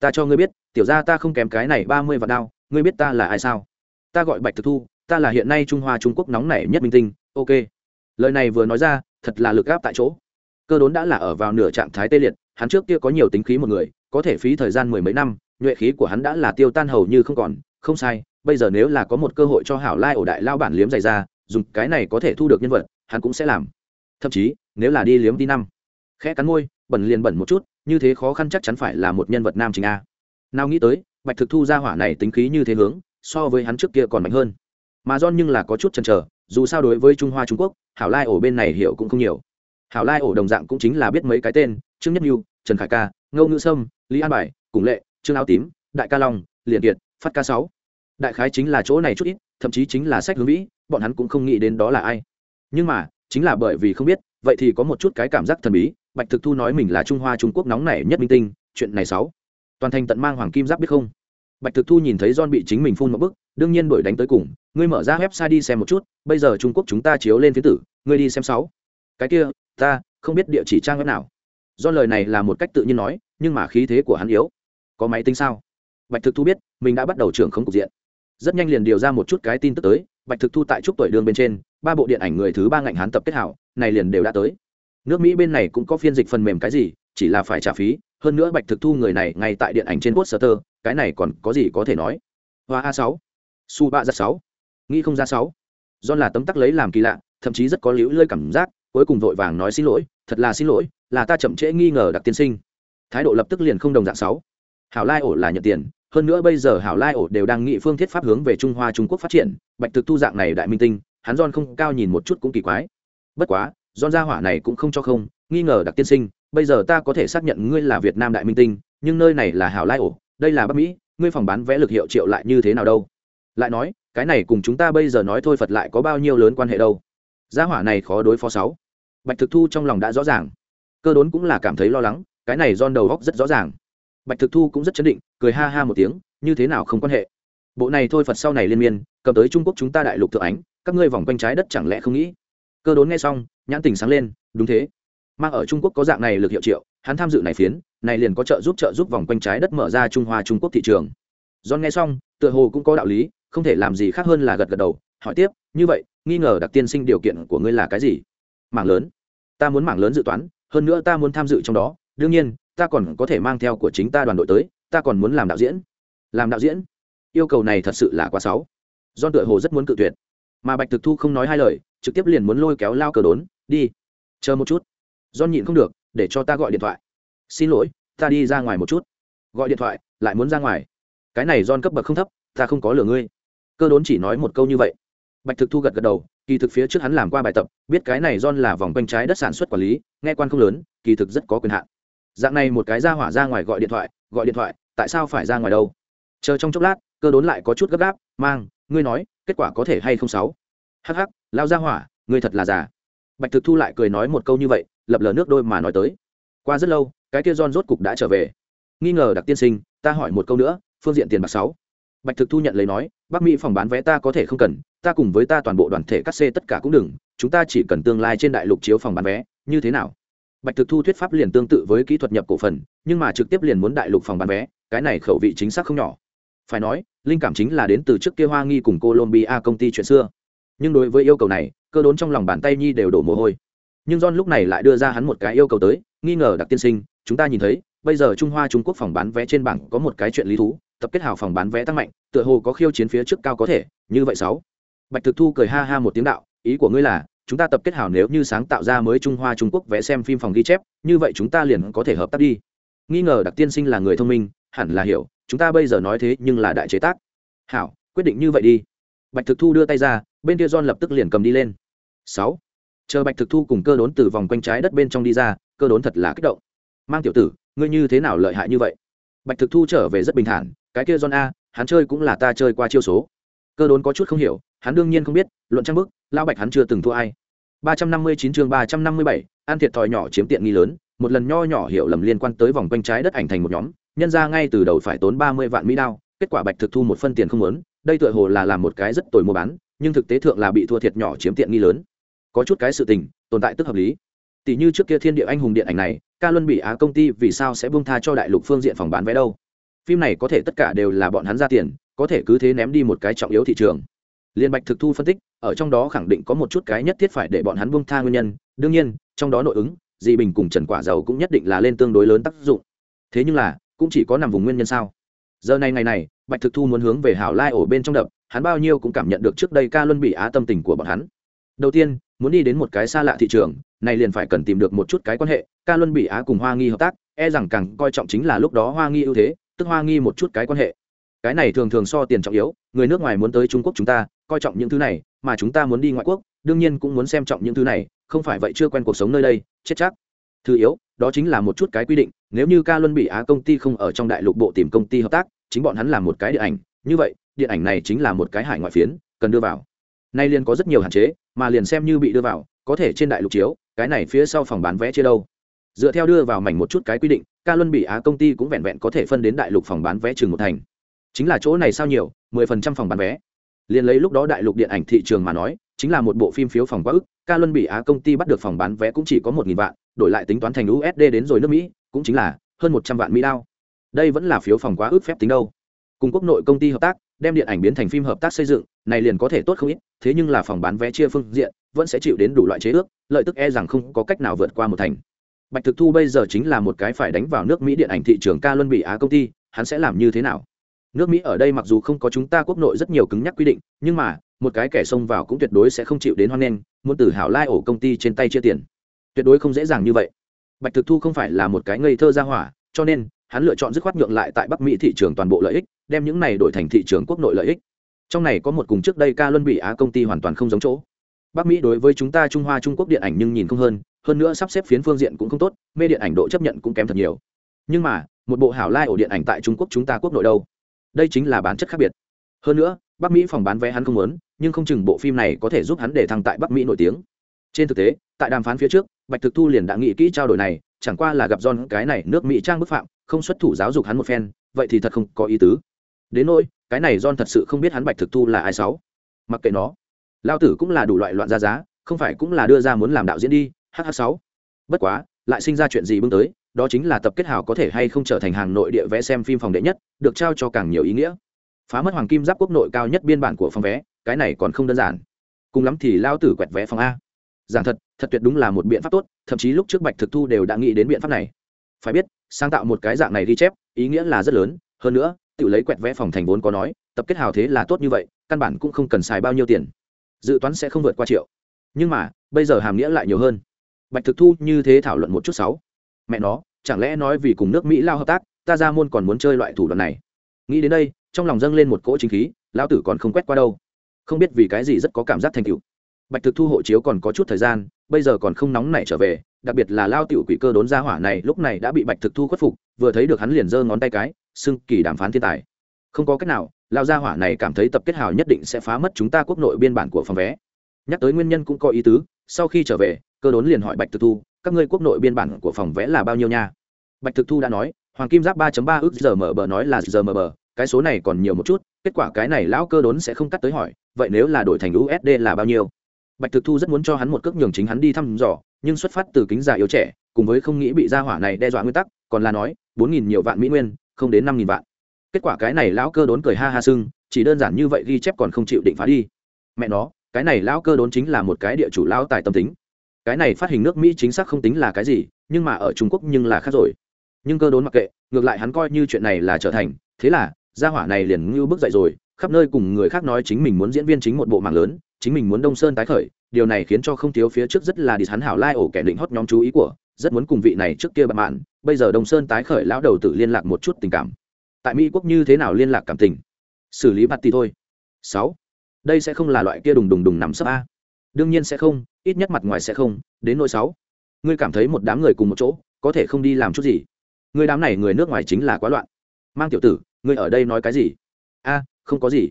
Ta cho ngươi biết, tiểu ra ta không kém cái này ba mươi vạn đao, ngươi biết ta là ai sao? Ta gọi bạch thực thu, ta là hiện nay trung hoa trung quốc nóng nảy nhất minh tinh, ok. Lời này vừa nói ra, thật là lực gáp tại chỗ. Cơ đốn đã là ở vào nửa trạng thái tê liệt, hắn trước kia có nhiều tính khí một người, có thể phí thời gian mười mấy năm, nhuệ khí của hắn đã là tiêu tan hầu như không còn, không sai, bây giờ nếu là có một cơ hội cho hảo lai ổ đại lao bản liếm dày ra, dùng cái này có thể thu được nhân vật hắn cũng sẽ làm. Thậm chí, nếu là đi liếm đi năm, khẽ cắn môi, bẩn liền bẩn một chút, như thế khó khăn chắc chắn phải là một nhân vật nam chính a. Nào nghĩ tới, bạch thực thu ra hỏa này tính khí như thế hướng, so với hắn trước kia còn mạnh hơn. Mà john nhưng là có chút chần chờ, dù sao đối với trung hoa trung quốc, hảo lai ổ bên này hiểu cũng không nhiều. Hảo lai ổ đồng dạng cũng chính là biết mấy cái tên, trương nhất mưu trần khải ca, ngô ngữ sâm, lý an bài, cùng lệ, trương áo tím, đại ca long, liền kiệt, phát ca sáu. Đại khái chính là chỗ này chút ít, thậm chí chính là sách hướng vĩ, bọn hắn cũng không nghĩ đến đó là ai nhưng mà, chính là bởi vì không biết, vậy thì có một chút cái cảm giác thần bí, bạch thực thu nói mình là trung hoa trung quốc nóng nảy nhất minh tinh, chuyện này sáu. Toàn thành tận mang hoàng kim giáp biết không? Bạch thực thu nhìn thấy john bị chính mình phun một bức, đương nhiên đổi đánh tới cùng, ngươi mở ra website đi xem một chút, bây giờ trung quốc chúng ta chiếu lên phía tử, ngươi đi xem sáu. Cái kia, ta không biết địa chỉ trang web nào. Do lời này là một cách tự nhiên nói, nhưng mà khí thế của hắn yếu. Có máy tính sao? Bạch thực thu biết, mình đã bắt đầu trưởng không cục diện. Rất nhanh liền điều ra một chút cái tin tức tới, bạch thực thu tại chúc tuổi đường bên trên ba bộ điện ảnh người thứ ba ngạnh hán tập kết hảo, này liền đều đã tới. Nước mỹ bên này cũng có phiên dịch phần mềm cái gì, chỉ là phải trả phí, hơn nữa bạch thực thu người này ngay tại điện ảnh trên quốc sở tơ cái này còn có gì có thể nói. Hoa a sáu, su ba ra sáu, nghĩ không ra sáu. Do là tấm tắc lấy làm kỳ lạ, thậm chí rất có liễu lơi cảm giác, cuối cùng vội vàng nói xin lỗi, thật là xin lỗi, là ta chậm trễ nghi ngờ đặc tiên sinh. Thái độ lập tức liền không đồng dạng sáu. Hảo lai ổ là nhận tiền, hơn nữa bây giờ hảo lai ổ đều đang nghị phương thiết pháp hướng về trung hoa trung quốc phát triển, bạch thực thu dạng này đại minh tinh hắn don không cao nhìn một chút cũng kỳ quái. Bất quá don gia hỏa này cũng không cho không, nghi ngờ đặc tiên sinh, bây giờ ta có thể xác nhận ngươi là việt nam đại minh tinh, nhưng nơi này là hảo lai ổ, đây là bắc mỹ, ngươi phòng bán vẽ lực hiệu triệu lại như thế nào đâu? Lại nói, cái này cùng chúng ta bây giờ nói thôi phật lại có bao nhiêu lớn quan hệ đâu? Gia hỏa này khó đối phó sáu. Bạch thực thu trong lòng đã rõ ràng. Cơ đốn cũng là cảm thấy lo lắng, cái này don đầu góc rất rõ ràng. Bạch thực thu cũng rất chấn định, cười ha ha một tiếng, như thế nào không quan hệ? Bộ này thôi phật sau này liên miên, cầm tới trung quốc chúng ta đại lục thượng ánh các ngươi vòng quanh trái đất chẳng lẽ không nghĩ? Cơ đốn nghe xong, nhãn tình sáng lên, đúng thế. Mang ở trung quốc có dạng này lực hiệu triệu, hắn tham dự này phiến, này liền có trợ giúp trợ giúp vòng quanh trái đất mở ra trung hoa trung quốc thị trường. John nghe xong, tựa hồ cũng có đạo lý, không thể làm gì khác hơn là gật gật đầu, hỏi tiếp, như vậy, nghi ngờ đặc tiên sinh điều kiện của ngươi là cái gì? Mảng lớn. Ta muốn mảng lớn dự toán, hơn nữa ta muốn tham dự trong đó. Đương nhiên, ta còn có thể mang theo của chính ta đoàn đội tới, ta còn muốn làm đạo diễn. Làm đạo diễn? Yêu cầu này thật sự là quá sáu don tựa hồ rất muốn cự tuyệt mà bạch thực thu không nói hai lời, trực tiếp liền muốn lôi kéo lao cờ đốn, đi, chờ một chút. Do nhịn không được, để cho ta gọi điện thoại. Xin lỗi, ta đi ra ngoài một chút. Gọi điện thoại, lại muốn ra ngoài. Cái này don cấp bậc không thấp, ta không có lừa ngươi. Cơ đốn chỉ nói một câu như vậy. Bạch thực thu gật gật đầu, kỳ thực phía trước hắn làm qua bài tập, biết cái này don là vòng quanh trái đất sản xuất quản lý, nghe quan không lớn, kỳ thực rất có quyền hạn. Dạng này một cái ra hỏa ra ngoài gọi điện thoại, gọi điện thoại, tại sao phải ra ngoài đâu? Chờ trong chốc lát cơ đốn lại có chút gấp gáp, mang, ngươi nói, kết quả có thể hay không sáu? Hắc hắc, lao ra hỏa, ngươi thật là già. Bạch thực thu lại cười nói một câu như vậy, lập lờ nước đôi mà nói tới. Qua rất lâu, cái kia don rốt cục đã trở về. Nghi ngờ đặc tiên sinh, ta hỏi một câu nữa, phương diện tiền bạc sáu? Bạch thực thu nhận lấy nói bắc mỹ phòng bán vé ta có thể không cần, ta cùng với ta toàn bộ đoàn thể cắt xê tất cả cũng đừng, chúng ta chỉ cần tương lai trên đại lục chiếu phòng bán vé, như thế nào? Bạch thực thu thuyết pháp liền tương tự với kỹ thuật nhập cổ phần, nhưng mà trực tiếp liền muốn đại lục phòng bán vé, cái này khẩu vị chính xác không nhỏ phải nói, linh cảm chính là đến từ trước kia hoa nghi cùng colombia công ty chuyện xưa. Nhưng đối với yêu cầu này, cơ đốn trong lòng bàn tay nhi đều đổ mồ hôi. Nhưng john lúc này lại đưa ra hắn một cái yêu cầu tới, nghi ngờ đặc tiên sinh, chúng ta nhìn thấy, bây giờ trung hoa trung quốc phòng bán vé trên bảng có một cái chuyện lý thú, tập kết hào phòng bán vé tăng mạnh, tựa hồ có khiêu chiến phía trước cao có thể, như vậy sáu. Bạch thực thu cười ha ha một tiếng đạo, ý của ngươi là, chúng ta tập kết hào nếu như sáng tạo ra mới trung hoa trung quốc vẽ xem phim phòng ghi chép, như vậy chúng ta liền có thể hợp tác đi. Nghi ngờ đặc tiên sinh là người thông minh, hẳn là hiểu chúng ta bây giờ nói thế nhưng là đại chế tác. Hảo, quyết định như vậy đi. Bạch thực thu đưa tay ra, bên kia john lập tức liền cầm đi lên. Sáu. Chờ bạch thực thu cùng cơ đốn từ vòng quanh trái đất bên trong đi ra, cơ đốn thật là kích động. Mang tiểu tử, ngươi như thế nào lợi hại như vậy? Bạch thực thu trở về rất bình thản, cái kia john a, hắn chơi cũng là ta chơi qua chiêu số. Cơ đốn có chút không hiểu, hắn đương nhiên không biết, luận trang bức, lão bạch hắn chưa từng thua ai. Ba trăm năm mươi chín chương ba trăm năm mươi bảy an thiệt thòi nhỏ chiếm tiện nghi lớn, một lần nho nhỏ hiểu lầm liên quan tới vòng quanh trái đất ảnh thành một nhóm nhân ra ngay từ đầu phải tốn ba mươi vạn mỹ đao, kết quả bạch thực thu một phân tiền không lớn đây tựa hồ là làm một cái rất tồi mua bán, nhưng thực tế thượng là bị thua thiệt nhỏ chiếm tiện nghi lớn. Có chút cái sự tình, tồn tại tức hợp lý. Tỷ như trước kia thiên địa anh hùng điện ảnh này, ca luân bị á công ty vì sao sẽ buông tha cho đại lục phương diện phòng bán vé đâu? Phim này có thể tất cả đều là bọn hắn ra tiền, có thể cứ thế ném đi một cái trọng yếu thị trường. Liên bạch thực thu phân tích, ở trong đó khẳng định có một chút cái nhất thiết phải để bọn hắn buông tha nguyên nhân, đương nhiên, trong đó nội ứng dị bình cùng trần quả dầu cũng nhất định là lên tương đối lớn tác dụng. Thế nhưng là cũng chỉ có nằm vùng nguyên nhân sao? Giờ này ngày này, bạch thực thu muốn hướng về hảo lai ổ bên trong đập, hắn bao nhiêu cũng cảm nhận được trước đây ca luân bị á tâm tình của bọn hắn. Đầu tiên, muốn đi đến một cái xa lạ thị trường, này liền phải cần tìm được một chút cái quan hệ, ca luân bị á cùng hoa nghi hợp tác e rằng càng coi trọng chính là lúc đó hoa nghi ưu thế, tức hoa nghi một chút cái quan hệ. Cái này thường thường so tiền trọng yếu, người nước ngoài muốn tới trung quốc chúng ta, coi trọng những thứ này, mà chúng ta muốn đi ngoại quốc, đương nhiên cũng muốn xem trọng những thứ này, không phải vậy chưa quen cuộc sống nơi đây, chết chắc. Thứ yếu, đó chính là một chút cái quy định nếu như ca luân bị á công ty không ở trong đại lục bộ tìm công ty hợp tác, chính bọn hắn làm một cái điện ảnh. Như vậy, điện ảnh này chính là một cái hải ngoại phiến, cần đưa vào. Nay liền có rất nhiều hạn chế, mà liền xem như bị đưa vào, có thể trên đại lục chiếu, cái này phía sau phòng bán vé chia đâu. Dựa theo đưa vào mảnh một chút cái quy định, ca luân bị á công ty cũng vẹn vẹn có thể phân đến đại lục phòng bán vé chừng một thành. Chính là chỗ này sao nhiều, mười phần trăm phòng bán vé. Liền lấy lúc đó đại lục điện ảnh thị trường mà nói, chính là một bộ phim phiếu phòng quá ức, ca luân bị á công ty bắt được phòng bán vé cũng chỉ có một nghìn vạn, đổi lại tính toán thành usd đến rồi nước mỹ cũng chính là hơn một trăm vạn mỹ đao. Đây vẫn là phiếu phòng quá ước phép tính đâu. Cùng quốc nội công ty hợp tác, đem điện ảnh biến thành phim hợp tác xây dựng, này liền có thể tốt không ít, thế nhưng là phòng bán vé chia phương diện, vẫn sẽ chịu đến đủ loại chế ước, lợi tức e rằng không có cách nào vượt qua một thành. Bạch thực thu bây giờ chính là một cái phải đánh vào nước mỹ điện ảnh thị trường ca luân bị á công ty, hắn sẽ làm như thế nào? Nước mỹ ở đây mặc dù không có chúng ta quốc nội rất nhiều cứng nhắc quy định, nhưng mà, một cái kẻ xông vào cũng tuyệt đối sẽ không chịu đến hoan nghênh, muốn từ hảo lai ổ công ty trên tay chia tiền. Tuyệt đối không dễ dàng như vậy bạch thực thu không phải là một cái ngây thơ ra hỏa, cho nên, hắn lựa chọn dứt khoát nhượng lại tại bắc mỹ thị trường toàn bộ lợi ích, đem những này đổi thành thị trường quốc nội lợi ích. Trong này có một cùng trước đây ca luân bị á công ty hoàn toàn không giống chỗ. Bắc mỹ đối với chúng ta trung hoa trung quốc điện ảnh nhưng nhìn không hơn hơn nữa sắp xếp phiến phương diện cũng không tốt, mê điện ảnh độ chấp nhận cũng kém thật nhiều. Nhưng mà, một bộ hảo lai ổ điện ảnh tại trung quốc chúng ta quốc nội đâu? Đây chính là bản chất khác biệt. Hơn nữa, bắc mỹ phòng bán vé hắn không muốn, nhưng không chừng bộ phim này có thể giúp hắn để thăng tại bắc mỹ nổi tiếng trên thực tế tại đàm phán phía trước bạch thực thu liền đã nghĩ kỹ trao đổi này chẳng qua là gặp John cái này nước Mỹ trang bức phạm, không xuất thủ giáo dục hắn một phen, vậy thì thật không có ý tứ. Đến nỗi, cái này John thật sự không biết hắn Bạch Thực Thu là ai sáu. Mặc kệ nó, lao tử cũng là đủ loại loạn ra giá, không phải cũng là đưa ra muốn làm đạo diễn đi hh sáu bất quá lại sinh ra chuyện gì bưng tới đó chính là tập kết hào có thể hay không trở thành hàng nội địa vẽ xem phim phòng đệ nhất được trao cho càng nhiều ý nghĩa phá mất hoàng kim giáp quốc nội cao nhất biên bản của phòng vé cái này còn không đơn giản cùng lắm thì lao tử quẹt vé phòng a giảng thật thật tuyệt đúng là một biện pháp tốt, thậm chí lúc trước bạch thực thu đều đã nghĩ đến biện pháp này. Phải biết, sáng tạo một cái dạng này ghi chép, ý nghĩa là rất lớn. Hơn nữa, tự lấy quẹt vẽ phòng thành vốn có nói, tập kết hào thế là tốt như vậy, căn bản cũng không cần xài bao nhiêu tiền. Dự toán sẽ không vượt qua triệu. Nhưng mà, bây giờ hàm nghĩa lại nhiều hơn. Bạch thực thu như thế thảo luận một chút sáu. Mẹ nó, chẳng lẽ nói vì cùng nước mỹ lao hợp tác, ta ra môn còn muốn chơi loại thủ đoạn này? Nghĩ đến đây, trong lòng dâng lên một cỗ chính khí, lão tử còn không quét qua đâu. Không biết vì cái gì rất có cảm giác thành tựu bạch thực thu hộ chiếu còn có chút thời gian, bây giờ còn không nóng nảy trở về, đặc biệt là lao tiểu quỷ cơ đốn ra hỏa này lúc này đã bị bạch thực thu khuất phục, vừa thấy được hắn liền giơ ngón tay cái, xưng kỳ đàm phán thiên tài. Không có cách nào, lao gia hỏa này cảm thấy tập kết hào nhất định sẽ phá mất chúng ta quốc nội biên bản của phòng vé. Nhắc tới nguyên nhân cũng có ý tứ, sau khi trở về, cơ đốn liền hỏi bạch thực thu, các ngươi quốc nội biên bản của phòng vé là bao nhiêu nha? Bạch thực thu đã nói, hoàng kim giáp ba ba ước giờ mở bờ nói là giờ mở bờ, cái số này còn nhiều một chút, kết quả cái này lão cơ đốn sẽ không cắt tới hỏi, vậy nếu là đổi thành usd là bao nhiêu? Bạch thực thu rất muốn cho hắn một cước nhường chính hắn đi thăm dò, nhưng xuất phát từ kính già yếu trẻ, cùng với không nghĩ bị gia hỏa này đe dọa nguyên tắc, còn là nói, bốn nghìn nhiều vạn mỹ nguyên, không đến năm nghìn vạn. Kết quả cái này lão cơ đốn cười ha ha sưng, chỉ đơn giản như vậy ghi chép còn không chịu định phá đi. Mẹ nó, cái này lão cơ đốn chính là một cái địa chủ lão tài tâm tính. Cái này phát hình nước mỹ chính xác không tính là cái gì, nhưng mà ở trung quốc nhưng là khác rồi. Nhưng cơ đốn mặc kệ, ngược lại hắn coi như chuyện này là trở thành. Thế là, gia hỏa này liền ngưu bước dậy rồi, khắp nơi cùng người khác nói chính mình muốn diễn viên chính một bộ mạng lớn chính mình muốn đông sơn tái khởi, điều này khiến cho không thiếu phía trước rất là đi hắn hảo lai ổ kẻ định hót nhóm chú ý của, rất muốn cùng vị này trước kia bạn mạn. Bây giờ đông sơn tái khởi, lão đầu tử liên lạc một chút tình cảm. Tại mỹ quốc như thế nào liên lạc cảm tình? Xử lý bạt tì thôi. Sáu. Đây sẽ không là loại kia đùng đùng đùng nằm sấp a. Đương nhiên sẽ không, ít nhất mặt ngoài sẽ không. Đến nỗi sáu. Ngươi cảm thấy một đám người cùng một chỗ, có thể không đi làm chút gì? Người đám này người nước ngoài chính là quá loạn. Mang tiểu tử, ngươi ở đây nói cái gì? A, không có gì.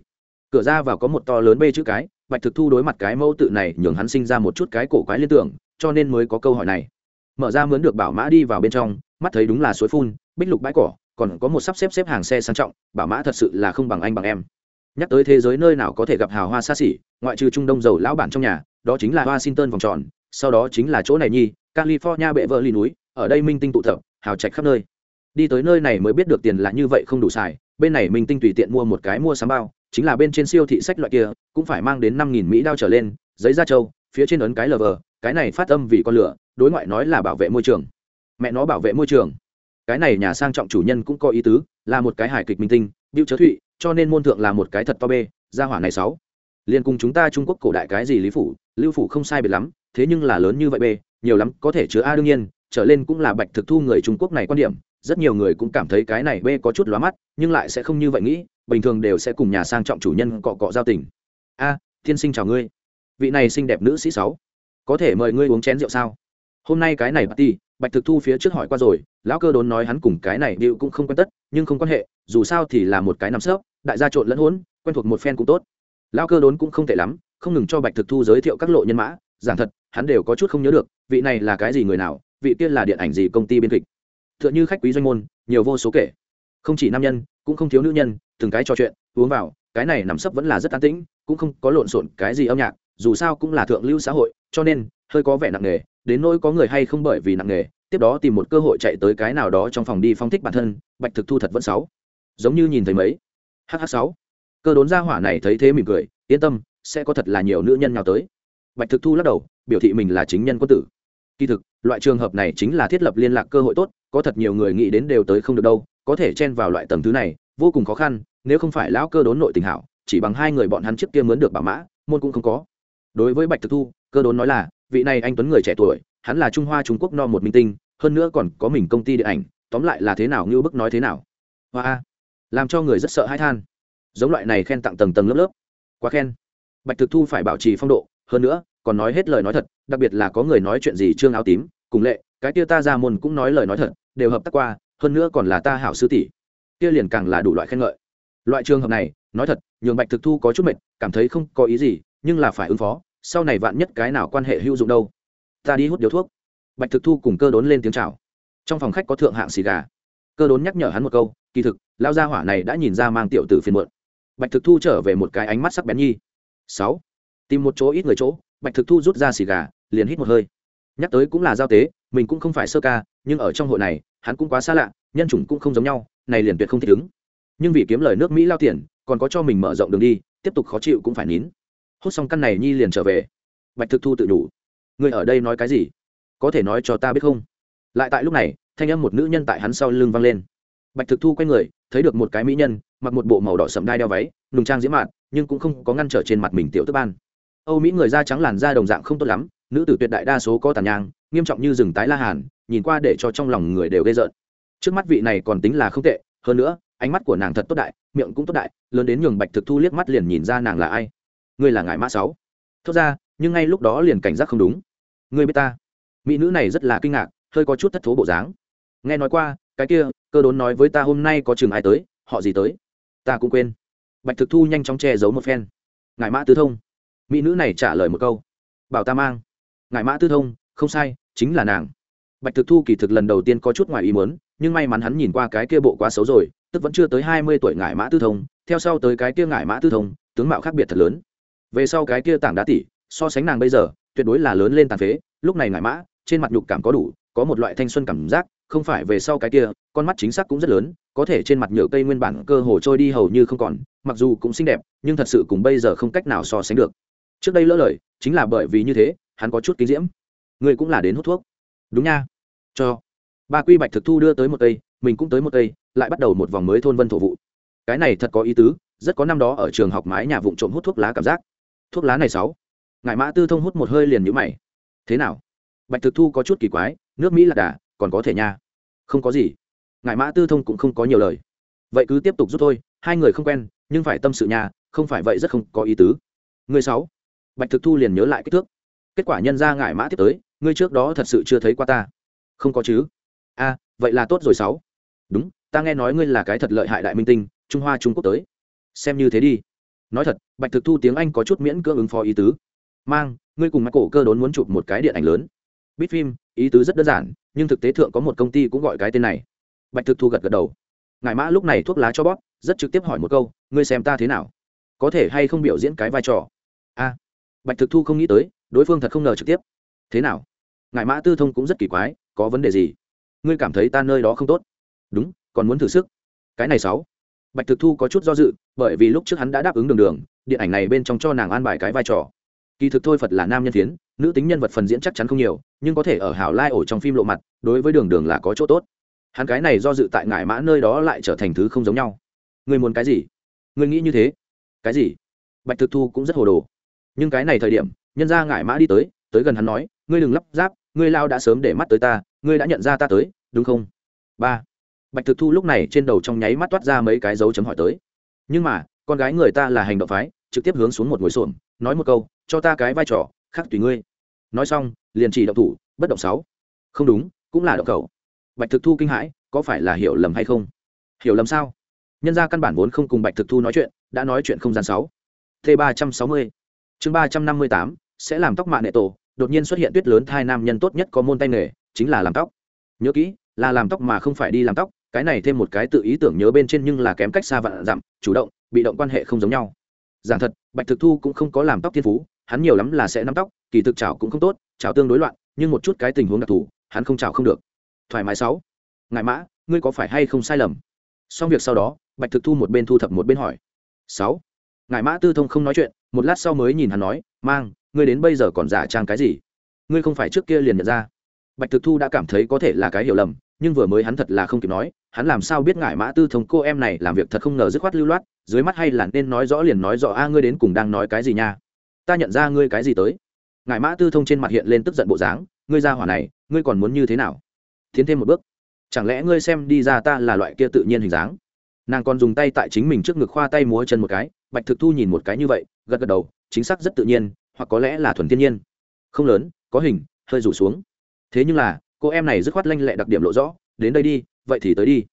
Cửa ra vào có một to lớn bê chữ cái bạch thực thu đối mặt cái mẫu tự này nhường hắn sinh ra một chút cái cổ quái liên tưởng, cho nên mới có câu hỏi này. Mở ra mướn được bảo mã đi vào bên trong, mắt thấy đúng là suối phun, bích lục bãi cỏ, còn có một sắp xếp xếp hàng xe sang trọng, bảo mã thật sự là không bằng anh bằng em. Nhắc tới thế giới nơi nào có thể gặp hào hoa xa xỉ, ngoại trừ trung đông giàu lão bản trong nhà, đó chính là washington vòng tròn, sau đó chính là chỗ này nhi california bệ vợ ly núi, ở đây minh tinh tụ tập, hào trạch khắp nơi. Đi tới nơi này mới biết được tiền là như vậy không đủ xài, bên này minh tinh tùy tiện mua một cái mua sắm bao chính là bên trên siêu thị sách loại kia, cũng phải mang đến năm nghìn mỹ đao trở lên, giấy da trâu, phía trên ấn cái lờ vờ, cái này phát âm vì con lửa, đối ngoại nói là bảo vệ môi trường. Mẹ nó bảo vệ môi trường. Cái này nhà sang trọng chủ nhân cũng có ý tứ, là một cái hài kịch minh tinh bưu chớ thụy, cho nên môn thượng là một cái thật to bê, gia hỏa này sáu. Liên cùng chúng ta trung quốc cổ đại cái gì lý phủ, lưu phủ không sai biệt lắm, thế nhưng là lớn như vậy bê, nhiều lắm, có thể chứa a đương nhiên, trở lên cũng là bạch thực thu người trung quốc này quan điểm rất nhiều người cũng cảm thấy cái này b có chút lóa mắt nhưng lại sẽ không như vậy nghĩ bình thường đều sẽ cùng nhà sang trọng chủ nhân cọ cọ giao tình. A à, tiên sinh chào ngươi. Vị này xinh đẹp nữ sĩ sáu có thể mời ngươi uống chén rượu sao? Hôm nay cái này party bạch thực thu phía trước hỏi qua rồi lão cơ đốn nói hắn cùng cái này điệu cũng không quen tất nhưng không quan hệ dù sao thì là một cái nằm sớp đại gia trộn lẫn hỗn quen thuộc một phen cũng tốt. Lão cơ đốn cũng không tệ lắm không ngừng cho bạch thực thu giới thiệu các lộ nhân mã giảng thật hắn đều có chút không nhớ được vị này là cái gì người nào vị tiên là điện ảnh gì công ty biên kịch tựa như khách quý doanh môn, nhiều vô số kể. Không chỉ nam nhân, cũng không thiếu nữ nhân, từng cái trò chuyện, uống vào, cái này nằm sấp vẫn là rất an tĩnh, cũng không có lộn xộn cái gì âm nhạc, dù sao cũng là thượng lưu xã hội, cho nên, hơi có vẻ nặng nề, đến nỗi có người hay không bởi vì nặng nề, tiếp đó tìm một cơ hội chạy tới cái nào đó trong phòng đi phong thích bản thân, bạch thực thu thật vẫn sáu. Giống như nhìn thấy mấy. Hh sáu. Cơ đốn gia hỏa này thấy thế mỉm cười, yên tâm, sẽ có thật là nhiều nữ nhân nào tới. Bạch thực thu lắc đầu, biểu thị mình là chính nhân quân tử. Kỳ thực loại trường hợp này chính là thiết lập liên lạc cơ hội tốt, có thật nhiều người nghĩ đến đều tới không được đâu, có thể chen vào loại tầng thứ này, vô cùng khó khăn, nếu không phải lão cơ đốn nội tình hảo, chỉ bằng hai người bọn hắn trước kia mướn được bảo mã, môn cũng không có. Đối với bạch thực thu, cơ đốn nói là, vị này anh tuấn người trẻ tuổi, hắn là trung hoa trung quốc no một minh tinh, hơn nữa còn có mình công ty điện ảnh, tóm lại là thế nào như bức nói thế nào. Hoa làm cho người rất sợ hãi than. Giống loại này khen tặng tầng tầng lớp lớp. Quá khen. Bạch thực thu phải bảo trì phong độ, hơn nữa còn nói hết lời nói thật, đặc biệt là có người nói chuyện gì trương áo tím, cùng lệ, cái kia ta ra môn cũng nói lời nói thật, đều hợp tác qua, hơn nữa còn là ta hảo sư tỷ. Kia liền càng là đủ loại khen ngợi. Loại trường hợp này, nói thật, nhường bạch thực thu có chút mệt, cảm thấy không có ý gì, nhưng là phải ứng phó, sau này vạn nhất cái nào quan hệ hữu dụng đâu. Ta đi hút điếu thuốc. Bạch thực thu cùng cơ đốn lên tiếng chào. Trong phòng khách có thượng hạng xì gà. Cơ đốn nhắc nhở hắn một câu, kỳ thực lao gia hỏa này đã nhìn ra mang tiểu tử phiền muộn. Bạch thực thu trở về một cái ánh mắt sắc bén nhi. Sáu. Tìm một chỗ ít người chỗ bạch thực thu rút ra xì gà, liền hít một hơi. Nhắc tới cũng là giao tế, mình cũng không phải sơ ca, nhưng ở trong hội này, hắn cũng quá xa lạ, nhân chủng cũng không giống nhau, này liền tuyệt không thích ứng. Nhưng vì kiếm lời nước mỹ lao tiền, còn có cho mình mở rộng đường đi, tiếp tục khó chịu cũng phải nín. Hút xong căn này nhi liền trở về. Bạch thực thu tự đủ người ở đây nói cái gì? Có thể nói cho ta biết không? Lại tại lúc này, thanh âm một nữ nhân tại hắn sau lưng vang lên. Bạch thực thu quay người, thấy được một cái mỹ nhân, mặc một bộ màu đỏ sậm đai đeo váy, nùng trang diễm mạn, nhưng cũng không có ngăn trở trên mặt mình tiểu tức ban âu mỹ người da trắng làn da đồng dạng không tốt lắm, nữ tử tuyệt đại đa số có tàn nhang, nghiêm trọng như rừng tái la hàn, nhìn qua để cho trong lòng người đều ghê rợn. Trước mắt vị này còn tính là không tệ, hơn nữa, ánh mắt của nàng thật tốt đại, miệng cũng tốt đại, lớn đến nhường bạch thực thu liếc mắt liền nhìn ra nàng là ai. Ngươi là ngài mã sáu. Thốt ra, nhưng ngay lúc đó liền cảnh giác không đúng. Ngươi biết ta? Mỹ nữ này rất là kinh ngạc, hơi có chút thất thố bộ dáng. Nghe nói qua, cái kia, cơ đốn nói với ta hôm nay có chừng ai tới, họ gì tới? Ta cũng quên. Bạch thực thu nhanh chóng che giấu một phen. Ngài mã tứ thông mỹ nữ này trả lời một câu. Bảo ta mang. Ngại mã tư thông, không sai, chính là nàng. Bạch thực thu kỳ thực lần đầu tiên có chút ngoài ý muốn, nhưng may mắn hắn nhìn qua cái kia bộ quá xấu rồi, tức vẫn chưa tới hai mươi tuổi ngải mã tư thông. Theo sau tới cái kia ngải mã tư thông, tướng mạo khác biệt thật lớn. Về sau cái kia tảng đá tỷ so sánh nàng bây giờ, tuyệt đối là lớn lên tàn phế. Lúc này ngải mã, trên mặt nhục cảm có đủ, có một loại thanh xuân cảm giác, không phải về sau cái kia, con mắt chính xác cũng rất lớn, có thể trên mặt nhựa cây nguyên bản cơ hồ trôi đi hầu như không còn, mặc dù cũng xinh đẹp, nhưng thật sự cùng bây giờ không cách nào so sánh được trước đây lỡ lời, chính là bởi vì như thế, hắn có chút kinh diễm. Người cũng là đến hút thuốc. Đúng nha. Cho. Ba quy bạch thực thu đưa tới một cây, mình cũng tới một cây, lại bắt đầu một vòng mới thôn vân thổ vụ. Cái này thật có ý tứ, rất có năm đó ở trường học mái nhà vụn trộm hút thuốc lá cảm giác. Thuốc lá này sáu. Ngại mã tư thông hút một hơi liền nhũ mày. Thế nào? Bạch thực thu có chút kỳ quái, nước mỹ là đà, còn có thể nha. Không có gì. Ngại mã tư thông cũng không có nhiều lời. Vậy cứ tiếp tục rút thôi hai người không quen, nhưng phải tâm sự nhà không phải vậy rất không có ý tứ. Người sáu bạch thực thu liền nhớ lại kích thước. Kết quả nhân ra ngại mã tiếp tới, ngươi trước đó thật sự chưa thấy qua ta. Không có chứ? A vậy là tốt rồi sáu. Đúng, ta nghe nói ngươi là cái thật lợi hại đại minh tinh, trung hoa trung quốc tới. Xem như thế đi. Nói thật, bạch thực thu tiếng anh có chút miễn cưỡng ứng phó ý tứ. Mang, ngươi cùng mắt cổ cơ đốn muốn chụp một cái điện ảnh lớn. Bít phim, ý tứ rất đơn giản, nhưng thực tế thượng có một công ty cũng gọi cái tên này. Bạch thực thu gật gật đầu. Ngài mã lúc này thuốc lá cho bóp, rất trực tiếp hỏi một câu, ngươi xem ta thế nào? Có thể hay không biểu diễn cái vai trò? A bạch thực thu không nghĩ tới, đối phương thật không ngờ trực tiếp. Thế nào? Ngài mã tư thông cũng rất kỳ quái, có vấn đề gì? Ngươi cảm thấy ta nơi đó không tốt? Đúng, còn muốn thử sức. Cái này sáu. Bạch thực thu có chút do dự, bởi vì lúc trước hắn đã đáp ứng đường đường, điện ảnh này bên trong cho nàng an bài cái vai trò. Kỳ thực thôi phật là nam nhân thiến, nữ tính nhân vật phần diễn chắc chắn không nhiều, nhưng có thể ở hảo lai ổ trong phim lộ mặt, đối với đường đường là có chỗ tốt. Hắn cái này do dự tại ngải mã nơi đó lại trở thành thứ không giống nhau. Ngươi muốn cái gì? Ngươi nghĩ như thế. Cái gì? Bạch thực thu cũng rất hồ đồ nhưng cái này thời điểm, nhân ra ngải mã đi tới tới gần hắn nói, ngươi đừng lắp ráp, ngươi lao đã sớm để mắt tới ta, ngươi đã nhận ra ta tới, đúng không? Ba. Bạch thực thu lúc này trên đầu trong nháy mắt toát ra mấy cái dấu chấm hỏi tới. Nhưng mà, con gái người ta là hành động phái, trực tiếp hướng xuống một ngồi xổm, nói một câu, cho ta cái vai trò khác tùy ngươi. Nói xong, liền chỉ động thủ, bất động sáu. Không đúng, cũng là động cầu bạch thực thu kinh hãi, có phải là hiểu lầm hay không? Hiểu lầm sao? Nhân ra căn bản vốn không cùng bạch thực thu nói chuyện, đã nói chuyện không gian sáu. T ba trăm sáu mươi chương ba trăm năm mươi tám, sẽ làm tóc mạng nệ tổ. Đột nhiên xuất hiện tuyết lớn thai nam nhân tốt nhất có môn tay nghề, chính là làm tóc. Nhớ kỹ, là làm tóc mà không phải đi làm tóc. Cái này thêm một cái tự ý tưởng nhớ bên trên nhưng là kém cách xa vạn dặm, chủ động, bị động quan hệ không giống nhau. Giảng thật, bạch thực thu cũng không có làm tóc thiên phú, hắn nhiều lắm là sẽ nắm tóc, kỳ thực chảo cũng không tốt, chảo tương đối loạn, nhưng một chút cái tình huống đặc thù, hắn không chảo không được. Thoải mái sáu. Ngại mã, ngươi có phải hay không sai lầm? Xong việc sau đó, bạch thực thu một bên thu thập một bên hỏi. Sáu ngài mã tư thông không nói chuyện, một lát sau mới nhìn hắn nói, mang, ngươi đến bây giờ còn giả trang cái gì? Ngươi không phải trước kia liền nhận ra. Bạch thực thu đã cảm thấy có thể là cái hiểu lầm, nhưng vừa mới hắn thật là không kịp nói, hắn làm sao biết ngại mã tư thông cô em này làm việc thật không ngờ dứt khoát lưu loát, dưới mắt hay là nên nói rõ liền nói rõ, a, ngươi đến cùng đang nói cái gì nha? Ta nhận ra ngươi cái gì tới. Ngại mã tư thông trên mặt hiện lên tức giận bộ dáng, ngươi ra hỏa này, ngươi còn muốn như thế nào? Tiến thêm một bước. Chẳng lẽ ngươi xem đi ra ta là loại kia tự nhiên hình dáng? Nàng còn dùng tay tại chính mình trước ngực khoa tay múa chân một cái bạch thực thu nhìn một cái như vậy, gật gật đầu, chính xác rất tự nhiên, hoặc có lẽ là thuần thiên nhiên. Không lớn, có hình, hơi rủ xuống. Thế nhưng là, cô em này dứt khoát lanh lẹ đặc điểm lộ rõ, đến đây đi, vậy thì tới đi.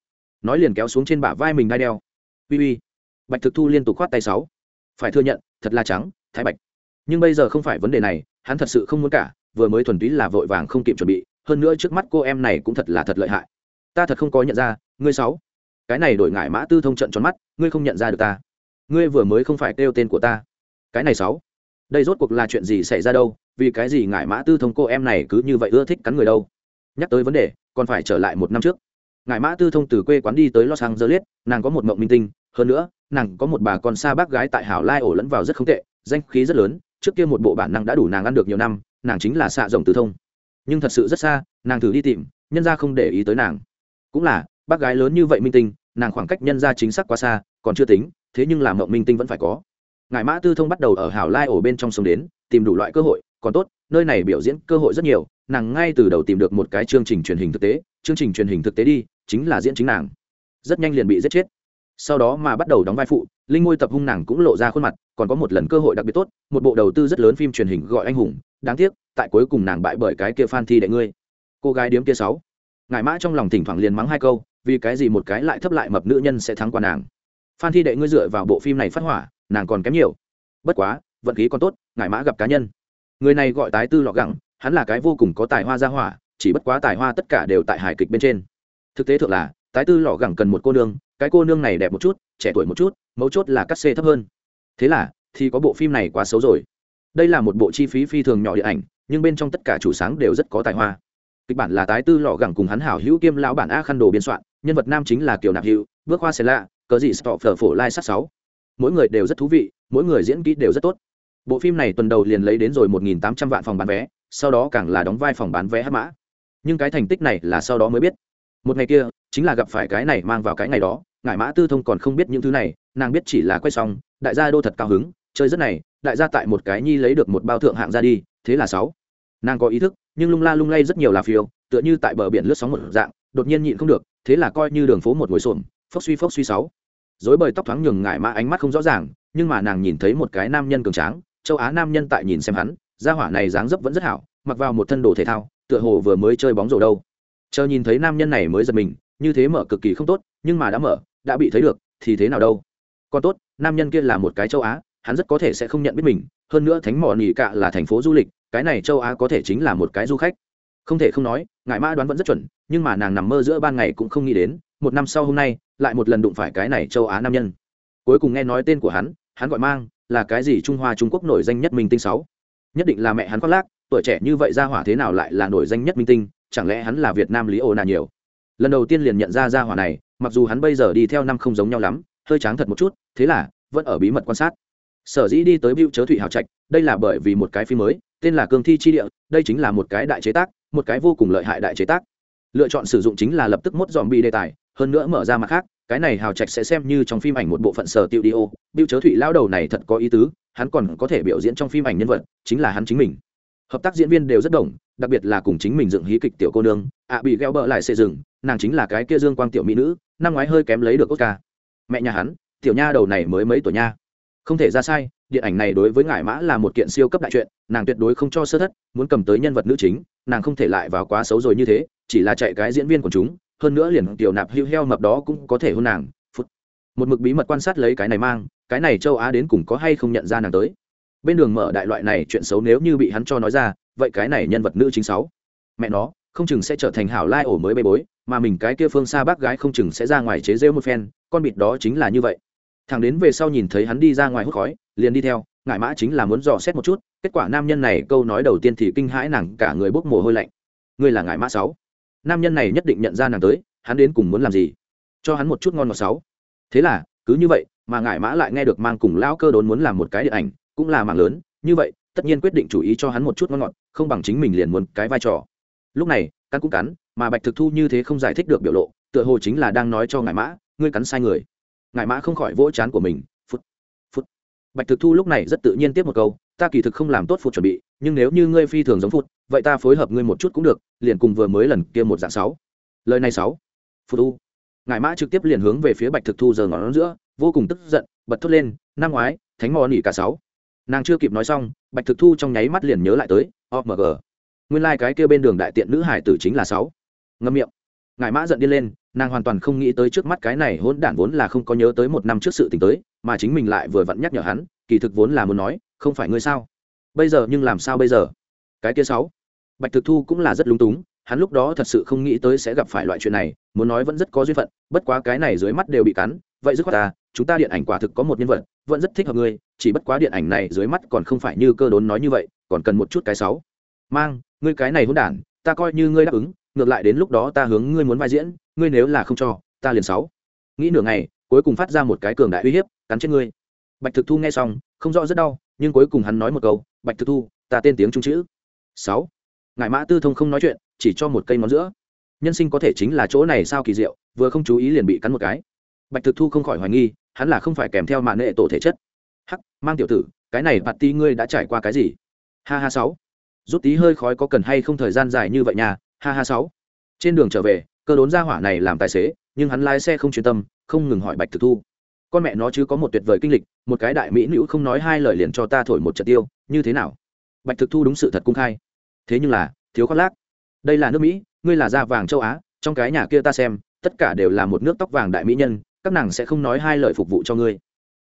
Nói liền kéo xuống trên bả vai mình đai đeo. Uy uy. Bạch thực thu liên tục khoát tay sáu. Phải thừa nhận, thật là trắng, thái bạch. Nhưng bây giờ không phải vấn đề này, hắn thật sự không muốn cả, vừa mới thuần túy là vội vàng không kịp chuẩn bị, hơn nữa trước mắt cô em này cũng thật là thật lợi hại. Ta thật không có nhận ra, ngươi sáu. Cái này đổi ngại mã tư thông trận tròn mắt, ngươi không nhận ra được ta ngươi vừa mới không phải kêu tên của ta. Cái này sáu. Đây rốt cuộc là chuyện gì xảy ra đâu? Vì cái gì ngại mã tư thông cô em này cứ như vậy ưa thích cắn người đâu? Nhắc tới vấn đề, còn phải trở lại một năm trước. Ngài mã tư thông từ quê quán đi tới los angeles, nàng có một mộng minh tinh. Hơn nữa, nàng có một bà con xa bác gái tại hảo lai ổ lẫn vào rất không tệ, danh khí rất lớn. Trước kia một bộ bản năng đã đủ nàng ăn được nhiều năm, nàng chính là xạ rồng tư thông. Nhưng thật sự rất xa, nàng thử đi tìm, nhân ra không để ý tới nàng. Cũng là, bác gái lớn như vậy minh tinh, nàng khoảng cách nhân ra chính xác quá xa, còn chưa tính thế nhưng làm mộng minh tinh vẫn phải có. Ngài mã tư thông bắt đầu ở hảo lai ổ bên trong sông đến, tìm đủ loại cơ hội, còn tốt, nơi này biểu diễn cơ hội rất nhiều, nàng ngay từ đầu tìm được một cái chương trình truyền hình thực tế, chương trình truyền hình thực tế đi, chính là diễn chính nàng. Rất nhanh liền bị giết chết. Sau đó mà bắt đầu đóng vai phụ, linh ngôi tập hung nàng cũng lộ ra khuôn mặt, còn có một lần cơ hội đặc biệt tốt, một bộ đầu tư rất lớn phim truyền hình gọi anh hùng, đáng tiếc, tại cuối cùng nàng bại bởi cái kia phan thi đệ ngươi. Cô gái điếm kia sáu. Ngài mã trong lòng thỉnh thoảng liền mắng hai câu, vì cái gì một cái lại thấp lại mập nữ nhân sẽ thắng qua nàng? Phan thi đệ ngươi dựa vào bộ phim này phát hỏa, nàng còn kém nhiều. Bất quá, vận khí còn tốt ngài mã gặp cá nhân. Người này gọi tái tư lọ gẳng, hắn là cái vô cùng có tài hoa ra hỏa, chỉ bất quá tài hoa tất cả đều tại hài kịch bên trên. Thực tế thượng là, tái tư lọ gẳng cần một cô nương, cái cô nương này đẹp một chút, trẻ tuổi một chút, mấu chốt là cắt xê thấp hơn. Thế là, thì có bộ phim này quá xấu rồi. Đây là một bộ chi phí phi thường nhỏ điện ảnh, nhưng bên trong tất cả chủ sáng đều rất có tài hoa. Kịch bản là tái tư lọ gẳng cùng hắn hảo hữu kiêm lão bản a khăn đồ biên soạn, nhân vật nam chính là kiều nạp hữu, bước qua xẻ lạ cờ gì stop phở phổ lai sát sáu. Mỗi người đều rất thú vị, mỗi người diễn kỹ đều rất tốt. Bộ phim này tuần đầu liền lấy đến rồi một nghìn tám trăm vạn phòng bán vé, sau đó càng là đóng vai phòng bán vé hát mã. Nhưng cái thành tích này là sau đó mới biết. Một ngày kia, chính là gặp phải cái này mang vào cái ngày đó, ngải mã tư thông còn không biết những thứ này, nàng biết chỉ là quay xong, đại gia đô thật cao hứng, chơi rất này, đại gia tại một cái nhi lấy được một bao thượng hạng ra đi, thế là sáu. Nàng có ý thức, nhưng lung la lung lay rất nhiều là phiêu, tựa như tại bờ biển lướt sóng một dạng, đột nhiên nhịn không được, thế là coi như đường phố một ngồi xổm, phốc suy phốc suy sáu dối bời tóc thoáng nhường ngải mã ánh mắt không rõ ràng, nhưng mà nàng nhìn thấy một cái nam nhân cường tráng, châu á nam nhân tại nhìn xem hắn gia hỏa này dáng dấp vẫn rất hảo, mặc vào một thân đồ thể thao, tựa hồ vừa mới chơi bóng rổ đâu. Chờ nhìn thấy nam nhân này mới giật mình, như thế mở cực kỳ không tốt, nhưng mà đã mở, đã bị thấy được, thì thế nào đâu? Còn tốt, nam nhân kia là một cái châu á, hắn rất có thể sẽ không nhận biết mình, hơn nữa thánh mỏ nỉ cạ là thành phố du lịch, cái này châu á có thể chính là một cái du khách. Không thể không nói ngại mã đoán vẫn rất chuẩn, nhưng mà nàng nằm mơ giữa ban ngày cũng không nghĩ đến một năm sau hôm nay, lại một lần đụng phải cái này châu á nam nhân. Cuối cùng nghe nói tên của hắn hắn gọi mang, là cái gì trung hoa trung quốc nổi danh nhất minh tinh sáu? Nhất định là mẹ hắn khoác lác, tuổi trẻ như vậy ra hỏa thế nào lại là nổi danh nhất minh tinh, chẳng lẽ hắn là việt nam lý ô nà nhiều? Lần đầu tiên liền nhận ra ra hỏa này, mặc dù hắn bây giờ đi theo năm không giống nhau lắm, hơi tráng thật một chút, thế là, vẫn ở bí mật quan sát. Sở dĩ đi tới bưu chớ thủy hào trạch, đây là bởi vì một cái phim mới, tên là cương thi chi địa, đây chính là một cái đại chế tác, một cái vô cùng lợi hại đại chế tác. Lựa chọn sử dụng chính là lập tức mốt dòm bi đề tài hơn nữa mở ra mặt khác, cái này hào trạch sẽ xem như trong phim ảnh một bộ phận sở tiêu đi ô. Bưu chớ thụy lao đầu này thật có ý tứ, hắn còn có thể biểu diễn trong phim ảnh nhân vật, chính là hắn chính mình. Hợp tác diễn viên đều rất đồng, đặc biệt là cùng chính mình dựng hí kịch tiểu cô nương, ạ bị gheo bợ lại xây dựng, nàng chính là cái kia dương quang tiểu mỹ nữ, năm ngoái hơi kém lấy được oscar. Mẹ nhà hắn, tiểu nha đầu này mới mấy tuổi nha. Không thể ra sai, điện ảnh này đối với ngải mã là một kiện siêu cấp đại chuyện, nàng tuyệt đối không cho sơ thất, muốn cầm tới nhân vật nữ chính, nàng không thể lại vào quá xấu rồi như thế, chỉ là chạy cái diễn viên của chúng hơn nữa liền tiểu nạp hưu heo mập đó cũng có thể hôn nàng, phút. Một mực bí mật quan sát lấy cái này mang, cái này châu á đến cùng có hay không nhận ra nàng tới. Bên đường mở đại loại này chuyện xấu nếu như bị hắn cho nói ra, vậy cái này nhân vật nữ chính sáu. Mẹ nó, không chừng sẽ trở thành hảo lai ổ mới bê bối, mà mình cái kia phương xa bác gái không chừng sẽ ra ngoài chế rêu một phen, con bịt đó chính là như vậy. Thằng đến về sau nhìn thấy hắn đi ra ngoài hút khói, liền đi theo ngại mã chính là muốn dò xét một chút, kết quả nam nhân này câu nói đầu tiên thì kinh hãi nàng, cả người bốc mồ hôi lạnh. Ngươi là ngại mã sáu nam nhân này nhất định nhận ra nàng tới, hắn đến cùng muốn làm gì? Cho hắn một chút ngon ngọt sáu. Thế là, cứ như vậy, mà ngải mã lại nghe được mang cùng lão cơ đốn muốn làm một cái điện ảnh, cũng là mạng lớn, như vậy, tất nhiên quyết định chủ ý cho hắn một chút ngon ngọt, không bằng chính mình liền muốn cái vai trò. Lúc này, cắn cũng cắn, mà bạch thực thu như thế không giải thích được biểu lộ, tựa hồ chính là đang nói cho ngải mã, ngươi cắn sai người. Ngải mã không khỏi vỗ chán của mình, phút phút. Bạch thực thu lúc này rất tự nhiên tiếp một câu, ta kỳ thực không làm tốt phút chuẩn bị nhưng nếu như ngươi phi thường giống phụt, vậy ta phối hợp ngươi một chút cũng được, liền cùng vừa mới lần kia một dạng sáu. Lời này sáu. Phụt u. Ngài mã trực tiếp liền hướng về phía bạch thực thu giờ ngón giữa, vô cùng tức giận, bật thốt lên năm ngoái, thánh mò nỉ cả sáu. Nàng chưa kịp nói xong, bạch thực thu trong nháy mắt liền nhớ lại tới omg nguyên lai、like、cái kia bên đường đại tiện nữ hải tử chính là sáu. Ngâm miệng. Ngài mã giận đi lên, nàng hoàn toàn không nghĩ tới trước mắt cái này hỗn đản vốn là không có nhớ tới một năm trước sự t ì n h tới, mà chính mình lại vừa vặn nhắc nhở hắn, kỳ thực vốn là muốn nói, không phải ngươi sao? Bây giờ nhưng làm sao bây giờ? Cái kia sáu. Bạch thực thu cũng là rất lung túng, hắn lúc đó thật sự không nghĩ tới sẽ gặp phải loại chuyện này, muốn nói vẫn rất có duyên phận, bất quá cái này dưới mắt đều bị cắn, vậy dứt khoát ta, chúng ta điện ảnh quả thực có một nhân vật, vẫn rất thích hợp ngươi, chỉ bất quá điện ảnh này dưới mắt còn không phải như cơ đốn nói như vậy, còn cần một chút cái sáu. Mang, ngươi cái này hôn đản, ta coi như ngươi đáp ứng, ngược lại đến lúc đó ta hướng ngươi muốn vai diễn, ngươi nếu là không cho, ta liền sáu. Nghĩ nửa ngày, cuối cùng phát ra một cái cường đại uy hiếp, cắn chết ngươi. Bạch thực thu nghe xong, không rõ rất đau, nhưng cuối cùng hắn nói một câu bạch thực thu, ta tên tiếng trung chữ. Sáu. Ngài mã tư thông không nói chuyện, chỉ cho một cây món giữa. Nhân sinh có thể chính là chỗ này sao kỳ diệu, vừa không chú ý liền bị cắn một cái. Bạch thực thu không khỏi hoài nghi, hắn là không phải kèm theo mạng nghệ tổ thể chất. Hắc, mang tiểu tử, cái này bạt ti ngươi đã trải qua cái gì? Ha ha sáu. Rút tí hơi khói có cần hay không thời gian dài như vậy nhà ha ha sáu. Trên đường trở về, cơ đốn ra hỏa này làm tài xế, nhưng hắn lái xe không chuyên tâm, không ngừng hỏi bạch thực thu con mẹ nó chứ có một tuyệt vời kinh lịch, một cái đại mỹ nữ không nói hai lời liền cho ta thổi một trận tiêu, như thế nào? Bạch thực thu đúng sự thật cung khai. Thế nhưng là, thiếu khoác lác. Đây là nước mỹ, ngươi là da vàng châu á, trong cái nhà kia ta xem, tất cả đều là một nước tóc vàng đại mỹ nhân, các nàng sẽ không nói hai lời phục vụ cho ngươi.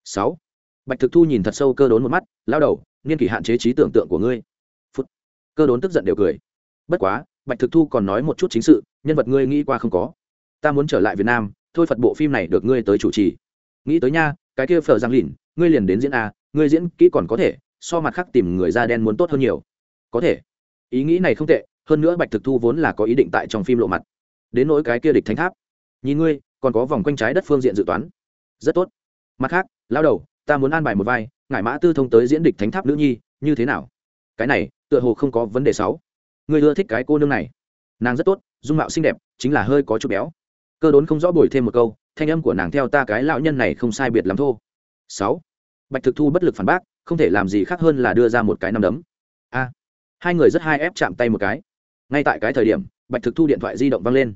Sáu. Bạch thực thu nhìn thật sâu cơ đốn một mắt, lao đầu, niên kỷ hạn chế trí tưởng tượng của ngươi. Phút. Cơ đốn tức giận đều cười. Bất quá, bạch thực thu còn nói một chút chính sự, nhân vật ngươi nghĩ qua không có. Ta muốn trở lại việt nam, thôi phật bộ phim này được ngươi tới chủ trì nghĩ tới nha, cái kia phở giang lìn ngươi liền đến diễn a ngươi diễn kỹ còn có thể, so mặt khác tìm người da đen muốn tốt hơn nhiều. Có thể. Ý nghĩ này không tệ, hơn nữa bạch thực thu vốn là có ý định tại trong phim lộ mặt. Đến nỗi cái kia địch thánh tháp. Nhìn ngươi, còn có vòng quanh trái đất phương diện dự toán. Rất tốt. Mặt khác, lao đầu, ta muốn an bài một vai, ngải mã tư thông tới diễn địch thánh tháp nữ nhi, như thế nào? Cái này, tựa hồ không có vấn đề sáu. Ngươi ưa thích cái cô nương này. Nàng rất tốt, dung mạo xinh đẹp, chính là hơi có chút béo. Cơ đốn không rõ bồi thêm một câu thanh âm của nàng theo ta cái lão nhân này không sai biệt lắm thô. Sáu. Bạch thực thu bất lực phản bác, không thể làm gì khác hơn là đưa ra một cái nắm đấm. A. Hai người rất hai ép chạm tay một cái. Ngay tại cái thời điểm, bạch thực thu điện thoại di động văng lên.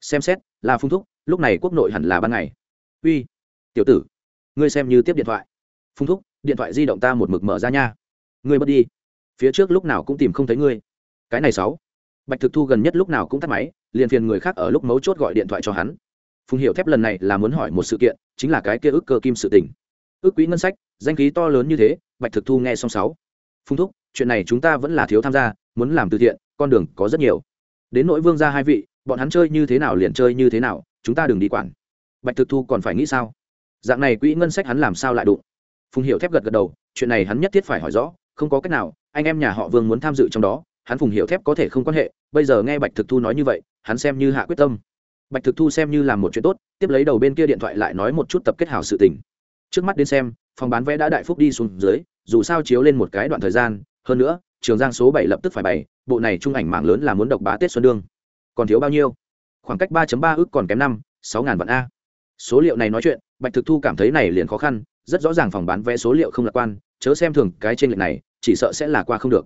Xem xét, là phung thúc, lúc này quốc nội hẳn là ban ngày. Uy, tiểu tử, ngươi xem như tiếp điện thoại. Phung thúc, điện thoại di động ta một mực mở ra nha. Ngươi mất đi. Phía trước lúc nào cũng tìm không thấy ngươi. Cái này sáu. Bạch thực thu gần nhất lúc nào cũng tắt máy, liền phiền người khác ở lúc mấu chốt gọi điện thoại cho hắn phùng hiệu thép lần này là muốn hỏi một sự kiện, chính là cái kia ước cơ kim sự tình. Ước quỹ ngân sách, danh khí to lớn như thế, bạch thực thu nghe xong sáu. Phùng thúc, chuyện này chúng ta vẫn là thiếu tham gia, muốn làm từ thiện, con đường có rất nhiều. Đến nỗi vương ra hai vị, bọn hắn chơi như thế nào liền chơi như thế nào, chúng ta đừng đi quản. Bạch thực thu còn phải nghĩ sao? Dạng này quỹ ngân sách hắn làm sao lại đụng? Phùng hiệu thép gật gật đầu, chuyện này hắn nhất thiết phải hỏi rõ, không có cách nào, anh em nhà họ vương muốn tham dự trong đó, hắn phùng hiệu thép có thể không quan hệ, bây giờ nghe bạch thực thu nói như vậy, hắn xem như hạ quyết tâm bạch thực thu xem như làm một chuyện tốt, tiếp lấy đầu bên kia điện thoại lại nói một chút tập kết hảo sự tình. Trước mắt đến xem, phòng bán vé đã đại phúc đi xuống dưới, dù sao chiếu lên một cái đoạn thời gian, hơn nữa, trường giang số bảy lập tức phải bày bộ này trung ảnh mạng lớn là muốn độc bá tết xuân đương. Còn thiếu bao nhiêu? Khoảng cách ba ba ước còn kém năm, sáu ngàn vạn a. Số liệu này nói chuyện, bạch thực thu cảm thấy này liền khó khăn, rất rõ ràng phòng bán vé số liệu không lạc quan, chớ xem thường cái trên lệch này, chỉ sợ sẽ là qua không được.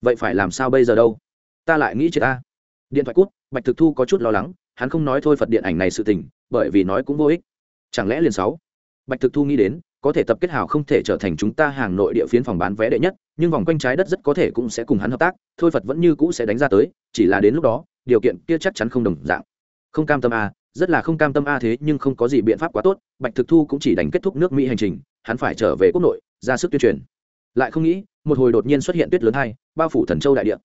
Vậy phải làm sao bây giờ đâu? Ta lại nghĩ chị ta điện thoại cút, bạch thực thu có chút lo lắng hắn không nói thôi phật điện ảnh này sự tình, bởi vì nói cũng vô ích. Chẳng lẽ liền sáu? Bạch thực thu nghĩ đến, có thể tập kết hảo không thể trở thành chúng ta hàng nội địa phiến phòng bán vé đệ nhất, nhưng vòng quanh trái đất rất có thể cũng sẽ cùng hắn hợp tác, thôi phật vẫn như cũ sẽ đánh ra tới, chỉ là đến lúc đó, điều kiện kia chắc chắn không đồng dạng. Không cam tâm a, rất là không cam tâm a thế nhưng không có gì biện pháp quá tốt, bạch thực thu cũng chỉ đánh kết thúc nước mỹ hành trình, hắn phải trở về quốc nội, ra sức tuyên truyền. Lại không nghĩ, một hồi đột nhiên xuất hiện tuyết lớn hai, bao phủ thần châu đại địa.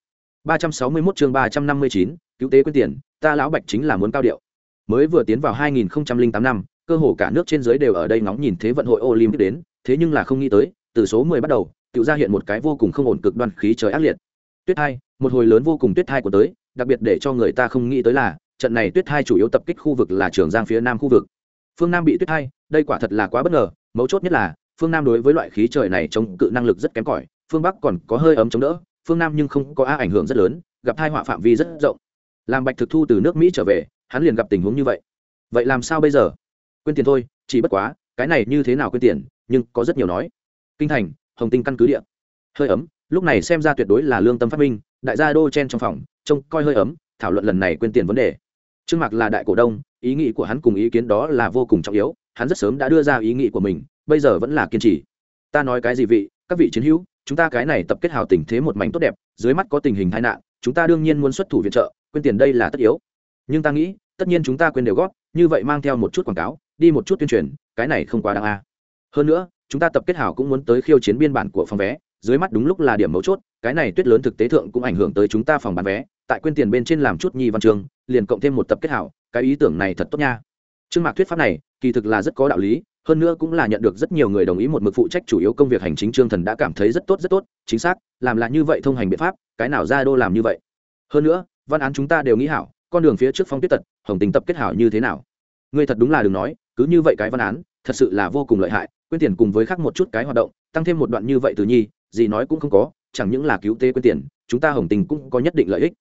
ba trăm sáu mươi 361 chương ba trăm năm mươi chín, cứu tế quyên tiền ta lão bạch chính là muốn cao điệu. Mới vừa tiến vào hai nghìn tám năm, cơ hồ cả nước trên dưới đều ở đây ngóng nhìn thế vận hội olympic đến, thế nhưng là không nghĩ tới, từ số mười bắt đầu tự ra hiện một cái vô cùng không ổn cực đoan khí trời ác liệt. Tuyết hai, một hồi lớn vô cùng tuyết hai của tới, đặc biệt để cho người ta không nghĩ tới là, trận này tuyết hai chủ yếu tập kích khu vực là trường giang phía nam khu vực. Phương nam bị tuyết hai, đây quả thật là quá bất ngờ, mấu chốt nhất là, phương nam đối với loại khí trời này chống cự năng lực rất kém cỏi, phương bắc còn có hơi ấm chống đỡ, phương nam nhưng không có a ảnh hưởng rất lớn, gặp hai họa phạm vi rất rộng làm bạch thực thu từ nước mỹ trở về, hắn liền gặp tình huống như vậy. Vậy làm sao bây giờ? Quên tiền thôi, chỉ bất quá, cái này như thế nào quên tiền, nhưng có rất nhiều nói. Kinh thành, hồng tinh căn cứ địa. Hơi ấm, lúc này xem ra tuyệt đối là lương tâm phát minh, đại gia đô chen trong phòng, trông coi hơi ấm, thảo luận lần này quên tiền vấn đề. Trương mạc là đại cổ đông, ý nghĩ của hắn cùng ý kiến đó là vô cùng trọng yếu, hắn rất sớm đã đưa ra ý nghĩ của mình, bây giờ vẫn là kiên trì. Ta nói cái gì vị, các vị chiến hữu, chúng ta cái này tập kết hào tình thế một mảnh tốt đẹp, dưới mắt có tình hình tai nạn, chúng ta đương nhiên muốn xuất thủ viện trợ quên tiền đây là tất yếu. Nhưng ta nghĩ tất nhiên chúng ta quên đều góp, như vậy mang theo một chút quảng cáo đi một chút tuyên truyền cái này không quá đáng a. Hơn nữa chúng ta tập kết hảo cũng muốn tới khiêu chiến biên bản của phòng vé dưới mắt đúng lúc là điểm mấu chốt cái này tuyết lớn thực tế thượng cũng ảnh hưởng tới chúng ta phòng bán vé tại quên tiền bên trên làm chút nhi văn trường, liền cộng thêm một tập kết hảo cái ý tưởng này thật tốt nha. Trương mạc thuyết pháp này kỳ thực là rất có đạo lý hơn nữa cũng là nhận được rất nhiều người đồng ý một mực phụ trách chủ yếu công việc hành chính trương thần đã cảm thấy rất tốt rất tốt chính xác làm là như vậy thông hành biện pháp cái nào ra đô làm như vậy. Hơn nữa văn án chúng ta đều nghĩ hảo, con đường phía trước phong tuyết tật, hồng tình tập kết hảo như thế nào? Ngươi thật đúng là đừng nói, cứ như vậy cái văn án, thật sự là vô cùng lợi hại, quyên tiền cùng với khác một chút cái hoạt động, tăng thêm một đoạn như vậy từ nhi, gì nói cũng không có, chẳng những là cứu tế quyên tiền, chúng ta hồng tình cũng có nhất định lợi ích.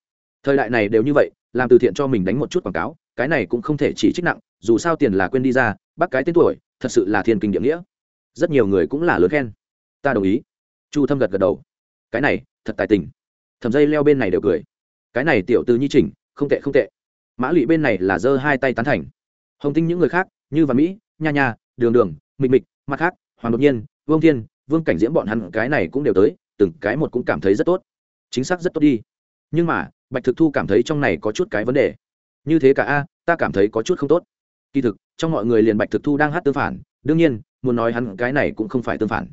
Thời đại này đều như vậy, làm từ thiện cho mình đánh một chút quảng cáo, cái này cũng không thể chỉ trích nặng, dù sao tiền là quên đi ra bác cái tên tuổi, thật sự là thiên kinh địa nghĩa. Rất nhiều người cũng là lớn khen. Ta đồng ý. Chu thâm gật gật đầu. Cái này, thật tài tình. Thầm dây leo bên này đều cười cái này tiểu từ nhi chỉnh, không tệ không tệ. Mã lụy bên này là giơ hai tay tán thành. Hồng tinh những người khác, như và mỹ, nha nha, đường đường, mịch mịch, mặt khác, hoàng đột nhiên, vương thiên, vương cảnh diễm bọn hắn cái này cũng đều tới, từng cái một cũng cảm thấy rất tốt. Chính xác rất tốt đi. Nhưng mà, bạch thực thu cảm thấy trong này có chút cái vấn đề. Như thế cả a, ta cảm thấy có chút không tốt. Kỳ thực, trong mọi người liền bạch thực thu đang hát tương phản, đương nhiên, muốn nói hắn cái này cũng không phải tương phản.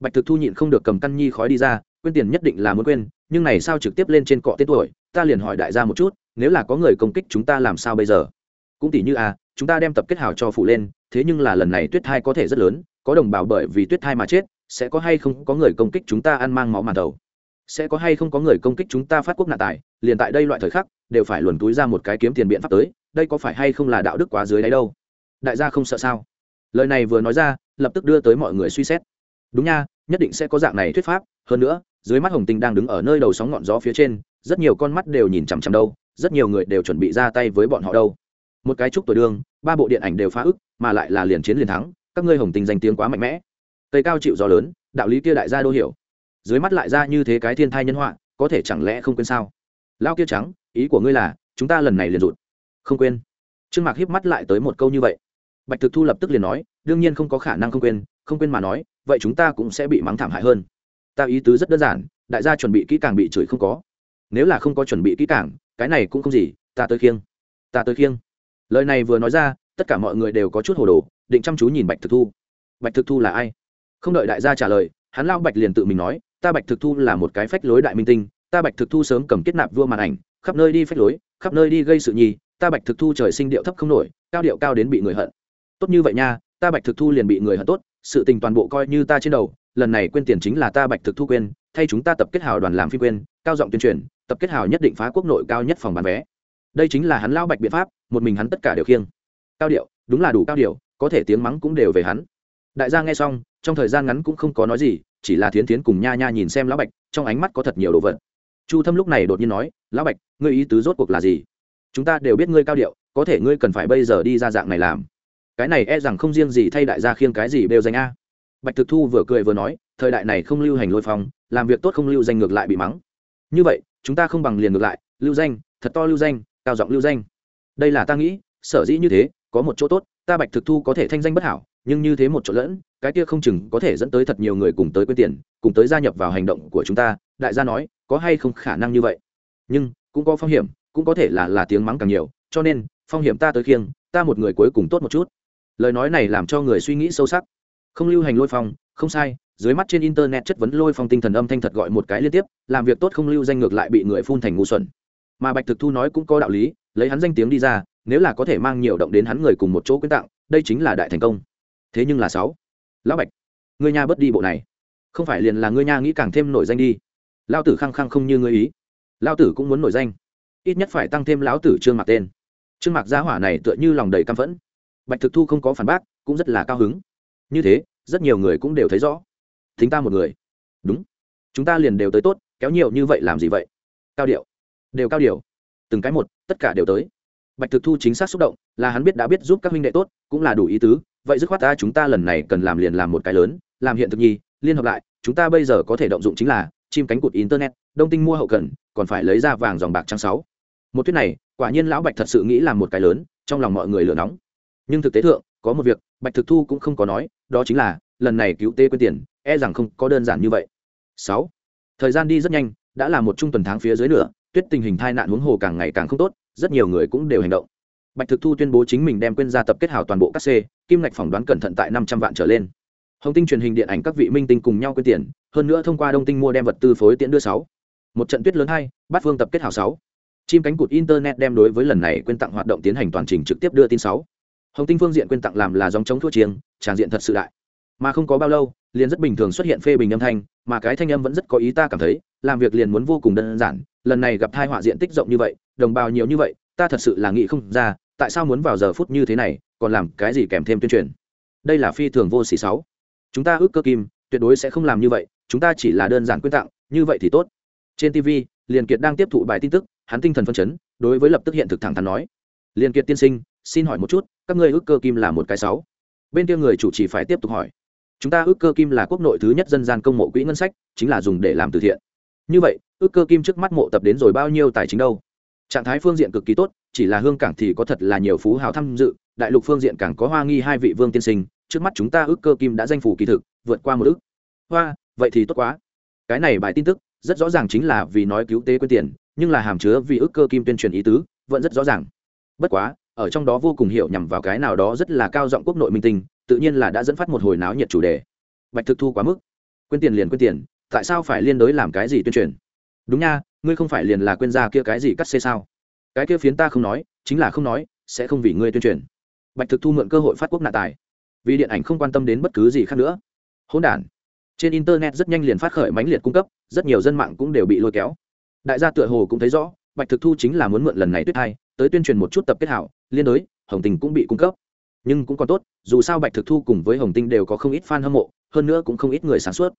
Bạch thực thu nhịn không được cầm căn nhi khói đi ra, quên tiền nhất định là muốn quên, nhưng này sao trực tiếp lên trên cọ tên tuổi ta liền hỏi đại gia một chút, nếu là có người công kích chúng ta làm sao bây giờ? Cũng tỷ như a chúng ta đem tập kết hào cho phụ lên, thế nhưng là lần này tuyết thai có thể rất lớn, có đồng bào bởi vì tuyết thai mà chết, sẽ có hay không có người công kích chúng ta ăn mang máu màn đầu? Sẽ có hay không có người công kích chúng ta phát quốc nạn tài, liền tại đây loại thời khắc, đều phải luồn túi ra một cái kiếm tiền biện pháp tới, đây có phải hay không là đạo đức quá dưới đấy đâu? Đại gia không sợ sao? Lời này vừa nói ra, lập tức đưa tới mọi người suy xét. Đúng nha, nhất định sẽ có dạng này thuyết pháp, hơn nữa, dưới mắt hồng tinh đang đứng ở nơi đầu sóng ngọn gió phía trên rất nhiều con mắt đều nhìn chằm chằm đâu, rất nhiều người đều chuẩn bị ra tay với bọn họ đâu. Một cái chúc tuổi đương, ba bộ điện ảnh đều phá ức, mà lại là liền chiến liền thắng, các ngươi hồng tình danh tiếng quá mạnh mẽ. Tây cao chịu gió lớn, đạo lý kia đại gia đô hiểu. Dưới mắt lại ra như thế cái thiên thai nhân họa, có thể chẳng lẽ không quên sao? Lao kia trắng, ý của ngươi là, chúng ta lần này liền rụt. Không quên. Trương mạc hiếp mắt lại tới một câu như vậy. Bạch thực thu lập tức liền nói, đương nhiên không có khả năng không quên không quên mà nói, vậy chúng ta cũng sẽ bị mắng thảm hại hơn. Ta ý tứ rất đơn giản, đại gia chuẩn bị kỹ càng bị chửi không có nếu là không có chuẩn bị kỹ càng, cái này cũng không gì, ta tới khiêng. Ta tới khiêng. Lời này vừa nói ra, tất cả mọi người đều có chút hồ đồ, định chăm chú nhìn bạch thực thu. Bạch thực thu là ai? Không đợi đại gia trả lời, hắn lao bạch liền tự mình nói, ta bạch thực thu là một cái phách lối đại minh tinh, ta bạch thực thu sớm cầm kết nạp vua màn ảnh, khắp nơi đi phách lối, khắp nơi đi gây sự nhi ta bạch thực thu trời sinh điệu thấp không nổi, cao điệu cao đến bị người hận. Tốt như vậy nha, ta bạch thực thu liền bị người hận tốt, sự tình toàn bộ coi như ta trên đầu, lần này quên tiền chính là ta bạch thực thu quên, thay chúng ta tập kết hào đoàn làm phim quên, cao giọng tuyên truyền tập kết hào nhất định phá quốc nội cao nhất phòng bán vé. Đây chính là hắn lao bạch biện pháp, một mình hắn tất cả đều khiêng. Cao điệu, đúng là đủ cao điệu, có thể tiếng mắng cũng đều về hắn. Đại gia nghe xong, trong thời gian ngắn cũng không có nói gì, chỉ là thiến thiến cùng nha nha nhìn xem lão bạch, trong ánh mắt có thật nhiều đồ vật. Chu thâm lúc này đột nhiên nói, lão bạch, ngươi ý tứ rốt cuộc là gì? Chúng ta đều biết ngươi cao điệu, có thể ngươi cần phải bây giờ đi ra dạng này làm. Cái này e rằng không riêng gì thay đại gia khiêng cái gì đều danh a. Bạch thực thu vừa cười vừa nói, thời đại này không lưu hành lôi phong, làm việc tốt không lưu danh ngược lại bị mắng. Như vậy chúng ta không bằng liền ngược lại, lưu danh, thật to lưu danh, cao giọng lưu danh. Đây là ta nghĩ, sở dĩ như thế, có một chỗ tốt, ta bạch thực thu có thể thanh danh bất hảo, nhưng như thế một chỗ lẫn, cái kia không chừng có thể dẫn tới thật nhiều người cùng tới quên tiền, cùng tới gia nhập vào hành động của chúng ta, đại gia nói, có hay không khả năng như vậy. Nhưng, cũng có phong hiểm, cũng có thể là là tiếng mắng càng nhiều, cho nên, phong hiểm ta tới khiêng, ta một người cuối cùng tốt một chút. Lời nói này làm cho người suy nghĩ sâu sắc. Không lưu hành lôi phong, không sai dưới mắt trên internet chất vấn lôi phong tinh thần âm thanh thật gọi một cái liên tiếp, làm việc tốt không lưu danh ngược lại bị người phun thành ngu xuẩn. Mà bạch thực thu nói cũng có đạo lý, lấy hắn danh tiếng đi ra, nếu là có thể mang nhiều động đến hắn người cùng một chỗ quyến tặng, đây chính là đại thành công. Thế nhưng là sáu. Lão bạch, ngươi nha bớt đi bộ này. Không phải liền là ngươi nha nghĩ càng thêm nổi danh đi. Lao tử khăng khăng không như ngươi ý. Lao tử cũng muốn nổi danh. Ít nhất phải tăng thêm lão tử trương mặc tên. Trương mặc gia hỏa này tựa như lòng đầy căm phẫn. Bạch thực thu không có phản bác, cũng rất là cao hứng. Như thế, rất nhiều người cũng đều thấy rõ thính ta một người. Đúng. Chúng ta liền đều tới tốt, kéo nhiều như vậy làm gì vậy? Cao điệu. Đều cao điều từng cái một, tất cả đều tới. Bạch thực thu chính xác xúc động, là hắn biết đã biết giúp các huynh đệ tốt, cũng là đủ ý tứ. Vậy dứt khoát ta, chúng ta lần này cần làm liền làm một cái lớn, làm hiện thực nhi, liên hợp lại, chúng ta bây giờ có thể động dụng chính là chim cánh cụt internet, đông tinh mua hậu cần, còn phải lấy ra vàng dòng bạc trang sáu. Một thuyết này, quả nhiên lão bạch thật sự nghĩ làm một cái lớn, trong lòng mọi người lửa nóng. Nhưng thực tế thượng, có một việc, bạch thực thu cũng không có nói, đó chính là, lần này cứu tê quên tiền e rằng không có đơn giản như vậy. Sáu, thời gian đi rất nhanh, đã là một trung tuần tháng phía dưới nữa, tuyết tình hình tai nạn huống hồ càng ngày càng không tốt, rất nhiều người cũng đều hành động. Bạch thực thu tuyên bố chính mình đem quên gia tập kết hào toàn bộ các c, kim ngạch phỏng đoán cẩn thận tại năm trăm vạn trở lên. Hồng tinh truyền hình điện ảnh các vị minh tinh cùng nhau quyên tiền, hơn nữa thông qua đông tinh mua đem vật tư phối tiễn đưa sáu. Một trận tuyết lớn hai bát phương tập kết hào sáu. Chim cánh cụt internet đem đối với lần này quyên tặng hoạt động tiến hành toàn trình trực tiếp đưa tin sáu. Hồng tinh phương diện quyên tặng làm là dòng chống thua chiêng, tràng diện thật sự đại. Mà không có bao lâu liền rất bình thường xuất hiện phê bình âm thanh, mà cái thanh âm vẫn rất có ý ta cảm thấy, làm việc liền muốn vô cùng đơn giản, lần này gặp thai họa diện tích rộng như vậy, đồng bào nhiều như vậy, ta thật sự là nghĩ không ra, tại sao muốn vào giờ phút như thế này, còn làm cái gì kèm thêm tuyên truyền. Đây là phi thường vô xỉ sáu. Chúng ta ước cơ kim, tuyệt đối sẽ không làm như vậy, chúng ta chỉ là đơn giản quyên tặng, như vậy thì tốt. Trên tv liền kiệt đang tiếp thụ bài tin tức, hắn tinh thần phân chấn, đối với lập tức hiện thực thẳng thắn nói. Liền kiệt tiên sinh, xin hỏi một chút, các ngươi ước cơ kim là một cái sáu? Bên kia người chủ trì phải tiếp tục hỏi chúng ta ước cơ kim là quốc nội thứ nhất dân gian công mộ quỹ ngân sách, chính là dùng để làm từ thiện. Như vậy, ước cơ kim trước mắt mộ tập đến rồi bao nhiêu tài chính đâu? Trạng thái phương diện cực kỳ tốt, chỉ là hương cảng thì có thật là nhiều phú hào tham dự, đại lục phương diện càng có hoa nghi hai vị vương tiên sinh, trước mắt chúng ta ước cơ kim đã danh phủ kỳ thực, vượt qua một ước. Hoa, vậy thì tốt quá. Cái này bài tin tức, rất rõ ràng chính là vì nói cứu tế quyên tiền, nhưng là hàm chứa vì ước cơ kim tuyên truyền ý tứ, vẫn rất rõ ràng. Bất quá, ở trong đó vô cùng hiểu nhằm vào cái nào đó rất là cao giọng quốc nội minh tinh tự nhiên là đã dẫn phát một hồi náo nhiệt chủ đề. Bạch thực thu quá mức. Quên tiền liền quên tiền, tại sao phải liên đối làm cái gì tuyên truyền? Đúng nha, ngươi không phải liền là quên ra kia cái gì cắt xê sao? Cái kia phiến ta không nói, chính là không nói, sẽ không vì ngươi tuyên truyền. Bạch thực thu mượn cơ hội phát quốc nạn tài. Vì điện ảnh không quan tâm đến bất cứ gì khác nữa. Hỗn đản. Trên internet rất nhanh liền phát khởi mãnh liệt cung cấp, rất nhiều dân mạng cũng đều bị lôi kéo. Đại gia tựa hồ cũng thấy rõ, bạch thực thu chính là muốn mượn lần này tuyết hai tới tuyên truyền một chút tập kết hảo, liên đối, hồng tình cũng bị cung cấp nhưng cũng còn tốt, dù sao bạch thực thu cùng với hồng tinh đều có không ít fan hâm mộ, hơn nữa cũng không ít người sản xuất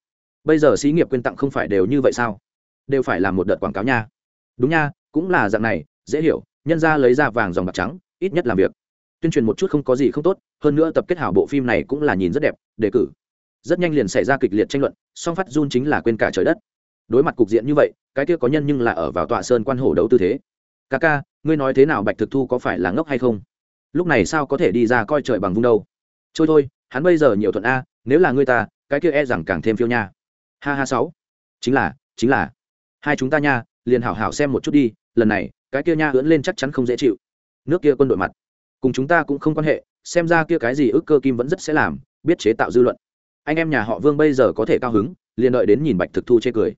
bây giờ xí nghiệp quyên tặng không phải đều như vậy sao? Đều phải làm một đợt quảng cáo nha. Đúng nha, cũng là dạng này, dễ hiểu, nhân ra lấy ra vàng dòng bạc trắng, ít nhất làm việc. Tuyên truyền một chút không có gì không tốt, hơn nữa tập kết hảo bộ phim này cũng là nhìn rất đẹp, đề cử. Rất nhanh liền xảy ra kịch liệt tranh luận, song phát run chính là quên cả trời đất. Đối mặt cục diện như vậy, cái kia có nhân nhưng là ở vào tọa sơn quan hổ đấu tư thế. Ca ca, ngươi nói thế nào bạch thực thu có phải là ngốc hay không? Lúc này sao có thể đi ra coi trời bằng vung đâu? Trôi thôi, hắn bây giờ nhiều thuận a, nếu là ngươi ta, cái kia e rằng càng thêm phiêu nha. Ha ha sáu. Chính là chính là. Hai chúng ta nha, liền hảo hảo xem một chút đi, lần này, cái kia nha ưỡn lên chắc chắn không dễ chịu. Nước kia quân đội mặt. Cùng chúng ta cũng không quan hệ, xem ra kia cái gì ước cơ kim vẫn rất sẽ làm, biết chế tạo dư luận. Anh em nhà họ vương bây giờ có thể cao hứng, liền đợi đến nhìn bạch thực thu chê cười.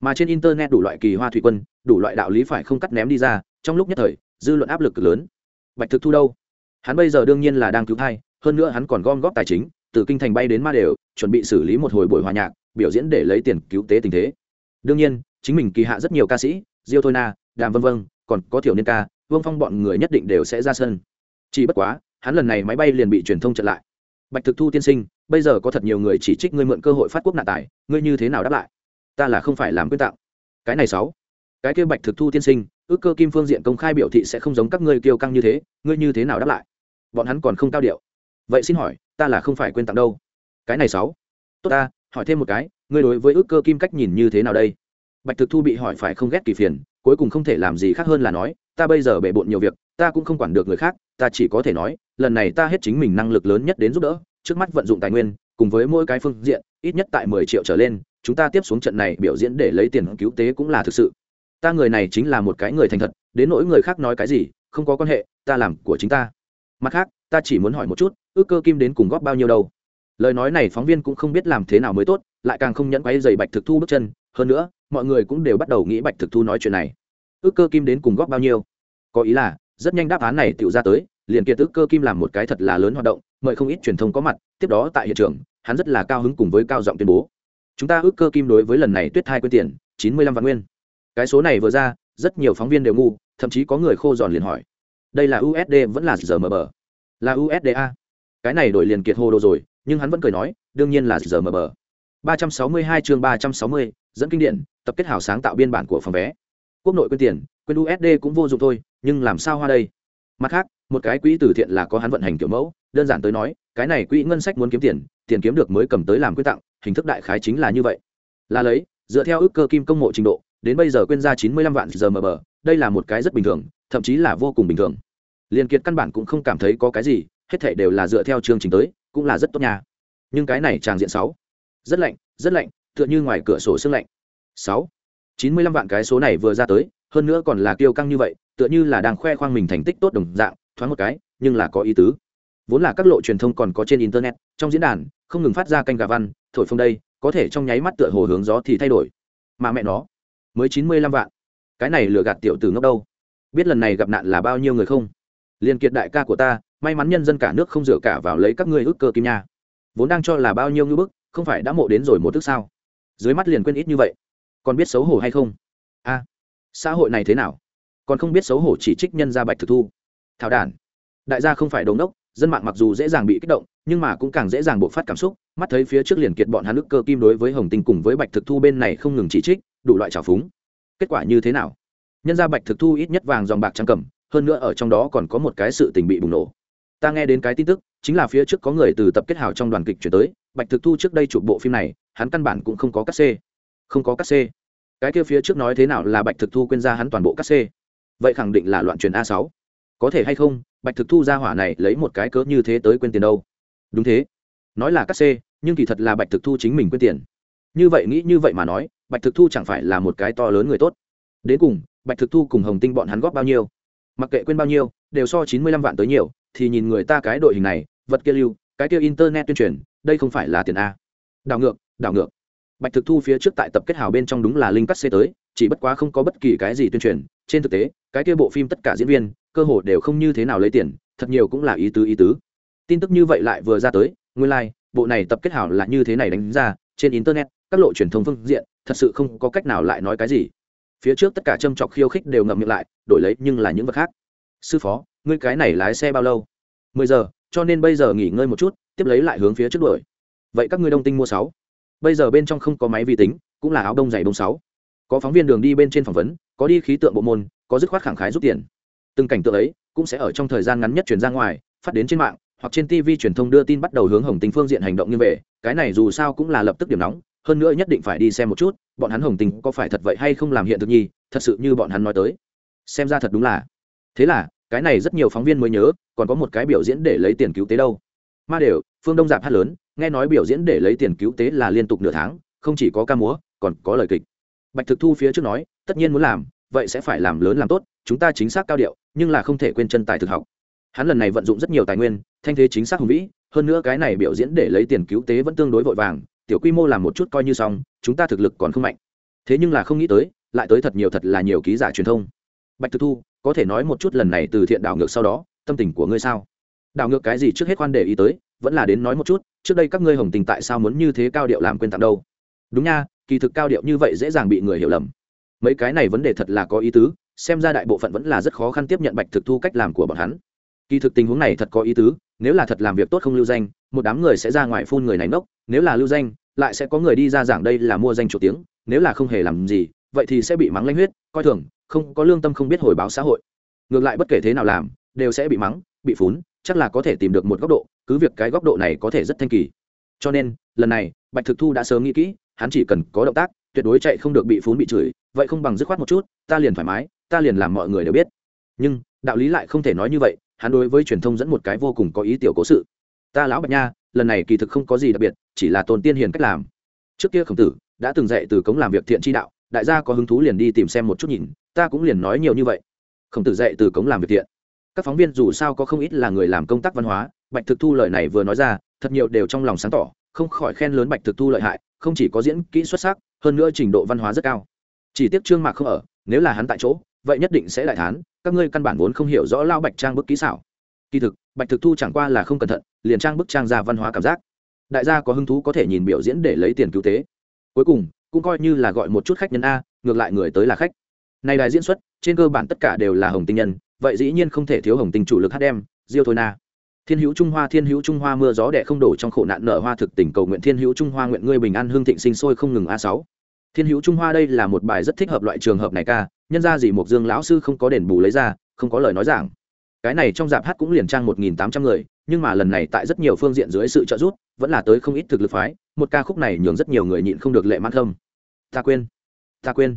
Mà trên internet đủ loại kỳ hoa thủy quân, đủ loại đạo lý phải không cắt ném đi ra, trong lúc nhất thời, dư luận áp lực cực lớn. Bạch thực thu đâu? Hắn bây giờ đương nhiên là đang cứu thai, hơn nữa hắn còn gom góp tài chính, từ kinh thành bay đến ma đều, chuẩn bị xử lý một hồi buổi hòa nhạc, biểu diễn để lấy tiền cứu tế tình thế. Đương nhiên, chính mình kỳ hạ rất nhiều ca sĩ, diêu thôi na, đàm vân vân, còn có thiểu niên ca, vương phong bọn người nhất định đều sẽ ra sân. Chỉ bất quá, hắn lần này máy bay liền bị truyền thông chặn lại. Bạch thực thu tiên sinh, bây giờ có thật nhiều người chỉ trích ngươi mượn cơ hội phát quốc nạn tài, ngươi như thế nào đáp lại? Ta là không phải làm quyết tạo. Cái này sáu. Cái kia bạch thực thu tiên sinh ước cơ kim phương diện công khai biểu thị sẽ không giống các ngươi kiêu căng như thế, ngươi như thế nào đáp lại? Bọn hắn còn không cao điệu. Vậy xin hỏi, ta là không phải quên tặng đâu. Cái này sáu. Tốt ta, hỏi thêm một cái, ngươi đối với ước cơ kim cách nhìn như thế nào đây? Bạch thực thu bị hỏi phải không ghét kỳ phiền, cuối cùng không thể làm gì khác hơn là nói, ta bây giờ bể bộn nhiều việc, ta cũng không quản được người khác, ta chỉ có thể nói, lần này ta hết chính mình năng lực lớn nhất đến giúp đỡ, trước mắt vận dụng tài nguyên, cùng với mỗi cái phương diện, ít nhất tại mười triệu trở lên, chúng ta tiếp xuống trận này biểu diễn để lấy tiền cứu tế cũng là thực sự ta người này chính là một cái người thành thật, đến nỗi người khác nói cái gì, không có quan hệ, ta làm của chính ta. Mặt khác, ta chỉ muốn hỏi một chút, ước cơ kim đến cùng góp bao nhiêu đâu? Lời nói này phóng viên cũng không biết làm thế nào mới tốt, lại càng không nhẫn quay dày bạch thực thu bước chân. Hơn nữa, mọi người cũng đều bắt đầu nghĩ bạch thực thu nói chuyện này. Ước cơ kim đến cùng góp bao nhiêu? Có ý là, rất nhanh đáp án này tự ra tới, liền kiệt ước cơ kim làm một cái thật là lớn hoạt động, mời không ít truyền thông có mặt, tiếp đó tại hiện trường, hắn rất là cao hứng cùng với cao giọng tuyên bố. Chúng ta ước cơ kim đối với lần này tuyết hai quyên tiền, chín mươi lăm vạn nguyên cái số này vừa ra, rất nhiều phóng viên đều ngu, thậm chí có người khô giòn liền hỏi. Đây là usd vẫn là giờ bờ là usda cái này đổi liền kiệt hồ đồ rồi, nhưng hắn vẫn cười nói, đương nhiên là giờ mờ bờ ba trăm sáu mươi hai chương ba trăm sáu mươi, dẫn kinh điển, tập kết hảo sáng tạo biên bản của phòng vé. Quốc nội quyên tiền quyên usd cũng vô dụng thôi, nhưng làm sao hoa đây? Mặt khác, một cái quỹ từ thiện là có hắn vận hành kiểu mẫu, đơn giản tới nói, cái này quỹ ngân sách muốn kiếm tiền tiền kiếm được mới cầm tới làm quyết tặng, hình thức đại khái chính là như vậy. Là lấy, dựa theo ước cơ kim công mộ trình độ đến bây giờ quyên ra chín mươi lăm vạn giờ mờ bờ, đây là một cái rất bình thường, thậm chí là vô cùng bình thường. Liên kiệt căn bản cũng không cảm thấy có cái gì, hết thể đều là dựa theo chương trình tới, cũng là rất tốt nha. Nhưng cái này tràng diện sáu. Rất lạnh rất lạnh, tựa như ngoài cửa sổ sương lạnh. Sáu. chín mươi lăm vạn cái số này vừa ra tới, hơn nữa còn là kiêu căng như vậy, tựa như là đang khoe khoang mình thành tích tốt đồng dạng, thoáng một cái, nhưng là có ý tứ. Vốn là các lộ truyền thông còn có trên internet, trong diễn đàn, không ngừng phát ra canh gà văn, thổi phông đây, có thể trong nháy mắt tựa hồ hướng gió thì thay đổi. Mà mẹ nó mới chín mươi lăm vạn. Cái này lừa gạt tiểu tử ngốc đâu? Biết lần này gặp nạn là bao nhiêu người không? Liên kiệt đại ca của ta, may mắn nhân dân cả nước không dựa cả vào lấy các ngươi ước cơ kim nha. Vốn đang cho là bao nhiêu ngư bức, không phải đã mộ đến rồi một thức sao? Dưới mắt liền quên ít như vậy. Còn biết xấu hổ hay không? A, xã hội này thế nào? Còn không biết xấu hổ chỉ trích nhân gia bạch thực thu. Thảo đản, đại gia không phải đống đốc dân mạng mặc dù dễ dàng bị kích động, nhưng mà cũng càng dễ dàng bộc phát cảm xúc. Mắt thấy phía trước liền kiệt bọn hắn nước cơ kim đối với hồng tinh cùng với bạch thực thu bên này không ngừng chỉ trích đủ loại trào phúng. Kết quả như thế nào? Nhân gia bạch thực thu ít nhất vàng dòng bạc trắng cầm, hơn nữa ở trong đó còn có một cái sự tình bị bùng nổ. Ta nghe đến cái tin tức, chính là phía trước có người từ tập kết hào trong đoàn kịch chuyển tới, bạch thực thu trước đây chụp bộ phim này, hắn căn bản cũng không có cắt xê. Không có cắt xê. Cái kia phía trước nói thế nào là bạch thực thu quên ra hắn toàn bộ cắt xê. Vậy khẳng định là loạn truyền a sáu. Có thể hay không, bạch thực thu ra hỏa này lấy một cái cớ như thế tới quên tiền đâu? Đúng thế. Nói là cắt xê, nhưng kỳ thật là bạch thực thu chính mình quên tiền. Như vậy nghĩ như vậy mà nói bạch thực thu chẳng phải là một cái to lớn người tốt. Đến cùng bạch thực thu cùng hồng tinh bọn hắn góp bao nhiêu? Mặc kệ quên bao nhiêu đều so chín mươi lăm vạn tới nhiều thì nhìn người ta cái đội hình này vật kia lưu cái kia internet tuyên truyền đây không phải là tiền a. Đảo ngược đảo ngược. Bạch thực thu phía trước tại tập kết hào bên trong đúng là linh cắt xê tới chỉ bất quá không có bất kỳ cái gì tuyên truyền. Trên thực tế cái kia bộ phim tất cả diễn viên cơ hồ đều không như thế nào lấy tiền thật nhiều cũng là ý tứ ý tứ. Tin tức như vậy lại vừa ra tới nguyên lai、like, bộ này tập kết hảo là như thế này đánh ra trên internet các lộ truyền thông phương diện thật sự không có cách nào lại nói cái gì. Phía trước tất cả châm chọc khiêu khích đều ngậm miệng lại, đổi lấy nhưng là những vật khác. Sư phó, ngươi cái này lái xe bao lâu? Mười giờ, cho nên bây giờ nghỉ ngơi một chút, tiếp lấy lại hướng phía trước đuổi. Vậy các ngươi đông tinh mua sáu. Bây giờ bên trong không có máy vi tính, cũng là áo đông dày đông sáu. Có phóng viên đường đi bên trên phỏng vấn, có đi khí tượng bộ môn, có dứt khoát khẳng khái rút tiền. Từng cảnh tượng ấy, cũng sẽ ở trong thời gian ngắn nhất truyền ra ngoài, phát đến trên mạng, hoặc trên tv truyền thông đưa tin bắt đầu hướng hồng tình phương diện hành động như vậy. Cái này dù sao cũng là lập tức điểm nóng hơn nữa nhất định phải đi xem một chút, bọn hắn hồng tình có phải thật vậy hay không làm hiện thực nhi thật sự như bọn hắn nói tới. Xem ra thật đúng là. Thế là, cái này rất nhiều phóng viên mới nhớ, còn có một cái biểu diễn để lấy tiền cứu tế đâu. Ma đều, phương đông dạp hát lớn, nghe nói biểu diễn để lấy tiền cứu tế là liên tục nửa tháng, không chỉ có ca múa, còn có lời kịch. Bạch thực thu phía trước nói, tất nhiên muốn làm, vậy sẽ phải làm lớn làm tốt, chúng ta chính xác cao điệu, nhưng là không thể quên chân tài thực học. Hắn lần này vận dụng rất nhiều tài nguyên, thanh thế chính xác hùng vĩ, hơn nữa cái này biểu diễn để lấy tiền cứu tế vẫn tương đối vội vàng tiểu quy mô làm một chút coi như xong, chúng ta thực lực còn không mạnh. Thế nhưng là không nghĩ tới, lại tới thật nhiều thật là nhiều ký giả truyền thông. Bạch thực thu, có thể nói một chút lần này từ thiện đảo ngược sau đó, tâm tình của ngươi sao? Đảo ngược cái gì trước hết quan để ý tới, vẫn là đến nói một chút, trước đây các ngươi hồng tình tại sao muốn như thế cao điệu làm quên tặng đâu? Đúng nha, kỳ thực cao điệu như vậy dễ dàng bị người hiểu lầm. Mấy cái này vấn đề thật là có ý tứ, xem ra đại bộ phận vẫn là rất khó khăn tiếp nhận bạch thực thu cách làm của bọn hắn. Kỳ thực tình huống này thật có ý tứ, nếu là thật làm việc tốt không lưu danh một đám người sẽ ra ngoài phun người này nốc, nếu là lưu danh, lại sẽ có người đi ra giảng đây là mua danh chủ tiếng, nếu là không hề làm gì, vậy thì sẽ bị mắng lanh huyết, coi thường, không có lương tâm không biết hồi báo xã hội. Ngược lại bất kể thế nào làm, đều sẽ bị mắng, bị phún, chắc là có thể tìm được một góc độ, cứ việc cái góc độ này có thể rất thanh kỳ. Cho nên, lần này, bạch thực thu đã sớm nghĩ kỹ, hắn chỉ cần có động tác, tuyệt đối chạy không được bị phún bị chửi, vậy không bằng dứt khoát một chút, ta liền thoải mái, ta liền làm mọi người đều biết. Nhưng, đạo lý lại không thể nói như vậy, hắn đối với truyền thông dẫn một cái vô cùng có ý tiểu cố sự ta lão bạch nha, lần này kỳ thực không có gì đặc biệt, chỉ là tôn tiên hiền cách làm. Trước kia khổng tử đã từng dạy từ cống làm việc thiện tri đạo, đại gia có hứng thú liền đi tìm xem một chút nhìn, ta cũng liền nói nhiều như vậy. Khổng tử dạy từ cống làm việc thiện. Các phóng viên dù sao có không ít là người làm công tác văn hóa, bạch thực thu lời này vừa nói ra, thật nhiều đều trong lòng sáng tỏ, không khỏi khen lớn bạch thực thu lợi hại, không chỉ có diễn kỹ xuất sắc, hơn nữa trình độ văn hóa rất cao. Chỉ tiếc trương mạc không ở, nếu là hắn tại chỗ, vậy nhất định sẽ đại thán, các ngươi căn bản vốn không hiểu rõ lao bạch trang bức kỹ xảo. Kỳ thực bạch thực thu chẳng qua là không cẩn thận, liền trang bức trang ra văn hóa cảm giác. Đại gia có hứng thú có thể nhìn biểu diễn để lấy tiền cứu tế. Cuối cùng, cũng coi như là gọi một chút khách nhân a, ngược lại người tới là khách. Này đài diễn xuất, trên cơ bản tất cả đều là hồng tinh nhân, vậy dĩ nhiên không thể thiếu hồng tinh chủ lực hát đem diêu thôi na. Thiên hữu trung hoa, thiên hữu trung hoa mưa gió đẻ không đổ trong khổ nạn nở hoa thực tình cầu nguyện thiên hữu trung hoa nguyện ngươi bình an hương thịnh sinh sôi không ngừng a sáu. Thiên hữu trung hoa đây là một bài rất thích hợp loại trường hợp này ca, nhân ra gì một dương lão sư không có đền bù lấy ra, không có lời nói giảng cái này trong dạp hát cũng liền trang một nghìn tám trăm người, nhưng mà lần này tại rất nhiều phương diện dưới sự trợ giúp, vẫn là tới không ít thực lực phái, một ca khúc này nhường rất nhiều người nhịn không được lệ mãn thâm ta quên ta quên.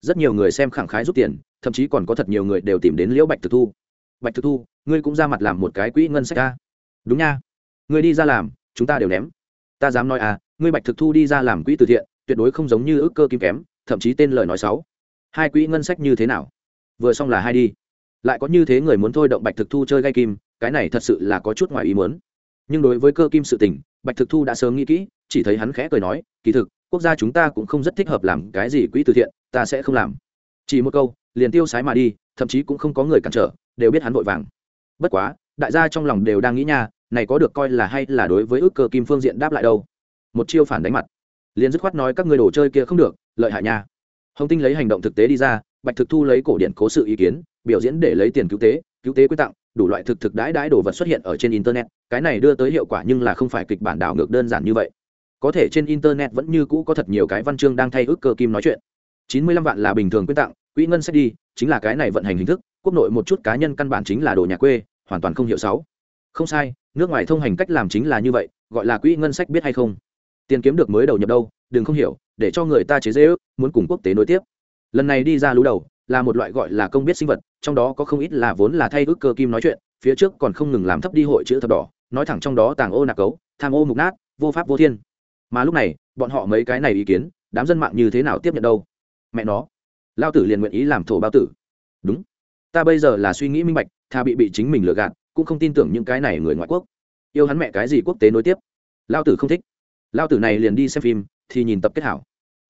Rất nhiều người xem khẳng khái rút tiền, thậm chí còn có thật nhiều người đều tìm đến liễu bạch thực thu. Bạch thực thu, ngươi cũng ra mặt làm một cái quỹ ngân sách ca đúng nha. Ngươi đi ra làm, chúng ta đều ném. Ta dám nói à ngươi bạch thực thu đi ra làm quỹ từ thiện, tuyệt đối không giống như ước cơ kim kém, thậm chí tên lời nói xấu. Hai quỹ ngân sách như thế nào? Vừa xong là hai đi lại có như thế người muốn thôi động bạch thực thu chơi gai kim, cái này thật sự là có chút ngoài ý muốn. Nhưng đối với cơ kim sự tình, bạch thực thu đã sớm nghĩ kỹ, chỉ thấy hắn khẽ cười nói, kỳ thực, quốc gia chúng ta cũng không rất thích hợp làm cái gì quỹ từ thiện, ta sẽ không làm. Chỉ một câu, liền tiêu sái mà đi, thậm chí cũng không có người cản trở, đều biết hắn vội vàng. Bất quá, đại gia trong lòng đều đang nghĩ nha, này có được coi là hay là đối với ước cơ kim phương diện đáp lại đâu. Một chiêu phản đánh mặt. Liền dứt khoát nói, các người đồ chơi kia không được, lợi hại nha. Hồng tinh lấy hành động thực tế đi ra bạch thực thu lấy cổ điển cố sự ý kiến, biểu diễn để lấy tiền cứu tế cứu tế quy tặng, đủ loại thực thực đãi đãi đồ vật xuất hiện ở trên internet, cái này đưa tới hiệu quả nhưng là không phải kịch bản đảo ngược đơn giản như vậy. Có thể trên internet vẫn như cũ có thật nhiều cái văn chương đang thay ước cơ kim nói chuyện. Chín mươi lăm vạn là bình thường quy tặng, quỹ ngân sách đi, chính là cái này vận hành hình thức, quốc nội một chút cá nhân căn bản chính là đồ nhà quê, hoàn toàn không hiểu sáu. Không sai, nước ngoài thông hành cách làm chính là như vậy, gọi là quỹ ngân sách biết hay không? Tiền kiếm được mới đầu nhập đâu, đừng không hiểu, để cho người ta chế dễ ước muốn cùng quốc tế nối tiếp lần này đi ra lú đầu, là một loại gọi là công biết sinh vật, trong đó có không ít là vốn là thay ước cơ kim nói chuyện, phía trước còn không ngừng làm thấp đi hội chữ thập đỏ, nói thẳng trong đó tàng ô nạc cấu, tham ô mục nát, vô pháp vô thiên. Mà lúc này, bọn họ mấy cái này ý kiến, đám dân mạng như thế nào tiếp nhận đâu? Mẹ nó, lao tử liền nguyện ý làm thổ bao tử. Đúng. Ta bây giờ là suy nghĩ minh bạch, tha bị bị chính mình lừa gạt, cũng không tin tưởng những cái này người ngoại quốc. Yêu hắn mẹ cái gì quốc tế nối tiếp? Lao tử không thích. Lao tử này liền đi xem phim, thì nhìn tập kết hảo.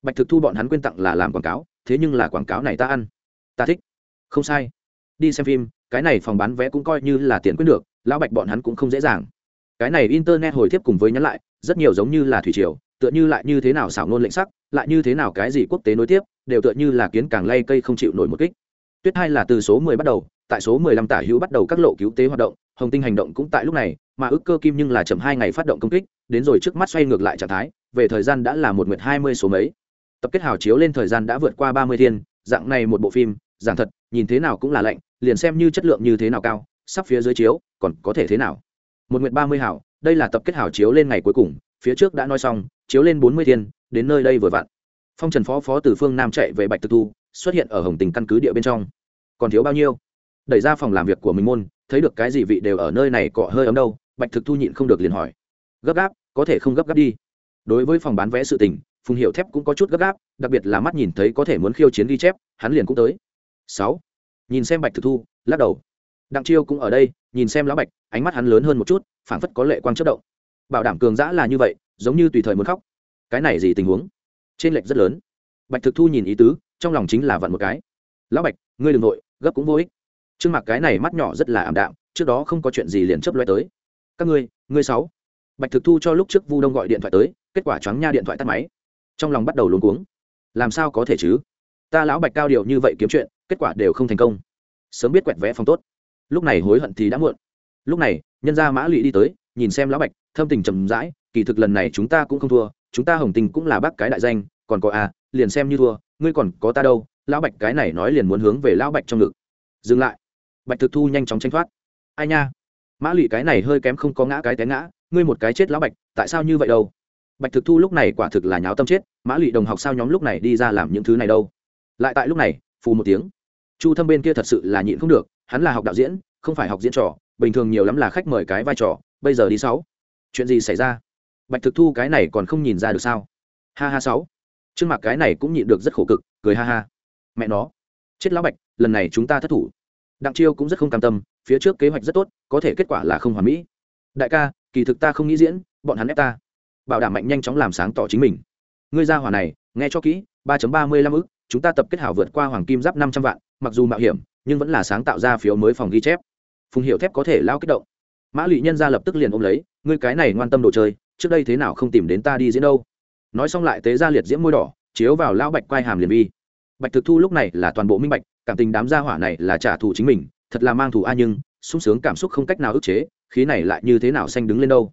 Bạch thực thu bọn hắn quyên tặng là làm quảng cáo thế nhưng là quảng cáo này ta ăn. Ta thích. Không sai. Đi xem phim, cái này phòng bán vé cũng coi như là tiền quyết được, lão bạch bọn hắn cũng không dễ dàng. Cái này internet hồi tiếp cùng với nhắn lại, rất nhiều giống như là thủy triều, tựa như lại như thế nào xảo nôn lệnh sắc, lại như thế nào cái gì quốc tế nối tiếp, đều tựa như là kiến càng lay cây không chịu nổi một kích. Tuyết hai là từ số mười bắt đầu, tại số mười lăm tả hữu bắt đầu các lộ cứu tế hoạt động, hồng tinh hành động cũng tại lúc này, mà ước cơ kim nhưng là chậm hai ngày phát động công kích, đến rồi trước mắt xoay ngược lại trạng thái, về thời gian đã là một nguyệt hai mươi số mấy tập kết hào chiếu lên thời gian đã vượt qua ba mươi thiên, dạng này một bộ phim, giảng thật, nhìn thế nào cũng là lạnh, liền xem như chất lượng như thế nào cao, sắp phía dưới chiếu, còn có thể thế nào? Một nguyện ba mươi hảo đây là tập kết hảo chiếu lên ngày cuối cùng, phía trước đã nói xong, chiếu lên bốn mươi thiên, đến nơi đây vừa vặn. Phong trần phó phó từ phương nam chạy về bạch thực thu, xuất hiện ở hồng tình căn cứ địa bên trong. Còn thiếu bao nhiêu? Đẩy ra phòng làm việc của mình môn, thấy được cái gì vị đều ở nơi này cọ hơi ấm đâu, bạch thực thu nhịn không được liền hỏi. Gấp gáp, có thể không gấp gáp đi. Đối với phòng bán vé sự tình phùng hiệu thép cũng có chút gấp gáp, đặc biệt là mắt nhìn thấy có thể muốn khiêu chiến ghi chép, hắn liền cũng tới. Sáu. Nhìn xem bạch thực thu, lắc đầu. Đặng chiêu cũng ở đây, nhìn xem lão bạch, ánh mắt hắn lớn hơn một chút, phảng phất có lệ quang chất động. Bảo đảm cường giã là như vậy, giống như tùy thời muốn khóc. Cái này gì tình huống? Trên lệch rất lớn. Bạch thực thu nhìn ý tứ, trong lòng chính là vặn một cái. Lão bạch, ngươi đừng nội gấp cũng vô ích. Trương mặt cái này mắt nhỏ rất là ảm đạm, trước đó không có chuyện gì liền chấp loay tới. Các ngươi ngươi sáu. Bạch thực thu cho lúc trước vu đông gọi điện thoại tới, kết quả choáng nha điện thoại tắt máy trong lòng bắt đầu luống cuống. Làm sao có thể chứ? Ta lão bạch cao điều như vậy kiếm chuyện, kết quả đều không thành công. Sớm biết quẹt vẽ phòng tốt. Lúc này hối hận thì đã muộn. Lúc này, nhân gia mã lụy đi tới, nhìn xem lão bạch, thâm tình trầm rãi, kỳ thực lần này chúng ta cũng không thua, chúng ta hồng tình cũng là bác cái đại danh, còn có à liền xem như thua, ngươi còn có ta đâu, lão bạch cái này nói liền muốn hướng về lão bạch trong ngực. Dừng lại. Bạch thực thu nhanh chóng tranh thoát. Ai nha? Mã lụy cái này hơi kém không có ngã cái té ngã, ngươi một cái chết lão bạch, tại sao như vậy đâu? Bạch thực thu lúc này quả thực là nháo tâm chết, mã lụy đồng học sao nhóm lúc này đi ra làm những thứ này đâu? Lại tại lúc này, phù một tiếng. Chu thâm bên kia thật sự là nhịn không được, hắn là học đạo diễn, không phải học diễn trò, bình thường nhiều lắm là khách mời cái vai trò, bây giờ đi sáu. Chuyện gì xảy ra? Bạch thực thu cái này còn không nhìn ra được sao? Ha ha sáu. Trương mặc cái này cũng nhịn được rất khổ cực, cười ha ha. Mẹ nó. Chết lão bạch, lần này chúng ta thất thủ. Đặng chiêu cũng rất không cam tâm, phía trước kế hoạch rất tốt, có thể kết quả là không hoàn mỹ. Đại ca, kỳ thực ta không nghĩ diễn, bọn hắn ép ta bảo đảm mạnh nhanh chóng làm sáng tỏ chính mình. Ngươi ra hỏa này, nghe cho kỹ, ba ba mươi lăm ức, chúng ta tập kết hảo vượt qua hoàng kim giáp năm trăm vạn, mặc dù mạo hiểm, nhưng vẫn là sáng tạo ra phiếu mới phòng ghi chép. Phùng hiệu thép có thể lao kích động. Mã lụy nhân ra lập tức liền ôm lấy, ngươi cái này ngoan tâm đồ chơi, trước đây thế nào không tìm đến ta đi diễn đâu. Nói xong lại tế ra liệt diễm môi đỏ, chiếu vào lao bạch quai hàm liền vi. Bạch thực thu lúc này là toàn bộ minh bạch, cảm tình đám gia hỏa này là trả thù chính mình, thật là mang thù a nhưng, sung sướng cảm xúc không cách nào ức chế, khí này lại như thế nào xanh đứng lên đâu.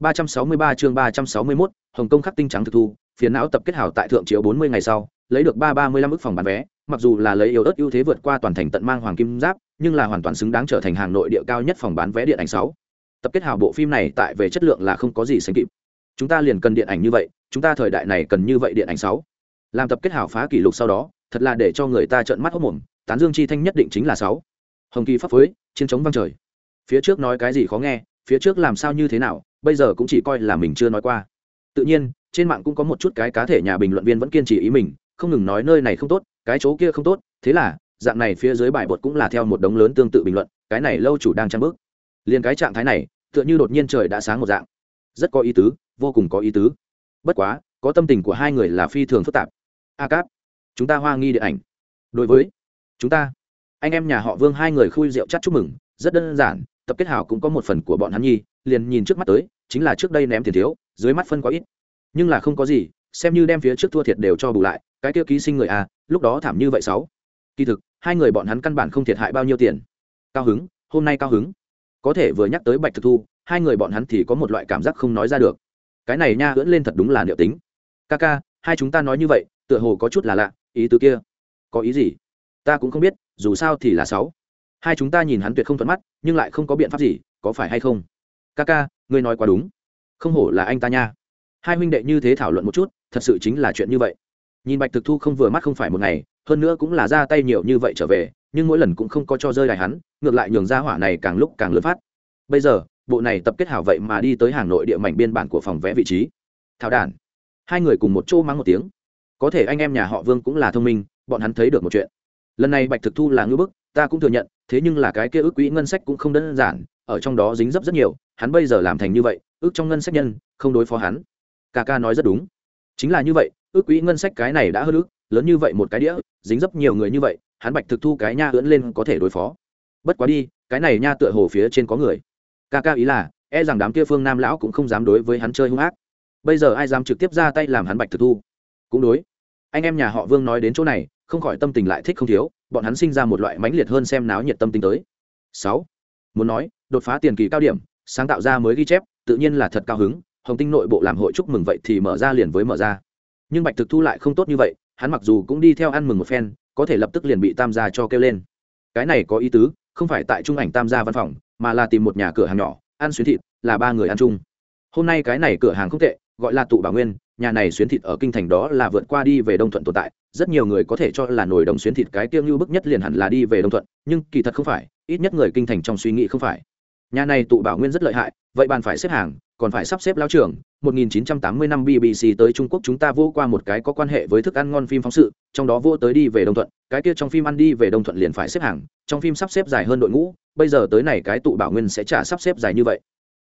363 chương 361, Hồng Kông khắc tinh trắng thực thu, phiền não tập kết hảo tại thượng triệu 40 ngày sau, lấy được 335 ức phòng bán vé, mặc dù là lấy yếu ớt ưu thế vượt qua toàn thành tận mang hoàng kim giáp, nhưng là hoàn toàn xứng đáng trở thành hàng nội địa cao nhất phòng bán vé điện ảnh 6. Tập kết hảo bộ phim này tại về chất lượng là không có gì sánh kịp. Chúng ta liền cần điện ảnh như vậy, chúng ta thời đại này cần như vậy điện ảnh 6. Làm tập kết hảo phá kỷ lục sau đó, thật là để cho người ta trợn mắt hốt mồm, tán dương chi thanh nhất định chính là 6. Hồng kỳ pháp phối, chiến chống vang trời. Phía trước nói cái gì khó nghe, phía trước làm sao như thế nào, bây giờ cũng chỉ coi là mình chưa nói qua. Tự nhiên, trên mạng cũng có một chút cái cá thể nhà bình luận viên vẫn kiên trì ý mình, không ngừng nói nơi này không tốt, cái chỗ kia không tốt. Thế là, dạng này phía dưới bài bột cũng là theo một đống lớn tương tự bình luận, cái này lâu chủ đang trang bước. Liền cái trạng thái này, tựa như đột nhiên trời đã sáng một dạng. Rất có ý tứ, vô cùng có ý tứ. Bất quá, có tâm tình của hai người là phi thường phức tạp. A cáp, chúng ta hoa nghi điện ảnh. Đối với chúng ta, anh em nhà họ vương hai người khui rượu chắt chúc mừng, rất đơn giản tập kết hào cũng có một phần của bọn hắn nhi, liền nhìn trước mắt tới, chính là trước đây ném tiền thiếu, dưới mắt phân quá ít. Nhưng là không có gì, xem như đem phía trước thua thiệt đều cho bù lại, cái kia ký sinh người a, lúc đó thảm như vậy sáu. Kỳ thực, hai người bọn hắn căn bản không thiệt hại bao nhiêu tiền. Cao hứng, hôm nay cao hứng. Có thể vừa nhắc tới bạch thực thu, hai người bọn hắn thì có một loại cảm giác không nói ra được. Cái này nha ưỡn lên thật đúng là liệu tính. Ca ca, hai chúng ta nói như vậy, tựa hồ có chút là lạ, ý tứ kia. Có ý gì? Ta cũng không biết, dù sao thì là sáu hai chúng ta nhìn hắn tuyệt không thuận mắt, nhưng lại không có biện pháp gì, có phải hay không? Ca ca, ngươi nói quá đúng. Không hổ là anh ta nha. Hai huynh đệ như thế thảo luận một chút, thật sự chính là chuyện như vậy. Nhìn bạch thực thu không vừa mắt không phải một ngày, hơn nữa cũng là ra tay nhiều như vậy trở về, nhưng mỗi lần cũng không có cho rơi đài hắn, ngược lại nhường ra hỏa này càng lúc càng lớn phát. Bây giờ, bộ này tập kết hảo vậy mà đi tới hà nội địa mảnh biên bản của phòng vẽ vị trí. Thảo đản hai người cùng một chỗ mắng một tiếng. Có thể anh em nhà họ vương cũng là thông minh, bọn hắn thấy được một chuyện. Lần này bạch thực thu là ngưỡng bức, ta cũng thừa nhận thế nhưng là cái kia ước quỹ ngân sách cũng không đơn giản, ở trong đó dính dấp rất nhiều, hắn bây giờ làm thành như vậy, ước trong ngân sách nhân, không đối phó hắn. Ca ca nói rất đúng. Chính là như vậy, ước quỹ ngân sách cái này đã hơn ước, lớn như vậy một cái đĩa, dính dấp nhiều người như vậy, hắn bạch thực thu cái nha ưỡn lên có thể đối phó. Bất quá đi, cái này nha tựa hồ phía trên có người. Ca ca ý là e rằng đám kia phương nam lão cũng không dám đối với hắn chơi hung ác. Bây giờ ai dám trực tiếp ra tay làm hắn bạch thực thu? Cũng đối. Anh em nhà họ vương nói đến chỗ này, không khỏi tâm tình lại thích không thiếu bọn hắn sinh ra một loại mãnh liệt hơn xem náo nhiệt tâm tính tới. Sáu, muốn nói, đột phá tiền kỳ cao điểm, sáng tạo ra mới ghi chép, tự nhiên là thật cao hứng, hồng tinh nội bộ làm hội chúc mừng vậy thì mở ra liền với mở ra. Nhưng bạch thực thu lại không tốt như vậy, hắn mặc dù cũng đi theo ăn mừng một phen, có thể lập tức liền bị tam gia cho kêu lên. Cái này có ý tứ, không phải tại trung ảnh tam gia văn phòng, mà là tìm một nhà cửa hàng nhỏ, ăn xuyến thịt, là ba người ăn chung. Hôm nay cái này cửa hàng không tệ, gọi là tụ bảo nguyên, nhà này xuyến thịt ở kinh thành đó là vượt qua đi về đông thuận tồn tại rất nhiều người có thể cho là nồi đồng xuyến thịt cái tiêu như bức nhất liền hẳn là đi về đông thuận nhưng kỳ thật không phải ít nhất người kinh thành trong suy nghĩ không phải nhà này tụ bảo nguyên rất lợi hại vậy bàn phải xếp hàng còn phải sắp xếp lao trưởng 1980 năm BBC tới Trung Quốc chúng ta vô qua một cái có quan hệ với thức ăn ngon phim phóng sự, trong đó vô tới đi về Đông Thuận, cái kia trong phim ăn đi về Đông Thuận liền phải xếp hàng, trong phim sắp xếp dài hơn đội ngũ, bây giờ tới này cái tụ bảo nguyên sẽ trả sắp xếp dài như vậy.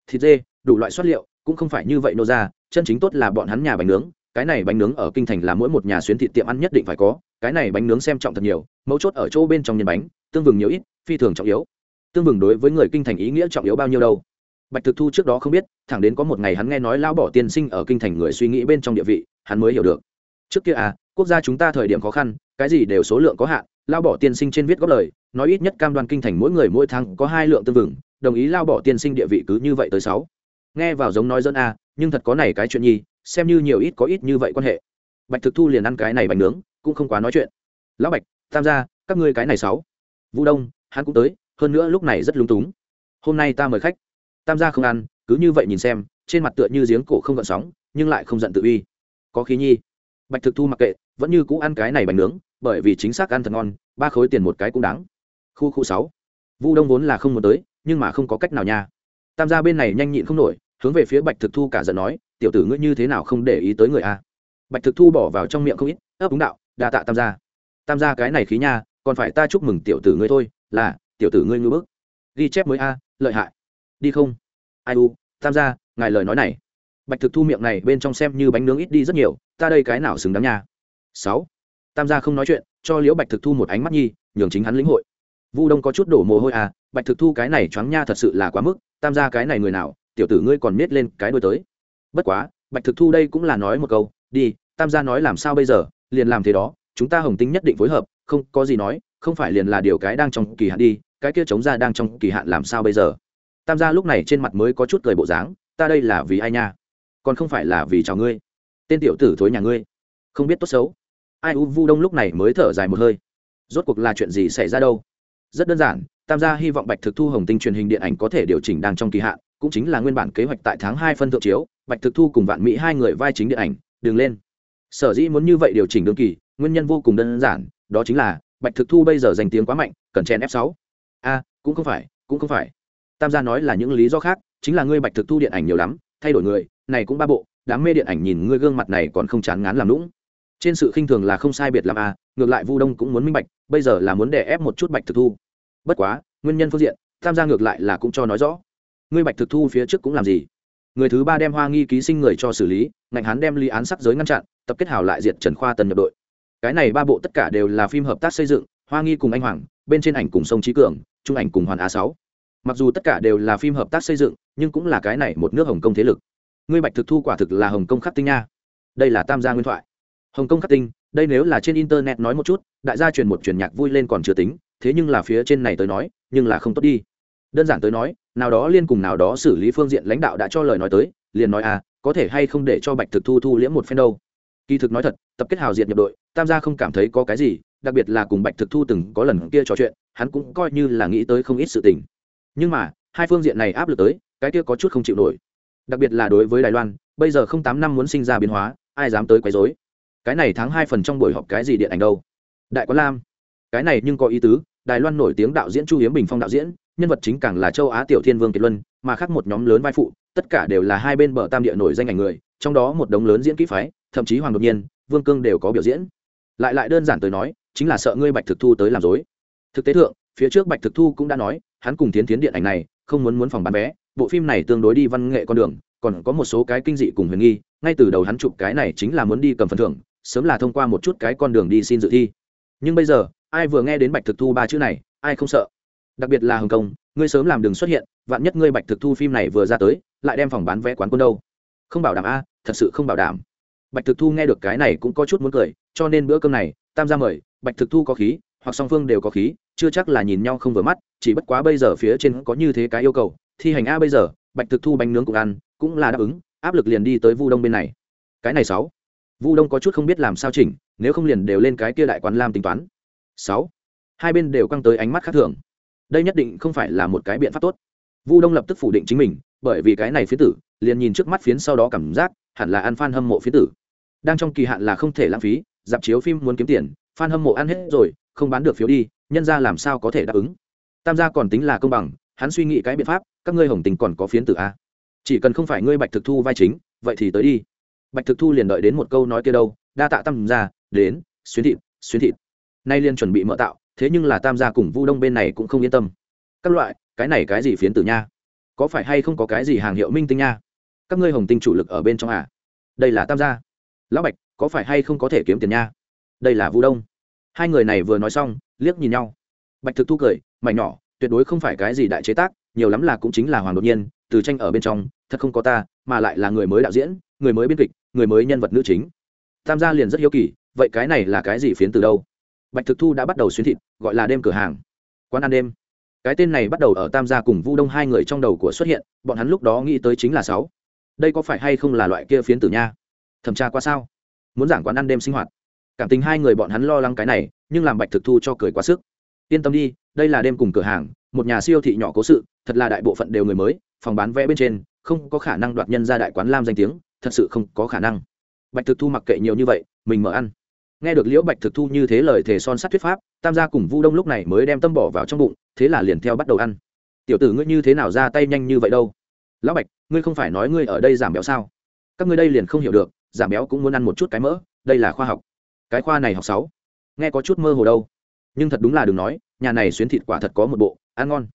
Thịt dê, đủ loại xuất liệu, cũng không phải như vậy nô ra, chân chính tốt là bọn hắn nhà bánh nướng, cái này bánh nướng ở kinh thành là mỗi một nhà xuyến thịt tiệm ăn nhất định phải có, cái này bánh nướng xem trọng thật nhiều, mấu chốt ở chỗ bên trong nhân bánh, tương vừng nhiều ít, phi thường trọng yếu. Tương vừng đối với người kinh thành ý nghĩa trọng yếu bao nhiêu đâu? bạch thực thu trước đó không biết thẳng đến có một ngày hắn nghe nói lao bỏ tiên sinh ở kinh thành người suy nghĩ bên trong địa vị hắn mới hiểu được trước kia à quốc gia chúng ta thời điểm khó khăn cái gì đều số lượng có hạn lao bỏ tiên sinh trên viết góp lời nói ít nhất cam đoan kinh thành mỗi người mỗi tháng có hai lượng tương vừng đồng ý lao bỏ tiên sinh địa vị cứ như vậy tới sáu nghe vào giống nói dân a nhưng thật có này cái chuyện nhi xem như nhiều ít có ít như vậy quan hệ. Bạch thực thu liền ăn cái này bánh nướng, cũng không quá nói chuyện. Lão bạch tham gia, các ngươi cái này sáu. Vũ đông, hắn cũng tới, hơn nữa lúc này rất lúng túng. Hôm nay ta mời khách. Tam gia không ăn, cứ như vậy nhìn xem, trên mặt tựa như giếng cổ không gợn sóng, nhưng lại không giận tự uy. Có khí nhi. Bạch thực thu mặc kệ, vẫn như cũ ăn cái này bánh nướng, bởi vì chính xác ăn thật ngon, ba khối tiền một cái cũng đáng. Khu khu sáu. Vu đông vốn là không muốn tới, nhưng mà không có cách nào nha. Tam gia bên này nhanh nhịn không nổi, hướng về phía bạch thực thu cả giận nói tiểu tử ngươi như thế nào không để ý tới người a? Bạch thực thu bỏ vào trong miệng không ít, ấp úng đạo, đa tạ tam gia. Tam gia cái này khí nha, còn phải ta chúc mừng tiểu tử ngươi thôi, là, tiểu tử ngươi ngư bức. Ghi chép mới a, lợi hại. Đi không? Ai u, tam gia, ngài lời nói này. Bạch thực thu miệng này bên trong xem như bánh nướng ít đi rất nhiều, ta đây cái nào xứng đáng nha? Sáu. Tam gia không nói chuyện, cho liễu bạch thực thu một ánh mắt nhi, nhường chính hắn lĩnh hội. Vu đông có chút đổ mồ hôi à bạch thực thu cái này choáng nha thật sự là quá mức, tam gia cái này người nào, tiểu tử ngươi còn miết lên cái đôi tới bất quá, bạch thực thu đây cũng là nói một câu, đi, tam gia nói làm sao bây giờ? Liền làm thế đó, chúng ta hồng tinh nhất định phối hợp, không có gì nói, không phải liền là điều cái đang trong kỳ hạn đi, cái kia chống ra đang trong kỳ hạn làm sao bây giờ? Tam gia lúc này trên mặt mới có chút cười bộ dáng, ta đây là vì ai nha? Còn không phải là vì chào ngươi. Tên tiểu tử thối nhà ngươi. Không biết tốt xấu. Ai u vu đông lúc này mới thở dài một hơi. Rốt cuộc là chuyện gì xảy ra đâu? Rất đơn giản, tam gia hy vọng bạch thực thu hồng tinh truyền hình điện ảnh có thể điều chỉnh đang trong kỳ hạn, cũng chính là nguyên bản kế hoạch tại tháng hai phân thượng chiếu bạch thực thu cùng vạn mỹ hai người vai chính điện ảnh, đường lên. Sở dĩ muốn như vậy điều chỉnh đường kỳ, nguyên nhân vô cùng đơn giản, đó chính là bạch thực thu bây giờ danh tiếng quá mạnh, cần chen f sáu. A, cũng không phải, cũng không phải. Tam gia nói là những lý do khác, chính là ngươi bạch thực thu điện ảnh nhiều lắm, thay đổi người, này cũng ba bộ, đám mê điện ảnh nhìn ngươi gương mặt này còn không chán ngán làm lũng trên sự khinh thường là không sai biệt làm à ngược lại vu đông cũng muốn minh bạch, bây giờ là muốn đè ép một chút bạch thực thu. Bất quá, nguyên nhân phương diện, tam gia ngược lại là cũng cho nói rõ. Ngươi bạch thực thu phía trước cũng làm gì? Người thứ ba đem hoa nghi ký sinh người cho xử lý, ngạnh hắn đem ly án sắc giới ngăn chặn, tập kết hào lại diệt trần khoa tần nhập đội. Cái này ba bộ tất cả đều là phim hợp tác xây dựng, hoa nghi cùng anh hoàng, bên trên ảnh cùng sông trí cường, trung ảnh cùng hoàn a sáu. Mặc dù tất cả đều là phim hợp tác xây dựng, nhưng cũng là cái này một nước hồng kông thế lực. Ngươi bạch thực thu quả thực là hồng kông khắc tinh nha. Đây là tam gia nguyên thoại. Hồng kông khắc tinh, đây nếu là trên internet nói một chút, đại gia truyền một truyền nhạc vui lên còn chưa tính, thế nhưng là phía trên này tới nói, nhưng là không tốt đi. Đơn giản tới nói nào đó liên cùng nào đó xử lý phương diện lãnh đạo đã cho lời nói tới, liền nói à có thể hay không để cho bạch thực thu thu liễm một phen đâu? Kỳ thực nói thật, tập kết hào diệt nhập đội, tam gia không cảm thấy có cái gì, đặc biệt là cùng bạch thực thu từng có lần kia trò chuyện, hắn cũng coi như là nghĩ tới không ít sự tình. Nhưng mà, hai phương diện này áp lực tới, cái kia có chút không chịu nổi. Đặc biệt là đối với đài loan, bây giờ không tám năm muốn sinh ra biến hóa, ai dám tới quấy rối? Cái này tháng hai phần trong buổi họp cái gì điện ảnh đâu? Đại quán lam. Cái này nhưng có ý tứ, đài loan nổi tiếng đạo diễn chu hiếm bình phong đạo diễn nhân vật chính càng là châu á tiểu thiên vương kiệt luân, mà khác một nhóm lớn vai phụ, tất cả đều là hai bên bờ tam địa nổi danh ảnh người, trong đó một đống lớn diễn kỹ phái, thậm chí hoàng đột nhiên, vương cương đều có biểu diễn. Lại lại đơn giản tới nói, chính là sợ ngươi bạch thực thu tới làm dối thực tế thượng, phía trước bạch thực thu cũng đã nói, hắn cùng tiến tiến điện ảnh này, không muốn muốn phòng bán vé, bộ phim này tương đối đi văn nghệ con đường, còn có một số cái kinh dị cùng huyền nghi, ngay từ đầu hắn chụp cái này chính là muốn đi cầm phần thưởng, sớm là thông qua một chút cái con đường đi xin dự thi. Nhưng bây giờ, ai vừa nghe đến bạch thực thu ba chữ này, ai không sợ? Đặc biệt là hồng kông, ngươi sớm làm đường xuất hiện, vạn nhất ngươi bạch thực thu phim này vừa ra tới, lại đem phòng bán vé quán quân đâu? Không bảo đảm a, thật sự không bảo đảm. Bạch thực thu nghe được cái này cũng có chút muốn cười, cho nên bữa cơm này, tam gia mời, bạch thực thu có khí, hoặc song phương đều có khí, chưa chắc là nhìn nhau không vừa mắt, chỉ bất quá bây giờ phía trên có như thế cái yêu cầu, thi hành a bây giờ, bạch thực thu bánh nướng cũng ăn, cũng là đáp ứng, áp lực liền đi tới vu đông bên này. Cái này sáu. Vu đông có chút không biết làm sao chỉnh, nếu không liền đều lên cái kia đại quán lam tính toán. Sáu. Hai bên đều căng tới ánh mắt khác thường đây nhất định không phải là một cái biện pháp tốt. Vu đông lập tức phủ định chính mình, bởi vì cái này phía tử, liền nhìn trước mắt phiến sau đó cảm giác, hẳn là ăn fan hâm mộ phía tử. Đang trong kỳ hạn là không thể lãng phí, dạp chiếu phim muốn kiếm tiền fan hâm mộ ăn hết rồi, không bán được phiếu đi, nhân ra làm sao có thể đáp ứng? Tam gia còn tính là công bằng, hắn suy nghĩ cái biện pháp, các ngươi hồng tình còn có phiến tử a chỉ cần không phải ngươi bạch thực thu vai chính, vậy thì tới đi. Bạch thực thu liền đợi đến một câu nói kia đâu, đa tạ tam gia, đến, xuyến thịt xuyến thịt. Nay liền chuẩn bị mở tạo thế nhưng là tam gia cùng vu đông bên này cũng không yên tâm. Các loại, cái này cái gì phiến tử nha? Có phải hay không có cái gì hàng hiệu minh tinh nha? Các ngươi hồng tinh chủ lực ở bên trong à? Đây là tam gia. Lão bạch, có phải hay không có thể kiếm tiền nha? Đây là vu đông. Hai người này vừa nói xong, liếc nhìn nhau. Bạch thực thu cười, mảnh nhỏ, tuyệt đối không phải cái gì đại chế tác, nhiều lắm là cũng chính là hoàng đột nhiên, từ tranh ở bên trong, thật không có ta, mà lại là người mới đạo diễn, người mới biên kịch, người mới nhân vật nữ chính. Tam gia liền rất hiếu kỳ, vậy cái này là cái gì phiến từ đâu? Bạch thực thu đã bắt đầu xuyến thịt, gọi là đêm cửa hàng. Quán ăn đêm. Cái tên này bắt đầu ở tam gia cùng vu đông hai người trong đầu của xuất hiện, bọn hắn lúc đó nghĩ tới chính là sáu. Đây có phải hay không là loại kia phiến tử nha? Thẩm tra qua sao? Muốn giảng quán ăn đêm sinh hoạt. Cảm tình hai người bọn hắn lo lắng cái này, nhưng làm bạch thực thu cho cười quá sức. Yên tâm đi, đây là đêm cùng cửa hàng, một nhà siêu thị nhỏ cố sự, thật là đại bộ phận đều người mới, phòng bán vé bên trên, không có khả năng đoạt nhân ra đại quán lam danh tiếng, thật sự không có khả năng. Bạch thực thu mặc kệ nhiều như vậy, mình mở ăn nghe được liễu bạch thực thu như thế lời thề son sắt thuyết pháp, tam gia cùng vu đông lúc này mới đem tâm bỏ vào trong bụng, thế là liền theo bắt đầu ăn. Tiểu tử ngươi như thế nào ra tay nhanh như vậy đâu? Lão bạch, ngươi không phải nói ngươi ở đây giảm béo sao? Các ngươi đây liền không hiểu được, giảm béo cũng muốn ăn một chút cái mỡ, đây là khoa học. Cái khoa này học sáu. Nghe có chút mơ hồ đâu. Nhưng thật đúng là đừng nói, nhà này xuyến thịt quả thật có một bộ, ăn ngon.